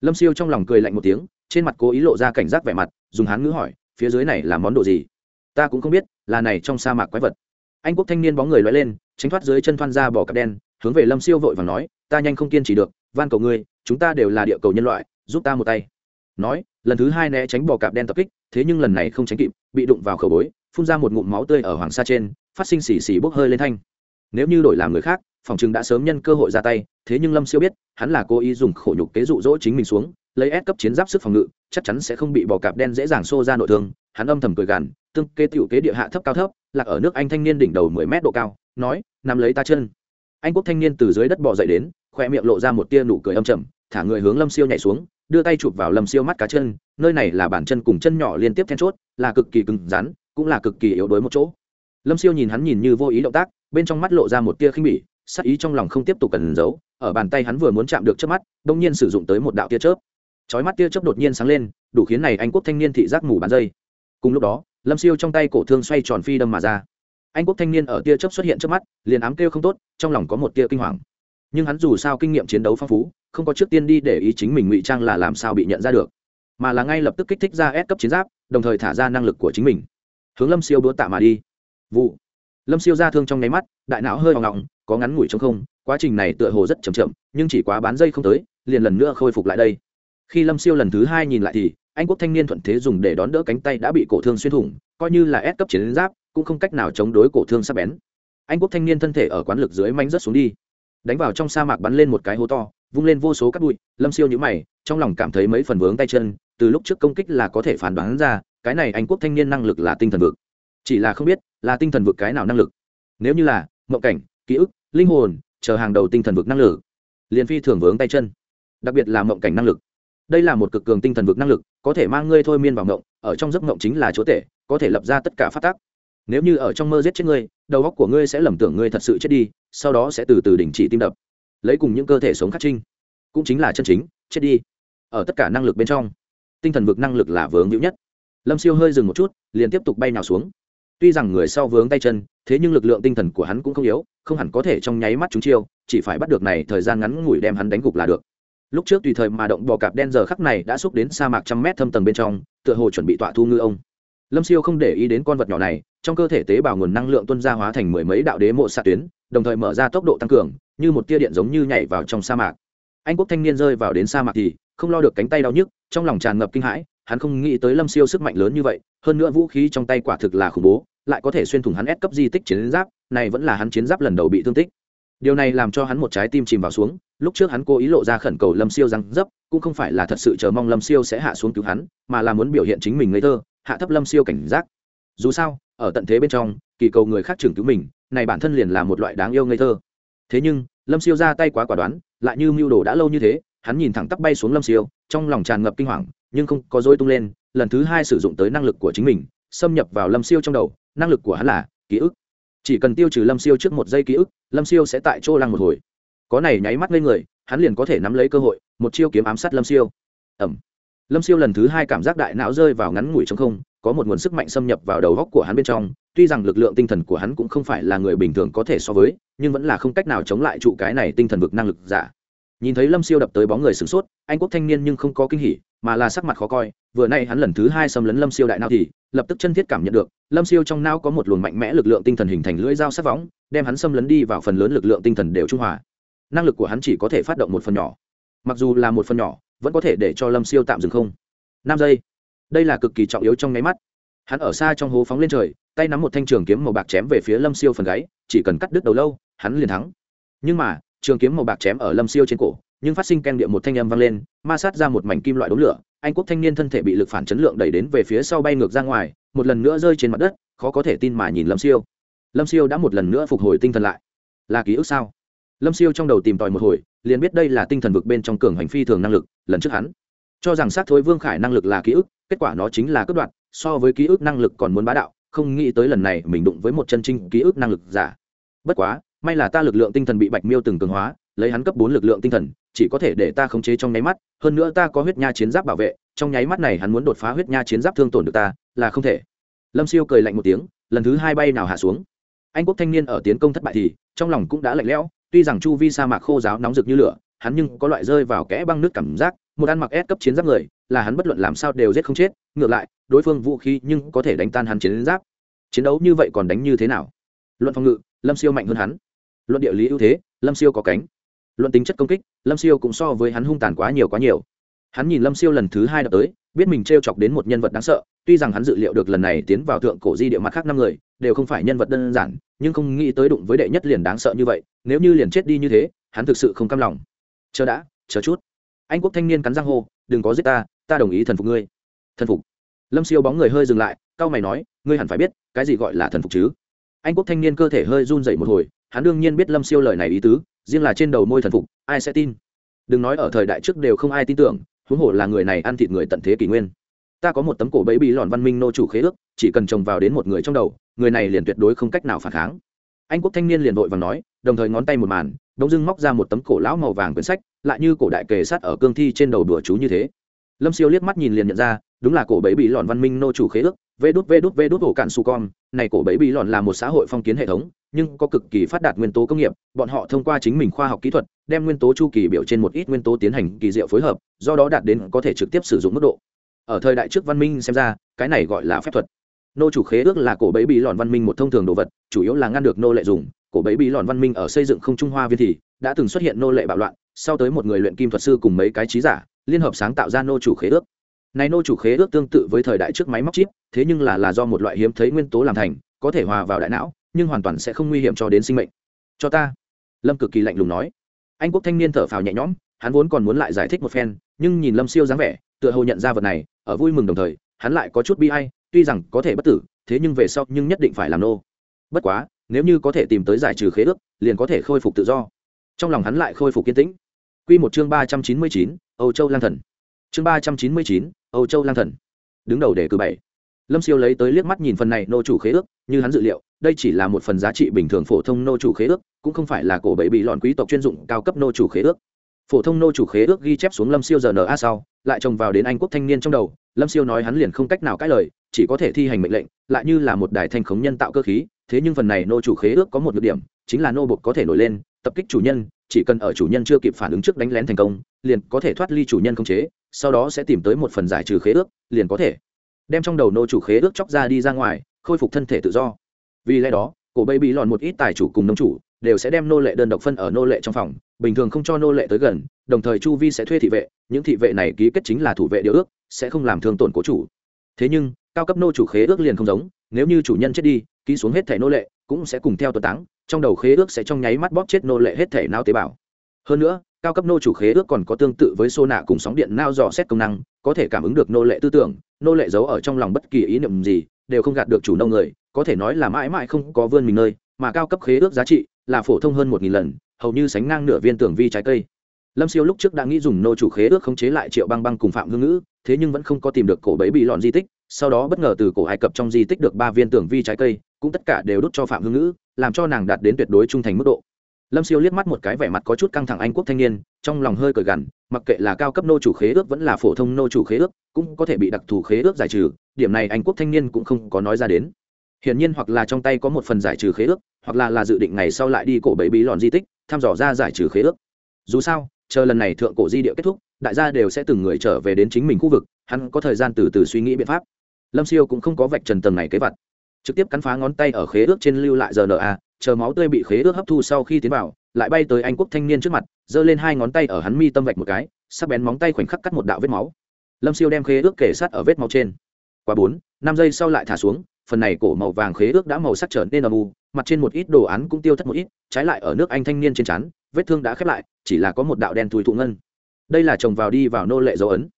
Speaker 1: Lâm siêu trong lòng cười lạnh một tiếng, trên mặt cố ý lộ ra cảnh giác vẻ mặt, dùng hán ngữ hỏi, phía dưới này là món đồ gì? Ta cũng không biết, là này trong sa mạc quái vật. Anh quốc thanh niên bóng người loay lên, tránh thoát dưới chân thoan ra bỏ cặp đen hướng về lâm siêu vội và nói, ta nhanh không kiên trì được, van cầu ngươi, chúng ta đều là địa cầu nhân loại, giúp ta một tay. Nói, lần thứ hai né tránh bò cạp đen tập kích, thế nhưng lần này không tránh kịp, bị đụng vào khẩu bối, phun ra một ngụm máu tươi ở hoàng sa trên, phát sinh xì xì bốc hơi lên thanh. Nếu như đổi làm người khác, phòng chừng đã sớm nhân cơ hội ra tay, thế nhưng lâm siêu biết, hắn là cố ý dùng khổ nhục kế dụ dỗ chính mình xuống, lấy ép cấp chiến giáp sức phòng ngự, chắc chắn sẽ không bị bò cạp đen dễ dàng xô ra nội thương, hắn âm thầm cười gằn, tương kế tiểu kế địa hạ thấp cao thấp, lạc ở nước anh thanh niên đỉnh đầu mười mét độ cao, nói nằm lấy ta chân anh quốc thanh niên từ dưới đất bò dậy đến khoe miệng lộ ra một tia nụ cười âm trầm, thả người hướng lâm siêu nhảy xuống, đưa tay chụp vào lâm siêu mắt cá chân, nơi này là bàn chân cùng chân nhỏ liên tiếp then chốt, là cực kỳ cứng rắn, cũng là cực kỳ yếu đuối một chỗ. Lâm siêu nhìn hắn nhìn như vô ý động tác, bên trong mắt lộ ra một tia khinh bỉ, sắc ý trong lòng không tiếp tục cần giấu, ở bàn tay hắn vừa muốn chạm được trước mắt đông nhiên sử dụng tới một đạo tia chớp. Chói mắt tia chớp đột nhiên sáng lên, đủ khiến này anh quốc thanh niên thị giác mù bàn dây. Cùng lúc đó, lâm siêu trong tay cổ thương xoay tròn phi đâm mà ra anh quốc thanh niên ở tia chớp xuất hiện trước mắt, liền ám kêu không tốt, trong lòng có một tia kinh hoàng. Nhưng hắn dù sao kinh nghiệm chiến đấu phong phú, không có trước tiên đi để ý chính mình ngụy trang là làm sao bị nhận ra được, mà là ngay lập tức kích thích ra ép cấp chiến giáp, đồng thời thả ra năng lực của chính mình. Hướng lâm siêu đũa tạ mà đi. Vụ. Lâm siêu ra thương trong nháy mắt, đại não hơi hoảng ngọng, có ngắn ngủi trong không, quá trình này tựa hồ rất chậm chậm, nhưng chỉ quá bán dây không tới, liền lần nữa khôi phục lại đây. Khi lâm siêu lần thứ hai nhìn lại thì, anh quốc thanh niên thuận thế dùng để đón đỡ cánh tay đã bị cổ thương xuyên thủng, coi như là ép cấp chiến giáp cũng không cách nào chống đối cổ thương sắp bén. Anh quốc thanh niên thân thể ở quán lực dưới manh rớt xuống đi. Đánh vào trong sa mạc bắn lên một cái hố to, vung lên vô số cát bụi, lâm siêu nhữ mày, trong lòng cảm thấy mấy phần vướng tay chân, từ lúc trước công kích là có thể phán đoán ra, cái này anh quốc thanh niên năng lực là tinh thần vực. Chỉ là không biết, là tinh thần vực cái nào năng lực. Nếu như là, mộng cảnh, ký ức, linh hồn, chờ hàng đầu tinh thần vực năng lực. Liền phi thường vướng tay chân. Đặc biệt là mộng cảnh năng lực. Đây là một cực cường tinh thần vực năng lực, có thể mang ngươi thôi miên vào mộng, ở trong giấc mộng chính là chúa tể, có thể lập ra tất cả phát tác nếu như ở trong mơ giết chết ngươi, đầu óc của ngươi sẽ lầm tưởng ngươi thật sự chết đi, sau đó sẽ từ từ đình chỉ tim đập. Lấy cùng những cơ thể sống khắc trinh, cũng chính là chân chính, chết đi. Ở tất cả năng lực bên trong, tinh thần vực năng lực là vướng hữu nhất. Lâm siêu hơi dừng một chút, liền tiếp tục bay nào xuống. Tuy rằng người sau vướng tay chân, thế nhưng lực lượng tinh thần của hắn cũng không yếu, không hẳn có thể trong nháy mắt chúng chiêu, chỉ phải bắt được này thời gian ngắn ngủi đem hắn đánh gục là được. Lúc trước tùy thời mà động bò cạp đen giờ khắc này đã xúc đến sa mạc trăm mét thâm tầng bên trong, tựa hồ chuẩn bị tọa thu ngư ông lâm siêu không để ý đến con vật nhỏ này, trong cơ thể tế bào nguồn năng lượng tuân ra hóa thành mười mấy đạo đế mộ xạ tuyến, đồng thời mở ra tốc độ tăng cường, như một tia điện giống như nhảy vào trong sa mạc. Anh quốc thanh niên rơi vào đến sa mạc thì không lo được cánh tay đau nhức, trong lòng tràn ngập kinh hãi, hắn không nghĩ tới lâm siêu sức mạnh lớn như vậy, hơn nữa vũ khí trong tay quả thực là khủng bố, lại có thể xuyên thủng hắn ép cấp di tích chiến giáp, này vẫn là hắn chiến giáp lần đầu bị thương tích. Điều này làm cho hắn một trái tim chìm vào xuống lúc trước hắn cố ý lộ ra khẩn cầu lâm siêu răng dấp, cũng không phải là thật sự chờ mong lâm siêu sẽ hạ xuống cứu hắn, mà là muốn biểu hiện chính mình ngây thơ, hạ thấp lâm siêu cảnh giác. Dù sao, ở tận thế bên trong, kỳ cầu người khác trưởng cứu mình, này bản thân liền là một loại đáng yêu ngây thơ. Thế nhưng, lâm siêu ra tay quá quả đoán, lại như mưu đồ đã lâu như thế, hắn nhìn thẳng tắp bay xuống lâm siêu, trong lòng tràn ngập kinh hoàng, nhưng không có dối tung lên, lần thứ hai sử dụng tới năng lực của chính mình, xâm nhập vào lâm siêu trong đầu, năng lực của hắn là ký ức. Chỉ cần tiêu trừ lâm siêu trước một giây ký ức, lâm siêu sẽ tại chỗ lăng một hồi có này nháy mắt lên người, hắn liền có thể nắm lấy cơ hội, một chiêu kiếm ám sát lâm siêu. Ẩm. Lâm siêu lần thứ hai cảm giác đại não rơi vào ngắn ngủi trong không, có một nguồn sức mạnh xâm nhập vào đầu góc của hắn bên trong, tuy rằng lực lượng tinh thần của hắn cũng không phải là người bình thường có thể so với, nhưng vẫn là không cách nào chống lại trụ cái này tinh thần vực năng lực giả. Nhìn thấy lâm siêu đập tới bóng người sửng sốt, anh quốc thanh niên nhưng không có kinh hỉ, mà là sắc mặt khó coi, vừa nay hắn lần thứ hai xâm lấn lâm siêu đại não thì, lập tức chân thiết cảm nhận được, lâm siêu trong não có một luồng mạnh mẽ lực lượng tinh thần hình thành lưỡi dao sắc vóng đem hắn xâm lấn đi vào phần lớn lực lượng tinh thần đều trung hòa năng lực của hắn chỉ có thể phát động một phần nhỏ. Mặc dù là một phần nhỏ, vẫn có thể để cho lâm siêu tạm dừng không. Năm giây. Đây là cực kỳ trọng yếu trong nháy mắt. Hắn ở xa trong hố phóng lên trời, tay nắm một thanh trường kiếm màu bạc chém về phía lâm siêu phần gáy, chỉ cần cắt đứt đầu lâu, hắn liền thắng. Nhưng mà, trường kiếm màu bạc chém ở lâm siêu trên cổ, nhưng phát sinh ken điện một thanh âm vang lên, ma sát ra một mảnh kim loại đống lửa, anh quốc thanh niên thân thể bị lực phản chấn lượng đẩy đến về phía sau bay ngược ra ngoài, một lần nữa rơi trên mặt đất, khó có thể tin mà nhìn lâm siêu. Lâm siêu đã một lần nữa phục hồi tinh thần lại. Là ký ức sao? Lâm siêu trong đầu tìm tòi một hồi, liền biết đây là tinh thần vực bên trong cường hành phi thường năng lực, lần trước hắn cho rằng sát thối vương khải năng lực là ký ức, kết quả nó chính là cướp đoạt, so với ký ức năng lực còn muốn bá đạo, không nghĩ tới lần này mình đụng với một chân trinh ký ức năng lực giả. Bất quá, may là ta lực lượng tinh thần bị bạch miêu từng cường hóa, lấy hắn cấp bốn lực lượng tinh thần, chỉ có thể để ta khống chế trong nháy mắt, hơn nữa ta có huyết nha chiến giáp bảo vệ, trong nháy mắt này hắn muốn đột phá huyết nha chiến giáp thương tổn được ta, là không thể. Lâm siêu cười lạnh một tiếng, lần thứ hai bay nào hạ xuống. Anh quốc thanh niên ở tiến công thất bại thì, trong lòng cũng đã lạnh lẽo tuy rằng chu vi sa mạc khô giáo nóng rực như lửa, hắn nhưng có loại rơi vào kẽ băng nước cảm giác, một ăn mặc ép cấp chiến giáp người, là hắn bất luận làm sao đều giết không chết, ngược lại, đối phương vũ khí nhưng có thể đánh tan hắn chiến giáp. Chiến đấu như vậy còn đánh như thế nào? Luận phòng ngự, lâm siêu mạnh hơn hắn. Luận địa lý ưu thế, lâm siêu có cánh. Luận tính chất công kích, lâm siêu cũng so với hắn hung tàn quá nhiều quá nhiều. Hắn nhìn lâm siêu lần thứ hai đập tới, biết mình t r e o chọc đến một nhân vật đáng sợ, tuy rằng hắn dự liệu được lần này tiến vào thượng cổ di địa mặt khác năm người đều không phải nhân vật đơn giản, nhưng không nghĩ tới đụng với đệ nhất liền đáng sợ như vậy, nếu như liền chết đi như thế, hắn thực sự không cam lòng. Chờ đã, chờ chút. Anh quốc thanh niên cắn răng hô, đừng có giết ta ta đồng ý thần phục ngươi. Thần phục? Lâm siêu bóng người hơi dừng lại, cau mày nói, ngươi hẳn phải biết, cái gì gọi là thần phục chứ? Anh quốc thanh niên cơ thể hơi run dậy một hồi, hắn đương nhiên biết lâm siêu lời này ý tứ, riêng là trên đầu môi thần phục, ai sẽ tin? Đừng nói ở thời đại trước đều không ai tin tưởng, huống hồ là người này ăn thịt người tận thế kỷ nguyên ta có một tấm cổ bẫy bị lòn văn minh nô chủ khế ước, chỉ cần trồng vào đến một người trong đầu, người này liền tuyệt đối không cách nào phản kháng. Anh quốc thanh niên liền vội và nói, đồng thời ngón tay một màn, đông dưng móc ra một tấm cổ lão màu vàng quyển sách, lại như cổ đại kề sát ở cương thi trên đầu đùa chú như thế. Lâm siêu liếc mắt nhìn liền nhận ra, đúng là cổ bẫy bị lòn văn minh nô chủ khế ước, vê đút vê đút vê đút ổ cạn su con. Này cổ bẫy bị lòn là một xã hội phong kiến hệ thống, nhưng có cực kỳ phát đạt nguyên tố công nghiệp, bọn họ thông qua chính mình khoa học kỹ thuật, đem nguyên tố chu kỳ biểu trên một ít nguyên tố tiến hành kỳ diệu phối hợp, do đó đạt đến có thể trực tiếp sử dụng mức độ ở thời đại trước văn minh xem ra, cái này gọi là phép thuật. Nô chủ khế ước là cổ bẫy bị lòn văn minh một thông thường đồ vật, chủ yếu là ngăn được nô lệ dùng. Cổ bẫy bị lòn văn minh ở xây dựng không trung hoa viên thì đã từng xuất hiện nô lệ bạo loạn, sau tới một người luyện kim thuật sư cùng mấy cái trí giả, liên hợp sáng tạo ra nô chủ khế ước. Này nô chủ khế ước tương tự với thời đại trước máy móc chip, thế nhưng là là do một loại hiếm thấy nguyên tố làm thành, có thể hòa vào đại não, nhưng hoàn toàn sẽ không nguy hiểm cho đến sinh mệnh. Cho ta. Lâm cực kỳ lạnh lùng nói. Anh quốc thanh niên thở phào nhẹ nhõm, hắn vốn còn muốn lại giải thích một phen, nhưng nhìn lâm siêu dáng vẻ tựa hồ nhận ra vật này, ở vui mừng đồng thời, hắn lại có chút bi ai, tuy rằng có thể bất tử, thế nhưng về sau nhưng nhất định phải làm nô. Bất quá, nếu như có thể tìm tới giải trừ khế ước, liền có thể khôi phục tự do. Trong lòng hắn lại khôi phục kiên tĩnh. Q một chương ba trăm chín mươi chín, âu châu lang thần. Chương ba trăm chín mươi chín, âu châu lang thần. Đứng đầu để cử bảy. Lâm siêu lấy tới liếc mắt nhìn phần này nô chủ khế ước, như hắn dự liệu, đây chỉ là một phần giá trị bình thường phổ thông nô chủ khế ước, cũng không phải là cổ bậy bị lọn quý tộc chuyên dụng cao cấp nô chủ khế ước phổ thông nô chủ khế ước ghi chép xuống lâm siêu giờ na sau, lại trồng vào đến anh quốc thanh niên trong đầu. Lâm siêu nói hắn liền không cách nào cãi lời, chỉ có thể thi hành mệnh lệnh, lại như là một đài thanh khống nhân tạo cơ khí. Thế nhưng phần này nô chủ khế ước có một nhược điểm, chính là nô bột có thể nổi lên, tập kích chủ nhân, chỉ cần ở chủ nhân chưa kịp phản ứng trước đánh lén thành công, liền có thể thoát ly chủ nhân khống chế, sau đó sẽ tìm tới một phần giải trừ khế ước, liền có thể. Đem trong đầu nô chủ khế ước chóc ra đi ra ngoài, khôi phục thân thể tự do. Vì lẽ đó, cổ bẫy bị lòn một ít tài chủ cùng nông chủ đều sẽ đem nô lệ đơn độc phân ở nô lệ trong phòng, bình thường không cho nô lệ tới gần, đồng thời chu vi sẽ thuê thị vệ, những thị vệ này ký kết chính là thủ vệ điều ước, sẽ không làm thương tổn cố chủ. Thế nhưng, cao cấp nô chủ khế ước liền không giống, nếu như chủ nhân chết đi, ký xuống hết thẻ nô lệ, cũng sẽ cùng theo tờ táng, trong đầu khế ước sẽ trong nháy mắt bóp chết nô lệ hết thể nao tế bào. Hơn nữa, cao cấp nô chủ khế ước còn có tương tự với xô nạ cùng sóng điện nao dò xét công năng, có thể cảm ứng được nô lệ tư tưởng, nô lệ giấu ở trong lòng bất kỳ ý niệm gì, đều không gạt được chủ nông người, có thể nói là mãi mãi không có vươn mình nơi mà cao cấp khế ước giá trị là phổ thông hơn một nghìn lần, hầu như sánh ngang nửa viên tưởng vi trái cây. Lâm siêu lúc trước đã nghĩ dùng nô chủ khế ước khống chế lại triệu băng băng cùng phạm hương ngữ, thế nhưng vẫn không có tìm được cổ bẫy bị lọn di tích, sau đó bất ngờ từ cổ ai cập trong di tích được ba viên tưởng vi trái cây, cũng tất cả đều đốt cho phạm hương ngữ, làm cho nàng đạt đến tuyệt đối trung thành mức độ. Lâm siêu liếc mắt một cái vẻ mặt có chút căng thẳng anh quốc thanh niên, trong lòng hơi cởi gằn, mặc kệ là cao cấp nô chủ khế ước vẫn là phổ thông nô chủ khế ước, cũng có thể bị đặc thù khế ước giải trừ, điểm này anh quốc thanh niên cũng không có nói ra đến hiển nhiên hoặc là trong tay có một phần giải trừ khế ước, hoặc là là dự định ngày sau lại đi cổ bẫy bí lòn di tích thăm dò ra giải trừ khế ước. Dù sao, chờ lần này thượng cổ di địa kết thúc, đại gia đều sẽ từng người trở về đến chính mình khu vực, hắn có thời gian từ từ suy nghĩ biện pháp. Lâm siêu cũng không có vạch trần tầng này kế vật. Trực tiếp cắn phá ngón tay ở khế ước trên lưu lại rna chờ máu tươi bị khế ước hấp thu sau khi tiến vào, lại bay tới anh quốc thanh niên trước mặt, giơ lên hai ngón tay ở hắn mi tâm vạch một cái, sắc bén móng tay khoảnh khắc cắt một đạo vết máu. Lâm siêu đem khế ước kể sát ở vết máu trên. Qua bốn, năm giây sau lại thả xuống phần này cổ màu vàng khế ước đã màu sắc trở nên âm u, mặt trên một ít đồ án cũng tiêu thất một ít, trái lại ở nước anh thanh niên trên chắn vết thương đã khép lại, chỉ là có một đạo đen thùi thụ ngân. Đây là chồng vào đi vào nô lệ dấu ấn.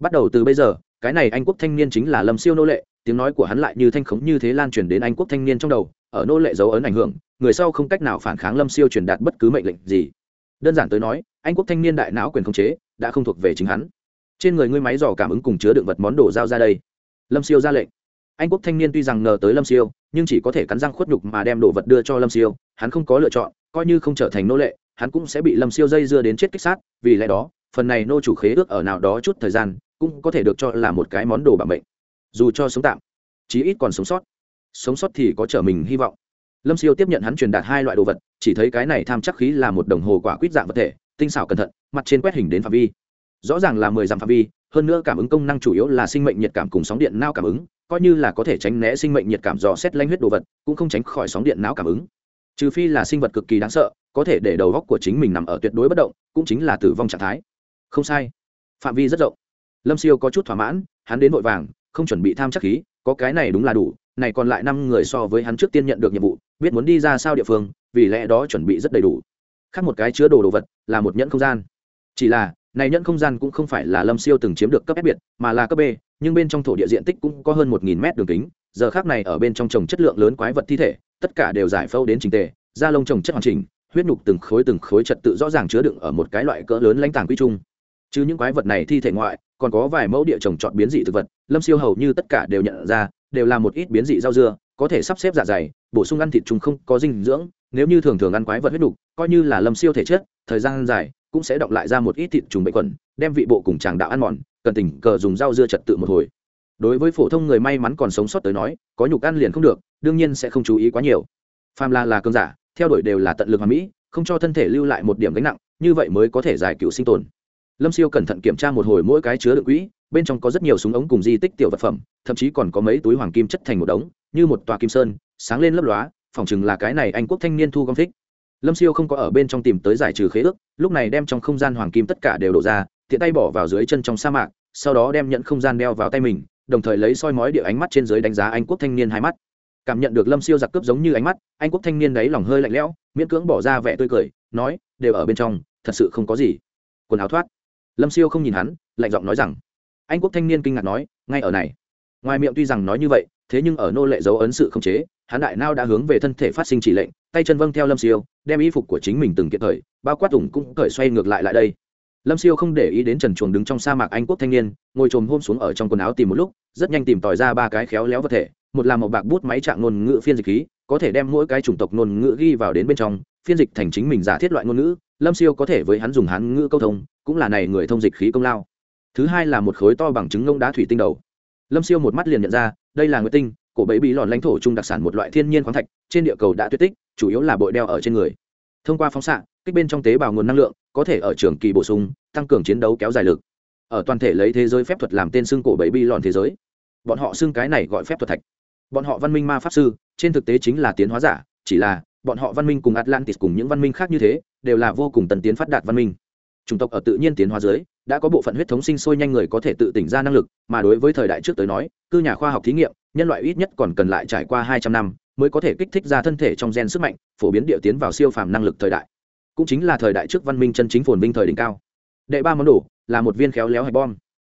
Speaker 1: Bắt đầu từ bây giờ, cái này anh quốc thanh niên chính là lâm siêu nô lệ, tiếng nói của hắn lại như thanh khống như thế lan truyền đến anh quốc thanh niên trong đầu, ở nô lệ dấu ấn ảnh hưởng, người sau không cách nào phản kháng lâm siêu truyền đạt bất cứ mệnh lệnh gì. Đơn giản tới nói, anh quốc thanh niên đại não quyền khống chế, đã không thuộc về chính hắn. Trên người ngươi máy dò cảm ứng cùng chứa đựng vật món đồ giao ra đây. Lâm siêu ra lệnh anh quốc thanh niên tuy rằng ngờ tới lâm siêu, nhưng chỉ có thể cắn răng khuất nhục mà đem đồ vật đưa cho lâm siêu. Hắn không có lựa chọn, coi như không trở thành nô lệ, hắn cũng sẽ bị lâm siêu dây dưa đến chết kích sát. Vì lẽ đó, phần này nô chủ khế ước ở nào đó chút thời gian, cũng có thể được cho là một cái món đồ bảo mệnh. Dù cho sống tạm, chí ít còn sống sót. Sống sót thì có trở mình hy vọng. Lâm siêu tiếp nhận hắn truyền đạt hai loại đồ vật, chỉ thấy cái này tham chắc khí là một đồng hồ quả quýt dạng vật thể, tinh xảo cẩn thận, mặt trên quét hình đến phạm vi. Rõ ràng là mười dặm phạm vi hơn nữa cảm ứng công năng chủ yếu là sinh mệnh nhiệt cảm cùng sóng điện não cảm ứng, coi như là có thể tránh né sinh mệnh nhiệt cảm dò xét lanh huyết đồ vật, cũng không tránh khỏi sóng điện não cảm ứng. Trừ phi là sinh vật cực kỳ đáng sợ, có thể để đầu góc của chính mình nằm ở tuyệt đối bất động, cũng chính là tử vong trạng thái. Không sai. Phạm vi rất rộng. Lâm siêu có chút thỏa mãn, hắn đến vội vàng, không chuẩn bị tham chắc khí, có cái này đúng là đủ, này còn lại năm người so với hắn trước tiên nhận được nhiệm vụ, biết muốn đi ra sao địa phương, vì lẽ đó chuẩn bị rất đầy đủ. Khác một cái chứa đồ đồ vật, là một nhẫn không gian. Chỉ là này nhận không gian cũng không phải là lâm siêu từng chiếm được cấp S biệt, mà là cấp b, nhưng bên trong thổ địa diện tích cũng có hơn một nghìn mét đường kính, giờ khác này ở bên trong trồng chất lượng lớn quái vật thi thể, tất cả đều giải phâu đến trình tề, da lông trồng chất hoàn chỉnh, huyết nhục từng khối từng khối trật tự rõ ràng chứa đựng ở một cái loại cỡ lớn lãnh tàng quy trung chứ những quái vật này thi thể ngoại, còn có vài mẫu địa trồng chọn biến dị thực vật, lâm siêu hầu như tất cả đều nhận ra, đều là một ít biến dị rau dưa, có thể sắp xếp dạ dày, bổ sung ăn thịt chúng không có dinh dưỡng, nếu như thường thường ăn quái vật huyết đục coi như là lâm siêu thể chất, thời gian dài cũng sẽ đọc lại ra một ít thịt trùng bệnh quẩn đem vị bộ cùng tràng đạo ăn mòn, cần tình cờ dùng rau dưa trật tự một hồi. Đối với phổ thông người may mắn còn sống sót tới nói, có nhục ăn liền không được, đương nhiên sẽ không chú ý quá nhiều. Phàm la là cơn giả, theo đuổi đều là tận lực hoàn mỹ, không cho thân thể lưu lại một điểm gánh nặng, như vậy mới có thể giải cứu sinh tồn. Lâm siêu cẩn thận kiểm tra một hồi mỗi cái chứa đựng quỹ, bên trong có rất nhiều súng ống cùng di tích tiểu vật phẩm, thậm chí còn có mấy túi hoàng kim chất thành một đống, như một tòa kim sơn, sáng lên lấp lóa, phỏng chừng là cái này anh quốc thanh niên thu gom thích lâm siêu không có ở bên trong tìm tới giải trừ khế ước, lúc này đem trong không gian hoàng kim tất cả đều đổ ra, tiện tay bỏ vào dưới chân trong sa mạc, sau đó đem nhận không gian đeo vào tay mình, đồng thời lấy soi mói địa ánh mắt trên dưới đánh giá anh quốc thanh niên hai mắt. Cảm nhận được lâm siêu giặc cướp giống như ánh mắt, anh quốc thanh niên đấy lòng hơi lạnh lẽo, miễn cưỡng bỏ ra vẻ tươi cười, nói, đều ở bên trong, thật sự không có gì. Quần áo thoát. Lâm siêu không nhìn hắn, lạnh giọng nói rằng, anh quốc thanh niên kinh ngạc nói, ngay ở này. Ngoài miệng tuy rằng nói như vậy, thế nhưng ở nô lệ dấu ấn sự không chế, hắn đại nao đã hướng về thân thể phát sinh chỉ lệnh tay chân vâng theo lâm siêu, đem y phục của chính mình từng kiện thời, bao quát ủng cũng cởi xoay ngược lại lại đây. Lâm siêu không để ý đến trần chuồng đứng trong sa mạc anh quốc thanh niên, ngồi trồm hôm xuống ở trong quần áo tìm một lúc, rất nhanh tìm tòi ra ba cái khéo léo vật thể, một là một bạc bút máy trạng ngôn ngữ phiên dịch khí, có thể đem mỗi cái chủng tộc ngôn ngữ ghi vào đến bên trong, phiên dịch thành chính mình giả thiết loại ngôn ngữ, lâm siêu có thể với hắn dùng hán ngữ câu thông, cũng là này người thông dịch khí công lao. Thứ hai là một khối to bằng chứng ngông đá thủy tinh đầu. Lâm siêu một mắt liền nhận ra, đây là nguyệt tinh cổ bẫy bị lòn lãnh thổ chung đặc sản một loại thiên nhiên khoáng thạch, trên địa cầu đã tuyệt tích, chủ yếu là bội đeo ở trên người. Thông qua phóng xạ, kích bên trong tế bào nguồn năng lượng, có thể ở trường kỳ bổ sung, tăng cường chiến đấu kéo dài lực. Ở toàn thể lấy thế giới phép thuật làm tên xưng cổ bẫy bị lòn thế giới. Bọn họ xưng cái này gọi phép thuật thạch. Bọn họ văn minh ma pháp sư, trên thực tế chính là tiến hóa giả, chỉ là bọn họ văn minh cùng atlantis cùng những văn minh khác như thế, đều là vô cùng tần tiến phát đạt văn minh. Chủng tộc ở tự nhiên tiến hóa dưới, đã có bộ phận huyết thống sinh sôi nhanh người có thể tự tỉnh ra năng lực, mà đối với thời đại trước tới nói, cư nhà khoa học thí nghiệm nhân loại ít nhất còn cần lại trải qua hai trăm năm mới có thể kích thích ra thân thể trong gen sức mạnh, phổ biến địa tiến vào siêu phàm năng lực thời đại. Cũng chính là thời đại trước văn minh chân chính phồn vinh thời đỉnh cao. Đệ ba món đồ là một viên khéo léo hạch bom.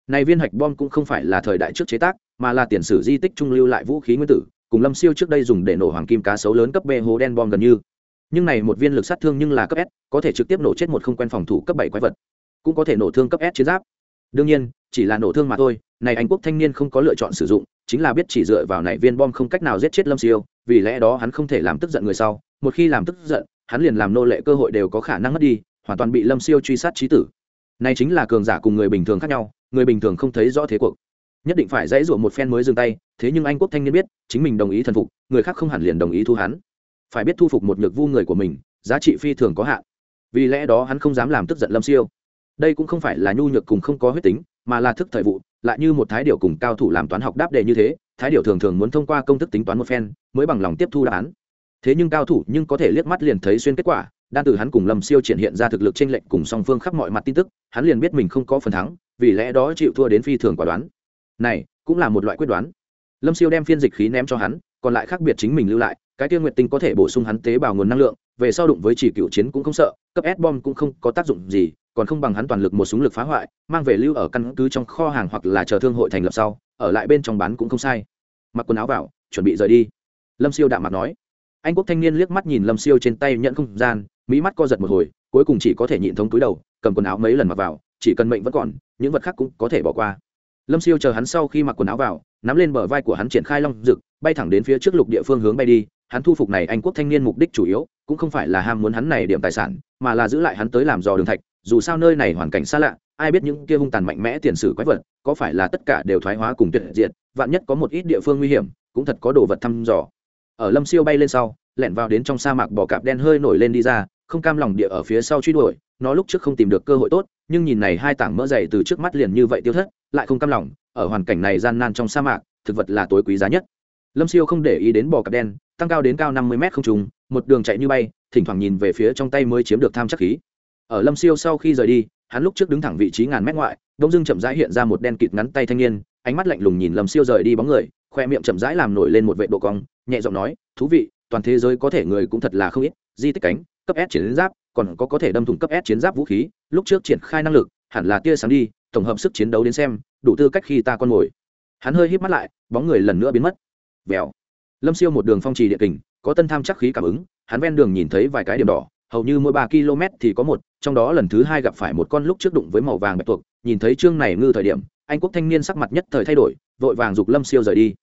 Speaker 1: Này viên hạch bom cũng không phải là thời đại trước chế tác, mà là tiền sử di tích trung lưu lại vũ khí nguyên tử, cùng lâm siêu trước đây dùng để nổ hoàng kim cá sấu lớn cấp b hố đen bom gần như. Nhưng này một viên lực sát thương nhưng là cấp s, có thể trực tiếp nổ chết một không quen phòng thủ cấp bảy quái vật, cũng có thể nổ thương cấp s chiến giáp. Đương nhiên, chỉ là nổ thương mà thôi, này anh quốc thanh niên không có lựa chọn sử dụng chính là biết chỉ dựa vào này viên bom không cách nào giết chết lâm siêu, vì lẽ đó hắn không thể làm tức giận người sau, một khi làm tức giận, hắn liền làm nô lệ cơ hội đều có khả năng mất đi, hoàn toàn bị lâm siêu truy sát trí tử. Này chính là cường giả cùng người bình thường khác nhau, người bình thường không thấy rõ thế cuộc. Nhất định phải dãy rủa một phen mới dừng tay, thế nhưng anh quốc thanh niên biết, chính mình đồng ý thần phục, người khác không hẳn liền đồng ý thu hắn. Phải biết thu phục một nhược vu người của mình, giá trị phi thường có hạn. Vì lẽ đó hắn không dám làm tức giận lâm siêu. Đây cũng không phải là nhu nhược cùng không có huyết tính, mà là thức thời vụ lại như một thái điệu cùng cao thủ làm toán học đáp đề như thế, thái điệu thường thường muốn thông qua công thức tính toán một phen mới bằng lòng tiếp thu đáp án. Thế nhưng cao thủ nhưng có thể liếc mắt liền thấy xuyên kết quả, đan từ hắn cùng lâm siêu triển hiện ra thực lực trên lệnh cùng song phương khắp mọi mặt tin tức, hắn liền biết mình không có phần thắng, vì lẽ đó chịu thua đến phi thường quả đoán. Này, cũng là một loại quyết đoán. Lâm siêu đem phiên dịch khí ném cho hắn, còn lại khác biệt chính mình lưu lại, cái tiên nguyệt tinh có thể bổ sung hắn tế bào nguồn năng lượng, về sau đụng với chỉ cựu chiến cũng không sợ, cấp s bom cũng không có tác dụng gì còn không bằng hắn toàn lực một súng lực phá hoại, mang về lưu ở căn cứ trong kho hàng hoặc là chờ thương hội thành lập sau, ở lại bên trong bán cũng không sai. Mặc quần áo vào, chuẩn bị rời đi. Lâm siêu đạm mặt nói. Anh quốc thanh niên liếc mắt nhìn lâm siêu trên tay nhận không gian, mỹ mắt co giật một hồi, cuối cùng chỉ có thể nhịn thống túi đầu, cầm quần áo mấy lần mặc vào, chỉ cần mệnh vẫn còn, những vật khác cũng có thể bỏ qua. Lâm siêu chờ hắn sau khi mặc quần áo vào, nắm lên bờ vai của hắn triển khai long rực, bay thẳng đến phía trước lục địa phương hướng bay đi. Hắn thu phục này anh quốc thanh niên mục đích chủ yếu, cũng không phải là ham muốn hắn này điểm tài sản, mà là giữ lại hắn tới làm dò đường thạch dù sao nơi này hoàn cảnh xa lạ, ai biết những kia hung tàn mạnh mẽ tiền sử quái vật, có phải là tất cả đều thoái hóa cùng tuyệt diệt? vạn nhất có một ít địa phương nguy hiểm, cũng thật có đồ vật thăm dò ở lâm siêu bay lên sau, lẻn vào đến trong sa mạc bò cạp đen hơi nổi lên đi ra, không cam lòng địa ở phía sau truy đuổi, nó lúc trước không tìm được cơ hội tốt, nhưng nhìn này hai tảng mỡ dày từ trước mắt liền như vậy tiêu thất, lại không cam lòng, ở hoàn cảnh này gian nan trong sa mạc, thực vật là tối quý giá nhất lâm siêu không để ý đến bò cạp đen, tăng cao đến cao năm mươi mét không trùng một đường chạy như bay, thỉnh thoảng nhìn về phía trong tay mới chiếm được tham chắc khí ở lâm siêu sau khi rời đi, hắn lúc trước đứng thẳng vị trí ngàn mét ngoại, đông dưng chậm rãi hiện ra một đen kịt ngắn tay thanh niên, ánh mắt lạnh lùng nhìn lâm siêu rời đi bóng người, khoe miệng chậm rãi làm nổi lên một vệ độ cong, nhẹ giọng nói, thú vị, toàn thế giới có thể người cũng thật là không ít, di tích cánh, cấp s chiến giáp, còn có có thể đâm thủng cấp s chiến giáp vũ khí, lúc trước triển khai năng lực, hẳn là tia sáng đi, tổng hợp sức chiến đấu đến xem, đủ tư cách khi ta con mồi hắn hơi hít mắt lại, bóng người lần nữa biến mất. Vèo. Lâm siêu một đường phong trì địa kình, có tân tham chắc khí cảm ứng, hắn ven đường nhìn thấy vài cái điểm đỏ hầu như mỗi ba km thì có một, trong đó lần thứ hai gặp phải một con lúc trước đụng với màu vàng bạch tuộc. Nhìn thấy chương này ngư thời điểm, anh quốc thanh niên sắc mặt nhất thời thay đổi, vội vàng giục lâm siêu rời đi.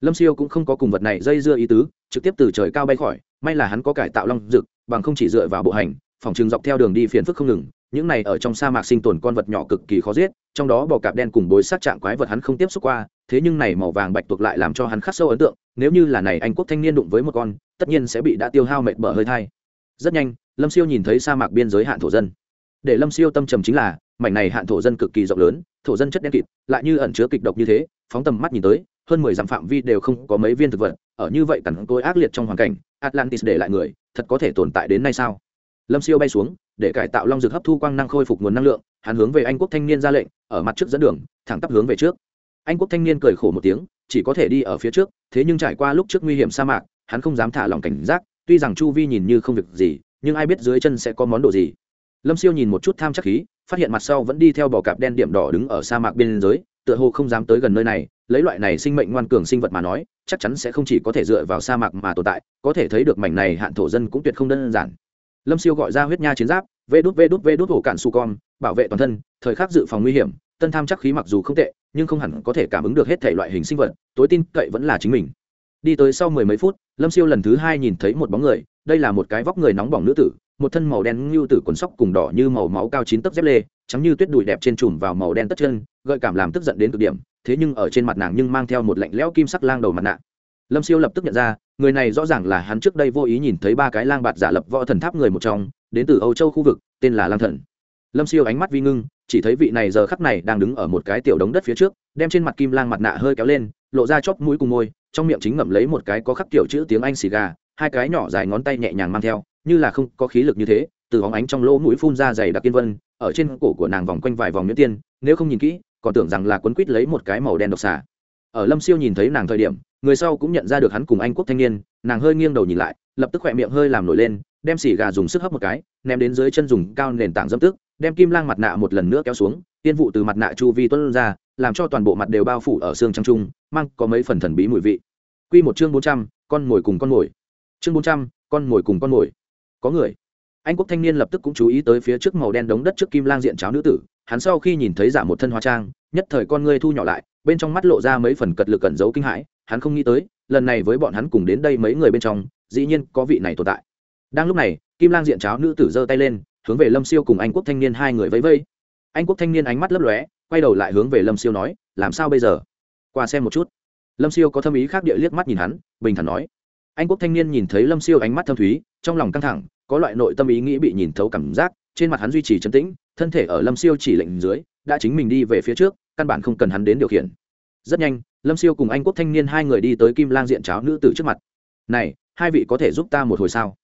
Speaker 1: Lâm siêu cũng không có cùng vật này dây dưa ý tứ, trực tiếp từ trời cao bay khỏi, may là hắn có cải tạo long rực bằng không chỉ dựa vào bộ hành, phòng trường dọc theo đường đi phiền phức không ngừng, những này ở trong sa mạc sinh tồn con vật nhỏ cực kỳ khó giết, trong đó bò cạp đen cùng bối sát trạng quái vật hắn không tiếp xúc qua, thế nhưng này màu vàng bạch tuộc lại làm cho hắn khắc sâu ấn tượng, nếu như là này anh quốc thanh niên đụng với một con, tất nhiên sẽ bị đã tiêu hao mệt bở hơi thai. Rất nhanh lâm siêu nhìn thấy sa mạc biên giới hạn thổ dân. Để lâm siêu tâm trầm chính là, mảnh này hạn thổ dân cực kỳ rộng lớn, thổ dân chất đen kịt, lại như ẩn chứa kịch độc như thế, phóng tầm mắt nhìn tới, hơn mười dặm phạm vi đều không có mấy viên thực vật, ở như vậy cẳng tôi ác liệt trong hoàn cảnh, atlantis để lại người, thật có thể tồn tại đến nay sao? Lâm siêu bay xuống, để cải tạo long dược hấp thu quang năng khôi phục nguồn năng lượng, hắn hướng về anh quốc thanh niên ra lệnh, ở mặt trước dẫn đường, thẳng tắp hướng về trước. Anh quốc thanh niên cười khổ một tiếng, chỉ có thể đi ở phía trước, thế nhưng trải qua lúc trước nguy hiểm sa mạc, hắn không dám thả lòng cảnh giác, tuy rằng chu vi nhìn như không việc gì nhưng ai biết dưới chân sẽ có món đồ gì. Lâm siêu nhìn một chút tham chắc khí, phát hiện mặt sau vẫn đi theo bò cạp đen điểm đỏ đứng ở sa mạc bên dưới, tựa hồ không dám tới gần nơi này, lấy loại này sinh mệnh ngoan cường sinh vật mà nói, chắc chắn sẽ không chỉ có thể dựa vào sa mạc mà tồn tại, có thể thấy được mảnh này hạn thổ dân cũng tuyệt không đơn giản. Lâm siêu gọi ra huyết nha chiến giáp, vê đút vê đút vê đút hổ cạn su con, bảo vệ toàn thân, thời khắc dự phòng nguy hiểm, tân tham chắc khí mặc dù không tệ, nhưng không hẳn có thể cảm ứng được hết thể loại hình sinh vật, tối tin cậy vẫn là chính mình. Đi tới sau mười mấy phút, lâm siêu lần thứ hai nhìn thấy một bóng người đây là một cái vóc người nóng bỏng nữ tử, một thân màu đen ngưu tử quần sóc cùng đỏ như màu máu cao chín tấc dép lê, trắng như tuyết đùi đẹp trên chùm vào màu đen tất chân, gợi cảm làm tức giận đến cực điểm, thế nhưng ở trên mặt nàng nhưng mang theo một lạnh lẽo kim sắc lang đầu mặt nạ. Lâm siêu lập tức nhận ra, người này rõ ràng là hắn trước đây vô ý nhìn thấy ba cái lang bạt giả lập võ thần tháp người một trong, đến từ âu châu khu vực, tên là lang thần. Lâm siêu ánh mắt vi ngưng, chỉ thấy vị này giờ khắc này đang đứng ở một cái tiểu đống đất phía trước, đem trên mặt kim lang mặt nạ hơi kéo lên, lộ ra chóp mũi cùng môi, trong miệng chính ngậm lấy một cái có khắc kiểu chữ tiếng anh xì gà hai cái nhỏ dài ngón tay nhẹ nhàng mang theo, như là không có khí lực như thế, từ bóng ánh trong lỗ mũi phun ra dày đặc kiên vân, ở trên cổ của nàng vòng quanh vài vòng nhuyễn tiên, nếu không nhìn kỹ, còn tưởng rằng là quấn quít lấy một cái màu đen độc xà. Ở lâm siêu nhìn thấy nàng thời điểm, người sau cũng nhận ra được hắn cùng anh quốc thanh niên, nàng hơi nghiêng đầu nhìn lại, lập tức khỏe miệng hơi làm nổi lên, đem xỉ gà dùng sức hấp một cái, ném đến dưới chân dùng cao nền tảng dâm tức đem kim lang mặt nạ một lần nữa kéo xuống, tiên vụ từ mặt nạ chu vi tuân ra, làm cho toàn bộ mặt đều bao phủ ở xương trăng trung, mang có mấy phần thần bí mùi vị. Quy một chương bốn trăm, con mồi cùng con mồi chương bốn trăm, con mồi cùng con mồi có người. Anh quốc thanh niên lập tức cũng chú ý tới phía trước màu đen đống đất trước kim lang diện cháo nữ tử. Hắn sau khi nhìn thấy giả một thân hóa trang, nhất thời con ngươi thu nhỏ lại, bên trong mắt lộ ra mấy phần cật lực cẩn giấu kinh hãi. Hắn không nghĩ tới, lần này với bọn hắn cùng đến đây mấy người bên trong, dĩ nhiên có vị này tồn tại. Đang lúc này, kim lang diện cháo nữ tử giơ tay lên, hướng về lâm siêu cùng anh quốc thanh niên hai người vẫy vẫy. Anh quốc thanh niên ánh mắt lấp lóe, quay đầu lại hướng về lâm siêu nói, làm sao bây giờ? Qua xem một chút. Lâm siêu có thâm ý khác địa liếc mắt nhìn hắn, bình thản nói anh quốc thanh niên nhìn thấy lâm siêu ánh mắt thâm thúy, trong lòng căng thẳng, có loại nội tâm ý nghĩ bị nhìn thấu cảm giác, trên mặt hắn duy trì chấn tĩnh, thân thể ở lâm siêu chỉ lệnh dưới, đã chính mình đi về phía trước, căn bản không cần hắn đến điều khiển. Rất nhanh, lâm siêu cùng anh quốc thanh niên hai người đi tới kim lang diện cháo nữ tử trước mặt. Này, hai vị có thể giúp ta một hồi sao?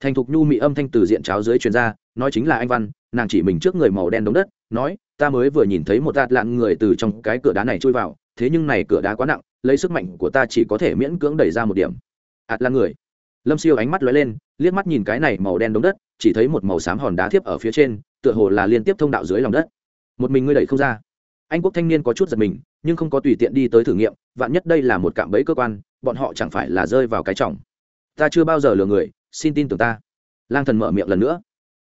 Speaker 1: Thành thục nhu mị âm thanh từ diện cháo dưới truyền ra, nói chính là anh văn, nàng chỉ mình trước người màu đen đống đất, nói, ta mới vừa nhìn thấy một đạt lạng người từ trong cái cửa đá này trôi vào, thế nhưng này cửa đá quá nặng, lấy sức mạnh của ta chỉ có thể miễn cưỡng đẩy ra một điểm ạt là người. Lâm siêu ánh mắt lóe lên, liếc mắt nhìn cái này màu đen đống đất, chỉ thấy một màu xám hòn đá thiếp ở phía trên, tựa hồ là liên tiếp thông đạo dưới lòng đất. Một mình ngươi đẩy không ra. Anh quốc thanh niên có chút giật mình, nhưng không có tùy tiện đi tới thử nghiệm, vạn nhất đây là một cạm bẫy cơ quan, bọn họ chẳng phải là rơi vào cái trọng. Ta chưa bao giờ lừa người, xin tin tưởng ta. Lang thần mở miệng lần nữa.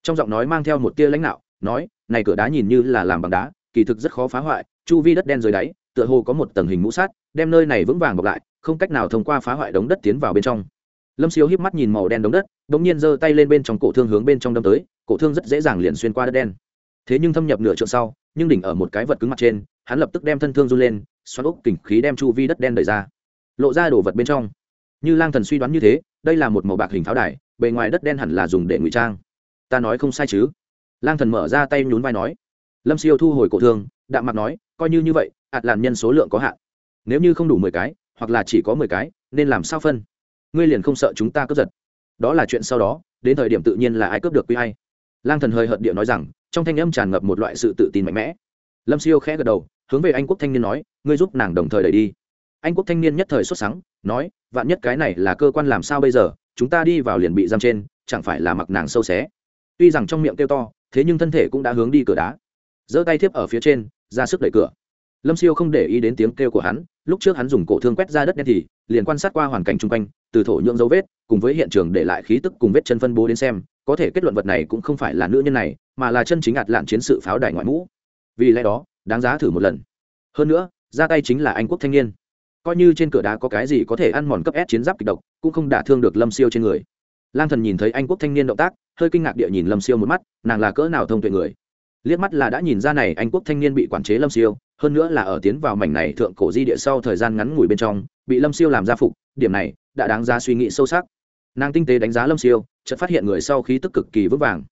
Speaker 1: Trong giọng nói mang theo một tia lãnh đạo, nói, này cửa đá nhìn như là làm bằng đá, kỳ thực rất khó phá hoại, chu vi đất đen dưới đáy, tựa hồ có một tầng hình mũ sát đem nơi này vững vàng bọc lại không cách nào thông qua phá hoại đống đất tiến vào bên trong. Lâm siêu híp mắt nhìn màu đen đống đất đ ỗ n g nhiên giơ tay lên bên trong cổ thương hướng bên trong đâm tới, cổ thương rất dễ dàng liền xuyên qua đất đen. Thế nhưng thâm nhập nửa trượng sau, nhưng đỉnh ở một cái vật cứng mặt trên, hắn lập tức đem thân thương run lên, xoắn ốc kỉnh khí đem chu vi đất đen đẩy ra. Lộ ra đồ vật bên trong. Như lang thần suy đoán như thế, đây là một màu bạc hình pháo đài, bề ngoài đất đen hẳn là dùng để ngụy trang. Ta nói không sai chứ? Lang thần mở ra tay nhún vai nói. Lâm siêu thu hồi cổ thương, đạm mặt nói, coi như như vậy, ạt làm nhân số lượng có hạn. Nếu như không đủ mười cái hoặc là chỉ có mười cái, nên làm sao phân? Ngươi liền không sợ chúng ta cướp giật. Đó là chuyện sau đó, đến thời điểm tự nhiên là ai cướp được quy hay lang thần hơi hợt điệu nói rằng, trong thanh âm tràn ngập một loại sự tự tin mạnh mẽ. Lâm siêu khẽ gật đầu, hướng về anh quốc thanh niên nói, ngươi giúp nàng đồng thời đẩy đi. Anh quốc thanh niên nhất thời xuất sáng nói, vạn nhất cái này là cơ quan làm sao bây giờ? Chúng ta đi vào liền bị giam trên, chẳng phải là mặc nàng sâu xé? Tuy rằng trong miệng kêu to, thế nhưng thân thể cũng đã hướng đi cửa đá. Giơ tay thiếp ở phía trên, ra sức đẩy cửa. Lâm siêu không để ý đến tiếng kêu của hắn lúc trước hắn dùng cổ thương quét ra đất đen thì liền quan sát qua hoàn cảnh chung quanh, từ thổ nhưỡng dấu vết, cùng với hiện trường để lại khí tức cùng vết chân phân bố đến xem, có thể kết luận vật này cũng không phải là nữ nhân này, mà là chân chính ạt lạn chiến sự pháo đài ngoại mũ. Vì lẽ đó, đáng giá thử một lần. Hơn nữa, ra tay chính là anh quốc thanh niên. Coi như trên cửa đá có cái gì có thể ăn mòn cấp ép chiến giáp kịch độc, cũng không đả thương được lâm siêu trên người. Lang thần nhìn thấy anh quốc thanh niên động tác, hơi kinh ngạc địa nhìn lâm siêu một mắt, nàng là cỡ nào thông tuệ người? Liếc mắt là đã nhìn ra này, anh quốc thanh niên bị quản chế lâm siêu hơn nữa là ở tiến vào mảnh này thượng cổ di địa sau thời gian ngắn ngủi bên trong, bị lâm siêu làm gia phục, điểm này đã đáng ra suy nghĩ sâu sắc. Nàng tinh tế đánh giá lâm siêu, chợt phát hiện người sau khí tức cực kỳ vững vàng.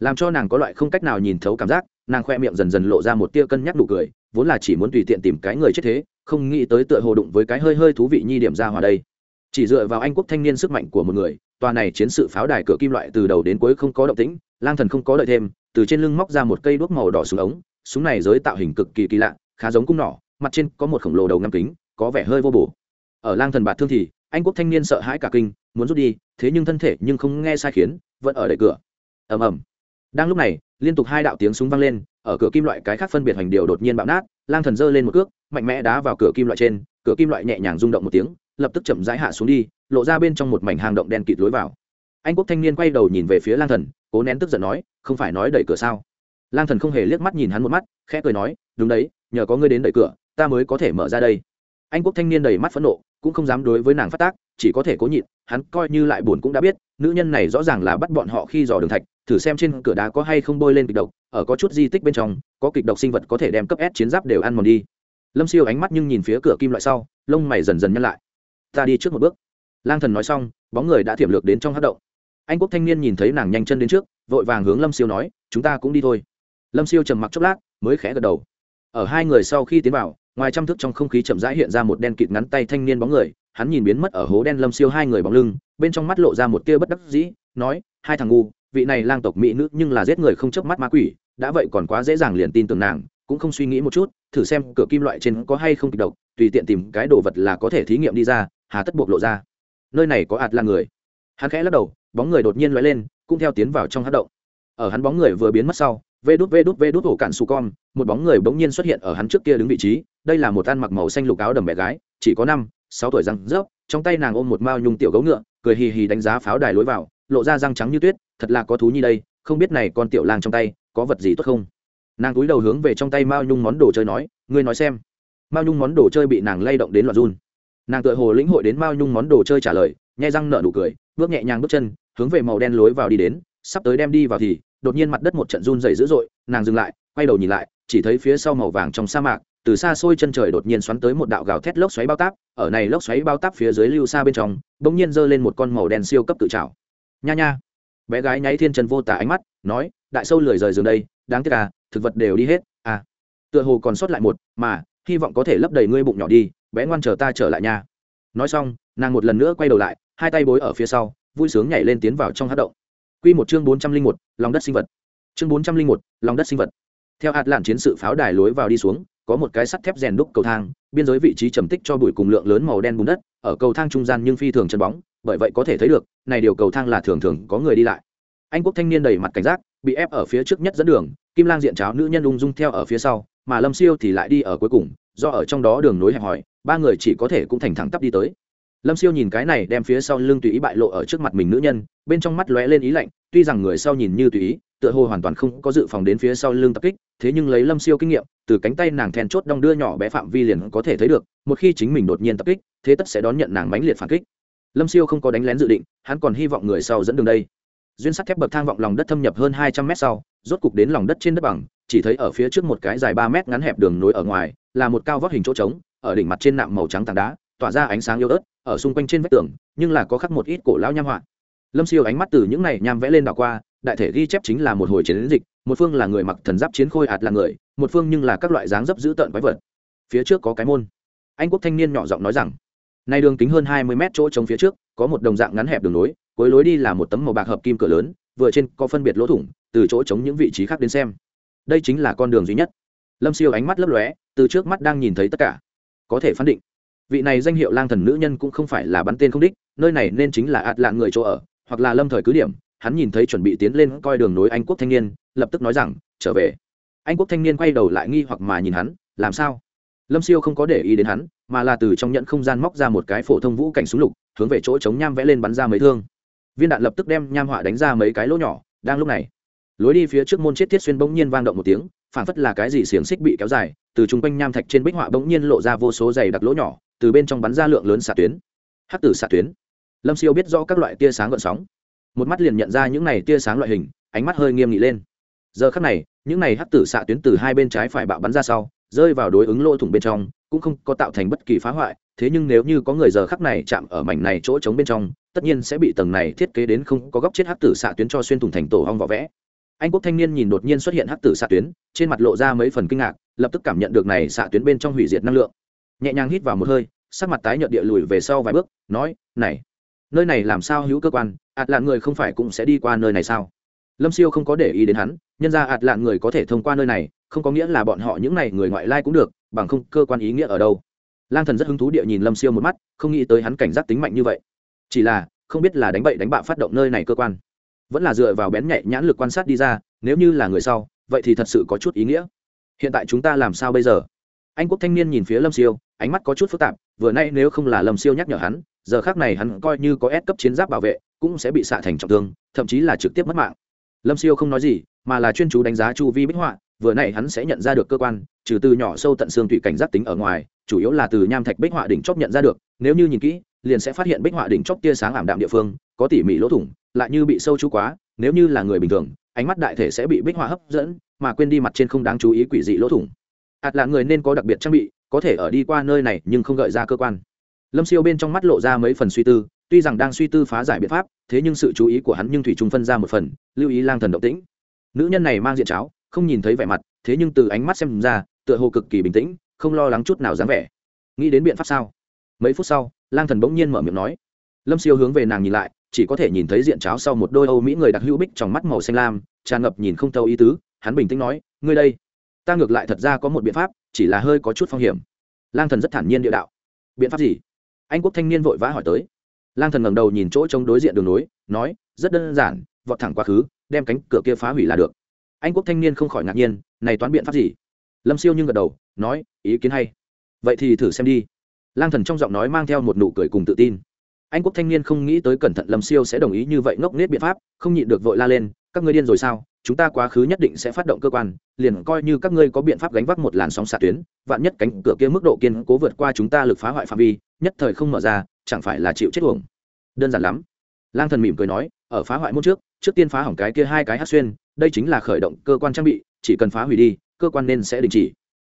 Speaker 1: Làm cho nàng có loại không cách nào nhìn thấu cảm giác, nàng khoe miệng dần dần lộ ra một tia cân nhắc nụ cười, vốn là chỉ muốn tùy tiện tìm cái người chết thế, không nghĩ tới tựa hồ đụng với cái hơi hơi thú vị nhi điểm ra hòa đây. Chỉ dựa vào anh quốc thanh niên sức mạnh của một người, tòa này chiến sự pháo đài cửa kim loại từ đầu đến cuối không có động tĩnh, lang thần không có đợi thêm, từ trên lưng móc ra một cây đuốc màu đỏ xuống ống, súng này giới tạo hình cực kỳ kỳ lạ khá giống cung nỏ, mặt trên có một khổng lồ đầu ngăm kính, có vẻ hơi vô bổ. Ở lang thần bạt thương thì, anh quốc thanh niên sợ hãi cả kinh, muốn rút đi, thế nhưng thân thể nhưng không nghe sai khiến, vẫn ở đẩy cửa. Ầm ầm. Đang lúc này, liên tục hai đạo tiếng súng vang lên, ở cửa kim loại cái khác phân biệt hành điều đột nhiên bạo nát, lang thần giơ lên một cước, mạnh mẽ đá vào cửa kim loại trên, cửa kim loại nhẹ nhàng rung động một tiếng, lập tức chậm rãi hạ xuống đi, lộ ra bên trong một mảnh hang động đen kịt lối vào. Anh quốc thanh niên quay đầu nhìn về phía lang thần, cố nén tức giận nói, không phải nói đẩy cửa sao? Lang thần không hề liếc mắt nhìn hắn một mắt, khẽ cười nói, đúng đấy nhờ có ngươi đến đẩy cửa, ta mới có thể mở ra đây. Anh quốc thanh niên đầy mắt phẫn nộ, cũng không dám đối với nàng phát tác, chỉ có thể cố nhịn, hắn coi như lại buồn cũng đã biết, nữ nhân này rõ ràng là bắt bọn họ khi dò đường thạch, thử xem trên cửa đá có hay không bôi lên kịch độc, ở có chút di tích bên trong, có kịch độc sinh vật có thể đem cấp s chiến giáp đều ăn mòn đi. Lâm siêu ánh mắt nhưng nhìn phía cửa kim loại sau, lông mày dần dần nhăn lại. Ta đi trước một bước. Lang thần nói xong, bóng người đã thiểm lược đến trong hát động. Anh quốc thanh niên nhìn thấy nàng nhanh chân đến trước, vội vàng hướng lâm siêu nói, chúng ta cũng đi thôi. Lâm siêu trầm mặc chốc lát, mới khẽ gật đầu ở hai người sau khi tiến vào, ngoài trăm thước trong không khí chậm rãi hiện ra một đen kịt ngắn tay thanh niên bóng người, hắn nhìn biến mất ở hố đen lâm siêu hai người bóng lưng, bên trong mắt lộ ra một tia bất đắc dĩ, nói, hai thằng ngu, vị này lang tộc mỹ nữ nhưng là giết người không chớp mắt ma quỷ, đã vậy còn quá dễ dàng liền tin tưởng nàng, cũng không suy nghĩ một chút, thử xem cửa kim loại trên có hay không kịch độc, tùy tiện tìm cái đồ vật là có thể thí nghiệm đi ra. Hà tất buộc lộ ra. Nơi này có ạt là người. Hắn khẽ lắc đầu, bóng người đột nhiên lóe lên, cũng theo tiến vào trong hát động. Ở hắn bóng người vừa biến mất sau vê đút vê đút vê đút ổ cạn su con một bóng người bỗng nhiên xuất hiện ở hắn trước kia đứng vị trí, đây là một ăn mặc màu xanh lục áo đầm bé gái, chỉ có năm, sáu tuổi răng rớp, trong tay nàng ôm một mao nhung tiểu gấu ngựa, cười hì hì đánh giá pháo đài lối vào, lộ ra răng trắng như tuyết, thật là có thú như đây, không biết này con tiểu lang trong tay, có vật gì tốt không? Nàng cúi đầu hướng về trong tay mao nhung món đồ chơi nói, ngươi nói xem. Mao nhung món đồ chơi bị nàng lay động đến loạt run. Nàng tự hồ lĩnh hội đến mao nhung món đồ chơi trả lời, nhai răng nở nụ cười, bước nhẹ nhàng bước chân, hướng về màu đen lối vào đi đến, sắp tới đem đi vào thì đột nhiên mặt đất một trận run dày dữ dội, nàng dừng lại, quay đầu nhìn lại, chỉ thấy phía sau màu vàng trong sa mạc, từ xa xôi chân trời đột nhiên xoắn tới một đạo gào thét lốc xoáy bao táp, ở này lốc xoáy bao táp phía dưới lưu xa bên trong, bỗng nhiên giơ lên một con màu đen siêu cấp tự trào nha nha. Bé gái nháy thiên trần vô tả ánh mắt, nói, đại sâu lười rời giường đây, đáng tiếc à thực vật đều đi hết à. Tựa hồ còn sót lại một, mà, hy vọng có thể lấp đầy ngươi bụng nhỏ đi, bé ngoan chờ ta trở lại nha. Nói xong, nàng một lần nữa quay đầu lại, hai tay bối ở phía sau, vui sướng nhảy lên tiến vào trong hát động. Quy một chương bốn trăm linh một lòng đất sinh vật. Chương bốn trăm linh một lòng đất sinh vật. Theo hạt lạn chiến sự pháo đài lối vào đi xuống có một cái sắt thép rèn đúc cầu thang biên giới vị trí trầm tích cho bụi cùng lượng lớn màu đen bùn đất ở cầu thang trung gian nhưng phi thường chân bóng bởi vậy có thể thấy được này điều cầu thang là thường thường có người đi lại. Anh quốc thanh niên đầy mặt cảnh giác bị ép ở phía trước nhất dẫn đường kim lang diện cháo nữ nhân ung dung theo ở phía sau mà lâm siêu thì lại đi ở cuối cùng do ở trong đó đường nối hẹp hỏi, ba người chỉ có thể cũng thành thẳng tắp đi tới lâm siêu nhìn cái này đem phía sau lưng tùy ý bại lộ ở trước mặt mình nữ nhân, bên trong mắt lóe lên ý lạnh, tuy rằng người sau nhìn như tùy ý, tựa hồ hoàn toàn không có dự phòng đến phía sau lưng tập kích, thế nhưng lấy lâm siêu kinh nghiệm, từ cánh tay nàng then chốt đong đưa nhỏ bé phạm vi liền có thể thấy được, một khi chính mình đột nhiên tập kích, thế tất sẽ đón nhận nàng mãnh liệt phản kích. Lâm siêu không có đánh lén dự định, hắn còn hy vọng người sau dẫn đường đây. Duyên sắt thép bậc thang vọng lòng đất thâm nhập hơn hai trăm mét sau, rốt cục đến lòng đất trên đất bằng, chỉ thấy ở phía trước một cái dài ba mét ngắn hẹp đường nối ở ngoài, là một cao vóc hình chỗ trống, ở đỉnh mặt trên nạm màu trắng tảng đá, tỏa ra ánh sáng yếu ớt ở xung quanh trên vách tường, nhưng là có khắc một ít cổ lão nham họa. Lâm siêu ánh mắt từ những này nham vẽ lên đảo qua, đại thể ghi chép chính là một hồi chiến dịch, một phương là người mặc thần giáp chiến khôi ạt là người, một phương nhưng là các loại dáng dấp dữ tợn quái vật. Phía trước có cái môn. Anh quốc thanh niên nhỏ giọng nói rằng, nay đường kính hơn hai mươi mét chỗ trống phía trước, có một đồng dạng ngắn hẹp đường nối cuối lối đi là một tấm màu bạc hợp kim cửa lớn, vừa trên có phân biệt lỗ thủng, từ chỗ trống những vị trí khác đến xem. Đây chính là con đường duy nhất. Lâm siêu ánh mắt lấp lóe, từ trước mắt đang nhìn thấy tất cả. Có thể phán định vị này danh hiệu lang thần nữ nhân cũng không phải là bắn tên không đích, nơi này nên chính là ạt lạng người chỗ ở, hoặc là lâm thời cứ điểm. Hắn nhìn thấy chuẩn bị tiến lên coi đường nối anh quốc thanh niên, lập tức nói rằng, trở về. Anh quốc thanh niên quay đầu lại nghi hoặc mà nhìn hắn, làm sao? Lâm siêu không có để ý đến hắn, mà là từ trong nhận không gian móc ra một cái phổ thông vũ cảnh súng lục, hướng về chỗ chống nham vẽ lên bắn ra mấy thương. Viên đạn lập tức đem nham họa đánh ra mấy cái lỗ nhỏ, đang lúc này, lối đi phía trước môn chết thiết xuyên bỗng nhiên vang động một tiếng phản phất là cái gì xiềng xích bị kéo dài, từ chung quanh nham thạch trên bích họa bỗng nhiên lộ ra vô số dày đặc lỗ nhỏ từ bên trong bắn ra lượng lớn xạ tuyến. Hắc tử xạ tuyến. Lâm siêu biết rõ các loại tia sáng gợn sóng. Một mắt liền nhận ra những này tia sáng loại hình, ánh mắt hơi nghiêm nghị lên. Giờ khắc này, những này hắc tử xạ tuyến từ hai bên trái phải bạo bắn ra sau, rơi vào đối ứng lỗ thủng bên trong, cũng không có tạo thành bất kỳ phá hoại, thế nhưng nếu như có người giờ khắc này chạm ở mảnh này chỗ trống bên trong, tất nhiên sẽ bị tầng này thiết kế đến không có góc chết hắc tử xạ tuyến cho xuyên thủng thành tổ hong vỏ vẽ. Anh quốc thanh niên nhìn đột nhiên xuất hiện hắc tử xạ tuyến, trên mặt lộ ra mấy phần kinh ngạc, lập tức cảm nhận được này xạ tuyến bên trong hủy diệt năng lượng nhẹ nhàng hít vào một hơi, sắc mặt tái nhợt địa lùi về sau vài bước, nói, này, nơi này làm sao hữu cơ quan? Ạt lạn người không phải cũng sẽ đi qua nơi này sao? Lâm siêu không có để ý đến hắn, nhân ra ạt lạn người có thể thông qua nơi này, không có nghĩa là bọn họ những n à y người ngoại lai cũng được, bằng không cơ quan ý nghĩa ở đâu. Lang thần rất hứng thú địa nhìn lâm siêu một mắt, không nghĩ tới hắn cảnh giác tính mạnh như vậy. Chỉ là, không biết là đánh bậy đánh bạ phát động nơi này cơ quan. Vẫn là dựa vào bén nhạy nhãn lực quan sát đi ra, nếu như là người sau, vậy thì thật sự có chút ý nghĩa. Hiện tại chúng ta làm sao bây giờ? Anh quốc thanh niên nhìn phía lâm siêu, ánh mắt có chút phức tạp, vừa nay nếu không là lâm siêu nhắc nhở hắn, giờ khác này hắn coi như có ép cấp chiến giáp bảo vệ, cũng sẽ bị xạ thành trọng thương, thậm chí là trực tiếp mất mạng. Lâm siêu không nói gì, mà là chuyên chú đánh giá chu vi bích họa, vừa nay hắn sẽ nhận ra được cơ quan, trừ từ nhỏ sâu tận xương thủy cảnh giác tính ở ngoài, chủ yếu là từ nham thạch bích họa đỉnh chóp nhận ra được, nếu như nhìn kỹ, liền sẽ phát hiện bích họa đỉnh chóp tia sáng ảm đạm địa phương, có tỉ mỉ lỗ thủng, lại như bị sâu chú quá, nếu như là người bình thường, ánh mắt đại thể sẽ bị bích họa hấp dẫn, mà quên đi mặt trên không đáng chú ý quỷ dị lỗ thủng ạt là người nên có đặc biệt trang bị, có thể ở đi qua nơi này nhưng không gợi ra cơ quan. Lâm siêu bên trong mắt lộ ra mấy phần suy tư, tuy rằng đang suy tư phá giải biện pháp, thế nhưng sự chú ý của hắn nhưng thủy trung phân ra một phần, lưu ý lang thần động tĩnh. Nữ nhân này mang diện cháo, không nhìn thấy vẻ mặt, thế nhưng từ ánh mắt xem ra, tựa hồ cực kỳ bình tĩnh, không lo lắng chút nào dáng vẻ. Nghĩ đến biện pháp sao? Mấy phút sau, lang thần bỗng nhiên mở miệng nói. Lâm siêu hướng về nàng nhìn lại, chỉ có thể nhìn thấy diện cháo sau một đôi âu mỹ người đặc hữu bích trong mắt màu xanh lam, tràn ngập nhìn không thâu ý tứ, hắn bình tĩnh nói, ngươi đây ta ngược lại thật ra có một biện pháp, chỉ là hơi có chút phong hiểm. Lang thần rất thản nhiên địa đạo. Biện pháp gì? Anh quốc thanh niên vội vã hỏi tới. Lang thần ngẩng đầu nhìn chỗ trống đối diện đường nối, nói, rất đơn giản, vọt thẳng quá khứ, đem cánh cửa kia phá hủy là được. Anh quốc thanh niên không khỏi ngạc nhiên, này toán biện pháp gì? Lâm siêu nhưng gật đầu, nói, ý kiến hay. Vậy thì thử xem đi. Lang thần trong giọng nói mang theo một nụ cười cùng tự tin. Anh quốc thanh niên không nghĩ tới cẩn thận lâm siêu sẽ đồng ý như vậy ngốc nết biện pháp, không nhịn được vội la lên, các ngươi điên rồi sao? Chúng ta quá khứ nhất định sẽ phát động cơ quan, liền coi như các ngươi có biện pháp gánh vác một làn sóng xạ tuyến, vạn nhất cánh cửa kia mức độ kiên cố vượt qua chúng ta lực phá hoại phạm vi, nhất thời không mở ra, chẳng phải là chịu chết uổng. Đơn giản lắm. Lang thần mỉm cười nói, ở phá hoại môn trước trước tiên phá hỏng cái kia hai cái hát xuyên, đây chính là khởi động cơ quan trang bị, chỉ cần phá hủy đi, cơ quan nên sẽ đình chỉ.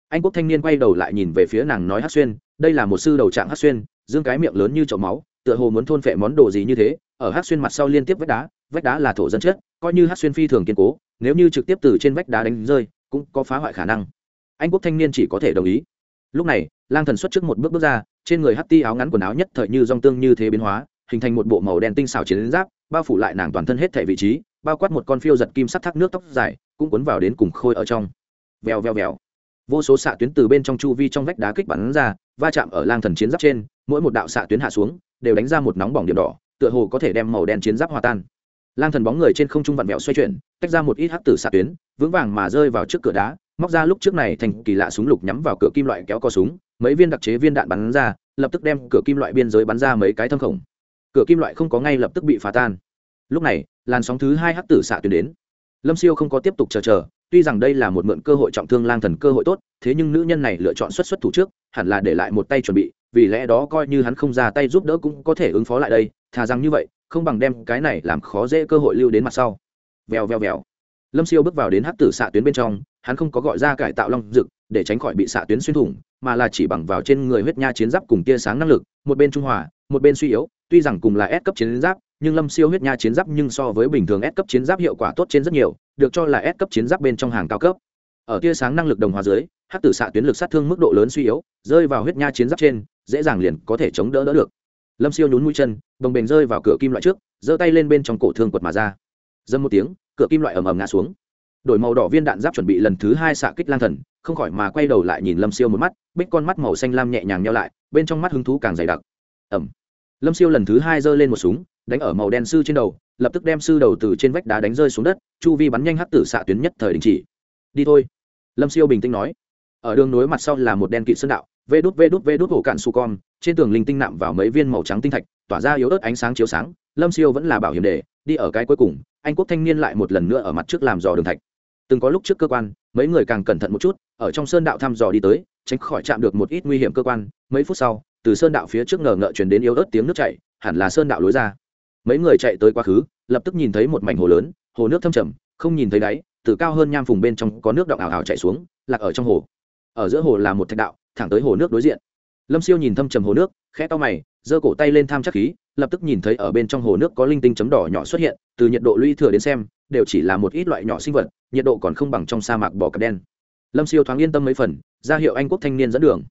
Speaker 1: Anh quốc thanh niên quay đầu lại nhìn về phía nàng nói hát xuyên, đây là một sư đầu trạng hát xuyên, dương cái miệng lớn như chậu máu, tựa hồ muốn thôn phệ món đồ gì như thế, ở hát xuyên mặt sau liên tiếp vách đá vách đá là thổ dân chết, coi như hát xuyên phi thường kiên cố nếu như trực tiếp từ trên vách đá đánh rơi cũng có phá hoại khả năng. Anh quốc thanh niên chỉ có thể đồng ý. Lúc này lang thần xuất trước một bước bước ra trên người hát ti áo ngắn quần áo nhất thời như dòng tương như thế biến hóa hình thành một bộ màu đen tinh xảo chiến giáp bao phủ lại nàng toàn thân hết thể vị trí bao quát một con phiêu giật kim sắt thác nước tóc dài cũng cuốn vào đến cùng khôi ở trong. Vèo vèo vèo. Vô số xạ tuyến từ bên trong chu vi trong vách đá kích bắn ra va chạm ở lang thần chiến giáp trên mỗi một đạo xạ tuyến hạ xuống đều đánh ra một nóng bỏng điểm đỏ tựa hồ có thể đem màu đen chiến giáp hòa tan lang thần bóng người trên không trung vặn vẹo xoay chuyển, tách ra một ít hắc tử xạ tuyến, vững vàng mà rơi vào trước cửa đá, móc ra lúc trước này thành kỳ lạ súng lục nhắm vào cửa kim loại kéo co súng, mấy viên đặc chế viên đạn bắn ra, lập tức đem cửa kim loại biên giới bắn ra mấy cái thâm khổng. Cửa kim loại không có ngay lập tức bị phá tan. Lúc này, làn sóng thứ hai hắc tử xạ tuyến đến. Lâm siêu không có tiếp tục chờ chờ, tuy rằng đây là một mượn cơ hội trọng thương lang thần cơ hội tốt, thế nhưng nữ nhân này lựa chọn xuất xuất thủ trước, hẳn là để lại một tay chuẩn bị, vì lẽ đó coi như hắn không ra tay giúp đỡ cũng có thể ứng phó lại đây, thà rằng như vậy không bằng đem cái này làm khó dễ cơ hội lưu đến mặt sau. Vèo vèo vèo. Lâm siêu bước vào đến hắc tử xạ tuyến bên trong, hắn không có gọi ra cải tạo long dực, để tránh khỏi bị xạ tuyến xuyên thủng, mà là chỉ bằng vào trên người huyết nha chiến giáp cùng tia sáng năng lực, một bên trung hòa, một bên suy yếu, tuy rằng cùng là S cấp chiến giáp, nhưng lâm siêu huyết nha chiến giáp nhưng so với bình thường S cấp chiến giáp hiệu quả tốt trên rất nhiều, được cho là S cấp chiến giáp bên trong hàng cao cấp. Ở tia sáng năng lực đồng hóa dưới, hắc tử xạ tuyến lực sát thương mức độ lớn suy yếu, rơi vào huyết nha chiến giáp trên, dễ dàng liền có thể chống đỡ đỡ được lâm siêu nhún mũi chân, bồng bềnh rơi vào cửa kim loại trước, giơ tay lên bên trong cổ thương quật mà ra. Dâm một tiếng, cửa kim loại ầm ầm ngã xuống. Đổi màu đỏ viên đạn giáp chuẩn bị lần thứ hai xạ kích lang thần, không khỏi mà quay đầu lại nhìn lâm siêu một mắt, bích con mắt màu xanh lam nhẹ nhàng nhau lại, bên trong mắt hứng thú càng dày đặc. Ẩm lâm siêu lần thứ hai giơ lên một súng, đánh ở màu đen sư trên đầu, lập tức đem sư đầu từ trên vách đá đánh rơi xuống đất, chu vi bắn nhanh hắt tử xạ tuyến nhất thời đình chỉ. Đi thôi. Lâm siêu bình tĩnh nói. Ở đường nối mặt sau là một đen kỵ sơn đạo vê đút vê đút vê đút hổ cạn su con, trên tường linh tinh nạm vào mấy viên màu trắng tinh thạch, tỏa ra yếu ớt ánh sáng chiếu sáng, lâm siêu vẫn là bảo hiểm đề đi ở cái cuối cùng, anh quốc thanh niên lại một lần nữa ở mặt trước làm dò đường thạch. Từng có lúc trước cơ quan, mấy người càng cẩn thận một chút, ở trong sơn đạo thăm dò đi tới, tránh khỏi chạm được một ít nguy hiểm cơ quan, mấy phút sau, từ sơn đạo phía trước ngờ ngợ chuyển đến yếu ớt tiếng nước chảy, hẳn là sơn đạo lối ra. Mấy người chạy tới quá khứ, lập tức nhìn thấy một mảnh hồ lớn, hồ nước thâm trầm, không nhìn thấy đáy, từ cao hơn nham phùng bên trong có nước động ảo ảo chạy xuống, lạc ở trong hồ. Ở giữa hồ là một thạch đạo thẳng tới hồ nước đối diện. Lâm siêu nhìn thâm trầm hồ nước, khẽ to mày, giơ cổ tay lên tham chắc khí, lập tức nhìn thấy ở bên trong hồ nước có linh tinh chấm đỏ nhỏ xuất hiện, từ nhiệt độ lũy thừa đến xem, đều chỉ là một ít loại nhỏ sinh vật, nhiệt độ còn không bằng trong sa mạc bò cặp đen. Lâm siêu thoáng yên tâm mấy phần, ra hiệu anh quốc thanh niên dẫn đường.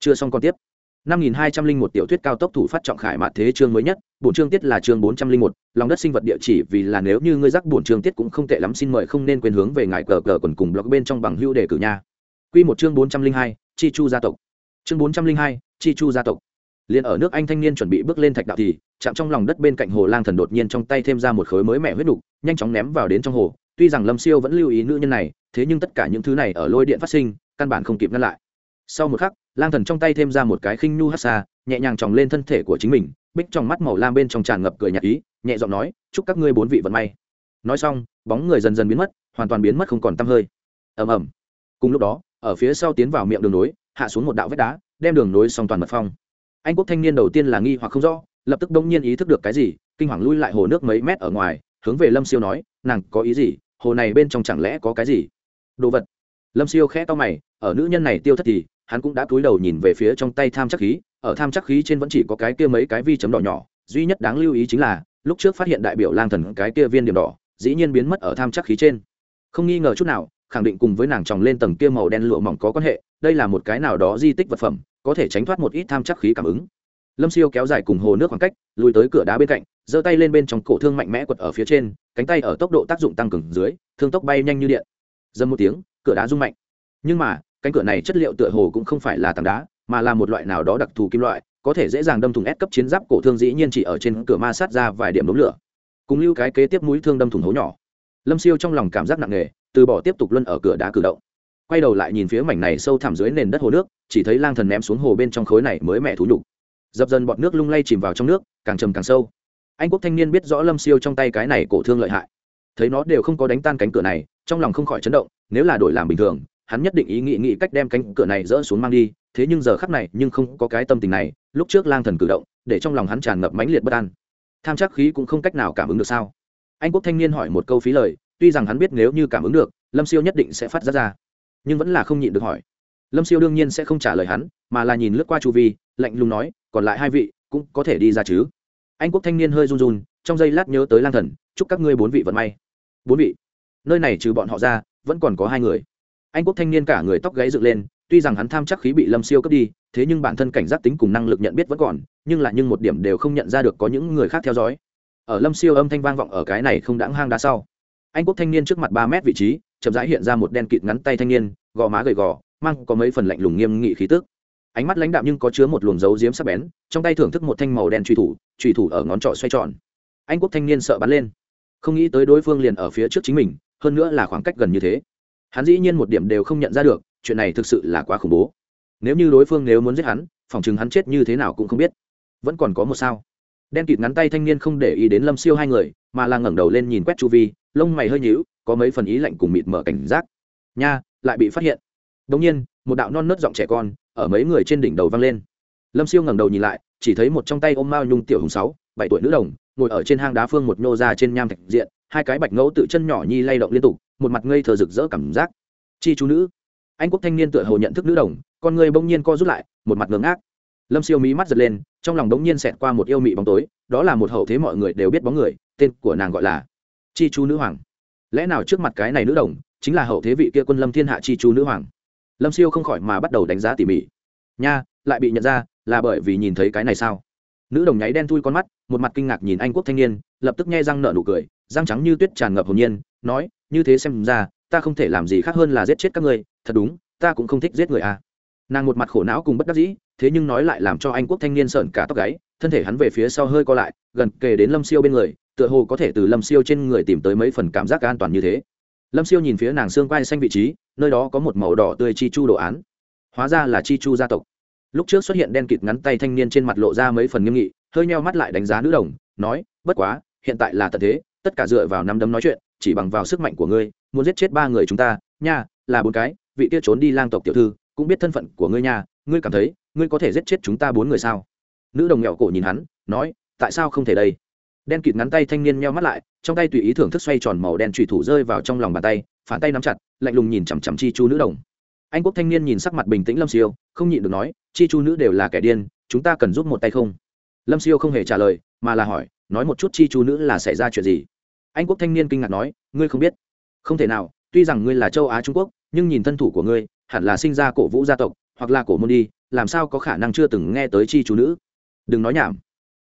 Speaker 1: Chưa xong còn tiếp. năm nghìn hai trăm linh một tiểu thuyết cao tốc thủ phát trọng khải mạt thế chương mới nhất, bổn chương tiết là chương bốn trăm linh một, lòng đất sinh vật địa chỉ vì là nếu như ngươi rắc bổn chương tiết cũng không tệ lắm, xin mời không nên quên hướng về ngài cờ cờ quần cùng blog bên trong bằng hữu đề cử nha. Quy một chương bốn trăm linh hai chi chu gia tộc. Chương bốn trăm linh hai, chi chu gia tộc. Liền ở nước anh thanh niên chuẩn bị bước lên thạch đạo thì, chạm trong lòng đất bên cạnh hồ lang thần đột nhiên trong tay thêm ra một khối mới mẻ huyết đục, nhanh chóng ném vào đến trong hồ. Tuy rằng lâm siêu vẫn lưu ý nữ nhân này, thế nhưng tất cả những thứ này ở lôi điện phát sinh, căn bản không kịp ngăn lại. Sau một khắc, lang thần trong tay thêm ra một cái khinh nhu hát xa, nhẹ nhàng tròng lên thân thể của chính mình, bích trong mắt màu lam bên trong tràn ngập cười nhạt ý, nhẹ giọng nói, chúc các ngươi bốn vị vận may. Nói xong, bóng người dần dần biến mất, hoàn toàn biến mất không còn t hơi. Ầm ầm. Cùng lúc đó ở phía sau tiến vào miệng đường nối, hạ xuống một đạo vách đá, đem đường nối xong toàn mật phong. Anh quốc thanh niên đầu tiên là nghi hoặc không rõ, lập tức đông nhiên ý thức được cái gì, kinh hoàng lui lại hồ nước mấy mét ở ngoài, hướng về lâm siêu nói, nàng có ý gì? Hồ này bên trong chẳng lẽ có cái gì? Đồ vật. Lâm siêu khẽ to mày, ở nữ nhân này tiêu thất thì, hắn cũng đã cúi đầu nhìn về phía trong tay tham chắc khí, ở tham chắc khí trên vẫn chỉ có cái kia mấy cái vi chấm đỏ nhỏ, duy nhất đáng lưu ý chính là, lúc trước phát hiện đại biểu lang thần cái kia viên điểm đỏ, dĩ nhiên biến mất ở tham chắc khí trên. Không nghi ngờ chút nào khẳng định cùng với nàng tròng lên tầng kia màu đen lụa mỏng có quan hệ, đây là một cái nào đó di tích vật phẩm, có thể tránh thoát một ít tham chắc khí cảm ứng. Lâm siêu kéo dài cùng hồ nước khoảng cách, lùi tới cửa đá bên cạnh, giơ tay lên bên trong cổ thương mạnh mẽ quật ở phía trên, cánh tay ở tốc độ tác dụng tăng cường dưới, thương tốc bay nhanh như điện. Dâm một tiếng, cửa đá rung mạnh. Nhưng mà, cánh cửa này chất liệu tựa hồ cũng không phải là tảng đá, mà là một loại nào đó đặc thù kim loại, có thể dễ dàng đâm thủng ép cấp chiến giáp cổ thương dĩ nhiên chỉ ở trên cửa ma sát ra vài điểm đốm lửa. Cùng lưu cái kế tiếp mũi thương đâm thủng hố nhỏ. Lâm siêu trong lòng cảm giác nặng nề từ bỏ tiếp tục luân ở cửa đá cử động. Quay đầu lại nhìn phía mảnh này sâu thẳm dưới nền đất hồ nước, chỉ thấy lang thần ném xuống hồ bên trong khối này mới mẹ thú nhục. Dập dần bọt nước lung lay chìm vào trong nước, càng trầm càng sâu. Anh quốc thanh niên biết rõ lâm siêu trong tay cái này cổ thương lợi hại. Thấy nó đều không có đánh tan cánh cửa này, trong lòng không khỏi chấn động, nếu là đổi làm bình thường, hắn nhất định ý nghĩ nghĩ cách đem cánh cửa này dỡ xuống mang đi, thế nhưng giờ khắc này nhưng không có cái tâm tình này, lúc trước lang thần cử động, để trong lòng hắn tràn ngập mãnh liệt bất an. Tham chắc khí cũng không cách nào cảm ứng được sao. Anh quốc thanh niên hỏi một câu phí lời tuy rằng hắn biết nếu như cảm ứng được, lâm siêu nhất định sẽ phát ra ra, nhưng vẫn là không nhịn được hỏi. Lâm siêu đương nhiên sẽ không trả lời hắn, mà là nhìn lướt qua chu vi, lạnh lùng nói, còn lại hai vị cũng có thể đi ra chứ. Anh quốc thanh niên hơi run run, trong giây lát nhớ tới lang thần, chúc các ngươi bốn vị vận may. Bốn vị? Nơi này trừ bọn họ ra, vẫn còn có hai người. Anh quốc thanh niên cả người tóc gáy dựng lên, tuy rằng hắn tham chắc khí bị lâm siêu cướp đi, thế nhưng bản thân cảnh giác tính cùng năng lực nhận biết vẫn còn, nhưng là nhưng một điểm đều không nhận ra được có những người khác theo dõi. Ở lâm siêu âm thanh vang vọng ở cái này không đáng hang đá sau anh quốc thanh niên trước mặt ba mét vị trí, chậm rãi hiện ra một đen kịt ngắn tay thanh niên, gò má gầy gò, mang có mấy phần lạnh lùng nghiêm nghị khí tức. Ánh mắt lãnh đạm nhưng có chứa một luồng dấu diếm sắc bén, trong tay thưởng thức một thanh màu đen truy thủ truy thủ ở ngón trỏ xoay tròn. Anh quốc thanh niên sợ bắn lên. Không nghĩ tới đối phương liền ở phía trước chính mình, hơn nữa là khoảng cách gần như thế. Hắn dĩ nhiên một điểm đều không nhận ra được, chuyện này thực sự là quá khủng bố. Nếu như đối phương nếu muốn giết hắn, phòng chừng hắn chết như thế nào cũng không biết. Vẫn còn có một sao đen kịt ngắn tay thanh niên không để ý đến lâm siêu hai người, mà là ngẩng đầu lên nhìn quét chu vi, lông mày hơi nhíu, có mấy phần ý lạnh cùng mịt mở cảnh giác. Nha, lại bị phát hiện. Đống nhiên, một đạo non nớt giọng trẻ con, ở mấy người trên đỉnh đầu vang lên. Lâm siêu ngẩng đầu nhìn lại, chỉ thấy một trong tay ôm mao nhung tiểu hùng sáu, bảy tuổi nữ đồng, ngồi ở trên hang đá phương một nhô ra trên nham thạch diện, hai cái bạch ngẫu tự chân nhỏ nhi lay động liên tục, một mặt ngây thờ rực rỡ cảm giác. Chi chú nữ. Anh quốc thanh niên tựa hồ nhận thức nữ đồng, con người bỗng nhiên co rút lại, một mặt ngưỡng ác lâm siêu mí mắt giật lên, trong lòng đống nhiên xẹt qua một yêu mị bóng tối, đó là một hậu thế mọi người đều biết bóng người, tên của nàng gọi là chi Chu nữ hoàng. Lẽ nào trước mặt cái này nữ đồng chính là hậu thế vị kia quân lâm thiên hạ chi Chu nữ hoàng? Lâm siêu không khỏi mà bắt đầu đánh giá tỉ mỉ. Nha, lại bị nhận ra, là bởi vì nhìn thấy cái này sao? Nữ đồng nháy đen thui con mắt, một mặt kinh ngạc nhìn anh quốc thanh niên, lập tức nghe răng nở nụ cười, răng trắng như tuyết tràn ngập hồn nhiên, nói, như thế xem ra, ta không thể làm gì khác hơn là giết chết các ngươi, thật đúng, ta cũng không thích giết người à. Nàng một mặt khổ não cùng bất đắc dĩ thế nhưng nói lại làm cho anh quốc thanh niên sợn cả tóc gáy, thân thể hắn về phía sau hơi co lại, gần kề đến lâm siêu bên người, tựa hồ có thể từ lâm siêu trên người tìm tới mấy phần cảm giác an toàn như thế. Lâm siêu nhìn phía nàng xương quai xanh vị trí, nơi đó có một màu đỏ tươi chi chu đồ án. Hóa ra là chi chu gia tộc. Lúc trước xuất hiện đen kịt ngắn tay thanh niên trên mặt lộ ra mấy phần nghiêm nghị, hơi nheo mắt lại đánh giá nữ đồng, nói, bất quá, hiện tại là tận thế, tất cả dựa vào năm đấm nói chuyện, chỉ bằng vào sức mạnh của ngươi, muốn giết chết ba người chúng ta, nha, là bốn cái, vị kia trốn đi lang tộc tiểu thư, cũng biết thân phận của ngươi nha ngươi cảm thấy, ngươi có thể giết chết chúng ta bốn người sao? Nữ đồng nghèo cổ nhìn hắn, nói, tại sao không thể đây? Đen kịt ngắn tay thanh niên nheo mắt lại, trong tay tùy ý thưởng thức xoay tròn màu đen trùy thủ rơi vào trong lòng bàn tay, phản tay nắm chặt, lạnh lùng nhìn chằm chằm chi chu nữ đồng. Anh quốc thanh niên nhìn sắc mặt bình tĩnh lâm siêu, không nhịn được nói, chi chu nữ đều là kẻ điên, chúng ta cần giúp một tay không? Lâm siêu không hề trả lời, mà là hỏi, nói một chút chi chu nữ là xảy ra chuyện gì? Anh quốc thanh niên kinh ngạc nói, ngươi không biết. Không thể nào, tuy rằng ngươi là châu á trung quốc, nhưng nhìn thân thủ của ngươi, hẳn là sinh ra cổ vũ gia tộc hoặc là cổ môn đi, làm sao có khả năng chưa từng nghe tới chi chú nữ? Đừng nói nhảm.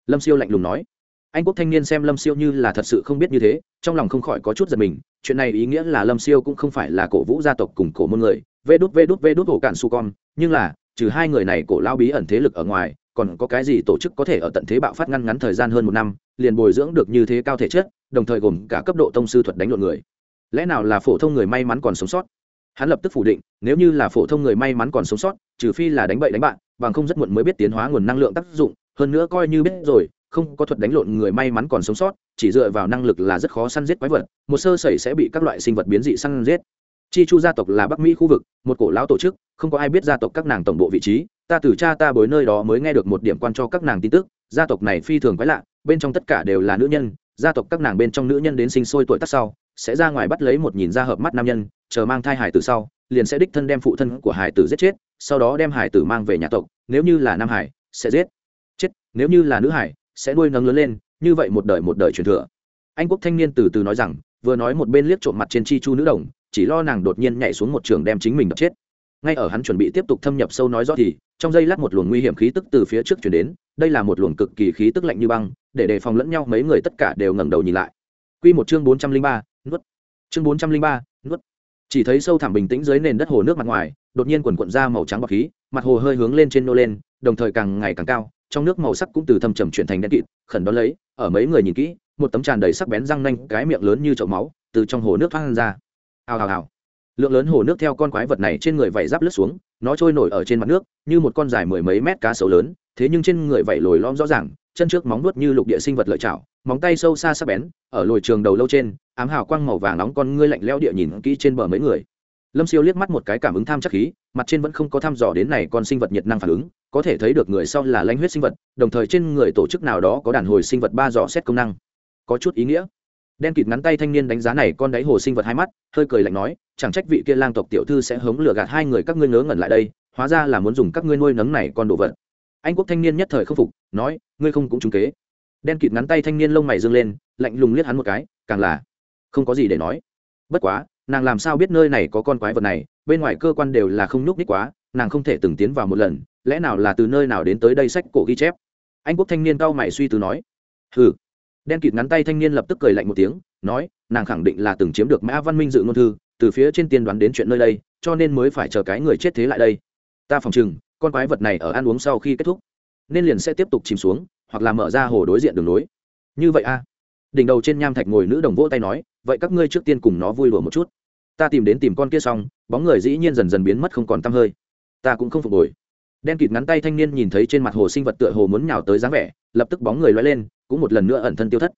Speaker 1: Lâm siêu lạnh lùng nói. Anh quốc thanh niên xem lâm siêu như là thật sự không biết như thế, trong lòng không khỏi có chút giật mình, chuyện này ý nghĩa là lâm siêu cũng không phải là cổ vũ gia tộc cùng cổ môn người, vê đút vê đút vê đút ổ cạn su con, nhưng là, trừ hai người này cổ lao bí ẩn thế lực ở ngoài, còn có cái gì tổ chức có thể ở tận thế bạo phát ngăn ngắn thời gian hơn một năm, liền bồi dưỡng được như thế cao thể chất, đồng thời gồm cả cấp độ tông sư thuật đánh lộn người. Lẽ nào là phổ thông người may mắn còn sống sót? Hắn lập tức phủ định, nếu như là phổ thông người may mắn còn sống sót, trừ phi là đánh bậy đánh bạn bằng không rất muộn mới biết tiến hóa nguồn năng lượng tác dụng, hơn nữa coi như biết rồi, không có thuật đánh lộn người may mắn còn sống sót, chỉ dựa vào năng lực là rất khó săn giết quái vật, một sơ sẩy sẽ bị các loại sinh vật biến dị săn giết. Chi chu gia tộc là bắc mỹ khu vực, một cổ lão tổ chức, không có ai biết gia tộc các nàng tổng bộ vị trí, ta từ cha ta bối nơi đó mới nghe được một điểm quan cho các nàng tin tức, gia tộc này phi thường quái lạ, bên trong tất cả đều là nữ nhân, gia tộc các nàng bên trong nữ nhân đến sinh sôi tuổi tác sau sẽ ra ngoài bắt lấy một nhìn ra hợp mắt nam nhân, chờ mang thai hải tử sau, liền sẽ đích thân đem phụ thân của hải tử giết chết, sau đó đem hải tử mang về nhà tộc, nếu như là nam hải, sẽ giết. Chết, nếu như là nữ hải, sẽ nuôi nấng lớn lên, như vậy một đời một đời truyền thừa. Anh quốc thanh niên từ từ nói rằng, vừa nói một bên liếc trộm mặt trên chi chu nữ đồng, chỉ lo nàng đột nhiên nhảy xuống một trường đem chính mình đập chết. Ngay ở hắn chuẩn bị tiếp tục thâm nhập sâu nói rõ thì, trong giây lát một luồng nguy hiểm khí tức từ phía trước chuyển đến, đây là một luồng cực kỳ khí tức lạnh như băng, để đề phòng lẫn nhau mấy người tất cả đều ngẩng đầu nhìn lại. Quy một chương bốn trăm linh ba nuốt. Chương bốn trăm linh ba, nuốt. Chỉ thấy sâu thẳm bình tĩnh dưới nền đất hồ nước mặt ngoài, đột nhiên quần quận ra màu trắng bọc khí, mặt hồ hơi hướng lên trên nô lên, đồng thời càng ngày càng cao, trong nước màu sắc cũng từ thâm trầm chuyển thành đen kịt, khẩn đón lấy, ở mấy người nhìn kỹ, một tấm tràn đầy sắc bén răng nanh, cái miệng lớn như chậu máu, từ trong hồ nước thoát ra. Hào hào hào. Lượng lớn hồ nước theo con quái vật này trên người vẩy giáp lướt xuống, nó trôi nổi ở trên mặt nước, như một con dài mười mấy mét cá sấu lớn, thế nhưng trên người vẩy lồi lõm rõ ràng chân trước móng nuốt như lục địa sinh vật lợi chảo, móng tay sâu xa sắc bén, ở lồi trường đầu lâu trên, ám hào quang màu vàng nóng con ngươi lạnh leo địa nhìn kỹ trên bờ mấy người. Lâm siêu liếc mắt một cái cảm ứng tham chắc khí, mặt trên vẫn không có thăm dò đến này con sinh vật nhiệt năng phản ứng, có thể thấy được người sau là lãnh huyết sinh vật, đồng thời trên người tổ chức nào đó có đàn hồi sinh vật ba dò xét công năng. Có chút ý nghĩa. Đen kịt ngắn tay thanh niên đánh giá này con đáy hồ sinh vật hai mắt, hơi cười lạnh nói, chẳng trách vị kia lang tộc tiểu thư sẽ hống lừa gạt hai người các ngươi ngớ ngẩn lại đây, hóa ra là muốn dùng các ngươi nuôi nấng này con đồ vật anh quốc thanh niên nhất thời không phục, nói, ngươi không cũng trúng kế. Đen kịt ngắn tay thanh niên lông mày dâng lên, lạnh lùng liếc hắn một cái, càng là, không có gì để nói. Bất quá, nàng làm sao biết nơi này có con quái vật này, bên ngoài cơ quan đều là không nhúc ních quá, nàng không thể từng tiến vào một lần, lẽ nào là từ nơi nào đến tới đây sách cổ ghi chép? Anh quốc thanh niên cao mày suy tư nói, hừ. Đen kịt ngắn tay thanh niên lập tức cười lạnh một tiếng, nói, nàng khẳng định là từng chiếm được mã văn minh dự ngôn thư, từ phía trên tiên đoán đến chuyện nơi đây, cho nên mới phải chờ cái người chết thế lại đây. Ta phòng chừng con quái vật này ở ăn uống sau khi kết thúc, nên liền sẽ tiếp tục chìm xuống, hoặc là mở ra hồ đối diện đường nối như vậy a. Đỉnh đầu trên nham thạch ngồi nữ đồng vỗ tay nói, vậy các ngươi trước tiên cùng nó vui đùa một chút. Ta tìm đến tìm con kia xong, bóng người dĩ nhiên dần dần biến mất không còn tăm hơi. Ta cũng không phục hồi. Đen kịt ngắn tay thanh niên nhìn thấy trên mặt hồ sinh vật tựa hồ muốn nhào tới dáng vẻ, lập tức bóng người loay lên, cũng một lần nữa ẩn thân tiêu thất.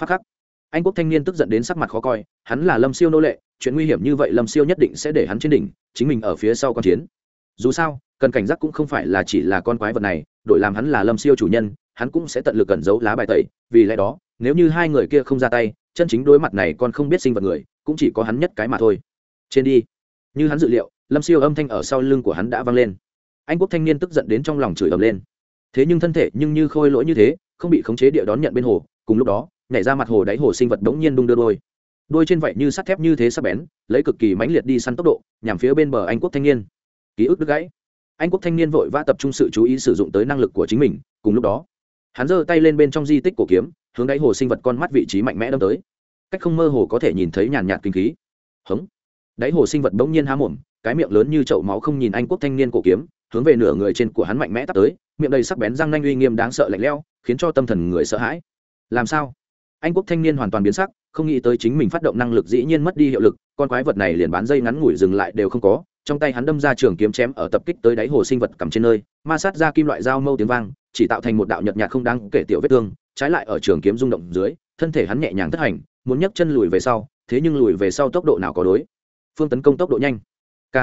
Speaker 1: Phát khắc. Anh quốc thanh niên tức giận đến sắc mặt khó coi, hắn là lâm siêu nô lệ, chuyện nguy hiểm như vậy lâm siêu nhất định sẽ để hắn trên đỉnh, chính mình ở phía sau con chiến dù sao, cần cảnh giác cũng không phải là chỉ là con quái vật này Đội làm hắn là lâm siêu chủ nhân, hắn cũng sẽ tận lực cẩn giấu lá bài tẩy, vì lẽ đó, nếu như hai người kia không ra tay, chân chính đối mặt này còn không biết sinh vật người, cũng chỉ có hắn nhất cái mà thôi. Trên đi. Như hắn dự liệu, lâm siêu âm thanh ở sau lưng của hắn đã vang lên. Anh quốc thanh niên tức giận đến trong lòng chửi ầm lên. Thế nhưng thân thể nhưng như khôi lỗi như thế, không bị khống chế địa đón nhận bên hồ, cùng lúc đó, nhảy ra mặt hồ đáy hồ sinh vật đống nhiên đung đưa đôi. Đôi trên vậy như sắt thép như thế sắc bén, lấy cực kỳ mãnh liệt đi săn tốc độ, nhằm phía bên bờ anh quốc thanh niên ký ức đứt gãy. Anh quốc thanh niên vội vã tập trung sự chú ý sử dụng tới năng lực của chính mình, cùng lúc đó, hắn giơ tay lên bên trong di tích cổ kiếm, hướng đáy hồ sinh vật con mắt vị trí mạnh mẽ đâm tới. Cách không mơ hồ có thể nhìn thấy nhàn nhạt kinh khí. Hống. Đáy hồ sinh vật bỗng nhiên há mồm, cái miệng lớn như chậu máu không nhìn anh quốc thanh niên cổ kiếm, hướng về nửa người trên của hắn mạnh mẽ tắt tới, miệng đầy sắc bén răng nanh uy nghiêm đáng sợ lạnh leo khiến cho tâm thần người sợ hãi. Làm sao? Anh quốc thanh niên hoàn toàn biến sắc, không nghĩ tới chính mình phát động năng lực dĩ nhiên mất đi hiệu lực, con quái vật này liền bán dây ngắn ngủi dừng lại đều không có trong tay hắn đâm ra trường kiếm chém ở tập kích tới đáy hồ sinh vật cầm trên nơi, ma sát ra kim loại dao mâu tiếng vang, chỉ tạo thành một đạo nhợt nhạt không đáng kể tiểu vết thương, trái lại ở trường kiếm rung động dưới, thân thể hắn nhẹ nhàng thất hành, muốn nhấc chân lùi về sau, thế nhưng lùi về sau tốc độ nào có đối. Phương tấn công tốc độ nhanh. K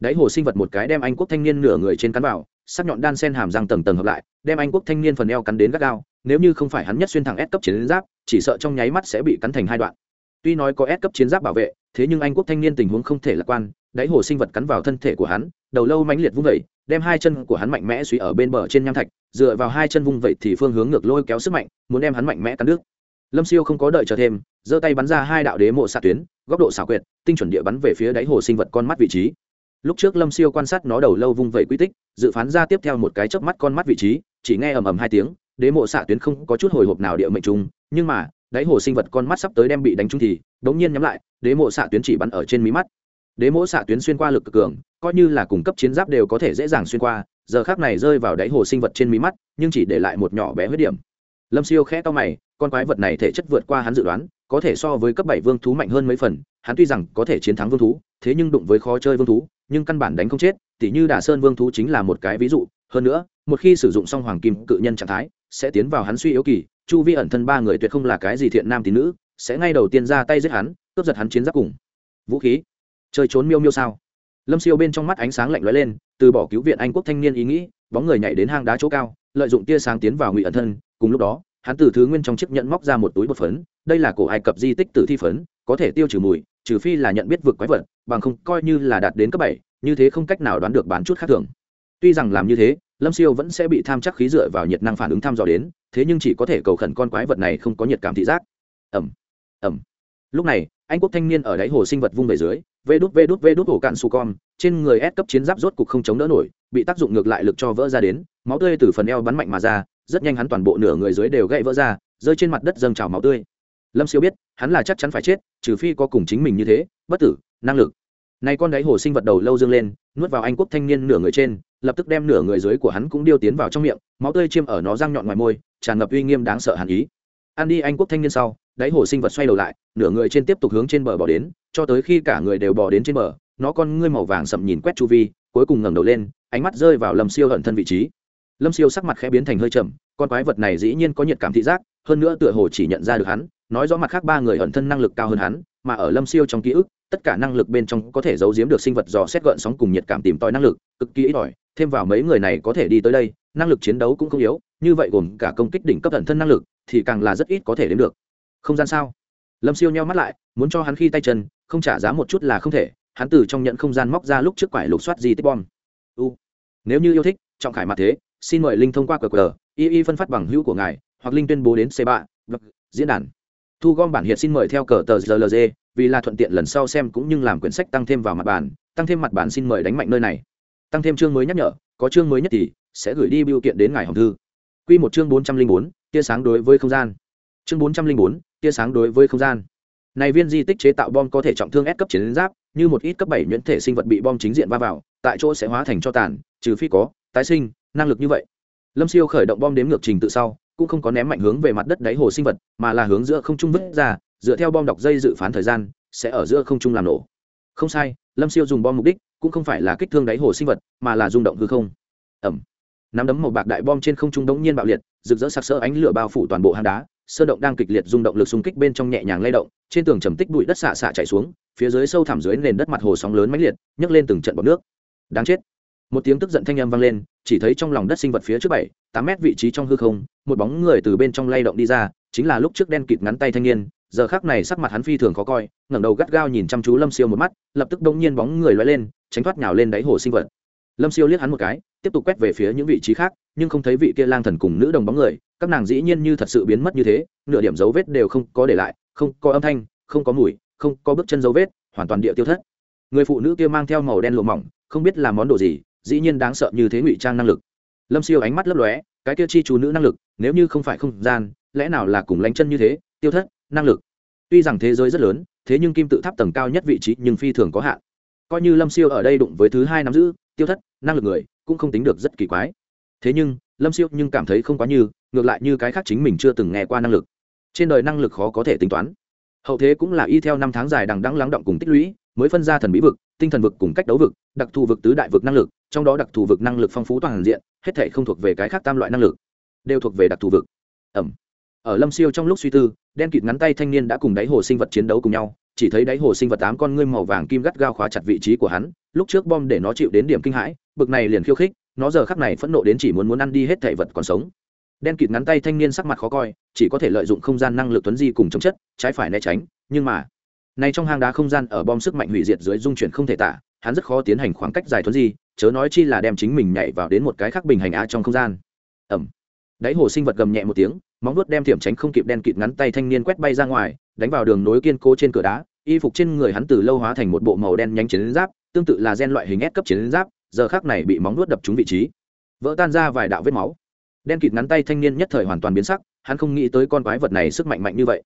Speaker 1: đáy hồ sinh vật một cái đem anh quốc thanh niên nửa người trên cắn vào sắc nhọn đan sen hàm răng tầng tầng hợp lại, đem anh quốc thanh niên phần eo cắn đến gắt gao, nếu như không phải hắn nhất xuyên thẳng ép cấp chiến giáp, chỉ sợ trong nháy mắt sẽ bị cắn thành hai đoạn. Tuy nói có ép cấp chiến giáp bảo vệ, thế nhưng anh quốc thanh niên tình huống không thể lạc quan đáy hồ sinh vật cắn vào thân thể của hắn, đầu lâu mãnh liệt vung vẩy, đem hai chân của hắn mạnh mẽ suy ở bên bờ trên nham thạch, dựa vào hai chân vung vẩy thì phương hướng ngược lôi kéo sức mạnh, muốn đem hắn mạnh mẽ cắn đứt. Lâm siêu không có đợi chờ thêm, giơ tay bắn ra hai đạo đế mộ xạ tuyến, góc độ xảo quyệt, tinh chuẩn địa bắn về phía đáy hồ sinh vật con mắt vị trí. Lúc trước lâm siêu quan sát nó đầu lâu vung vẩy quy tích, dự phán ra tiếp theo một cái chớp mắt con mắt vị trí, chỉ nghe ầm ầm hai tiếng, đế mộ xạ tuyến không có chút hồi hộp nào địa mệnh trùng nhưng mà, đáy hồ sinh vật con mắt sắp tới đem bị đánh trúng thì, đống nhiên nhắm lại, đế mộ xạ tuyến chỉ bắn ở trên mí mắt đế mỗ xạ tuyến xuyên qua lực cực cường, coi như là cung cấp chiến giáp đều có thể dễ dàng xuyên qua, giờ khác này rơi vào đáy hồ sinh vật trên mí mắt, nhưng chỉ để lại một nhỏ bé huyết điểm. Lâm siêu khẽ to mày, con quái vật này thể chất vượt qua hắn dự đoán, có thể so với cấp bảy vương thú mạnh hơn mấy phần, hắn tuy rằng có thể chiến thắng vương thú, thế nhưng đụng với khó chơi vương thú, nhưng căn bản đánh không chết, tỉ như đà sơn vương thú chính là một cái ví dụ, hơn nữa, một khi sử dụng xong hoàng kim cự nhân trạng thái, sẽ tiến vào hắn suy yếu kỳ, chu vi ẩn thân ba người tuyệt không là cái gì thiện nam tín nữ, sẽ ngay đầu tiên ra tay giết hắn, cướp giật hắn chiến giáp cùng vũ khí chơi trốn miêu miêu sao? Lâm siêu bên trong mắt ánh sáng lạnh lóe lên, từ bỏ cứu viện anh quốc thanh niên ý nghĩ, bóng người nhảy đến hang đá chỗ cao, lợi dụng tia sáng tiến vào ngụy ẩn thân. Cùng lúc đó, hắn từ thứ nguyên trong chiếc nhẫn móc ra một túi bột phấn, đây là cổ ai cập di tích tử thi phấn, có thể tiêu trừ mùi, trừ phi là nhận biết vực quái vật, bằng không coi như là đạt đến cấp bảy, như thế không cách nào đoán được bán chút khác thường. Tuy rằng làm như thế, lâm siêu vẫn sẽ bị tham chắc khí dựa vào nhiệt năng phản ứng thăm dò đến, thế nhưng chỉ có thể cầu khẩn con quái vật này không có nhiệt cảm thị giác. Ẩm ẩm lúc này, anh quốc thanh niên ở đáy hồ sinh vật vung về dưới vê đút vê đút vê đút ổ cạn su con trên người ép cấp chiến giáp rốt cục không chống đỡ nổi, bị tác dụng ngược lại lực cho vỡ ra đến, máu tươi từ phần eo bắn mạnh mà ra, rất nhanh hắn toàn bộ nửa người dưới đều gãy vỡ ra, rơi trên mặt đất dâng trào máu tươi. Lâm siêu biết, hắn là chắc chắn phải chết, trừ phi có cùng chính mình như thế, bất tử, năng lực. Này con đáy hồ sinh vật đầu lâu dương lên, nuốt vào anh quốc thanh niên nửa người trên, lập tức đem nửa người dưới của hắn cũng điêu tiến vào trong miệng, máu tươi chiêm ở nó răng nhọn ngoài môi, tràn ngập uy nghiêm đáng sợ hàn ý. Ăn đi anh quốc thanh niên sau, đáy hồ sinh vật xoay đầu lại, nửa người trên tiếp tục hướng trên bờ bỏ đến cho tới khi cả người đều bỏ đến trên bờ, nó con ngươi màu vàng sậm nhìn quét chu vi, cuối cùng ngẩng đầu lên, ánh mắt rơi vào lâm siêu hận thân vị trí. Lâm siêu sắc mặt khẽ biến thành hơi chậm con quái vật này dĩ nhiên có nhiệt cảm thị giác, hơn nữa tựa hồ chỉ nhận ra được hắn, nói rõ mặt khác ba người ẩn thân năng lực cao hơn hắn, mà ở lâm siêu trong ký ức, tất cả năng lực bên trong có thể giấu giếm được sinh vật dò xét gợn sóng cùng nhiệt cảm tìm tòi năng lực, cực kỳ ít ỏi, thêm vào mấy người này có thể đi tới đây, năng lực chiến đấu cũng không yếu, như vậy gồm cả công kích đỉnh cấp ẩn thân năng lực, thì càng là rất ít có thể đến được. Không gian sao? Lâm siêu nheo mắt lại, muốn cho hắn khi tay chân không trả giá một chút là không thể, hắn từ trong nhận không gian móc ra lúc trước quải lục soát di tích bom. U, nếu như yêu thích, trọng khải mặt thế, xin mời linh thông qua qr y y phân phát bằng hữu của ngài, hoặc linh tuyên bố đến c ba vâng, diễn đàn. Thu gom bản hiện xin mời theo cờ tờ rlg vì là thuận tiện lần sau xem cũng như làm quyển sách tăng thêm vào mặt bản, tăng thêm mặt bản xin mời đánh mạnh nơi này. Tăng thêm chương mới nhắc nhở, có chương mới nhất thì sẽ gửi đi biểu kiện đến ngài hồng thư. Quy một chương bốn trăm linh bốn, tia sáng đối với không gian. Chương bốn trăm linh bốn, tia sáng đối với không gian này viên di tích chế tạo bom có thể trọng thương ép cấp chiến giáp, như một ít cấp bảy nhuyễn thể sinh vật bị bom chính diện va vào, tại chỗ sẽ hóa thành cho tàn, trừ phi có tái sinh, năng lực như vậy. Lâm siêu khởi động bom đếm ngược trình tự sau, cũng không có ném mạnh hướng về mặt đất đáy hồ sinh vật, mà là hướng giữa không trung vứt ra, dựa theo bom đọc dây dự phán thời gian, sẽ ở giữa không trung làm nổ. Không sai, lâm siêu dùng bom mục đích, cũng không phải là kích thương đáy hồ sinh vật, mà là rung động hư không. Ẩm. Nắm đấm màu bạc đại bom trên không trung đống nhiên bạo liệt, rực rỡ sặc sỡ ánh lửa bao phủ toàn bộ hang đá sơn động đang kịch liệt rung động lực xung kích bên trong nhẹ nhàng lay động, trên tường trầm tích bụi đất xạ xạ chạy xuống, phía dưới sâu thẳm dưới nền đất mặt hồ sóng lớn mãnh liệt, nhấc lên từng trận bọt nước. Đáng chết. Một tiếng tức giận thanh âm vang lên, chỉ thấy trong lòng đất sinh vật phía trước bảy, tám mét vị trí trong hư không, một bóng người từ bên trong lay động đi ra, chính là lúc trước đen kịt ngắn tay thanh niên, giờ khác này sắc mặt hắn phi thường khó coi, ngẩng đầu gắt gao nhìn chăm chú lâm siêu một mắt, lập tức đông nhiên bóng người loay lên, tránh thoát nhào lên đáy hồ sinh vật lâm siêu liếc hắn một cái, tiếp tục quét về phía những vị trí khác, nhưng không thấy vị kia lang thần cùng nữ đồng bóng người, các nàng dĩ nhiên như thật sự biến mất như thế, nửa điểm dấu vết đều không có để lại, không có âm thanh, không có mùi, không có bước chân dấu vết, hoàn toàn địa tiêu thất. Người phụ nữ kia mang theo màu đen lộ mỏng, không biết là món đồ gì, dĩ nhiên đáng sợ như thế ngụy trang năng lực. Lâm siêu ánh mắt lấp lóe, cái kia chi chú nữ năng lực, nếu như không phải không gian, lẽ nào là cùng lánh chân như thế, tiêu thất, năng lực? Tuy rằng thế giới rất lớn, thế nhưng kim tự tháp tầng cao nhất vị trí nhưng phi thường có hạn coi như lâm siêu ở đây đụng với thứ hai nắm giữ, tiêu thất, năng lực người, cũng không tính được rất kỳ quái. Thế nhưng, lâm siêu nhưng cảm thấy không quá như, ngược lại như cái khác chính mình chưa từng nghe qua năng lực. Trên đời năng lực khó có thể tính toán. Hậu thế cũng là y theo năm tháng dài đằng đắng lắng động cùng tích lũy, mới phân ra thần bí vực, tinh thần vực cùng cách đấu vực, đặc thù vực tứ đại vực năng lực, trong đó đặc thù vực năng lực phong phú toàn diện, hết thể không thuộc về cái khác tam loại năng lực, đều thuộc về đặc thù vực. Ẩm. Ở lâm siêu trong lúc suy tư, đen kịt ngắn tay thanh niên đã cùng đáy hồ sinh vật chiến đấu cùng nhau chỉ thấy đáy hồ sinh vật tám con ngươi màu vàng kim gắt gao khóa chặt vị trí của hắn, lúc trước bom để nó chịu đến điểm kinh hãi, bực này liền khiêu khích, nó giờ khắc này phẫn nộ đến chỉ muốn muốn ăn đi hết thể vật còn sống. Đen kịt ngắn tay thanh niên sắc mặt khó coi, chỉ có thể lợi dụng không gian năng lực tuấn di cùng chống chất, trái phải né tránh, nhưng mà nay trong hang đá không gian ở bom sức mạnh hủy diệt dưới dung chuyển không thể tả, hắn rất khó tiến hành khoảng cách dài tuấn di, chớ nói chi là đem chính mình nhảy vào đến một cái khác bình hành á trong không gian. Ẩm đáy hồ sinh vật gầm nhẹ một tiếng, móng vuốt đem thiểm tránh không kịp đen kịt ngắn tay thanh niên quét bay ra ngoài, đánh vào đường nối kiên cố trên cửa đá y phục trên người hắn từ lâu hóa thành một bộ màu đen nhánh chiến giáp, tương tự là gen loại hình S cấp chiến giáp, giờ khác này bị móng nuốt đập trúng vị trí. Vỡ tan ra vài đạo vết máu. Đen kịt ngắn tay thanh niên nhất thời hoàn toàn biến sắc, hắn không nghĩ tới con quái vật này sức mạnh mạnh như vậy.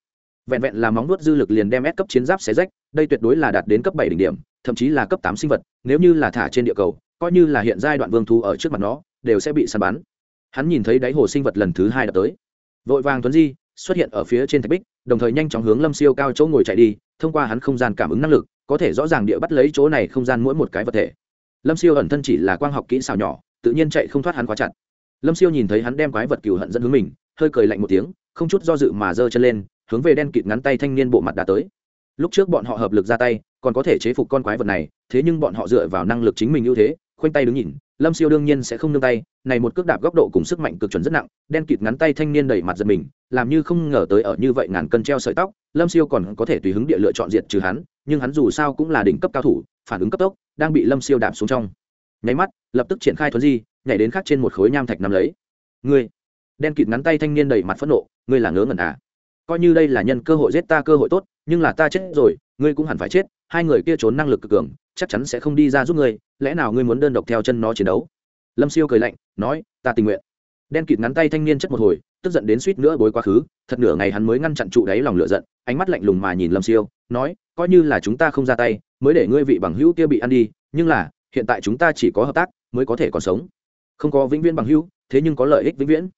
Speaker 1: Vẹn vẹn là móng nuốt dư lực liền đem S cấp chiến giáp xé rách, đây tuyệt đối là đạt đến cấp bảy đỉnh điểm, thậm chí là cấp tám sinh vật, nếu như là thả trên địa cầu, coi như là hiện giai đoạn vương thu ở trước mặt nó, đều sẽ bị săn bắn. Hắn nhìn thấy đáy hồ sinh vật lần thứ hai đập tới. Vội vàng tuấn di, xuất hiện ở phía trên thạch bích, đồng thời nhanh chóng hướng lâm siêu cao chỗ ngồi chạy đi thông qua hắn không gian cảm ứng năng lực, có thể rõ ràng địa bắt lấy chỗ này không gian mỗi một cái vật thể. Lâm siêu ẩn thân chỉ là quang học kỹ xảo nhỏ, tự nhiên chạy không thoát hắn quá chặt. Lâm siêu nhìn thấy hắn đem quái vật cừu hận dẫn hướng mình, hơi cười lạnh một tiếng, không chút do dự mà giơ chân lên, hướng về đen kịt ngắn tay thanh niên bộ mặt đã tới. Lúc trước bọn họ hợp lực ra tay, còn có thể chế phục con quái vật này, thế nhưng bọn họ dựa vào năng lực chính mình ưu thế, khoanh tay đứng nhìn, lâm siêu đương nhiên sẽ không nương tay, này một cước đạp góc độ cùng sức mạnh cực chuẩn rất nặng, đen kịt ngắn tay thanh niên đẩy mặt giật mình làm như không ngờ tới ở như vậy ngàn cân treo sợi tóc, lâm siêu còn có thể tùy hứng địa lựa chọn diệt trừ hắn, nhưng hắn dù sao cũng là đỉnh cấp cao thủ, phản ứng cấp tốc, đang bị lâm siêu đạp xuống trong. Nháy mắt, lập tức triển khai thuấn di, nhảy đến khác trên một khối nham thạch nằm lấy. Ngươi! Đen kịt ngắn tay thanh niên đầy mặt phẫn nộ, ngươi là ngớ ngẩn à? Coi như đây là nhân cơ hội giết ta cơ hội tốt, nhưng là ta chết rồi, ngươi cũng hẳn phải chết, hai người kia trốn năng lực cực cường, chắc chắn sẽ không đi ra giúp ngươi, lẽ nào ngươi muốn đơn độc theo chân nó chiến đấu? Lâm siêu cười lạnh, nói, ta tình nguyện. Đen kịt ngắn tay thanh niên chất một hồi tức giận đến suýt nữa bối quá khứ, thật nửa ngày hắn mới ngăn chặn trụ đáy lòng lửa giận, ánh mắt lạnh lùng mà nhìn lâm siêu, nói, coi như là chúng ta không ra tay, mới để ngươi vị bằng hữu kia bị ăn đi, nhưng là, hiện tại chúng ta chỉ có hợp tác, mới có thể còn sống. Không có vĩnh viễn bằng hữu, thế nhưng có lợi ích vĩnh viễn.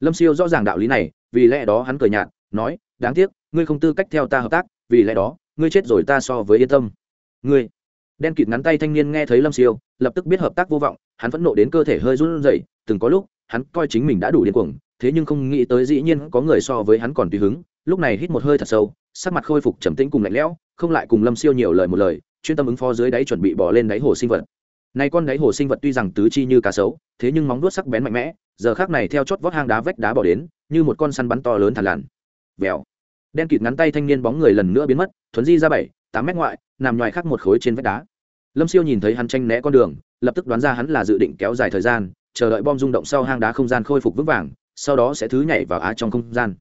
Speaker 1: Lâm siêu rõ ràng đạo lý này, vì lẽ đó hắn cười nhạt, nói, đáng tiếc, ngươi không tư cách theo ta hợp tác, vì lẽ đó, ngươi chết rồi ta so với yên tâm. Ngươi, đen kịt ngắn tay thanh niên nghe thấy lâm siêu, lập tức biết hợp tác vô vọng, hắn phẫn nộ đến cơ thể hơi run rẩy, từng có lúc, hắn coi chính mình đã đủ điên cuồng thế nhưng không nghĩ tới dĩ nhiên có người so với hắn còn tùy hứng, lúc này hít một hơi thật sâu, sắc mặt khôi phục trầm tĩnh cùng lạnh lẽo, không lại cùng lâm siêu nhiều lời một lời, chuyên tâm ứng phó dưới đáy chuẩn bị bỏ lên đáy hồ sinh vật. Này con đáy hồ sinh vật tuy rằng tứ chi như cá sấu, thế nhưng móng đuốt sắc bén mạnh mẽ, giờ khác này theo chót vót hang đá vách đá bỏ đến, như một con săn bắn to lớn thằn lằn. Vèo. Đen kịt ngắn tay thanh niên bóng người lần nữa biến mất, thuấn di ra bảy, tám mét ngoại, nằm ngoài khắc một khối trên vách đá. Lâm siêu nhìn thấy hắn tranh né con đường, lập tức đoán ra hắn là dự định kéo dài thời gian, chờ đợi bom rung động sau hang đá không gian khôi phục vững vàng sau đó sẽ thứ nhảy vào á trong không gian.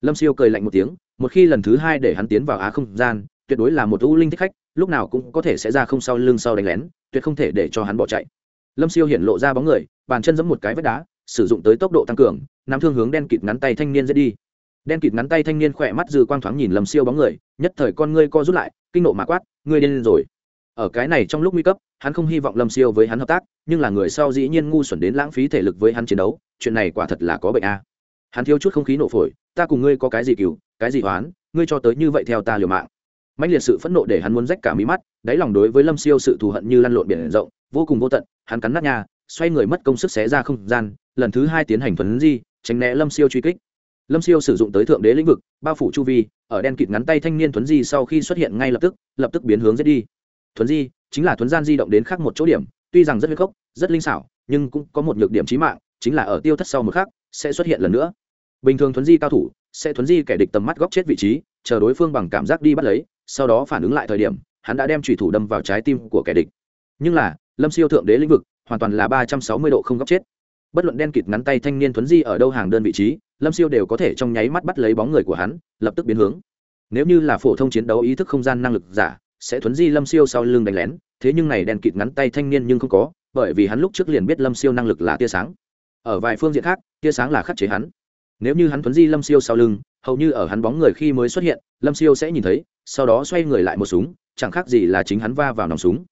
Speaker 1: Lâm siêu cười lạnh một tiếng, một khi lần thứ hai để hắn tiến vào á không gian, tuyệt đối là một u linh thích khách, lúc nào cũng có thể sẽ ra không sau lưng sau đánh lén, tuyệt không thể để cho hắn bỏ chạy. Lâm siêu hiện lộ ra bóng người, bàn chân giẫm một cái vách đá, sử dụng tới tốc độ tăng cường, nắm thương hướng đen kịt ngắn tay thanh niên dễ đi. Đen kịt ngắn tay thanh niên khỏe mắt dư quang thoáng nhìn lâm siêu bóng người, nhất thời con ngươi co rút lại, kinh nộ mã quát, ngươi điên rồi ở cái này trong lúc nguy cấp, hắn không hy vọng lâm siêu với hắn hợp tác, nhưng là người sau dĩ nhiên ngu xuẩn đến lãng phí thể lực với hắn chiến đấu, chuyện này quả thật là có bệnh a. Hắn thiếu chút không khí nổ phổi, ta cùng ngươi có cái gì cứu cái gì oán, ngươi cho tới như vậy theo ta liều mạng. Mạnh liệt sự phẫn nộ để hắn muốn rách cả mí mắt, đáy lòng đối với lâm siêu sự thù hận như lăn lộn biển rộng, vô cùng vô tận, hắn cắn nát nhà xoay người mất công sức xé ra không gian, lần thứ hai tiến hành phấn di, tránh né lâm siêu truy kích. Lâm siêu sử dụng tới thượng đế lĩnh vực, bao phủ chu vi, ở đen kịt ngắn tay thanh niên thuấn di sau khi xuất hiện ngay lập tức lập tức biến hướng giết đi thuấn di chính là thuấn gian di động đến khác một chỗ điểm, tuy rằng rất huyết khốc, rất linh xảo, nhưng cũng có một nhược điểm trí mạng, chính là ở tiêu thất sau một khắc, sẽ xuất hiện lần nữa. Bình thường thuấn di cao thủ, sẽ thuấn di kẻ địch tầm mắt góc chết vị trí, chờ đối phương bằng cảm giác đi bắt lấy, sau đó phản ứng lại thời điểm, hắn đã đem trùy thủ đâm vào trái tim của kẻ địch. Nhưng là, lâm siêu thượng đế lĩnh vực, hoàn toàn là ba trăm sáu mươi độ không góc chết. Bất luận đen kịt ngắn tay thanh niên thuấn di ở đâu hàng đơn vị trí, lâm siêu đều có thể trong nháy mắt bắt lấy bóng người của hắn, lập tức biến hướng. Nếu như là phổ thông chiến đấu ý thức không gian năng lực giả sẽ thuấn di lâm siêu sau lưng đánh lén. Thế nhưng này đen kịt ngắn tay thanh niên nhưng không có, bởi vì hắn lúc trước liền biết lâm siêu năng lực là tia sáng. Ở vài phương diện khác, tia sáng là khắc chế hắn. Nếu như hắn thuấn di lâm siêu sau lưng, hầu như ở hắn bóng người khi mới xuất hiện, lâm siêu sẽ nhìn thấy, sau đó xoay người lại một súng, chẳng khác gì là chính hắn va vào nòng súng.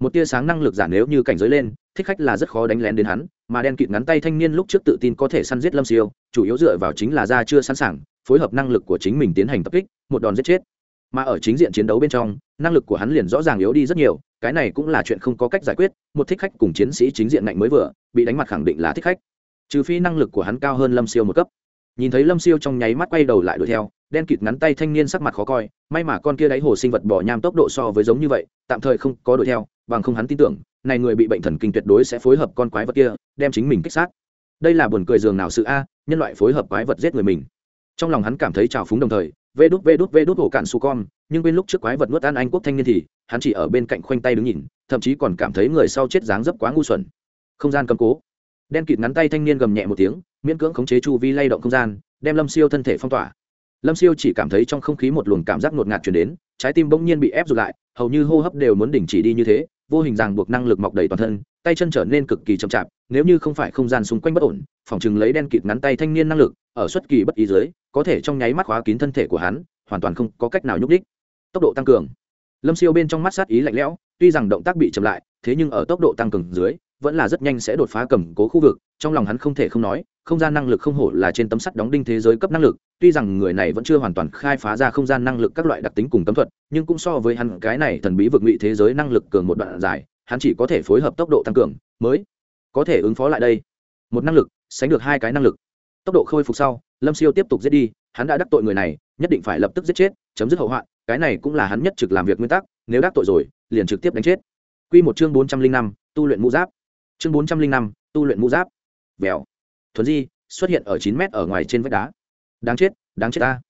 Speaker 1: Một tia sáng năng lực giả nếu như cảnh giới lên, thích khách là rất khó đánh lén đến hắn, mà đen kịt ngắn tay thanh niên lúc trước tự tin có thể săn giết lâm siêu, chủ yếu dựa vào chính là da chưa sẵn sàng, phối hợp năng lực của chính mình tiến hành tập kích, một đòn giết chết mà ở chính diện chiến đấu bên trong, năng lực của hắn liền rõ ràng yếu đi rất nhiều, cái này cũng là chuyện không có cách giải quyết, một thích khách cùng chiến sĩ chính diện mạnh mới vừa, bị đánh mặt khẳng định là thích khách. Trừ phi năng lực của hắn cao hơn lâm siêu một cấp. Nhìn thấy lâm siêu trong nháy mắt quay đầu lại đuổi theo, đen kịt ngắn tay thanh niên sắc mặt khó coi, may mà con kia đáy hồ sinh vật bỏ nham tốc độ so với giống như vậy, tạm thời không có đuổi theo, bằng không hắn tin tưởng, này người bị bệnh thần kinh tuyệt đối sẽ phối hợp con quái vật kia, đem chính mình kích sát. Đây là buồn cười dường nào sự a, nhân loại phối hợp quái vật giết người mình. Trong lòng hắn cảm thấy trào phúng đồng thời vê đút vê đút vê đút hồ cạn su con, nhưng bên lúc trước quái vật nuốt ăn anh quốc thanh niên thì, hắn chỉ ở bên cạnh khoanh tay đứng nhìn, thậm chí còn cảm thấy người sau chết dáng dấp quá ngu xuẩn. Không gian cầm cố. Đen kịt ngắn tay thanh niên gầm nhẹ một tiếng, miễn cưỡng khống chế chu vi lay động không gian, đem lâm siêu thân thể phong tỏa. Lâm siêu chỉ cảm thấy trong không khí một luồng cảm giác ngột ngạt chuyển đến, trái tim bỗng nhiên bị ép rụt lại, hầu như hô hấp đều muốn đình chỉ đi như thế, vô hình ràng buộc năng lực mọc đầy toàn thân, tay chân trở nên cực kỳ chậm chạp nếu như không phải không gian xung quanh bất ổn, phòng chừng lấy đen kịt ngắn tay thanh niên năng lực, ở xuất kỳ bất ý dưới, có thể trong nháy mắt khóa kín thân thể của hắn, hoàn toàn không có cách nào nhúc đích tốc độ tăng cường. Lâm siêu bên trong mắt sát ý lạnh lẽo, tuy rằng động tác bị chậm lại, thế nhưng ở tốc độ tăng cường dưới, vẫn là rất nhanh sẽ đột phá cầm cố khu vực, trong lòng hắn không thể không nói, không gian năng lực không hổ là trên tấm sắt đóng đinh thế giới cấp năng lực, tuy rằng người này vẫn chưa hoàn toàn khai phá ra không gian năng lực các loại đặc tính cùng tấm thuật, nhưng cũng so với hắn cái này thần bí vực ngụy thế giới năng lực cường một đoạn dài, hắn chỉ có thể phối hợp tốc độ tăng cường, mới có thể ứng phó lại đây. Một năng lực, sánh được hai cái năng lực. Tốc độ khôi phục sau, lâm siêu tiếp tục giết đi, hắn đã đắc tội người này, nhất định phải lập tức giết chết, chấm dứt hậu hoạn, cái này cũng là hắn nhất trực làm việc nguyên tắc, nếu đắc tội rồi, liền trực tiếp đánh chết. Quy một chương bốn trăm linh năm, tu luyện mũ giáp. Chương bốn trăm linh năm, tu luyện mũ giáp. Vèo. Thuần di, xuất hiện ở chín mét ở ngoài trên vách đá. Đáng chết đáng chết ta.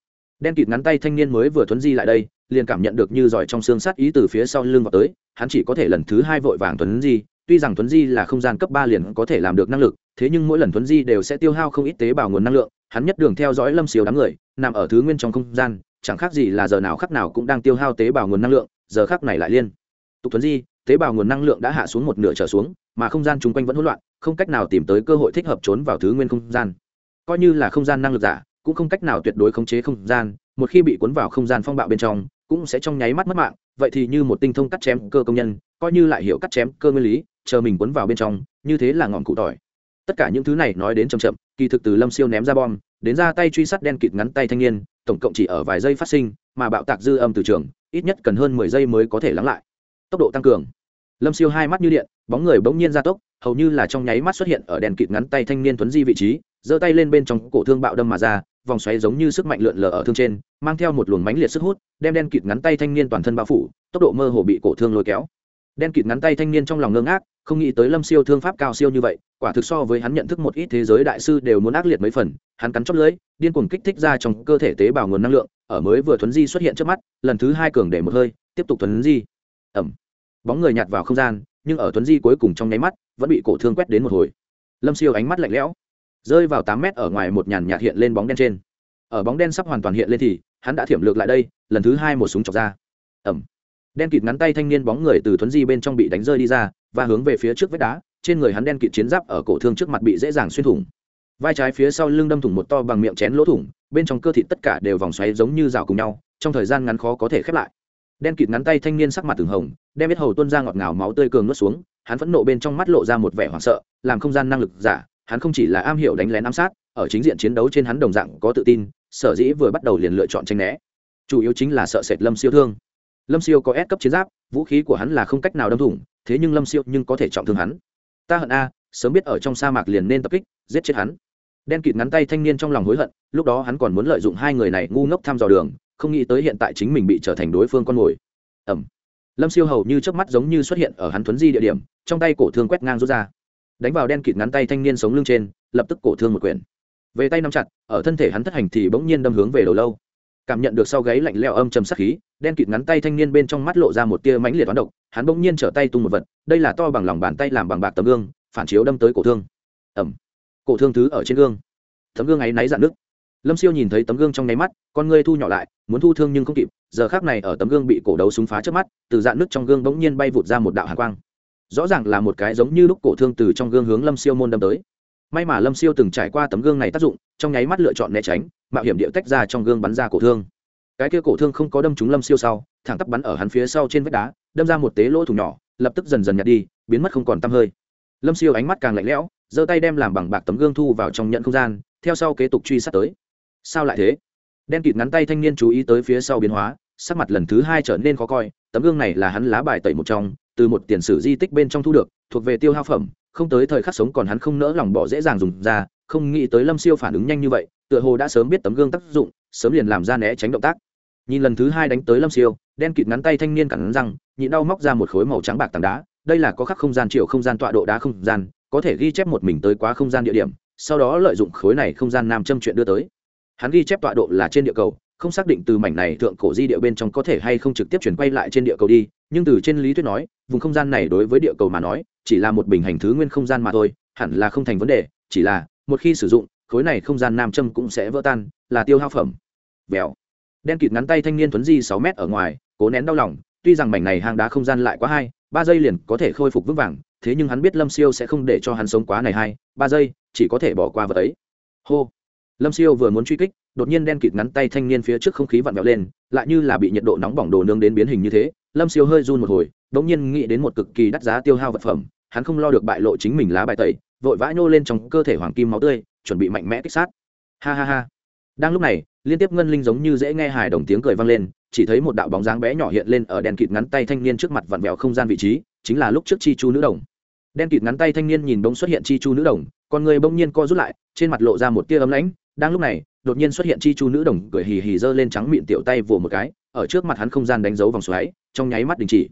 Speaker 1: Đen kịt ngắn tay thanh niên mới vừa thuấn di lại đây, liền cảm nhận được như giỏi trong xương sát ý từ phía sau lưng vào tới, hắn chỉ có thể lần thứ hai vội vàng thuấn di tuy rằng thuấn di là không gian cấp ba liền có thể làm được năng lực, thế nhưng mỗi lần thuấn di đều sẽ tiêu hao không ít tế bào nguồn năng lượng, hắn nhất đường theo dõi lâm siêu đám người, nằm ở thứ nguyên trong không gian, chẳng khác gì là giờ nào khắc nào cũng đang tiêu hao tế bào nguồn năng lượng, giờ khắc này lại liên tục thuấn di, tế bào nguồn năng lượng đã hạ xuống một nửa trở xuống, mà không gian chung quanh vẫn hỗn loạn, không cách nào tìm tới cơ hội thích hợp trốn vào thứ nguyên không gian. Coi như là không gian năng lực giả, cũng không cách nào tuyệt đối khống chế không gian, một khi bị cuốn vào không gian phong bạo bên trong, cũng sẽ trong nháy mắt mất mạng, vậy thì như một tinh thông cắt chém cơ công nhân, coi như lại hiểu cắt chém cơ nguyên lý chờ mình quấn vào bên trong, như thế là ngọn cụ tỏi. Tất cả những thứ này nói đến chậm chậm, kỳ thực từ lâm siêu ném ra bom, đến ra tay truy sát đen kịt ngắn tay thanh niên, tổng cộng chỉ ở vài giây phát sinh, mà bạo tạc dư âm từ trường, ít nhất cần hơn mười giây mới có thể lắng lại. Tốc độ tăng cường. Lâm siêu hai mắt như điện, bóng người bỗng nhiên gia tốc, hầu như là trong nháy mắt xuất hiện ở đèn kịt ngắn tay thanh niên tuấn di vị trí, giơ tay lên bên trong cổ thương bạo đâm mà ra, vòng xoáy giống như sức mạnh lượn lờ ở thương trên, mang theo một luồng mánh liệt sức hút, đem đen kịt ngắn tay thanh niên toàn thân bao phủ, tốc độ mơ hồ bị cổ thương lôi kéo đen kịt ngắn tay thanh niên trong lòng ngưng ác không nghĩ tới lâm siêu thương pháp cao siêu như vậy, quả thực so với hắn nhận thức một ít thế giới đại sư đều muốn ác liệt mấy phần, hắn cắn chót lưỡi, điên cuồng kích thích ra trong cơ thể tế bào nguồn năng lượng, ở mới vừa thuấn di xuất hiện trước mắt, lần thứ hai cường để một hơi, tiếp tục thuấn di. Ẩm bóng người nhạt vào không gian, nhưng ở thuấn di cuối cùng trong nháy mắt, vẫn bị cổ thương quét đến một hồi. Lâm siêu ánh mắt lạnh lẽo, rơi vào tám mét ở ngoài một nhàn nhạt hiện lên bóng đen trên. Ở bóng đen sắp hoàn toàn hiện lên thì, hắn đã thiểm lược lại đây, lần thứ hai một súng chọc ra. Ẩm đen kịt ngắn tay thanh niên bóng người từ thuấn di bên trong bị đánh rơi đi ra và hướng về phía trước vách đá, trên người hắn đen kịt chiến giáp ở cổ thương trước mặt bị dễ dàng xuyên thủng. Vai trái phía sau lưng đâm thủng một to bằng miệng chén lỗ thủng, bên trong cơ thịt tất cả đều vòng xoáy giống như rào cùng nhau, trong thời gian ngắn khó có thể khép lại. Đen kịt ngắn tay thanh niên sắc mặt từng hồng, đem biết hầu tuôn ra ngọt ngào máu tươi cường nuốt xuống, hắn phẫn nộ bên trong mắt lộ ra một vẻ hoảng sợ, làm không gian năng lực giả, hắn không chỉ là am hiểu đánh lén ám sát, ở chính diện chiến đấu trên hắn đồng dạng có tự tin, sở dĩ vừa bắt đầu liền lựa chọn tranh né. Chủ yếu chính là sợ sệt lâm siêu thương lâm siêu có ép cấp chiến giáp, vũ khí của hắn là không cách nào đâm thủng, thế nhưng lâm siêu nhưng có thể trọng thương hắn. Ta hận a, sớm biết ở trong sa mạc liền nên tập kích, giết chết hắn. Đen kịt ngắn tay thanh niên trong lòng hối hận, lúc đó hắn còn muốn lợi dụng hai người này ngu ngốc thăm dò đường, không nghĩ tới hiện tại chính mình bị trở thành đối phương con mồi. Ẩm lâm siêu hầu như trước mắt giống như xuất hiện ở hắn thuấn di địa điểm, trong tay cổ thương quét ngang rút ra. Đánh vào đen kịt ngắn tay thanh niên sống lưng trên, lập tức cổ thương một quyển. Về tay nắm chặt, ở thân thể hắn thất hành thì bỗng nhiên đâm hướng về đầu lâu. Cảm nhận được sau gáy lạnh leo âm trầm sắc khí đen kịt ngắn tay thanh niên bên trong mắt lộ ra một tia mãnh liệt toán độc, hắn bỗng nhiên trở tay tung một vật, đây là to bằng lòng bàn tay làm bằng bạc tấm gương, phản chiếu đâm tới cổ thương. Ẩm cổ thương thứ ở trên gương. Tấm gương ấy náy dạn nước lâm siêu nhìn thấy tấm gương trong nháy mắt, con ngươi thu nhỏ lại, muốn thu thương nhưng không kịp, giờ khác này ở tấm gương bị cổ đấu súng phá trước mắt, từ dạn nước trong gương bỗng nhiên bay vụt ra một đạo hàng quang. Rõ ràng là một cái giống như lúc cổ thương từ trong gương hướng lâm siêu môn đâm tới. May mà lâm siêu từng trải qua tấm gương này tác dụng, trong nháy mắt lựa chọn né tránh, mạo hiểm điệu tách ra trong gương bắn ra cổ thương cái kia cổ thương không có đâm trúng lâm siêu sau, thẳng tắp bắn ở hắn phía sau trên vách đá, đâm ra một tế lỗ thủng nhỏ, lập tức dần dần nhạt đi, biến mất không còn tăm hơi. Lâm siêu ánh mắt càng lạnh lẽo, giơ tay đem làm bằng bạc tấm gương thu vào trong nhận không gian, theo sau kế tục truy sát tới. Sao lại thế? Đen kịt ngắn tay thanh niên chú ý tới phía sau biến hóa, sắc mặt lần thứ hai trở nên khó coi, tấm gương này là hắn lá bài tẩy một trong, từ một tiền sử di tích bên trong thu được, thuộc về tiêu hao phẩm, không tới thời khắc sống còn hắn không nỡ lòng bỏ dễ dàng dùng ra, không nghĩ tới lâm siêu phản ứng nhanh như vậy, tựa hồ đã sớm biết tấm gương tác dụng, sớm liền làm ra né tránh động tác nhìn lần thứ hai đánh tới lâm siêu, đen kịt ngắn tay thanh niên cẳng răng, nhịn đau móc ra một khối màu trắng bạc tảng đá. Đây là có khắc không gian, triệu không gian, tọa độ đá không gian, có thể ghi chép một mình tới quá không gian địa điểm, sau đó lợi dụng khối này không gian nam châm chuyện đưa tới. Hắn ghi chép tọa độ là trên địa cầu, không xác định từ mảnh này thượng cổ di địa bên trong có thể hay không trực tiếp chuyển quay lại trên địa cầu đi, nhưng từ trên lý thuyết nói, vùng không gian này đối với địa cầu mà nói, chỉ là một bình hành thứ nguyên không gian mà thôi, hẳn là không thành vấn đề, chỉ là, một khi sử dụng, khối này không gian nam châm cũng sẽ vỡ tan, là tiêu hao phẩm. Vèo đen kịt ngắn tay thanh niên tuấn di sáu mét ở ngoài, cố nén đau lòng, tuy rằng mảnh này hang đá không gian lại quá hai, ba giây liền có thể khôi phục vững vàng, thế nhưng hắn biết lâm siêu sẽ không để cho hắn sống quá này hai, ba giây, chỉ có thể bỏ qua vật ấy. Hô! Lâm siêu vừa muốn truy kích, đột nhiên đen kịt ngắn tay thanh niên phía trước không khí vặn vẹo lên, lại như là bị nhiệt độ nóng bỏng đồ nướng đến biến hình như thế, lâm siêu hơi run một hồi đ ỗ n g nhiên nghĩ đến một cực kỳ đắt giá tiêu hao vật phẩm, hắn không lo được bại lộ chính mình lá bài tẩy, vội vã nhô lên trong cơ thể hoàng kim máu tươi, chuẩn bị mạnh mẽ kích sát. Ha ha ha! Đang lúc này liên tiếp ngân linh giống như dễ nghe hài đồng tiếng cười vang lên, chỉ thấy một đạo bóng dáng bé nhỏ hiện lên ở đèn kịt ngắn tay thanh niên trước mặt vặn vẹo không gian vị trí, chính là lúc trước chi chu nữ đồng. Đen kịt ngắn tay thanh niên nhìn bỗng xuất hiện chi chu nữ đồng, con người bỗng nhiên co rút lại, trên mặt lộ ra một tia ấm lãnh, đang lúc này, đột nhiên xuất hiện chi chu nữ đồng, cười hì hì giơ lên trắng miệng tiểu tay vồ một cái, ở trước mặt hắn không gian đánh dấu vòng xoáy, trong nháy mắt đình chỉ.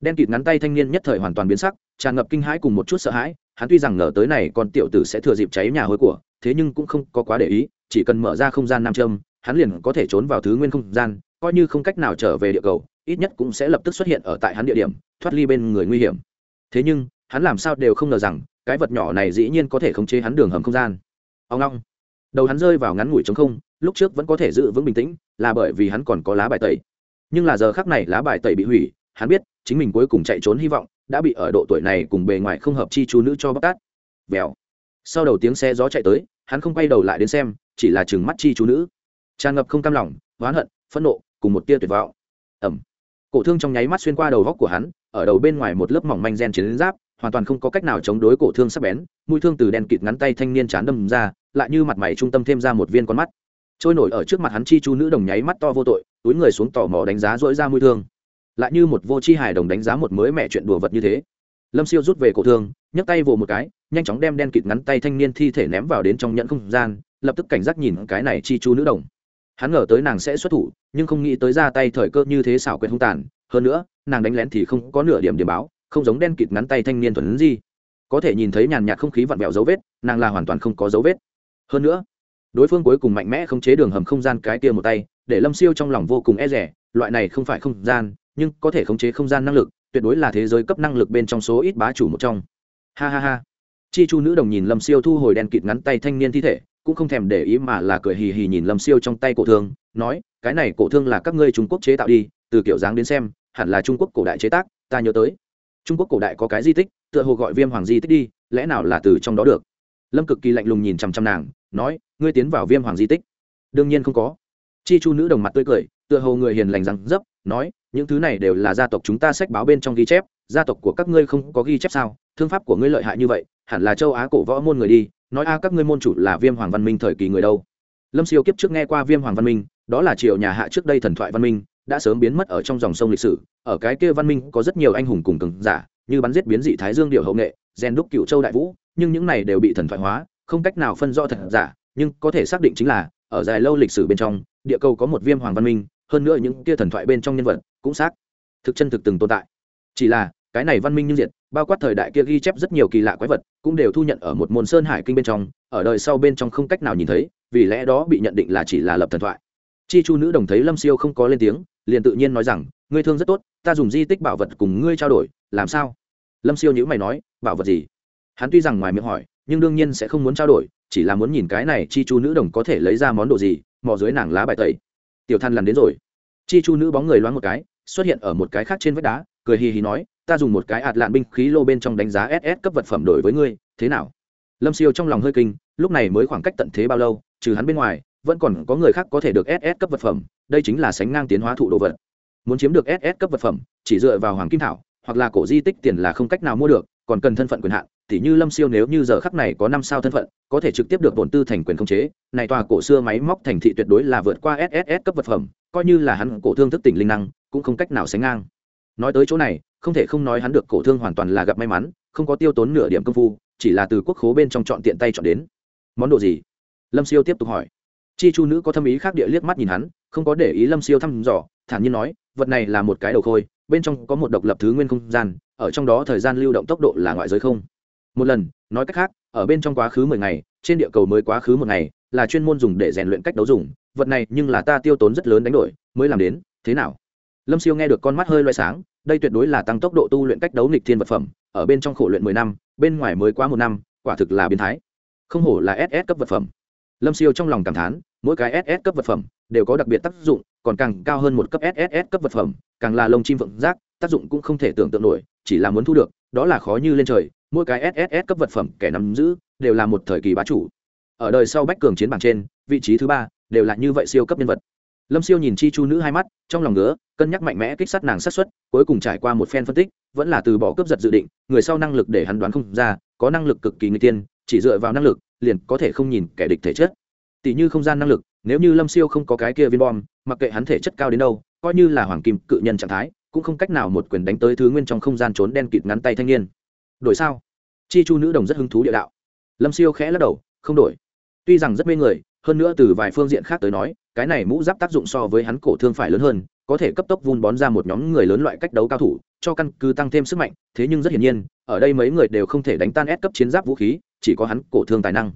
Speaker 1: Đen kịt ngắn tay thanh niên nhất thời hoàn toàn biến sắc, tràn ngập kinh hãi cùng một chút sợ hãi, hắn tuy rằng ngờ tới này, con tiểu tử sẽ thừa dịp cháy nhà hôi của, thế nhưng cũng không có quá để ý, chỉ cần mở ra không gian nam châm hắn liền có thể trốn vào thứ nguyên không gian, coi như không cách nào trở về địa cầu, ít nhất cũng sẽ lập tức xuất hiện ở tại hắn địa điểm, thoát ly bên người nguy hiểm. Thế nhưng, hắn làm sao đều không ngờ rằng, cái vật nhỏ này dĩ nhiên có thể khống chế hắn đường hầm không gian. Ông long đầu hắn rơi vào ngắn ngủi trống không, lúc trước vẫn có thể giữ vững bình tĩnh, là bởi vì hắn còn có lá bài tẩy. Nhưng là giờ khắc này lá bài tẩy bị hủy, hắn biết, chính mình cuối cùng chạy trốn hy vọng, đã bị ở độ tuổi này cùng bề ngoài không hợp chi chú nữ cho bóc tát. Vèo. Sau đầu tiếng xe gió chạy tới, hắn không quay đầu lại đến xem, chỉ là chừng mắt chi chú nữ tràn ngập không cam lòng, oán hận, phẫn nộ, cùng một tia tuyệt vọng. Ẩm. Cổ thương trong nháy mắt xuyên qua đầu góc của hắn, ở đầu bên ngoài một lớp mỏng manh gen chiến giáp, hoàn toàn không có cách nào chống đối cổ thương sắp bén, mũi thương từ đen kịt ngắn tay thanh niên chán đâm ra, lại như mặt mày trung tâm thêm ra một viên con mắt. Trôi nổi ở trước mặt hắn chi chu nữ đồng nháy mắt to vô tội, túi người xuống tò mò đánh giá dỗi ra mũi thương. Lại như một vô chi hài đồng đánh giá một mới mẹ chuyện đùa vật như thế. Lâm siêu rút về cổ thương, nhấc tay vồ một cái, nhanh chóng đem đen kịt ngắn tay thanh niên thi thể ném vào đến trong nhẫn không gian, lập tức cảnh giác nhìn cái này chi chu nữ đồng hắn ngờ tới nàng sẽ xuất thủ, nhưng không nghĩ tới ra tay thời cơ như thế xảo quyệt hung tàn. Hơn nữa, nàng đánh lén thì không có nửa điểm điểm báo, không giống đen kịt ngắn tay thanh niên thuần gì có thể nhìn thấy nhàn nhạt không khí vặn vẹo dấu vết, nàng là hoàn toàn không có dấu vết. Hơn nữa, đối phương cuối cùng mạnh mẽ không chế đường hầm không gian cái kia một tay, để lâm siêu trong lòng vô cùng e rẻ loại này không phải không gian, nhưng có thể khống chế không gian năng lực, tuyệt đối là thế giới cấp năng lực bên trong số ít bá chủ một trong. Ha ha ha. Chi chu nữ đồng nhìn lâm siêu thu hồi đen kịt ngắn tay thanh niên thi thể cũng không thèm để ý mà là cười hì hì nhìn lâm siêu trong tay cổ thương, nói, cái này cổ thương là các ngươi trung quốc chế tạo đi, từ kiểu dáng đến xem, hẳn là trung quốc cổ đại chế tác, ta nhớ tới. Trung quốc cổ đại có cái di tích, tựa hồ gọi viêm hoàng di tích đi, lẽ nào là từ trong đó được? Lâm cực kỳ lạnh lùng nhìn chằm chằm nàng, nói, ngươi tiến vào viêm hoàng di tích? Đương nhiên không có. Chi chu nữ đồng mặt tươi cười, tựa hồ người hiền lành rằng dấp, nói, những thứ này đều là gia tộc chúng ta sách báo bên trong ghi chép, gia tộc của các ngươi không có ghi chép sao? Thương pháp của ngươi lợi hại như vậy, hẳn là châu á cổ võ môn người đi nói a, các ngươi môn chủ là viêm hoàng văn minh thời kỳ người đâu? Lâm siêu kiếp trước nghe qua viêm hoàng văn minh, đó là triều nhà hạ trước đây thần thoại văn minh, đã sớm biến mất ở trong dòng sông lịch sử. Ở cái kia văn minh có rất nhiều anh hùng cùng cường giả, như bắn giết biến dị thái dương điệu hậu nghệ, gen đúc cựu châu đại vũ, nhưng những này đều bị thần thoại hóa, không cách nào phân rõ thật giả, nhưng có thể xác định chính là, ở dài lâu lịch sử bên trong, địa cầu có một viêm hoàng văn minh, hơn nữa những kia thần thoại bên trong nhân vật cũng xác thực chân thực từng tồn tại. Chỉ là cái này văn minh như diện bao quát thời đại kia ghi chép rất nhiều kỳ lạ quái vật, cũng đều thu nhận ở một môn sơn hải kinh bên trong, ở đời sau bên trong không cách nào nhìn thấy, vì lẽ đó bị nhận định là chỉ là lập thần thoại. Chi chu nữ đồng thấy lâm siêu không có lên tiếng, liền tự nhiên nói rằng, ngươi thương rất tốt, ta dùng di tích bảo vật cùng ngươi trao đổi, làm sao? Lâm siêu nhữ mày nói, bảo vật gì? Hắn tuy rằng ngoài miệng hỏi, nhưng đương nhiên sẽ không muốn trao đổi, chỉ là muốn nhìn cái này chi chu nữ đồng có thể lấy ra món đồ gì, mò dưới nàng lá bài tẩy. Tiểu than lần đến rồi. Chi chu nữ bóng người loáng một cái, xuất hiện ở một cái khác trên vách đá, cười hì hì nói ta dùng một cái ạt lạn binh khí lô bên trong đánh giá ss cấp vật phẩm đổi với ngươi, thế nào? Lâm siêu trong lòng hơi kinh, lúc này mới khoảng cách tận thế bao lâu, trừ hắn bên ngoài, vẫn còn có người khác có thể được ss cấp vật phẩm, đây chính là sánh ngang tiến hóa thụ đồ vật. Muốn chiếm được ss cấp vật phẩm, chỉ dựa vào hoàng kim thảo, hoặc là cổ di tích tiền là không cách nào mua được, còn cần thân phận quyền hạn, tỉ như lâm siêu nếu như giờ khắc này có năm sao thân phận, có thể trực tiếp được bổn tư thành quyền khống chế, này tòa cổ xưa máy móc thành thị tuyệt đối là vượt qua sss cấp vật phẩm, coi như là hắn cổ thương thức tỉnh linh năng, cũng không cách nào sánh ngang. Nói tới chỗ này không thể không nói hắn được cổ thương hoàn toàn là gặp may mắn, không có tiêu tốn nửa điểm công phu, chỉ là từ quốc khố bên trong chọn tiện tay chọn đến. Món đồ gì? Lâm siêu tiếp tục hỏi. Chi chu nữ có thâm ý khác địa liếc mắt nhìn hắn, không có để ý lâm siêu thăm dò, thản nhiên nói, vật này là một cái đầu khôi, bên trong có một độc lập thứ nguyên không gian, ở trong đó thời gian lưu động tốc độ là ngoại giới không. Một lần, nói cách khác, ở bên trong quá khứ mười ngày, trên địa cầu mới quá khứ một ngày, là chuyên môn dùng để rèn luyện cách đấu dùng, vật này nhưng là ta tiêu tốn rất lớn đánh đổi, mới làm đến, thế nào? Lâm siêu nghe được con mắt hơi loay sáng đây tuyệt đối là tăng tốc độ tu luyện cách đấu nghịch thiên vật phẩm, ở bên trong khổ luyện mười năm, bên ngoài mới quá một năm, quả thực là biến thái. Không hổ là ss cấp vật phẩm. Lâm siêu trong lòng cảm thán, mỗi cái ss cấp vật phẩm đều có đặc biệt tác dụng, còn càng cao hơn một cấp sss cấp vật phẩm, càng là lông chim vượng giác tác dụng cũng không thể tưởng tượng nổi, chỉ là muốn thu được, đó là khó như lên trời, mỗi cái sss cấp vật phẩm kẻ nắm giữ đều là một thời kỳ bá chủ. Ở đời sau bách cường chiến bảng trên, vị trí thứ ba đều là như vậy siêu cấp nhân vật lâm siêu nhìn chi chu nữ hai mắt, trong lòng ngứa, cân nhắc mạnh mẽ kích sát nàng sát xuất cuối cùng trải qua một phen phân tích, vẫn là từ bỏ cướp giật dự định, người sau năng lực để hắn đoán không ra, có năng lực cực kỳ người tiên, chỉ dựa vào năng lực, liền có thể không nhìn kẻ địch thể chất. Tỷ như không gian năng lực, nếu như lâm siêu không có cái kia viên bom, mặc kệ hắn thể chất cao đến đâu, coi như là hoàng kim cự nhân trạng thái, cũng không cách nào một quyền đánh tới thứ nguyên trong không gian trốn đen kịt ngắn tay thanh niên. Đổi sao? Chi chu nữ đồng rất hứng thú địa đạo. Lâm siêu khẽ lắc đầu, không đổi. Tuy rằng rất mê người, hơn nữa từ vài phương diện khác tới nói cái này mũ giáp tác dụng so với hắn cổ thương phải lớn hơn, có thể cấp tốc vun bón ra một nhóm người lớn loại cách đấu cao thủ, cho căn cứ tăng thêm sức mạnh, thế nhưng rất hiển nhiên, ở đây mấy người đều không thể đánh tan ép cấp chiến giáp vũ khí, chỉ có hắn cổ thương tài năng.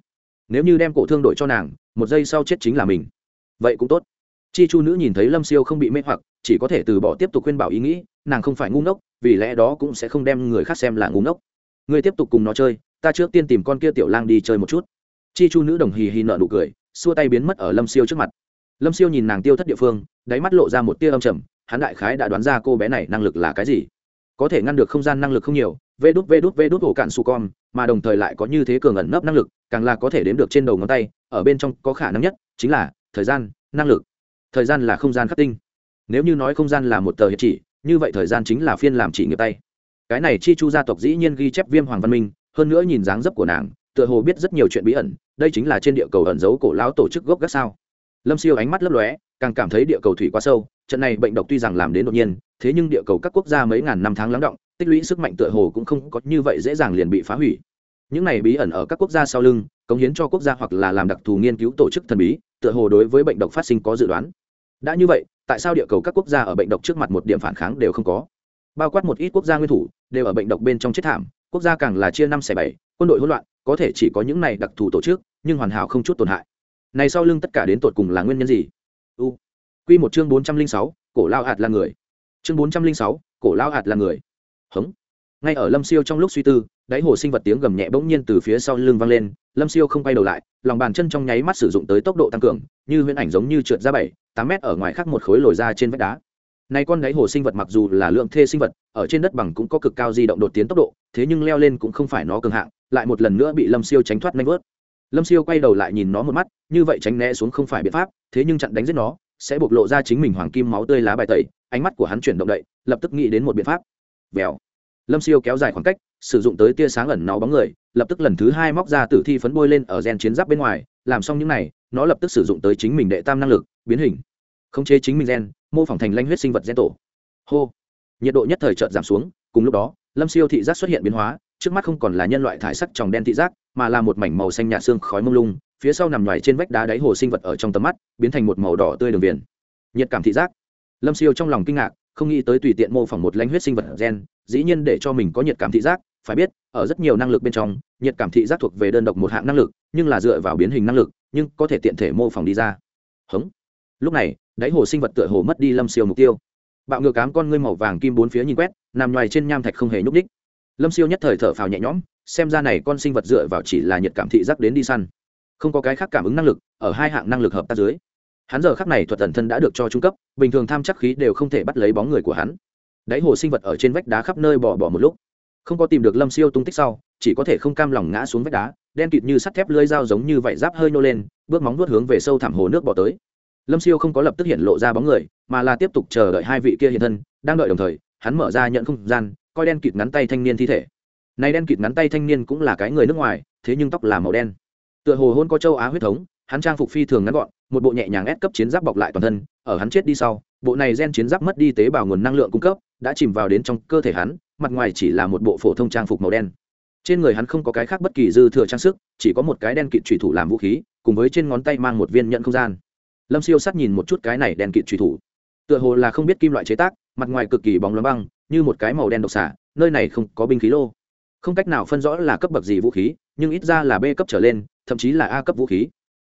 Speaker 1: Nếu như đem cổ thương đổi cho nàng, một giây sau chết chính là mình. Vậy cũng tốt. Chi chu nữ nhìn thấy lâm siêu không bị mê hoặc, chỉ có thể từ bỏ tiếp tục khuyên bảo ý nghĩ, nàng không phải ngu ngốc, vì lẽ đó cũng sẽ không đem người khác xem là ngu ngốc. Người tiếp tục cùng nó chơi, ta trước tiên tìm con kia tiểu lang đi chơi một chút. Chi chu nữ đồng hì hì nợ nụ cười, xua tay biến mất ở lâm siêu trước mặt lâm siêu nhìn nàng tiêu thất địa phương, đáy mắt lộ ra một tia âm trầm, hắn đại khái đã đoán ra cô bé này năng lực là cái gì. Có thể ngăn được không gian năng lực không nhiều, vê đút vê đút vê đút ổ cạn su con, mà đồng thời lại có như thế cường ẩn nấp năng lực, càng là có thể đếm được trên đầu ngón tay, ở bên trong có khả năng nhất chính là thời gian, năng lực. Thời gian là không gian khắc tinh. Nếu như nói không gian là một tờ hiệp chỉ, như vậy thời gian chính là phiên làm chỉ nghiệp tay. Cái này chi chu gia tộc dĩ nhiên ghi chép viêm hoàng văn minh, hơn nữa nhìn dáng dấp của nàng, tựa hồ biết rất nhiều chuyện bí ẩn, đây chính là trên địa cầu ẩn giấu cổ lão tổ chức gốc gác sao lâm siêu ánh mắt lấp lóe, càng cảm thấy địa cầu thủy quá sâu, trận này bệnh độc tuy rằng làm đến đột nhiên, thế nhưng địa cầu các quốc gia mấy ngàn năm tháng lắng động, tích lũy sức mạnh tựa hồ cũng không có như vậy dễ dàng liền bị phá hủy. Những này bí ẩn ở các quốc gia sau lưng, cống hiến cho quốc gia hoặc là làm đặc thù nghiên cứu tổ chức thần bí, tựa hồ đối với bệnh độc phát sinh có dự đoán. Đã như vậy, tại sao địa cầu các quốc gia ở bệnh độc trước mặt một điểm phản kháng đều không có? Bao quát một ít quốc gia nguyên thủ, đều ở bệnh độc bên trong chết thảm, quốc gia càng là chia năm xẻ bảy, quân đội hỗn loạn, có thể chỉ có những này đặc thù tổ chức, nhưng hoàn hảo không chút tổn hại này sau lưng tất cả đến tột cùng là nguyên nhân gì? U. Quy một chương bốn trăm linh sáu, cổ lao hạt là người. Chương bốn trăm linh sáu, cổ lao hạt là người. Hống. Ngay ở lâm siêu trong lúc suy tư, đáy hồ sinh vật tiếng gầm nhẹ bỗng nhiên từ phía sau lưng vang lên, lâm siêu không quay đầu lại, lòng bàn chân trong nháy mắt sử dụng tới tốc độ tăng cường, như huyễn ảnh giống như trượt ra bảy, tám mét ở ngoài khác một khối lồi ra trên vách đá. Này con đáy hồ sinh vật mặc dù là lượng thê sinh vật, ở trên đất bằng cũng có cực cao di động đột tiến tốc độ, thế nhưng leo lên cũng không phải nó cường hạng, lại một lần nữa bị lâm siêu tránh thoát nanh vớt lâm siêu quay đầu lại nhìn nó một mắt như vậy tránh né xuống không phải biện pháp thế nhưng chặn đánh giết nó sẽ bộc lộ ra chính mình hoàng kim máu tươi lá bài tẩy ánh mắt của hắn chuyển động đậy lập tức nghĩ đến một biện pháp. Vèo. Lâm siêu kéo dài khoảng cách sử dụng tới tia sáng ẩn nó bóng người lập tức lần thứ hai móc ra tử thi phấn bôi lên ở gen chiến giáp bên ngoài làm xong những này, nó lập tức sử dụng tới chính mình đệ tam năng lực biến hình. Khống chế chính mình gen mô phỏng thành lanh huyết sinh vật gen tổ. Hô. Nhiệt độ nhất thời chợt giảm xuống cùng lúc đó lâm siêu thị giác xuất hiện biến hóa trước mắt không còn là nhân loại thải sắc tròng đen thị giác, mà là một mảnh màu xanh nhạt xương khói mông lung, phía sau nằm ngoài trên vách đá đáy hồ sinh vật ở trong tầm mắt, biến thành một màu đỏ tươi đường viền. Nhiệt cảm thị giác. Lâm siêu trong lòng kinh ngạc, không nghĩ tới tùy tiện mô phỏng một lãnh huyết sinh vật gen, dĩ nhiên để cho mình có nhiệt cảm thị giác, phải biết, ở rất nhiều năng lực bên trong, nhiệt cảm thị giác thuộc về đơn độc một hạng năng lực, nhưng là dựa vào biến hình năng lực, nhưng có thể tiện thể mô phỏng đi ra. Hống. Lúc này, đáy hồ sinh vật tựa hồ mất đi lâm siêu mục tiêu. Bạo ngược cám con ngươi màu vàng kim bốn phía nhìn quét, nằm ngoài trên nham thạch không hề nhúc ních lâm siêu nhất thời thở phào nhẹ nhõm, xem ra này con sinh vật dựa vào chỉ là nhiệt cảm thị giác đến đi săn. Không có cái khác cảm ứng năng lực, ở hai hạng năng lực hợp tác dưới. Hắn giờ khắc này thuật tần thân đã được cho trung cấp, bình thường tham chắc khí đều không thể bắt lấy bóng người của hắn. Đáy hồ sinh vật ở trên vách đá khắp nơi bỏ bỏ một lúc. Không có tìm được lâm siêu tung tích sau, chỉ có thể không cam lòng ngã xuống vách đá, đen kịt như sắt thép lưới dao giống như vảy giáp hơi nô lên, bước móng nuốt hướng về sâu thẳm hồ nước bỏ tới. Lâm siêu không có lập tức hiện lộ ra bóng người, mà là tiếp tục chờ đợi hai vị kia hiện thân, đang đợi đồng thời, hắn mở ra nhận không gian coi đen kịt ngắn tay thanh niên thi thể. Này đen kịt ngắn tay thanh niên cũng là cái người nước ngoài, thế nhưng tóc là màu đen. Tựa hồ hôn có châu á huyết thống, hắn trang phục phi thường ngắn gọn, một bộ nhẹ nhàng ép cấp chiến giáp bọc lại toàn thân, ở hắn chết đi sau, bộ này gen chiến giáp mất đi tế bào nguồn năng lượng cung cấp, đã chìm vào đến trong cơ thể hắn, mặt ngoài chỉ là một bộ phổ thông trang phục màu đen. Trên người hắn không có cái khác bất kỳ dư thừa trang sức, chỉ có một cái đen kịt trùy thủ làm vũ khí, cùng với trên ngón tay mang một viên nhận không gian. Lâm siêu sát nhìn một chút cái này đen kịt trùy thủ. Tựa hồ là không biết kim loại chế tác, mặt ngoài cực kỳ bóng loáng băng như một cái màu đen độc xả, nơi này không có binh khí lô. Không cách nào phân rõ là cấp bậc gì vũ khí, nhưng ít ra là b cấp trở lên, thậm chí là a cấp vũ khí.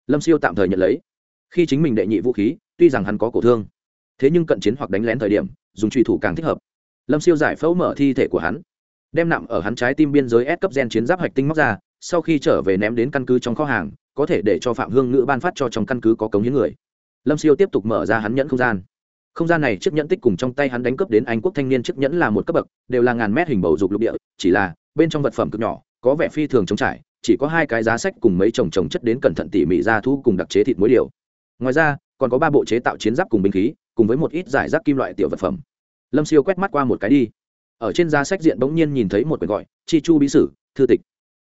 Speaker 1: Lâm siêu tạm thời nhận lấy. Khi chính mình đệ nhị vũ khí, tuy rằng hắn có cổ thương, thế nhưng cận chiến hoặc đánh lén thời điểm, dùng truy thủ càng thích hợp. Lâm siêu giải phẫu mở thi thể của hắn, đem nặng ở hắn trái tim biên giới S cấp gen chiến giáp hạch tinh móc ra, sau khi trở về ném đến căn cứ trong kho hàng, có thể để cho phạm hương ngữ ban phát cho trong căn cứ có cống hiến người. Lâm siêu tiếp tục mở ra hắn nhẫn không gian không gian này chiếc nhẫn tích cùng trong tay hắn đánh cướp đến anh quốc thanh niên chiếc nhẫn là một cấp bậc, đều là ngàn mét hình bầu dục lục địa, chỉ là, bên trong vật phẩm cực nhỏ, có vẻ phi thường trống trải, chỉ có hai cái giá sách cùng mấy chồng chồng chất đến cẩn thận tỉ mỉ ra thu cùng đặc chế thịt muối điều. Ngoài ra, còn có ba bộ chế tạo chiến giáp cùng binh khí, cùng với một ít giải rác kim loại tiểu vật phẩm. Lâm siêu quét mắt qua một cái đi. Ở trên giá sách diện bỗng nhiên nhìn thấy một quyển gọi, chi chu bí sử, thư tịch.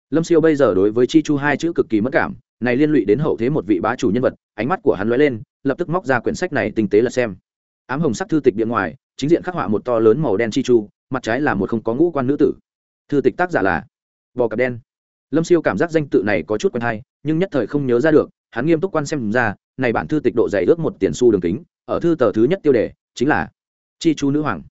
Speaker 1: Lâm siêu bây giờ đối với chi chu hai chữ cực kỳ mất cảm, này liên lụy đến hậu thế một vị bá chủ nhân vật, ánh mắt của hắn lóe lên, lập tức móc ra quyển sách này tinh tế là xem ám hồng sắc thư tịch điện ngoài, chính diện khắc họa một to lớn màu đen chi chu, mặt trái là một không có ngũ quan nữ tử. Thư tịch tác giả là bò cặp đen. Lâm siêu cảm giác danh tự này có chút quen hay, nhưng nhất thời không nhớ ra được, hắn nghiêm túc quan xem ra, này bản thư tịch độ dày ước một tiền xu đường kính, ở thư tờ thứ nhất tiêu đề, chính là chi chu nữ hoàng.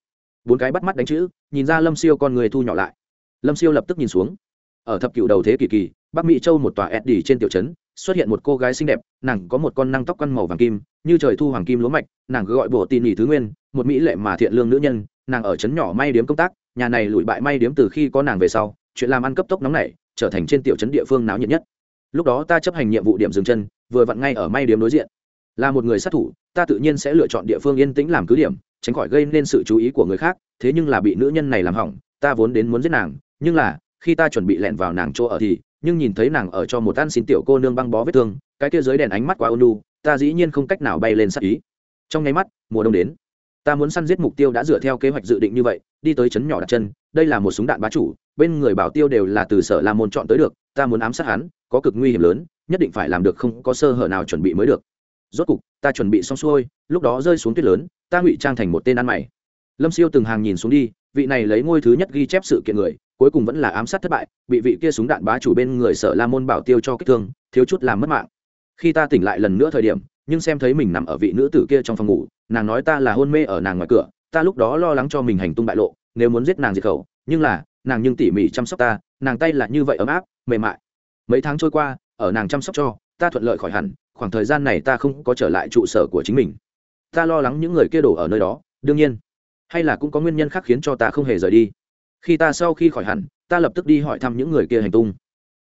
Speaker 1: Bốn cái bắt mắt đánh chữ, nhìn ra lâm siêu con người thu nhỏ lại. Lâm siêu lập tức nhìn xuống. Ở thập cựu đầu thế kỷ kỳ, bắc mỹ châu một tòa ed đi trên tiểu trấn, xuất hiện một cô gái xinh đẹp, nàng có một con năng tóc quăn màu vàng kim như trời thu hoàng kim lúa mạch, nàng cứ gọi bộ tin nhị thứ nguyên, một mỹ lệ mà thiện lương nữ nhân, nàng ở trấn nhỏ may điếm công tác, nhà này lụi bại may điếm từ khi có nàng về sau, chuyện làm ăn cấp tốc nóng nảy, trở thành trên tiểu trấn địa phương náo nhiệt nhất. Lúc đó ta chấp hành nhiệm vụ điểm dừng chân, vừa vặn ngay ở may điếm đối diện. Là một người sát thủ, ta tự nhiên sẽ lựa chọn địa phương yên tĩnh làm cứ điểm, tránh khỏi gây nên sự chú ý của người khác, thế nhưng là bị nữ nhân này làm hỏng, ta vốn đến muốn giết nàng, nhưng là, khi ta chuẩn bị lẹn vào nàng chỗ ở thì, nhưng nhìn thấy nàng ở cho một ăn xin tiểu cô nương băng bó vết thương, cái kia dưới đèn ánh mắt quá ôn lu ta dĩ nhiên không cách nào bay lên sát ý. Trong nháy mắt, mùa đông đến. Ta muốn săn giết mục tiêu đã dựa theo kế hoạch dự định như vậy, đi tới chấn nhỏ đặt chân, đây là một súng đạn bá chủ, bên người bảo tiêu đều là từ sở la môn chọn tới được, ta muốn ám sát hắn, có cực nguy hiểm lớn, nhất định phải làm được không có sơ hở nào chuẩn bị mới được. Rốt cục, ta chuẩn bị xong xuôi, lúc đó rơi xuống tuyết lớn, ta ngụy trang thành một tên ăn mày. Lâm siêu từng hàng nhìn xuống đi, vị này lấy ngôi thứ nhất ghi chép sự kiện người, cuối cùng vẫn là ám sát thất bại, bị vị kia súng đạn bá chủ bên người sở la môn bảo tiêu cho kích thương, thiếu chút làm mất mạng khi ta tỉnh lại lần nữa thời điểm, nhưng xem thấy mình nằm ở vị nữ tử kia trong phòng ngủ, nàng nói ta là hôn mê ở nàng ngoài cửa, ta lúc đó lo lắng cho mình hành tung bại lộ, nếu muốn giết nàng diệt khẩu, nhưng là, nàng nhưng tỉ mỉ chăm sóc ta, nàng tay là như vậy ấm áp, mềm mại. Mấy tháng trôi qua, ở nàng chăm sóc cho, ta thuận lợi khỏi hẳn, khoảng thời gian này ta không có trở lại trụ sở của chính mình. Ta lo lắng những người kia đổ ở nơi đó, đương nhiên, hay là cũng có nguyên nhân khác khiến cho ta không hề rời đi. Khi ta sau khi khỏi hẳn, ta lập tức đi hỏi thăm những người kia hành tung.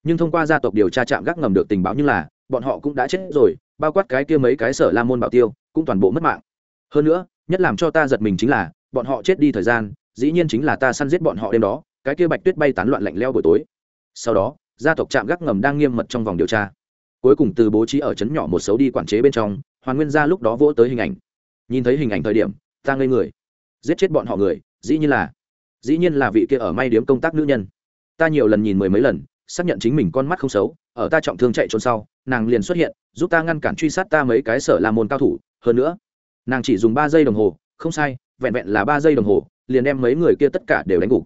Speaker 1: Nhưng thông qua gia tộc điều tra chạm gác ngầm được tình báo như là bọn họ cũng đã chết rồi, bao quát cái kia mấy cái sở la môn bảo tiêu, cũng toàn bộ mất mạng. Hơn nữa, nhất làm cho ta giật mình chính là, bọn họ chết đi thời gian, dĩ nhiên chính là ta săn giết bọn họ đêm đó, cái kia bạch tuyết bay tán loạn lạnh leo buổi tối. Sau đó, gia tộc trạm gác ngầm đang nghiêm mật trong vòng điều tra. Cuối cùng từ bố trí ở trấn nhỏ một xấu đi quản chế bên trong, hoàn nguyên gia lúc đó vỗ tới hình ảnh. Nhìn thấy hình ảnh thời điểm, ta ngây người. Giết chết bọn họ người, dĩ nhiên là, dĩ nhiên là vị kia ở may điếm công tác nữ nhân. Ta nhiều lần nhìn mười mấy lần, xác nhận chính mình con mắt không xấu, ở ta trọng thương chạy trốn sau nàng liền xuất hiện, giúp ta ngăn cản truy sát ta mấy cái sở làm môn cao thủ, hơn nữa, nàng chỉ dùng ba giây đồng hồ, không sai, vẹn vẹn là ba giây đồng hồ, liền đem mấy người kia tất cả đều đánh gục.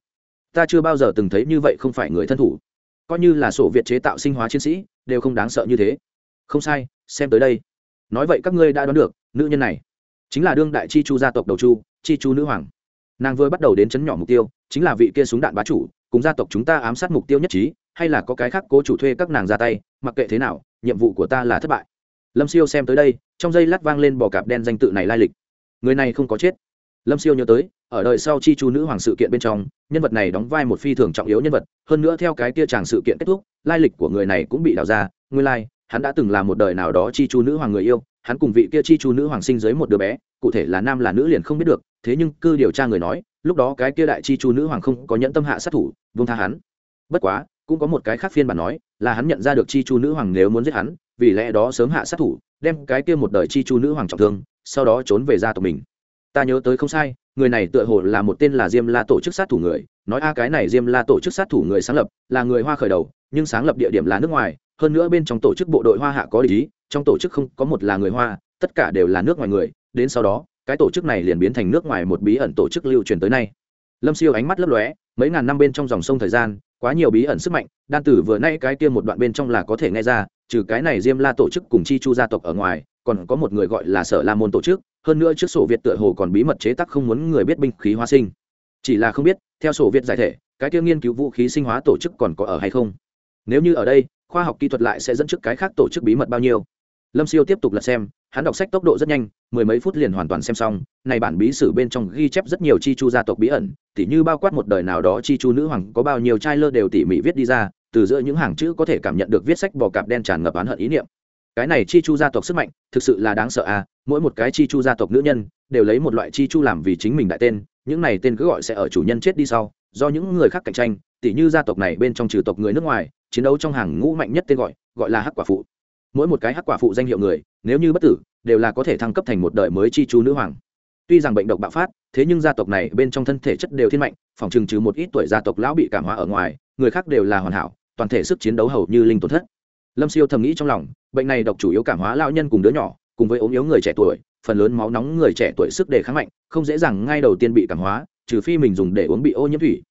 Speaker 1: Ta chưa bao giờ từng thấy như vậy không phải người thân thủ. Coi như là sổ việt chế tạo sinh hóa chiến sĩ, đều không đáng sợ như thế. Không sai, xem tới đây. Nói vậy các ngươi đã đoán được, nữ nhân này chính là đương đại chi chu gia tộc đầu chu, chi chu nữ hoàng. Nàng vừa bắt đầu đến chấn nhỏ mục tiêu, chính là vị kia súng đạn bá chủ, cùng gia tộc chúng ta ám sát mục tiêu nhất trí, hay là có cái khác cố chủ thuê các nàng ra tay, mặc kệ thế nào nhiệm vụ của ta là thất bại. Lâm siêu xem tới đây, trong giây lát vang lên bò cạp đen danh tự này lai lịch. Người này không có chết. Lâm siêu nhớ tới, ở đời sau chi chu nữ hoàng sự kiện bên trong, nhân vật này đóng vai một phi thường trọng yếu nhân vật, hơn nữa theo cái kia chàng sự kiện kết thúc, lai lịch của người này cũng bị đào ra. Nguyên lai, hắn đã từng là một đời nào đó chi chu nữ hoàng người yêu, hắn cùng vị kia chi chu nữ hoàng sinh dưới một đứa bé, cụ thể là nam là nữ liền không biết được, thế nhưng cư điều tra người nói, lúc đó cái kia đại chi chu nữ hoàng không có nhẫn tâm hạ sát thủ vương tha hắn. Bất quá cũng có một cái khác phiên bản nói, là hắn nhận ra được chi chu nữ hoàng nếu muốn giết hắn, vì lẽ đó sớm hạ sát thủ, đem cái kia một đời chi chu nữ hoàng trọng thương, sau đó trốn về gia tộc mình. Ta nhớ tới không sai, người này tựa hồ là một tên là diêm la tổ chức sát thủ người, nói a cái này diêm la tổ chức sát thủ người sáng lập, là người hoa khởi đầu, nhưng sáng lập địa điểm là nước ngoài, hơn nữa bên trong tổ chức bộ đội hoa hạ có lý, trong tổ chức không có một là người hoa, tất cả đều là nước ngoài người, đến sau đó, cái tổ chức này liền biến thành nước ngoài một bí ẩn tổ chức lưu truyền tới nay. Lâm siêu ánh mắt lấp lóe, mấy ngàn năm bên trong dòng sông thời gian quá nhiều bí ẩn sức mạnh, đan tử vừa nay cái kia một đoạn bên trong là có thể nghe ra, trừ cái này diêm la tổ chức cùng chi chu gia tộc ở ngoài, còn có một người gọi là sở la môn tổ chức, hơn nữa trước sổ việt tựa hồ còn bí mật chế tác không muốn người biết binh khí hóa sinh. Chỉ là không biết, theo sổ việt giải thể, cái kia nghiên cứu vũ khí sinh hóa tổ chức còn có ở hay không. Nếu như ở đây, khoa học kỹ thuật lại sẽ dẫn trước cái khác tổ chức bí mật bao nhiêu lâm siêu tiếp tục lật xem, hắn đọc sách tốc độ rất nhanh, mười mấy phút liền hoàn toàn xem xong, này bản bí sử bên trong ghi chép rất nhiều chi chu gia tộc bí ẩn, tỉ như bao quát một đời nào đó chi chu nữ hoàng, có bao nhiêu trai lơ đều tỉ mỉ viết đi ra, từ giữa những hàng chữ có thể cảm nhận được viết sách bò cạp đen tràn ngập oán hận ý niệm. Cái này chi chu gia tộc sức mạnh, thực sự là đáng sợ à mỗi một cái chi chu gia tộc nữ nhân, đều lấy một loại chi chu làm vì chính mình đại tên, những này tên cứ gọi sẽ ở chủ nhân chết đi sau, do những người khác cạnh tranh, tỉ như gia tộc này bên trong trừ tộc người nước ngoài, chiến đấu trong hàng ngũ mạnh nhất tên gọi gọi là hắc quả phụ mỗi một cái hắc quả phụ danh hiệu người, nếu như bất tử, đều là có thể thăng cấp thành một đời mới chi chu nữ hoàng. Tuy rằng bệnh độc bạo phát, thế nhưng gia tộc này bên trong thân thể chất đều thiên mạnh, phòng trừng trừ một ít tuổi gia tộc lão bị cảm hóa ở ngoài, người khác đều là hoàn hảo, toàn thể sức chiến đấu hầu như linh tổn thất. Lâm siêu thầm nghĩ trong lòng, bệnh này độc chủ yếu cảm hóa lão nhân cùng đứa nhỏ, cùng với ốm yếu người trẻ tuổi, phần lớn máu nóng người trẻ tuổi sức đề kháng mạnh, không dễ dàng ngay đầu tiên bị cảm hóa, trừ phi mình dùng để uống bị ô nhiễm thủy.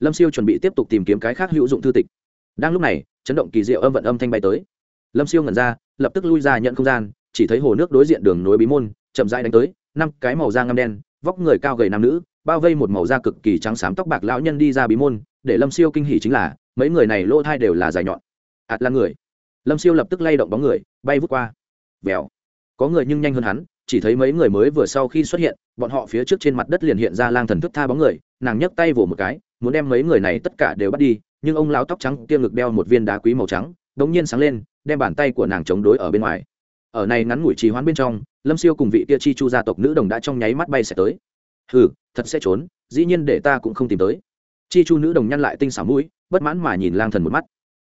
Speaker 1: Lâm siêu chuẩn bị tiếp tục tìm kiếm cái khác hữu dụng thư tịch. Đang lúc này, chấn động kỳ diệu âm vận âm thanh bay tới lâm siêu ngẩn ra, lập tức lui ra nhận không gian, chỉ thấy hồ nước đối diện đường nối bí môn, chậm rãi đánh tới, năm cái màu da ngâm đen, vóc người cao gầy nam nữ, bao vây một màu da cực kỳ trắng xám tóc bạc lão nhân đi ra bí môn, để lâm siêu kinh hỉ chính là, mấy người này lỗ thai đều là dài nhọn. Ạt là người. Lâm siêu lập tức lay động bóng người, bay vút qua. Vèo. Có người nhưng nhanh hơn hắn, chỉ thấy mấy người mới vừa sau khi xuất hiện, bọn họ phía trước trên mặt đất liền hiện ra lang thần thức tha bóng người, nàng nhấc tay vỗ một cái, muốn đem mấy người này tất cả đều bắt đi, nhưng ông lão tóc trắng kia ngực đeo một viên đá quý màu trắng, đống nhiên sáng lên đem bàn tay của nàng chống đối ở bên ngoài. Ở này ngắn ngủi trì hoãn bên trong, lâm siêu cùng vị kia chi chu gia tộc nữ đồng đã trong nháy mắt bay sẽ tới. Hừ, thật sẽ trốn, dĩ nhiên để ta cũng không tìm tới. Chi chu nữ đồng nhăn lại tinh xảo mũi, bất mãn mà nhìn lang thần một mắt.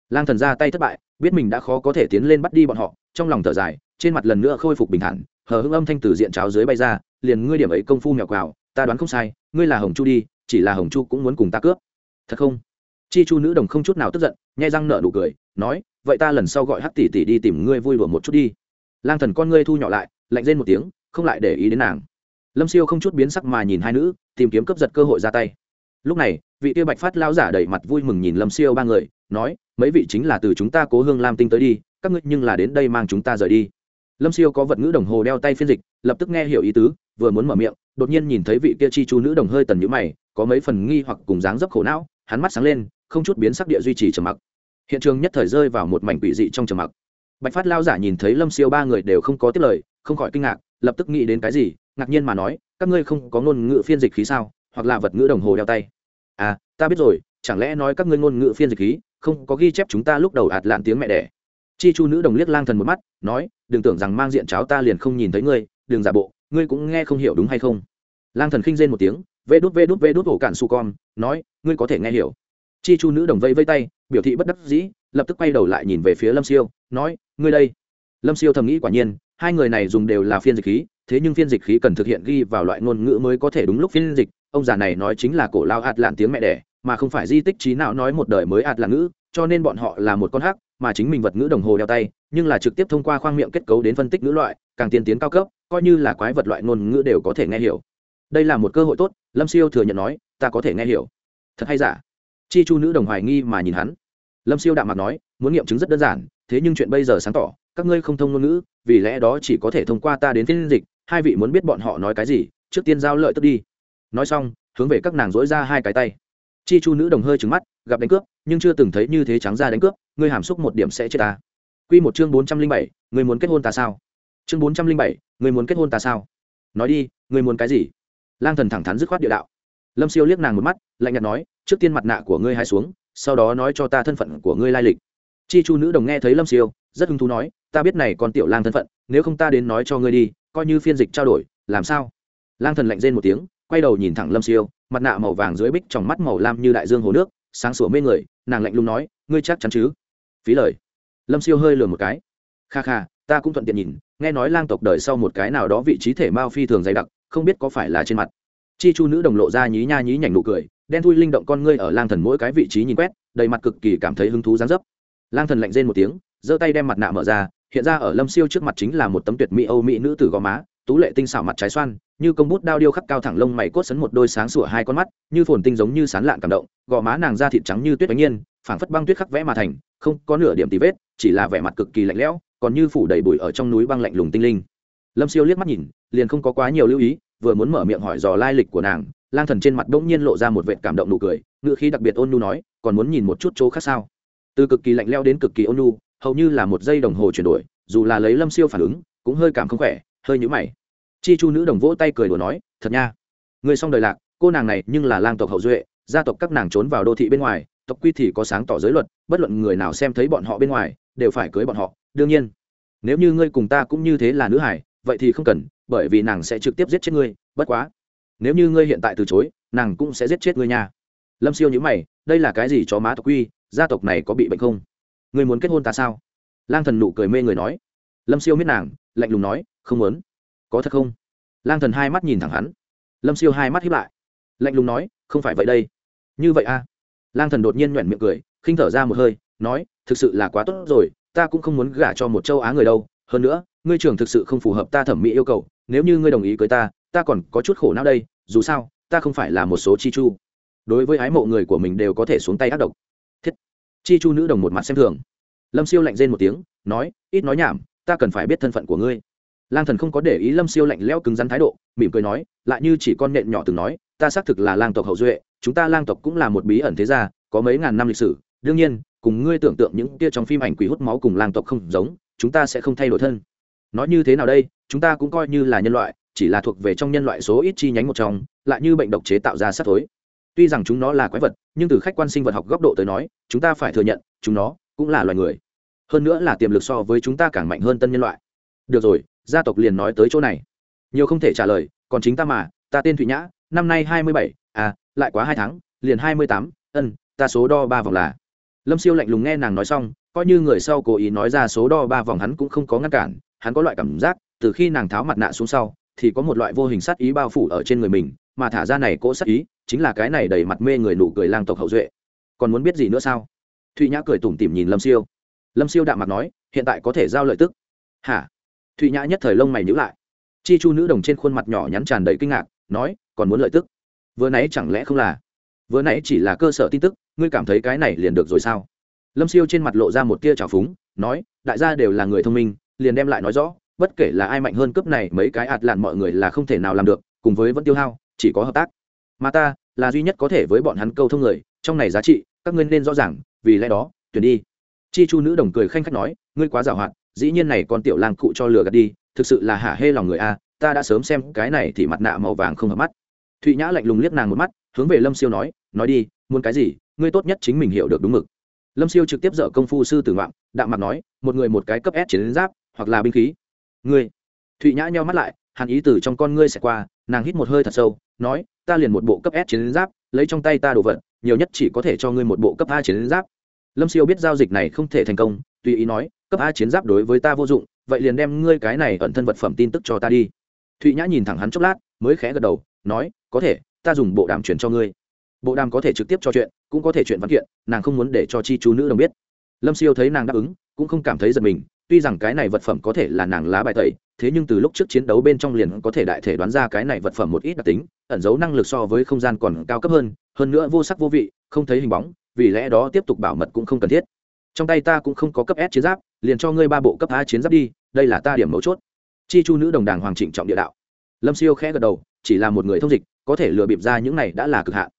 Speaker 1: Lang thần ra tay thất bại, biết mình đã khó có thể tiến lên bắt đi bọn họ, trong lòng thở dài, trên mặt lần nữa khôi phục bình thản, hờ hững âm thanh từ diện cháo dưới bay ra, liền ngươi điểm ấy công phu mèo quào, ta đoán không sai, ngươi là hồng chu đi, chỉ là hồng chu cũng muốn cùng ta cướp. Thật không? Chi chu nữ đồng không chút nào tức giận, nhai răng nở nụ cười, nói, vậy ta lần sau gọi hắc tỷ tỷ đi tìm ngươi vui đùa một chút đi. Lang thần con ngươi thu nhỏ lại, lạnh lên một tiếng, không lại để ý đến nàng. Lâm siêu không chút biến sắc mà nhìn hai nữ, tìm kiếm cướp giật cơ hội ra tay. Lúc này, vị tiêu bạch phát lao giả đầy mặt vui mừng nhìn lâm siêu ba người, nói, mấy vị chính là từ chúng ta cố hương lam tinh tới đi, các ngươi nhưng là đến đây mang chúng ta rời đi. Lâm siêu có vật ngữ đồng hồ đeo tay phiên dịch, lập tức nghe hiểu ý tứ, vừa muốn mở miệng, đột nhiên nhìn thấy vị kia chi chu nữ đồng hơi tần nhữ mày, có mấy phần nghi hoặc cùng dáng dấp khổ não, hắn mắt sáng lên không chút biến sắc địa duy trì trầm mặc. Hiện trường nhất thời rơi vào một mảnh quỷ dị trong trầm mặc. Bạch phát lao giả nhìn thấy lâm siêu ba người đều không có tiết lời, không khỏi kinh ngạc, lập tức nghĩ đến cái gì, ngạc nhiên mà nói, các ngươi không có ngôn ngữ phiên dịch khí sao? Hoặc là vật ngữ đồng hồ đeo tay? À ta biết rồi, chẳng lẽ nói các ngươi ngôn ngữ phiên dịch khí, không có ghi chép chúng ta lúc đầu ạt lạn tiếng mẹ đẻ? Chi chu nữ đồng liếc lang thần một mắt, nói, đừng tưởng rằng mang diện cháo ta liền không nhìn thấy ngươi, đừng giả bộ, ngươi cũng nghe không hiểu đúng hay không? Lang thần khinh rên một tiếng, vê đút vê đút vê đút ổ cạn su con, nói, ngươi có thể nghe hiểu chi chu nữ đồng vây vây tay, biểu thị bất đắc dĩ, lập tức quay đầu lại nhìn về phía lâm siêu, nói, ngươi đây. Lâm siêu thầm nghĩ quả nhiên, hai người này dùng đều là phiên dịch khí, thế nhưng phiên dịch khí cần thực hiện ghi vào loại ngôn ngữ mới có thể đúng lúc phiên dịch. Ông già này nói chính là cổ lao ạt lạn tiếng mẹ đẻ, mà không phải di tích trí não nói một đời mới ạt là ngữ, cho nên bọn họ là một con hắc, mà chính mình vật ngữ đồng hồ đeo tay, nhưng là trực tiếp thông qua khoang miệng kết cấu đến phân tích ngữ loại, càng tiên tiến cao cấp, coi như là quái vật loại ngôn ngữ đều có thể nghe hiểu. Đây là một cơ hội tốt, lâm siêu thừa nhận nói, ta có thể nghe hiểu. Thật hay giả? Chi chu nữ đồng hoài nghi mà nhìn hắn. Lâm siêu đạm mặt nói, muốn nghiệm chứng rất đơn giản, thế nhưng chuyện bây giờ sáng tỏ, các ngươi không thông ngôn ngữ, vì lẽ đó chỉ có thể thông qua ta đến phiên dịch, hai vị muốn biết bọn họ nói cái gì, trước tiên giao lợi tức đi. Nói xong, hướng về các nàng dối ra hai cái tay. Chi chu nữ đồng hơi trứng mắt, gặp đánh cướp, nhưng chưa từng thấy như thế trắng ra đánh cướp, ngươi hàm xúc một điểm sẽ chết ta. Q một chương bốn trăm linh bảy người muốn kết hôn ta sao? Chương bốn trăm linh bảy người muốn kết hôn ta sao? Nói đi người muốn cái gì? Lang thần thẳng thắn dứt khoát địa đạo lâm siêu liếc nàng một mắt, lạnh nhạt nói, trước tiên mặt nạ của ngươi hai xuống, sau đó nói cho ta thân phận của ngươi lai lịch. Chi chu nữ đồng nghe thấy lâm siêu, rất hứng thú nói, ta biết này còn tiểu lang thân phận, nếu không ta đến nói cho ngươi đi, coi như phiên dịch trao đổi, làm sao? Lang thần lạnh rên một tiếng, quay đầu nhìn thẳng lâm siêu, mặt nạ màu vàng dưới bích trong mắt màu lam như đại dương hồ nước, sáng sủa mê người, nàng lạnh lùng nói, ngươi chắc chắn chứ? Phí lời. Lâm siêu hơi lừa một cái. Kha kha, ta cũng thuận tiện nhìn, nghe nói lang tộc đời sau một cái nào đó vị trí thể mao phi thường dày đặc, không biết có phải là trên mặt chi chu nữ đồng lộ ra nhí nha nhí nhảnh nụ cười, đen thui linh động con ngươi ở lang thần mỗi cái vị trí nhìn quét, đầy mặt cực kỳ cảm thấy hứng thú dáng dấp. Lang thần lạnh rên một tiếng, giơ tay đem mặt nạ mở ra, hiện ra ở lâm siêu trước mặt chính là một tấm tuyệt mỹ âu mỹ nữ tử gò má, tú lệ tinh xảo mặt trái xoan, như công bút đao điêu khắc cao thẳng lông mày cốt sấn một đôi sáng sủa hai con mắt, như phồn tinh giống như sán lạn cảm động, gò má nàng da thịt trắng như tuyết bánh nhiên, phảng phất băng tuyết khắc vẽ mà thành, không có nửa điểm tí vết, chỉ là vẻ mặt cực kỳ lạnh lẽo, còn như phủ đầy bụi ở trong núi băng lạnh lùng tinh linh. Lâm siêu liếc mắt nhìn, liền không có quá nhiều lưu ý vừa muốn mở miệng hỏi dò lai lịch của nàng, lang thần trên mặt bỗng nhiên lộ ra một vệt cảm động nụ cười ngự khí đặc biệt ôn nhu nói, còn muốn nhìn một chút chỗ khác sao? Từ cực kỳ lạnh leo đến cực kỳ ôn nhu, hầu như là một giây đồng hồ chuyển đổi, dù là lấy lâm siêu phản ứng, cũng hơi cảm không khỏe, hơi nhũ mày. Chi chu nữ đồng vỗ tay cười đùa nói, thật nha. Người xong đời lạc, cô nàng này nhưng là lang tộc hậu duệ, gia tộc các nàng trốn vào đô thị bên ngoài, tộc quy thì có sáng tỏ giới luật, bất luận người nào xem thấy bọn họ bên ngoài, đều phải cưới bọn họ, đương nhiên. Nếu như ngươi cùng ta cũng như thế là nữ hải vậy thì không cần, bởi vì nàng sẽ trực tiếp giết chết ngươi, bất quá. Nếu như ngươi hiện tại từ chối, nàng cũng sẽ giết chết ngươi nha. Lâm siêu nhữ mày, đây là cái gì cho má tộc quy, gia tộc này có bị bệnh không? Ngươi muốn kết hôn ta sao? Lang thần nụ cười mê người nói. Lâm siêu biết nàng, lạnh lùng nói, không muốn. Có thật không? Lang thần hai mắt nhìn thẳng hắn. Lâm siêu hai mắt hiếp lại. Lạnh lùng nói, không phải vậy đây. Như vậy a à? lang thần đột nhiên nhoẻn miệng cười, khinh thở ra một hơi, nói, thực sự là quá tốt rồi, ta cũng không muốn gả cho một châu á người đâu. Hơn nữa ngươi trường thực sự không phù hợp ta thẩm mỹ yêu cầu, nếu như ngươi đồng ý cưới ta ta còn có chút khổ não đây, dù sao, ta không phải là một số chi chu. Đối với ái mộ người của mình đều có thể xuống tay ác độc. Thiết. Chi chu nữ đồng một mặt xem thường. Lâm siêu lạnh rên một tiếng, nói, ít nói nhảm, ta cần phải biết thân phận của ngươi. Lang thần không có để ý lâm siêu lạnh leo cứng rắn thái độ, mỉm cười nói, lại như chỉ con nện nhỏ từng nói, ta xác thực là lang tộc hậu duệ, chúng ta lang tộc cũng là một bí ẩn thế gia, có mấy ngàn năm lịch sử, đương nhiên, cùng ngươi tưởng tượng những kia trong phim ảnh quỷ hút máu cùng lang tộc không giống, chúng ta sẽ không thay đổi thân nói như thế nào đây, chúng ta cũng coi như là nhân loại, chỉ là thuộc về trong nhân loại số ít chi nhánh một trong, lại như bệnh độc chế tạo ra sát thối. Tuy rằng chúng nó là quái vật, nhưng từ khách quan sinh vật học góc độ tới nói, chúng ta phải thừa nhận, chúng nó cũng là loài người. Hơn nữa là tiềm lực so với chúng ta càng mạnh hơn tân nhân loại. Được rồi, gia tộc liền nói tới chỗ này. Nhiều không thể trả lời, còn chính ta mà, ta tên thụy nhã, năm nay hai mươi bảy à lại quá hai tháng, liền hai mươi tám, ân, ta số đo ba vòng là. Lâm siêu lạnh lùng nghe nàng nói xong, coi như người sau cố ý nói ra số đo ba vòng hắn cũng không có ngăn cản hắn có loại cảm giác, từ khi nàng tháo mặt nạ xuống sau, thì có một loại vô hình sát ý bao phủ ở trên người mình, mà thả ra này cỗ sát ý, chính là cái này đầy mặt mê người nụ cười lang tộc hậu duệ. Còn muốn biết gì nữa sao? Thụy nhã cười tủm tỉm nhìn lâm siêu. Lâm siêu đạm mặt nói, hiện tại có thể giao lợi tức. Hả? Thụy nhã nhất thời lông mày nhữ lại. Chi chu nữ đồng trên khuôn mặt nhỏ nhắn tràn đầy kinh ngạc, nói, còn muốn lợi tức? Vừa nãy chẳng lẽ không là? Vừa nãy chỉ là cơ sở tin tức, ngươi cảm thấy cái này liền được rồi sao? Lâm siêu trên mặt lộ ra một tia trào phúng, nói, đại gia đều là người thông minh liền đem lại nói rõ, bất kể là ai mạnh hơn cấp này, mấy cái ạt lạn mọi người là không thể nào làm được, cùng với vẫn tiêu hao, chỉ có hợp tác. Mà ta là duy nhất có thể với bọn hắn câu thông người, trong này giá trị, các ngươi nên rõ ràng, vì lẽ đó, tuyển đi. Chi chu nữ đồng cười khanh khách nói, ngươi quá giàu hoạt dĩ nhiên này còn tiểu lang cụ cho lừa gạt đi, thực sự là hả hê lòng người a, ta đã sớm xem cái này thì mặt nạ màu vàng không hợp mắt. Thụy nhã lạnh lùng liếc nàng một mắt, hướng về lâm siêu nói nói đi, muốn cái gì, ngươi tốt nhất chính mình hiểu được đúng mực. Lâm siêu trực tiếp dở công phu sư tử ngoạm, đạm mặt nói, một người một cái cấp s chiến giáp hoặc là binh khí. Ngươi. Thụy nhã nheo mắt lại, hàn ý từ trong con ngươi sẽ qua, nàng hít một hơi thật sâu, nói, ta liền một bộ cấp s chiến giáp, lấy trong tay ta đồ vật, nhiều nhất chỉ có thể cho ngươi một bộ cấp a chiến giáp. Lâm siêu biết giao dịch này không thể thành công, tùy ý nói, cấp a chiến giáp đối với ta vô dụng, vậy liền đem ngươi cái này ẩn thân vật phẩm tin tức cho ta đi. Thụy nhã nhìn thẳng hắn chốc lát, mới khẽ gật đầu, nói, có thể, ta dùng bộ đàm chuyển cho ngươi. Bộ đàm có thể trực tiếp cho chuyện, cũng có thể chuyện văn kiện, nàng không muốn để cho chi chú nữ đồng biết. Lâm siêu thấy nàng đáp ứng, cũng không cảm thấy giật mình tuy rằng cái này vật phẩm có thể là nàng lá bài tẩy, thế nhưng từ lúc trước chiến đấu bên trong liền có thể đại thể đoán ra cái này vật phẩm một ít đặc tính, ẩn giấu năng lực so với không gian còn cao cấp hơn hơn nữa vô sắc vô vị, không thấy hình bóng, vì lẽ đó tiếp tục bảo mật cũng không cần thiết. Trong tay ta cũng không có cấp s chiến giáp, liền cho ngươi ba bộ cấp a chiến giáp đi, đây là ta điểm mấu chốt. Chi chu nữ đồng đảng hoàng trịnh trọng địa đạo. Lâm siêu khẽ gật đầu, chỉ là một người thông dịch, có thể lừa bịp ra những này đã là cực hạn.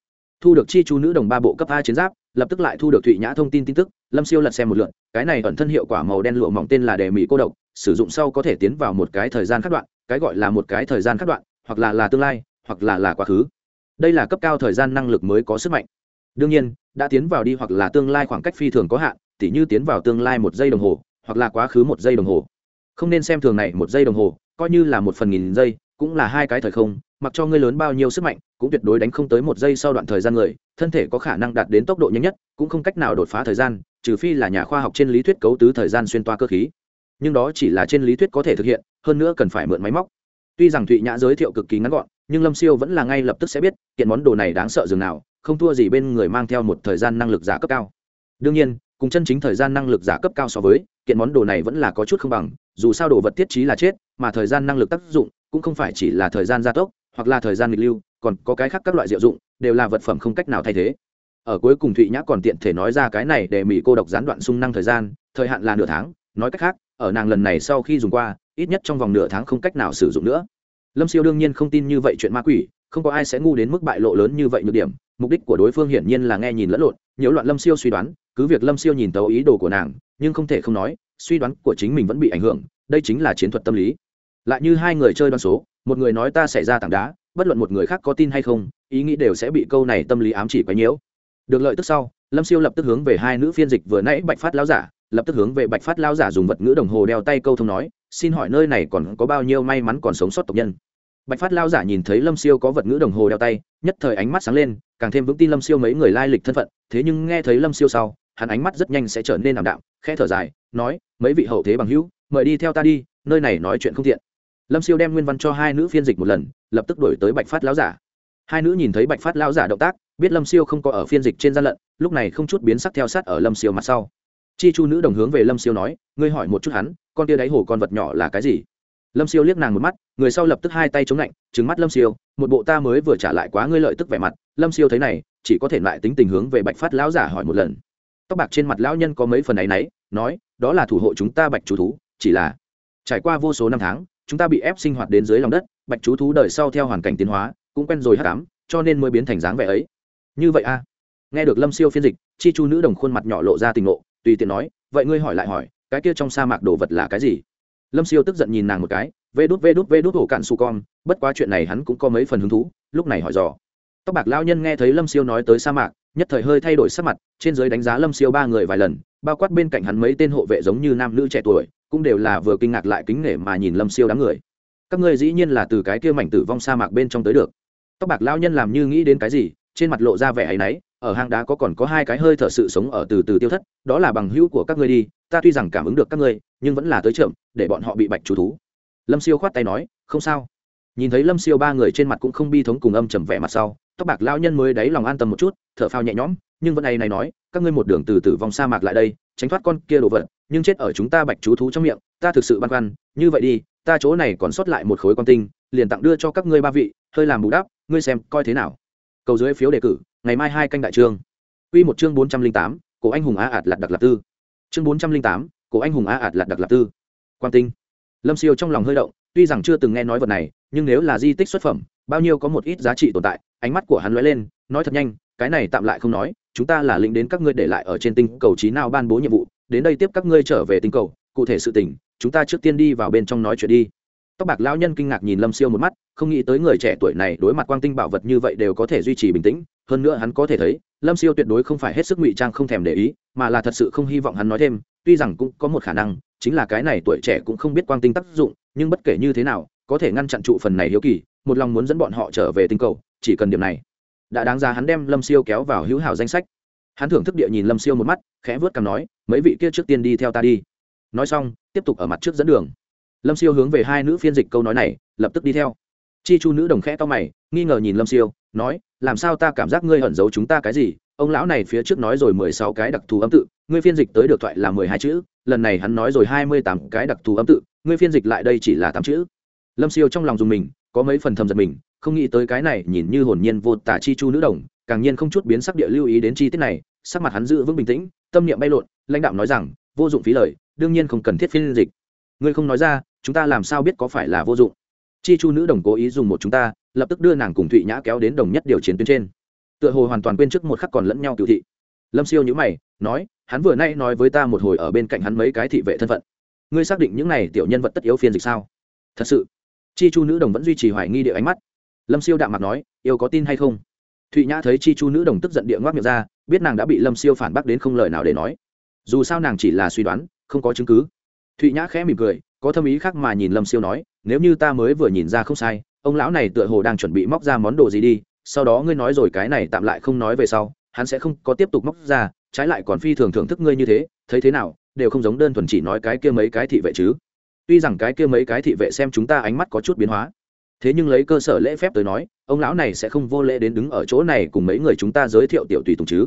Speaker 1: Thu được chi chu nữ đồng ba bộ cấp a chiến giáp lập tức lại thu được thụy nhã thông tin tin tức, lâm siêu lật xem một lượn cái này ẩn thân hiệu quả màu đen lụa mỏng tên là đề mỹ cô độc, sử dụng sau có thể tiến vào một cái thời gian khắc đoạn, cái gọi là một cái thời gian khắc đoạn, hoặc là là tương lai, hoặc là là quá khứ. Đây là cấp cao thời gian năng lực mới có sức mạnh. Đương nhiên, đã tiến vào đi hoặc là tương lai khoảng cách phi thường có hạn, tỉ như tiến vào tương lai một giây đồng hồ, hoặc là quá khứ một giây đồng hồ. Không nên xem thường này một giây đồng hồ, coi như là một phần nghìn giây, cũng là hai cái thời không mặc cho ngươi lớn bao nhiêu sức mạnh, cũng tuyệt đối đánh không tới một giây sau đoạn thời gian người, thân thể có khả năng đạt đến tốc độ nhanh nhất, cũng không cách nào đột phá thời gian, trừ phi là nhà khoa học trên lý thuyết cấu tứ thời gian xuyên toa cơ khí. Nhưng đó chỉ là trên lý thuyết có thể thực hiện, hơn nữa cần phải mượn máy móc. Tuy rằng thụy nhã giới thiệu cực kỳ ngắn gọn, nhưng lâm siêu vẫn là ngay lập tức sẽ biết, kiện món đồ này đáng sợ dường nào, không thua gì bên người mang theo một thời gian năng lực giả cấp cao. Đương nhiên, cùng chân chính thời gian năng lực giả cấp cao so với, kiện món đồ này vẫn là có chút không bằng, dù sao đồ vật tiết trí là chết, mà thời gian năng lực tác dụng cũng không phải chỉ là thời gian gia tốc hoặc là thời gian nghịch lưu, còn có cái khác các loại diệu dụng, đều là vật phẩm không cách nào thay thế. Ở cuối cùng thụy nhã còn tiện thể nói ra cái này để mỹ cô độc gián đoạn sung năng thời gian, thời hạn là nửa tháng, nói cách khác, ở nàng lần này sau khi dùng qua, ít nhất trong vòng nửa tháng không cách nào sử dụng nữa. Lâm siêu đương nhiên không tin như vậy chuyện ma quỷ, không có ai sẽ ngu đến mức bại lộ lớn như vậy nhược điểm, mục đích của đối phương hiển nhiên là nghe nhìn lẫn lộn, nhiễu loạn lâm siêu suy đoán, cứ việc lâm siêu nhìn tấu ý đồ của nàng, nhưng không thể không nói, suy đoán của chính mình vẫn bị ảnh hưởng, đây chính là chiến thuật tâm lý lại như hai người chơi đoán số, một người nói ta xảy ra tảng đá, bất luận một người khác có tin hay không, ý nghĩ đều sẽ bị câu này tâm lý ám chỉ quấy nhiễu. Được lợi tức sau, lâm siêu lập tức hướng về hai nữ phiên dịch vừa nãy bạch phát lão giả, lập tức hướng về bạch phát lão giả dùng vật ngữ đồng hồ đeo tay câu thông nói, xin hỏi nơi này còn có bao nhiêu may mắn còn sống sót tộc nhân? Bạch phát lão giả nhìn thấy lâm siêu có vật ngữ đồng hồ đeo tay, nhất thời ánh mắt sáng lên, càng thêm vững tin lâm siêu mấy người lai lịch thân phận, thế nhưng nghe thấy lâm siêu sau, hắn ánh mắt rất nhanh sẽ trở nên ảm đạm, khẽ thở dài, nói, mấy vị hậu thế bằng hữu, mời đi theo ta đi, nơi này nói chuyện không thiện lâm siêu đem nguyên văn cho hai nữ phiên dịch một lần, lập tức đổi tới bạch phát lão giả. Hai nữ nhìn thấy bạch phát lão giả động tác, biết lâm siêu không có ở phiên dịch trên gian lận, lúc này không chút biến sắc theo sát ở lâm siêu mặt sau. Chi chu nữ đồng hướng về lâm siêu nói, ngươi hỏi một chút hắn, con tia đáy hồ con vật nhỏ là cái gì? Lâm siêu liếc nàng một mắt, người sau lập tức hai tay chống lạnh trứng mắt lâm siêu, một bộ ta mới vừa trả lại quá ngươi lợi tức vẻ mặt. Lâm siêu thấy này, chỉ có thể lại tính tình hướng về bạch phát lão giả hỏi một lần. Tóc bạc trên mặt lão nhân có mấy phần ấ y n ấ y nói, đó là thủ hộ chúng ta bạch chủ thú, chỉ là trải qua vô số năm tháng chúng ta bị ép sinh hoạt đến dưới lòng đất, bạch chú thú đời sau theo hoàn cảnh tiến hóa, cũng quen rồi hát cám cho nên mới biến thành dáng vẻ ấy. Như vậy a nghe được lâm siêu phiên dịch, chi chu nữ đồng khuôn mặt nhỏ lộ ra tình nộ tùy tiện nói, vậy ngươi hỏi lại hỏi, cái kia trong sa mạc đồ vật là cái gì? Lâm siêu tức giận nhìn nàng một cái, vê đút vê đút vê đút hổ cạn su con, bất quá chuyện này hắn cũng có mấy phần hứng thú, lúc này hỏi dò. Tóc bạc lao nhân nghe thấy lâm siêu nói tới sa mạc nhất thời hơi thay đổi sắc mặt, trên giới đánh giá lâm siêu ba người vài lần, bao quát bên cạnh hắn mấy tên hộ vệ giống như nam nữ trẻ tuổi, cũng đều là vừa kinh ngạc lại kính nể mà nhìn lâm siêu đám người. Các ngươi dĩ nhiên là từ cái kia mảnh tử vong sa mạc bên trong tới được. Tóc bạc lao nhân làm như nghĩ đến cái gì, trên mặt lộ ra vẻ áy náy, ở hang đá có còn có hai cái hơi thở sự sống ở từ từ tiêu thất, đó là bằng hữu của các ngươi đi, ta tuy rằng cảm ứng được các ngươi, nhưng vẫn là tới chậm, để bọn họ bị bạch chú thú. Lâm siêu khoát tay nói, không sao. Nhìn thấy lâm siêu ba người trên mặt cũng không bi thống cùng âm trầm vẻ mặt sau tóc bạc lao nhân mới đáy lòng an tâm một chút, thở phao nhẹ nhõm, nhưng vẫn này này nói, các ngươi một đường từ tử vong sa mạc lại đây, tránh thoát con kia đồ vật, nhưng chết ở chúng ta bạch chú thú trong miệng, ta thực sự băn khoăn, như vậy đi, ta chỗ này còn sót lại một khối con tinh, liền tặng đưa cho các ngươi ba vị, hơi làm bù đắp, ngươi xem, coi thế nào. Cầu dưới phiếu đề cử, ngày mai hai canh đại trương. Quy một chương bốn trăm linh tám, cổ anh hùng a ạt lạt đặc lập tư. Chương bốn trăm linh tám, cổ anh hùng a ạt lạt đặc lập tư. Quan tinh. Lâm siêu trong lòng hơi động, tuy rằng chưa từng nghe nói vật này, nhưng nếu là di tích xuất phẩm, bao nhiêu có một ít giá trị tồn tại ánh mắt của hắn lóe lên, nói thật nhanh, cái này tạm lại không nói, chúng ta là lĩnh đến các ngươi để lại ở trên tinh cầu trí nào ban bố nhiệm vụ, đến đây tiếp các ngươi trở về tinh cầu, cụ thể sự tình, chúng ta trước tiên đi vào bên trong nói chuyện đi. Tóc bạc lão nhân kinh ngạc nhìn lâm siêu một mắt, không nghĩ tới người trẻ tuổi này đối mặt quang tinh bảo vật như vậy đều có thể duy trì bình tĩnh, hơn nữa hắn có thể thấy, lâm siêu tuyệt đối không phải hết sức ngụy trang không thèm để ý, mà là thật sự không hy vọng hắn nói thêm, tuy rằng cũng có một khả năng, chính là cái này tuổi trẻ cũng không biết quang tinh tác dụng, nhưng bất kể như thế nào, có thể ngăn chặn trụ phần này hiếu kỳ, một lòng muốn dẫn bọn họ trở về tinh cầu chỉ cần điểm này, đã đáng ra hắn đem lâm siêu kéo vào hữu hảo danh sách. Hắn thưởng thức địa nhìn lâm siêu một mắt, khẽ vớt cằm nói, mấy vị kia trước tiên đi theo ta đi. Nói xong, tiếp tục ở mặt trước dẫn đường. Lâm siêu hướng về hai nữ phiên dịch câu nói này, lập tức đi theo. Chi chu nữ đồng khẽ to mày, nghi ngờ nhìn lâm siêu, nói, làm sao ta cảm giác ngươi ẩn giấu chúng ta cái gì? Ông lão này phía trước nói rồi mười sáu cái đặc thù âm tự, ngươi phiên dịch tới được thoại là mười hai chữ, lần này hắn nói rồi hai mươi tám cái đặc thù âm tự, ngươi phiên dịch lại đây chỉ là tám chữ. Lâm siêu trong lòng dùng mình, có mấy phần thầm giật mình không nghĩ tới cái này nhìn như hồn nhiên vô tả chi chu nữ đồng, càng nhiên không chút biến sắc địa lưu ý đến chi tiết này, sắc mặt hắn giữ vững bình tĩnh, tâm niệm bay lộn, lãnh đạo nói rằng, vô dụng phí lời, đương nhiên không cần thiết phiên dịch. Ngươi không nói ra, chúng ta làm sao biết có phải là vô dụng? Chi chu nữ đồng cố ý dùng một chúng ta, lập tức đưa nàng cùng thụy nhã kéo đến đồng nhất điều chiến tuyến trên. Tựa hồ hoàn toàn quên trước một khắc còn lẫn nhau cựu thị. Lâm siêu nhữ mày, nói, hắn vừa nay nói với ta một hồi ở bên cạnh hắn mấy cái thị vệ thân phận. Ngươi xác định những này tiểu nhân vật tất yếu phiên dịch sao? Thật sự. Chi chu nữ đồng vẫn duy trì hoài nghi địa ánh mắt lâm siêu đạm mặt nói, yêu có tin hay không? Thụy nhã thấy chi chu nữ đồng tức giận địa ngoác miệng ra, biết nàng đã bị lâm siêu phản bác đến không lời nào để nói. Dù sao nàng chỉ là suy đoán, không có chứng cứ. Thụy nhã khẽ mỉm cười, có thâm ý khác mà nhìn lâm siêu nói, nếu như ta mới vừa nhìn ra không sai, ông lão này tựa hồ đang chuẩn bị móc ra món đồ gì đi, sau đó ngươi nói rồi cái này tạm lại không nói về sau, hắn sẽ không có tiếp tục móc ra, trái lại còn phi thường thưởng thức ngươi như thế, thấy thế nào, đều không giống đơn thuần chỉ nói cái kia mấy cái thị vệ chứ. Tuy rằng cái kia mấy cái thị vệ xem chúng ta ánh mắt có chút biến hóa thế nhưng lấy cơ sở lễ phép tới nói, ông lão này sẽ không vô lễ đến đứng ở chỗ này cùng mấy người chúng ta giới thiệu tiểu tùy tùng chứ.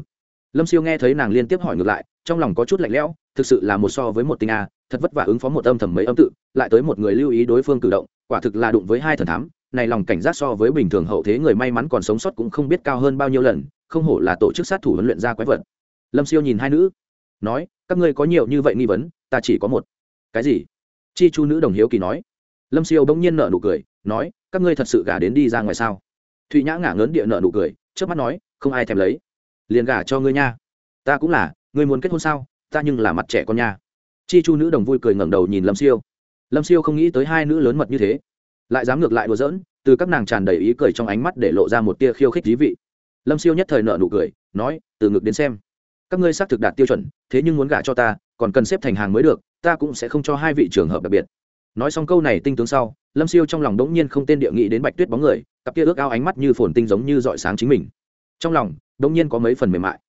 Speaker 1: Lâm siêu nghe thấy nàng liên tiếp hỏi ngược lại, trong lòng có chút lạnh lẽo, thực sự là một so với một tinh a, thật vất vả ứng phó một âm thầm mấy âm tự, lại tới một người lưu ý đối phương cử động, quả thực là đụng với hai thần thám, này lòng cảnh giác so với bình thường hậu thế người may mắn còn sống sót cũng không biết cao hơn bao nhiêu lần, không hổ là tổ chức sát thủ huấn luyện ra quái vật. Lâm siêu nhìn hai nữ, nói, các ngươi có nhiều như vậy nghi vấn, ta chỉ có một. Cái gì? Chi chu nữ đồng hiếu kỳ nói. Lâm siêu bỗng nhiên nợ nụ cười, nói các ngươi thật sự gả đến đi ra ngoài sao? Thụy nhã ngả ngớn địa nợ nụ cười trước mắt nói, không ai thèm lấy. Liền gả cho ngươi nha. Ta cũng là, ngươi muốn kết hôn sao? Ta nhưng là mặt trẻ con nha. Chi chu nữ đồng vui cười ngẩng đầu nhìn lâm siêu. Lâm siêu không nghĩ tới hai nữ lớn mật như thế. Lại dám ngược lại đùa giỡn, từ các nàng tràn đầy ý cười trong ánh mắt để lộ ra một tia khiêu khích dí vị. Lâm siêu nhất thời nợ nụ cười, nói, từ ngực đến xem. Các ngươi xác thực đạt tiêu chuẩn, thế nhưng muốn gả cho ta, còn cần xếp thành hàng mới được, ta cũng sẽ không cho hai vị trường hợp đặc biệt nói xong câu này tinh tướng sau, lâm siêu trong lòng đống nhiên không tên địa nghị đến bạch tuyết bóng người, cặp kia ước ao ánh mắt như phồn tinh giống như dọi sáng chính mình. Trong lòng, đống nhiên có mấy phần mềm mại.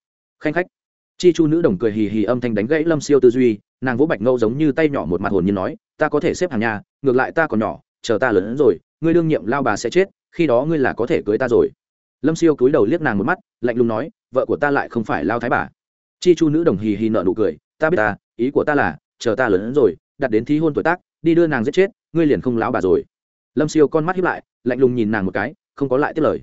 Speaker 1: Khanh khách. Chi chu nữ đồng cười hì hì âm thanh đánh gãy lâm siêu tư duy, nàng vỗ bạch ngâu giống như tay nhỏ một mặt hồn nhiên nói, ta có thể xếp hàng nhà, ngược lại ta còn nhỏ, chờ ta lớn hơn rồi, ngươi đương nhiệm lao bà sẽ chết, khi đó ngươi là có thể cưới ta rồi. Lâm siêu cúi đầu liếc nàng một mắt, lạnh lùng nói, vợ của ta lại không phải lao thái bà. Chi chu nữ đồng hì hì nợ nụ cười, ta biết ta, ý của ta là, chờ ta lớn hơn rồi, đặt đến thi hôn tuổi tác đi đưa nàng giết chết, ngươi liền không láo bà rồi. Lâm siêu con mắt hiếp lại, lạnh lùng nhìn nàng một cái, không có lại tiếp lời.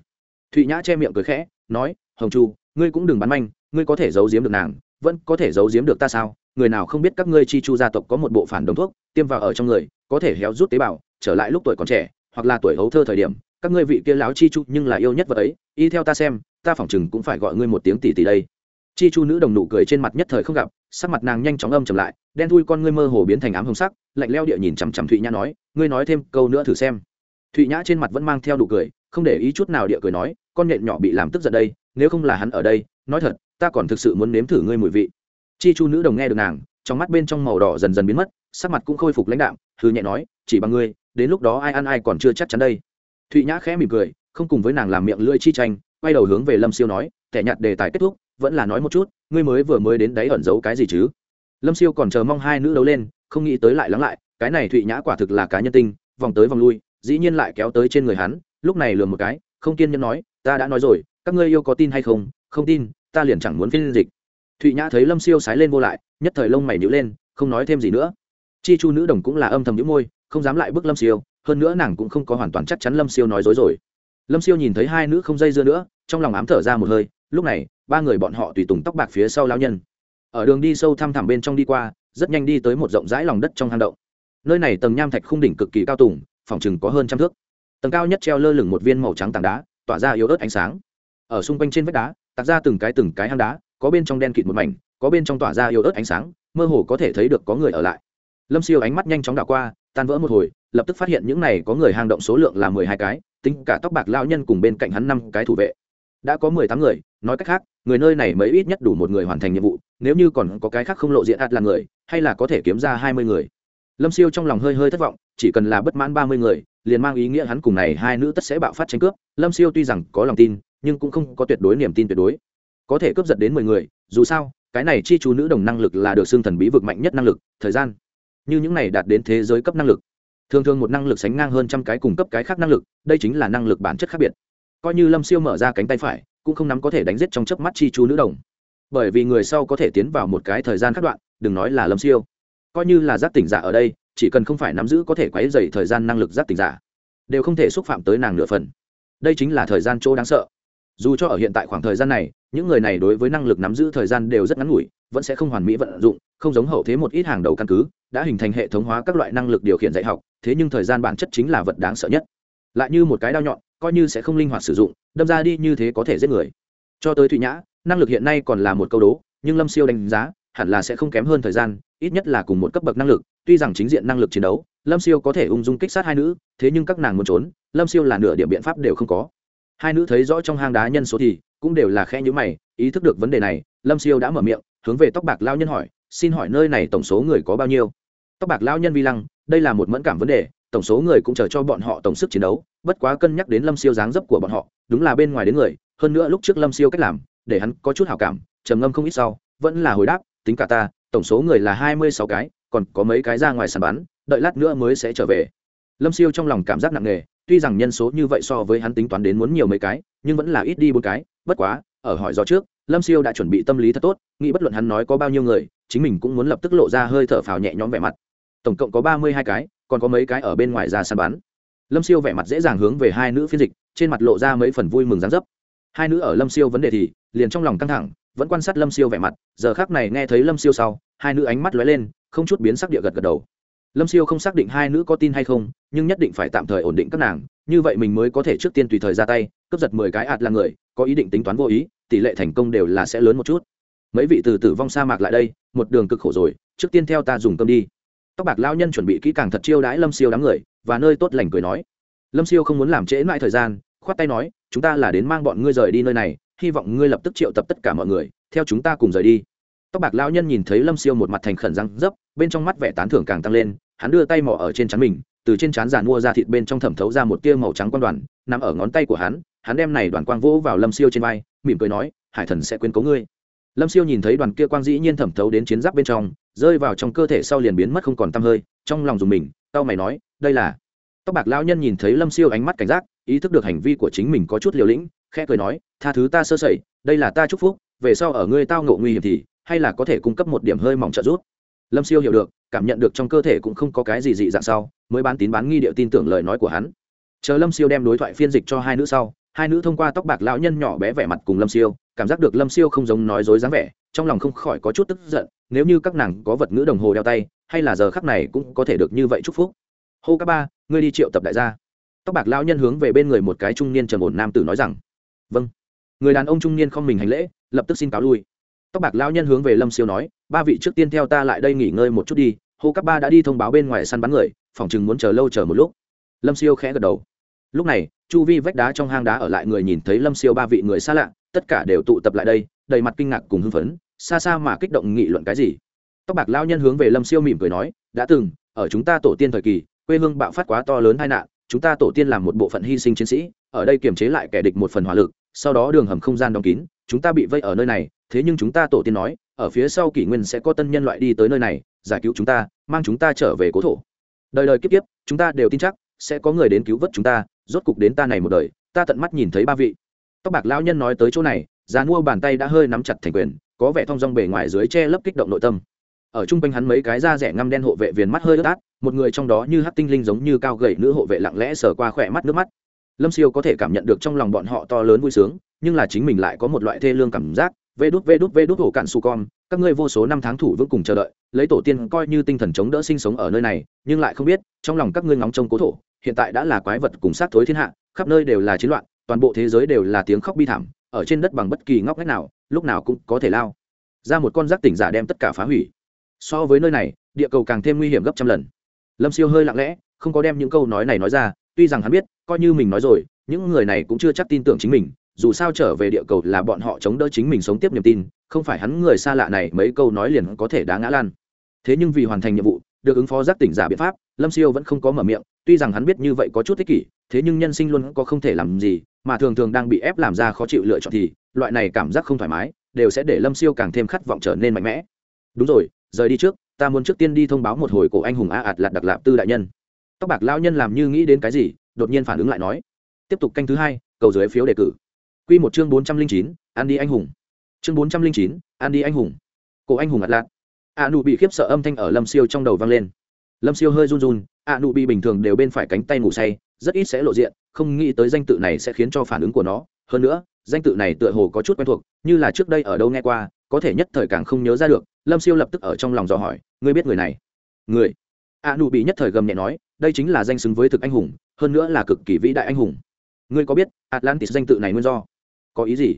Speaker 1: Thụy nhã che miệng cười khẽ, nói, hồng chu, ngươi cũng đừng bắn manh, ngươi có thể giấu giếm được nàng, vẫn có thể giấu giếm được ta sao? Người nào không biết các ngươi chi chu gia tộc có một bộ phản đồng thuốc, tiêm vào ở trong người, có thể héo rút tế bào, trở lại lúc tuổi còn trẻ, hoặc là tuổi hấu thơ thời điểm, các ngươi vị kia láo chi chu nhưng là yêu nhất vật ấy, y theo ta xem, ta phỏng chừng cũng phải gọi ngươi một tiếng tỷ tỷ đây chi chu nữ đồng nụ cười trên mặt nhất thời không gặp, sắc mặt nàng nhanh chóng âm chầm lại, đen thui con ngươi mơ hồ biến thành ám hồng sắc, lạnh leo địa nhìn chằm chằm thụy nhã nói, ngươi nói thêm câu nữa thử xem. Thụy nhã trên mặt vẫn mang theo nụ cười, không để ý chút nào địa cười nói, con nhện nhỏ bị làm tức giận đây, nếu không là hắn ở đây, nói thật, ta còn thực sự muốn nếm thử ngươi mùi vị. Chi chu nữ đồng nghe được nàng, trong mắt bên trong màu đỏ dần dần biến mất, sắc mặt cũng khôi phục lãnh đạm hư nhẹ nói, chỉ bằng ngươi, đến lúc đó ai ăn ai còn chưa chắc chắn đây. Thụy nhã khẽ mỉm cười, không cùng với nàng làm miệng lưỡi chi tranh, quay đầu hướng về lâm siêu nói kẻ nhặt đề tài kết thúc vẫn là nói một chút, ngươi mới vừa mới đến đấy ẩn giấu cái gì chứ? Lâm siêu còn chờ mong hai nữ đấu lên, không nghĩ tới lại lắng lại, cái này thụy nhã quả thực là cá nhân tinh, vòng tới vòng lui, dĩ nhiên lại kéo tới trên người hắn, lúc này lừa một cái, không kiên nhẫn nói, ta đã nói rồi, các ngươi yêu có tin hay không? Không tin, ta liền chẳng muốn phiên dịch. Thụy nhã thấy lâm siêu sái lên vô lại, nhất thời lông mày nhữ lên, không nói thêm gì nữa. Chi chu nữ đồng cũng là âm thầm nhữ môi, không dám lại bước lâm siêu, hơn nữa nàng cũng không có hoàn toàn chắc chắn lâm siêu nói dối rồi. Lâm siêu nhìn thấy hai nữ không dây dưa nữa, trong lòng ám thở ra một hơi, lúc này ba người bọn họ tùy tùng tóc bạc phía sau lao nhân. Ở đường đi sâu thăm thẳm bên trong đi qua, rất nhanh đi tới một rộng rãi lòng đất trong hang động. Nơi này tầng nham thạch khung đỉnh cực kỳ cao tùng, phòng chừng có hơn trăm thước. Tầng cao nhất treo lơ lửng một viên màu trắng tảng đá, tỏa ra yếu ớt ánh sáng. Ở xung quanh trên vách đá, tạc ra từng cái từng cái hang đá, có bên trong đen kịt một mảnh, có bên trong tỏa ra yếu ớt ánh sáng, mơ hồ có thể thấy được có người ở lại. Lâm siêu ánh mắt nhanh chóng đảo qua, tan vỡ một hồi, lập tức phát hiện những này có người hang động số lượng là mười hai cái, tính cả tóc bạc lao nhân cùng bên cạnh hắn năm cái thủ vệ. Đã có mười tám người, nói cách khác người nơi này mới ít nhất đủ một người hoàn thành nhiệm vụ, nếu như còn có cái khác không lộ diện ạt là người, hay là có thể kiếm ra hai mươi người. Lâm siêu trong lòng hơi hơi thất vọng, chỉ cần là bất mãn ba mươi người, liền mang ý nghĩa hắn cùng này hai nữ tất sẽ bạo phát tranh cướp. Lâm siêu tuy rằng có lòng tin, nhưng cũng không có tuyệt đối niềm tin tuyệt đối. Có thể cướp giật đến mười người, dù sao, cái này chi chú nữ đồng năng lực là được xương thần bí vực mạnh nhất năng lực, thời gian như những này đạt đến thế giới cấp năng lực. Thường thường một năng lực sánh ngang hơn trăm cái cung cấp cái khác năng lực, đây chính là năng lực bản chất khác biệt. Coi như lâm siêu mở ra cánh tay phải cũng không nắm có thể đánh giết trong chớp mắt chi chú nữ đồng. Bởi vì người sau có thể tiến vào một cái thời gian khắc đoạn, đừng nói là lâm siêu. Coi như là giác tỉnh giả ở đây, chỉ cần không phải nắm giữ có thể quấy dày thời gian năng lực giác tỉnh giả, đều không thể xúc phạm tới nàng nửa phần. Đây chính là thời gian chỗ đáng sợ. Dù cho ở hiện tại khoảng thời gian này, những người này đối với năng lực nắm giữ thời gian đều rất ngắn ngủi, vẫn sẽ không hoàn mỹ vận dụng, không giống hậu thế một ít hàng đầu căn cứ, đã hình thành hệ thống hóa các loại năng lực điều khiển dạy học, thế nhưng thời gian bản chất chính là vật đáng sợ nhất. Lại như một cái đao nhọn coi như sẽ không linh hoạt sử dụng, đâm ra đi như thế có thể giết người. Cho tới thụy nhã, năng lực hiện nay còn là một câu đố, nhưng lâm siêu đánh giá, hẳn là sẽ không kém hơn thời gian, ít nhất là cùng một cấp bậc năng lực, tuy rằng chính diện năng lực chiến đấu, lâm siêu có thể ung dung kích sát hai nữ, thế nhưng các nàng muốn trốn, lâm siêu là nửa điểm biện pháp đều không có. Hai nữ thấy rõ trong hang đá nhân số thì cũng đều là khe nhữ mày, ý thức được vấn đề này, lâm siêu đã mở miệng, hướng về tóc bạc lao nhân hỏi, xin hỏi nơi này tổng số người có bao nhiêu? Tóc bạc lao nhân vi lăng, đây là một mẫn cảm vấn đề tổng số người cũng chờ cho bọn họ tổng sức chiến đấu, bất quá cân nhắc đến lâm siêu dáng dấp của bọn họ, đúng là bên ngoài đến người, hơn nữa lúc trước lâm siêu cách làm, để hắn có chút hảo cảm, trầm ngâm không ít sau, vẫn là hồi đáp, tính cả ta, tổng số người là hai mươi sáu cái, còn có mấy cái ra ngoài sàn bắn, đợi lát nữa mới sẽ trở về. Lâm siêu trong lòng cảm giác nặng nề, tuy rằng nhân số như vậy so với hắn tính toán đến muốn nhiều mấy cái, nhưng vẫn là ít đi bốn cái, bất quá, ở hỏi do trước, lâm siêu đã chuẩn bị tâm lý thật tốt, nghĩ bất luận hắn nói có bao nhiêu người, chính mình cũng muốn lập tức lộ ra hơi thở phào nhẹ nhõm vẻ mặt. Tổng cộng có ba mươi hai cái còn có mấy cái ở bên ngoài ra săn bắn. Lâm siêu vẻ mặt dễ dàng hướng về hai nữ phiên dịch, trên mặt lộ ra mấy phần vui mừng gián dấp. Hai nữ ở lâm siêu vấn đề thì, liền trong lòng căng thẳng, vẫn quan sát lâm siêu vẻ mặt, giờ khác này nghe thấy lâm siêu sau, hai nữ ánh mắt lóe lên, không chút biến sắc địa gật gật đầu. Lâm siêu không xác định hai nữ có tin hay không, nhưng nhất định phải tạm thời ổn định các nàng, như vậy mình mới có thể trước tiên tùy thời ra tay, cướp giật mười cái ạt là người, có ý định tính toán vô ý, tỷ lệ thành công đều là sẽ lớn một chút. Mấy vị từ tử vong sa mạc lại đây, một đường cực khổ rồi, trước tiên theo ta dùng cơm đi tóc bạc lao nhân chuẩn bị kỹ càng thật chiêu đãi lâm siêu đám người, và nơi tốt lành cười nói. Lâm siêu không muốn làm trễ mãi thời gian, khoát tay nói, chúng ta là đến mang bọn ngươi rời đi nơi này, hy vọng ngươi lập tức triệu tập tất cả mọi người, theo chúng ta cùng rời đi. Tóc bạc lao nhân nhìn thấy lâm siêu một mặt thành khẩn răng dấp, bên trong mắt vẻ tán thưởng càng tăng lên, hắn đưa tay mỏ ở trên trán mình, từ trên chán giàn mua ra thịt bên trong thẩm thấu ra một tia màu trắng quan đoàn, nằm ở ngón tay của hắn hắn đem này đoàn quang vỗ vào lâm siêu trên vai, mỉm cười nói, hải thần sẽ quên cố ngươi. Lâm siêu nhìn thấy đoàn kia quang dĩ nhiên thẩm thấu đến chiến giáp bên trong rơi vào trong cơ thể sau liền biến mất không còn tăm hơi, trong lòng dùng mình, tao mày nói, đây là. Tóc bạc lao nhân nhìn thấy lâm siêu ánh mắt cảnh giác, ý thức được hành vi của chính mình có chút liều lĩnh, khẽ cười nói, tha thứ ta sơ sẩy, đây là ta chúc phúc, về sau ở ngươi tao ngộ nguy hiểm thì, hay là có thể cung cấp một điểm hơi mỏng trợ giúp. Lâm siêu hiểu được, cảm nhận được trong cơ thể cũng không có cái gì dị dạng sau, mới bán tín bán nghi điệu tin tưởng lời nói của hắn. Chờ lâm siêu đem đối thoại phiên dịch cho hai nữ sau hai nữ thông qua tóc bạc lão nhân nhỏ bé vẻ mặt cùng lâm siêu, cảm giác được lâm siêu không giống nói dối dáng vẻ, trong lòng không khỏi có chút tức giận, nếu như các nàng có vật ngữ đồng hồ đeo tay, hay là giờ khắc này cũng có thể được như vậy chúc phúc. Hô các ba, ngươi đi triệu tập đại gia. Tóc bạc lão nhân hướng về bên người một cái trung niên trầm ổn nam tử nói rằng vâng. Người đàn ông trung niên không mình hành lễ, lập tức xin cáo lui. Tóc bạc lão nhân hướng về lâm siêu nói, ba vị trước tiên theo ta lại đây nghỉ ngơi một chút đi. Hô các ba đã đi thông báo bên ngoài săn bắn người, phòng chừng muốn chờ lâu chờ một lúc. Lâm siêu khẽ gật đầu lúc này, chu vi vách đá trong hang đá ở lại người nhìn thấy lâm siêu ba vị người xa lạ, tất cả đều tụ tập lại đây, đầy mặt kinh ngạc cùng hưng phấn, xa xa mà kích động nghị luận cái gì. Tóc bạc lao nhân hướng về lâm siêu mỉm cười nói, đã từng, ở chúng ta tổ tiên thời kỳ, quê hương bạo phát quá to lớn tai nạn, chúng ta tổ tiên làm một bộ phận hy sinh chiến sĩ, ở đây kiềm chế lại kẻ địch một phần hỏa lực, sau đó đường hầm không gian đóng kín, chúng ta bị vây ở nơi này, thế nhưng chúng ta tổ tiên nói, ở phía sau kỷ nguyên sẽ có tân nhân loại đi tới nơi này, giải cứu chúng ta, mang chúng ta trở về cố thổ. Đời đời kiếp kiếp, chúng ta đều tin chắc, sẽ có người đến cứu vớt chúng ta rốt cục đến ta này một đời, ta tận mắt nhìn thấy ba vị. Tóc bạc lão nhân nói tới chỗ này, già mua bàn tay đã hơi nắm chặt thành quyền, có vẻ thong dong bề ngoài dưới che lấp kích động nội tâm. Ở trung quanh hắn mấy cái da rẻ ngăm đen hộ vệ viền mắt hơi ướt át, một người trong đó như hát tinh linh giống như cao gầy nữ hộ vệ lặng lẽ sờ qua khỏe mắt nước mắt. Lâm siêu có thể cảm nhận được trong lòng bọn họ to lớn vui sướng, nhưng là chính mình lại có một loại thê lương cảm giác, vê đút vê đút vê đút hổ cạn su con, các ngươi vô số năm tháng thủ vững cùng chờ đợi, lấy tổ tiên coi như tinh thần chống đỡ sinh sống ở nơi này, nhưng lại không biết, trong lòng các ngươi ngóng trông cố thổ hiện tại đã là quái vật cùng sát thối thiên hạ, khắp nơi đều là chiến loạn, toàn bộ thế giới đều là tiếng khóc bi thảm, ở trên đất bằng bất kỳ ngóc ngách nào, lúc nào cũng có thể lao ra một con rác tỉnh giả đem tất cả phá hủy. So với nơi này, địa cầu càng thêm nguy hiểm gấp trăm lần. Lâm siêu hơi lặng lẽ, không có đem những câu nói này nói ra, tuy rằng hắn biết, coi như mình nói rồi, những người này cũng chưa chắc tin tưởng chính mình, dù sao trở về địa cầu là bọn họ chống đỡ chính mình sống tiếp niềm tin, không phải hắn người xa lạ này mấy câu nói liền có thể đá ngã lan. Thế nhưng vì hoàn thành nhiệm vụ, được ứng phó giác tỉnh giả biện pháp, lâm siêu vẫn không có mở miệng tuy rằng hắn biết như vậy có chút ích kỷ, thế nhưng nhân sinh luôn có không thể làm gì, mà thường thường đang bị ép làm ra khó chịu lựa chọn thì, loại này cảm giác không thoải mái, đều sẽ để lâm siêu càng thêm khát vọng trở nên mạnh mẽ. Đúng rồi, rời đi trước, ta muốn trước tiên đi thông báo một hồi cổ anh hùng a ạt lạt đặc lạp tư đại nhân. Tóc bạc lao nhân làm như nghĩ đến cái gì, đột nhiên phản ứng lại nói. Tiếp tục canh thứ hai, cầu dưới phiếu đề cử. Q một chương bốn trăm linh chín an đi anh hùng. Chương bốn trăm linh chín an đi anh hùng. Cổ anh hùng ạt lạt. A nụ bị khiếp sợ âm thanh ở lâm siêu trong đầu vang lên lâm siêu hơi run run a nụ bị bình thường đều bên phải cánh tay ngủ say, rất ít sẽ lộ diện, không nghĩ tới danh tự này sẽ khiến cho phản ứng của nó. Hơn nữa, danh tự này tựa hồ có chút quen thuộc, như là trước đây ở đâu nghe qua, có thể nhất thời càng không nhớ ra được, lâm siêu lập tức ở trong lòng dò hỏi, ngươi biết người này? Người? a nụ bị nhất thời gầm nhẹ nói, đây chính là danh xứng với thực anh hùng, hơn nữa là cực kỳ vĩ đại anh hùng. Ngươi có biết atlantis danh tự này nguyên do? Có ý gì?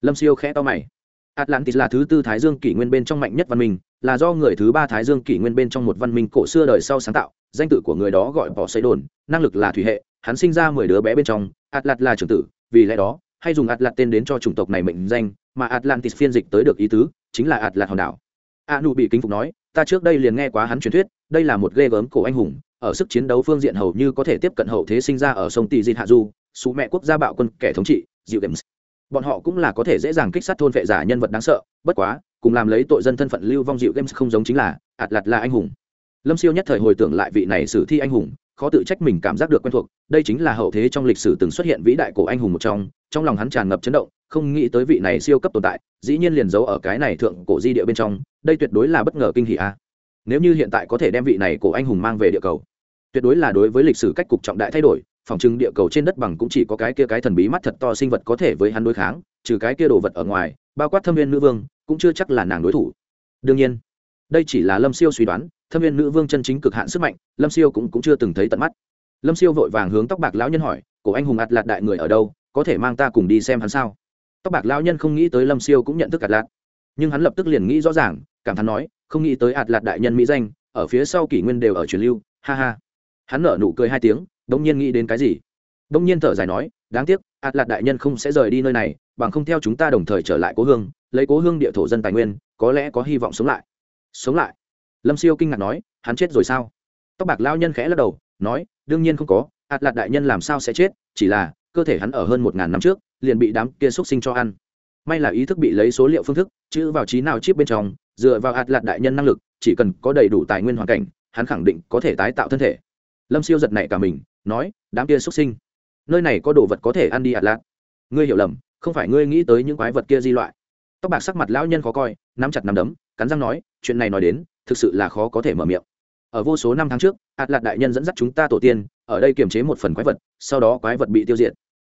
Speaker 1: Lâm siêu khẽ to mày. Atlantis là thứ tư thái dương kỷ nguyên bên trong mạnh nhất văn minh là do người thứ ba thái dương kỷ nguyên bên trong một văn minh cổ xưa đời sau sáng tạo, danh tự của người đó gọi bỏ xây đồn, năng lực là thủy hệ, hắn sinh ra mười đứa bé bên trong atlat là trưởng tử, vì lẽ đó, hay dùng atlat tên đến cho chủng tộc này mệnh danh, mà atlantis phiên dịch tới được ý tứ, chính là atlat hòn đảo. A nu bị kính phục nói, ta trước đây liền nghe quá hắn truyền thuyết, đây là một ghê gớm cổ anh hùng, ở sức chiến đấu phương diện hầu như có thể tiếp cận hậu thế sinh ra ở sông tỳ dịt hạ du sú mẹ quốc gia bạo quân kẻ thống trị dịu games bọn họ cũng là có thể dễ dàng kích sát thôn vệ giả nhân vật đáng sợ, bất quá cùng làm lấy tội dân thân phận lưu vong dịu games không giống chính là, ạt lạt là anh hùng. Lâm siêu nhất thời hồi tưởng lại vị này sử thi anh hùng, khó tự trách mình cảm giác được quen thuộc, đây chính là hậu thế trong lịch sử từng xuất hiện vĩ đại cổ anh hùng một trong trong lòng hắn tràn ngập chấn động, không nghĩ tới vị này siêu cấp tồn tại, dĩ nhiên liền giấu ở cái này thượng cổ di địa bên trong, đây tuyệt đối là bất ngờ kinh hỷ a. Nếu như hiện tại có thể đem vị này cổ anh hùng mang về địa cầu, tuyệt đối là đối với lịch sử cách cục trọng đại thay đổi, phòng trưng địa cầu trên đất bằng cũng chỉ có cái kia cái thần bí mắt thật to sinh vật có thể với hắn đối kháng, trừ cái kia đồ vật ở ngoài, bao quát thâm viên nữ vương cũng chưa chắc là nàng đối thủ. Đương nhiên đây chỉ là lâm siêu suy đoán thâm viên nữ vương chân chính cực hạn sức mạnh lâm siêu cũng, cũng chưa từng thấy tận mắt. Lâm siêu vội vàng hướng tóc bạc lão nhân hỏi cổ anh hùng ạt lạt đại người ở đâu có thể mang ta cùng đi xem hắn sao? Tóc bạc lão nhân không nghĩ tới lâm siêu cũng nhận thức ạt lạt nhưng hắn lập tức liền nghĩ rõ ràng cảm thán nói không nghĩ tới ạt lạt đại nhân mỹ danh ở phía sau kỷ nguyên đều ở truyền lưu ha ha. Hắn nở nụ cười hai tiếng đông nhiên nghĩ đến cái gì? Đông nhiên thở dài nói đáng tiếc ạt lạt đại nhân không sẽ rời đi nơi này bằng không theo chúng ta đồng thời trở lại cố hương lấy cố hương địa thổ dân tài nguyên, có lẽ có hy vọng sống lại. Sống lại? Lâm siêu kinh ngạc nói, hắn chết rồi sao? Tóc bạc lao nhân khẽ lắc đầu, nói, đương nhiên không có, ạt lạt đại nhân làm sao sẽ chết, chỉ là, cơ thể hắn ở hơn một ngàn năm trước, liền bị đám kia xúc sinh cho ăn. May là ý thức bị lấy số liệu phương thức, chữ vào trí nào chip bên trong, dựa vào ạt lạt đại nhân năng lực, chỉ cần có đầy đủ tài nguyên hoàn cảnh, hắn khẳng định có thể tái tạo thân thể. Lâm siêu giật nảy cả mình, nói, đám kia xuất sinh, nơi này có đồ vật có thể ăn đi ạt lạt. Ngươi hiểu lầm, không phải ngươi nghĩ tới những quái vật kia di loại tóc bạc sắc mặt lão nhân khó coi, nắm chặt nắm đấm, cắn răng nói, chuyện này nói đến, thực sự là khó có thể mở miệng. Ở vô số năm tháng trước, ạt lạc đại nhân dẫn dắt chúng ta tổ tiên, ở đây kiềm chế một phần quái vật, sau đó quái vật bị tiêu diệt.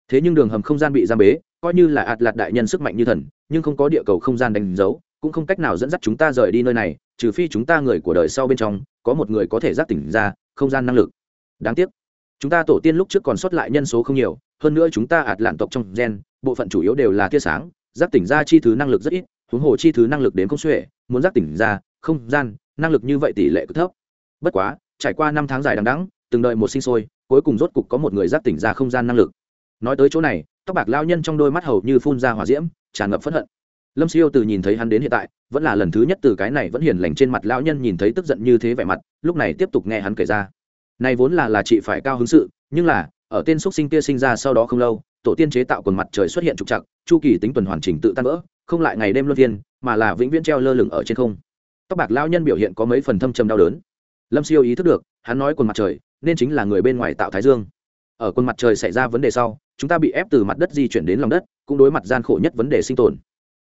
Speaker 1: Thế nhưng đường hầm không gian bị giam bế, coi như là ạt lạc đại nhân sức mạnh như thần, nhưng không có địa cầu không gian đánh dấu, cũng không cách nào dẫn dắt chúng ta rời đi nơi này, trừ phi chúng ta người của đời sau bên trong, có một người có thể giác tỉnh ra, không gian năng lực. Đáng tiếc, chúng ta tổ tiên lúc trước còn sót lại nhân số không nhiều, hơn nữa chúng ta ạt lạn tộc trong gen, bộ phận chủ yếu đều là tia sáng giác tỉnh ra chi thứ năng lực rất ít, huống hồ chi thứ năng lực đến không xuể, muốn giác tỉnh ra, không gian, năng lực như vậy tỷ lệ cực thấp. Bất quá, trải qua năm tháng dài đằng đẵng, từng đợi một sinh sôi, cuối cùng rốt cục có một người giác tỉnh ra không gian năng lực. Nói tới chỗ này, tóc bạc lao nhân trong đôi mắt hầu như phun ra hỏa diễm, tràn ngập phẫn hận. Lâm siêu từ nhìn thấy hắn đến hiện tại, vẫn là lần thứ nhất từ cái này vẫn hiền lành trên mặt lão nhân nhìn thấy tức giận như thế vẻ mặt, lúc này tiếp tục nghe hắn kể ra. Này vốn là là chị phải cao hứng sự, nhưng là, ở tên xúc sinh kia sinh ra sau đó không lâu tổ tiên chế tạo quần mặt trời xuất hiện trục trặc, chu kỳ tính tuần hoàn chỉnh tự tan vỡ, không lại ngày đêm luân phiên, mà là vĩnh viễn treo lơ lửng ở trên không. Tóc bạc lao nhân biểu hiện có mấy phần thâm trầm đau đớn. Lâm siêu ý thức được, hắn nói quần mặt trời, nên chính là người bên ngoài tạo thái dương. Ở quần mặt trời xảy ra vấn đề sau, chúng ta bị ép từ mặt đất di chuyển đến lòng đất, cũng đối mặt gian khổ nhất vấn đề sinh tồn.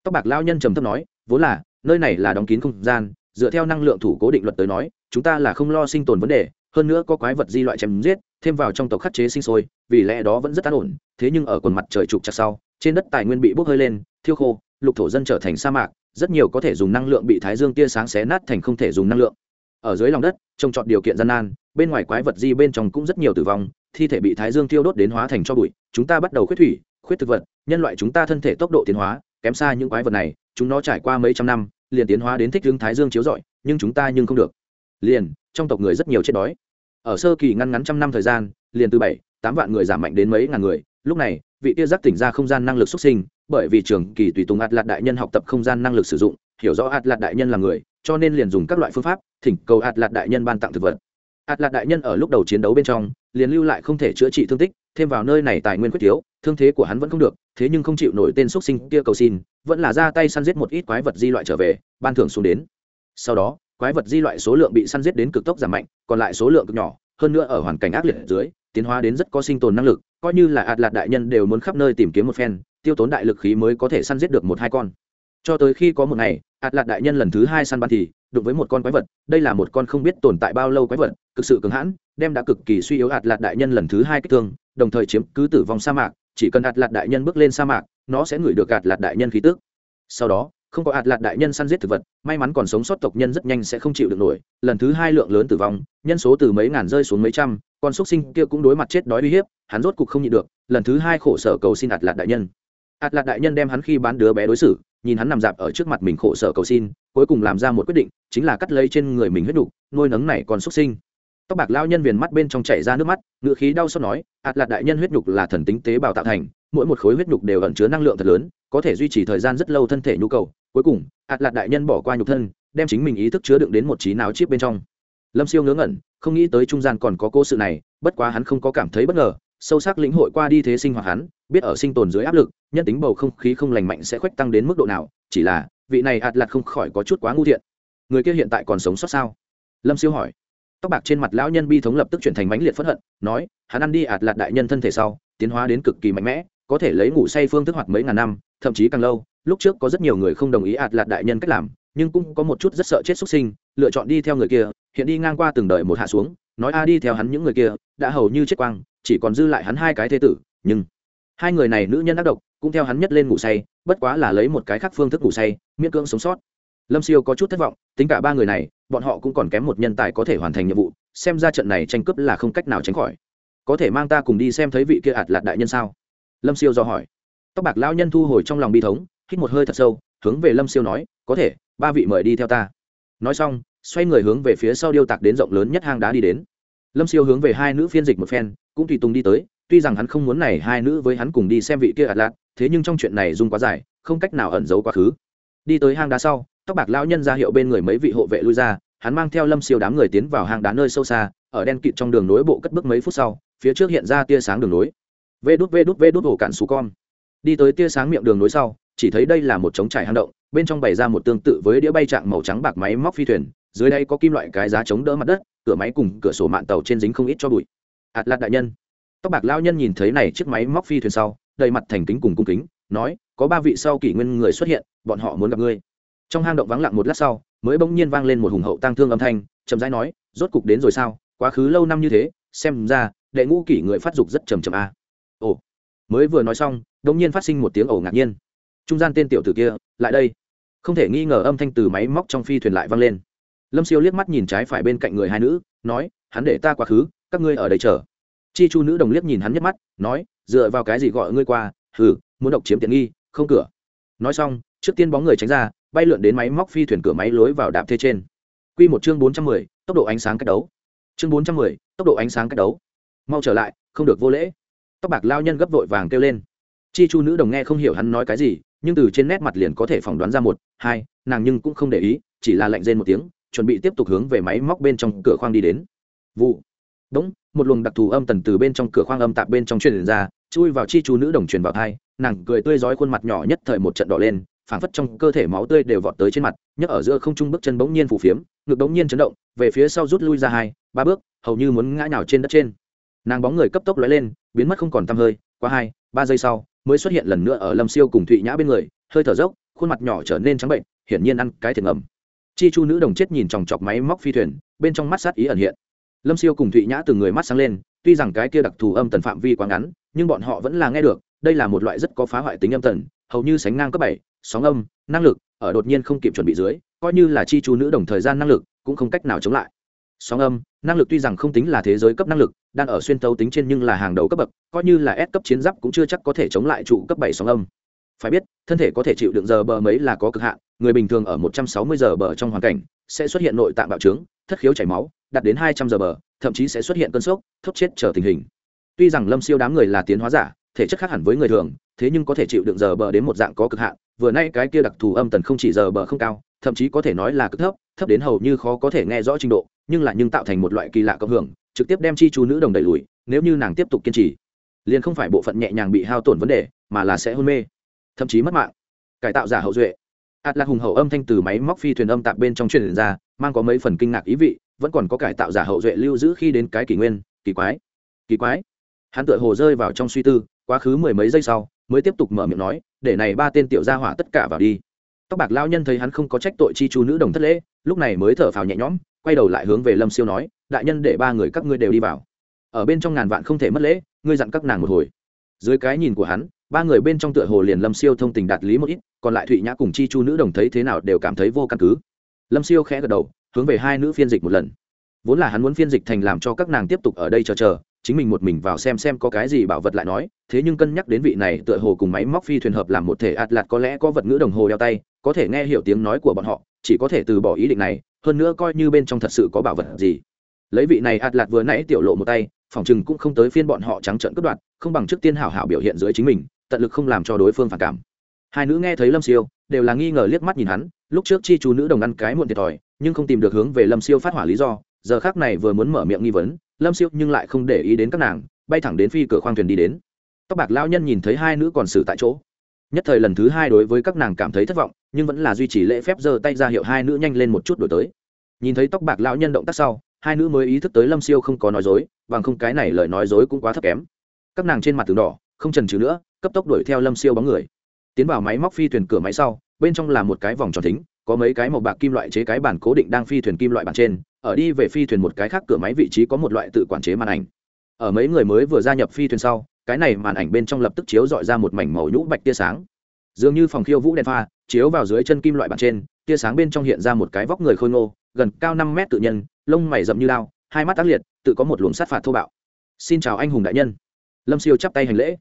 Speaker 1: Tóc bạc lao nhân trầm thấp nói, vốn là, nơi này là đóng kín không gian, dựa theo năng lượng thủ cố định luật tới nói, chúng ta là không lo sinh tồn vấn đề hơn nữa có quái vật di loại chém giết, thêm vào trong tộc khắc chế sinh sôi, vì lẽ đó vẫn rất an ổn, thế nhưng ở quần mặt trời trục chặt sau, trên đất tài nguyên bị bốc hơi lên, thiêu khô, lục thổ dân trở thành sa mạc, rất nhiều có thể dùng năng lượng bị thái dương tia sáng xé nát thành không thể dùng năng lượng. Ở dưới lòng đất trồng trọt điều kiện gian nan, bên ngoài quái vật di bên trong cũng rất nhiều tử vong, thi thể bị thái dương tiêu đốt đến hóa thành cho bụi, chúng ta bắt đầu khuyết thủy, khuyết thực vật, nhân loại chúng ta thân thể tốc độ tiến hóa, kém xa những quái vật này, chúng nó trải qua mấy trăm năm, liền tiến hóa đến thích hướng thái dương chiếu rọi, nhưng chúng ta nhưng không được liền, trong tộc người rất nhiều chết đói. Ở sơ kỳ ngăn ngắn trăm năm thời gian, liền từ bảy, tám vạn người giảm mạnh đến mấy ngàn người. Lúc này, vị tia giác tỉnh ra không gian năng lực xuất sinh, bởi vì trường kỳ tùy tùng ạt lạt đại nhân học tập không gian năng lực sử dụng, hiểu rõ ạt lạt đại nhân là người, cho nên liền dùng các loại phương pháp, thỉnh cầu ạt lạt đại nhân ban tặng thực vật. Ạt lạt đại nhân ở lúc đầu chiến đấu bên trong, liền lưu lại không thể chữa trị thương tích, thêm vào nơi này tài nguyên quyết thiếu, thương thế của hắn vẫn không được, thế nhưng không chịu nổi tên xuất sinh kia cầu xin, vẫn là ra tay săn giết một ít quái vật di loại trở về, ban thưởng xuống đến. Sau đó quái vật di loại số lượng bị săn giết đến cực tốc giảm mạnh, còn lại số lượng cực nhỏ, hơn nữa ở hoàn cảnh ác liệt dưới, tiến hóa đến rất có sinh tồn năng lực, coi như là ạt lạt đại nhân đều muốn khắp nơi tìm kiếm một phen, tiêu tốn đại lực khí mới có thể săn giết được một hai con. Cho tới khi có một ngày ạt lạt đại nhân lần thứ hai săn bắn thì, đụng với một con quái vật, đây là một con không biết tồn tại bao lâu quái vật, cực sự cứng hãn, đem đã cực kỳ suy yếu ạt lạt đại nhân lần thứ hai kích thương, đồng thời chiếm cứ tử vong sa mạc, chỉ cần ạt lạt đại nhân bước lên sa mạc, nó sẽ ngửi được ạt lạt đại nhân khí tức. Sau đó không có ạt lạt đại nhân săn giết thực vật, may mắn còn sống sót tộc nhân rất nhanh sẽ không chịu được nổi, lần thứ hai lượng lớn tử vong, nhân số từ mấy ngàn rơi xuống mấy trăm, con xúc sinh kia cũng đối mặt chết đói uy hiếp, hắn rốt cục không nhịn được, lần thứ hai khổ sở cầu xin ạt lạt đại nhân. Ạt lạt đại nhân đem hắn khi bán đứa bé đối xử, nhìn hắn nằm dạp ở trước mặt mình khổ sở cầu xin, cuối cùng làm ra một quyết định, chính là cắt lấy trên người mình huyết đục, nuôi nấng này còn xúc sinh. Tóc bạc lao nhân viền mắt bên trong chảy ra nước mắt, ngựa khí đau xót nói, ạt lạt đại nhân huyết nhục là thần tính tế bào tạo thành, mỗi một khối huyết nhục đều ẩn chứa năng lượng thật lớn, có thể duy trì thời gian rất lâu thân thể nhu cầu cuối cùng, ạt lạt đại nhân bỏ qua nhục thân, đem chính mình ý thức chứa đựng đến một trí nào chip bên trong. Lâm siêu ngớ ngẩn, không nghĩ tới trung gian còn có cô sự này, bất quá hắn không có cảm thấy bất ngờ, sâu sắc lĩnh hội qua đi thế sinh hoạt hắn, biết ở sinh tồn dưới áp lực, nhân tính bầu không khí không lành mạnh sẽ khuếch tăng đến mức độ nào, chỉ là, vị này ạt lạt không khỏi có chút quá ngu thiện. Người kia hiện tại còn sống sót sao? Lâm siêu hỏi. Tóc bạc trên mặt lão nhân bi thống lập tức chuyển thành mãnh liệt phẫn hận, nói, hắn ăn đi ạt lạt đại nhân thân thể sau, tiến hóa đến cực kỳ mạnh mẽ, có thể lấy ngủ say phương thức hoạt mấy ngàn năm, thậm chí càng lâu lúc trước có rất nhiều người không đồng ý ạt lạt đại nhân cách làm, nhưng cũng có một chút rất sợ chết xuất sinh, lựa chọn đi theo người kia, hiện đi ngang qua từng đời một hạ xuống, nói a đi theo hắn những người kia, đã hầu như chết quang, chỉ còn dư lại hắn hai cái thế tử, nhưng hai người này nữ nhân ác độc, cũng theo hắn nhất lên ngủ say, bất quá là lấy một cái khác phương thức ngủ say, miễn cưỡng sống sót. Lâm siêu có chút thất vọng, tính cả ba người này, bọn họ cũng còn kém một nhân tài có thể hoàn thành nhiệm vụ, xem ra trận này tranh cướp là không cách nào tránh khỏi. Có thể mang ta cùng đi xem thấy vị kia ạt lạt đại nhân sao? Lâm siêu do hỏi. Tóc bạc lao nhân thu hồi trong lòng bi thống hít một hơi thật sâu, hướng về lâm siêu nói, có thể, ba vị mời đi theo ta. Nói xong, xoay người hướng về phía sau điêu tạc đến rộng lớn nhất hang đá đi đến. Lâm siêu hướng về hai nữ phiên dịch một phen, cũng tùy tùng đi tới, tuy rằng hắn không muốn này hai nữ với hắn cùng đi xem vị kia ạt lạc thế nhưng trong chuyện này dung quá dài, không cách nào ẩn giấu quá khứ. Đi tới hang đá sau, tóc bạc lão nhân ra hiệu bên người mấy vị hộ vệ lui ra, hắn mang theo lâm siêu đám người tiến vào hang đá nơi sâu xa, ở đen kịt trong đường nối bộ cất bước mấy phút sau, phía trước hiện ra tia sáng đường nối. Vê đút vê đút vê đút ổ cạn xù con. Đi tới tia sáng miệng đường nối sau chỉ thấy đây là một trống trải hang động, bên trong bày ra một tương tự với đĩa bay trạng màu trắng bạc máy móc phi thuyền, dưới đây có kim loại cái giá chống đỡ mặt đất, cửa máy cùng cửa sổ mạng tàu trên dính không ít cho bụi. Ạt lạt đại nhân. Tóc bạc lao nhân nhìn thấy này chiếc máy móc phi thuyền sau, đầy mặt thành kính cùng cung kính, nói, có ba vị sau kỷ nguyên người xuất hiện, bọn họ muốn gặp ngươi. Trong hang động vắng lặng một lát sau, mới bỗng nhiên vang lên một hùng hậu tang thương âm thanh, chậm rãi nói, rốt cục đến rồi sao? Quá khứ lâu năm như thế, xem ra, đệ ngũ kỷ người phát dục rất trầm trầm a. Ồ. Mới vừa nói xong, đột nhiên phát sinh một tiếng ồ ngạc nhiên trung gian tên tiểu tử kia, lại đây. Không thể nghi ngờ âm thanh từ máy móc trong phi thuyền lại vang lên. Lâm siêu liếc mắt nhìn trái phải bên cạnh người hai nữ, nói, hắn để ta quá khứ, các ngươi ở đây chờ. Chi chu nữ đồng liếc nhìn hắn nhấc mắt, nói, dựa vào cái gì gọi ngươi qua? Hừ, muốn độc chiếm tiện nghi, không cửa. Nói xong, trước tiên bóng người tránh ra, bay lượn đến máy móc phi thuyền cửa máy lối vào đạp thê trên. Q một chương bốn trăm mười, tốc độ ánh sáng cách đấu. Chương bốn trăm mười, tốc độ ánh sáng cách đấu. Mau trở lại, không được vô lễ. Tóc bạc lao nhân gấp vội vàng kêu lên. Chi chu nữ đồng nghe không hiểu hắn nói cái gì nhưng từ trên nét mặt liền có thể phỏng đoán ra một, hai, nàng nhưng cũng không để ý, chỉ là lạnh rên một tiếng, chuẩn bị tiếp tục hướng về máy móc bên trong cửa khoang đi đến. Vụ. Đúng, một luồng đặc thù âm tần từ bên trong cửa khoang âm tạp bên trong truyền ra, chui vào chi chú nữ đồng truyền vào thai, nàng cười tươi rói khuôn mặt nhỏ nhất thời một trận đỏ lên, phảng phất trong cơ thể máu tươi đều vọt tới trên mặt, nhấc ở giữa không trung bước chân bỗng nhiên phủ phiếm, ngực bỗng nhiên chấn động, về phía sau rút lui ra hai, ba bước, hầu như muốn ngã nhào trên đất trên. Nàng bóng người cấp tốc lóe lên, biến mất không còn tăm hơi, qua hai, ba giây sau mới xuất hiện lần nữa ở lâm siêu cùng thụy nhã bên người, hơi thở dốc, khuôn mặt nhỏ trở nên trắng bệnh, hiển nhiên ăn cái thiệt ngầm. Chi chu nữ đồng chết nhìn chòng chọc máy móc phi thuyền, bên trong mắt sát ý ẩn hiện. Lâm siêu cùng thụy nhã từng người mắt sáng lên, tuy rằng cái kia đặc thù âm tần phạm vi quá ngắn, nhưng bọn họ vẫn là nghe được, đây là một loại rất có phá hoại tính âm tần, hầu như sánh ngang cấp bảy, sóng âm, năng lực, ở đột nhiên không kịp chuẩn bị dưới, coi như là chi chu nữ đồng thời gian năng lực, cũng không cách nào chống lại sóng âm, năng lực tuy rằng không tính là thế giới cấp năng lực, đang ở xuyên tấu tính trên nhưng là hàng đầu cấp bậc, coi như là S cấp chiến giáp cũng chưa chắc có thể chống lại trụ cấp bảy sóng âm. Phải biết, thân thể có thể chịu đựng giờ bờ mấy là có cực hạn, người bình thường ở một trăm sáu mươi giờ bờ trong hoàn cảnh sẽ xuất hiện nội tạng bạo trướng, thất khiếu chảy máu, đạt đến hai trăm giờ bờ, thậm chí sẽ xuất hiện cơn sốc thấp chết trở tình hình. Tuy rằng lâm siêu đám người là tiến hóa giả, thể chất khác hẳn với người thường, thế nhưng có thể chịu đựng giờ bờ đến một dạng có cực hạn, vừa nay cái kia đặc thù âm tần không chỉ giờ bờ không cao thậm chí có thể nói là cực thấp thấp đến hầu như khó có thể nghe rõ trình độ, nhưng lại nhưng tạo thành một loại kỳ lạ cộng hưởng, trực tiếp đem chi chú nữ đồng đẩy lùi, nếu như nàng tiếp tục kiên trì, liền không phải bộ phận nhẹ nhàng bị hao tổn vấn đề, mà là sẽ hôn mê, thậm chí mất mạng. Cải tạo giả hậu duệ. Ạt lạc hùng hậu âm thanh từ máy móc phi thuyền âm tạp bên trong truyền ra, mang có mấy phần kinh ngạc ý vị, vẫn còn có cải tạo giả hậu duệ lưu giữ khi đến cái kỷ nguyên, kỳ quái kỳ quái. Hắn tựa hồ rơi vào trong suy tư, quá khứ mười mấy giây sau, mới tiếp tục mở miệng nói, để này ba tên tiểu gia hỏa tất cả vào đi tóc bạc lao nhân thấy hắn không có trách tội chi chu nữ đồng thất lễ, lúc này mới thở phào nhẹ nhõm, quay đầu lại hướng về lâm siêu nói, đại nhân để ba người các ngươi đều đi vào. Ở bên trong ngàn vạn không thể mất lễ, ngươi dặn các nàng một hồi. Dưới cái nhìn của hắn, ba người bên trong tựa hồ liền lâm siêu thông tình đạt lý một ít, còn lại thụy nhã cùng chi chu nữ đồng thấy thế nào đều cảm thấy vô căn cứ. Lâm siêu khẽ gật đầu, hướng về hai nữ phiên dịch một lần. Vốn là hắn muốn phiên dịch thành làm cho các nàng tiếp tục ở đây chờ chờ chính mình một mình vào xem xem có cái gì bảo vật lại nói, thế nhưng cân nhắc đến vị này tựa hồ cùng máy móc phi thuyền hợp làm một thể ạt lạt có lẽ có vật ngữ đồng hồ đeo tay, có thể nghe hiểu tiếng nói của bọn họ, chỉ có thể từ bỏ ý định này, hơn nữa coi như bên trong thật sự có bảo vật gì. Lấy vị này ạt lạt vừa nãy tiểu lộ một tay, phòng chừng cũng không tới phiên bọn họ trắng trợn cướp đoạt, không bằng trước tiên hảo hảo biểu hiện dưới chính mình, tận lực không làm cho đối phương phản cảm. Hai nữ nghe thấy lâm siêu, đều là nghi ngờ liếc mắt nhìn hắn, lúc trước chi chú nữ đồng ăn cái muộn thiệt thòi, nhưng không tìm được hướng về lâm siêu phát hỏa lý do, giờ khác này vừa muốn mở miệng nghi vấn lâm siêu nhưng lại không để ý đến các nàng, bay thẳng đến phi cửa khoang thuyền đi đến. Tóc bạc lao nhân nhìn thấy hai nữ còn xử tại chỗ. Nhất thời lần thứ hai đối với các nàng cảm thấy thất vọng, nhưng vẫn là duy trì lễ phép giơ tay ra hiệu hai nữ nhanh lên một chút đổi tới. Nhìn thấy tóc bạc lão nhân động tác sau, hai nữ mới ý thức tới lâm siêu không có nói dối, bằng không cái này lời nói dối cũng quá thấp kém. Các nàng trên mặt tường đỏ, không trần trừ nữa, cấp tốc đuổi theo lâm siêu bóng người. Tiến vào máy móc phi thuyền cửa máy sau, bên trong là một cái vòng tròn thính, có mấy cái màu bạc kim loại chế cái bản cố định đang phi thuyền kim loại bản trên ở đi về phi thuyền một cái khác cửa máy vị trí có một loại tự quản chế màn ảnh. Ở mấy người mới vừa gia nhập phi thuyền sau, cái này màn ảnh bên trong lập tức chiếu dọi ra một mảnh màu nhũ bạch tia sáng. Dường như phòng khiêu vũ đèn pha, chiếu vào dưới chân kim loại bản trên, tia sáng bên trong hiện ra một cái vóc người khôi ngô, gần cao năm mét tự nhân, lông mày rậm như lao hai mắt tác liệt, tự có một luồng sát phạt thô bạo. Xin chào anh hùng đại nhân. Lâm siêu chắp tay hành lễ.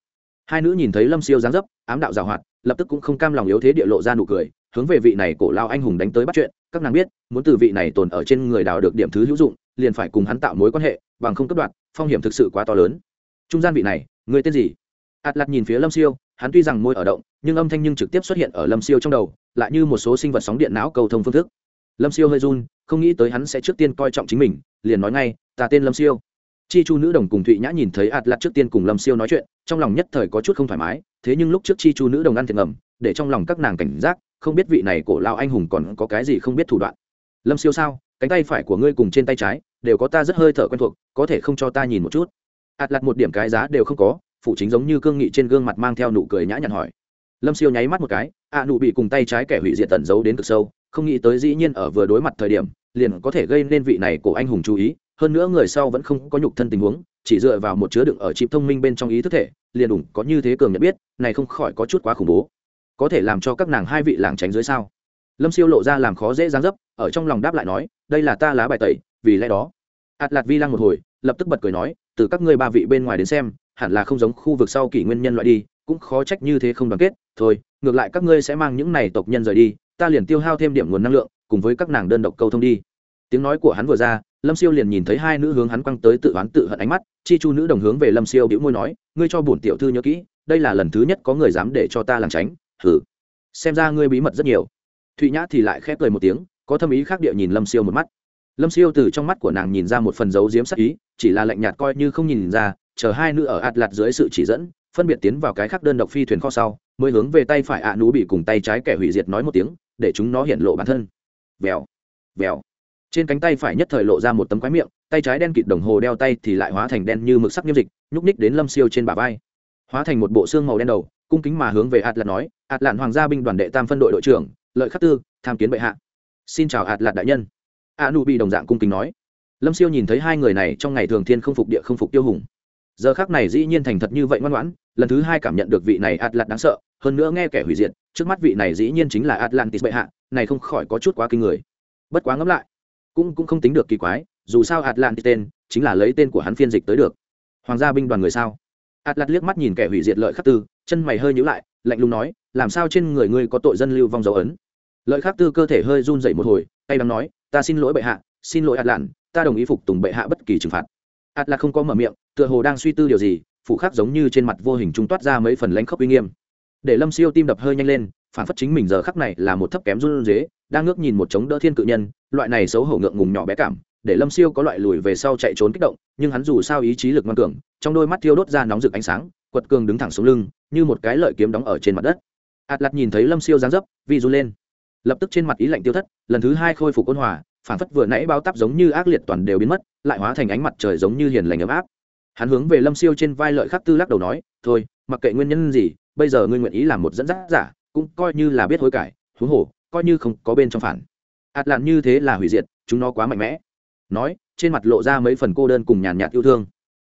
Speaker 1: Hai nữ nhìn thấy lâm siêu dáng dấp, ám đạo giảo hoạt, lập tức cũng không cam lòng yếu thế địa lộ ra nụ cười hướng về vị này cổ lao anh hùng đánh tới bắt chuyện, các nàng biết, muốn từ vị này tồn ở trên người đào được điểm thứ hữu dụng, liền phải cùng hắn tạo mối quan hệ, bằng không cấp đoạn phong hiểm thực sự quá to lớn. Trung gian vị này, người tên gì? Ạt lặt nhìn phía lâm siêu, hắn tuy rằng môi ở động, nhưng âm thanh nhưng trực tiếp xuất hiện ở lâm siêu trong đầu, lại như một số sinh vật sóng điện não cầu thông phương thức. Lâm siêu hơi run, không nghĩ tới hắn sẽ trước tiên coi trọng chính mình, liền nói ngay, ta tên lâm siêu. Chi chu nữ đồng cùng thụy nhã nhìn thấy ạt lặt trước tiên cùng lâm siêu nói chuyện, trong lòng nhất thời có chút không thoải mái, thế nhưng lúc trước chi chu nữ đồng ăn thiệt ngầm để trong lòng các nàng cảnh giác, không biết vị này cổ lao anh hùng còn có cái gì không biết thủ đoạn. Lâm siêu sao? Cánh tay phải của ngươi cùng trên tay trái đều có ta rất hơi thở quen thuộc, có thể không cho ta nhìn một chút? Ạt lặt một điểm cái giá đều không có, phụ chính giống như cương nghị trên gương mặt mang theo nụ cười nhã nhặn hỏi. Lâm siêu nháy mắt một cái, ạ, nụ bị cùng tay trái kẻ hủy diệt tẩn giấu đến cực sâu, không nghĩ tới dĩ nhiên ở vừa đối mặt thời điểm, liền có thể gây nên vị này của anh hùng chú ý, hơn nữa người sau vẫn không có nhục thân tình huống, chỉ dựa vào một chứa đựng ở chịp thông minh bên trong ý thức thể, liền đủ có như thế cường nhận biết, này không khỏi có chút quá khủng bố có thể làm cho các nàng hai vị làng tránh dưới sao? Lâm siêu lộ ra làm khó dễ dáng dấp, ở trong lòng đáp lại nói, đây là ta lá bài tẩy, vì lẽ đó. Ạt lạt vi lăng một hồi, lập tức bật cười nói, từ các ngươi ba vị bên ngoài đến xem, hẳn là không giống khu vực sau kỷ nguyên nhân loại đi, cũng khó trách như thế không đoàn kết, thôi, ngược lại các ngươi sẽ mang những này tộc nhân rời đi, ta liền tiêu hao thêm điểm nguồn năng lượng, cùng với các nàng đơn độc câu thông đi. Tiếng nói của hắn vừa ra, lâm siêu liền nhìn thấy hai nữ hướng hắn quăng tới tự oán tự hận ánh mắt, chi chu nữ đồng hướng về lâm siêu bĩu môi nói, ngươi cho bổn tiểu thư nhớ kỹ, đây là lần thứ nhất có người dám để cho ta làm tránh hử xem ra ngươi bí mật rất nhiều. Thụy nhã thì lại khép cười một tiếng, có thâm ý khác địa nhìn lâm siêu một mắt. Lâm siêu từ trong mắt của nàng nhìn ra một phần dấu diếm sắc ý, chỉ là lạnh nhạt coi như không nhìn ra, chờ hai nữ ở ạt lạt dưới sự chỉ dẫn, phân biệt tiến vào cái khác đơn độc phi thuyền kho sau, mới hướng về tay phải ạ nú bị cùng tay trái kẻ hủy diệt nói một tiếng, để chúng nó hiện lộ bản thân. Vèo. Vèo. Trên cánh tay phải nhất thời lộ ra một tấm quái miệng, tay trái đen kịt đồng hồ đeo tay thì lại hóa thành đen như mực sắc nghiêm dịch, nhúc ních đến lâm siêu trên bả vai. Hóa thành một bộ xương màu đen đầu cung kính mà hướng về ạt lạt nói ạt lạn hoàng gia binh đoàn đệ tam phân đội đội trưởng, lợi khắc tư, tham kiến bệ hạ. Xin chào ạt lạt đại nhân. A nu bị đồng dạng cung kính nói. Lâm siêu nhìn thấy hai người này trong ngày thường thiên không phục địa không phục tiêu hùng. Giờ khác này dĩ nhiên thành thật như vậy ngoan ngoãn, lần thứ hai cảm nhận được vị này ạt lạt đáng sợ, hơn nữa nghe kẻ hủy diệt, trước mắt vị này dĩ nhiên chính là atlantis bệ hạ, này không khỏi có chút quá kinh người. Bất quá ngẫm lại, cũng cũng không tính được kỳ quái, dù sao atlantis tên, chính là lấy tên của hắn phiên dịch tới được. Hoàng gia binh đoàn người sao? Atlas liếc mắt nhìn kẻ hủy diệt lợi khắc tư chân mày hơi nhíu lại, lạnh lùng nói, làm sao trên người ngươi có tội dân lưu vong dấu ấn? Lợi khắc tư cơ thể hơi run dậy một hồi tay đắng nói, ta xin lỗi bệ hạ, xin lỗi atlan, ta đồng ý phục tùng bệ hạ bất kỳ trừng phạt. Atlas không có mở miệng, tựa hồ đang suy tư điều gì phụ khắc giống như trên mặt vô hình trung toát ra mấy phần lãnh khốc uy nghiêm. Để lâm siêu tim đập hơi nhanh lên, phản phất chính mình giờ khắc này là một thấp kém run dế đang ngước nhìn một chống đỡ thiên cự nhân, loại này xấu hổ ngượng ngùng nhỏ bé cảm, để lâm siêu có loại lùi về sau chạy trốn kích động, nhưng hắn dù sao ý chí lực ngoan cường, trong đôi mắt thiêu đốt ra nóng rực ánh sáng quật cường đứng thẳng xuống lưng, như một cái lợi kiếm đóng ở trên mặt đất. Ạt lặt nhìn thấy lâm siêu dáng dấp, vi run lên. Lập tức trên mặt ý lạnh tiêu thất, lần thứ hai khôi phục ôn hòa, phản phất vừa nãy bao tắp giống như ác liệt toàn đều biến mất, lại hóa thành ánh mặt trời giống như hiền lành ấm áp. Hắn hướng về lâm siêu trên vai lợi khắc tư lắc đầu nói, thôi, mặc kệ nguyên nhân gì, bây giờ ngươi nguyện ý làm một dẫn dắt giả, cũng coi như là biết hối cải, huống hồ, coi như không có bên trong phản. Ạt lạn như thế là hủy diệt, chúng nó quá mạnh mẽ. Nói, trên mặt lộ ra mấy phần cô đơn cùng nhàn nhạt yêu thương.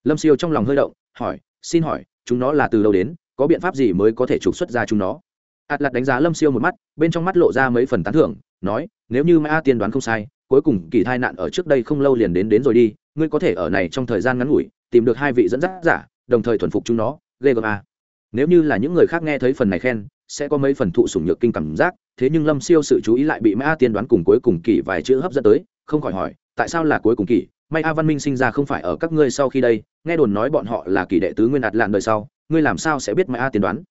Speaker 1: Lâm siêu trong lòng hơi động, hỏi, xin hỏi chúng nó là từ đâu đến, có biện pháp gì mới có thể trục xuất ra chúng nó? Ạt lạt đánh giá lâm siêu một mắt, bên trong mắt lộ ra mấy phần tán thưởng, nói, nếu như ma tiên đoán không sai, cuối cùng kỳ thai nạn ở trước đây không lâu liền đến đến rồi đi, ngươi có thể ở này trong thời gian ngắn ngủi, tìm được hai vị dẫn dắt giả, đồng thời thuần phục chúng nó. Ghê gớm a. Nếu như là những người khác nghe thấy phần này khen, sẽ có mấy phần thụ sủng nhược kinh cảm giác, thế nhưng lâm siêu sự chú ý lại bị ma tiên đoán cùng cuối cùng kỳ vài chữ hấp dẫn tới, không khỏi hỏi, tại sao là cuối cùng kỳ? May a văn minh sinh ra không phải ở các ngươi sau khi đây, nghe đồn nói bọn họ là kỳ đệ tứ nguyên ạt lạn đời sau, ngươi làm sao sẽ biết may a tiên đoán?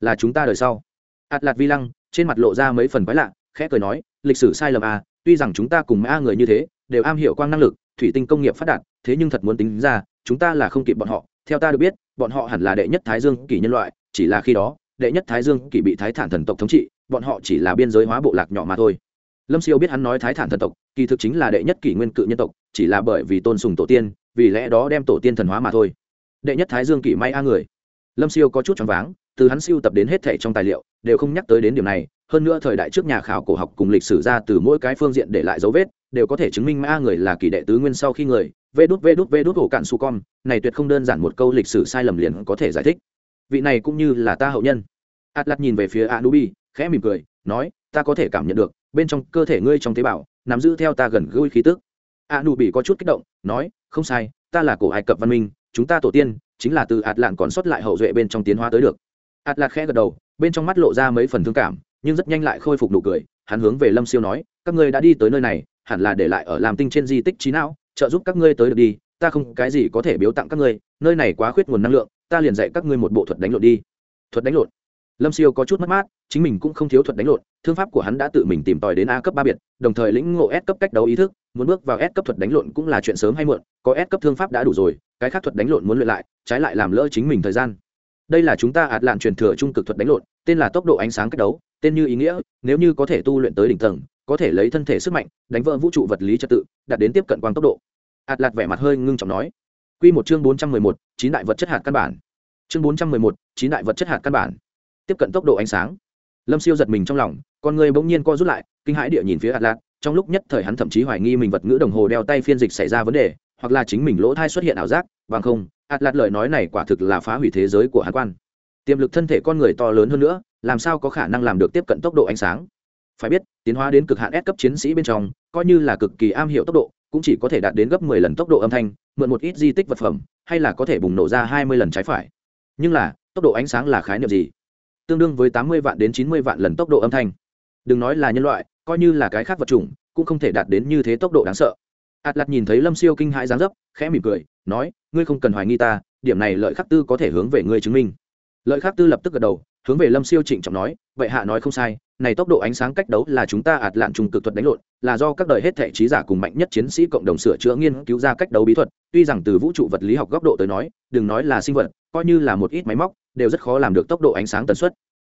Speaker 1: Là chúng ta đời sau. Ạt lạt vi lăng, trên mặt lộ ra mấy phần quái lạ, khẽ cười nói, lịch sử sai lầm a, tuy rằng chúng ta cùng may a người như thế, đều am hiểu quang năng lực, thủy tinh công nghiệp phát đạt, thế nhưng thật muốn tính ra, chúng ta là không kịp bọn họ. Theo ta được biết, bọn họ hẳn là đệ nhất thái dương kỷ nhân loại, chỉ là khi đó, đệ nhất thái dương kỷ bị thái thản thần tộc thống trị, bọn họ chỉ là biên giới hóa bộ lạc nhỏ mà thôi lâm siêu biết hắn nói thái thản thần tộc, kỳ thực chính là đệ nhất kỷ nguyên cự nhân tộc, chỉ là bởi vì tôn sùng tổ tiên, vì lẽ đó đem tổ tiên thần hóa mà thôi. Đệ nhất thái dương kỷ may a người. Lâm siêu có chút choáng váng, từ hắn siêu tập đến hết thẻ trong tài liệu, đều không nhắc tới đến điểm này, hơn nữa thời đại trước nhà khảo cổ học cùng lịch sử ra từ mỗi cái phương diện để lại dấu vết, đều có thể chứng minh ma người là kỷ đệ tứ nguyên sau khi người. Vê đút vê đút vê đút hổ cạn su con này tuyệt không đơn giản một câu lịch sử sai lầm liền có thể giải thích. Vị này cũng như là ta hậu nhân. Atlas nhìn về phía anubi, khẽ mỉm cười, nói, ta có thể cảm nhận được bên trong cơ thể ngươi trong tế bào, nắm giữ theo ta gần gũi khí tức. A đủ bị có chút kích động, nói, không sai, ta là cổ ai cập văn minh, chúng ta tổ tiên, chính là từ ạt lạn còn sót lại hậu duệ bên trong tiến hóa tới được. Ạt lạc khẽ gật đầu, bên trong mắt lộ ra mấy phần thương cảm, nhưng rất nhanh lại khôi phục nụ cười, hắn hướng về lâm siêu nói, các ngươi đã đi tới nơi này, hẳn là để lại ở làm tinh trên di tích trí não, trợ giúp các ngươi tới được đi, ta không cái gì có thể biếu tặng các ngươi, nơi này quá khuyết nguồn năng lượng, ta liền dạy các ngươi một bộ thuật đánh lộn đi. Thuật đánh lộn? Lâm siêu có chút mất mát, chính mình cũng không thiếu thuật đánh lộn, thương pháp của hắn đã tự mình tìm tòi đến a cấp ba biệt, đồng thời lĩnh ngộ s cấp cách đấu ý thức, muốn bước vào s cấp thuật đánh lộn cũng là chuyện sớm hay muộn, có s cấp thương pháp đã đủ rồi, cái khác thuật đánh lộn muốn luyện lại, trái lại làm lỡ chính mình thời gian. Đây là chúng ta ạt lạn truyền thừa trung cực thuật đánh lộn, tên là tốc độ ánh sáng cách đấu, tên như ý nghĩa, nếu như có thể tu luyện tới đỉnh tầng, có thể lấy thân thể sức mạnh, đánh vỡ vũ trụ vật lý trật tự, đạt đến tiếp cận quang tốc độ. Ạt lạt vẻ mặt hơi ngưng trọng nói. Q một chương bốn trăm mười một, chín đại vật chất hạt căn bản. Chương bốn trăm mười một, chín đại vật chất hạt căn bản tiếp cận tốc độ ánh sáng. Lâm siêu giật mình trong lòng, con người bỗng nhiên co rút lại, kinh hãi địa nhìn phía ạt lạt trong lúc nhất thời hắn thậm chí hoài nghi mình vật ngữ đồng hồ đeo tay phiên dịch xảy ra vấn đề, hoặc là chính mình lỗ thai xuất hiện ảo giác, bằng không ạt lạt lời nói này quả thực là phá hủy thế giới của hắn quan. Tiềm lực thân thể con người to lớn hơn nữa, làm sao có khả năng làm được tiếp cận tốc độ ánh sáng? Phải biết, tiến hóa đến cực hạn S cấp chiến sĩ bên trong, coi như là cực kỳ am hiểu tốc độ, cũng chỉ có thể đạt đến gấp 10 lần tốc độ âm thanh, mượn một ít di tích vật phẩm, hay là có thể bùng nổ ra 20 lần trái phải. Nhưng là, tốc độ ánh sáng là khái niệm gì? Tương đương với 80 vạn đến 90 vạn lần tốc độ âm thanh. Đừng nói là nhân loại, coi như là cái khác vật chủng, cũng không thể đạt đến như thế tốc độ đáng sợ. Atlas nhìn thấy lâm siêu kinh hãi dáng dấp, khẽ mỉm cười, nói, ngươi không cần hoài nghi ta, điểm này lợi khắc tư có thể hướng về ngươi chứng minh. Lợi khắc tư lập tức gật đầu, hướng về lâm siêu trịnh trọng nói, vậy hạ nói không sai, này tốc độ ánh sáng cách đấu là chúng ta ạt lạn trùng cực thuật đánh lộn, là do các đời hết thể trí giả cùng mạnh nhất chiến sĩ cộng đồng sửa chữa nghiên cứu ra cách đấu bí thuật, tuy rằng từ vũ trụ vật lý học góc độ tới nói, đừng nói là sinh vật coi như là một ít máy móc, đều rất khó làm được tốc độ ánh sáng tần suất.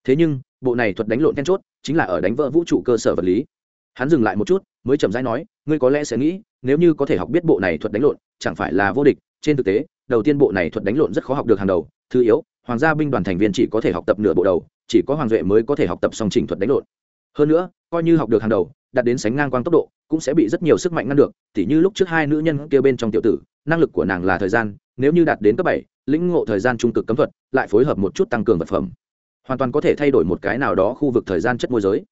Speaker 1: Thế nhưng, bộ này thuật đánh lộn then chốt, chính là ở đánh vỡ vũ trụ cơ sở vật lý. Hắn dừng lại một chút, mới chậm rãi nói, ngươi có lẽ sẽ nghĩ, nếu như có thể học biết bộ này thuật đánh lộn, chẳng phải là vô địch. Trên thực tế, đầu tiên bộ này thuật đánh lộn rất khó học được hàng đầu, thứ yếu, hoàng gia binh đoàn thành viên chỉ có thể học tập nửa bộ đầu, chỉ có hoàng duệ mới có thể học tập song trình thuật đánh lộn. Hơn nữa, coi như học được hàng đầu, đạt đến sánh ngang quang tốc độ, cũng sẽ bị rất nhiều sức mạnh ngăn được. Tỉ như lúc trước hai nữ nhân kia bên trong tiểu tử, năng lực của nàng là thời gian, nếu như đạt đến cấp bảy lĩnh ngộ thời gian trung cực cấm thuật, lại phối hợp một chút tăng cường vật phẩm. Hoàn toàn có thể thay đổi một cái nào đó khu vực thời gian chất môi giới.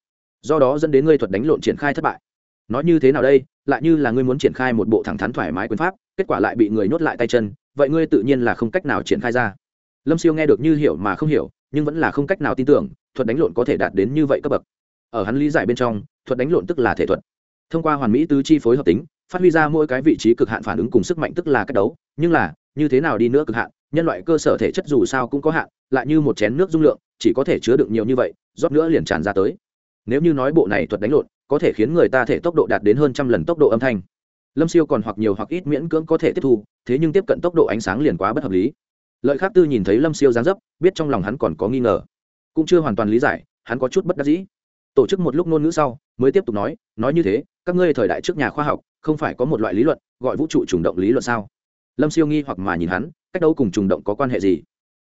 Speaker 1: Do đó dẫn đến ngươi thuật đánh lộn triển khai thất bại. Nói như thế nào đây? Lại như là ngươi muốn triển khai một bộ thẳng thắn thoải mái quyền pháp, kết quả lại bị người nhốt lại tay chân, vậy ngươi tự nhiên là không cách nào triển khai ra. Lâm siêu nghe được như hiểu mà không hiểu, nhưng vẫn là không cách nào tin tưởng, thuật đánh lộn có thể đạt đến như vậy cấp bậc. Ở hắn lý giải bên trong, thuật đánh lộn tức là thể thuật. Thông qua hoàn mỹ tứ chi phối hợp tính, phát huy ra mỗi cái vị trí cực hạn phản ứng cùng sức mạnh tức là cách đấu, nhưng là, như thế nào đi nữa cực hạn nhân loại cơ sở thể chất dù sao cũng có hạn, lại như một chén nước dung lượng, chỉ có thể chứa đựng nhiều như vậy, rót nữa liền tràn ra tới. Nếu như nói bộ này thuật đánh lộn, có thể khiến người ta thể tốc độ đạt đến hơn trăm lần tốc độ âm thanh. Lâm siêu còn hoặc nhiều hoặc ít miễn cưỡng có thể tiếp thu, thế nhưng tiếp cận tốc độ ánh sáng liền quá bất hợp lý. Lợi khác tư nhìn thấy lâm siêu gián dấp, biết trong lòng hắn còn có nghi ngờ. Cũng chưa hoàn toàn lý giải, hắn có chút bất đắc dĩ. Tổ chức một lúc ngôn ngữ sau, mới tiếp tục nói nói như thế, các ngươi thời đại trước nhà khoa học, không phải có một loại lý luận, gọi vũ trụ trùng động lý luận sao? Lâm siêu nghi hoặc mà nhìn hắn, cách đâu cùng trùng động có quan hệ gì?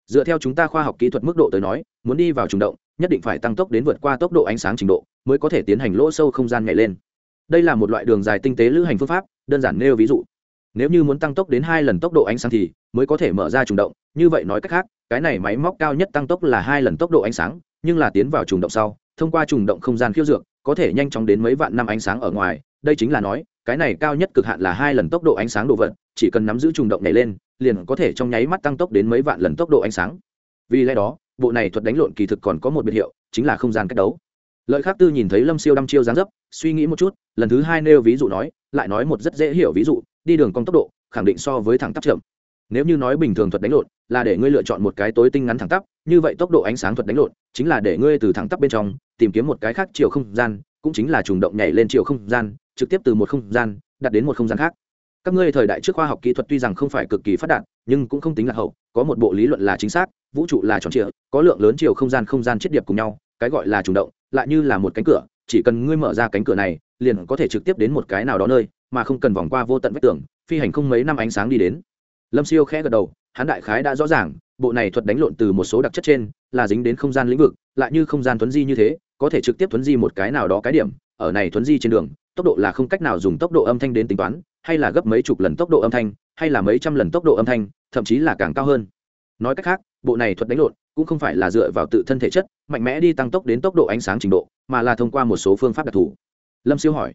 Speaker 1: Dựa theo chúng ta khoa học kỹ thuật mức độ tới nói, muốn đi vào trùng động, nhất định phải tăng tốc đến vượt qua tốc độ ánh sáng trình độ, mới có thể tiến hành lỗ sâu không gian nhảy lên. Đây là một loại đường dài tinh tế lữ hành phương pháp, đơn giản nêu ví dụ. Nếu như muốn tăng tốc đến hai lần tốc độ ánh sáng thì mới có thể mở ra trùng động, như vậy nói cách khác, cái này máy móc cao nhất tăng tốc là hai lần tốc độ ánh sáng, nhưng là tiến vào trùng động sau, thông qua trùng động không gian khiêu dược, có thể nhanh chóng đến mấy vạn năm ánh sáng ở ngoài, đây chính là nói, cái này cao nhất cực hạn là hai lần tốc độ ánh sáng độ vận chỉ cần nắm giữ trùng động nhảy lên, liền có thể trong nháy mắt tăng tốc đến mấy vạn lần tốc độ ánh sáng. Vì lẽ đó, bộ này thuật đánh lộn kỳ thực còn có một biệt hiệu, chính là không gian cách đấu. Lợi khác tư nhìn thấy lâm siêu đăm chiêu dáng dấp, suy nghĩ một chút, lần thứ hai nêu ví dụ nói, lại nói một rất dễ hiểu ví dụ, đi đường cong tốc độ, khẳng định so với thẳng tắp chậm. Nếu như nói bình thường thuật đánh lộn, là để ngươi lựa chọn một cái tối tinh ngắn thẳng tắp, như vậy tốc độ ánh sáng thuật đánh lộn, chính là để ngươi từ thẳng tắp bên trong, tìm kiếm một cái khác chiều không gian, cũng chính là trùng động nhảy lên chiều không gian, trực tiếp từ một không gian đặt đến một không gian khác các ngươi thời đại trước khoa học kỹ thuật tuy rằng không phải cực kỳ phát đạt, nhưng cũng không tính là hậu, có một bộ lý luận là chính xác, vũ trụ là tròn trịa, có lượng lớn chiều không gian không gian chết điệp cùng nhau, cái gọi là trùng động, lại như là một cánh cửa, chỉ cần ngươi mở ra cánh cửa này, liền có thể trực tiếp đến một cái nào đó nơi, mà không cần vòng qua vô tận vách tường, phi hành không mấy năm ánh sáng đi đến. Lâm siêu khẽ gật đầu, hắn đại khái đã rõ ràng, bộ này thuật đánh lộn từ một số đặc chất trên, là dính đến không gian lĩnh vực, lại như không gian thuấn di như thế, có thể trực tiếp thuấn di một cái nào đó cái điểm, ở này thuấn di trên đường tốc độ là không cách nào dùng tốc độ âm thanh đến tính toán, hay là gấp mấy chục lần tốc độ âm thanh, hay là mấy trăm lần tốc độ âm thanh, thậm chí là càng cao hơn. Nói cách khác, bộ này thuật đánh lộn cũng không phải là dựa vào tự thân thể chất, mạnh mẽ đi tăng tốc đến tốc độ ánh sáng trình độ, mà là thông qua một số phương pháp đặc thù. Lâm siêu hỏi.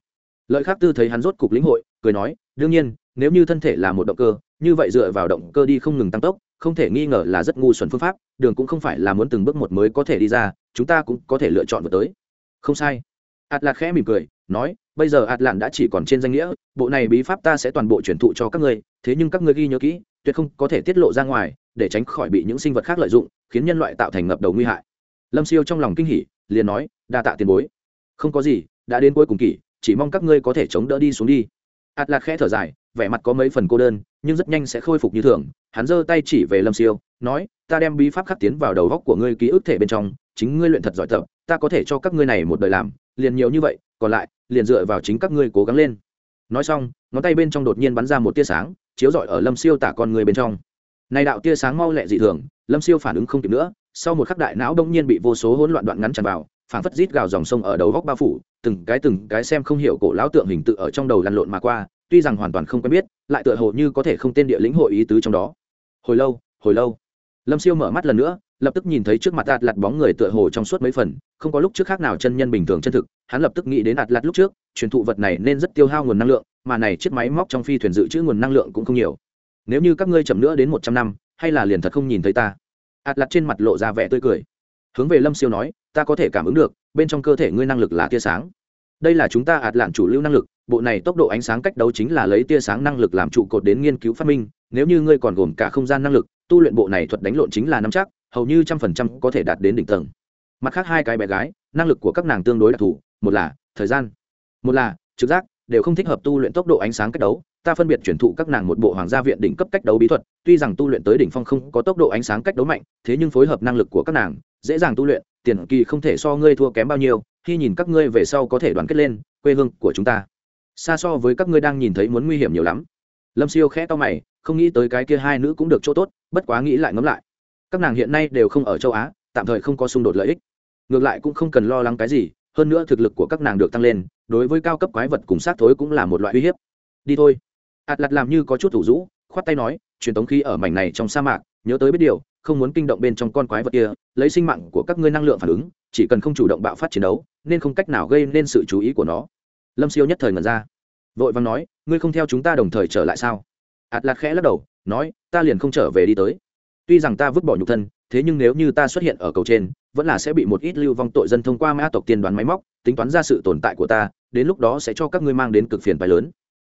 Speaker 1: Lợi khác tư thấy hắn rốt cục lĩnh hội, cười nói, đương nhiên, nếu như thân thể là một động cơ, như vậy dựa vào động cơ đi không ngừng tăng tốc, không thể nghi ngờ là rất ngu xuẩn phương pháp, đường cũng không phải là muốn từng bước một mới có thể đi ra, chúng ta cũng có thể lựa chọn vừa tới. Không sai. Ạt lạc khẽ mỉm cười, nói bây giờ ạt lạn đã chỉ còn trên danh nghĩa bộ này bí pháp ta sẽ toàn bộ truyền thụ cho các ngươi thế nhưng các ngươi ghi nhớ kỹ tuyệt không có thể tiết lộ ra ngoài để tránh khỏi bị những sinh vật khác lợi dụng khiến nhân loại tạo thành ngập đầu nguy hại. Lâm siêu trong lòng kinh hỉ liền nói đa tạ tiền bối. Không có gì đã đến cuối cùng kỳ, chỉ mong các ngươi có thể chống đỡ đi xuống đi. Ạt lạc khẽ thở dài vẻ mặt có mấy phần cô đơn nhưng rất nhanh sẽ khôi phục như thường. Hắn giơ tay chỉ về lâm siêu nói ta đem bí pháp khắc tiến vào đầu góc của ngươi ký ức thể bên trong chính ngươi luyện thật giỏi tập ta có thể cho các ngươi này một đời làm liền nhiều như vậy còn lại liền dựa vào chính các ngươi cố gắng lên. Nói xong, ngón tay bên trong đột nhiên bắn ra một tia sáng, chiếu rọi ở lâm siêu tả con người bên trong. Này đạo tia sáng mau lẹ dị thường, lâm siêu phản ứng không kịp nữa, sau một khắc đại não đông nhiên bị vô số hỗn loạn đoạn ngắn tràn vào, phảng phất rít gào dòng sông ở đầu góc bao phủ, từng cái từng cái xem không hiểu cổ lão tượng hình tự ở trong đầu lăn lộn mà qua, tuy rằng hoàn toàn không quen biết, lại tựa hồ như có thể không tên địa lĩnh hội ý tứ trong đó. Hồi lâu hồi lâu, lâm siêu mở mắt lần nữa lập tức nhìn thấy trước mặt ạt lặt bóng người tựa hồ trong suốt mấy phần, không có lúc trước khác nào chân nhân bình thường chân thực, hắn lập tức nghĩ đến ạt lặt lúc trước, truyền thụ vật này nên rất tiêu hao nguồn năng lượng, mà này chiếc máy móc trong phi thuyền dự trữ nguồn năng lượng cũng không nhiều. Nếu như các ngươi chậm nữa đến một trăm năm, hay là liền thật không nhìn thấy ta? Ạt lặt trên mặt lộ ra vẻ tươi cười. Hướng về lâm siêu nói, ta có thể cảm ứng được, bên trong cơ thể ngươi năng lực là tia sáng. Đây là chúng ta ạt lạn chủ lưu năng lực, bộ này tốc độ ánh sáng cách đấu chính là lấy tia sáng năng lực làm trụ cột đến nghiên cứu phát minh, nếu như ngươi còn gồm cả không gian năng lực, tu luyện bộ này thuật đánh lộn chính là nắm chắc hầu như trăm phần trăm có thể đạt đến đỉnh tầng. Mặt khác hai cái bé gái, năng lực của các nàng tương đối đặc thù, một là thời gian, một là trực giác, đều không thích hợp tu luyện tốc độ ánh sáng cách đấu. Ta phân biệt chuyển thụ các nàng một bộ hoàng gia viện đỉnh cấp cách đấu bí thuật, tuy rằng tu luyện tới đỉnh phong không có tốc độ ánh sáng cách đấu mạnh, thế nhưng phối hợp năng lực của các nàng, dễ dàng tu luyện, tiền kỳ không thể so ngươi thua kém bao nhiêu, khi nhìn các ngươi về sau có thể đoàn kết lên, quê hương của chúng ta. Xa so với các ngươi đang nhìn thấy muốn nguy hiểm nhiều lắm. Lâm siêu khẽ to mày, không nghĩ tới cái kia hai nữ cũng được chỗ tốt, bất quá nghĩ lại ngẫm lại các nàng hiện nay đều không ở châu á, tạm thời không có xung đột lợi ích. ngược lại cũng không cần lo lắng cái gì, hơn nữa thực lực của các nàng được tăng lên, đối với cao cấp quái vật cùng sát thối cũng là một loại uy hiếp. đi thôi. Ạt lặt làm như có chút thủ rũ, khoát tay nói, truyền tống khí ở mảnh này trong sa mạc, nhớ tới biết điều, không muốn kinh động bên trong con quái vật kia, lấy sinh mạng của các ngươi năng lượng phản ứng, chỉ cần không chủ động bạo phát chiến đấu, nên không cách nào gây nên sự chú ý của nó. Lâm siêu nhất thời ngẩn ra, vội vàng nói, ngươi không theo chúng ta đồng thời trở lại sao? Ạt lạt khẽ lắc đầu, nói, ta liền không trở về đi tới tuy rằng ta vứt bỏ nhục thân, thế nhưng nếu như ta xuất hiện ở cầu trên, vẫn là sẽ bị một ít lưu vong tội dân thông qua mã tộc tiên đoán máy móc, tính toán ra sự tồn tại của ta, đến lúc đó sẽ cho các ngươi mang đến cực phiền phái lớn.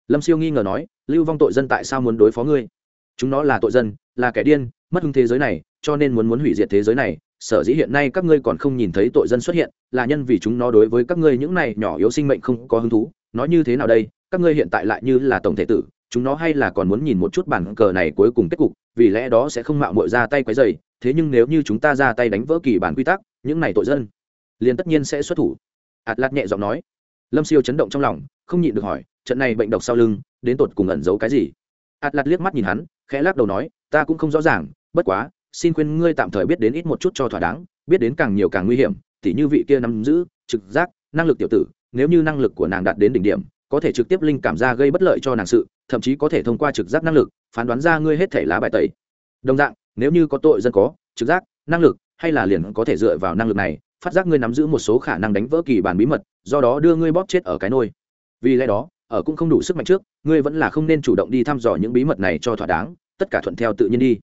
Speaker 1: Lâm siêu nghi ngờ nói, lưu vong tội dân tại sao muốn đối phó ngươi? Chúng nó là tội dân, là kẻ điên, mất hứng thế giới này, cho nên muốn muốn hủy diệt thế giới này. Sở dĩ hiện nay các ngươi còn không nhìn thấy tội dân xuất hiện, là nhân vì chúng nó đối với các ngươi những này nhỏ yếu sinh mệnh không có hứng thú. Nói như thế nào đây? Các ngươi hiện tại lại như là tổng thể tử chúng nó hay là còn muốn nhìn một chút bản cờ này cuối cùng kết cục, vì lẽ đó sẽ không mạo mội ra tay quấy dày thế nhưng nếu như chúng ta ra tay đánh vỡ kỳ bản quy tắc, những này tội dân, liền tất nhiên sẽ xuất thủ. Ạt lạt nhẹ giọng nói. Lâm siêu chấn động trong lòng, không nhịn được hỏi, trận này bệnh độc sau lưng, đến tột cùng ẩn giấu cái gì? Ạt lạt liếc mắt nhìn hắn, khẽ lắc đầu nói, ta cũng không rõ ràng, bất quá, xin khuyên ngươi tạm thời biết đến ít một chút cho thỏa đáng, biết đến càng nhiều càng nguy hiểm, tỉ như vị kia nắm giữ trực giác, năng lực tiểu tử, nếu như năng lực của nàng đạt đến đỉnh điểm có thể trực tiếp linh cảm ra gây bất lợi cho nàng sự, thậm chí có thể thông qua trực giác năng lực, phán đoán ra ngươi hết thể lá bài tẩy. Đồng dạng, nếu như có tội dân có, trực giác, năng lực, hay là liền có thể dựa vào năng lực này, phát giác ngươi nắm giữ một số khả năng đánh vỡ kỳ bản bí mật, do đó đưa ngươi bóp chết ở cái nôi. Vì lẽ đó, ở cũng không đủ sức mạnh trước, ngươi vẫn là không nên chủ động đi thăm dò những bí mật này cho thỏa đáng, tất cả thuận theo tự nhiên đi.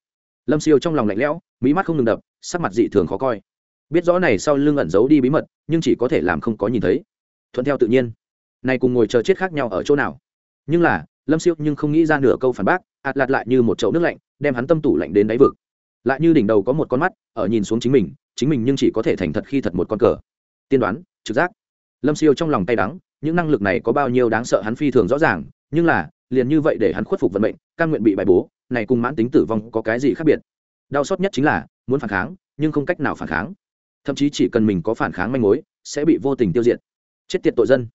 Speaker 1: Lâm siêu trong lòng lạnh lẽo mỹ mắt không ngừng đập, sắc mặt dị thường khó coi. Biết rõ này sau lưng ẩn giấu đi bí mật, nhưng chỉ có thể làm không có nhìn thấy. Thuận theo tự nhiên này cùng ngồi chờ chết khác nhau ở chỗ nào? Nhưng là, lâm siêu nhưng không nghĩ ra nửa câu phản bác, ạt lạt lại như một chậu nước lạnh, đem hắn tâm tủ lạnh đến đáy vực. Lại như đỉnh đầu có một con mắt, ở nhìn xuống chính mình chính mình nhưng chỉ có thể thành thật khi thật một con cờ. Tiên đoán, trực giác. Lâm siêu trong lòng tay đắng, những năng lực này có bao nhiêu đáng sợ hắn phi thường rõ ràng, nhưng là, liền như vậy để hắn khuất phục vận mệnh căn nguyện bị bài bố, này cùng mãn tính tử vong có cái gì khác biệt? Đau xót nhất chính là, muốn phản kháng, nhưng không cách nào phản kháng. Thậm chí chỉ cần mình có phản kháng manh mối, sẽ bị vô tình tiêu diệt. Chết tiệt tội dân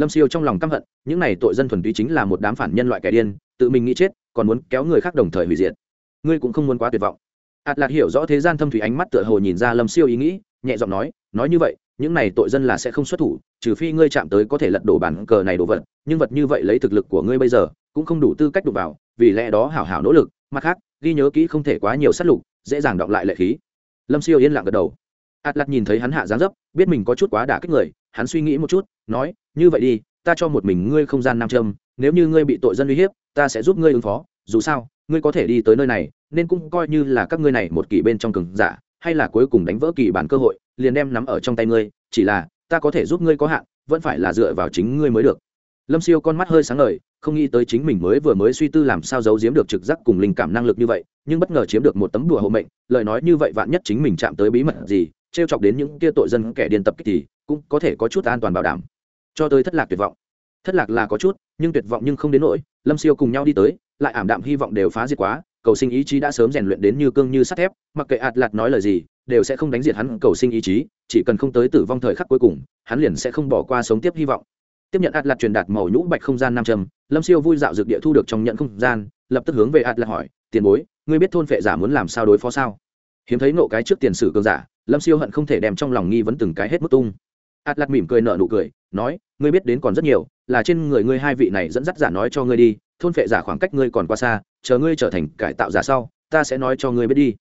Speaker 1: lâm siêu trong lòng căm hận, những này tội dân thuần túy chính là một đám phản nhân loại kẻ điên, tự mình nghĩ chết, còn muốn kéo người khác đồng thời hủy diệt. Ngươi cũng không muốn quá tuyệt vọng. Ạt lạc hiểu rõ thế gian thâm thủy ánh mắt tựa hồ nhìn ra lâm siêu ý nghĩ, nhẹ giọng nói nói như vậy, những này tội dân là sẽ không xuất thủ, trừ phi ngươi chạm tới có thể lật đổ bản cờ này đồ vật, nhưng vật như vậy lấy thực lực của ngươi bây giờ, cũng không đủ tư cách đụng vào, vì lẽ đó hảo hảo nỗ lực, mặt khác, ghi nhớ kỹ không thể quá nhiều sát lục, dễ dàng đọng lại lệ khí. Lâm siêu yên lặng gật đầu. Ạt lạc nhìn thấy hắn hạ dáng dấp, biết mình có chút quá đả kích người hắn suy nghĩ một chút, nói, như vậy đi, ta cho một mình ngươi không gian nam châm, nếu như ngươi bị tội dân uy hiếp, ta sẽ giúp ngươi ứng phó, dù sao, ngươi có thể đi tới nơi này, nên cũng coi như là các ngươi này một kỳ bên trong cường giả, hay là cuối cùng đánh vỡ kỳ bản cơ hội, liền đem nắm ở trong tay ngươi, chỉ là, ta có thể giúp ngươi có hạn, vẫn phải là dựa vào chính ngươi mới được. Lâm siêu con mắt hơi sáng ngời, không nghĩ tới chính mình mới vừa mới suy tư làm sao giấu giếm được trực giác cùng linh cảm năng lực như vậy, nhưng bất ngờ chiếm được một tấm đùa hộ mệnh, lời nói như vậy vạn nhất chính mình chạm tới bí mật gì t r e o chọc đến những kia tội dân kẻ điên tập kích thì cũng có thể có chút an toàn bảo đảm. Cho tới thất lạc tuyệt vọng. Thất lạc là có chút, nhưng tuyệt vọng nhưng không đến nỗi, lâm siêu cùng nhau đi tới, lại ảm đạm hy vọng đều phá diệt quá, cầu sinh ý chí đã sớm rèn luyện đến như cương như sắt thép, mặc kệ ạt lạt nói lời gì, đều sẽ không đánh diệt hắn cầu sinh ý chí, chỉ cần không tới tử vong thời khắc cuối cùng, hắn liền sẽ không bỏ qua sống tiếp hy vọng. Tiếp nhận ạt lạt truyền đạt màu nhũ bạch không gian nam Trầm lâm siêu vui dạo dược địa thu được trong nhận không gian, lập tức hướng về ạt lạt hỏi, tiền bối, ngươi biết thôn phệ giả muốn làm sao đối phó sao? Hiếm thấy nộ cái trước tiền sử cường giả lâm siêu hận không thể đem trong lòng nghi vấn từng cái hết mức tung. Ạt lạt mỉm cười nợ nụ cười, nói, ngươi biết đến còn rất nhiều, là trên người ngươi hai vị này dẫn dắt giả nói cho ngươi đi, thôn phệ giả khoảng cách ngươi còn qua xa, chờ ngươi trở thành cải tạo giả sau, ta sẽ nói cho ngươi biết đi.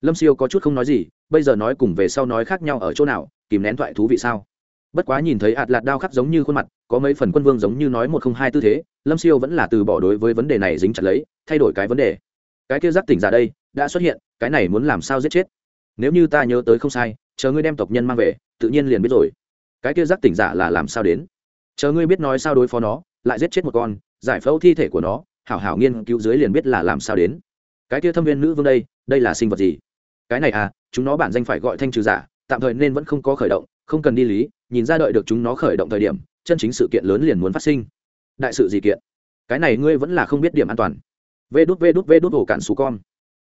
Speaker 1: Lâm siêu có chút không nói gì, bây giờ nói cùng về sau nói khác nhau ở chỗ nào, kìm nén thoại thú vị sao? Bất quá nhìn thấy ạt lạt đao khắc giống như khuôn mặt, có mấy phần quân vương giống như nói một không hai tư thế, lâm siêu vẫn là từ bỏ đối với vấn đề này dính chặt lấy, thay đổi cái vấn đề. Cái kia giác tỉnh giả đây, đã xuất hiện, cái này muốn làm sao giết chết? Nếu như ta nhớ tới không sai, chờ ngươi đem tộc nhân mang về, tự nhiên liền biết rồi. Cái kia giác tỉnh giả là làm sao đến? Chờ ngươi biết nói sao đối phó nó, lại giết chết một con, giải phẫu thi thể của nó, hảo hảo nghiên cứu dưới liền biết là làm sao đến. Cái kia thâm viên nữ vương đây đây là sinh vật gì? Cái này à chúng nó bản danh phải gọi thanh trừ giả, tạm thời nên vẫn không có khởi động, không cần đi lý, nhìn ra đợi được chúng nó khởi động thời điểm, chân chính sự kiện lớn liền muốn phát sinh. Đại sự gì kiện? Cái này ngươi vẫn là không biết điểm an toàn. Vê đút vê đút vê đút ổ cạn xù con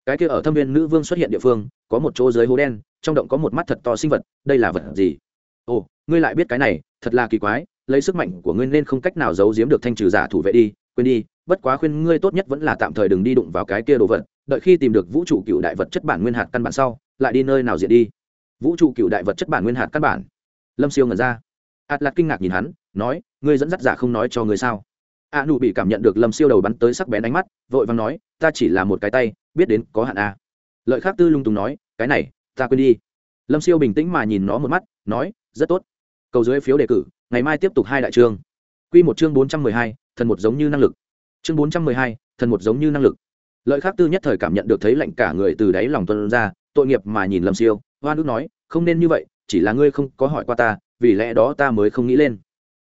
Speaker 1: cái kia ở thâm viên nữ vương xuất hiện địa phương, có một chỗ dưới hố đen, trong động có một mắt thật to sinh vật, đây là vật gì? Ồ, ngươi lại biết cái này, thật là kỳ quái, lấy sức mạnh của ngươi nên không cách nào giấu giếm được thanh trừ giả thủ vệ đi, quên đi, bất quá khuyên ngươi tốt nhất vẫn là tạm thời đừng đi đụng vào cái kia đồ vật, đợi khi tìm được vũ trụ cựu đại vật chất bản nguyên hạt căn bản sau, lại đi nơi nào diện đi? Vũ trụ cựu đại vật chất bản nguyên hạt căn bản. Lâm siêu ngẩn ra. Ạt lạt kinh ngạc nhìn hắn, nói, ngươi dẫn dắt giả không nói cho ngươi sao? A nụ bị cảm nhận được lâm siêu đầu bắn tới sắc bén ánh mắt, vội vàng nói, ta chỉ là một cái tay, biết đến có hạn a. Lợi khác tư lung tùng nói, cái này, ta quên đi. Lâm siêu bình tĩnh mà nhìn nó một mắt, nói, rất tốt. Cầu dưới phiếu đề cử, ngày mai tiếp tục hai đại chương q một chương bốn trăm mười hai, thần một giống như năng lực. Chương bốn trăm mười hai, thần một giống như năng lực. Lợi khác tư nhất thời cảm nhận được thấy lạnh cả người từ đáy lòng tuân ra, tội nghiệp mà nhìn lâm siêu hoa nước nói, không nên như vậy, chỉ là ngươi không có hỏi qua ta, vì lẽ đó ta mới không nghĩ lên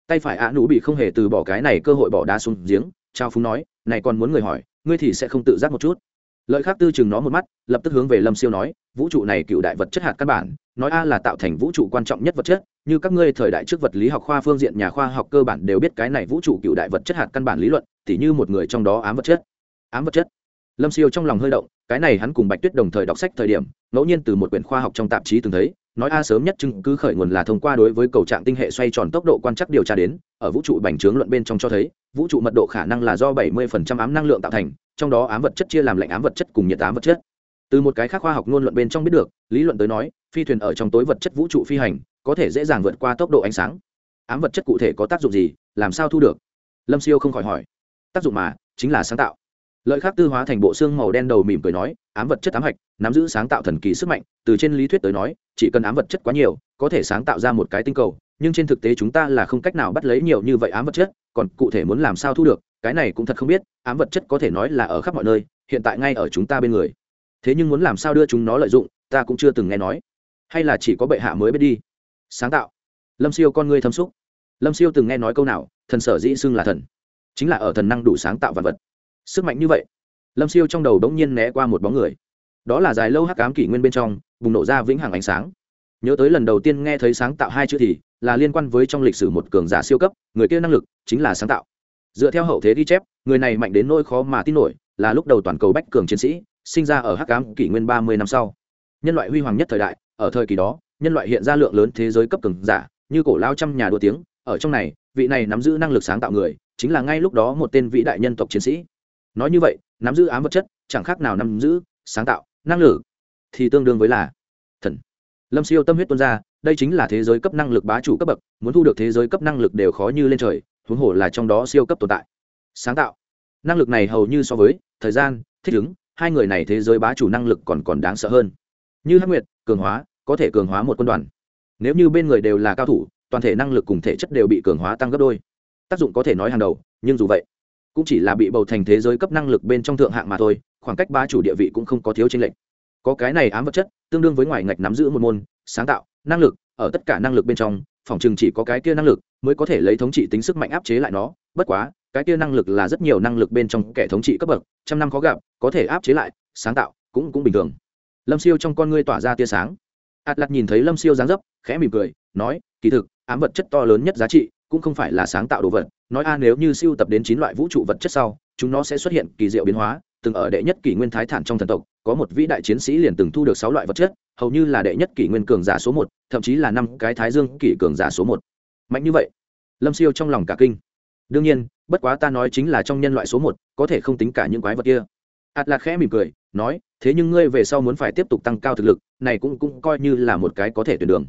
Speaker 1: tay phải ạ nụ bị không hề từ bỏ cái này cơ hội bỏ đá xuống giếng trao phúng nói, này còn muốn người hỏi, ngươi thì sẽ không tự giác một chút. Lợi khác tư chừng nó một mắt, lập tức hướng về lâm siêu nói, vũ trụ này cựu đại vật chất hạt căn bản, nói a là tạo thành vũ trụ quan trọng nhất vật chất, như các ngươi thời đại trước vật lý học khoa phương diện nhà khoa học cơ bản đều biết cái này vũ trụ cựu đại vật chất hạt căn bản lý luận, tỉ như một người trong đó ám vật chất. Ám vật chất? Lâm siêu trong lòng hơi động, cái này hắn cùng bạch tuyết đồng thời đọc sách thời điểm, ngẫu nhiên từ một quyển khoa học trong tạp chí từng thấy, nói a sớm nhất chứng cứ khởi nguồn là thông qua đối với cầu trạng tinh hệ xoay tròn tốc độ quan trắc điều tra đến, ở vũ trụ bành trướng luận bên trong cho thấy, vũ trụ mật độ khả năng là do 70% ám năng lượng tạo thành, trong đó ám vật chất chia làm lạnh ám vật chất cùng nhiệt ám vật chất. Từ một cái khác khoa học ngôn luận bên trong biết được, lý luận tới nói, phi thuyền ở trong tối vật chất vũ trụ phi hành, có thể dễ dàng vượt qua tốc độ ánh sáng. Ám vật chất cụ thể có tác dụng gì, làm sao thu được? Lâm siêu không khỏi hỏi. Tác dụng mà, chính là sáng tạo lợi khác tư hóa thành bộ xương màu đen đầu mỉm cười nói, ám vật chất ám hạch, nắm giữ sáng tạo thần kỳ sức mạnh, từ trên lý thuyết tới nói, chỉ cần ám vật chất quá nhiều, có thể sáng tạo ra một cái tinh cầu, nhưng trên thực tế chúng ta là không cách nào bắt lấy nhiều như vậy ám vật chất, còn cụ thể muốn làm sao thu được, cái này cũng thật không biết, ám vật chất có thể nói là ở khắp mọi nơi, hiện tại ngay ở chúng ta bên người. Thế nhưng muốn làm sao đưa chúng nó lợi dụng, ta cũng chưa từng nghe nói. Hay là chỉ có bệ hạ mới biết đi. Sáng tạo. Lâm siêu con ngươi thâm xúc lâm siêu từng nghe nói câu nào, thần sở dĩ xưng là thần, chính là ở thần năng đủ sáng tạo vật vật sức mạnh như vậy. Lâm siêu trong đầu đ ố n g nhiên né qua một bóng người. Đó là dài lâu hắc ám kỷ nguyên bên trong, bùng nổ ra vĩnh hằng ánh sáng. Nhớ tới lần đầu tiên nghe thấy sáng tạo hai chữ thì, là liên quan với trong lịch sử một cường giả siêu cấp, người kia năng lực chính là sáng tạo. Dựa theo hậu thế ghi chép, người này mạnh đến nỗi khó mà tin nổi, là lúc đầu toàn cầu bách cường chiến sĩ, sinh ra ở hắc ám kỷ nguyên ba mươi năm sau. Nhân loại huy hoàng nhất thời đại, ở thời kỳ đó, nhân loại hiện ra lượng lớn thế giới cấp cường giả, như cổ lao trăm nhà đua tiếng. Ở trong này, vị này nắm giữ năng lực sáng tạo người, chính là ngay lúc đó một tên vĩ đại nhân tộc chiến sĩ nói như vậy, nắm giữ ám vật chất, chẳng khác nào nắm giữ sáng tạo, năng lực, thì tương đương với là thần. Lâm siêu tâm huyết tuân ra, đây chính là thế giới cấp năng lực bá chủ cấp bậc, muốn thu được thế giới cấp năng lực đều khó như lên trời, huống hồ là trong đó siêu cấp tồn tại. Sáng tạo. Năng lực này hầu như so với thời gian, thích ứng, hai người này thế giới bá chủ năng lực còn còn đáng sợ hơn. Như hắc nguyệt, cường hóa, có thể cường hóa một quân đoàn. Nếu như bên người đều là cao thủ, toàn thể năng lực cùng thể chất đều bị cường hóa tăng gấp đôi. Tác dụng có thể nói hàng đầu, nhưng dù vậy cũng chỉ là bị bầu thành thế giới cấp năng lực bên trong thượng hạng mà thôi, khoảng cách ba chủ địa vị cũng không có thiếu tranh lệch. Có cái này ám vật chất, tương đương với ngoài ngạch nắm giữ một môn, sáng tạo, năng lực, ở tất cả năng lực bên trong, phòng chừng chỉ có cái kia năng lực mới có thể lấy thống trị tính sức mạnh áp chế lại nó, bất quá, cái kia năng lực là rất nhiều năng lực bên trong kẻ thống trị cấp bậc, trăm năm khó gặp, có thể áp chế lại, sáng tạo cũng cũng bình thường. Lâm siêu trong con ngươi tỏa ra tia sáng. Ạt lặt nhìn thấy lâm siêu dáng dấp, khẽ mỉm cười, nói, kỳ thực, ám vật chất to lớn nhất giá trị cũng không phải là sáng tạo đồ vật nói a nếu như siêu tập đến chín loại vũ trụ vật chất sau, chúng nó sẽ xuất hiện kỳ diệu biến hóa, từng ở đệ nhất kỷ nguyên thái thản trong thần tộc, có một vĩ đại chiến sĩ liền từng thu được sáu loại vật chất, hầu như là đệ nhất kỷ nguyên cường giả số một, thậm chí là năm cái thái dương kỷ cường giả số một. Mạnh như vậy, lâm siêu trong lòng cả kinh. Đương nhiên, bất quá ta nói chính là trong nhân loại số một, có thể không tính cả những quái vật kia. Ạt lạc khẽ mỉm cười, nói, thế nhưng ngươi về sau muốn phải tiếp tục tăng cao thực lực, này cũng cũng coi như là một cái có thể tuyển đường.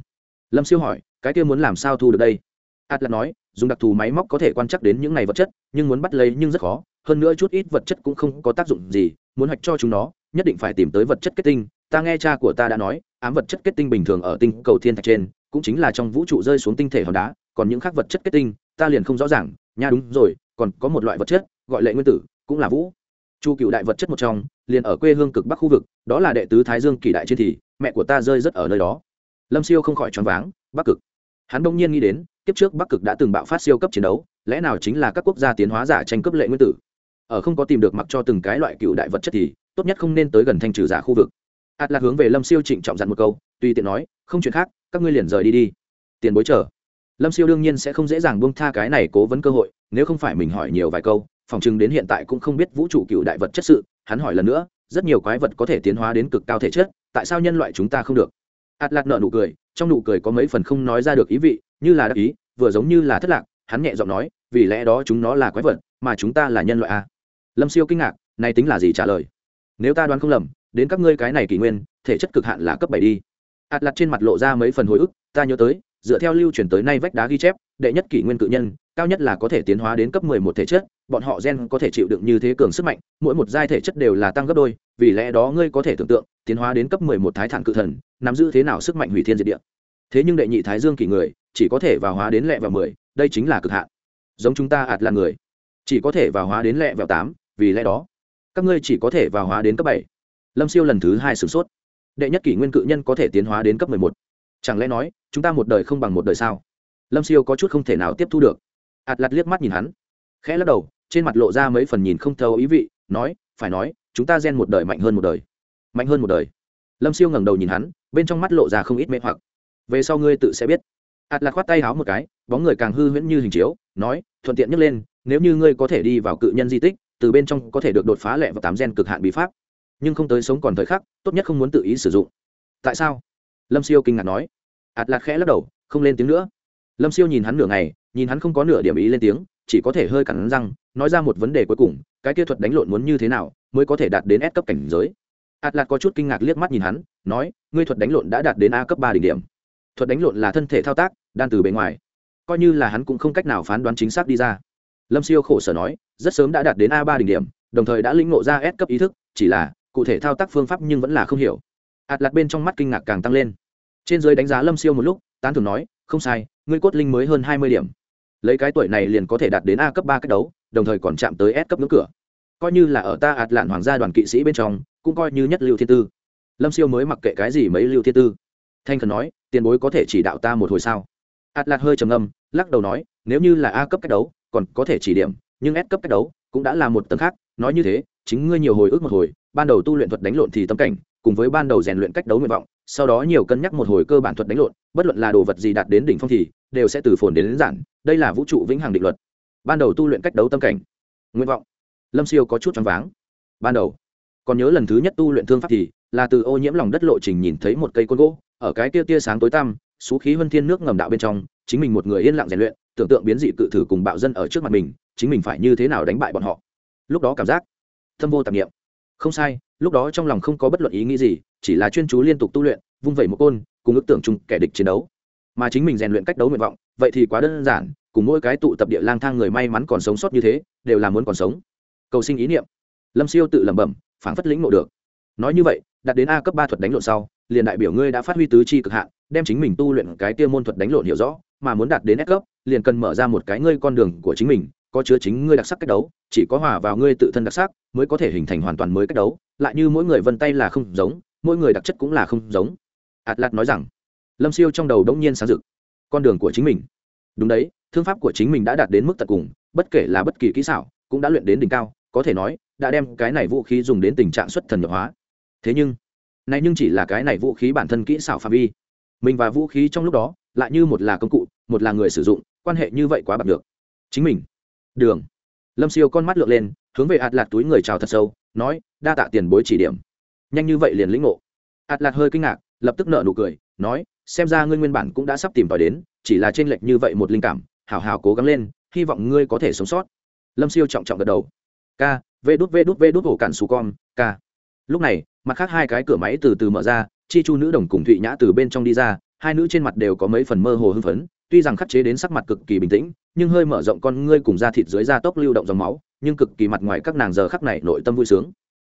Speaker 1: Lâm siêu hỏi, cái kia muốn làm sao thu được đây? Atlas nói dùng đặc thù máy móc có thể quan trắc đến những này vật chất, nhưng muốn bắt lấy nhưng rất khó, hơn nữa chút ít vật chất cũng không có tác dụng gì, muốn hạch cho chúng nó, nhất định phải tìm tới vật chất kết tinh. Ta nghe cha của ta đã nói, ám vật chất kết tinh bình thường ở tinh cầu thiên thạch trên, cũng chính là trong vũ trụ rơi xuống tinh thể hòn đá, còn những khác vật chất kết tinh, ta liền không rõ ràng. Nha, đúng rồi, còn có một loại vật chất, gọi lệ nguyên tử, cũng là vũ. Chu cựu đại vật chất một trong, liền ở quê hương cực bắc khu vực, đó là đệ tứ thái dương kỳ đại chiến thì, mẹ của ta rơi rất ở nơi đó. Lâm siêu không khỏi choáng váng, bắc cực hắn đông nhiên nghĩ đến, kiếp trước bắc cực đã từng bạo phát siêu cấp chiến đấu, lẽ nào chính là các quốc gia tiến hóa giả tranh cấp lệ nguyên tử? Ở không có tìm được mặc cho từng cái loại cựu đại vật chất thì, tốt nhất không nên tới gần thanh trừ giả khu vực. Ạt lạc hướng về lâm siêu trịnh trọng dặn một câu, tùy tiện nói, không chuyện khác, các ngươi liền rời đi đi. Tiền bối chờ. Lâm siêu đương nhiên sẽ không dễ dàng buông tha cái này cố vấn cơ hội, nếu không phải mình hỏi nhiều vài câu, phòng chừng đến hiện tại cũng không biết vũ trụ cựu đại vật chất sự, hắn hỏi lần nữa, rất nhiều quái vật có thể tiến hóa đến cực cao thể chất, tại sao nhân loại chúng ta không được? Ạt lạc nợ nụ cười, trong nụ cười có mấy phần không nói ra được ý vị, như là đắc ý, vừa giống như là thất lạc, hắn nhẹ giọng nói, vì lẽ đó chúng nó là quái vật, mà chúng ta là nhân loại a à? lâm siêu kinh ngạc, này tính là gì trả lời nếu ta đoán không lầm, đến các ngươi cái này kỷ nguyên, thể chất cực hạn là cấp bảy đi ạt lặt trên mặt lộ ra mấy phần hồi ức, ta nhớ tới, dựa theo lưu truyền tới nay vách đá ghi chép, đệ nhất kỷ nguyên cự nhân, cao nhất là có thể tiến hóa đến cấp mười một thể chất bọn họ gen có thể chịu đựng như thế cường sức mạnh, mỗi một giai thể chất đều là tăng gấp đôi, vì lẽ đó ngươi có thể tưởng tượng, tiến hóa đến cấp mười một thái thản cự thần, nắm giữ thế nào sức mạnh hủy thiên diệt địa. Thế nhưng đệ nhị thái dương kỷ người, chỉ có thể vào hóa đến lẹ vào mười, đây chính là cực hạn. Giống chúng ta ạt là người, chỉ có thể vào hóa đến lẹ vào tám, vì lẽ đó, các ngươi chỉ có thể vào hóa đến cấp bảy. Lâm siêu lần thứ hai sửng sốt. Đệ nhất kỷ nguyên cự nhân có thể tiến hóa đến cấp mười một. Chẳng lẽ nói, chúng ta một đời không bằng một đời sao? Lâm siêu có chút không thể nào tiếp thu được. Ạt lặt liếc mắt nhìn hắn, khẽ lắc đầu trên mặt lộ ra mấy phần nhìn không thấu ý vị, nói, phải nói, chúng ta gen một đời mạnh hơn một đời. Mạnh hơn một đời? Lâm siêu ngẩng đầu nhìn hắn, bên trong mắt lộ ra không ít mê hoặc. Về sau ngươi tự sẽ biết. Ạt lạc khoát tay háo một cái, bóng người càng hư huyễn như hình chiếu, nói, thuận tiện nhấc lên, nếu như ngươi có thể đi vào cự nhân di tích, từ bên trong có thể được đột phá lẹ vào tám gen cực hạn bí pháp. Nhưng không tới sống còn thời khắc, tốt nhất không muốn tự ý sử dụng. Tại sao? Lâm siêu kinh ngạc nói. Ạt lạt khẽ lắc đầu, không lên tiếng nữa. Lâm siêu nhìn hắn nửa ngày, nhìn hắn không có nửa điểm ý lên tiếng, chỉ có thể hơi cắn răng nói ra một vấn đề cuối cùng, cái kỹ thuật đánh lộn muốn như thế nào mới có thể đạt đến S cấp cảnh giới? Ạt có chút kinh ngạc liếc mắt nhìn hắn, nói, ngươi thuật đánh lộn đã đạt đến a cấp ba đỉnh điểm. Thuật đánh lộn là thân thể thao tác, đan từ bề ngoài. Coi như là hắn cũng không cách nào phán đoán chính xác đi ra. Lâm siêu khổ sở nói, rất sớm đã đạt đến a ba đỉnh điểm, đồng thời đã lĩnh ngộ ra S cấp ý thức, chỉ là, cụ thể thao tác phương pháp nhưng vẫn là không hiểu. Ạt bên trong mắt kinh ngạc càng tăng lên. Trên dưới đánh giá lâm siêu một lúc, tán thường nói, không sai, ngươi cốt linh mới hơn hai mươi điểm. Lấy cái tuổi này liền có thể đạt đến a cấp ba cách đấu đồng thời còn chạm tới s cấp ngưỡng cửa. Coi như là ở ta ạt lạn hoàng gia đoàn kỵ sĩ bên trong cũng coi như nhất lưu thiên tư. Lâm siêu mới mặc kệ cái gì mấy lưu thiên tư. Thanh khẩn nói tiền bối có thể chỉ đạo ta một hồi sao? Ạt lạt hơi trầm ngâm, lắc đầu nói nếu như là a cấp cách đấu còn có thể chỉ điểm nhưng s cấp cách đấu cũng đã là một tầng khác nói như thế chính ngươi nhiều hồi ức một hồi ban đầu tu luyện thuật đánh lộn thì tâm cảnh cùng với ban đầu rèn luyện cách đấu nguyện vọng sau đó nhiều cân nhắc một hồi cơ bản thuật đánh lộn bất luận là đồ vật gì đạt đến đỉnh phong thì đều sẽ từ phồn đến, đến giản đây là vũ trụ vĩnh hằng định luật ban đầu tu luyện cách đấu tâm cảnh. Nguyện vọng. Lâm siêu có chút choáng váng. Ban đầu, còn nhớ lần thứ nhất tu luyện thương pháp thì, là từ ô nhiễm lòng đất lộ trình nhìn thấy một cây côn gỗ, ở cái tia tia sáng tối tăm, xú khí huân thiên nước ngầm đạo bên trong, chính mình một người yên lặng rèn luyện, tưởng tượng biến dị cự thử cùng bạo dân ở trước mặt mình, chính mình phải như thế nào đánh bại bọn họ. Lúc đó cảm giác, thâm vô tạp nghiệm không sai, lúc đó trong lòng không có bất luận ý nghĩ gì, chỉ là chuyên chú liên tục tu luyện, vung vẩy một côn, cùng ước tưởng chung kẻ địch chiến đấu. Mà chính mình rèn luyện cách đấu nguyện vọng vậy thì quá đơn giản, cùng mỗi cái tụ tập địa lang thang người may mắn còn sống sót như thế, đều là muốn còn sống. Cầu sinh ý niệm. Lâm siêu tự lẩm bẩm phản phất lĩnh ngộ được. Nói như vậy, đạt đến a cấp ba thuật đánh lộn sau, liền đại biểu ngươi đã phát huy tứ chi cực hạn, đem chính mình tu luyện cái tiêu môn thuật đánh lộn hiểu rõ, mà muốn đạt đến S cấp, liền cần mở ra một cái ngươi con đường của chính mình, có chứa chính ngươi đặc sắc cách đấu, chỉ có hòa vào ngươi tự thân đặc sắc, mới có thể hình thành hoàn toàn mới cách đấu, lại như mỗi người vân tay là không giống, mỗi người đặc chất cũng là không giống. Atlas nói rằng, lâm siêu trong đầu đống nhiên sáng rực con đường của chính mình. Đúng đấy, thương pháp của chính mình đã đạt đến mức tận cùng, bất kể là bất kỳ kỹ xảo, cũng đã luyện đến đỉnh cao, có thể nói, đã đem cái này vũ khí dùng đến tình trạng xuất thần nhập hóa. Thế nhưng, này nhưng chỉ là cái này vũ khí bản thân kỹ xảo phạm vi. Mình và vũ khí trong lúc đó, lại như một là công cụ, một là người sử dụng, quan hệ như vậy quá bạc được. Chính mình. Đường. Lâm siêu con mắt lượn lên, hướng về ạt lạc túi người chào thật sâu, nói, đa tạ tiền bối chỉ điểm. Nhanh như vậy liền lĩnh ngộ. Ạt lạc hơi kinh ngạc, lập tức nợ nụ cười nói, xem ra ngươi nguyên bản cũng đã sắp tìm tòi đến, chỉ là t r ê n lệch như vậy một linh cảm hào hào cố gắng lên, hy vọng ngươi có thể sống sót. Lâm siêu trọng trọng gật đầu. K vê đút vê đút vê đút ổ cản xù con k lúc này, mặt khác hai cái cửa máy từ từ mở ra, chi chu nữ đồng cùng thụy nhã từ bên trong đi ra, hai nữ trên mặt đều có mấy phần mơ hồ hưng phấn, tuy rằng khắc chế đến sắc mặt cực kỳ bình tĩnh, nhưng hơi mở rộng con ngươi cùng da thịt dưới da tốc lưu động dòng máu, nhưng cực kỳ mặt ngoài các nàng giờ khắc này nội tâm vui sướng.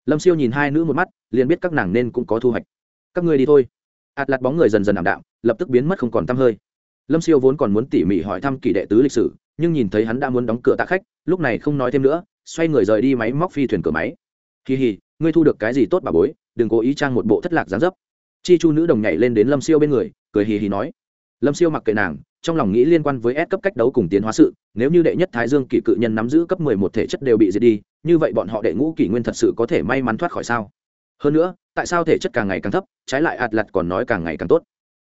Speaker 1: Lâm siêu nhìn hai nữ một mắt, liền biết các nàng nên cũng có thu hoạch. Các ngươi đi thôi ạt lạt bóng người dần dần ảm đạm lập tức biến mất không còn t hơi. Lâm siêu vốn còn muốn tỉ mỉ hỏi thăm kỳ đệ tứ lịch sử nhưng nhìn thấy hắn đã muốn đóng cửa tạ khách lúc này không nói thêm nữa xoay người rời đi máy móc phi thuyền cửa máy. Kỳ hì ngươi thu được cái gì tốt bà bối đừng cố ý trang một bộ thất lạc gián dấp. Chi chu nữ đồng nhảy lên đến lâm siêu bên người cười hì hì nói. Lâm siêu mặc kệ nàng trong lòng nghĩ liên quan với S cấp cách đấu cùng tiến hóa sự, nếu như đệ nhất Thái Dương kỷ cự nhân nắm giữ cấp 11 thể chất đều bị diệt đi, như vậy bọn họ đệ ngũ kỷ nguyên thật sự có thể may mắn thoát khỏi sao? Hơn nữa, tại sao thể chất càng ngày càng thấp, trái lại ạt lặt còn nói càng ngày càng tốt?